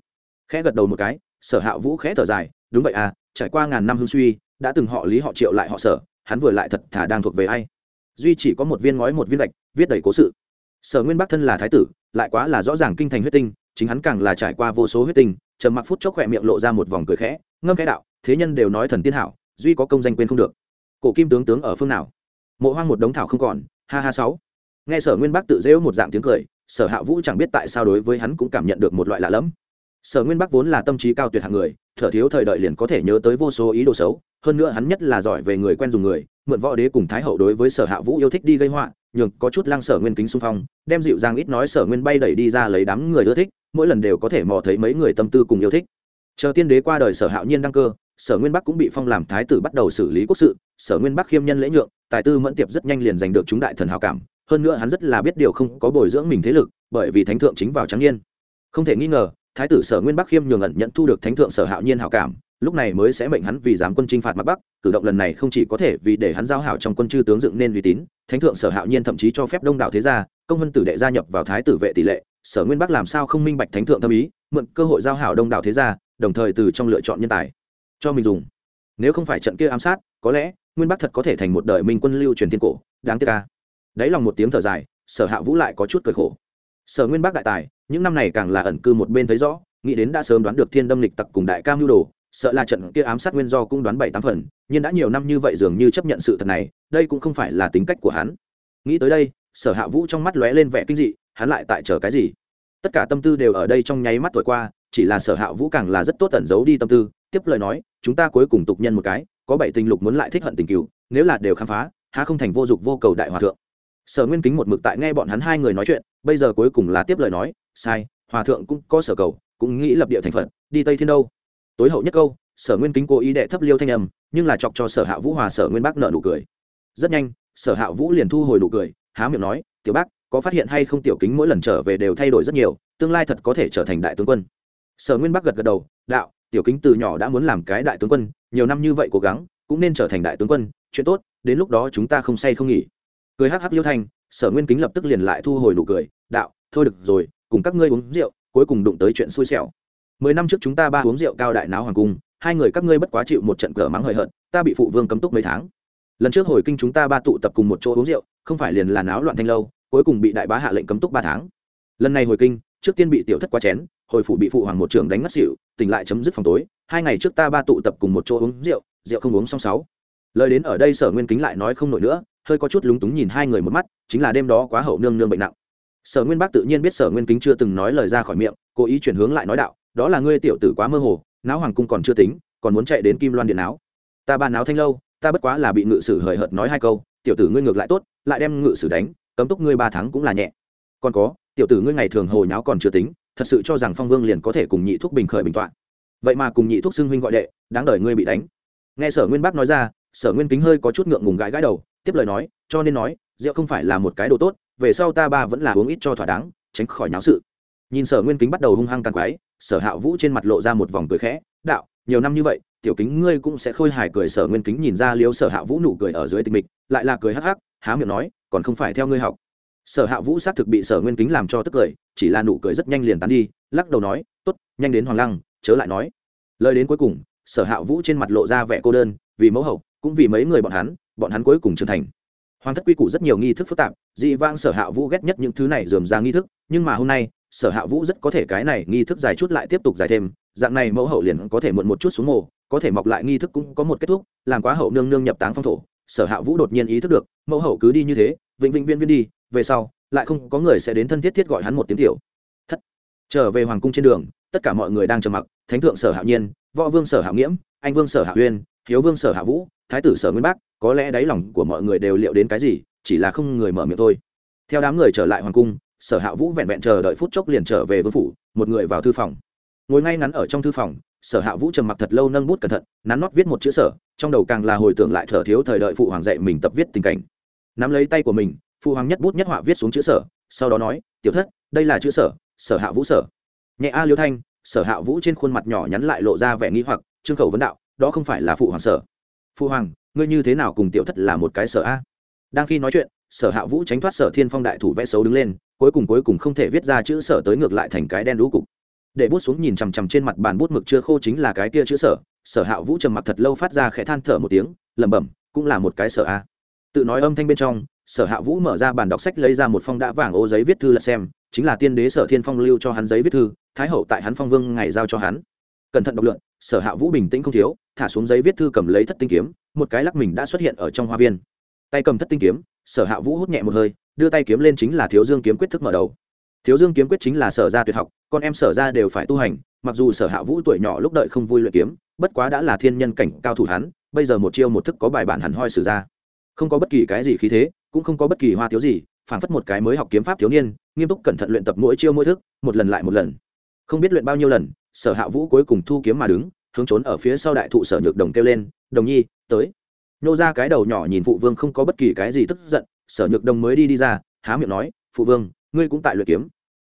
Khẽ gật đầu một cái sở hạ vũ khẽ thở dài, đúng vậy à trải qua ngàn năm hương suy, đã từng họ lý họ triệu lại họ sở, hắn vừa lại thật thà đang thuộc về ai? Duy chỉ có một viên ngói một viên gạch, viết đầy cố sự. Sở nguyên bắc thân là thái tử, lại quá là rõ ràng kinh thành huyết tinh, chính hắn càng là trải qua vô số huyết tinh, trầm mặc phút chốc khỏe miệng lộ ra một vòng cười khẽ, ngâm khẽ đạo, thế nhân đều nói thần tiên hảo, duy có công danh quên không được. Cổ kim tướng tướng ở phương nào? Mộ hoang một đống thảo không còn, ha ha sáu. Nghe sở nguyên bắc tự dễu một dạng tiếng cười, sở hạ vũ chẳng biết tại sao đối với hắn cũng cảm nhận được một loại lạ lẫm sở nguyên bắc vốn là tâm trí cao tuyệt hạng người, thở thiếu thời đợi liền có thể nhớ tới vô số ý đồ xấu, hơn nữa hắn nhất là giỏi về người quen dùng người, mượn võ đế cùng thái hậu đối với sở hạ vũ yêu thích đi gây họa, nhường có chút lăng sở nguyên kính xung phong, đem dịu dàng ít nói sở nguyên bay đẩy đi ra lấy đám người ưa thích, mỗi lần đều có thể mò thấy mấy người tâm tư cùng yêu thích. Chờ tiên đế qua đời sở hạo nhiên đăng cơ, sở nguyên bắc cũng bị phong làm thái tử bắt đầu xử lý quốc sự, sở nguyên bắc khiêm nhân lễ nhượng, tài tư mẫn tiệp rất nhanh liền giành được chúng đại thần hào cảm, hơn nữa hắn rất là biết điều không có bồi dưỡng mình thế lực, bởi vì thánh thượng chính vào trắng niên. Không thể nghi ngờ thái tử sở nguyên bắc khiêm nhường ẩn nhận thu được thánh thượng sở hạo nhiên hảo cảm, lúc này mới sẽ mệnh hắn vì giám quân chinh phạt mặt bắc, cử động lần này không chỉ có thể vì để hắn giao hảo trong quân chư tướng dựng nên uy tín, thánh thượng sở hạo nhiên thậm chí cho phép đông đảo thế gia, công vân tử đệ gia nhập vào thái tử vệ tỷ lệ, sở nguyên bắc làm sao không minh bạch thánh thượng tâm ý, mượn cơ hội giao hảo đông đảo thế gia, đồng thời từ trong lựa chọn nhân tài cho mình dùng. Nếu không phải trận kia ám sát, có lẽ nguyên bắc thật có thể thành một đời minh quân lưu truyền thiên cổ, đáng tiếc ca đấy lòng một tiếng thở dài, sở hạ vũ lại có chút cười khổ sở nguyên bác đại tài, những năm này càng là ẩn cư một bên thấy rõ, nghĩ đến đã sớm đoán được thiên đâm lịch tặc cùng đại cam mưu đồ, sợ là trận kia ám sát nguyên do cũng đoán bảy tám phần, nhưng đã nhiều năm như vậy dường như chấp nhận sự thật này, đây cũng không phải là tính cách của hắn. Nghĩ tới đây, sở hạ vũ trong mắt lóe lên vẻ kinh dị, hắn lại tại chờ cái gì? Tất cả tâm tư đều ở đây trong nháy mắt tuổi qua, chỉ là sở hạ vũ càng là rất tốt tẩn giấu đi tâm tư, tiếp lời nói, chúng ta cuối cùng tục nhân một cái, có bảy tình lục muốn lại thích hận tình cựu nếu là đều khám phá, há không thành vô dụng vô cầu đại hòa thượng sở nguyên kính một mực tại nghe bọn hắn hai người nói chuyện, bây giờ cuối cùng là tiếp lời nói, sai, hòa thượng cũng có sở cầu, cũng nghĩ lập địa thành phật, đi tây thiên đâu? Tối hậu nhất câu, sở nguyên kính cố ý đệ thấp liêu thanh âm, nhưng là chọc cho sở hạ vũ hòa sở nguyên bác nợ nụ cười. Rất nhanh, sở hạ vũ liền thu hồi nụ cười, há miệng nói, tiểu bác, có phát hiện hay không tiểu kính mỗi lần trở về đều thay đổi rất nhiều, tương lai thật có thể trở thành đại tướng quân. Sở nguyên bắc gật gật đầu, đạo, tiểu kính từ nhỏ đã muốn làm cái đại tướng quân, nhiều năm như vậy cố gắng, cũng nên trở thành đại tướng quân, chuyện tốt, đến lúc đó chúng ta không say không nghỉ cười hắc hắc liêu thanh, sở nguyên kính lập tức liền lại thu hồi nụ cười, đạo, thôi được rồi, cùng các ngươi uống rượu, cuối cùng đụng tới chuyện xui xẻo. Mười năm trước chúng ta ba uống rượu cao đại náo hoàng cung, hai người các ngươi bất quá chịu một trận cờ mắng hời hợt, ta bị phụ vương cấm túc mấy tháng. Lần trước hồi kinh chúng ta ba tụ tập cùng một chỗ uống rượu, không phải liền là náo loạn thanh lâu, cuối cùng bị đại bá hạ lệnh cấm túc ba tháng. Lần này hồi kinh, trước tiên bị tiểu thất qua chén, hồi phủ bị phụ hoàng một trưởng đánh ngất xỉu, tỉnh lại chấm dứt phòng tối, hai ngày trước ta ba tụ tập cùng một chỗ uống rượu rượu không uống xong sáu. Lời đến ở đây sở nguyên kính lại nói không nổi nữa hơi có chút lúng túng nhìn hai người một mắt, chính là đêm đó quá hậu nương nương bệnh nặng. Sở nguyên bác tự nhiên biết sở nguyên kính chưa từng nói lời ra khỏi miệng, cố ý chuyển hướng lại nói đạo, đó là ngươi tiểu tử quá mơ hồ não hoàng cung còn chưa tính, còn muốn chạy đến kim loan điện áo ta bàn áo thanh lâu, ta bất quá là bị ngự sử hời hợt nói hai câu, tiểu tử ngươi ngược lại tốt, lại đem ngự sử đánh, cấm túc ngươi ba tháng cũng là nhẹ. Còn có, tiểu tử ngươi ngày thường hồi nháo còn chưa tính, thật sự cho rằng phong vương liền có thể cùng nhị thuốc bình khởi bình toạn vậy mà cùng nhị thuốc xưng huynh gọi đệ, đáng đời ngươi bị đánh. Nghe sở nguyên bác nói ra sở nguyên kính hơi có chút ngượng ngùng gãi gãi đầu, tiếp lời nói, cho nên nói, rượu không phải là một cái đồ tốt, về sau ta ba vẫn là uống ít cho thỏa đáng, tránh khỏi náo sự. Nhìn sở nguyên kính bắt đầu hung hăng càng quái, sở hạ vũ trên mặt lộ ra một vòng cười khẽ, đạo, nhiều năm như vậy, tiểu kính ngươi cũng sẽ khôi hài cười. Sở nguyên kính nhìn ra liếu sở hạ vũ nụ cười ở dưới tình mịch, lại là cười hắc hắc, há miệng nói, còn không phải theo ngươi học. Sở hạ vũ xác thực bị sở nguyên kính làm cho tức cười, chỉ là nụ cười rất nhanh liền tán đi, lắc đầu nói t ố t nhanh đến hoàng lăng, chớ lại nói. Lời đến cuối cùng, sở hạ vũ trên mặt lộ ra vẻ cô đơn, vì mẫu hậu cũng vì mấy người bọn hắn bọn hắn cuối cùng trưởng thành. Hoàng thất quy củ rất nhiều nghi thức phức tạp, dị vang sở hạ vũ ghét nhất những thứ này dườm ra nghi thức, nhưng mà hôm nay, sở hạ vũ rất có thể cái này nghi thức dài chút lại tiếp tục dài thêm, dạng này mẫu hậu liền có thể muộn một chút xuống mồ, có thể mọc lại nghi thức cũng có một kết thúc, làm quá hậu nương nương nhập táng phong thổ, sở hạ vũ đột nhiên ý thức được, mẫu hậu cứ đi như thế, vĩnh vĩnh viên viên đi, về sau, lại không có người sẽ đến thân thiết thiết gọi hắn một tiếng tiểu. Thất. Trở về hoàng cung trên đường, tất cả mọi người đang trầm mặc, thánh thượng sở hạ nhiên, võ vương sở hạ nghiễm, anh vương sở hạ uyên hiếu vương sở hạ vũ thái tử sở nguyên Bắc, có lẽ đáy lòng của mọi người đều liệu đến cái gì chỉ là không người mở miệng thôi. Theo đám người trở lại hoàng cung sở hạ vũ vẹn vẹn chờ đợi phút chốc liền trở về vương phủ một người vào thư phòng. Ngồi ngay ngắn ở trong thư phòng sở hạ vũ trầm mặc thật lâu nâng bút cẩn thận nắn nót viết một chữ sở trong đầu càng là hồi tưởng lại thở thiếu thời đợi phụ hoàng dạy mình tập viết tình cảnh. Nắm lấy tay của mình phụ hoàng nhất bút nhất họa viết xuống chữ sở sau đó nói tiểu thất đây là chữ sở sở hạ vũ sở. Nhẹ a liêu thanh sở hạ vũ trên khuôn mặt nhỏ nhắn lại lộ ra vẻ nghi hoặc trương khẩu vấn đạo đó không phải là phụ hoàng sở. Phụ hoàng, ngươi như thế nào cùng tiểu thất là một cái sở a? Đang khi nói chuyện, sở hạ vũ tránh thoát sở thiên phong đại thủ vẽ xấu đứng lên, cuối cùng cuối cùng không thể viết ra chữ sở tới ngược lại thành cái đen đũ cục. Để bút xuống nhìn chằm chằm trên mặt bàn bút mực chưa khô chính là cái kia chữ sở sở hạ vũ trầm mặc thật lâu phát ra khẽ than thở một tiếng, lẩm bẩm, cũng là một cái sở a. Tự nói âm thanh bên trong, sở hạ vũ mở ra bàn đọc sách lấy ra một phong đã vàng ô giấy viết thư lật xem, chính là tiên đế sở thiên phong lưu cho hắn giấy viết thư, thái hậu tại hắn phong vương ngày giao cho hắn. Cẩn thận đọc lượn sở hạ vũ bình tĩnh không thiếu thả xuống giấy viết thư cầm lấy thất tinh kiếm, một cái lắc mình đã xuất hiện ở trong hoa viên. Tay cầm thất tinh kiếm, sở hạ vũ hút nhẹ một hơi, đưa tay kiếm lên chính là thiếu dương kiếm quyết thức mở đầu. Thiếu dương kiếm quyết chính là sở ra tuyệt học, con em sở ra đều phải tu hành, mặc dù sở hạ vũ tuổi nhỏ lúc đợi không vui luyện kiếm, bất quá đã là thiên nhân cảnh cao thủ hắn, bây giờ một chiêu một thức có bài bản hẳn hoi sử ra. Không có bất kỳ cái gì khí thế, cũng không có bất kỳ hoa thiếu gì, phảng phất một cái mới học kiếm pháp thiếu niên, nghiêm túc cẩn thận luyện tập mỗi chiêu mỗi thức, một lần lại một lần. Không biết luyện bao nhiêu lần, sở hạ vũ cuối cùng thu kiếm mà đứng hướng trốn ở phía sau đại thụ sở nhược đồng kêu lên, đồng nhi, tới. Nô ra cái đầu nhỏ nhìn phụ vương không có bất kỳ cái gì tức giận, sở nhược đồng mới đi đi ra, há miệng nói, phụ vương, ngươi cũng tại luyện kiếm.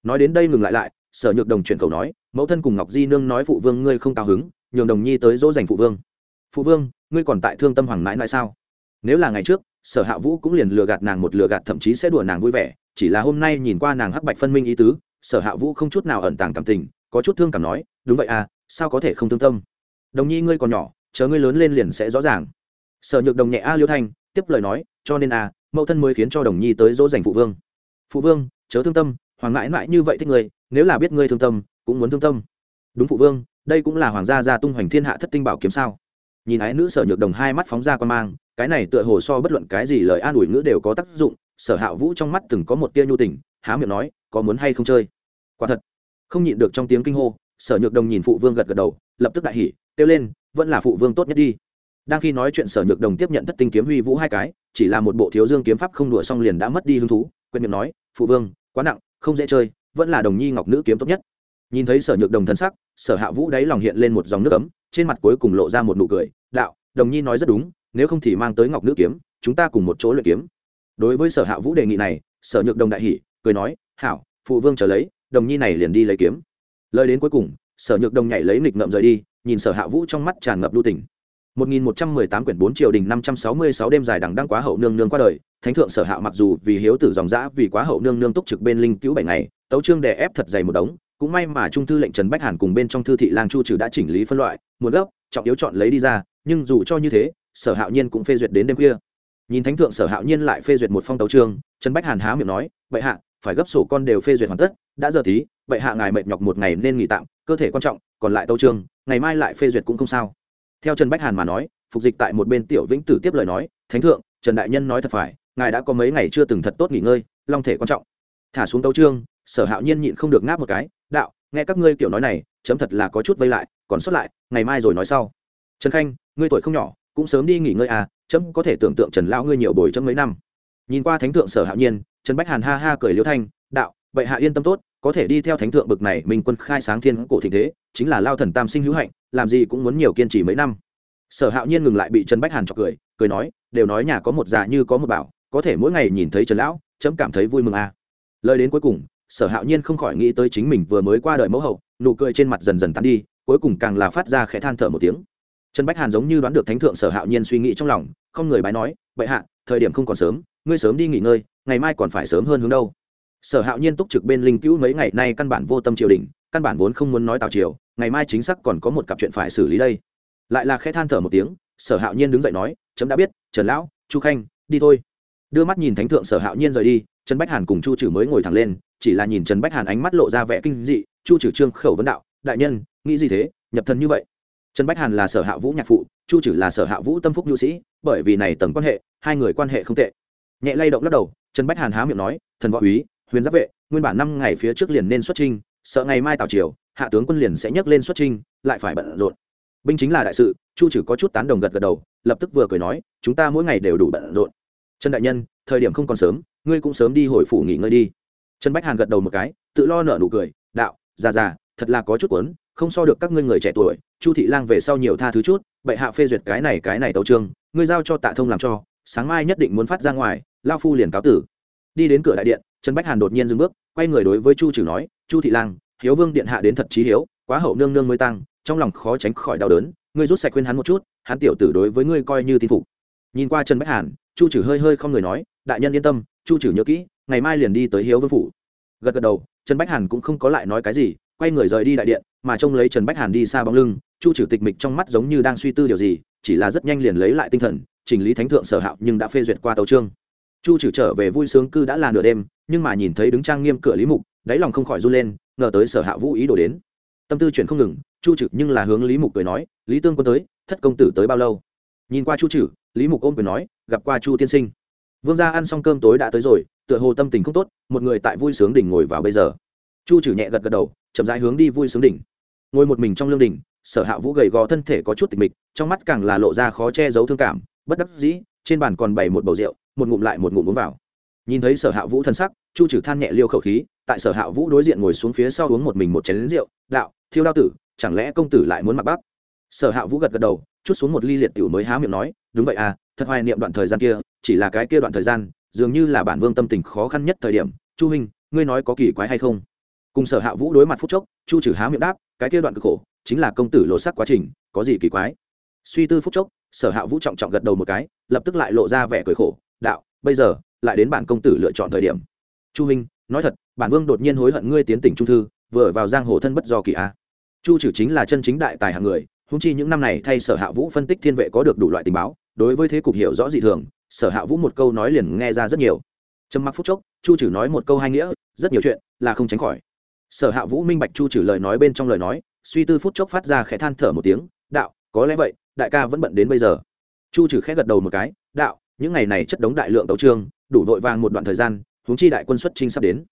Nói đến đây ngừng lại lại, sở nhược đồng chuyển cầu nói, mẫu thân cùng ngọc di nương nói phụ vương ngươi không cao hứng, nhường đồng nhi tới dỗ dành phụ vương. Phụ vương, ngươi còn tại thương tâm hoàng mãi mãi sao? Nếu là ngày trước, sở hạ vũ cũng liền lừa gạt nàng một lừa gạt thậm chí sẽ đùa nàng vui vẻ, chỉ là hôm nay nhìn qua nàng hắc bạch phân minh ý tứ, sở hạ vũ không chút nào ẩn tàng cảm tình, có chút thương cảm nói, đúng vậy à sao có thể không thương tâm? Đồng nhi ngươi còn nhỏ, chờ ngươi lớn lên liền sẽ rõ ràng. Sở nhược đồng nhẹ a liêu thanh, tiếp lời nói, cho nên a, mẫu thân mới khiến cho đồng nhi tới dỗ dành phụ vương. Phụ vương, chớ thương tâm, hoàng mãi mãi như vậy thích ngươi, nếu là biết ngươi thương tâm, cũng muốn thương tâm. Đúng phụ vương, đây cũng là hoàng gia gia tung hoành thiên hạ thất tinh bảo kiếm sao? Nhìn ái nữ sở nhược đồng hai mắt phóng ra quan mang, cái này tựa hồ so bất luận cái gì lời an ủi ngữ đều có tác dụng, sở hạ vũ trong mắt từng có một tia nhu tình, há miệng nói, có muốn hay không chơi? Quả thật, không nhịn được trong tiếng kinh hô sở nhược đồng nhìn phụ vương gật gật đầu, lập tức đại hỉ, kêu lên, vẫn là phụ vương tốt nhất đi. Đang khi nói chuyện, sở nhược đồng tiếp nhận thất tinh kiếm huy vũ hai cái, chỉ là một bộ thiếu dương kiếm pháp không đùa xong liền đã mất đi hứng thú, quên miệng nói, phụ vương, quá nặng, không dễ chơi, vẫn là đồng nhi ngọc nữ kiếm tốt nhất. Nhìn thấy sở nhược đồng thân sắc, sở hạ vũ đáy lòng hiện lên một dòng nước ấm, trên mặt cuối cùng lộ ra một nụ cười, đạo, đồng nhi nói rất đúng, nếu không thì mang tới ngọc nữ kiếm, chúng ta cùng một chỗ luyện kiếm. Đối với sở hạ vũ đề nghị này, sở nhược đồng đại hỷ cười nói, hảo, phụ vương trở lấy, đồng nhi này liền đi lấy kiếm lời đến cuối cùng sở nhược đồng nhảy lấy nghịch ngợm rời đi nhìn sở hạ vũ trong mắt tràn ngập lưu tình 1118 quyển 4 triều đình 566 đêm dài đằng đăng quá hậu nương nương qua đời, thánh thượng sở hạ mặc dù vì hiếu tử dòng dã vì quá hậu nương nương túc trực bên linh cứu bảy ngày, tấu chương đè ép thật dày một đống, cũng may mà trung thư lệnh Trần Bách Hàn cùng bên trong thư thị lang chu trừ đã chỉnh lý phân loại, muốn gấp, trọng yếu chọn lấy đi ra, nhưng dù cho như thế, sở hạo nhiên cũng phê duyệt đến đêm khuya. Nhìn thánh thượng sở hạo nhiên lại phê duyệt một phong tấu chương, Trần Bách Hàn há miệng nói, "Bệ hạ, phải gấp sổ con đều phê duyệt hoàn tất, đã giờ tí, vậy hạ ngài mệt nhọc một ngày nên nghỉ tạm, cơ thể quan trọng, còn lại tâu trương ngày mai lại phê duyệt cũng không sao. Theo trần bách hàn mà nói, phục dịch tại một bên tiểu vĩnh tử tiếp lời nói, thánh thượng, trần đại nhân nói thật phải, ngài đã có mấy ngày chưa từng thật tốt nghỉ ngơi, long thể quan trọng. Thả xuống tấu trương sở hạo nhiên nhịn không được ngáp một cái, đạo, nghe các ngươi kiểu nói này, chấm thật là có chút vây lại, còn xuất lại, ngày mai rồi nói sau. Trần khanh, ngươi tuổi không nhỏ, cũng sớm đi nghỉ ngơi à chấm có thể tưởng tượng trần lão ngươi nhiều bồi chấm mấy năm. Nhìn qua thánh thượng sở hạo nhiên, trần bách hàn ha ha cười liễu thanh, đạo, vậy hạ yên tâm tốt có thể đi theo thánh thượng bực này mình quân khai sáng thiên cổ thịnh thế, chính là lao thần tam sinh hữu hạnh, làm gì cũng muốn nhiều kiên trì mấy năm. Sở hạo nhiên ngừng lại bị trần bách hàn chọc cười cười nói, đều nói nhà có một già như có một bảo, có thể mỗi ngày nhìn thấy trần lão, chấm cảm thấy vui mừng à. lời đến cuối cùng, sở hạo nhiên không khỏi nghĩ tới chính mình vừa mới qua đời mẫu hậu, nụ cười trên mặt dần dần tắn đi, cuối cùng càng là phát ra khẽ than thở một tiếng. Trần bách hàn giống như đoán được thánh thượng sở hạo nhiên suy nghĩ trong lòng, không người bái nói vậy hạ, thời điểm không còn sớm, ngươi sớm đi nghỉ ngơi, ngày mai còn phải sớm hơn hướng đâu sở hạo nhiên túc trực bên linh cữu mấy ngày nay căn bản vô tâm triều đình, căn bản vốn không muốn nói tào triều, ngày mai chính xác còn có một cặp chuyện phải xử lý đây. Lại là khẽ than thở một tiếng, sở hạo nhiên đứng dậy nói, chấm đã biết, trần lão, chu khanh, đi thôi. Đưa mắt nhìn thánh thượng sở hạo nhiên rời đi, trần bách hàn cùng chu trừ mới ngồi thẳng lên, chỉ là nhìn trần bách hàn ánh mắt lộ ra vẻ kinh dị, chu trừ trương khẩu vấn đạo, đại nhân, nghĩ gì thế? Nhập thần như vậy? Trần bách hàn là sở hạ vũ nhạc phụ, chu trừ là sở hạ vũ tâm phúc nhu sĩ, bởi vì này tầng quan hệ, hai người quan hệ không tệ. Nhẹ lay động lắc đầu, trần bách hàn há miệng nói, thần võ úy huyền giáp vệ, nguyên bản năm ngày phía trước liền nên xuất trinh sợ ngày mai tào triều, hạ tướng quân liền sẽ nhấc lên xuất trinh lại phải bận rộn. Binh chính là đại sự, chu trừ có chút tán đồng gật gật đầu, lập tức vừa cười nói, chúng ta mỗi ngày đều đủ bận rộn. Trần đại nhân, thời điểm không còn sớm, ngươi cũng sớm đi hồi phủ nghỉ ngơi đi. Trần bách hàn gật đầu một cái, tự lo nở nụ cười, đạo, già già, thật là có chút quấn không so được các ngươi người trẻ tuổi, chu thị lang về sau nhiều tha thứ chút, bệ hạ phê duyệt cái này cái này tấu trương ngươi giao cho tạ thông làm cho, sáng mai nhất định muốn phát ra ngoài lao phu liền cáo tử. Đi đến cửa đại điện trần bách hàn đột nhiên dừng bước, quay người đối với chu trừ nói, chu thị lang, hiếu vương điện hạ đến thật trí hiếu, quá hậu nương nương mới tăng, trong lòng khó tránh khỏi đau đớn, ngươi rút sạch khuyên hắn một chút, hắn tiểu tử đối với ngươi coi như tin phục. Nhìn qua trần bách hàn, chu trừ hơi hơi không người nói, đại nhân yên tâm, chu trừ nhớ kỹ, ngày mai liền đi tới hiếu vương phủ. Gật gật đầu, trần bách hàn cũng không có lại nói cái gì, quay người rời đi đại điện, mà trông lấy trần bách hàn đi xa bóng lưng, chu trừ tịch mịch trong mắt giống như đang suy tư điều gì, chỉ là rất nhanh liền lấy lại tinh thần, chỉnh lý thánh thượng sở hạo nhưng đã phê duyệt qua tấu trương chu trừ trở về vui sướng cư đã là nửa đêm nhưng mà nhìn thấy đứng trang nghiêm cửa lý mục, đáy lòng không khỏi run lên, ngờ tới sở hạ vũ ý đồ đến. Tâm tư chuyển không ngừng, chu Trực nhưng là hướng lý mục cười nói, lý tương quân tới, thất công tử tới bao lâu? Nhìn qua chu trừ lý mục ôm cười nói, gặp qua chu tiên sinh. Vương gia ăn xong cơm tối đã tới rồi, tựa hồ tâm tình không tốt, một người tại vui sướng đỉnh ngồi vào bây giờ. Chu trừ nhẹ gật gật đầu, chậm rãi hướng đi vui sướng đỉnh. Ngồi một mình trong lương đỉnh, sở hạ vũ gầy gò thân thể có chút tịch mịch, trong mắt càng là lộ ra khó che giấu thương cảm, bất đắc dĩ, trên bàn còn bày một bầu rượu, một ngụm lại một ngụm uống vào nhìn thấy sở hạ vũ thân sắc, chu trừ than nhẹ liêu khẩu khí, tại sở hạ vũ đối diện ngồi xuống phía sau uống một mình một chén lính rượu, đạo, thiêu đao tử, chẳng lẽ công tử lại muốn mặc bác? Sở hạ vũ gật gật đầu, chút xuống một ly liệt tiểu mới há miệng nói, đúng vậy à thật hoài niệm đoạn thời gian kia, chỉ là cái kia đoạn thời gian, dường như là bản vương tâm tình khó khăn nhất thời điểm. Chu huynh, ngươi nói có kỳ quái hay không? Cùng sở hạ vũ đối mặt phút chốc, chu trừ há miệng đáp, cái kia đoạn cực khổ, chính là công tử lộ sắc quá trình, có gì kỳ quái? Suy tư phút chốc, sở hạ vũ trọng trọng gật đầu một cái, lập tức lại lộ ra vẻ cười khổ, đạo, bây giờ lại đến bản công tử lựa chọn thời điểm. Chu Minh, nói thật, bản vương đột nhiên hối hận ngươi tiến tỉnh trung thư, vừa vào giang hồ thân bất do kỳ a. Chu trừ chính là chân chính đại tài hạng người húng chi những năm này thay sở hạ vũ phân tích thiên vệ có được đủ loại tình báo, đối với thế cục hiểu rõ dị thường, sở hạ vũ một câu nói liền nghe ra rất nhiều. Trầm mặc phút chốc, chu trừ nói một câu hai nghĩa, rất nhiều chuyện là không tránh khỏi. Sở hạ vũ minh bạch chu trừ lời nói bên trong lời nói, suy tư phút chốc phát ra khẽ than thở một tiếng, đạo, có lẽ vậy, đại ca vẫn bận đến bây giờ. Chu trừ khẽ gật đầu một cái, đạo những ngày này chất đống đại lượng tấu trương, đủ vội vàng một đoạn thời gian, huống chi đại quân xuất trinh sắp đến.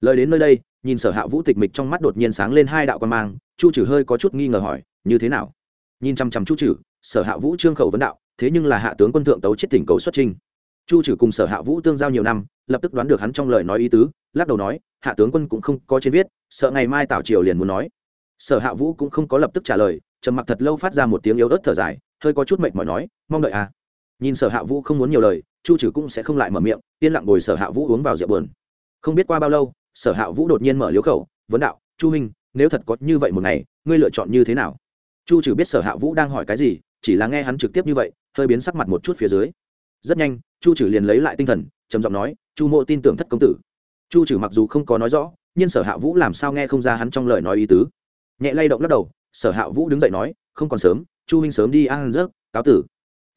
Lời đến nơi đây, nhìn sở hạ vũ tịch mịch trong mắt đột nhiên sáng lên hai đạo quan mang, chu trừ hơi có chút nghi ngờ hỏi, như thế nào? Nhìn chăm chăm chu trừ sở hạ vũ trương khẩu vấn đạo, thế nhưng là hạ tướng quân thượng tấu chết tỉnh cầu xuất trinh chu trừ cùng sở hạ vũ tương giao nhiều năm, lập tức đoán được hắn trong lời nói ý tứ, lắc đầu nói, hạ tướng quân cũng không có trên viết, sợ ngày mai tảo triều liền muốn nói. Sở hạ vũ cũng không có lập tức trả lời, trầm mặc thật lâu phát ra một tiếng yếu ớt thở dài, hơi có chút mệt mỏi nói, mong đợi à nhìn sở hạ vũ không muốn nhiều lời chu trừ cũng sẽ không lại mở miệng yên lặng ngồi sở hạ vũ uống vào rượu bờn không biết qua bao lâu sở hạ vũ đột nhiên mở liếu khẩu vấn đạo chu minh, nếu thật có như vậy một ngày ngươi lựa chọn như thế nào? Chu trừ biết sở hạ vũ đang hỏi cái gì chỉ là nghe hắn trực tiếp như vậy hơi biến sắc mặt một chút phía dưới. Rất nhanh chu trừ liền lấy lại tinh thần trầm giọng nói chu mộ tin tưởng thất công tử. Chu trừ mặc dù không có nói rõ nhưng sở hạ vũ làm sao nghe không ra hắn trong lời nói ý tứ. Nhẹ lay động lắc đầu sở hạ vũ đứng dậy nói không còn sớm chu minh sớm đi ăn rớt cáo tử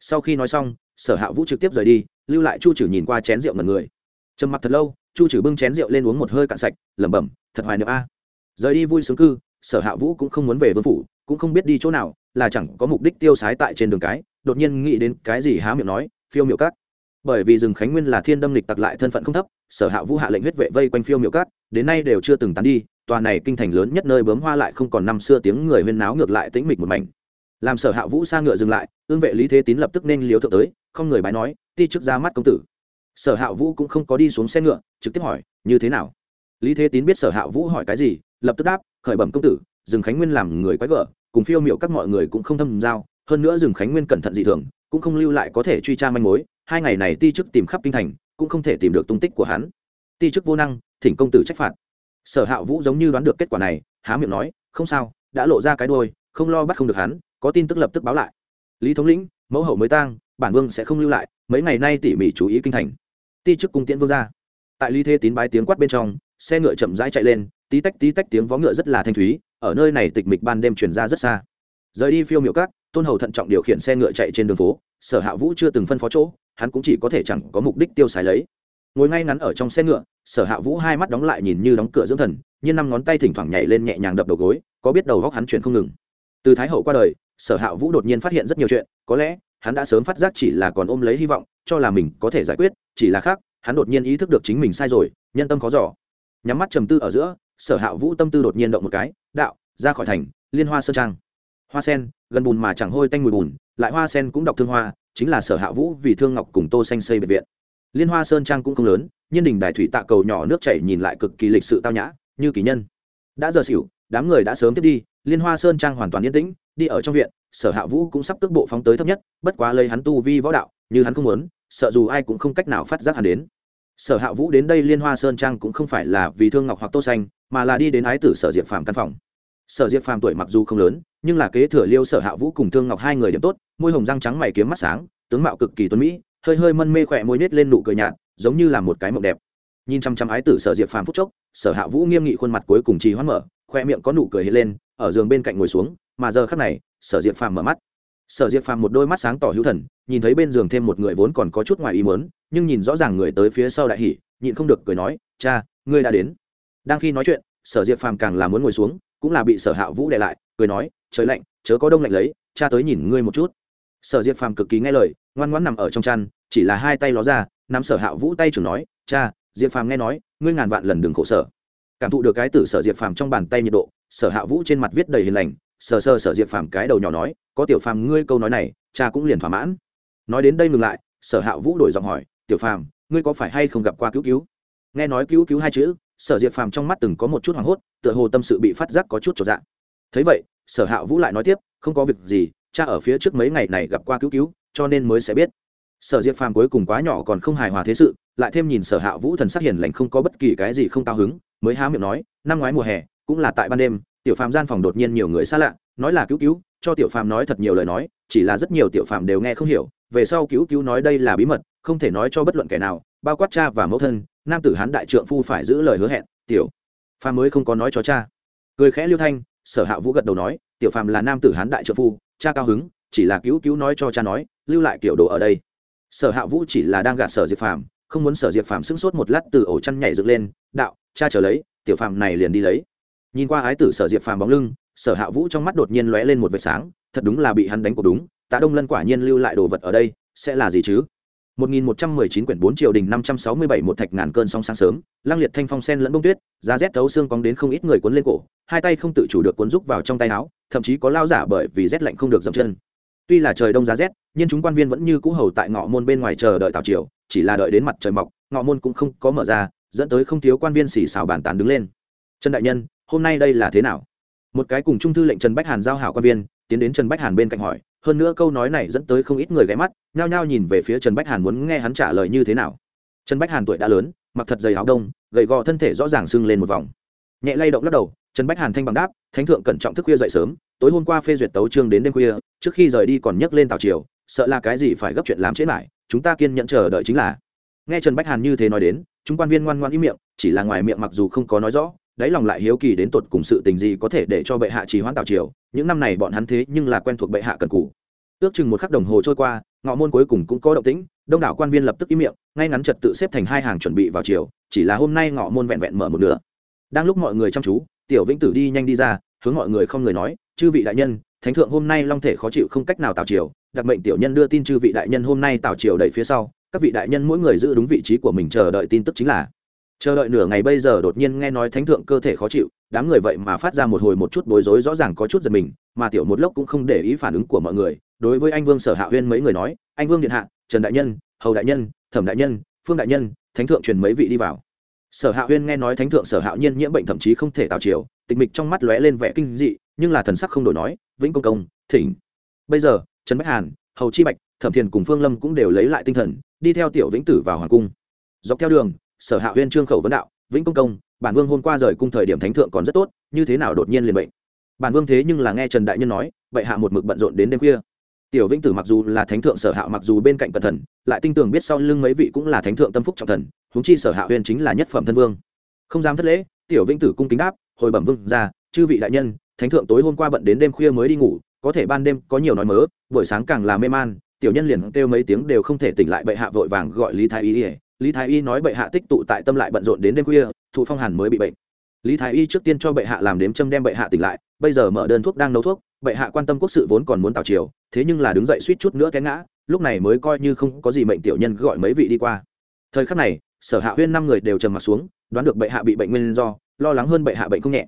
sau khi nói xong, sở hạ vũ trực tiếp rời đi, lưu lại chu trừ nhìn qua chén rượu ngần người. Trầm mặc thật lâu, chu trừ bưng chén rượu lên uống một hơi cạn sạch, lẩm bẩm, thật hoài niệm a. Rời đi vui sướng cư, sở hạ vũ cũng không muốn về vương phủ, cũng không biết đi chỗ nào, là chẳng có mục đích tiêu sái tại trên đường cái, đột nhiên nghĩ đến cái gì há miệng nói, phiêu miệu cát. Bởi vì rừng khánh nguyên là thiên đâm lịch tặc lại thân phận không thấp, sở hạ vũ hạ lệnh huyết vệ vây quanh phiêu miệu cát, đến nay đều chưa từng tán đi, tòa này kinh thành lớn nhất nơi bướm hoa lại không còn năm xưa tiếng người huyên náo ngược lại tĩnh mịch một mảnh làm sở hạ vũ xa ngựa dừng lại, ương vệ lý thế tín lập tức nên liếu thượng tới, không người bái nói, ti chức ra mắt công tử. Sở hạ vũ cũng không có đi xuống xe ngựa, trực tiếp hỏi, như thế nào? Lý thế tín biết sở hạ vũ hỏi cái gì, lập tức đáp, khởi bẩm công tử rừng khánh nguyên làm người quái gở, cùng phiêu miệu các mọi người cũng không thâm giao, hơn nữa rừng khánh nguyên cẩn thận dị thường, cũng không lưu lại có thể truy tra manh mối, hai ngày này ti chức tìm khắp kinh thành, cũng không thể tìm được tung tích của hắn. Ti chức vô năng, thỉnh công tử trách phạt. Sở hạ vũ giống như đoán được kết quả này, há miệng nói, không sao, đã lộ ra cái đôi không lo bắt không được hắn có tin tức lập tức báo lại. Lý thống lĩnh, mẫu hậu mới tang, bản vương sẽ không lưu lại, mấy ngày nay tỉ mỉ chú ý kinh thành. Ti chức cung tiễn vương ra. Tại lý thế tín bái tiếng quát bên trong, xe ngựa chậm rãi chạy lên, tí tách tí tách tiếng vó ngựa rất là thanh thúy, ở nơi này tịch mịch ban đêm truyền ra rất xa. Rời đi phiêu miệu cát tôn hầu thận trọng điều khiển xe ngựa chạy trên đường phố, sở hạ vũ chưa từng phân phó chỗ, hắn cũng chỉ có thể chẳng có mục đích tiêu xài lấy. Ngồi ngay ngắn ở trong xe ngựa, sở hạ vũ hai mắt đóng lại nhìn như đóng cửa dưỡng thần, nhưng năm ngón tay thỉnh thoảng nhảy lên nhẹ nhàng đập đầu gối, có biết đầu góc hắn chuyển không ngừng. Từ thái hậu qua đời sở hạ vũ đột nhiên phát hiện rất nhiều chuyện, có lẽ, hắn đã sớm phát giác chỉ là còn ôm lấy hy vọng, cho là mình có thể giải quyết, chỉ là khác, hắn đột nhiên ý thức được chính mình sai rồi, nhân tâm khó giỏ nhắm mắt trầm tư ở giữa, sở hạ vũ tâm tư đột nhiên động một cái, đạo, ra khỏi thành, liên hoa sơn trang. Hoa sen, gần bùn mà chẳng hôi tanh mùi bùn, lại hoa sen cũng đọc thương hoa, chính là sở hạ vũ vì thương ngọc cùng tô xanh xây bệnh viện. Liên hoa sơn trang cũng không lớn nhân đình đại thủy tạ cầu nhỏ nước chảy nhìn lại cực kỳ lịch sự tao nhã, như kỳ nhân. Đã giờ xỉu, đám người đã sớm tiếp đi liên hoa sơn trang hoàn toàn yên tĩnh, đi ở trong viện, sở hạ vũ cũng sắp cước bộ phóng tới thấp nhất, bất quá lấy hắn tu vi võ đạo, như hắn không muốn, sợ dù ai cũng không cách nào phát giác hắn đến. Sở hạ vũ đến đây liên hoa sơn trang cũng không phải là vì thương ngọc hoặc tô xanh, mà là đi đến ái tử sở diệp phàm căn phòng. Sở diệp phàm tuổi mặc dù không lớn, nhưng là kế thừa liêu sở hạ vũ cùng thương ngọc hai người điểm tốt, môi hồng răng trắng mày kiếm mắt sáng, tướng mạo cực kỳ tuấn mỹ, hơi hơi mân mê khỏe môi nết lên nụ cười nhạt, giống như là một cái mộng đẹp. Nhìn chăm chăm ái tử sở diệp phàm phúc chốc, sở hạ vũ nghiêm nghị khuôn mặt cuối cùng trì hoãn mở khoe miệng có nụ cười hiện lên ở giường bên cạnh ngồi xuống, mà giờ khắc này, sở diệp phàm mở mắt. Sở diệp phàm một đôi mắt sáng tỏ hữu thần, nhìn thấy bên giường thêm một người vốn còn có chút ngoài ý muốn, nhưng nhìn rõ ràng người tới phía sau đại hỉ, nhịn không được cười nói, cha, ngươi đã đến. Đang khi nói chuyện, sở diệp phàm càng là muốn ngồi xuống, cũng là bị sở hạ vũ để lại, cười nói, trời lạnh, chớ có đông lạnh lấy, cha tới nhìn ngươi một chút. Sở diệp phàm cực kỳ nghe lời, ngoan ngoãn nằm ở trong chăn, chỉ là hai tay ló ra, nắm sở hạ vũ tay chừng nói, cha, diệp phàm nghe nói, ngươi ngàn vạn lần đừng khổ sở. Cảm thụ được cái tử sở diệp phàm trong bàn tay nhiệt độ sở hạ vũ trên mặt viết đầy hiền lành, sờ sờ sở diệp phàm cái đầu nhỏ nói, có tiểu phàm ngươi câu nói này, cha cũng liền thỏa mãn. Nói đến đây ngừng lại, sở hạ vũ đổi giọng hỏi, tiểu phàm, ngươi có phải hay không gặp qua cứu cứu? Nghe nói cứu cứu hai chữ, sở diệp phàm trong mắt từng có một chút hoảng hốt, tựa hồ tâm sự bị phát giác có chút trọn dạng. Thấy vậy, sở hạ vũ lại nói tiếp, không có việc gì, cha ở phía trước mấy ngày này gặp qua cứu cứu, cho nên mới sẽ biết. Sở diệp phàm cuối cùng quá nhỏ còn không hài hòa thế sự, lại thêm nhìn sở hạ vũ thần sắc hiền lành không có bất kỳ cái gì không cao hứng, mới há miệng nói, năm ngoái mùa hè cũng là tại ban đêm, tiểu phàm gian phòng đột nhiên nhiều người xa lạ, nói là cứu cứu, cho tiểu phàm nói thật nhiều lời nói, chỉ là rất nhiều tiểu phàm đều nghe không hiểu, về sau cứu cứu nói đây là bí mật, không thể nói cho bất luận kẻ nào, bao quát cha và mẫu thân, nam tử hán đại trượng phu phải giữ lời hứa hẹn, tiểu phàm mới không có nói cho cha. Cười khẽ liêu thanh, sở hạ vũ gật đầu nói, tiểu phàm là nam tử hán đại trượng phu, cha cao hứng, chỉ là cứu cứu nói cho cha nói, lưu lại kiểu đồ ở đây. Sở hạ vũ chỉ là đang gạt sở diệp phàm, không muốn sở diệp phàm sững sốt một lát từ ổ chăn nhảy dựng lên, đạo, cha chờ lấy, tiểu phàm này liền đi lấy nhìn qua ái tử sở diệp phàm bóng lưng sở hạ vũ trong mắt đột nhiên lóe lên một vệt sáng thật đúng là bị hắn đánh cuộc đúng tạ đông lân quả nhiên lưu lại đồ vật ở đây sẽ là gì chứ 1119 quyển 4 triều đình 567 một thạch ngàn cơn sóng sáng sớm, lang liệt thanh phong sen lẫn bông tuyết, giá rét thấu xương cong đến không ít người cuốn lên cổ, hai tay không tự chủ được cuốn rúc vào trong tay áo, thậm chí có lao giả bởi vì rét lạnh không được dậm chân. Tuy là trời đông giá rét, nhưng chúng quan viên vẫn như cũ hầu tại ngọ môn bên ngoài chờ đợi tào triều, chỉ là đợi đến mặt trời mọc, ngọ môn cũng không có mở ra, dẫn tới không thiếu quan viên xì xào bàn tán đứng lên. Trần đại nhân, hôm nay đây là thế nào? Một cái cùng trung thư lệnh Trần Bách Hàn giao hảo quan viên, tiến đến Trần Bách Hàn bên cạnh hỏi, hơn nữa câu nói này dẫn tới không ít người ghé mắt nhao nhao nhìn về phía trần bách hàn muốn nghe hắn trả lời như thế nào. Trần bách hàn tuổi đã lớn mặc thật dày áo đông gầy gò thân thể rõ ràng sưng lên một vòng. Nhẹ lay động lắc đầu trần bách hàn thanh bằng đáp thánh thượng cẩn trọng thức khuya dậy sớm tối hôm qua phê duyệt tấu trương đến đêm khuya trước khi rời đi còn nhấc lên tàu triều sợ là cái gì phải gấp chuyện làm chết lại chúng ta kiên nhẫn chờ đợi chính là. Nghe trần bách hàn như thế nói đến chúng quan viên ngoan ngoan ý miệng chỉ là ngoài miệng mặc dù không có nói rõ đáy lòng lại hiếu kỳ đến tột cùng sự tình gì có thể để cho bệ hạ trì hoãn tào triều, những năm này bọn hắn thế nhưng là quen thuộc bệ hạ cần cũ ước chừng một khắc đồng hồ trôi qua, ngọ môn cuối cùng cũng có động tĩnh, đông đảo quan viên lập tức im miệng, ngay ngắn trật tự xếp thành hai hàng chuẩn bị vào chiều chỉ là hôm nay ngọ môn vẹn vẹn mở một nửa. Đang lúc mọi người chăm chú, tiểu vĩnh tử đi nhanh đi ra, hướng mọi người không người nói, chư vị đại nhân, thánh thượng hôm nay long thể khó chịu không cách nào tào triều, đặc mệnh tiểu nhân đưa tin chư vị đại nhân hôm nay tào triều đẩy phía sau, các vị đại nhân mỗi người giữ đúng vị trí của mình chờ đợi tin tức chính là chờ đợi nửa ngày bây giờ đột nhiên nghe nói thánh thượng cơ thể khó chịu, đám người vậy mà phát ra một hồi một chút bối rối rõ ràng có chút giật mình, mà tiểu một lốc cũng không để ý phản ứng của mọi người. Đối với anh vương sở hạ huyên mấy người nói, anh vương điện hạ, trần đại nhân, hầu đại nhân, thẩm đại nhân, phương đại nhân, thánh thượng truyền mấy vị đi vào. Sở hạ huyên nghe nói thánh thượng sở hạ nhiên nhiễm bệnh thậm chí không thể tào chiều tịch mịch trong mắt lóe lên vẻ kinh dị, nhưng là thần sắc không đổi nói, vĩnh công công, thỉnh. Bây giờ, trần bách hàn, hầu chi bạch, thẩm thiền cùng phương lâm cũng đều lấy lại tinh thần, đi theo tiểu vĩnh tử vào hoàng cung. Dọc theo đường sở hạ huyên trương khẩu vấn đạo, vĩnh công công, bản vương hôm qua rời cung thời điểm thánh thượng còn rất tốt, như thế nào đột nhiên liền bệnh? Bản vương thế nhưng là nghe trần đại nhân nói vậy hạ một mực bận rộn đến đêm khuya. Tiểu vĩnh tử mặc dù là thánh thượng sở hạ mặc dù bên cạnh cẩn thần lại tin tưởng biết sau lưng mấy vị cũng là thánh thượng tâm phúc trọng thần, huống chi sở hạ huyên chính là nhất phẩm thân vương. Không dám thất lễ, tiểu vĩnh tử cung kính đáp, hồi bẩm vương ra chư vị đại nhân, thánh thượng tối hôm qua bận đến đêm khuya mới đi ngủ, có thể ban đêm có nhiều nói mớ, buổi sáng càng là mê man, tiểu nhân liền kêu mấy tiếng đều không thể tỉnh lại, bệ hạ vội vàng gọi lý thái y lý thái y nói bệ hạ tích tụ tại tâm lại bận rộn đến đêm khuya, thụ phong hàn mới bị bệnh. Lý thái y trước tiên cho bệ hạ làm đếm châm đem bệ hạ tỉnh lại, bây giờ mở đơn thuốc đang nấu thuốc, bệ hạ quan tâm quốc sự vốn còn muốn tào chiều thế nhưng là đứng dậy suýt chút nữa té ngã, lúc này mới coi như không có gì mệnh tiểu nhân gọi mấy vị đi qua. Thời khắc này, sở hạ huyên năm người đều trầm mặt xuống, đoán được bệ hạ bị bệnh nguyên do, lo lắng hơn bệ hạ bệnh không nhẹ.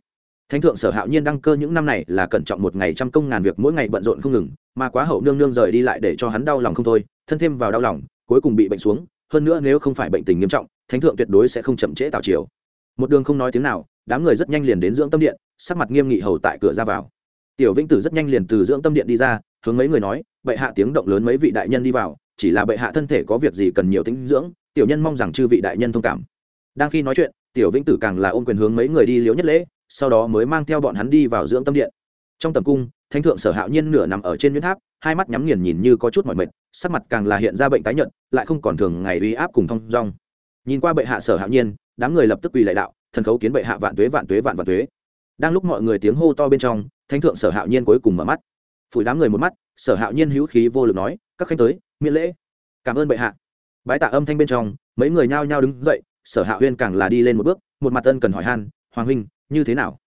Thánh thượng sở hạo nhiên đăng cơ những năm này là cẩn trọng một ngày trăm công ngàn việc mỗi ngày bận rộn không ngừng, mà quá hậu nương nương rời đi lại để cho hắn đau lòng không thôi, thân thêm vào đau lòng, cuối cùng bị bệnh xuống hơn nữa nếu không phải bệnh tình nghiêm trọng, thánh thượng tuyệt đối sẽ không chậm trễ tào triều. Một đường không nói tiếng nào, đám người rất nhanh liền đến dưỡng tâm điện, sắc mặt nghiêm nghị hầu tại cửa ra vào. Tiểu vĩnh tử rất nhanh liền từ dưỡng tâm điện đi ra, hướng mấy người nói, bệ hạ tiếng động lớn mấy vị đại nhân đi vào, chỉ là bệ hạ thân thể có việc gì cần nhiều tính dưỡng, tiểu nhân mong rằng chư vị đại nhân thông cảm. Đang khi nói chuyện, tiểu vĩnh tử càng là ôm quyền hướng mấy người đi liếu nhất lễ, sau đó mới mang theo bọn hắn đi vào dưỡng tâm điện trong tầm cung, thánh thượng sở hạo nhiên nửa nằm ở trên nguyên tháp, hai mắt nhắm nghiền nhìn như có chút mỏi mệt, sắc mặt càng là hiện ra bệnh tái nhợt, lại không còn thường ngày uy áp cùng thong dong. Nhìn qua bệ hạ sở hạo nhiên, đám người lập tức quỳ lại đạo, thần khấu kiến bệ hạ vạn tuế vạn tuế, vạn vạn tuế. Đang lúc mọi người tiếng hô to bên trong, thánh thượng sở hạo nhiên cuối cùng mở mắt. Phủi đám người một mắt, sở hạo nhiên hữu khí vô lực nói, các khanh tới, miễn lễ. Cảm ơn bệ hạ. Bái tạ âm thanh bên trong, mấy người nhao nhao đứng dậy, sở hạo huyên càng là đi lên một bước, một mặt ân cần hỏi han, hoàng huynh, như thế nào?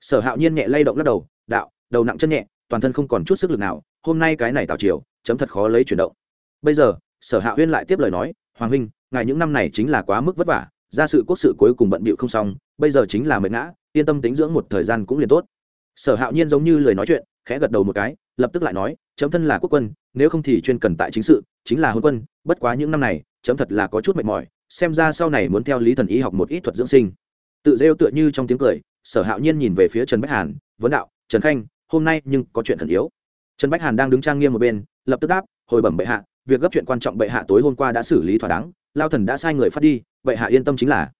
Sở hạo nhiên nhẹ lay động lắc đầu, đạo đầu nặng chân nhẹ, toàn thân không còn chút sức lực nào, hôm nay cái này tạo chiều chấm thật khó lấy chuyển động. Bây giờ, sở hạ huyên lại tiếp lời nói, hoàng huynh, ngài những năm này chính là quá mức vất vả, ra sự quốc sự cuối cùng bận bịu không xong, bây giờ chính là mệt ngã, yên tâm tính dưỡng một thời gian cũng liền tốt. Sở hạo nhiên giống như lời nói chuyện, khẽ gật đầu một cái, lập tức lại nói, chấm thân là quốc quân, nếu không thì chuyên cần tại chính sự, chính là hôn quân, bất quá những năm này, chấm thật là có chút mệt mỏi, xem ra sau này muốn theo lý thần y học một ít thuật dưỡng sinh. Tự rêu tựa như trong tiếng cười, sở hạo nhiên nhìn về phía trần bách hàn, vấn đạo, trần khanh hôm nay nhưng có chuyện thần yếu. Trần bách hàn đang đứng trang nghiêm một bên, lập tức đáp, hồi bẩm bệ hạ, việc gấp chuyện quan trọng bệ hạ tối hôm qua đã xử lý thỏa đáng, lao thần đã sai người phát đi, bệ hạ yên tâm chính là.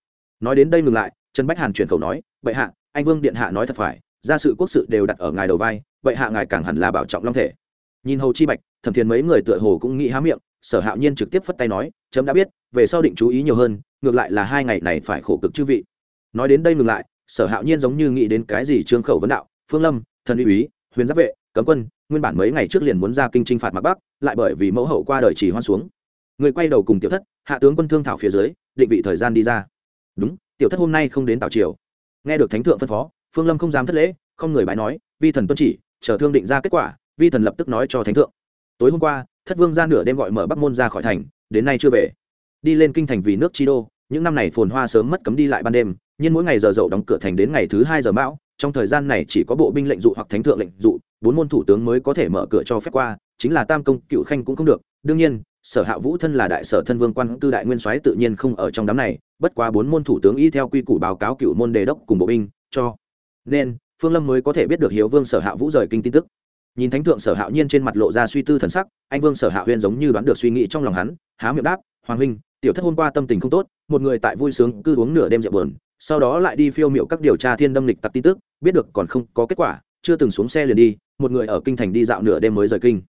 Nói đến đây ngừng lại, trần bách hàn chuyển khẩu nói, bệ hạ, anh vương điện hạ nói thật phải ra sự quốc sự đều đặt ở ngài đầu vai, bệ hạ ngài càng hẳn là bảo trọng long thể. Nhìn hầu chi bạch, thẩm thiền mấy người tựa hồ cũng nghĩ há miệng, sở hạo nhiên trực tiếp phất tay nói, chấm đã biết, về sau định chú ý nhiều hơn, ngược lại là hai ngày này phải khổ cực chư vị. Nói đến đây ngừng lại, sở hạo nhiên giống như nghĩ đến cái gì trương khẩu vấn đạo, phương lâm thần uy úy, huyền giáp vệ, cấm quân, nguyên bản mấy ngày trước liền muốn ra kinh trinh phạt mặc bắc, lại bởi vì mẫu hậu qua đời chỉ hoan xuống. Người quay đầu cùng tiểu thất, hạ tướng quân thương thảo phía dưới, định vị thời gian đi ra. Đúng, tiểu thất hôm nay không đến tảo triều. Nghe được thánh thượng phân phó, phương lâm không dám thất lễ, không người bái nói, vi thần tuân chỉ, chờ thương định ra kết quả, vi thần lập tức nói cho thánh thượng. Tối hôm qua, thất vương ra nửa đêm gọi mở bắc môn ra khỏi thành, đến nay chưa về. Đi lên kinh thành vì nước chi đô, những năm này phồn hoa sớm mất cấm đi lại ban đêm nhưng mỗi ngày giờ dậu đóng cửa thành đến ngày thứ hai giờ mão, trong thời gian này chỉ có bộ binh lệnh dụ hoặc thánh thượng lệnh dụ, bốn môn thủ tướng mới có thể mở cửa cho phép qua, chính là tam công, cựu khanh cũng không được đương nhiên, sở hạ vũ thân là đại sở thân vương quan, tư đại nguyên soái tự nhiên không ở trong đám này, bất quá bốn môn thủ tướng y theo quy củ báo cáo cựu môn đề đốc cùng bộ binh, cho nên, phương lâm mới có thể biết được hiếu vương sở hạ vũ rời kinh tin tức nhìn thánh thượng sở hạo nhiên trên mặt lộ ra suy tư thần sắc, anh vương sở hạ huyên giống như đoán được suy nghĩ trong lòng hắn, há miệng đáp, hoàng huynh, tiểu thất hôm qua tâm tình không tốt, một người tại vui sướng cư uống nửa đêm rượu buồn sau đó lại đi phiêu miệu các điều tra thiên đâm lịch tặc tin tức, biết được còn không có kết quả, chưa từng xuống xe liền đi, một người ở kinh thành đi dạo nửa đêm mới rời kinh.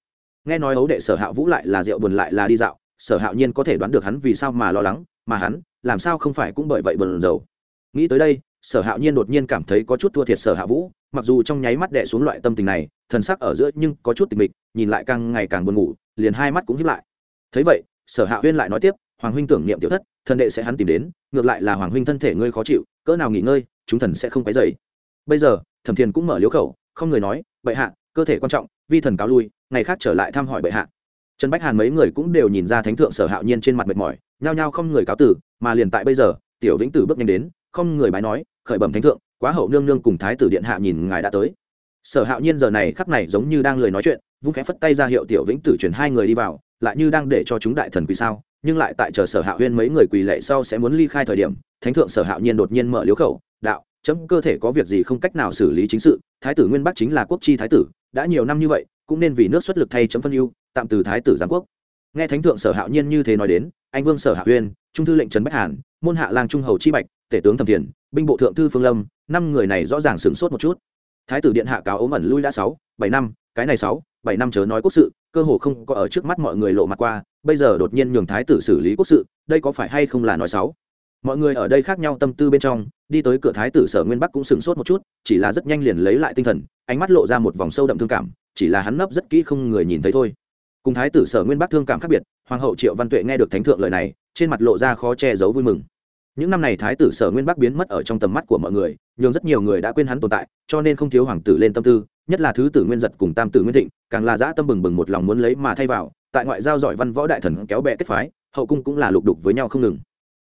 Nghe nói ấu đệ sở hạ vũ lại là rượu buồn lại là đi dạo, sở hạo nhiên có thể đoán được hắn vì sao mà lo lắng, mà hắn, làm sao không phải cũng bởi vậy buồn rầu. Nghĩ tới đây, sở hạo nhiên đột nhiên cảm thấy có chút thua thiệt sở hạ vũ, mặc dù trong nháy mắt đệ xuống loại tâm tình này, thần sắc ở giữa nhưng có chút tình mịch, nhìn lại càng ngày càng buồn ngủ, liền hai mắt cũng hiếp lại. Thấy vậy, sở hạ huyên lại nói tiếp, hoàng huynh tưởng niệm tiểu thất thần đệ sẽ hắn tìm đến, ngược lại là hoàng huynh thân thể ngươi khó chịu, cỡ nào nghỉ ngơi, chúng thần sẽ không quấy dày bây giờ, thẩm thiền cũng mở liếu khẩu, không người nói, bệ hạ, cơ thể quan trọng, vi thần cáo lui, ngày khác trở lại thăm hỏi bệ hạ. Trần bách hàn mấy người cũng đều nhìn ra thánh thượng sở hạo nhiên trên mặt mệt mỏi, nhao nhao không người cáo tử, mà liền tại bây giờ, tiểu vĩnh tử bước nhanh đến, không người bái nói, khởi bẩm thánh thượng, quá hậu nương nương cùng thái tử điện hạ nhìn ngài đã tới. Sở hạo nhiên giờ này khắc này giống như đang lười nói chuyện vung khẽ phất tay ra hiệu tiểu vĩnh tử chuyển hai người đi vào, lại như đang để cho chúng đại thần quỳ sao, nhưng lại tại chờ sở hạ huyên mấy người quỳ lệ sau sẽ muốn ly khai thời điểm, thánh thượng sở hạ nhiên đột nhiên mở liếu khẩu, đạo, chấm, cơ thể có việc gì không cách nào xử lý chính sự, thái tử nguyên bắc chính là quốc chi thái tử, đã nhiều năm như vậy, cũng nên vì nước xuất lực thay chấm phân ưu, tạm từ thái tử giám quốc. Nghe thánh thượng sở hạo nhiên như thế nói đến, anh vương sở hạ huyên, trung thư lệnh trần bách hàn, môn hạ lang trung hầu chi bạch, tể tướng thẩm thiền, binh bộ thượng thư phương lâm, năm người này rõ ràng sửng sốt một chút thái tử điện hạ cáo ốm ẩn lui đã sáu, bảy năm, cái này sáu, bảy năm chớ nói quốc sự, cơ hồ không có ở trước mắt mọi người lộ mặt qua, bây giờ đột nhiên nhường thái tử xử lý quốc sự, đây có phải hay không là nói sáu? Mọi người ở đây khác nhau tâm tư bên trong, đi tới cửa thái tử sở nguyên bắc cũng sửng sốt một chút, chỉ là rất nhanh liền lấy lại tinh thần, ánh mắt lộ ra một vòng sâu đậm thương cảm, chỉ là hắn nấp rất kỹ không người nhìn thấy thôi. Cùng thái tử sở nguyên bắc thương cảm khác biệt, hoàng hậu triệu văn tuệ nghe được thánh thượng lời này, trên mặt lộ ra khó che giấu vui mừng những năm này thái tử sở nguyên bắc biến mất ở trong tầm mắt của mọi người, nhưng rất nhiều người đã quên hắn tồn tại, cho nên không thiếu hoàng tử lên tâm tư, nhất là thứ tử nguyên giật cùng tam tử nguyên thịnh, càng là dã tâm bừng bừng một lòng muốn lấy mà thay vào, tại ngoại giao giỏi văn võ đại thần kéo bè kết phái, hậu cung cũng là lục đục với nhau không ngừng.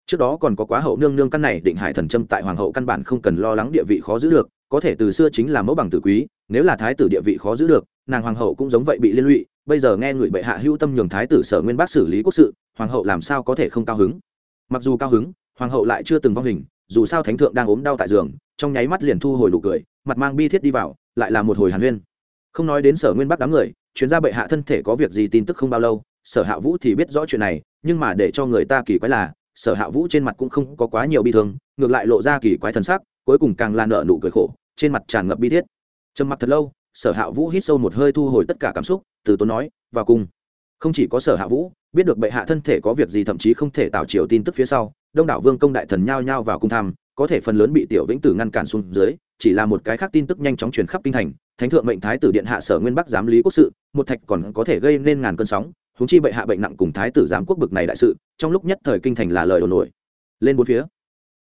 Trước đó còn có quá hậu nương nương căn này định hải thần trâm tại hoàng hậu căn bản không cần lo lắng địa vị khó giữ được, có thể từ xưa chính là mẫu bằng tử quý, nếu là thái tử địa vị khó giữ được, nàng hoàng hậu cũng giống vậy bị liên lụy, bây giờ nghe người bệ hạ hữu tâm nhường thái tử sở nguyên bác xử lý quốc sự, hoàng hậu làm sao có thể không cao hứng? Mặc dù cao hứng hoàng hậu lại chưa từng vong hình, dù sao thánh thượng đang ốm đau tại giường, trong nháy mắt liền thu hồi nụ cười, mặt mang bi thiết đi vào, lại là một hồi hàn huyên. Không nói đến sở nguyên bắc đám người chuyến ra bệ hạ thân thể có việc gì tin tức không bao lâu, sở hạ vũ thì biết rõ chuyện này, nhưng mà để cho người ta kỳ quái là, sở hạ vũ trên mặt cũng không có quá nhiều bi thương, ngược lại lộ ra kỳ quái thần sắc, cuối cùng càng lan nợ nụ cười khổ, trên mặt tràn ngập bi thiết. Trầm mặt thật lâu, sở hạ vũ hít sâu một hơi thu hồi tất cả cảm xúc, từ tốn nói, vào cung không chỉ có sở hạ vũ, biết được bệ hạ thân thể có việc gì thậm chí không thể tạo chiều tin tức phía sau đông đảo vương công đại thần nhao nhao vào cung tham, có thể phần lớn bị tiểu vĩnh tử ngăn cản xuống dưới chỉ là một cái khác tin tức nhanh chóng truyền khắp kinh thành thánh thượng mệnh thái tử điện hạ sở nguyên bắc giám lý quốc sự một thạch còn có thể gây nên ngàn cơn sóng húng chi bệ hạ bệnh nặng cùng thái tử giám quốc bực này đại sự trong lúc nhất thời kinh thành là lời đồn nổi. Lên bốn phía